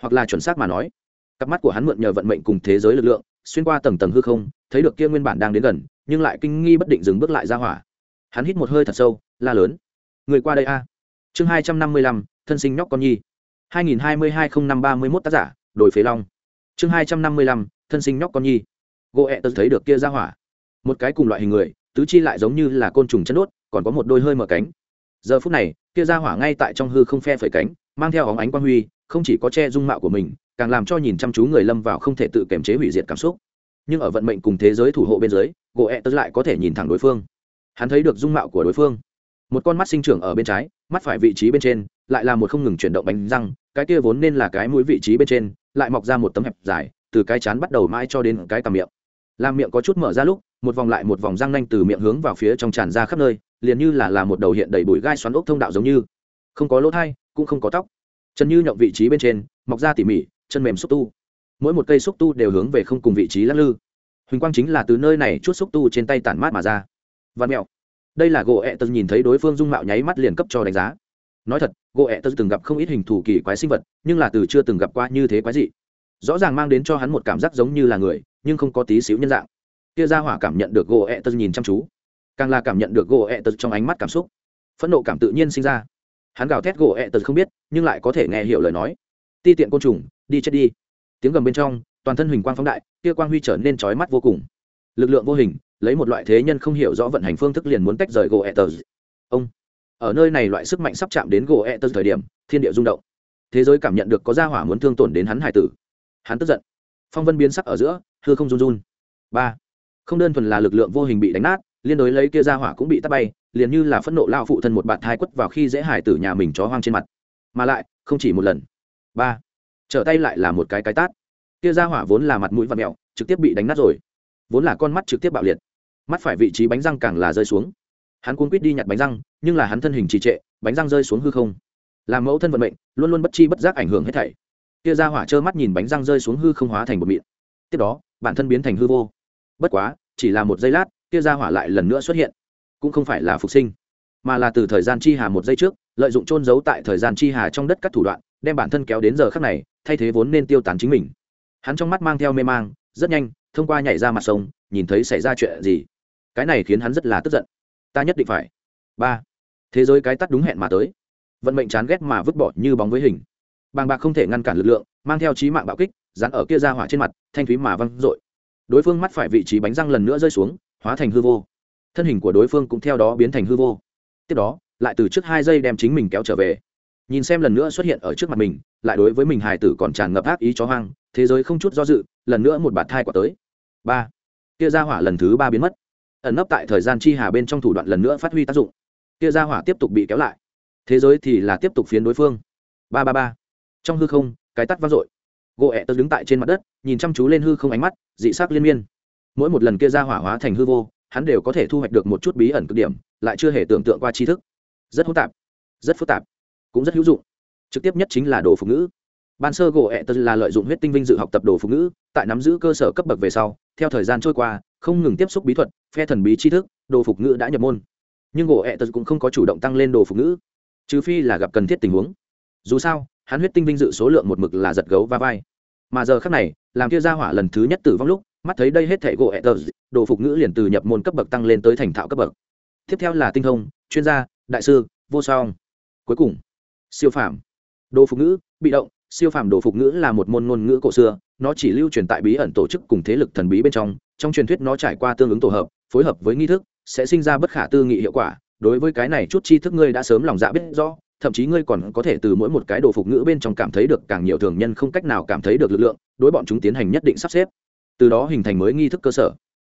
Hoặc là chuẩn xác mà nói, cặp mắt của hắn mượn nhờ vận mệnh cùng thế giới lực lượng, xuyên qua tầng tầng hư không, thấy được kia nguyên bản đang đến gần, nhưng lại kinh nghi bất định dừng bước lại ra hỏa. Hắn hít một hơi thật sâu, la lớn. Người qua đây a. Chương hai trăm năm mươi lăm, thân sinh nhóc con nhi. Hai nghìn hai mươi hai không năm ba mươi mốt tác giả đổi phế long. Chương hai trăm năm mươi lăm, thân sinh nhóc con nhi. Gỗ ẹ tớ thấy được kia ra hỏa. Một cái cùng loại hình người, tứ chi lại giống như là côn trùng chân đốt, còn có một đôi hơi mở cánh giờ phút này, kia ra hỏa ngay tại trong hư không phe phẩy cánh, mang theo óng ánh quang huy, không chỉ có che dung mạo của mình, càng làm cho nhìn chăm chú người lâm vào không thể tự kiềm chế hủy diệt cảm xúc. Nhưng ở vận mệnh cùng thế giới thủ hộ bên dưới gỗ ẹ e tớ lại có thể nhìn thẳng đối phương. Hắn thấy được dung mạo của đối phương. Một con mắt sinh trưởng ở bên trái, mắt phải vị trí bên trên, lại là một không ngừng chuyển động bánh răng, cái kia vốn nên là cái mũi vị trí bên trên, lại mọc ra một tấm hẹp dài, từ cái chán bắt đầu mãi cho đến cái cằm miệng. Làm miệng có chút mở ra lúc, một vòng lại một vòng răng nanh từ miệng hướng vào phía trong tràn ra khắp nơi liền như là là một đầu hiện đầy bụi gai xoắn ốc thông đạo giống như. Không có lỗ thai, cũng không có tóc. Chân như nhậu vị trí bên trên, mọc ra tỉ mỉ, chân mềm xúc tu. Mỗi một cây xúc tu đều hướng về không cùng vị trí lắc lư. Huỳnh quang chính là từ nơi này chút xúc tu trên tay tản mát mà ra. Văn mẹo. Đây là gỗ ẹ tật nhìn thấy đối phương dung mạo nháy mắt liền cấp cho đánh giá. Nói thật, gỗ ẹ tật từng gặp không ít hình thù kỳ quái sinh vật, nhưng là từ chưa từng gặp qua như thế quái dị. Rõ ràng mang đến cho hắn một cảm giác giống như là người, nhưng không có tí xíu nhân dạng. Kia ra hỏa cảm nhận được gỗ ẹ tật nhìn chăm chú càng là cảm nhận được gỗ ẹ tật trong ánh mắt cảm xúc. Phẫn nộ cảm tự nhiên sinh ra. Hắn gào thét gỗ ẹ tật không biết, nhưng lại có thể nghe hiểu lời nói. Ti tiện côn trùng, đi chết đi. Tiếng gầm bên trong, toàn thân huỳnh quang phóng đại, kia quang huy trở nên trói mắt vô cùng. Lực lượng vô hình, lấy một loại thế nhân không hiểu rõ vận hành phương thức liền muốn tách rời gỗ ẹ tật. Ông, ở nơi này loại sức mạnh sắp chạm đến gỗ ẹ tật thời điểm, thiên địa rung động. Thế giới cảm nhận được có gia hỏa muốn thương tổn đến hắn hải tử. Hắn tức giận. Phong vân biến sắc ở giữa, hư không run run. Ba, không đơn thuần là lực lượng vô hình bị đánh nát liên đối lấy kia gia hỏa cũng bị tắt bay, liền như là phẫn nộ lao phụ thân một bạt thai quất vào khi dễ hải tử nhà mình chó hoang trên mặt. Mà lại, không chỉ một lần. Ba, trở tay lại là một cái cái tát. Kia gia hỏa vốn là mặt mũi và mẹo, trực tiếp bị đánh nát rồi. Vốn là con mắt trực tiếp bạo liệt. Mắt phải vị trí bánh răng càng là rơi xuống. Hắn cuốn quýt đi nhặt bánh răng, nhưng là hắn thân hình trì trệ, bánh răng rơi xuống hư không. Làm mẫu thân vận mệnh, luôn luôn bất chi bất giác ảnh hưởng hết thảy. Kia ra hỏa trơ mắt nhìn bánh răng rơi xuống hư không hóa thành một mịn tiếp đó, bản thân biến thành hư vô. Bất quá, chỉ là một giây lát kia ra hỏa lại lần nữa xuất hiện. Cũng không phải là phục sinh, mà là từ thời gian chi hà một giây trước, lợi dụng trôn giấu tại thời gian chi hà trong đất các thủ đoạn, đem bản thân kéo đến giờ khắc này, thay thế vốn nên tiêu tán chính mình. Hắn trong mắt mang theo mê mang, rất nhanh, thông qua nhảy ra mặt sông, nhìn thấy xảy ra chuyện gì. Cái này khiến hắn rất là tức giận. Ta nhất định phải. Ba. Thế giới cái tắt đúng hẹn mà tới. Vận mệnh chán ghét mà vứt bỏ như bóng với hình. Bàng bạc không thể ngăn cản lực lượng, mang theo trí mạng bạo kích, dán ở kia ra hỏa trên mặt, thanh thúy mà văng r đối phương mắt phải vị trí bánh răng lần nữa rơi xuống hóa thành hư vô. Thân hình của đối phương cũng theo đó biến thành hư vô. Tiếp đó, lại từ trước hai giây đem chính mình kéo trở về. Nhìn xem lần nữa xuất hiện ở trước mặt mình, lại đối với mình hài tử còn tràn ngập ác ý chó hoang, thế giới không chút do dự, lần nữa một bạt thai quả tới. Ba. Kia ra hỏa lần thứ ba biến mất. Ẩn nấp tại thời gian chi hà bên trong thủ đoạn lần nữa phát huy tác dụng. Kia ra hỏa tiếp tục bị kéo lại. Thế giới thì là tiếp tục phiến đối phương. Ba ba ba. Trong hư không, cái tắt vang dội. Gỗ ẹ tớ đứng tại trên mặt đất, nhìn chăm chú lên hư không ánh mắt, dị sắc liên miên mỗi một lần kia ra hỏa hóa thành hư vô, hắn đều có thể thu hoạch được một chút bí ẩn cực điểm, lại chưa hề tưởng tượng qua tri thức. Rất hỗn tạp, rất phức tạp, cũng rất hữu dụng. Trực tiếp nhất chính là đồ phục ngữ. Ban sơ gỗ ẹ tật là lợi dụng huyết tinh vinh dự học tập đồ phục ngữ, tại nắm giữ cơ sở cấp bậc về sau, theo thời gian trôi qua, không ngừng tiếp xúc bí thuật, phe thần bí tri thức, đồ phục ngữ đã nhập môn. Nhưng gỗ ẹ tật cũng không có chủ động tăng lên đồ phục ngữ, trừ phi là gặp cần thiết tình huống. Dù sao, hắn huyết tinh vinh dự số lượng một mực là giật gấu va vai. Mà giờ khác này, làm kia ra hỏa lần thứ nhất tử vong lúc mắt thấy đây hết thảy gỗ etters đồ phục ngữ liền từ nhập môn cấp bậc tăng lên tới thành thạo cấp bậc. Tiếp theo là tinh thông, chuyên gia, đại sư, vô song. Cuối cùng, siêu phàm. Đồ phục ngữ, bị động, siêu phàm đồ phục ngữ là một môn ngôn ngữ cổ xưa, nó chỉ lưu truyền tại bí ẩn tổ chức cùng thế lực thần bí bên trong trong truyền thuyết nó trải qua tương ứng tổ hợp, phối hợp với nghi thức, sẽ sinh ra bất khả tư nghị hiệu quả. Đối với cái này chút tri thức ngươi đã sớm lòng dạ biết rõ, thậm chí ngươi còn có thể từ mỗi một cái đồ phục ngữ bên trong cảm thấy được càng nhiều thường nhân không cách nào cảm thấy được lực lượng, đối bọn chúng tiến hành nhất định sắp xếp từ đó hình thành mới nghi thức cơ sở.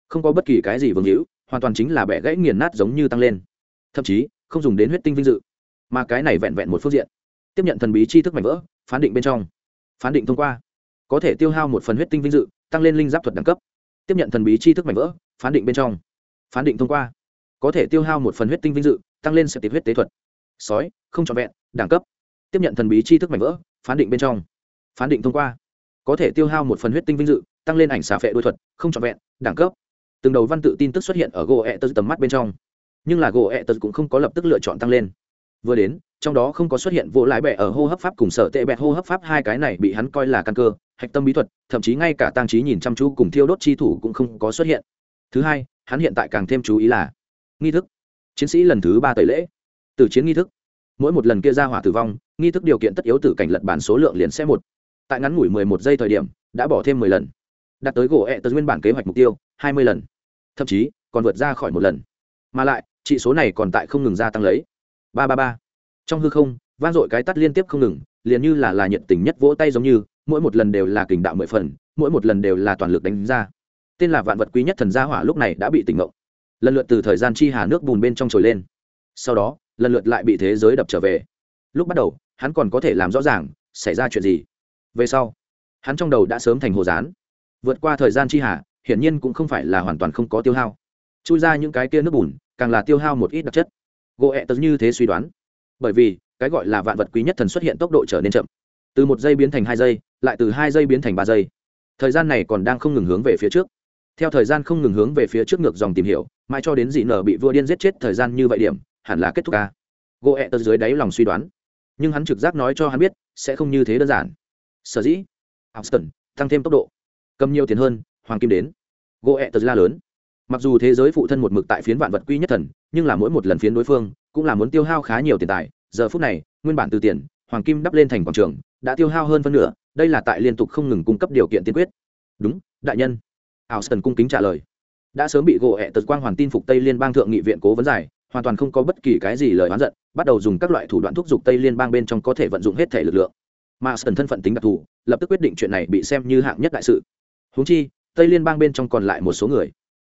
Không có bất kỳ cái gì vương hữu, hoàn toàn chính là bẻ gãy nghiền nát giống như tăng lên. Thậm chí, không dùng đến huyết tinh vinh dự, mà cái này vẹn vẹn một phương diện. Tiếp nhận thần bí tri thức mạnh vỡ, phán định bên trong. Phán định thông qua. Có thể tiêu hao một phần huyết tinh vinh dự, tăng lên linh giáp thuật đẳng cấp. Tiếp nhận thần bí tri thức mạnh vỡ, phán định bên trong. Phán định thông qua. Có thể tiêu hao một phần huyết tinh vinh dự, tăng lên sẽ tiết huyết tế thuật. Sói, không trọn vẹn, đẳng cấp. Tiếp nhận thần bí tri thức mạnh vỡ, phán định bên trong. Phán định thông qua. Có thể tiêu hao một phần huyết tinh vinh dự tăng lên ảnh xà phệ đôi thuật, không trọn vẹn, đẳng cấp. Từng đầu văn tự tin tức xuất hiện ở gỗ ẹ tật tầm mắt bên trong. Nhưng là gỗ ẹ tật cũng không có lập tức lựa chọn tăng lên. Vừa đến, trong đó không có xuất hiện vô lái bẹ ở hô hấp pháp cùng sở tệ bẹt hô hấp pháp, hai cái này bị hắn coi là căn cơ, hạch tâm bí thuật, thậm chí ngay cả tăng trí nhìn chăm chú cùng thiêu đốt chi thủ cũng không có xuất hiện. Thứ hai, hắn hiện tại càng thêm chú ý là nghi thức. Chiến sĩ lần thứ ba tẩy lễ. Từ chiến nghi thức. Mỗi một lần kia ra hỏa tử vong, nghi thức điều kiện tất yếu tử cảnh lật bản số lượng liền sẽ một. Tại ngắn ngủi mười một giây thời điểm, đã bỏ thêm mười lần đạt tới gỗ ẹ tật nguyên bản kế hoạch mục tiêu, hai mươi lần. Thậm chí, còn vượt ra khỏi một lần. Mà lại trị số này còn tại không ngừng gia tăng lấy. Ba ba ba. Trong hư không, vang dội cái tắt liên tiếp không ngừng, liền như là là nhiệt tình nhất vỗ tay giống như, mỗi một lần đều là kình đạo mười phần, mỗi một lần đều là toàn lực đánh ra. Tên là vạn vật quý nhất thần gia hỏa lúc này đã bị tỉnh ngộ. Lần lượt từ thời gian chi hà nước bùn bên trong trồi lên. Sau đó, lần lượt lại bị thế giới đập trở về. Lúc bắt đầu, hắn còn có thể làm rõ ràng, xảy ra chuyện gì. Về sau, hắn trong đầu đã sớm thành hồ dán vượt qua thời gian chi hà, hiển nhiên cũng không phải là hoàn toàn không có tiêu hao. Chui ra những cái kia nước bùn, càng là tiêu hao một ít đặc chất. Gỗ ẹ tớ như thế suy đoán. Bởi vì, cái gọi là vạn vật quý nhất thần xuất hiện tốc độ trở nên chậm. Từ một giây biến thành hai giây, lại từ hai giây biến thành ba giây. Thời gian này còn đang không ngừng hướng về phía trước. Theo thời gian không ngừng hướng về phía trước ngược dòng tìm hiểu, mãi cho đến dị nở bị vua điên giết chết thời gian như vậy điểm, hẳn là kết thúc ca. Gỗ ẹ tớ dưới đáy lòng suy đoán. Nhưng hắn trực giác nói cho hắn biết, sẽ không như thế đơn giản. Sở dĩ Austin tăng thêm tốc độ cầm nhiều tiền hơn, hoàng kim đến. Gỗ ẹ tật la lớn. Mặc dù thế giới phụ thân một mực tại phiến vạn vật quy nhất thần, nhưng là mỗi một lần phiến đối phương, cũng là muốn tiêu hao khá nhiều tiền tài. Giờ phút này, nguyên bản từ tiền, hoàng kim đắp lên thành quảng trường, đã tiêu hao hơn phân nửa, đây là tại liên tục không ngừng cung cấp điều kiện tiên quyết. Đúng, đại nhân. Austin cung kính trả lời. Đã sớm bị gỗ ẹ tật quang hoàn tin phục tây liên bang thượng nghị viện cố vấn giải, hoàn toàn không có bất kỳ cái gì lời oán giận, bắt đầu dùng các loại thủ đoạn thúc giục tây liên bang bên trong có thể vận dụng hết thể lực lượng. Mà sơn thân phận tính đặc thù, lập tức quyết định chuyện này bị xem như hạng nhất đại sự húng chi, tây liên bang bên trong còn lại một số người.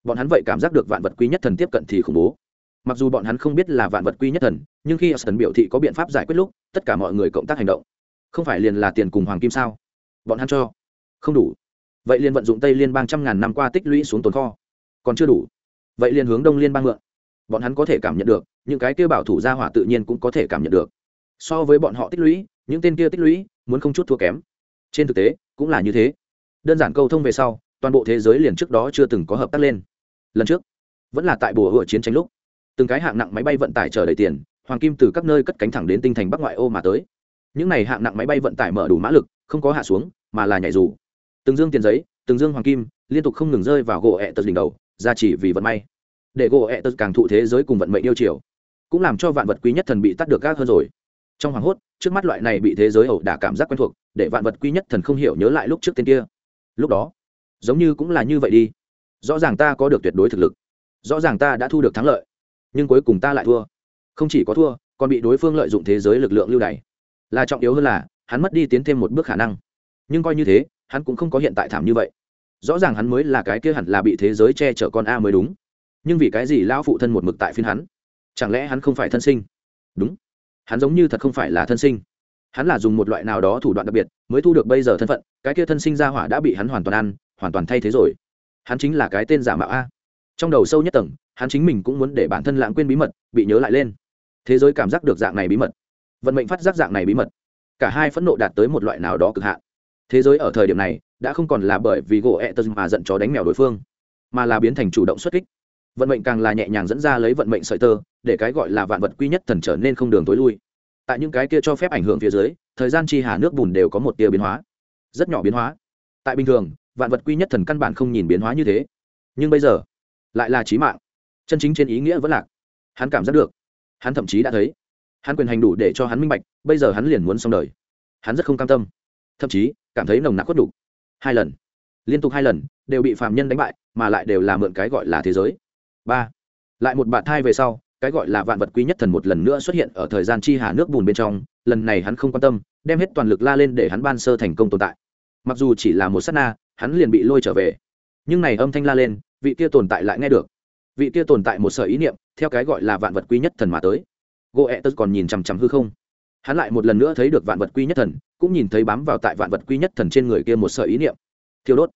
Bọn hắn vậy cảm giác được vạn vật quý nhất thần tiếp cận thì khủng bố. Mặc dù bọn hắn không biết là vạn vật quý nhất thần, nhưng khi sần biểu thị có biện pháp giải quyết lúc, tất cả mọi người cộng tác hành động. Không phải liền là tiền cùng hoàng kim sao? Bọn hắn cho. Không đủ. Vậy liền vận dụng tây liên bang trăm ngàn năm qua tích lũy xuống tồn kho. Còn chưa đủ. Vậy liền hướng đông liên bang mượn. Bọn hắn có thể cảm nhận được, những cái kia bảo thủ gia hỏa tự nhiên cũng có thể cảm nhận được. So với bọn họ tích lũy, những tên kia tích lũy, muốn không chút thua kém. Trên thực tế, cũng là như thế đơn giản câu thông về sau, toàn bộ thế giới liền trước đó chưa từng có hợp tác lên. Lần trước, vẫn là tại bùa hựa chiến tranh lúc, từng cái hạng nặng máy bay vận tải chở đầy tiền, hoàng kim từ các nơi cất cánh thẳng đến tinh thành bắc ngoại ô mà tới. Những này hạng nặng máy bay vận tải mở đủ mã lực, không có hạ xuống, mà là nhảy dù. Từng dương tiền giấy, từng dương hoàng kim, liên tục không ngừng rơi vào gỗ ẹ tật đỉnh đầu, ra chỉ vì vận may. Để gỗ ẹ tật càng thụ thế giới cùng vận mệnh yêu chiều, cũng làm cho vạn vật quý nhất thần bị tắt được gác hơn rồi. Trong hoàng hốt, trước mắt loại này bị thế giới ẩu đả cảm giác quen thuộc, để vạn vật quý nhất thần không hiểu nhớ lại lúc trước tên kia lúc đó, giống như cũng là như vậy đi. Rõ ràng ta có được tuyệt đối thực lực. Rõ ràng ta đã thu được thắng lợi. Nhưng cuối cùng ta lại thua. Không chỉ có thua, còn bị đối phương lợi dụng thế giới lực lượng lưu đày. Là trọng yếu hơn là, hắn mất đi tiến thêm một bước khả năng. Nhưng coi như thế, hắn cũng không có hiện tại thảm như vậy. Rõ ràng hắn mới là cái kia hẳn là bị thế giới che chở con a mới đúng. Nhưng vì cái gì lão phụ thân một mực tại phiên hắn? Chẳng lẽ hắn không phải thân sinh? Đúng. Hắn giống như thật không phải là thân sinh hắn là dùng một loại nào đó thủ đoạn đặc biệt, mới thu được bây giờ thân phận, cái kia thân sinh ra hỏa đã bị hắn hoàn toàn ăn, hoàn toàn thay thế rồi. Hắn chính là cái tên giả mạo a. Trong đầu sâu nhất tầng, hắn chính mình cũng muốn để bản thân lãng quên bí mật, bị nhớ lại lên. Thế giới cảm giác được dạng này bí mật. Vận mệnh phát giác dạng này bí mật. Cả hai phẫn nộ đạt tới một loại nào đó cực hạn. Thế giới ở thời điểm này, đã không còn là bởi vì gỗ ẹ tật mà giận chó đánh mèo đối phương, mà là biến thành chủ động xuất kích. Vận mệnh càng là nhẹ nhàng dẫn ra lấy vận mệnh sợi tơ, để cái gọi là vạn vật quy nhất thần trở nên không đường tối lui tại những cái kia cho phép ảnh hưởng phía dưới, thời gian chi hà nước bùn đều có một tia biến hóa. Rất nhỏ biến hóa. Tại bình thường, vạn vật quy nhất thần căn bản không nhìn biến hóa như thế. Nhưng bây giờ, lại là trí mạng. Chân chính trên ý nghĩa vẫn lạc. Hắn cảm giác được. Hắn thậm chí đã thấy. Hắn quyền hành đủ để cho hắn minh bạch, bây giờ hắn liền muốn xong đời. Hắn rất không cam tâm. Thậm chí, cảm thấy nồng nặc khuất đủ hai lần. Liên tục hai lần, đều bị phạm nhân đánh bại, mà lại đều là mượn cái gọi là thế giới. Ba. Lại một bạn thai về sau cái gọi là vạn vật quý nhất thần một lần nữa xuất hiện ở thời gian chi hà nước bùn bên trong, lần này hắn không quan tâm, đem hết toàn lực la lên để hắn ban sơ thành công tồn tại. Mặc dù chỉ là một s á t na, hắn liền bị lôi trở về. Nhưng này âm thanh la lên, vị kia tồn tại lại nghe được. Vị kia tồn tại một sở ý niệm, theo cái gọi là vạn vật quý nhất thần mà tới. Gỗ ẹ tật còn nhìn chằm chằm hư không. Hắn lại một lần nữa thấy được vạn vật quy nhất thần, cũng nhìn thấy bám vào tại vạn vật quy nhất thần trên người kia một sợi ý niệm. Thiêu đốt.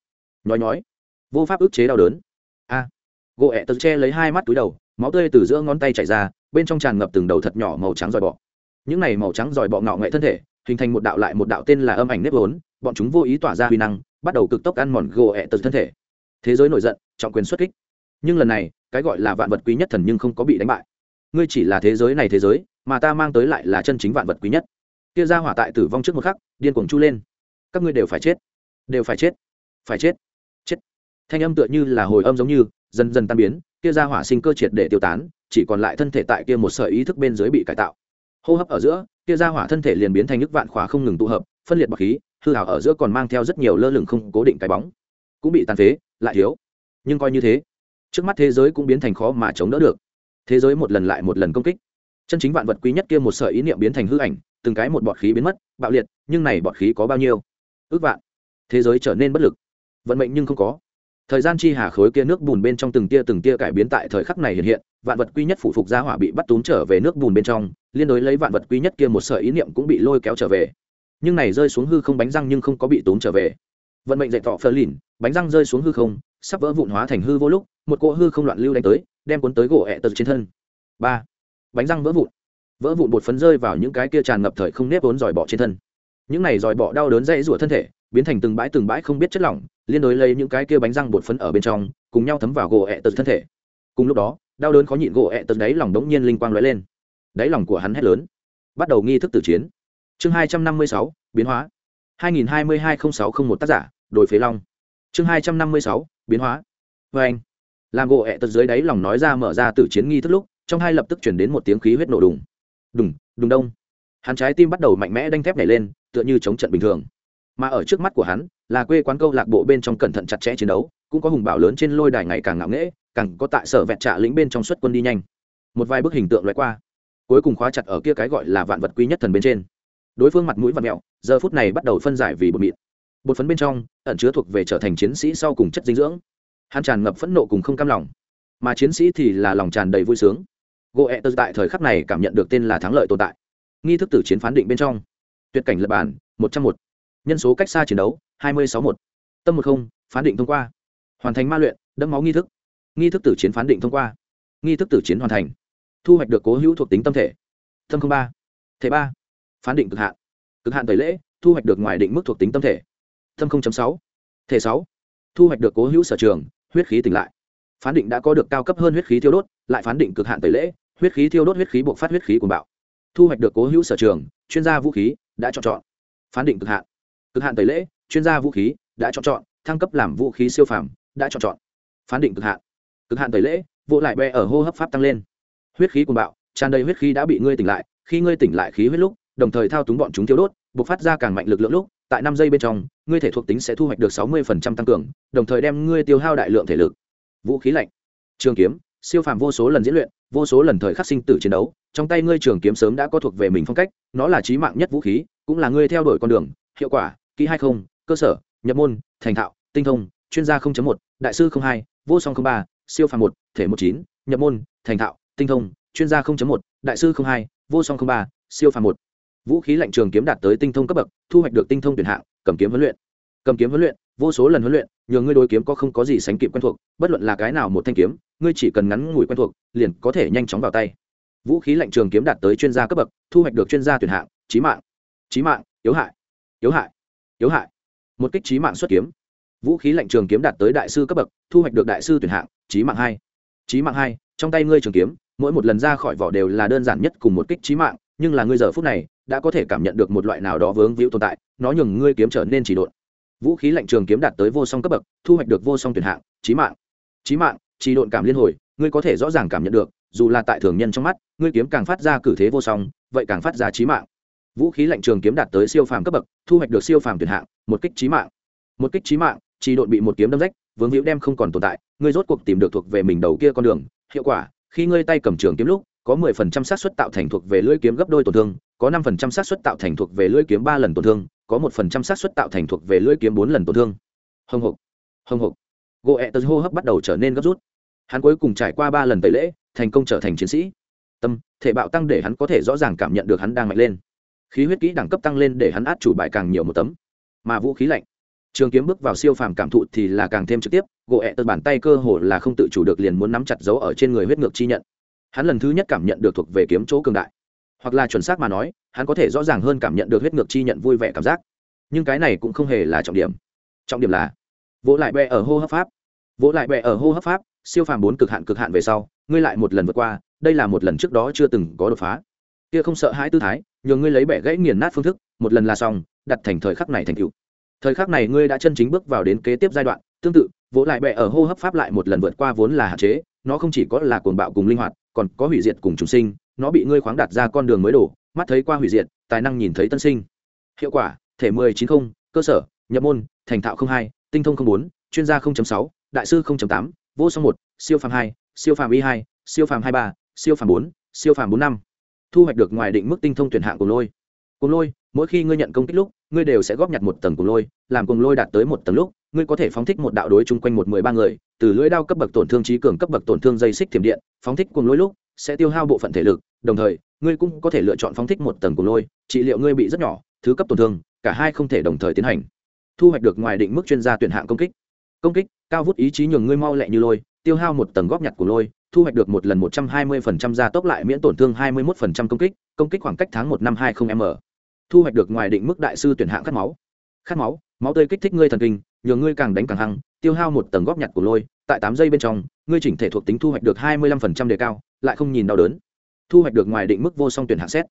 Nhói nhói. Vô pháp ức chế đau đớn. A. Gỗ ẹ tật che lấy hai mắt túi đầu máu tươi từ giữa ngón tay chảy ra, bên trong tràn ngập từng đầu thật nhỏ màu trắng dòi bọ. Những này màu trắng dòi bọ ngạo nghệ thân thể, hình thành một đạo lại một đạo tên là âm ảnh nếp vốn, bọn chúng vô ý tỏa ra huy năng, bắt đầu cực tốc ăn mòn gồ ẹ tật thân thể. Thế giới nổi giận, trọng quyền xuất kích. Nhưng lần này, cái gọi là vạn vật quý nhất thần nhưng không có bị đánh bại. Ngươi chỉ là thế giới này thế giới, mà ta mang tới lại là chân chính vạn vật quý nhất. Kia ra hỏa tại tử vong trước một khắc, điên cuồng chu lên. Các ngươi đều phải chết. Đều phải chết. Phải chết. Chết. Thanh âm tựa như là hồi âm giống như, dần dần tan biến kia ra hỏa sinh cơ triệt để tiêu tán, chỉ còn lại thân thể tại kia một sợi ý thức bên dưới bị cải tạo. Hô hấp ở giữa, kia ra hỏa thân thể liền biến thành nước vạn khóa không ngừng tụ hợp, phân liệt bọc khí, hư hảo ở giữa còn mang theo rất nhiều lơ lửng không cố định cái bóng. Cũng bị tàn phế, lại thiếu. Nhưng coi như thế, trước mắt thế giới cũng biến thành khó mà chống đỡ được. Thế giới một lần lại một lần công kích. Chân chính vạn vật quý nhất kia một sợi ý niệm biến thành hư ảnh, từng cái một bọt khí biến mất, bạo liệt, nhưng này bọt khí có bao nhiêu? Ước vạn. Thế giới trở nên bất lực. Vận mệnh nhưng không có thời gian chi hà khối kia nước bùn bên trong từng tia từng tia cải biến tại thời khắc này hiện hiện, vạn vật quy nhất phụ phục gia hỏa bị bắt túm trở về nước bùn bên trong, liên đối lấy vạn vật quy nhất kia một sợi ý niệm cũng bị lôi kéo trở về. Nhưng này rơi xuống hư không bánh răng nhưng không có bị túm trở về. Vận mệnh dạy tọ phơ lìn, bánh răng rơi xuống hư không, sắp vỡ vụn hóa thành hư vô lúc, một cỗ hư không loạn lưu đánh tới, đem cuốn tới gỗ ẹ tật trên thân. Ba, bánh răng vỡ vụn. Vỡ vụn bột phấn rơi vào những cái kia tràn ngập thời không nếp vốn dòi bỏ trên thân. Những này dòi bỏ đau đớn dãy rủa thân thể biến thành từng bãi từng bãi không biết chất lỏng, liên đối lấy những cái kia bánh răng bột phấn ở bên trong, cùng nhau thấm vào gỗ ẹ tật thân thể. Cùng lúc đó, đau đớn khó nhịn gỗ ẹ tật đáy lòng đống nhiên linh quang lóe lên. Đáy lòng của hắn hét lớn. Bắt đầu nghi thức tử chiến. Chương hai trăm năm mươi sáu, biến hóa. Hai nghìn hai mươi hai n sáu t r ă n h một tác giả, đồi phế long. Chương hai trăm năm mươi sáu, biến hóa. Vê anh, làm gỗ ẹ tật dưới đáy lòng nói ra mở ra tử chiến nghi thức lúc, trong hai lập tức chuyển đến một tiếng khí huyết nổ đùng. Đùng đùng đông. Hắn trái tim bắt đầu mạnh mẽ đanh thép nhảy lên, tựa như chống trận bình thường mà ở trước mắt của hắn là quê quán câu lạc bộ bên trong cẩn thận chặt chẽ chiến đấu, cũng có hùng bảo lớn trên lôi đài ngày càng ngạo nghễ, càng có tại sở vẹn trạ lĩnh bên trong xuất quân đi nhanh. Một vài bức hình tượng loại qua, cuối cùng khóa chặt ở kia cái gọi là vạn vật quý nhất thần bên trên. Đối phương mặt mũi và mẹo, giờ phút này bắt đầu phân giải vì bột mịn. Bột phấn bên trong, ẩn chứa thuộc về trở thành chiến sĩ sau cùng chất dinh dưỡng. Hắn tràn ngập phẫn nộ cùng không cam lòng. Mà chiến sĩ thì là lòng tràn đầy vui sướng. Gỗ ẹ tơ tại thời khắc này cảm nhận được tên là thắng lợi tồn tại. Nghi thức tử chiến phán định bên trong. Tuyệt cảnh lập bản một trăm một nhân số cách xa chiến đấu, hai mươi sáu một. Tâm một không, phán định thông qua. Hoàn thành ma luyện, đẫm máu nghi thức. Nghi thức tử chiến phán định thông qua. Nghi thức tử chiến hoàn thành. Thu hoạch được cố hữu thuộc tính tâm thể. Tâm không ba. Thể ba. Phán định cực hạn. Cực hạn tẩy lễ, thu hoạch được ngoài định mức thuộc tính tâm thể. Tâm không sáu. Thể sáu. Thu hoạch được cố hữu sở trường, huyết khí tỉnh lại. Phán định đã có được cao cấp hơn huyết khí thiêu đốt, lại phán định cực hạn tẩy lễ, huyết khí thiêu đốt huyết khí buộc phát huyết khí của bạo. Thu hoạch được cố hữu sở trường, chuyên gia vũ khí, đã chọn chọn. Phán định cực hạn cực hạn tẩy lễ, chuyên gia vũ khí đã chọn chọn, thăng cấp làm vũ khí siêu phàm, đã chọn chọn. Phán định cực hạn. Cực hạn tẩy lễ vô lại bè ở hô hấp pháp tăng lên. Huyết khí cuồng bạo, tràn đầy huyết khí đã bị ngươi tỉnh lại, khi ngươi tỉnh lại khí huyết lúc, đồng thời thao túng bọn chúng thiếu đốt buộc phát ra càng mạnh lực lượng lúc, tại năm giây bên trong, ngươi thể thuộc tính sẽ thu hoạch được sáu mươi tăng cường, đồng thời đem ngươi tiêu hao đại lượng thể lực. Vũ khí lạnh. Trường kiếm, siêu phàm vô số lần diễn luyện, vô số lần thời khắc sinh tử chiến đấu, trong tay ngươi trường kiếm sớm đã có thuộc về mình phong cách, nó là trí mạng nhất vũ khí, cũng là ngươi theo đuổi con đường, hiệu quả kỹ hai không, cơ sở, nhập môn, thành thạo, tinh thông, chuyên gia một, đại sư hai, vô song ba, siêu phàm một, thể một chín, nhập môn, thành thạo, tinh thông, chuyên gia một, đại sư hai, vô song ba, siêu phàm một. Vũ khí lạnh trường kiếm đạt tới tinh thông cấp bậc, thu hoạch được tinh thông tuyển hạng, cầm kiếm huấn luyện. Cầm kiếm huấn luyện, vô số lần huấn luyện, nhờ ngươi đối kiếm có không có gì sánh kịp quen thuộc, bất luận là cái nào một thanh kiếm, ngươi chỉ cần ngắn ngủi quen thuộc, liền có thể nhanh chóng vào tay. Vũ khí lạnh trường kiếm đạt tới chuyên gia cấp bậc, thu hoạch được chuyên gia tuyển hạng trí mạng trí mạng, yếu hại yếu hại yếu hại. Một kích trí mạng xuất kiếm. Vũ khí lạnh trường kiếm đạt tới đại sư cấp bậc, thu hoạch được đại sư tuyển hạng trí mạng hai. Trí mạng hai, trong tay ngươi trường kiếm, mỗi một lần ra khỏi vỏ đều là đơn giản nhất cùng một kích trí mạng, nhưng là ngươi giờ phút này, đã có thể cảm nhận được một loại nào đó vướng víu tồn tại, nó nhường ngươi kiếm trở nên chỉ độn. Vũ khí lạnh trường kiếm đạt tới vô song cấp bậc, thu hoạch được vô song tuyển hạng trí mạng. Trí mạng, chỉ độn cảm liên hồi, ngươi có thể rõ ràng cảm nhận được, dù là tại thường nhân trong mắt, ngươi kiếm càng phát ra cử thế vô song, vậy càng phát ra trí mạng vũ khí lạnh trường kiếm đạt tới siêu phàm cấp bậc thu hoạch được siêu phàm tuyển hạng một kích trí mạng một kích trí mạng chỉ độn bị một kiếm đâm rách vướng hữu đem không còn tồn tại ngươi rốt cuộc tìm được thuộc về mình đầu kia con đường hiệu quả khi ngươi tay cầm trường kiếm lúc có 10% xác suất tạo thành thuộc về lưỡi kiếm gấp đôi tổn thương, có 5% xác suất tạo thành thuộc về lưỡi kiếm ba lần tổn thương, có 1% xác suất tạo thành thuộc về lưỡi kiếm bốn lần tổn thương. Hồng hộc, hồng hộc. Goethe hô hấp bắt đầu trở nên gấp rút. Hắn cuối cùng trải qua ba lần tẩy lễ, thành công trở thành chiến sĩ. Tâm, thể bạo tăng để hắn có thể rõ ràng cảm nhận được hắn đang mạnh lên khí huyết kỹ đẳng cấp tăng lên để hắn át chủ bài càng nhiều một tấm. Mà vũ khí lạnh. Trường kiếm bước vào siêu phàm cảm thụ thì là càng thêm trực tiếp, gỗ ẹ tật bàn tay cơ hồ là không tự chủ được liền muốn nắm chặt dấu ở trên người huyết ngược chi nhận. Hắn lần thứ nhất cảm nhận được thuộc về kiếm chỗ cường đại. Hoặc là chuẩn xác mà nói, hắn có thể rõ ràng hơn cảm nhận được huyết ngược chi nhận vui vẻ cảm giác. Nhưng cái này cũng không hề là trọng điểm. Trọng điểm là, vỗ lại bẹ ở hô hấp pháp. Vỗ lại bẹ ở hô hấp pháp, siêu phàm bốn cực hạn cực hạn về sau, ngươi lại một lần vượt qua, đây là một lần trước đó chưa từng có đột phá kia không sợ hãi tư thái, nhờ ngươi lấy bẻ gãy nghiền nát phương thức, một lần là xong, đặt thành thời khắc này thành cựu thời khắc này ngươi đã chân chính bước vào đến kế tiếp giai đoạn, tương tự, vỗ lại bẹ ở hô hấp pháp lại một lần vượt qua vốn là hạn chế, nó không chỉ có là cuồng bạo cùng linh hoạt, còn có hủy diệt cùng trùng sinh, nó bị ngươi khoáng đặt ra con đường mới đổ, mắt thấy qua hủy diệt, tài năng nhìn thấy tân sinh. Hiệu quả, thể mười chín không, cơ sở, nhập môn, thành thạo không hai, tinh thông không bốn, chuyên gia không sáu, đại sư không tám, vô song một, siêu phàm hai, siêu phàm y hai, siêu phàm hai ba, siêu phàm bốn, siêu phàm bốn năm thu hoạch được ngoài định mức tinh thông tuyển hạng của lôi. Cùng lôi, mỗi khi ngươi nhận công kích lúc, ngươi đều sẽ góp nhặt một tầng cùng lôi, làm cùng lôi đạt tới một tầng lúc, ngươi có thể phóng thích một đạo đối chung quanh một mười ba người, từ lưỡi đao cấp bậc tổn thương trí cường cấp bậc tổn thương dây xích thiểm điện, phóng thích cùng lôi lúc, sẽ tiêu hao bộ phận thể lực, đồng thời, ngươi cũng có thể lựa chọn phóng thích một tầng cùng lôi, trị liệu ngươi bị rất nhỏ, thứ cấp tổn thương, cả hai không thể đồng thời tiến hành. Thu hoạch được ngoài định mức chuyên gia tuyển hạng công kích. Công kích, cao vút ý chí nhường ngươi mau lẹ như lôi, tiêu hao một tầng góp nhặt của lôi thu hoạch được một lần một trăm hai mươi phần trăm gia tốc lại miễn tổn thương hai mươi một phần trăm công kích công kích khoảng cách tháng một năm hai không m thu hoạch được ngoài định mức đại sư tuyển hạng khát máu. Khát máu máu tươi kích thích ngươi thần kinh, nhờ ngươi càng đánh càng hăng, tiêu hao một tầng góp nhặt của lôi, tại tám giây bên trong, ngươi chỉnh thể thuộc tính thu hoạch được hai mươi lăm phần trăm đề cao, lại không nhìn đau đớn. Thu hoạch được ngoài định mức vô song tuyển hạng xét.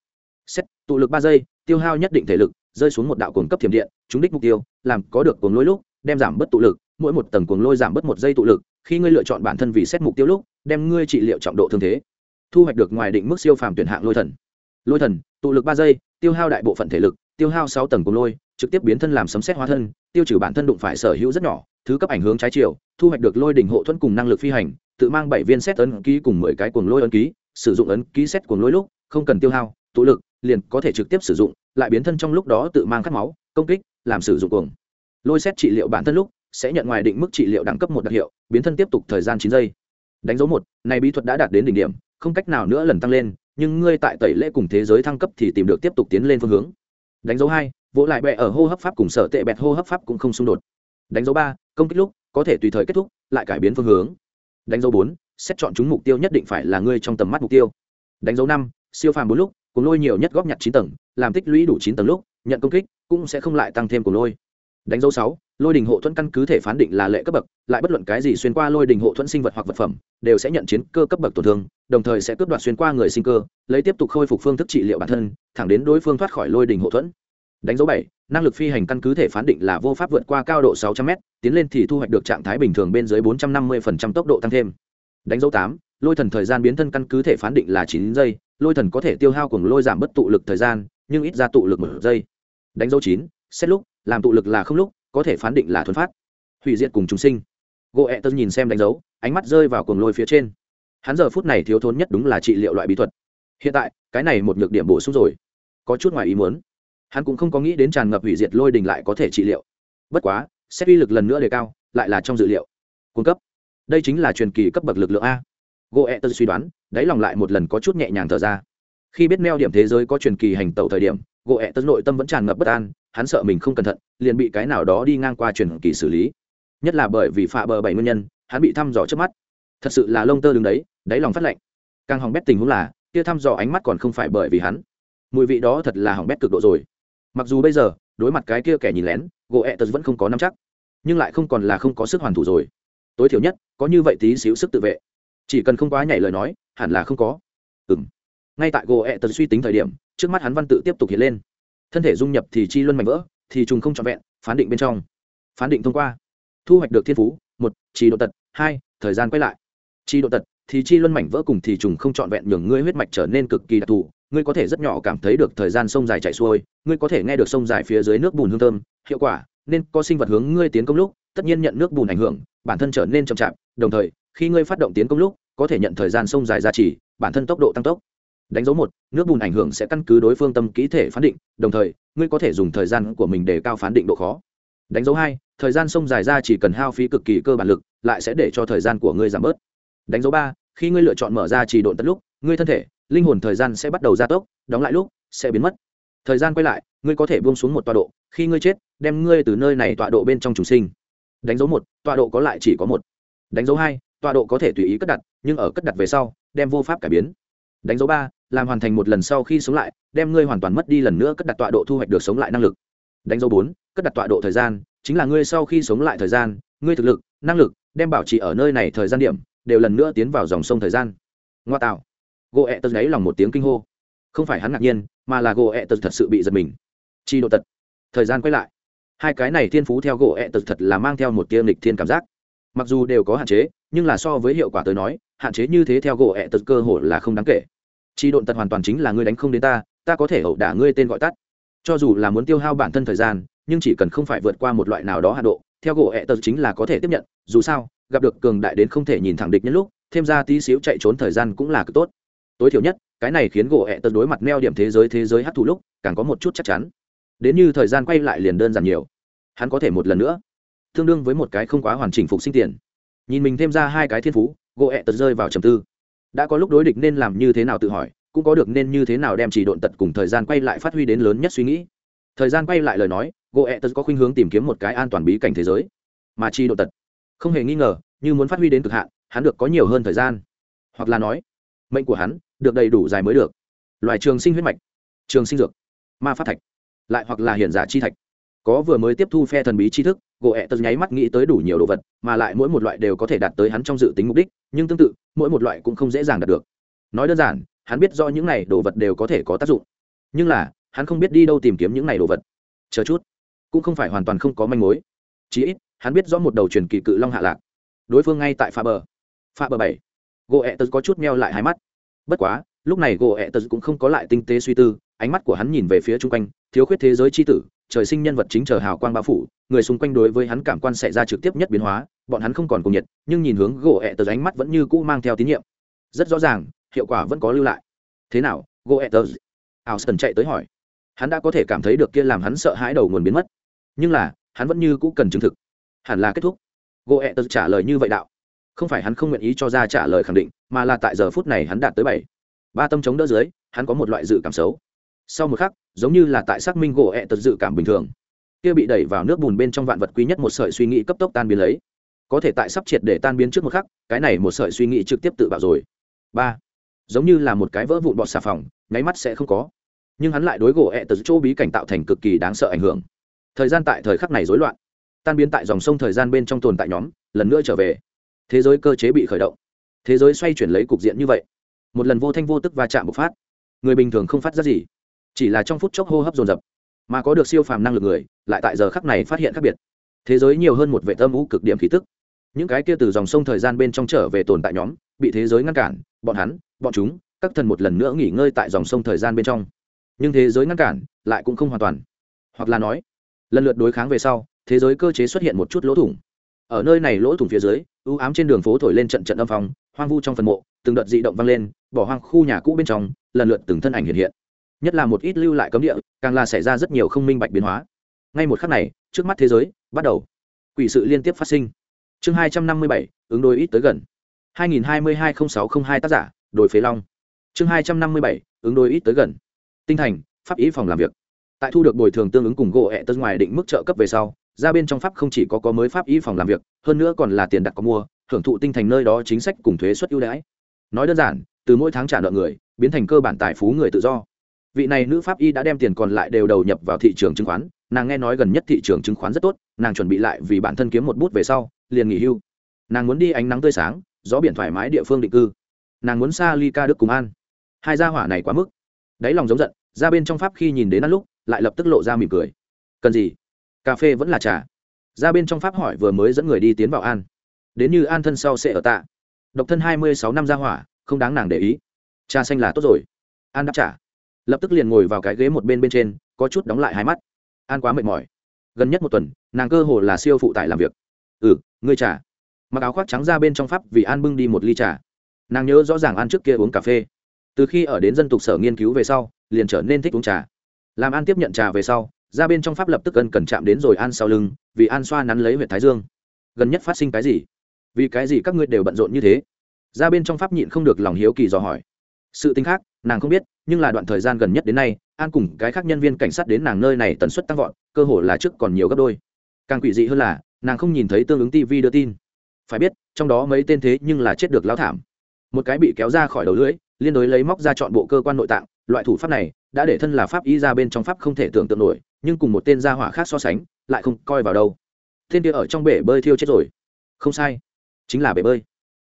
Xét, tụ lực ba giây, tiêu hao nhất định thể lực, rơi xuống một đạo cuồng cấp thiểm điện, trúng đích mục tiêu, làm có được cuồng lôi lúc, đem giảm bớt tụ lực, mỗi một tầng cuồng lôi giảm bớt một giây tụ lực, khi ngươi lựa chọn bản thân vì xét mục tiêu lúc đem ngươi trị liệu trọng độ thương thế, thu hoạch được ngoài định mức siêu phàm tuyển hạng lôi thần. Lôi thần, tụ lực ba giây, tiêu hao đại bộ phận thể lực, tiêu hao sáu tầng cuồng lôi, trực tiếp biến thân làm sấm xét hóa thân, tiêu trừ bản thân đụng phải sở hữu rất nhỏ, thứ cấp ảnh hướng trái chiều, thu hoạch được lôi đỉnh hộ thuẫn cùng năng lực phi hành, tự mang bảy viên xét ấn ký cùng mười cái cuồng lôi ấn ký, sử dụng ấn ký xét cuồng lôi lúc, không cần tiêu hao, tụ lực, liền có thể trực tiếp sử dụng, lại biến thân trong lúc đó tự mang khát máu, công kích, làm sử dụng cuồng. Lôi xét trị liệu bản thân lúc, sẽ nhận ngoài định mức trị liệu đẳng cấp một đặc hiệu, biến thân tiếp tục thời gian chín giây đánh dấu một, này bí thuật đã đạt đến đỉnh điểm, không cách nào nữa lần tăng lên, nhưng ngươi tại tẩy lễ cùng thế giới thăng cấp thì tìm được tiếp tục tiến lên phương hướng. Đánh dấu hai, vỗ lại bẹ ở hô hấp pháp cùng sở tệ bẹt hô hấp pháp cũng không xung đột. Đánh dấu ba, công kích lúc, có thể tùy thời kết thúc, lại cải biến phương hướng. Đánh dấu bốn, xét chọn chúng mục tiêu nhất định phải là ngươi trong tầm mắt mục tiêu. Đánh dấu năm, siêu phàm bốn lúc, cùng lôi nhiều nhất góp nhặt chín tầng, làm tích lũy đủ chín tầng lúc, nhận công kích cũng sẽ không lại tăng thêm cùng lôi. Đánh dấu sáu lôi đình hộ thuẫn căn cứ thể phán định là lệ cấp bậc, lại bất luận cái gì xuyên qua lôi đình hộ thuẫn sinh vật hoặc vật phẩm, đều sẽ nhận chiến cơ cấp bậc tổn thương, đồng thời sẽ cướp đoạt xuyên qua người sinh cơ, lấy tiếp tục khôi phục phương thức trị liệu bản thân, thẳng đến đối phương thoát khỏi lôi đình hộ thuẫn. Đánh dấu bảy, năng lực phi hành căn cứ thể phán định là vô pháp vượt qua cao độ 600 m tiến lên thì thu hoạch được trạng thái bình thường bên dưới 450% tốc độ tăng thêm. Đánh dấu tám, lôi thần thời gian biến thân căn cứ thể phán định là chín giây, lôi thần có thể tiêu hao cùng lôi giảm bất tụ lực thời gian, nhưng ít ra tụ lực một giây. Đánh dấu chín, xét lúc, làm tụ lực là không lúc có thể phán định là thuần phát. Hủy diệt cùng chúng sinh. Gỗ ẹ tân nhìn xem đánh dấu, ánh mắt rơi vào cuồng lôi phía trên. Hắn giờ phút này thiếu thốn nhất đúng là trị liệu loại bí thuật. Hiện tại, cái này một nhược điểm bổ sung rồi. Có chút ngoài ý muốn. Hắn cũng không có nghĩ đến tràn ngập hủy diệt lôi đình lại có thể trị liệu. Bất quá, xét uy lực lần nữa đề cao, lại là trong dự liệu. Cung cấp. Đây chính là truyền kỳ cấp bậc lực lượng a. Gỗ ẹ tân suy đoán, đáy lòng lại một lần có chút nhẹ nhàng thở ra. Khi biết neo điểm thế giới có truyền kỳ hành tẩu thời điểm gỗ ẹ tân nội tâm vẫn tràn ngập bất an, hắn sợ mình không cẩn thận, liền bị cái nào đó đi ngang qua truyền kỳ xử lý. Nhất là bởi vì phạ bờ bảy nguyên nhân, hắn bị thăm dò trước mắt. Thật sự là lông tơ đứng đấy, đáy lòng phát lạnh. Càng hỏng bét tình huống là, kia thăm dò ánh mắt còn không phải bởi vì hắn. Mùi vị đó thật là hỏng bét cực độ rồi. Mặc dù bây giờ, đối mặt cái kia kẻ nhìn lén, gỗ ẹ tật vẫn không có nắm chắc. Nhưng lại không còn là không có sức hoàn thủ rồi. Tối thiểu nhất, có như vậy tí xíu sức tự vệ. Chỉ cần không quá nhảy lời nói, hẳn là không có. Ừ m ngay tại gỗ ẹ tật suy tính thời điểm, trước mắt hắn văn tự tiếp tục hiện lên. Thân thể dung nhập thì chi luân mạnh vỡ, thì trùng không trọn vẹn, phán định bên trong. Phán định thông qua. Thu hoạch được thiên phú, một chỉ độ tật, hai, thời gian quay lại. Chi độ tật, thì chi luân mảnh vỡ cùng thì trùng không trọn vẹn nhường ngươi huyết mạch trở nên cực kỳ đặc thù, ngươi có thể rất nhỏ cảm thấy được thời gian sông dài chảy xuôi, ngươi có thể nghe được sông dài phía dưới nước bùn hương thơm, hiệu quả, nên có sinh vật hướng ngươi tiến công lúc, tất nhiên nhận nước bùn ảnh hưởng, bản thân trở nên chậm chạp, đồng thời, khi ngươi phát động tiến công lúc, có thể nhận thời gian sông dài gia trì, bản thân tốc độ tăng tốc đánh dấu một, nước bùn ảnh hưởng sẽ căn cứ đối phương tâm kỹ thể phán định, đồng thời, ngươi có thể dùng thời gian của mình để cao phán định độ khó. Đánh dấu hai, thời gian sông dài ra chỉ cần hao phí cực kỳ cơ bản lực, lại sẽ để cho thời gian của ngươi giảm bớt. Đánh dấu ba, khi ngươi lựa chọn mở ra chỉ độn tất lúc, ngươi thân thể, linh hồn thời gian sẽ bắt đầu gia tốc, đóng lại lúc, sẽ biến mất. Thời gian quay lại, ngươi có thể buông xuống một tọa độ, khi ngươi chết, đem ngươi từ nơi này tọa độ bên trong trùng sinh. Đánh dấu một, tọa độ có lại chỉ có một. Đánh dấu hai, tọa độ có thể tùy ý cất đặt, nhưng ở cất đặt về sau, đem vô pháp cải biến đánh dấu ba, làm hoàn thành một lần sau khi sống lại, đem ngươi hoàn toàn mất đi lần nữa cất đặt tọa độ thu hoạch được sống lại năng lực. Đánh dấu bốn, cất đặt tọa độ thời gian, chính là ngươi sau khi sống lại thời gian, ngươi thực lực, năng lực, đem bảo trì ở nơi này thời gian điểm, đều lần nữa tiến vào dòng sông thời gian. Ngoa tạo. Gỗ ẹ tật gáy lòng một tiếng kinh hô. Không phải hắn ngạc nhiên, mà là gỗ ẹ tật thật sự bị giật mình. Chi độ tật. Thời gian quay lại. Hai cái này thiên phú theo gỗ ẹ tật thật là mang theo một tiêm lịch thiên cảm giác. Mặc dù đều có hạn chế, nhưng là so với hiệu quả tới nói, hạn chế như thế theo gỗ ẹ tật cơ hội là không đáng kể chi độn tật hoàn toàn chính là ngươi đánh không đến ta ta có thể ẩu đả ngươi tên gọi tắt. Cho dù là muốn tiêu hao bản thân thời gian, nhưng chỉ cần không phải vượt qua một loại nào đó hạ độ, theo gỗ ẹ tật chính là có thể tiếp nhận, dù sao, gặp được cường đại đến không thể nhìn thẳng địch nhân lúc, thêm ra tí xíu chạy trốn thời gian cũng là cực tốt. Tối thiểu nhất, cái này khiến gỗ ẹ tật đối mặt neo điểm thế giới thế giới hấp thụ lúc, càng có một chút chắc chắn. Đến như thời gian quay lại liền đơn giản nhiều. Hắn có thể một lần nữa, tương đương với một cái không quá hoàn chỉnh phục sinh tiền. Nhìn mình thêm ra hai cái thiên phú, gỗ ẹ tật rơi vào trầm tư đã có lúc đối địch nên làm như thế nào tự hỏi, cũng có được nên như thế nào đem chỉ độn tật cùng thời gian quay lại phát huy đến lớn nhất suy nghĩ. Thời gian quay lại lời nói gỗ ẹ tật có khuynh hướng tìm kiếm một cái an toàn bí cảnh thế giới. Mà chi độ tật, không hề nghi ngờ, như muốn phát huy đến cực hạn, hắn được có nhiều hơn thời gian. Hoặc là nói, mệnh của hắn được đầy đủ dài mới được. Loài trường sinh huyết mạch, trường sinh dược, ma phát thạch, lại hoặc là hiện giả chi thạch có vừa mới tiếp thu phe thần bí tri thức, gỗ ẹ tật nháy mắt nghĩ tới đủ nhiều đồ vật, mà lại mỗi một loại đều có thể đạt tới hắn trong dự tính mục đích, nhưng tương tự, mỗi một loại cũng không dễ dàng đạt được. Nói đơn giản, hắn biết do những này đồ vật đều có thể có tác dụng. Nhưng là, hắn không biết đi đâu tìm kiếm những này đồ vật. Chờ chút, cũng không phải hoàn toàn không có manh mối. Chí ít, hắn biết rõ một đầu truyền kỳ cự long hạ lạc. Đối phương ngay tại pha bờ. Pha bờ bảy. Gỗ ẹ tật có chút meo lại hai mắt. Bất quá, lúc này gỗ ẹ tật cũng không có lại tinh tế suy tư, ánh mắt của hắn nhìn về phía chung quanh thiếu khuyết thế giới c h i tử, trời sinh nhân vật chính chờ hào quang bao phủ, người xung quanh đối với hắn cảm quan xảy ra trực tiếp nhất biến hóa, bọn hắn không còn cùng nhiệt, nhưng nhìn hướng gỗ ẹ tờ, ánh mắt vẫn như cũ mang theo tín nhiệm. Rất rõ ràng, hiệu quả vẫn có lưu lại. Thế nào, gỗ ẹ tờ? Ảo sần chạy tới hỏi. Hắn đã có thể cảm thấy được kia làm hắn sợ hãi đầu nguồn biến mất. Nhưng là, hắn vẫn như cũ cần chứng thực. Hẳn là kết thúc. Gỗ ẹ tờ trả lời như vậy đạo. Không phải hắn không nguyện ý cho ra trả lời khẳng định, mà là tại giờ phút này hắn đạt tới bảy. Ba tâm chống đỡ dưới, hắn có một loại dự cảm xấu sau một khắc, giống như là tại xác minh gỗ ẹ tật dự cảm bình thường. Kia bị đẩy vào nước bùn bên trong vạn vật quý nhất một sợi suy nghĩ cấp tốc tan biến lấy. Có thể tại sắp triệt để tan biến trước một khắc, cái này một sợi suy nghĩ trực tiếp tự bạo rồi. Ba. Giống như là một cái vỡ vụn bọt xà phòng, nháy mắt sẽ không có. Nhưng hắn lại đối gỗ ẹ tật chỗ bí cảnh tạo thành cực kỳ đáng sợ ảnh hưởng. Thời gian tại thời khắc này rối loạn. Tan biến tại dòng sông thời gian bên trong tồn tại nhóm, lần nữa trở về. Thế giới cơ chế bị khởi động. Thế giới xoay chuyển lấy cục diện như vậy. Một lần vô thanh vô tức va chạm bộc phát. Người bình thường không phát ra gì chỉ là trong phút chốc hô hấp dồn dập, mà có được siêu phàm năng lực người, lại tại giờ khắc này phát hiện khác biệt. Thế giới nhiều hơn một vệ tâm vũ cực điểm khí tức. Những cái kia từ dòng sông thời gian bên trong trở về tồn tại nhóm, bị thế giới ngăn cản, bọn hắn, bọn chúng, các thần một lần nữa nghỉ ngơi tại dòng sông thời gian bên trong. Nhưng thế giới ngăn cản, lại cũng không hoàn toàn. Hoặc là nói, lần lượt đối kháng về sau, thế giới cơ chế xuất hiện một chút lỗ thủng. Ở nơi này lỗ thủng phía dưới ưu ám trên đường phố thổi lên trận trận âm phong, hoang vu trong phần mộ, từng đợt dị động vang lên, bỏ hoang khu nhà cũ bên trong, lần lượt từng thân ảnh hiện hiện nhất là một ít lưu lại cấm địa, càng là xảy ra rất nhiều không minh bạch biến hóa. Ngay một khắc này, trước mắt thế giới bắt đầu quỷ sự liên tiếp phát sinh. Chương hai trăm năm mươi bảy, ứng đối ít tới gần. Hai nghìn hai mươi hai sáu t r ă n h hai tác giả, đồi phế long. Chương hai trăm năm mươi bảy, ứng đối ít tới gần. Tinh thành, pháp ý phòng làm việc. Tại thu được bồi thường tương ứng cùng gỗ hẹ tân ngoài định mức trợ cấp về sau, ra bên trong pháp không chỉ có có mới pháp ý phòng làm việc, hơn nữa còn là tiền đặt có mua, hưởng thụ tinh thành nơi đó chính sách cùng thuế suất ưu đãi. Nói đơn giản, từ mỗi tháng trả nợ người, biến thành cơ bản tài phú người tự do vị này nữ pháp y đã đem tiền còn lại đều đầu nhập vào thị trường chứng khoán, nàng nghe nói gần nhất thị trường chứng khoán rất tốt, nàng chuẩn bị lại vì bản thân kiếm một bút về sau, liền nghỉ hưu. Nàng muốn đi ánh nắng tươi sáng, gió biển thoải mái địa phương định cư. Nàng muốn xa ly ca đức cùng an. Hai gia hỏa này quá mức. Đáy lòng giống giận, ra bên trong pháp khi nhìn đến ăn lúc, lại lập tức lộ ra mỉm cười. Cần gì? Cà phê vẫn là trà. Ra bên trong pháp hỏi vừa mới dẫn người đi tiến vào an. Đến như an thân sau sẽ ở tạ. Độc thân hai mươi sáu năm gia hỏa, không đáng nàng để ý. Trà xanh là tốt rồi. An đáp trả lập tức liền ngồi vào cái ghế một bên bên trên, có chút đóng lại hai mắt. An quá mệt mỏi. Gần nhất một tuần, nàng cơ hồ là siêu phụ tải làm việc. Ừ ngươi trà. Mặc áo khoác trắng ra bên trong pháp vì an bưng đi một ly trà. Nàng nhớ rõ ràng an trước kia uống cà phê. Từ khi ở đến dân tục sở nghiên cứu về sau, liền trở nên thích uống trà. Làm an tiếp nhận trà về sau, ra bên trong pháp lập tức ân cần chạm đến rồi an sau lưng, vì an xoa nắn lấy huyện thái dương. Gần nhất phát sinh cái gì? Vì cái gì các ngươi đều bận rộn như thế? Ra bên trong pháp nhịn không được lòng hiếu kỳ dò hỏi sự tính khác, nàng không biết, nhưng là đoạn thời gian gần nhất đến nay, an cùng cái khác nhân viên cảnh sát đến nàng nơi này tần suất tăng vọt, cơ hồ là trước còn nhiều gấp đôi. Càng quỷ dị hơn là, nàng không nhìn thấy tương ứng tv đưa tin. Phải biết, trong đó mấy tên thế nhưng là chết được lao thảm. Một cái bị kéo ra khỏi đầu lưỡi liên đối lấy móc ra chọn bộ cơ quan nội tạng, loại thủ pháp này, đã để thân là pháp y ra bên trong pháp không thể tưởng tượng nổi, nhưng cùng một tên gia hỏa khác so sánh, lại không coi vào đâu. Tên kia ở trong bể bơi thiêu chết rồi. Không sai, chính là bể bơi.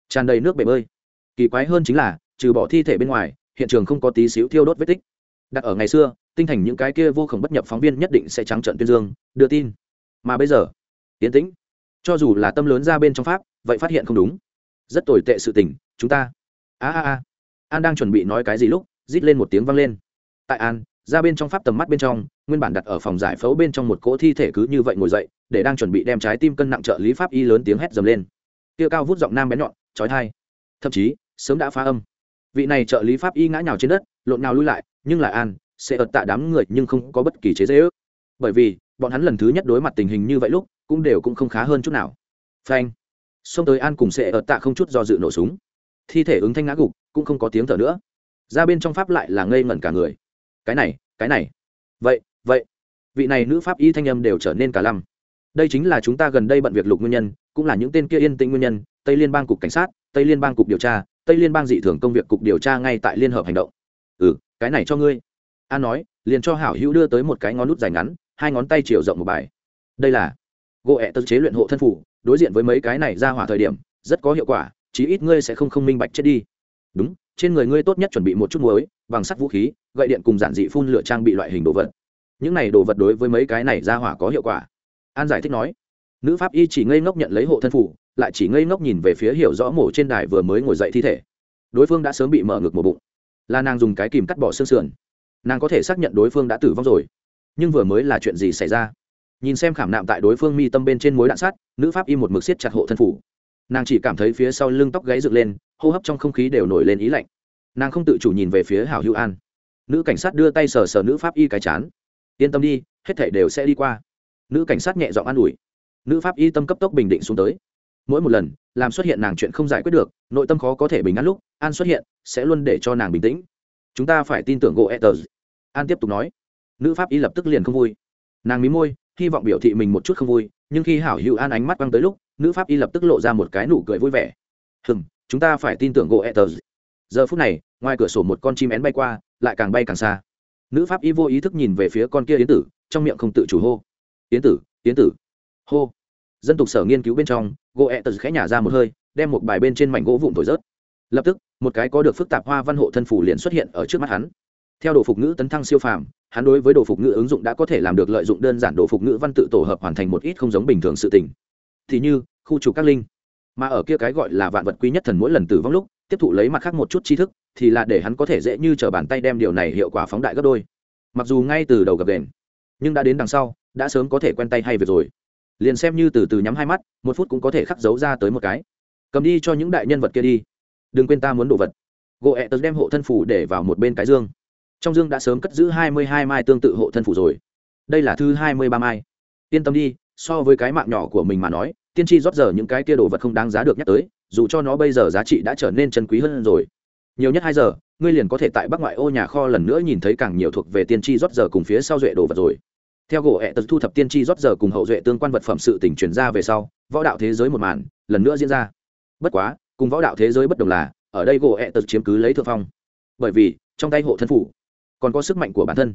Tràn đầy nước bể bơi. Kỳ quái hơn chính là trừ bỏ thi thể bên ngoài, hiện trường không có tí xíu thiêu đốt vết tích. Đặt ở ngày xưa, tinh thành những cái kia vô khổng bất nhập phóng viên nhất định sẽ trắng trận tuyên dương, đưa tin. Mà bây giờ tiến tĩnh. Cho dù là tâm lớn ra bên trong pháp, vậy phát hiện không đúng. Rất tồi tệ sự tình, chúng ta. A a a. An đang chuẩn bị nói cái gì lúc, rít lên một tiếng vang lên. Tại an, ra bên trong pháp tầm mắt bên trong, nguyên bản đặt ở phòng giải phẫu bên trong một cỗ thi thể cứ như vậy ngồi dậy, để đang chuẩn bị đem trái tim cân nặng trợ lý pháp y lớn tiếng hét dầm lên. Kia cao vút giọng nam bén nhọn trói thai thậm chí, sớm đã phá âm vị này trợ lý pháp y ngã nhào trên đất, lộn nào lui lại, nhưng lại an, sẽ ợt tạ đám người nhưng không có bất kỳ chế dễ ước bởi vì, bọn hắn lần thứ nhất đối mặt tình hình như vậy lúc, cũng đều cũng không khá hơn chút nào. Phanh. Xông tới an cùng sẽ ợt tạ không chút do dự nổ súng. Thi thể ứng thanh ngã gục, cũng không có tiếng thở nữa. Ra bên trong pháp lại là ngây ngẩn cả người. Cái này cái này. Vậy vậy. Vị này nữ pháp y thanh âm đều trở nên cả lăm. Đây chính là chúng ta gần đây bận việc lục nguyên nhân, cũng là những tên kia yên tĩnh nguyên nhân, tây liên bang cục cảnh sát, tây liên bang cục điều tra tây liên bang dị thường công việc cục điều tra ngay tại liên hợp hành động. Ừ cái này cho ngươi. An nói, liền cho hảo hữu đưa tới một cái ngón nút dài ngắn, hai ngón tay chiều rộng một bài. Đây là gỗ ẹ tật chế luyện hộ thân phủ, đối diện với mấy cái này ra hỏa thời điểm, rất có hiệu quả, chí ít ngươi sẽ không không minh bạch chết đi. Đúng, trên người ngươi tốt nhất chuẩn bị một chút muối, bằng sắt vũ khí, gậy điện cùng giản dị phun lửa trang bị loại hình đồ vật. Những này đồ vật đối với mấy cái này ra hỏa có hiệu quả. An giải thích nói, nữ pháp y chỉ ngây ngốc nhận lấy hộ thân phủ lại chỉ ngây ngốc nhìn về phía hiểu rõ mổ trên đài vừa mới ngồi dậy thi thể. Đối phương đã sớm bị mở ngực một bụng. Là nàng dùng cái kìm cắt bỏ xương sườn. Nàng có thể xác nhận đối phương đã tử vong rồi. Nhưng vừa mới là chuyện gì xảy ra? Nhìn xem khảm nạm tại đối phương mi tâm bên trên mối đạn sắt, nữ pháp y một mực siết chặt hộ thân phủ. Nàng chỉ cảm thấy phía sau lưng tóc gáy dựng lên, hô hấp trong không khí đều nổi lên ý lạnh. Nàng không tự chủ nhìn về phía hảo hữu an. Nữ cảnh sát đưa tay sờ sờ nữ pháp y cái chán. Yên tâm đi, hết thể đều sẽ đi qua. Nữ cảnh sát nhẹ giọng an ủi. Nữ pháp y tâm cấp tốc bình định xuống tới mỗi một lần, làm xuất hiện nàng chuyện không giải quyết được, nội tâm khó có thể bình an lúc, an xuất hiện, sẽ luôn để cho nàng bình tĩnh. Chúng ta phải tin tưởng gỗ etters an tiếp tục nói. Nữ pháp y lập tức liền không vui. Nàng mí môi, hy vọng biểu thị mình một chút không vui, nhưng khi hảo hữu an ánh mắt quăng tới lúc, nữ pháp y lập tức lộ ra một cái nụ cười vui vẻ. Hừng chúng ta phải tin tưởng gỗ etters giờ phút này, ngoài cửa sổ một con chim én bay qua, lại càng bay càng xa. Nữ pháp y vô ý thức nhìn về phía con kia yến tử, trong miệng không tự chủ hô. Yến tử yến tử. Hô. Dân tục sở nghiên cứu bên trong gỗ ẹ tật khẽ nhả ra một hơi, đem một bài bên trên mảnh gỗ vụn thổi rớt. Lập tức, một cái có được phức tạp hoa văn hộ thân phủ liền xuất hiện ở trước mắt hắn. Theo đồ phục ngữ tấn thăng siêu phàm, hắn đối với đồ phục ngữ ứng dụng đã có thể làm được lợi dụng đơn giản đồ phục ngữ văn tự tổ hợp hoàn thành một ít không giống bình thường sự tình. Thì như, khu trục các linh. Mà ở kia cái gọi là vạn vật quý nhất thần mỗi lần tử vong lúc, tiếp thụ lấy mặt khác một chút tri thức, thì là để hắn có thể dễ như t r ở bàn tay đem điều này hiệu quả phóng đại gấp đôi. Mặc dù ngay từ đầu gặp đền, nhưng đã đến đằng sau, đã sớm có thể quen tay hay việc rồi liền xem như từ từ nhắm hai mắt, một phút cũng có thể khắc dấu ra tới một cái. Cầm đi cho những đại nhân vật kia đi. Đừng quên ta muốn đồ vật. Gỗ ẹ tật đem hộ thân phủ để vào một bên cái dương. Trong dương đã sớm cất giữ hai mươi hai mai tương tự hộ thân phủ rồi. Đây là thứ hai mươi ba mai. Yên tâm đi, so với cái mạng nhỏ của mình mà nói, tiên tri rót giờ những cái kia đồ vật không đáng giá được nhắc tới, dù cho nó bây giờ giá trị đã trở nên chân quý hơn rồi. Nhiều nhất hai giờ, ngươi liền có thể tại bắc ngoại ô nhà kho lần nữa nhìn thấy càng nhiều thuộc về tiên tri rót giờ cùng phía sau duệ đồ vật rồi theo gỗ ẹ tật thu thập tiên tri rót giờ cùng hậu duệ tương quan vật phẩm sự tỉnh truyền ra về sau, võ đạo thế giới một màn, lần nữa diễn ra. Bất quá, cùng võ đạo thế giới bất đồng là, ở đây gỗ ẹ tật chiếm cứ lấy thượng phong. Bởi vì, trong tay hộ thân phủ, còn có sức mạnh của bản thân.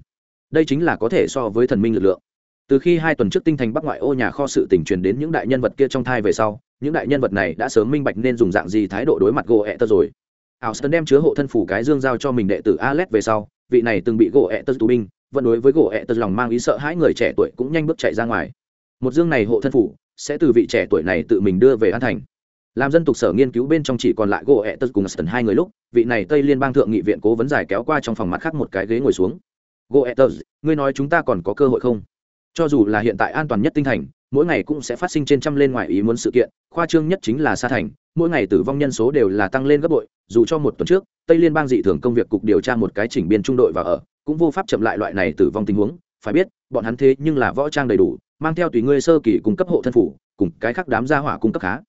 Đây chính là có thể so với thần minh lực lượng. Từ khi hai tuần trước tinh thành bắc ngoại ô nhà kho sự tỉnh truyền đến những đại nhân vật kia trong thai về sau, những đại nhân vật này đã sớm minh bạch nên dùng dạng gì thái độ đối mặt gỗ ẹ tật rồi. Ảo sơn đem chứa hộ thân phủ cái dương giao cho mình đệ tử alex về sau, vị này từng bị gỗ ẹ tật tù binh vẫn đối với gỗ ẹ tật lòng mang ý sợ hãi người trẻ tuổi cũng nhanh bước chạy ra ngoài. Một dương này hộ thân phủ, sẽ từ vị trẻ tuổi này tự mình đưa về an thành. Làm dân tục sở nghiên cứu bên trong chỉ còn lại gỗ ẹ tật cùng sân hai người lúc, vị này tây liên bang thượng nghị viện cố vấn giải kéo qua trong phòng mặt khác một cái ghế ngồi xuống. Gỗ ẹ tật, ngươi nói chúng ta còn có cơ hội không? Cho dù là hiện tại an toàn nhất tinh thành, mỗi ngày cũng sẽ phát sinh trên trăm lên ngoài ý muốn sự kiện, khoa trương nhất chính là sa thành, mỗi ngày tử vong nhân số đều là tăng lên gấp bội, dù cho một tuần trước, tây liên bang dị thường công việc cục điều tra một cái chỉnh biên trung đội và ở cũng vô pháp chậm lại loại này tử vong tình huống phải biết bọn hắn thế nhưng là võ trang đầy đủ mang theo tùy ngươi sơ kỳ cung cấp hộ thân phủ cùng cái khác đám gia hỏa cung cấp khá.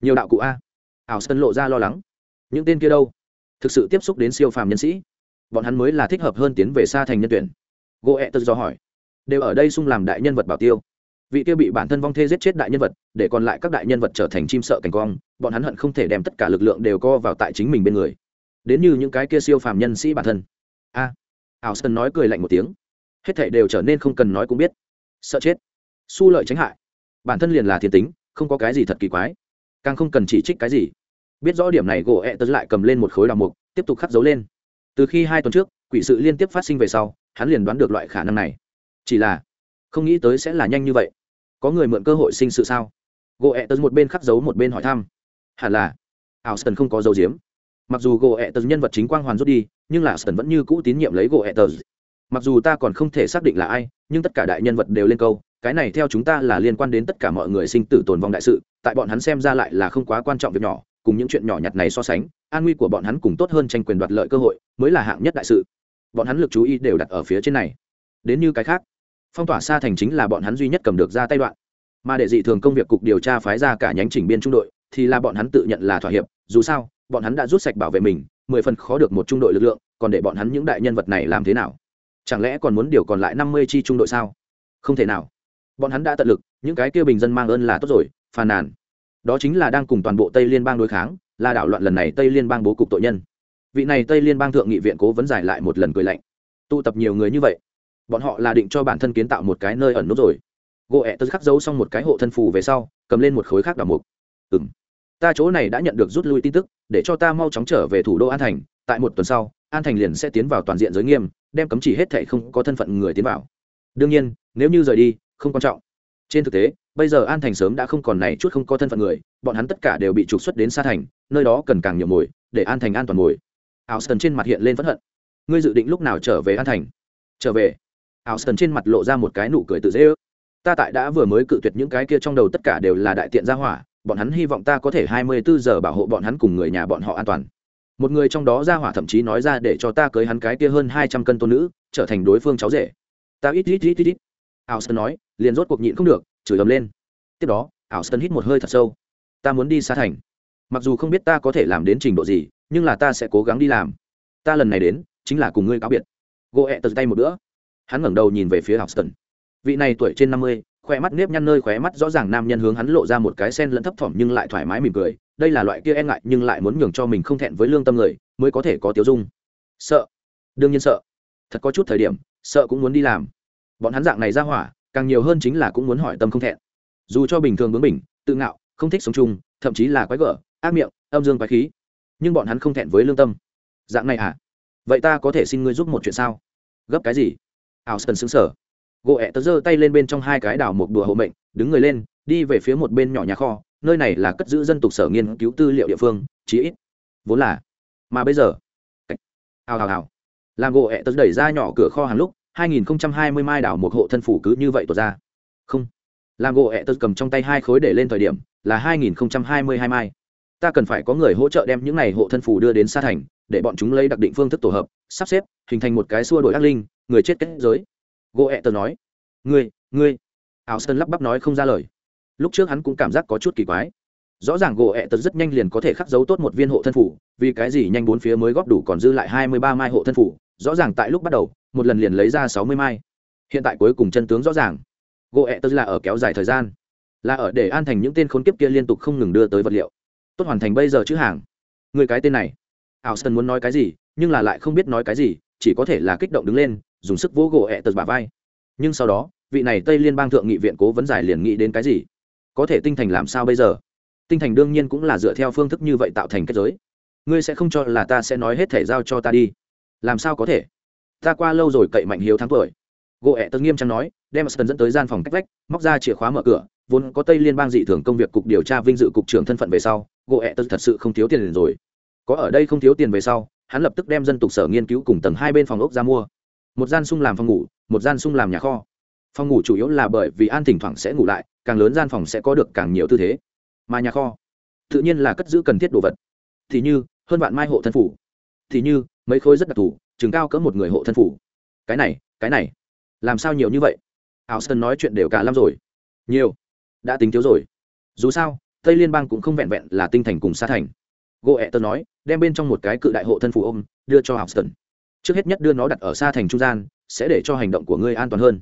Nhiều đạo cụ a. Ảo sân lộ ra lo lắng. Những tên kia đâu? Thực sự tiếp xúc đến siêu phàm nhân sĩ. Bọn hắn mới là thích hợp hơn tiến về xa thành nhân tuyển. Gỗ ẹ tật do hỏi. Đều ở đây xung làm đại nhân vật bảo tiêu. Vị kia bị bản thân vong thê giết chết đại nhân vật để còn lại các đại nhân vật trở thành chim sợ cảnh quang bọn hắn hận không thể đem tất cả lực lượng đều co vào tại chính mình bên người. Đến như những cái kia siêu phàm nhân sĩ bản thân. A. à, ảo sơn nói cười lạnh một tiếng. Hết thảy đều trở nên không cần nói cũng biết. Sợ chết. Su lợi tránh hại. Bản thân liền là thiên tính, không có cái gì thật kỳ quái. Càng không cần chỉ trích cái gì. Biết rõ điểm này, gỗ ẹ tớ lại cầm lên một khối đào mục, tiếp tục khắc dấu lên. Từ khi hai tuần trước, quỷ sự liên tiếp phát sinh về sau, hắn liền đoán được loại khả năng này. Chỉ là, không nghĩ tới sẽ là nhanh như vậy. Có người mượn cơ hội sinh sự sao? Gỗ ẹ tớ một bên khắc dấu một bên hỏi thăm. Hẳn là ảo sơn không có dấu diếm mặc dù gỗ ẹ tớ nhân vật chính quang hoàn rút đi nhưng là sơn vẫn như cũ tín nhiệm lấy gỗ ẹ mặc dù ta còn không thể xác định là ai, nhưng tất cả đại nhân vật đều lên câu, cái này theo chúng ta là liên quan đến tất cả mọi người sinh tử tồn vong đại sự, tại bọn hắn xem ra lại là không quá quan trọng việc nhỏ, cùng những chuyện nhỏ nhặt này so sánh, an nguy của bọn hắn cùng tốt hơn tranh quyền đoạt lợi cơ hội, mới là hạng nhất đại sự. Bọn hắn lực chú ý đều đặt ở phía trên này. Đến như cái khác, phong tỏa xa thành chính là bọn hắn duy nhất cầm được ra tay đoạn. Mà để dị thường công việc cục điều tra phái ra cả nhánh chỉnh biên trung đội, thì là bọn hắn tự nhận là thỏa hiệp, dù sao, bọn hắn đã rút sạch bảo vệ mình mười phần khó được một trung đội lực lượng, còn để bọn hắn những đại nhân vật này làm thế nào? Chẳng lẽ còn muốn điều còn lại năm mươi chi trung đội sao? Không thể nào. Bọn hắn đã tận lực, những cái kia bình dân mang ơn là tốt rồi, phàn nàn. Đó chính là đang cùng toàn bộ tây liên bang đối kháng, là đảo loạn lần này tây liên bang bố cục tội nhân. Vị này tây liên bang thượng nghị viện cố vấn giải lại một lần cười lạnh. Tụ tập nhiều người như vậy, bọn họ là định cho bản thân kiến tạo một cái nơi ẩn nút rồi. Gỗ ẹ tớ khắc dấu xong một cái hộ thân phù về sau, cầm lên một khối khác đảo mục. Ừng ta chỗ này đã nhận được rút lui tin tức, để cho ta mau chóng trở về thủ đô an thành, tại một tuần sau, an thành liền sẽ tiến vào toàn diện giới nghiêm, đem cấm chỉ hết thệ không có thân phận người tiến vào. Đương nhiên, nếu như rời đi, không quan trọng. Trên thực tế, bây giờ an thành sớm đã không còn này chút không có thân phận người, bọn hắn tất cả đều bị trục xuất đến xa thành, nơi đó cần càng nhiều mồi, để an thành an toàn mồi. Ảo sơn trên mặt hiện lên phẫn hận. Ngươi dự định lúc nào trở về an thành? Trở về. Ảo sơn trên mặt lộ ra một cái nụ cười tự dễ ước. Ta tại đã vừa mới cự tuyệt những cái kia trong đầu tất cả đều là đại tiện gia hỏa bọn hắn hy vọng ta có thể hai mươi bốn giờ bảo hộ bọn hắn cùng người nhà bọn họ an toàn. Một người trong đó Ra hỏa thậm chí nói ra để cho ta cưới hắn cái kia hơn hai trăm cân tôn nữ, trở thành đối phương cháu rể. Ta ít ít ít ít ít. Ảo sơn nói, liền rốt cuộc nhịn không được, chửi ầm lên. Tiếp đó ảo sơn hít một hơi thật sâu. Ta muốn đi xa thành. Mặc dù không biết ta có thể làm đến trình độ gì, nhưng là ta sẽ cố gắng đi làm. Ta lần này đến, chính là cùng ngươi cáo biệt. Gỗ ẹ tật tay một bữa. Hắn ngẩng đầu nhìn về phía ảo sơn vị này tuổi trên năm mươi khóe mắt nếp nhăn nơi khóe mắt rõ ràng nam nhân hướng hắn lộ ra một cái sen lẫn thấp thỏm nhưng lại thoải mái mỉm cười, đây là loại kia e ngại nhưng lại muốn nhường cho mình không thẹn với lương tâm người, mới có thể có tiêu dung. Sợ. Đương nhiên sợ. Thật có chút thời điểm, sợ cũng muốn đi làm. Bọn hắn dạng này ra hỏa, càng nhiều hơn chính là cũng muốn hỏi tâm không thẹn. Dù cho bình thường bướng bỉnh, tự ngạo, không thích sống chung, thậm chí là quái gở, ác miệng, âm dương quái khí, nhưng bọn hắn không thẹn với lương tâm. Dạng này à? Vậy ta có thể xin ngươi giúp một chuyện sao? Gấp cái gì? Ảo sơn sững sở gỗ ẹ tớ giơ tay lên bên trong hai cái đào một đùa hộ mệnh, đứng người lên, đi về phía một bên nhỏ nhà kho, nơi này là cất giữ dân tục sở nghiên cứu tư liệu địa phương, chí ít. Vốn là, mà bây giờ hào hào hào. Làm gỗ ẹ tớ đẩy ra nhỏ cửa kho hàng lúc 2020 mai đảo một hộ thân phủ cứ như vậy tuột ra. Không. Làm gỗ ẹ tớ cầm trong tay hai khối để lên thời điểm, là 2022 mai. Ta cần phải có người hỗ trợ đem những này hộ thân phủ đưa đến xa thành, để bọn chúng lấy đặc định phương thức tổ hợp, sắp xếp, hình thành một cái xua đổi ác linh, người chết kết giới gỗ ẹ tờ nói, ngươi ngươi. Áo sơn lắp bắp nói không ra lời. Lúc trước hắn cũng cảm giác có chút kỳ quái. Rõ ràng gỗ ẹ tật rất nhanh liền có thể khắc dấu tốt một viên hộ thân phủ, vì cái gì nhanh bốn phía mới góp đủ còn dư lại hai mươi ba mai hộ thân phủ, rõ ràng tại lúc bắt đầu, một lần liền lấy ra sáu mươi mai. Hiện tại cuối cùng chân tướng rõ ràng. Gỗ ẹ tật là ở kéo dài thời gian, là ở để an thành những tên khốn kiếp kia liên tục không ngừng đưa tới vật liệu. Tốt hoàn thành bây giờ chứ hàng. Người cái tên này. Ảo sơn muốn nói cái gì, nhưng là lại không biết nói cái gì, chỉ có thể là kích động đứng lên dùng sức vỗ gỗ ẹ tật bả vai. Nhưng sau đó, vị này tây liên bang thượng nghị viện cố vấn giải liền nghĩ đến cái gì? Có thể tinh thành làm sao bây giờ? Tinh thành đương nhiên cũng là dựa theo phương thức như vậy tạo thành kết giới. Ngươi sẽ không cho là ta sẽ nói hết thể giao cho ta đi. Làm sao có thể? Ta qua lâu rồi cậy mạnh hiếu thắng tuổi. Gỗ ẹ tật nghiêm trang nói, đem sơn dẫn tới gian phòng cách vách, móc ra chìa khóa mở cửa, vốn có tây liên bang dị thường công việc cục điều tra vinh dự cục trưởng thân phận về sau, gỗ ẹ tật thật sự không thiếu tiền rồi. Có ở đây không thiếu tiền về sau, hắn lập tức đem dân tục sở nghiên cứu cùng tầng hai bên phòng ốc ra mua một gian sung làm phòng ngủ, một gian sung làm nhà kho. Phòng ngủ chủ yếu là bởi vì an thỉnh thoảng sẽ ngủ lại, càng lớn gian phòng sẽ có được càng nhiều tư thế. Mà nhà kho, tự nhiên là cất giữ cần thiết đồ vật. Thì như, hơn vạn mai hộ thân phủ. Thì như, mấy khối rất đặc thù, chừng cao cỡ một người hộ thân phủ. Cái này cái này, làm sao nhiều như vậy? Áo sơn nói chuyện đều cả lắm rồi. Nhiều, đã tính thiếu rồi. Dù sao, tây liên bang cũng không vẹn vẹn là tinh thành cùng xa thành. Gỗ ẹ Tơ nói, đem bên trong một cái cự đại hộ thân phủ ôm, đưa cho học sơn trước hết nhất đưa nó đặt ở xa thành trung gian, sẽ để cho hành động của ngươi an toàn hơn.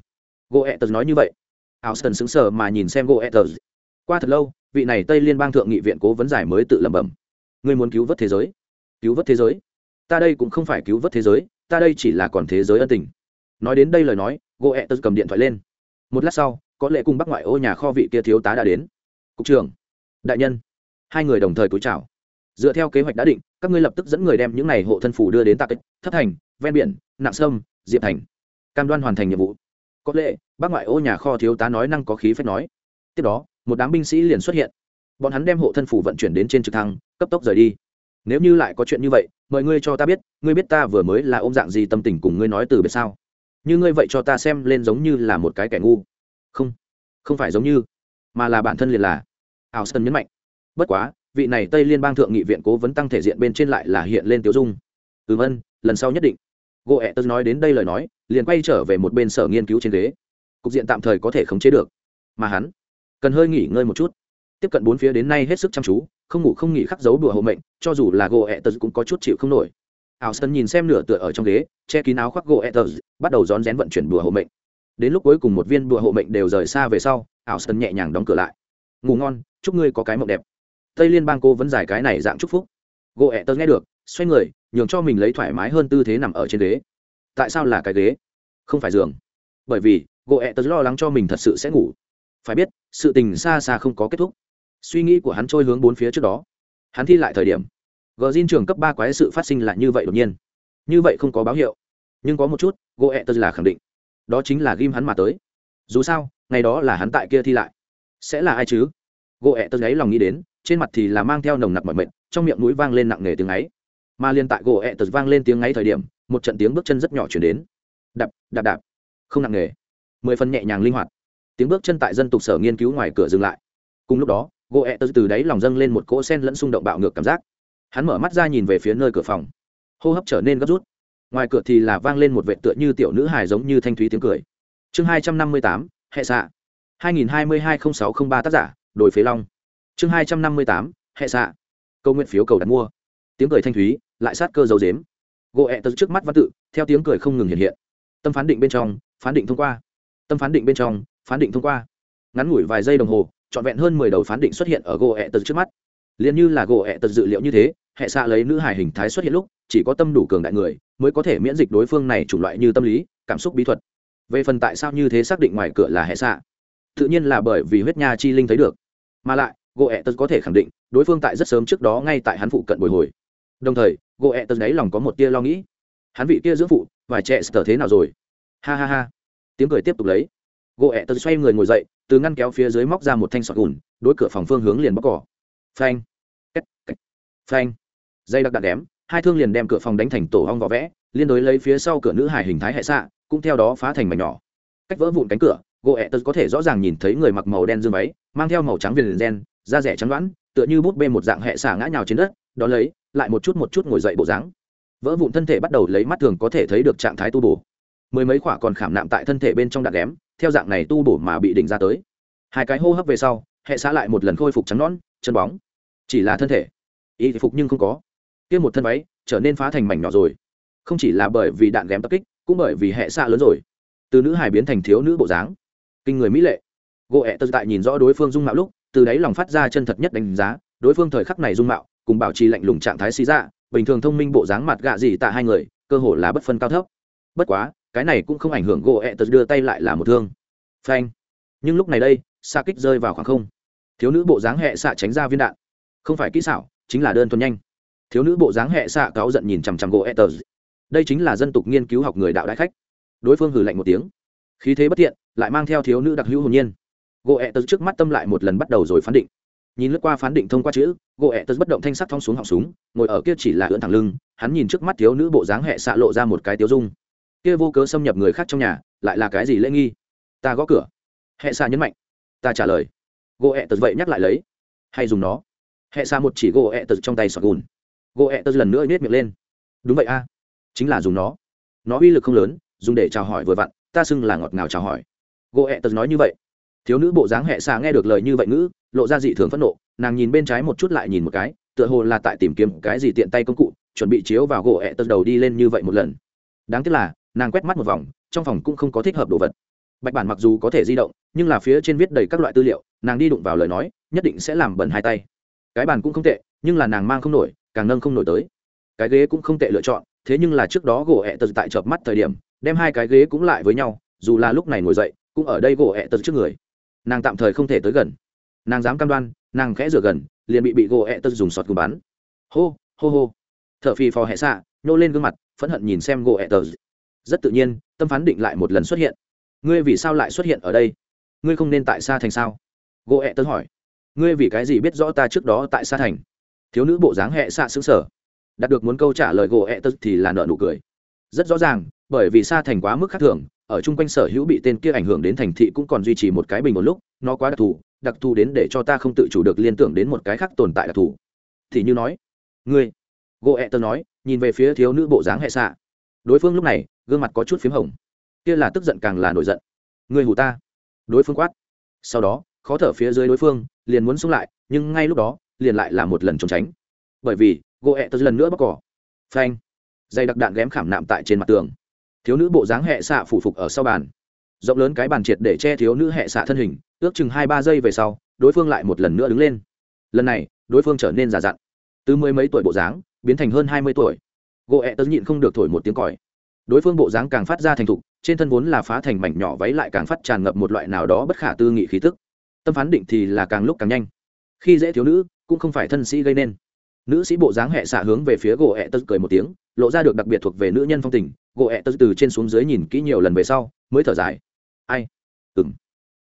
Goethez nói như vậy. Austin sững sờ mà nhìn xem goethez qua thật lâu, vị này tây liên bang thượng nghị viện cố vấn giải mới tự lẩm bẩm. Ngươi muốn cứu vớt thế giới? Cứu vớt thế giới? Ta đây cũng không phải cứu vớt thế giới, ta đây chỉ là còn thế giới ân tình. Nói đến đây lời nói goethez cầm điện thoại lên. Một lát sau, có lẽ cùng bắc ngoại ô nhà kho vị kia thiếu tá đã đến. Cục trưởng, đại nhân. Hai người đồng thời cúi chào dựa theo kế hoạch đã định, các ngươi lập tức dẫn người đem những này hộ thân phủ đưa đến tạc thất thành, ven biển nặng sâm, diệp thành. Cam đoan hoàn thành nhiệm vụ. Có lẽ bác ngoại ô nhà kho thiếu tá nói năng có khí phép nói. Tiếp đó, một đám binh sĩ liền xuất hiện. Bọn hắn đem hộ thân phủ vận chuyển đến trên trực thăng, cấp tốc rời đi. Nếu như lại có chuyện như vậy, mời ngươi cho ta biết, ngươi biết ta vừa mới là ôm dạng gì tâm tình cùng ngươi nói từ biệt sao? Như ngươi vậy cho ta xem lên giống như là một cái kẻ ngu. Không không phải giống như, mà là bản thân liền là. Ảo sơn nhấn mạnh. Bất quá vị này tây liên bang thượng nghị viện cố vấn tăng thể diện bên trên lại là hiện lên tiêu dung. Ừ vân lần sau nhất định. Gỗ ẹ tớ nói đến đây lời nói, liền quay trở về một bên sở nghiên cứu trên ghế. Cục diện tạm thời có thể khống chế được. Mà hắn, cần hơi nghỉ ngơi một chút. Tiếp cận bốn phía đến nay hết sức chăm chú, không ngủ không nghỉ khắc dấu đùa hộ mệnh, cho dù là gỗ ẹ tớ cũng có chút chịu không nổi. Ảo Sân nhìn xem nửa tựa ở trong ghế, che kín áo khoác gỗ ẹ tớ, bắt đầu rón rén vận chuyển đùa hộ mệnh. Đến lúc cuối cùng một viên đùa hộ mệnh đều rời xa về sau ảo Sân nhẹ nhàng đóng cửa lại. Ngủ ngon, chúc ngươi có cái mộng đẹp tây liên bang cô vẫn giải cái này dạng chúc phúc. Gỗ ẹ tớ nghe được, xoay người, nhường cho mình lấy thoải mái hơn tư thế nằm ở trên ghế. Tại sao là cái ghế? Không phải giường. Bởi vì gỗ ẹ tớ lo lắng cho mình thật sự sẽ ngủ. Phải biết, sự tình xa xa không có kết thúc. Suy nghĩ của hắn trôi hướng bốn phía trước đó. Hắn thi lại thời điểm. Gờ xin trường cấp ba quái sự phát sinh lại như vậy đột nhiên. Như vậy không có báo hiệu. Nhưng có một chút gỗ ẹ tớ là khẳng định. Đó chính là ghim hắn mà tới. Dù sao, ngày đó là hắn tại kia thi lại. Sẽ là ai chứ? Gỗ ẹ tớ gáy lòng nghĩ đến trên mặt thì là mang theo nồng nặc mọi mệnh, trong miệng mũi vang lên nặng nề tiếng ấy. Mà liên tại gỗ ẹ tật vang lên tiếng ấy thời điểm, một trận tiếng bước chân rất nhỏ chuyển đến. Đạp đạp đạp. Không nặng nề. Mười phần nhẹ nhàng linh hoạt. Tiếng bước chân tại dân tục sở nghiên cứu ngoài cửa dừng lại. Cùng lúc đó, gỗ ẹ tật từ đáy lòng dâng lên một cỗ sen lẫn xung động bạo ngược cảm giác. Hắn mở mắt ra nhìn về phía nơi cửa phòng. Hô hấp trở nên gấp rút. Ngoài cửa thì là vang lên một vệ tựa như tiểu nữ hài giống như thanh thúy tiếng cười. Chương hai trăm năm mươi tám, hệ xạ hai nghìn hai mươi hai n h ì n sáu t r ă n h ba tác giả, đồi phế long chương hai trăm năm mươi tám, hệ xạ. Câu nguyện phiếu cầu đặt mua. Tiếng cười thanh thúy, lại sát cơ dấu dếm gỗ ẹ tật trước mắt văn tự, theo tiếng cười không ngừng hiện hiện. Tâm phán định bên trong, phán định thông qua. Tâm phán định bên trong, phán định thông qua. Ngắn ngủi vài giây đồng hồ, trọn vẹn hơn mười đầu phán định xuất hiện ở gỗ ẹ tật trước mắt. Liền như là gỗ ẹ tật dự liệu như thế, hệ xạ lấy nữ hài hình thái xuất hiện lúc, chỉ có tâm đủ cường đại người mới có thể miễn dịch đối phương này chủng loại như tâm lý, cảm xúc bí thuật. Về phần tại sao như thế xác định ngoài cửa là hệ xạ? Tự nhiên là bởi vì huyết nha chi linh thấy được. Mà lại gỗ ẹ tật có thể khẳng định, đối phương tại rất sớm trước đó ngay tại hắn phụ cận bồi hồi. Đồng thời gỗ ẹ tật đáy lòng có một tia lo nghĩ. Hắn vị kia dưỡng phụ, vài trẻ sờ thế nào rồi? Ha ha ha. Tiếng cười tiếp tục lấy. Gỗ ẹ tật xoay người ngồi dậy, từ ngăn kéo phía dưới móc ra một thanh sọt gùn, đối cửa phòng phương hướng liền bóc cỏ. Phanh. Cách cách. Phanh. Dây đặc đạn đém, hai thương liền đem cửa phòng đánh thành tổ hong vỏ vẽ, liên đối lấy phía sau cửa nữ hài hình thái hệ xạ, cũng theo đó phá thành mảnh nhỏ. Cách vỡ vụn cánh cửa gỗ ẹ tật có thể rõ ràng nhìn thấy người mặc màu đen dương váy, mang theo màu trắng viền gen da rẻ trắng đoán tựa như bút bê một dạng hệ xả ngã nhào trên đất, đó lấy, lại một chút một chút ngồi dậy bộ dáng. Vỡ vụn thân thể bắt đầu lấy mắt thường có thể thấy được trạng thái tu bổ. Mười mấy khỏa còn khảm nạm tại thân thể bên trong đạn ghém, theo dạng này tu bổ mà bị đỉnh ra tới. Hai cái hô hấp về sau, hệ xã lại một lần khôi phục trắng nón chân bóng. Chỉ là thân thể. Y phục nhưng không có. Kia một thân váy trở nên phá thành mảnh nhỏ rồi. Không chỉ là bởi vì đạn ghém tập kích, cũng bởi vì hệ xã lớn rồi. Từ nữ hài biến thành thiếu nữ bộ dáng. Kinh người mỹ lệ. Gỗ ẹ tơ tại nhìn rõ đối phương dung mạo lúc từ đấy lòng phát ra chân thật nhất đánh giá, đối phương thời khắc này dung mạo, cùng bảo trì lạnh lùng trạng thái xì ra dạ, bình thường thông minh bộ dáng mặt gạ gì tạ hai người, cơ hồ là bất phân cao thấp. Bất quá, cái này cũng không ảnh hưởng gỗ ẹ tật đưa tay lại là một thương. Phanh. Nhưng lúc này đây xa kích rơi vào khoảng không. Thiếu nữ bộ dáng hẹ xạ tránh ra viên đạn. Không phải kỹ xảo, chính là đơn thuần nhanh. Thiếu nữ bộ dáng hẹ xạ cáu giận nhìn chằm chằm gỗ ẹ tật. Đây chính là dân tục nghiên cứu học người đạo đại khách. Đối phương hử lạnh một tiếng. Khí thế bất thiện, lại mang theo thiếu nữ đặc hữu hồn nhiên gỗ ẹ tật trước mắt tâm lại một lần bắt đầu rồi phán định. Nhìn lướt qua phán định thông qua chữ, gỗ ẹ tật bất động thanh sắc thong xuống họng súng, ngồi ở kia chỉ là ưỡn thẳng lưng, hắn nhìn trước mắt thiếu nữ bộ dáng hẹ xạ lộ ra một cái tiếu dung. Kia vô cớ xâm nhập người khác trong nhà, lại là cái gì lễ nghi? Ta gõ cửa. Hẹ xạ nhấn mạnh. Ta trả lời. Gỗ ẹ tật vậy nhắc lại lấy. Hay dùng nó. Hẹ xạ một chỉ gỗ ẹ tật trong tay sọt gùn. Gỗ ẹ tật lần nữa nhét miệng lên. Đúng vậy a. Chính là dùng nó. Nó uy lực không lớn, dùng để chào hỏi vừa vặn, ta xưng là ngọt ngào chào hỏi. Gỗ ẹ tật nói như vậy thiếu nữ bộ dáng hẹ xạ nghe được lời như vậy ngữ, lộ ra dị thường phẫn nộ, nàng nhìn bên trái một chút lại nhìn một cái, tựa hồ là tại tìm kiếm cái gì tiện tay công cụ, chuẩn bị chiếu vào gỗ ẹ tật đầu đi lên như vậy một lần. Đáng tiếc là, nàng quét mắt một vòng, trong phòng cũng không có thích hợp đồ vật. Bạch bản mặc dù có thể di động, nhưng là phía trên viết đầy các loại tư liệu, nàng đi đụng vào lời nói, nhất định sẽ làm bẩn hai tay. Cái bàn cũng không tệ, nhưng là nàng mang không nổi, càng nâng không nổi tới. Cái ghế cũng không tệ lựa chọn, thế nhưng là trước đó gỗ ẹ tật tại chợp mắt thời điểm, đem hai cái ghế cũng lại với nhau, dù là lúc này ngồi dậy, cũng ở đây gỗ ẹ tật trước người nàng tạm thời không thể tới gần. Nàng dám cam đoan, nàng khẽ rửa gần, liền bị bị gỗ ẹ tật dùng sọt cùng bắn. Hô hô hô. T h ở phì phò hẹ xạ, nhô lên gương mặt, phẫn hận nhìn xem gỗ ẹ tật. Rất tự nhiên, tâm phán định lại một lần xuất hiện. Ngươi vì sao lại xuất hiện ở đây? Ngươi không nên tại xa thành sao? Gỗ ẹ tật hỏi. Ngươi vì cái gì biết rõ ta trước đó tại xa thành? Thiếu nữ bộ dáng hẹ xạ xứng sở đạt được muốn câu trả lời gỗ ẹ tật thì là nợ nụ cười. Rất rõ ràng, bởi vì xa thành quá mức khác thường ở chung quanh sở hữu bị tên kia ảnh hưởng đến thành thị cũng còn duy trì một cái bình một lúc, nó quá đặc thù đặc thù đến để cho ta không tự chủ được liên tưởng đến một cái khác tồn tại đặc thù. Thì như nói, ngươi gỗ ẹ Tơ nói, nhìn về phía thiếu nữ bộ dáng hệ xạ. Đối phương lúc này, gương mặt có chút p h í m hồng. Kia là tức giận càng là nổi giận. Ngươi hù ta. Đối phương quát. Sau đó, khó thở phía dưới đối phương, liền muốn xung lại, nhưng ngay lúc đó, liền lại là một lần trốn tránh. Bởi vì gỗ ẹ Tơ lần nữa bóc cỏ. Phanh. Dây đặc đạn ghém khảm nạm tại trên mặt tường thiếu nữ bộ dáng hệ xạ phủ phục ở sau bàn. Rộng lớn cái bàn triệt để che thiếu nữ hệ xạ thân hình, ước chừng hai ba giây về sau, đối phương lại một lần nữa đứng lên. Lần này, đối phương trở nên già dặn. Từ mười mấy tuổi bộ dáng, biến thành hơn hai mươi tuổi. Gỗ ẹ tớ nhịn không được thổi một tiếng còi. Đối phương bộ dáng càng phát ra thành thục, trên thân vốn là phá thành mảnh nhỏ váy lại càng phát tràn ngập một loại nào đó bất khả tư nghị khí tức. Tâm phán định thì là càng lúc càng nhanh. Khi dễ thiếu nữ, cũng không phải thân sĩ gây nên. Nữ sĩ bộ dáng hẹ xạ hướng về phía gỗ ẹ tớ cười một tiếng, lộ ra được đặc biệt thuộc về nữ nhân phong tình gỗ ẹ tớ từ trên xuống dưới nhìn kỹ nhiều lần về sau, mới thở dài. Ai? Ừ m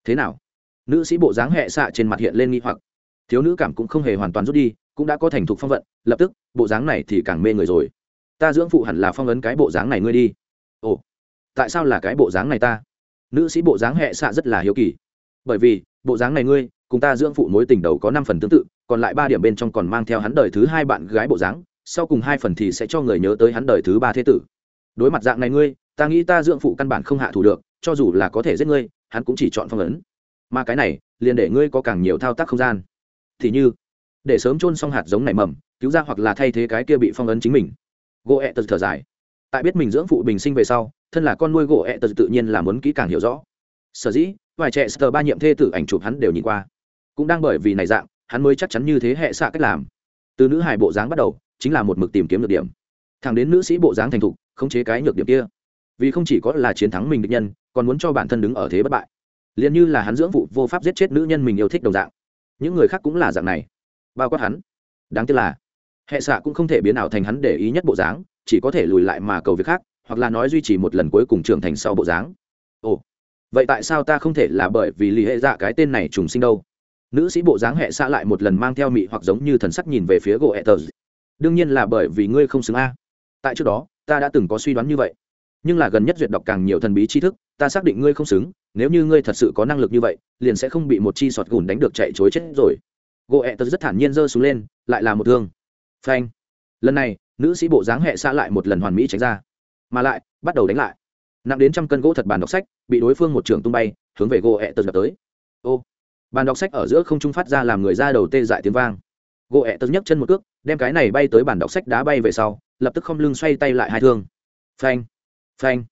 thế nào? Nữ sĩ bộ dáng hẹ xạ trên mặt hiện lên nghi hoặc. Thiếu nữ cảm cũng không hề hoàn toàn rút đi, cũng đã có thành thục phong vận, lập tức, bộ dáng này thì càng mê người rồi. Ta dưỡng phụ hẳn là phong ấn cái bộ dáng này ngươi đi. Ồ, tại sao là cái bộ dáng này ta? Nữ sĩ bộ dáng hẹ xạ rất là hiếu kỳ. Bởi vì, bộ dáng này ngươi, cùng ta dưỡng phụ mối tình đầu có năm phần tương tự, còn lại ba điểm bên trong còn mang theo hắn đời thứ hai bạn gái bộ dáng, sau cùng hai phần thì sẽ cho người nhớ tới hắn đời thứ ba thế tử đối mặt dạng này ngươi, ta nghĩ ta dưỡng phụ căn bản không hạ thủ được, cho dù là có thể giết ngươi, hắn cũng chỉ chọn phong ấn. Mà cái này, liền để ngươi có càng nhiều thao tác không gian. Thì như, để sớm chôn xong hạt giống này mầm, cứu ra hoặc là thay thế cái kia bị phong ấn chính mình. Gỗ ẹ tật thở dài. Tại biết mình dưỡng phụ bình sinh về sau, thân là con nuôi gỗ ẹ tật tự nhiên là muốn kỹ càng hiểu rõ. Sở dĩ, vài trẻ sờ ba nhiệm thê tử ảnh chụp hắn đều nhìn qua. Cũng đang bởi vì này dạng, hắn mới chắc chắn như thế hệ xạ cách làm. Từ nữ hải bộ dáng bắt đầu, chính là một mực tìm kiếm được điểm thẳng đến nữ sĩ bộ dáng thành thục, khống chế cái nhược điểm kia. Vì không chỉ có là chiến thắng mình địch nhân, còn muốn cho bản thân đứng ở thế bất bại. Liền như là hắn dưỡng vụ vô pháp giết chết nữ nhân mình yêu thích đồng dạng. Những người khác cũng là dạng này. Bao quát hắn. Đáng tiếc là, hệ xạ cũng không thể biến ảo thành hắn để ý nhất bộ dáng, chỉ có thể lùi lại mà cầu việc khác, hoặc là nói duy trì một lần cuối cùng trưởng thành sau bộ dáng. Ồ, vậy tại sao ta không thể là bởi vì lì hệ dạ cái tên này trùng sinh đâu? Nữ sĩ bộ dáng hệ xạ lại một lần mang theo mị hoặc giống như thần sắc nhìn về phía gỗ hệ tờ đương nhiên là bởi vì ngươi không xứng a tại trước đó, ta đã từng có suy đoán như vậy. Nhưng là gần nhất duyệt đọc càng nhiều thần bí tri thức, ta xác định ngươi không xứng, nếu như ngươi thật sự có năng lực như vậy, liền sẽ không bị một chi sọt gùn đánh được chạy chối chết rồi. Gỗ ẹ tật rất thản nhiên giơ xuống lên, lại là một thương. Phanh. Lần này, nữ sĩ bộ dáng hệ xa lại một lần hoàn mỹ tránh ra. Mà lại, bắt đầu đánh lại. Nặng đến trăm cân gỗ thật bàn đọc sách, bị đối phương một trường tung bay, hướng về gỗ ẹ tật đập tới. Ô. Bàn đọc sách ở giữa không trung phát ra làm người ra đầu tê dại tiếng vang. Gỗ ẹ tật nhấc chân một cước, đem cái này bay tới bàn đọc sách đá bay về sau lập tức không lưng xoay tay lại hai thương. Phanh phanh.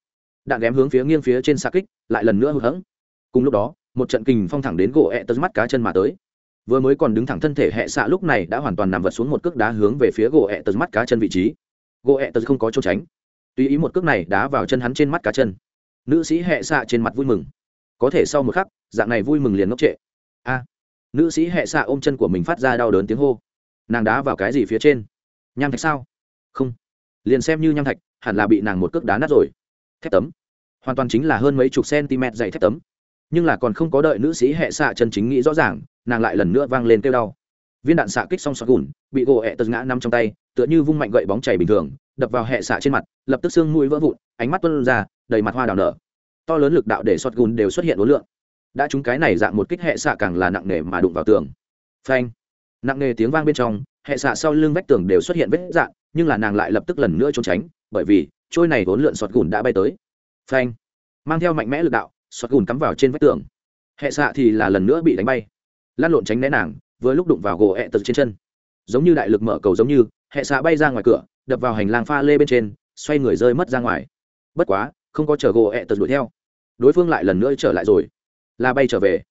Đạn ghém hướng phía nghiêng phía trên xa kích, lại lần nữa hụt hẫng. Cùng lúc đó, một trận kình phong thẳng đến gỗ ẹ tớ mắt cá chân mà tới. Vừa mới còn đứng thẳng thân thể hẹ xạ lúc này đã hoàn toàn nằm vật xuống một cước đá hướng về phía gỗ ẹ tớ mắt cá chân vị trí. Gỗ ẹ tớ không có trốn tránh. Tùy ý một cước này đá vào chân hắn trên mắt cá chân. Nữ sĩ hẹ xạ trên mặt vui mừng. Có thể sau một khắc, dạng này vui mừng liền ngốc trệ. A. Nữ sĩ hẹ xạ ôm chân của mình phát ra đau đớn tiếng hô. Nàng đá vào cái gì phía trên? Nham thạch sao? Không. Liền xem như nham thạch, hẳn là bị nàng một cước đá nát rồi. Thép tấm. Hoàn toàn chính là hơn mấy chục cm dày thép tấm. Nhưng là còn không có đợi nữ sĩ hệ xạ chân chính nghĩ rõ ràng, nàng lại lần nữa vang lên kêu đau. Viên đạn xạ kích xong xoát gùn, bị gỗ hẹ tật ngã nằm trong tay, tựa như vung mạnh gậy bóng chảy bình thường, đập vào hệ xạ trên mặt, lập tức xương mũi vỡ vụn, ánh mắt tuân ra, đầy mặt hoa đào nở. To lớn lực đạo để xoát gùn đều xuất hiện ối lượng đã chúng cái này dạng một kích hệ xạ càng là nặng nề mà đụng vào tường. Phanh nặng nề tiếng vang bên trong hệ xạ sau lưng vách tường đều xuất hiện vết dạn, nhưng là nàng lại lập tức lần nữa trốn tránh bởi vì trôi này vốn lượn xoát gùn đã bay tới. Phanh! Mang theo mạnh mẽ lực đạo xoát gùn cắm vào trên vách tường. Hệ xạ thì là lần nữa bị đánh bay. Lan lộn tránh né nàng vừa lúc đụng vào gỗ hẹ tật trên chân. Giống như đại lực mở cầu giống như hệ xạ bay ra ngoài cửa đập vào hành lang pha lê bên trên xoay người rơi mất ra ngoài. Bất quá không có chờ gỗ hẹ tật đuổi theo. Đối phương lại lần nữa trở lại rồi. Là bay trở về.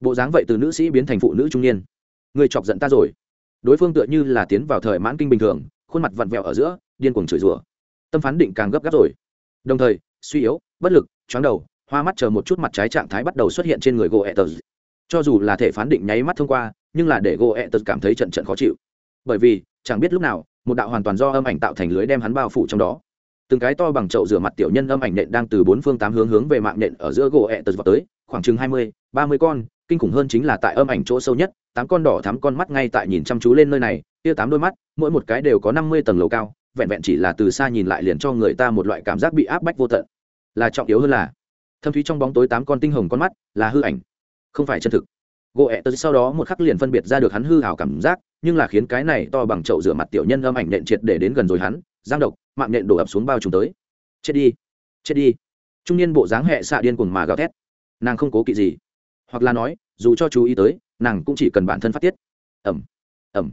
Bộ dáng vậy từ nữ sĩ biến thành phụ nữ trung niên. Ngươi chọc giận ta rồi. Đối phương tựa như là tiến vào thời mãn kinh bình thường, khuôn mặt vặn vẹo ở giữa, điên cuồng chửi rủa. Tâm phán định càng gấp gáp rồi. Đồng thời, suy yếu, bất lực chóng đầu, hoa mắt chờ một chút mặt trái trạng thái bắt đầu xuất hiện trên người gỗ ẹ tờ cho dù là thể phán định nháy mắt thông qua, nhưng là để gỗ ẹ tật cảm thấy trận trận khó chịu. Bởi vì, chẳng biết lúc nào, một đạo hoàn toàn do âm ảnh tạo thành lưới đem hắn bao phủ trong đó. Từng cái to bằng chậu rửa mặt tiểu nhân âm ảnh nện đang từ bốn phương tám hướng hướng về mạng nện ở giữa gỗ ẹ tật vào tới, khoảng chừng hai mươi, ba mươi con, kinh khủng hơn chính là tại âm ảnh chỗ sâu nhất tám con đỏ thắm con mắt ngay tại nhìn chăm chú lên nơi này, kia tám đôi mắt, mỗi một cái đều có năm mươi tầng lầu cao, vẹn vẹn chỉ là từ xa nhìn lại liền cho người ta một loại cảm giác bị áp bách vô tận. Là trọng yếu hơn là, thâm thúy trong bóng tối tám con tinh hồng con mắt, là hư ảnh, không phải chân thực. Gỗ ẹ tớ sau đó một khắc liền phân biệt ra được hắn hư ảo cảm giác, nhưng là khiến cái này to bằng chậu rửa mặt tiểu nhân âm ảnh nện triệt để đến gần rồi hắn, giang độc, mạng nện đổ ập xuống bao trùm tới. Chết đi chết đi. Trung niên bộ dáng hẹ xạ điên cuồng mà gào thét. Nàng không cố kỵ gì. Hoặc là nói, dù cho chú ý tới nàng cũng chỉ cần bản thân phát tiết. Ẩm ẩm.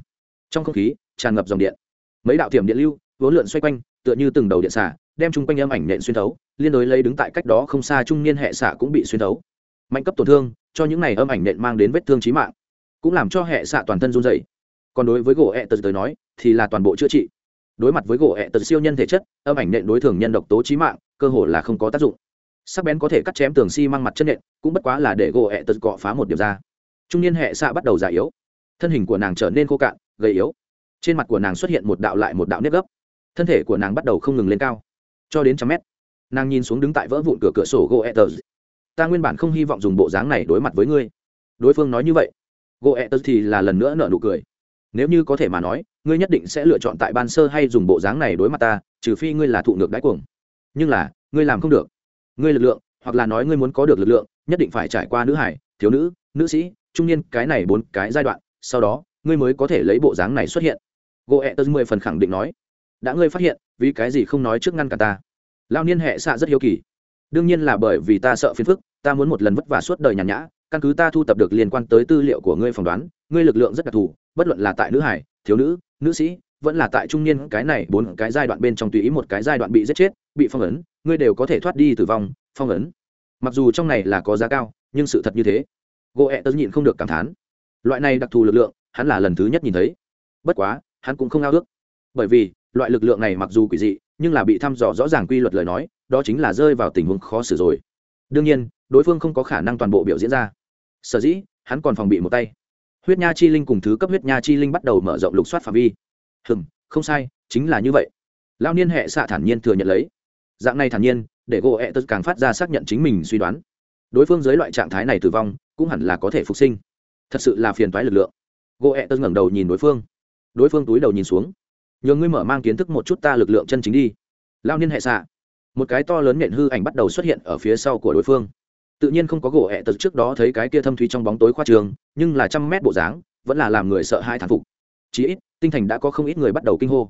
Trong không khí, tràn ngập dòng điện. Mấy đạo tiềm điện lưu vốn lượn xoay quanh, tựa như từng đầu điện xả, đem chung quanh âm ảnh nện xuyên thấu, liên đối lấy đứng tại cách đó không xa trung niên hệ xạ cũng bị xuyên thấu. Mạnh cấp tổn thương, cho những này âm ảnh nện mang đến vết thương trí mạng, cũng làm cho hệ xạ toàn thân run dày còn đối với gỗ ẹ tật tới nói, thì là toàn bộ chữa trị. Đối mặt với gỗ ẹ tật siêu nhân thể chất, âm ảnh nện đối thường nhân độc tố trí mạng, cơ hồ là không có tác dụng. Sắc bén có thể cắt chém tường xi、si、măng mặt chân nện, cũng bất quá là để gỗ ẹ tật cọ phá một điểm ra trung niên hệ xạ bắt đầu già yếu. Thân hình của nàng trở nên khô cạn, gầy yếu. Trên mặt của nàng xuất hiện một đạo lại một đạo nếp gấp. Thân thể của nàng bắt đầu không ngừng lên cao, cho đến trăm mét. Nàng nhìn xuống đứng tại vỡ vụn cửa cửa sổ goethez ta nguyên bản không hy vọng dùng bộ dáng này đối mặt với ngươi. Đối phương nói như vậy. Goethez thì là lần nữa nợ nụ cười. Nếu như có thể mà nói, ngươi nhất định sẽ lựa chọn tại ban sơ hay dùng bộ dáng này đối mặt ta, trừ phi ngươi là thụ ngược đáy cuồng. Nhưng là, ngươi làm không được. Ngươi lực lượng, hoặc là nói ngươi muốn có được lực lượng, nhất định phải trải qua nữ hải, thiếu nữ nữ sĩ trung niên, cái này bốn cái giai đoạn, sau đó, ngươi mới có thể lấy bộ dáng này xuất hiện. Goethez mười phần khẳng định nói. Đã ngươi phát hiện, vì cái gì không nói trước ngăn cả ta? Lao niên hệ xạ rất hiếu kỳ. Đương nhiên là bởi vì ta sợ phiền phức, ta muốn một lần vất vả suốt đời nhàn nhã, căn cứ ta thu tập được liên quan tới tư liệu của ngươi phỏng đoán, ngươi lực lượng rất đặc thù, bất luận là tại nữ hải, thiếu nữ nữ sĩ, vẫn là tại trung niên, cái này bốn cái giai đoạn bên trong tùy ý một cái giai đoạn bị giết chết, bị phong ấn, ngươi đều có thể thoát đi tử vong, phong ấn. Mặc dù trong này là có giá cao, nhưng sự thật như thế gỗ ẹ tớ nhịn không được cảm thán. Loại này đặc thù lực lượng, hắn là lần thứ nhất nhìn thấy. Bất quá, hắn cũng không ao ước. Bởi vì, loại lực lượng này mặc dù quỷ dị, nhưng là bị thăm dò rõ ràng quy luật lời nói, đó chính là rơi vào tình huống khó xử rồi. Đương nhiên, đối phương không có khả năng toàn bộ biểu diễn ra. Sở dĩ, hắn còn phòng bị một tay. Huyết nha chi linh cùng thứ cấp huyết nha chi linh bắt đầu mở rộng lục soát phạm vi. Hừm, không sai, chính là như vậy. Lao niên hệ xạ thản nhiên thừa nhận lấy. Dạng này thản nhiên, để gỗ ẹ Tớ càng phát ra xác nhận chính mình suy đoán. Đối phương dưới loại trạng thái này tử vong cũng hẳn là có thể phục sinh. Thật sự là phiền toái lực lượng. Gỗ ẹ e tật ngẩng đầu nhìn đối phương. Đối phương túi đầu nhìn xuống. Nhờ ngươi mở mang kiến thức một chút ta lực lượng chân chính đi. Lao niên hệ xạ. Một cái to lớn nhện hư ảnh bắt đầu xuất hiện ở phía sau của đối phương. Tự nhiên không có gỗ ẹ e tật trước đó thấy cái kia thâm thúy trong bóng tối khoa trường, nhưng là trăm mét bộ dáng, vẫn là làm người sợ hai thán phục. Chí ít, tinh thành đã có không ít người bắt đầu kinh hô.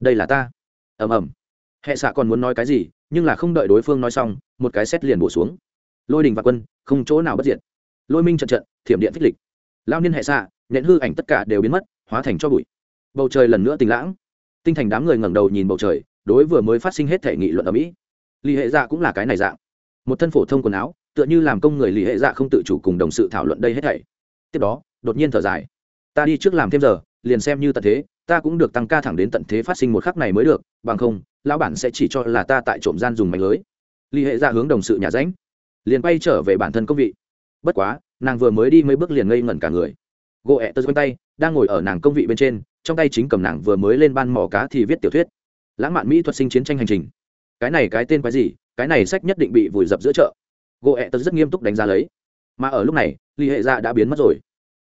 Đây là ta. Ầm ầm. Hệ xạ còn muốn nói cái gì, nhưng là không đợi đối phương nói xong, một cái xét liền bổ xuống. Lôi đình và quân, không chỗ nào bất diệt lôi minh trận trận, thiểm điện phích lịch. Lao niên hệ xạ nện hư ảnh tất cả đều biến mất, hóa thành cho bụi. Bầu trời lần nữa tình lãng. Tinh thành đám người ngẩng đầu nhìn bầu trời, đối vừa mới phát sinh hết thể nghị luận ở mỹ. Lì hệ dạ cũng là cái này dạng. Một thân phổ thông quần áo, tựa như làm công người lì hệ dạ không tự chủ cùng đồng sự thảo luận đây hết thảy. Tiếp đó, đột nhiên thở dài. Ta đi trước làm thêm giờ, liền xem như tận thế, ta cũng được tăng ca thẳng đến tận thế phát sinh một khắc này mới được, bằng không, lão bản sẽ chỉ cho là ta tại trộm gian dùng mảnh lưới. Lì hệ dạ hướng đồng sự nhà ránh liền quay trở về bản thân công vị bất quá, nàng vừa mới đi mấy bước liền ngây ngẩn cả người. Gỗ ẹ tơ quanh tay, đang ngồi ở nàng công vị bên trên, trong tay chính cầm nàng vừa mới lên ban mỏ cá thì viết tiểu thuyết. Lãng mạn mỹ thuật sinh chiến tranh hành trình. Cái này cái tên quái gì? Cái này sách nhất định bị vùi dập giữa chợ. Gỗ ẹ tơ rất nghiêm túc đánh giá lấy. Mà ở lúc này ly hệ dạ đã biến mất rồi.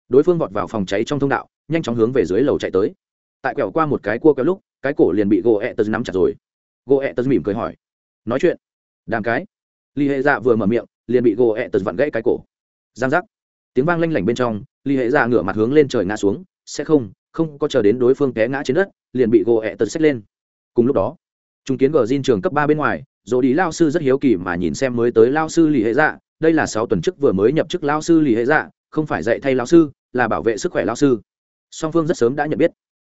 Đối phương vọt vào phòng cháy trong thông đạo, nhanh chóng hướng về dưới lầu chạy tới. Tại quẹo qua một cái cua kéo lúc, cái cổ liền bị gỗ ẹ tơ nắm chặt rồi. Gỗ ẹ tơ mỉm cười hỏi, nói chuyện. Đàm cái. Ly hệ dạ vừa mở miệng, liền bị gỗ ẹ tơ vặn gãy cái cổ giang giác. Tiếng vang lanh lảnh bên trong ly hệ dạ ngửa mặt hướng lên trời ngã xuống, sẽ không không có chờ đến đối phương té ngã trên đất, liền bị gỗ ẹ tật xách lên. Cùng lúc đó chúng kiến gờ diên trường cấp ba bên ngoài rồi đi lao sư rất hiếu kỳ mà nhìn xem mới tới lao sư lì hệ dạ đây là sáu tuần trước vừa mới nhập chức lao sư lì hệ dạ không phải dạy thay lao sư, là bảo vệ sức khỏe lao sư. Song phương rất sớm đã nhận biết.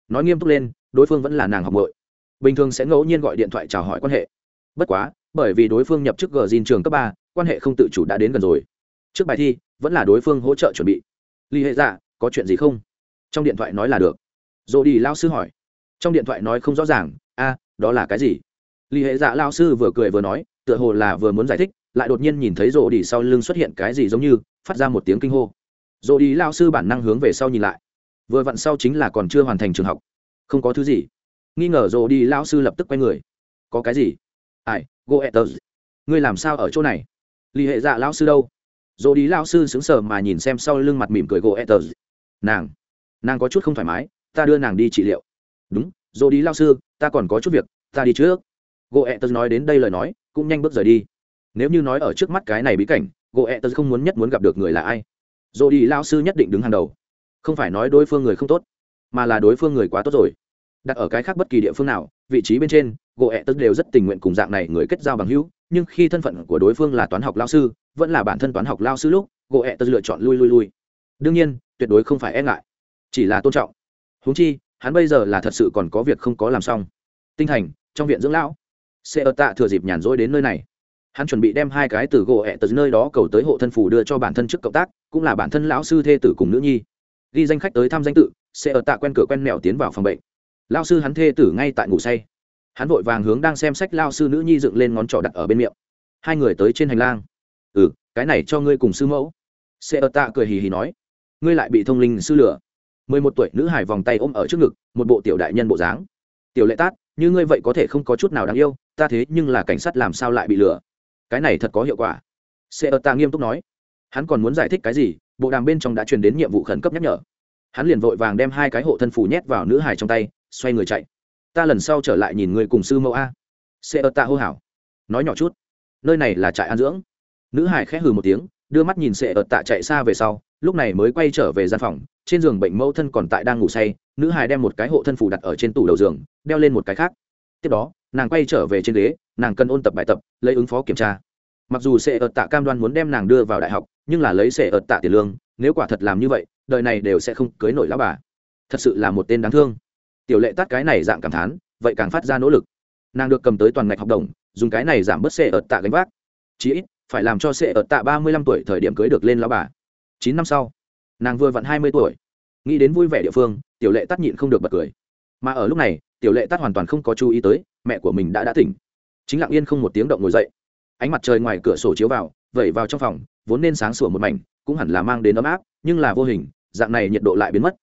Nói nghiêm túc lên, đối phương vẫn là nàng học bội bình thường sẽ ngẫu nhiên gọi điện thoại chào hỏi quan hệ. Bất quá, bởi vì đối phương nhập chức gờ xin trường cấp ba, quan hệ không tự chủ đã đến gần rồi. Trước bài thi vẫn là đối phương hỗ trợ chuẩn bị. Ly hệ dạ có chuyện gì không? Trong điện thoại nói là được. Dồ đi lao sư hỏi. Trong điện thoại nói không rõ ràng, a, đó là cái gì? Ly hệ dạ lao sư vừa cười vừa nói, tựa hồ là vừa muốn giải thích, lại đột nhiên nhìn thấy rồ đi sau lưng xuất hiện cái gì giống như, phát ra một tiếng kinh hô. Rồ đi lao sư bản năng hướng về sau nhìn lại. Vừa vặn sau chính là còn chưa hoàn thành trường học. Không có thứ gì. Nghi ngờ rồ đi lao sư lập tức quay người. Có cái gì? Ai goethers ngươi làm sao ở chỗ này? Ly hệ dạ lao sư đâu? Dô đi lao sư sững sờ mà nhìn xem sau lưng mặt mỉm cười gỗ etters nàng nàng có chút không thoải mái, ta đưa nàng đi trị liệu. Đúng Dô đi lao sư, ta còn có chút việc, ta đi trước. Gỗ etters nói đến đây lời nói, cũng nhanh bước rời đi. Nếu như nói ở trước mắt cái này bí cảnh, gỗ etters không muốn nhất muốn gặp được người là ai? Dô đi lao sư nhất định đứng hàng đầu. Không phải nói đối phương người không tốt, mà là đối phương người quá tốt rồi. Đặt ở cái khác bất kỳ địa phương nào, vị trí bên trên, gỗ ẹ tớ đều rất tình nguyện cùng dạng này người kết giao bằng hữu, nhưng khi thân phận của đối phương là toán học lao sư vẫn là bản thân toán học lao sư lúc, gỗ ẹ tật lựa chọn lui lui lui. Đương nhiên, tuyệt đối không phải e ngại, chỉ là tôn trọng. Húng chi, hắn bây giờ là thật sự còn có việc không có làm xong. Tinh thành, trong viện dưỡng lão. Sẽ ở tạ thừa dịp nhàn rỗi đến nơi này. Hắn chuẩn bị đem hai cái từ gỗ ẹ tật nơi đó cầu tới hộ thân phủ đưa cho bản thân trước cộng tác, cũng là bản thân lão sư thê tử cùng nữ nhi. Ghi danh khách tới thăm danh tự sẽ ở tạ quen cửa quen mèo tiến vào phòng bệnh. Lao sư hắn thê tử ngay tại ngủ say. Hắn vội vàng hướng đang xem sách lao sư nữ nhi dựng lên ngón trỏ đặt ở bên miệng. Hai người tới trên hành lang ừ cái này cho ngươi cùng sư mẫu. Sẽ ở tạ cười hì hì nói. Ngươi lại bị thông linh sư lửa mười một tuổi, nữ hải vòng tay ôm ở trước ngực, một bộ tiểu đại nhân bộ dáng. Tiểu lệ tát, như ngươi vậy có thể không có chút nào đáng yêu, ta thế nhưng là cảnh sát làm sao lại bị lừa? Cái này thật có hiệu quả. Sẽ ở tạ nghiêm túc nói. Hắn còn muốn giải thích cái gì, bộ đàm bên trong đã truyền đến nhiệm vụ khẩn cấp nhắc nhở. Hắn liền vội vàng đem hai cái hộ thân phủ nhét vào nữ hải trong tay, xoay người chạy. Ta lần sau trở lại nhìn người cùng sư mẫu a. Sẽ ở tạ hô hảo nói nhỏ chút. Nơi này là trại an dưỡng nữ hải khẽ hừ một tiếng, đưa mắt nhìn sệ ợt tạ chạy xa về sau, lúc này mới quay trở về gian phòng, trên giường bệnh mẫu thân còn tại đang ngủ say, nữ hải đem một cái hộ thân phủ đặt ở trên tủ đầu giường, đeo lên một cái khác. Tiếp đó, nàng quay trở về trên ghế, nàng cần ôn tập bài tập, lấy ứng phó kiểm tra. Mặc dù sệ ợt tạ cam đoan muốn đem nàng đưa vào đại học, nhưng là lấy sệ ợt tạ tiền lương, nếu quả thật làm như vậy, đời này đều sẽ không cưới nổi lão bà. Thật sự là một tên đáng thương. Tiểu lệ tắt cái này dạng cảm thán, vậy càng phát ra nỗ lực. Nàng được cầm tới toàn ngạch học đồng, dùng cái này giảm bớt sệ ợt tạ gánh vác. Chí ít phải làm cho sẽ ở tạ ba mươi lăm tuổi thời điểm cưới được lên lão bà. Chín năm sau, nàng vừa vặn hai mươi tuổi. Nghĩ đến vui vẻ địa phương, tiểu lệ tắt nhịn không được bật cười. Mà ở lúc này, tiểu lệ tắt hoàn toàn không có chú ý tới, mẹ của mình đã đã tỉnh. Chính lặng yên không một tiếng động ngồi dậy. Ánh mặt trời ngoài cửa sổ chiếu vào, vẩy vào trong phòng, vốn nên sáng sủa một mảnh, cũng hẳn là mang đến ấm áp, nhưng là vô hình, dạng này nhiệt độ lại biến mất.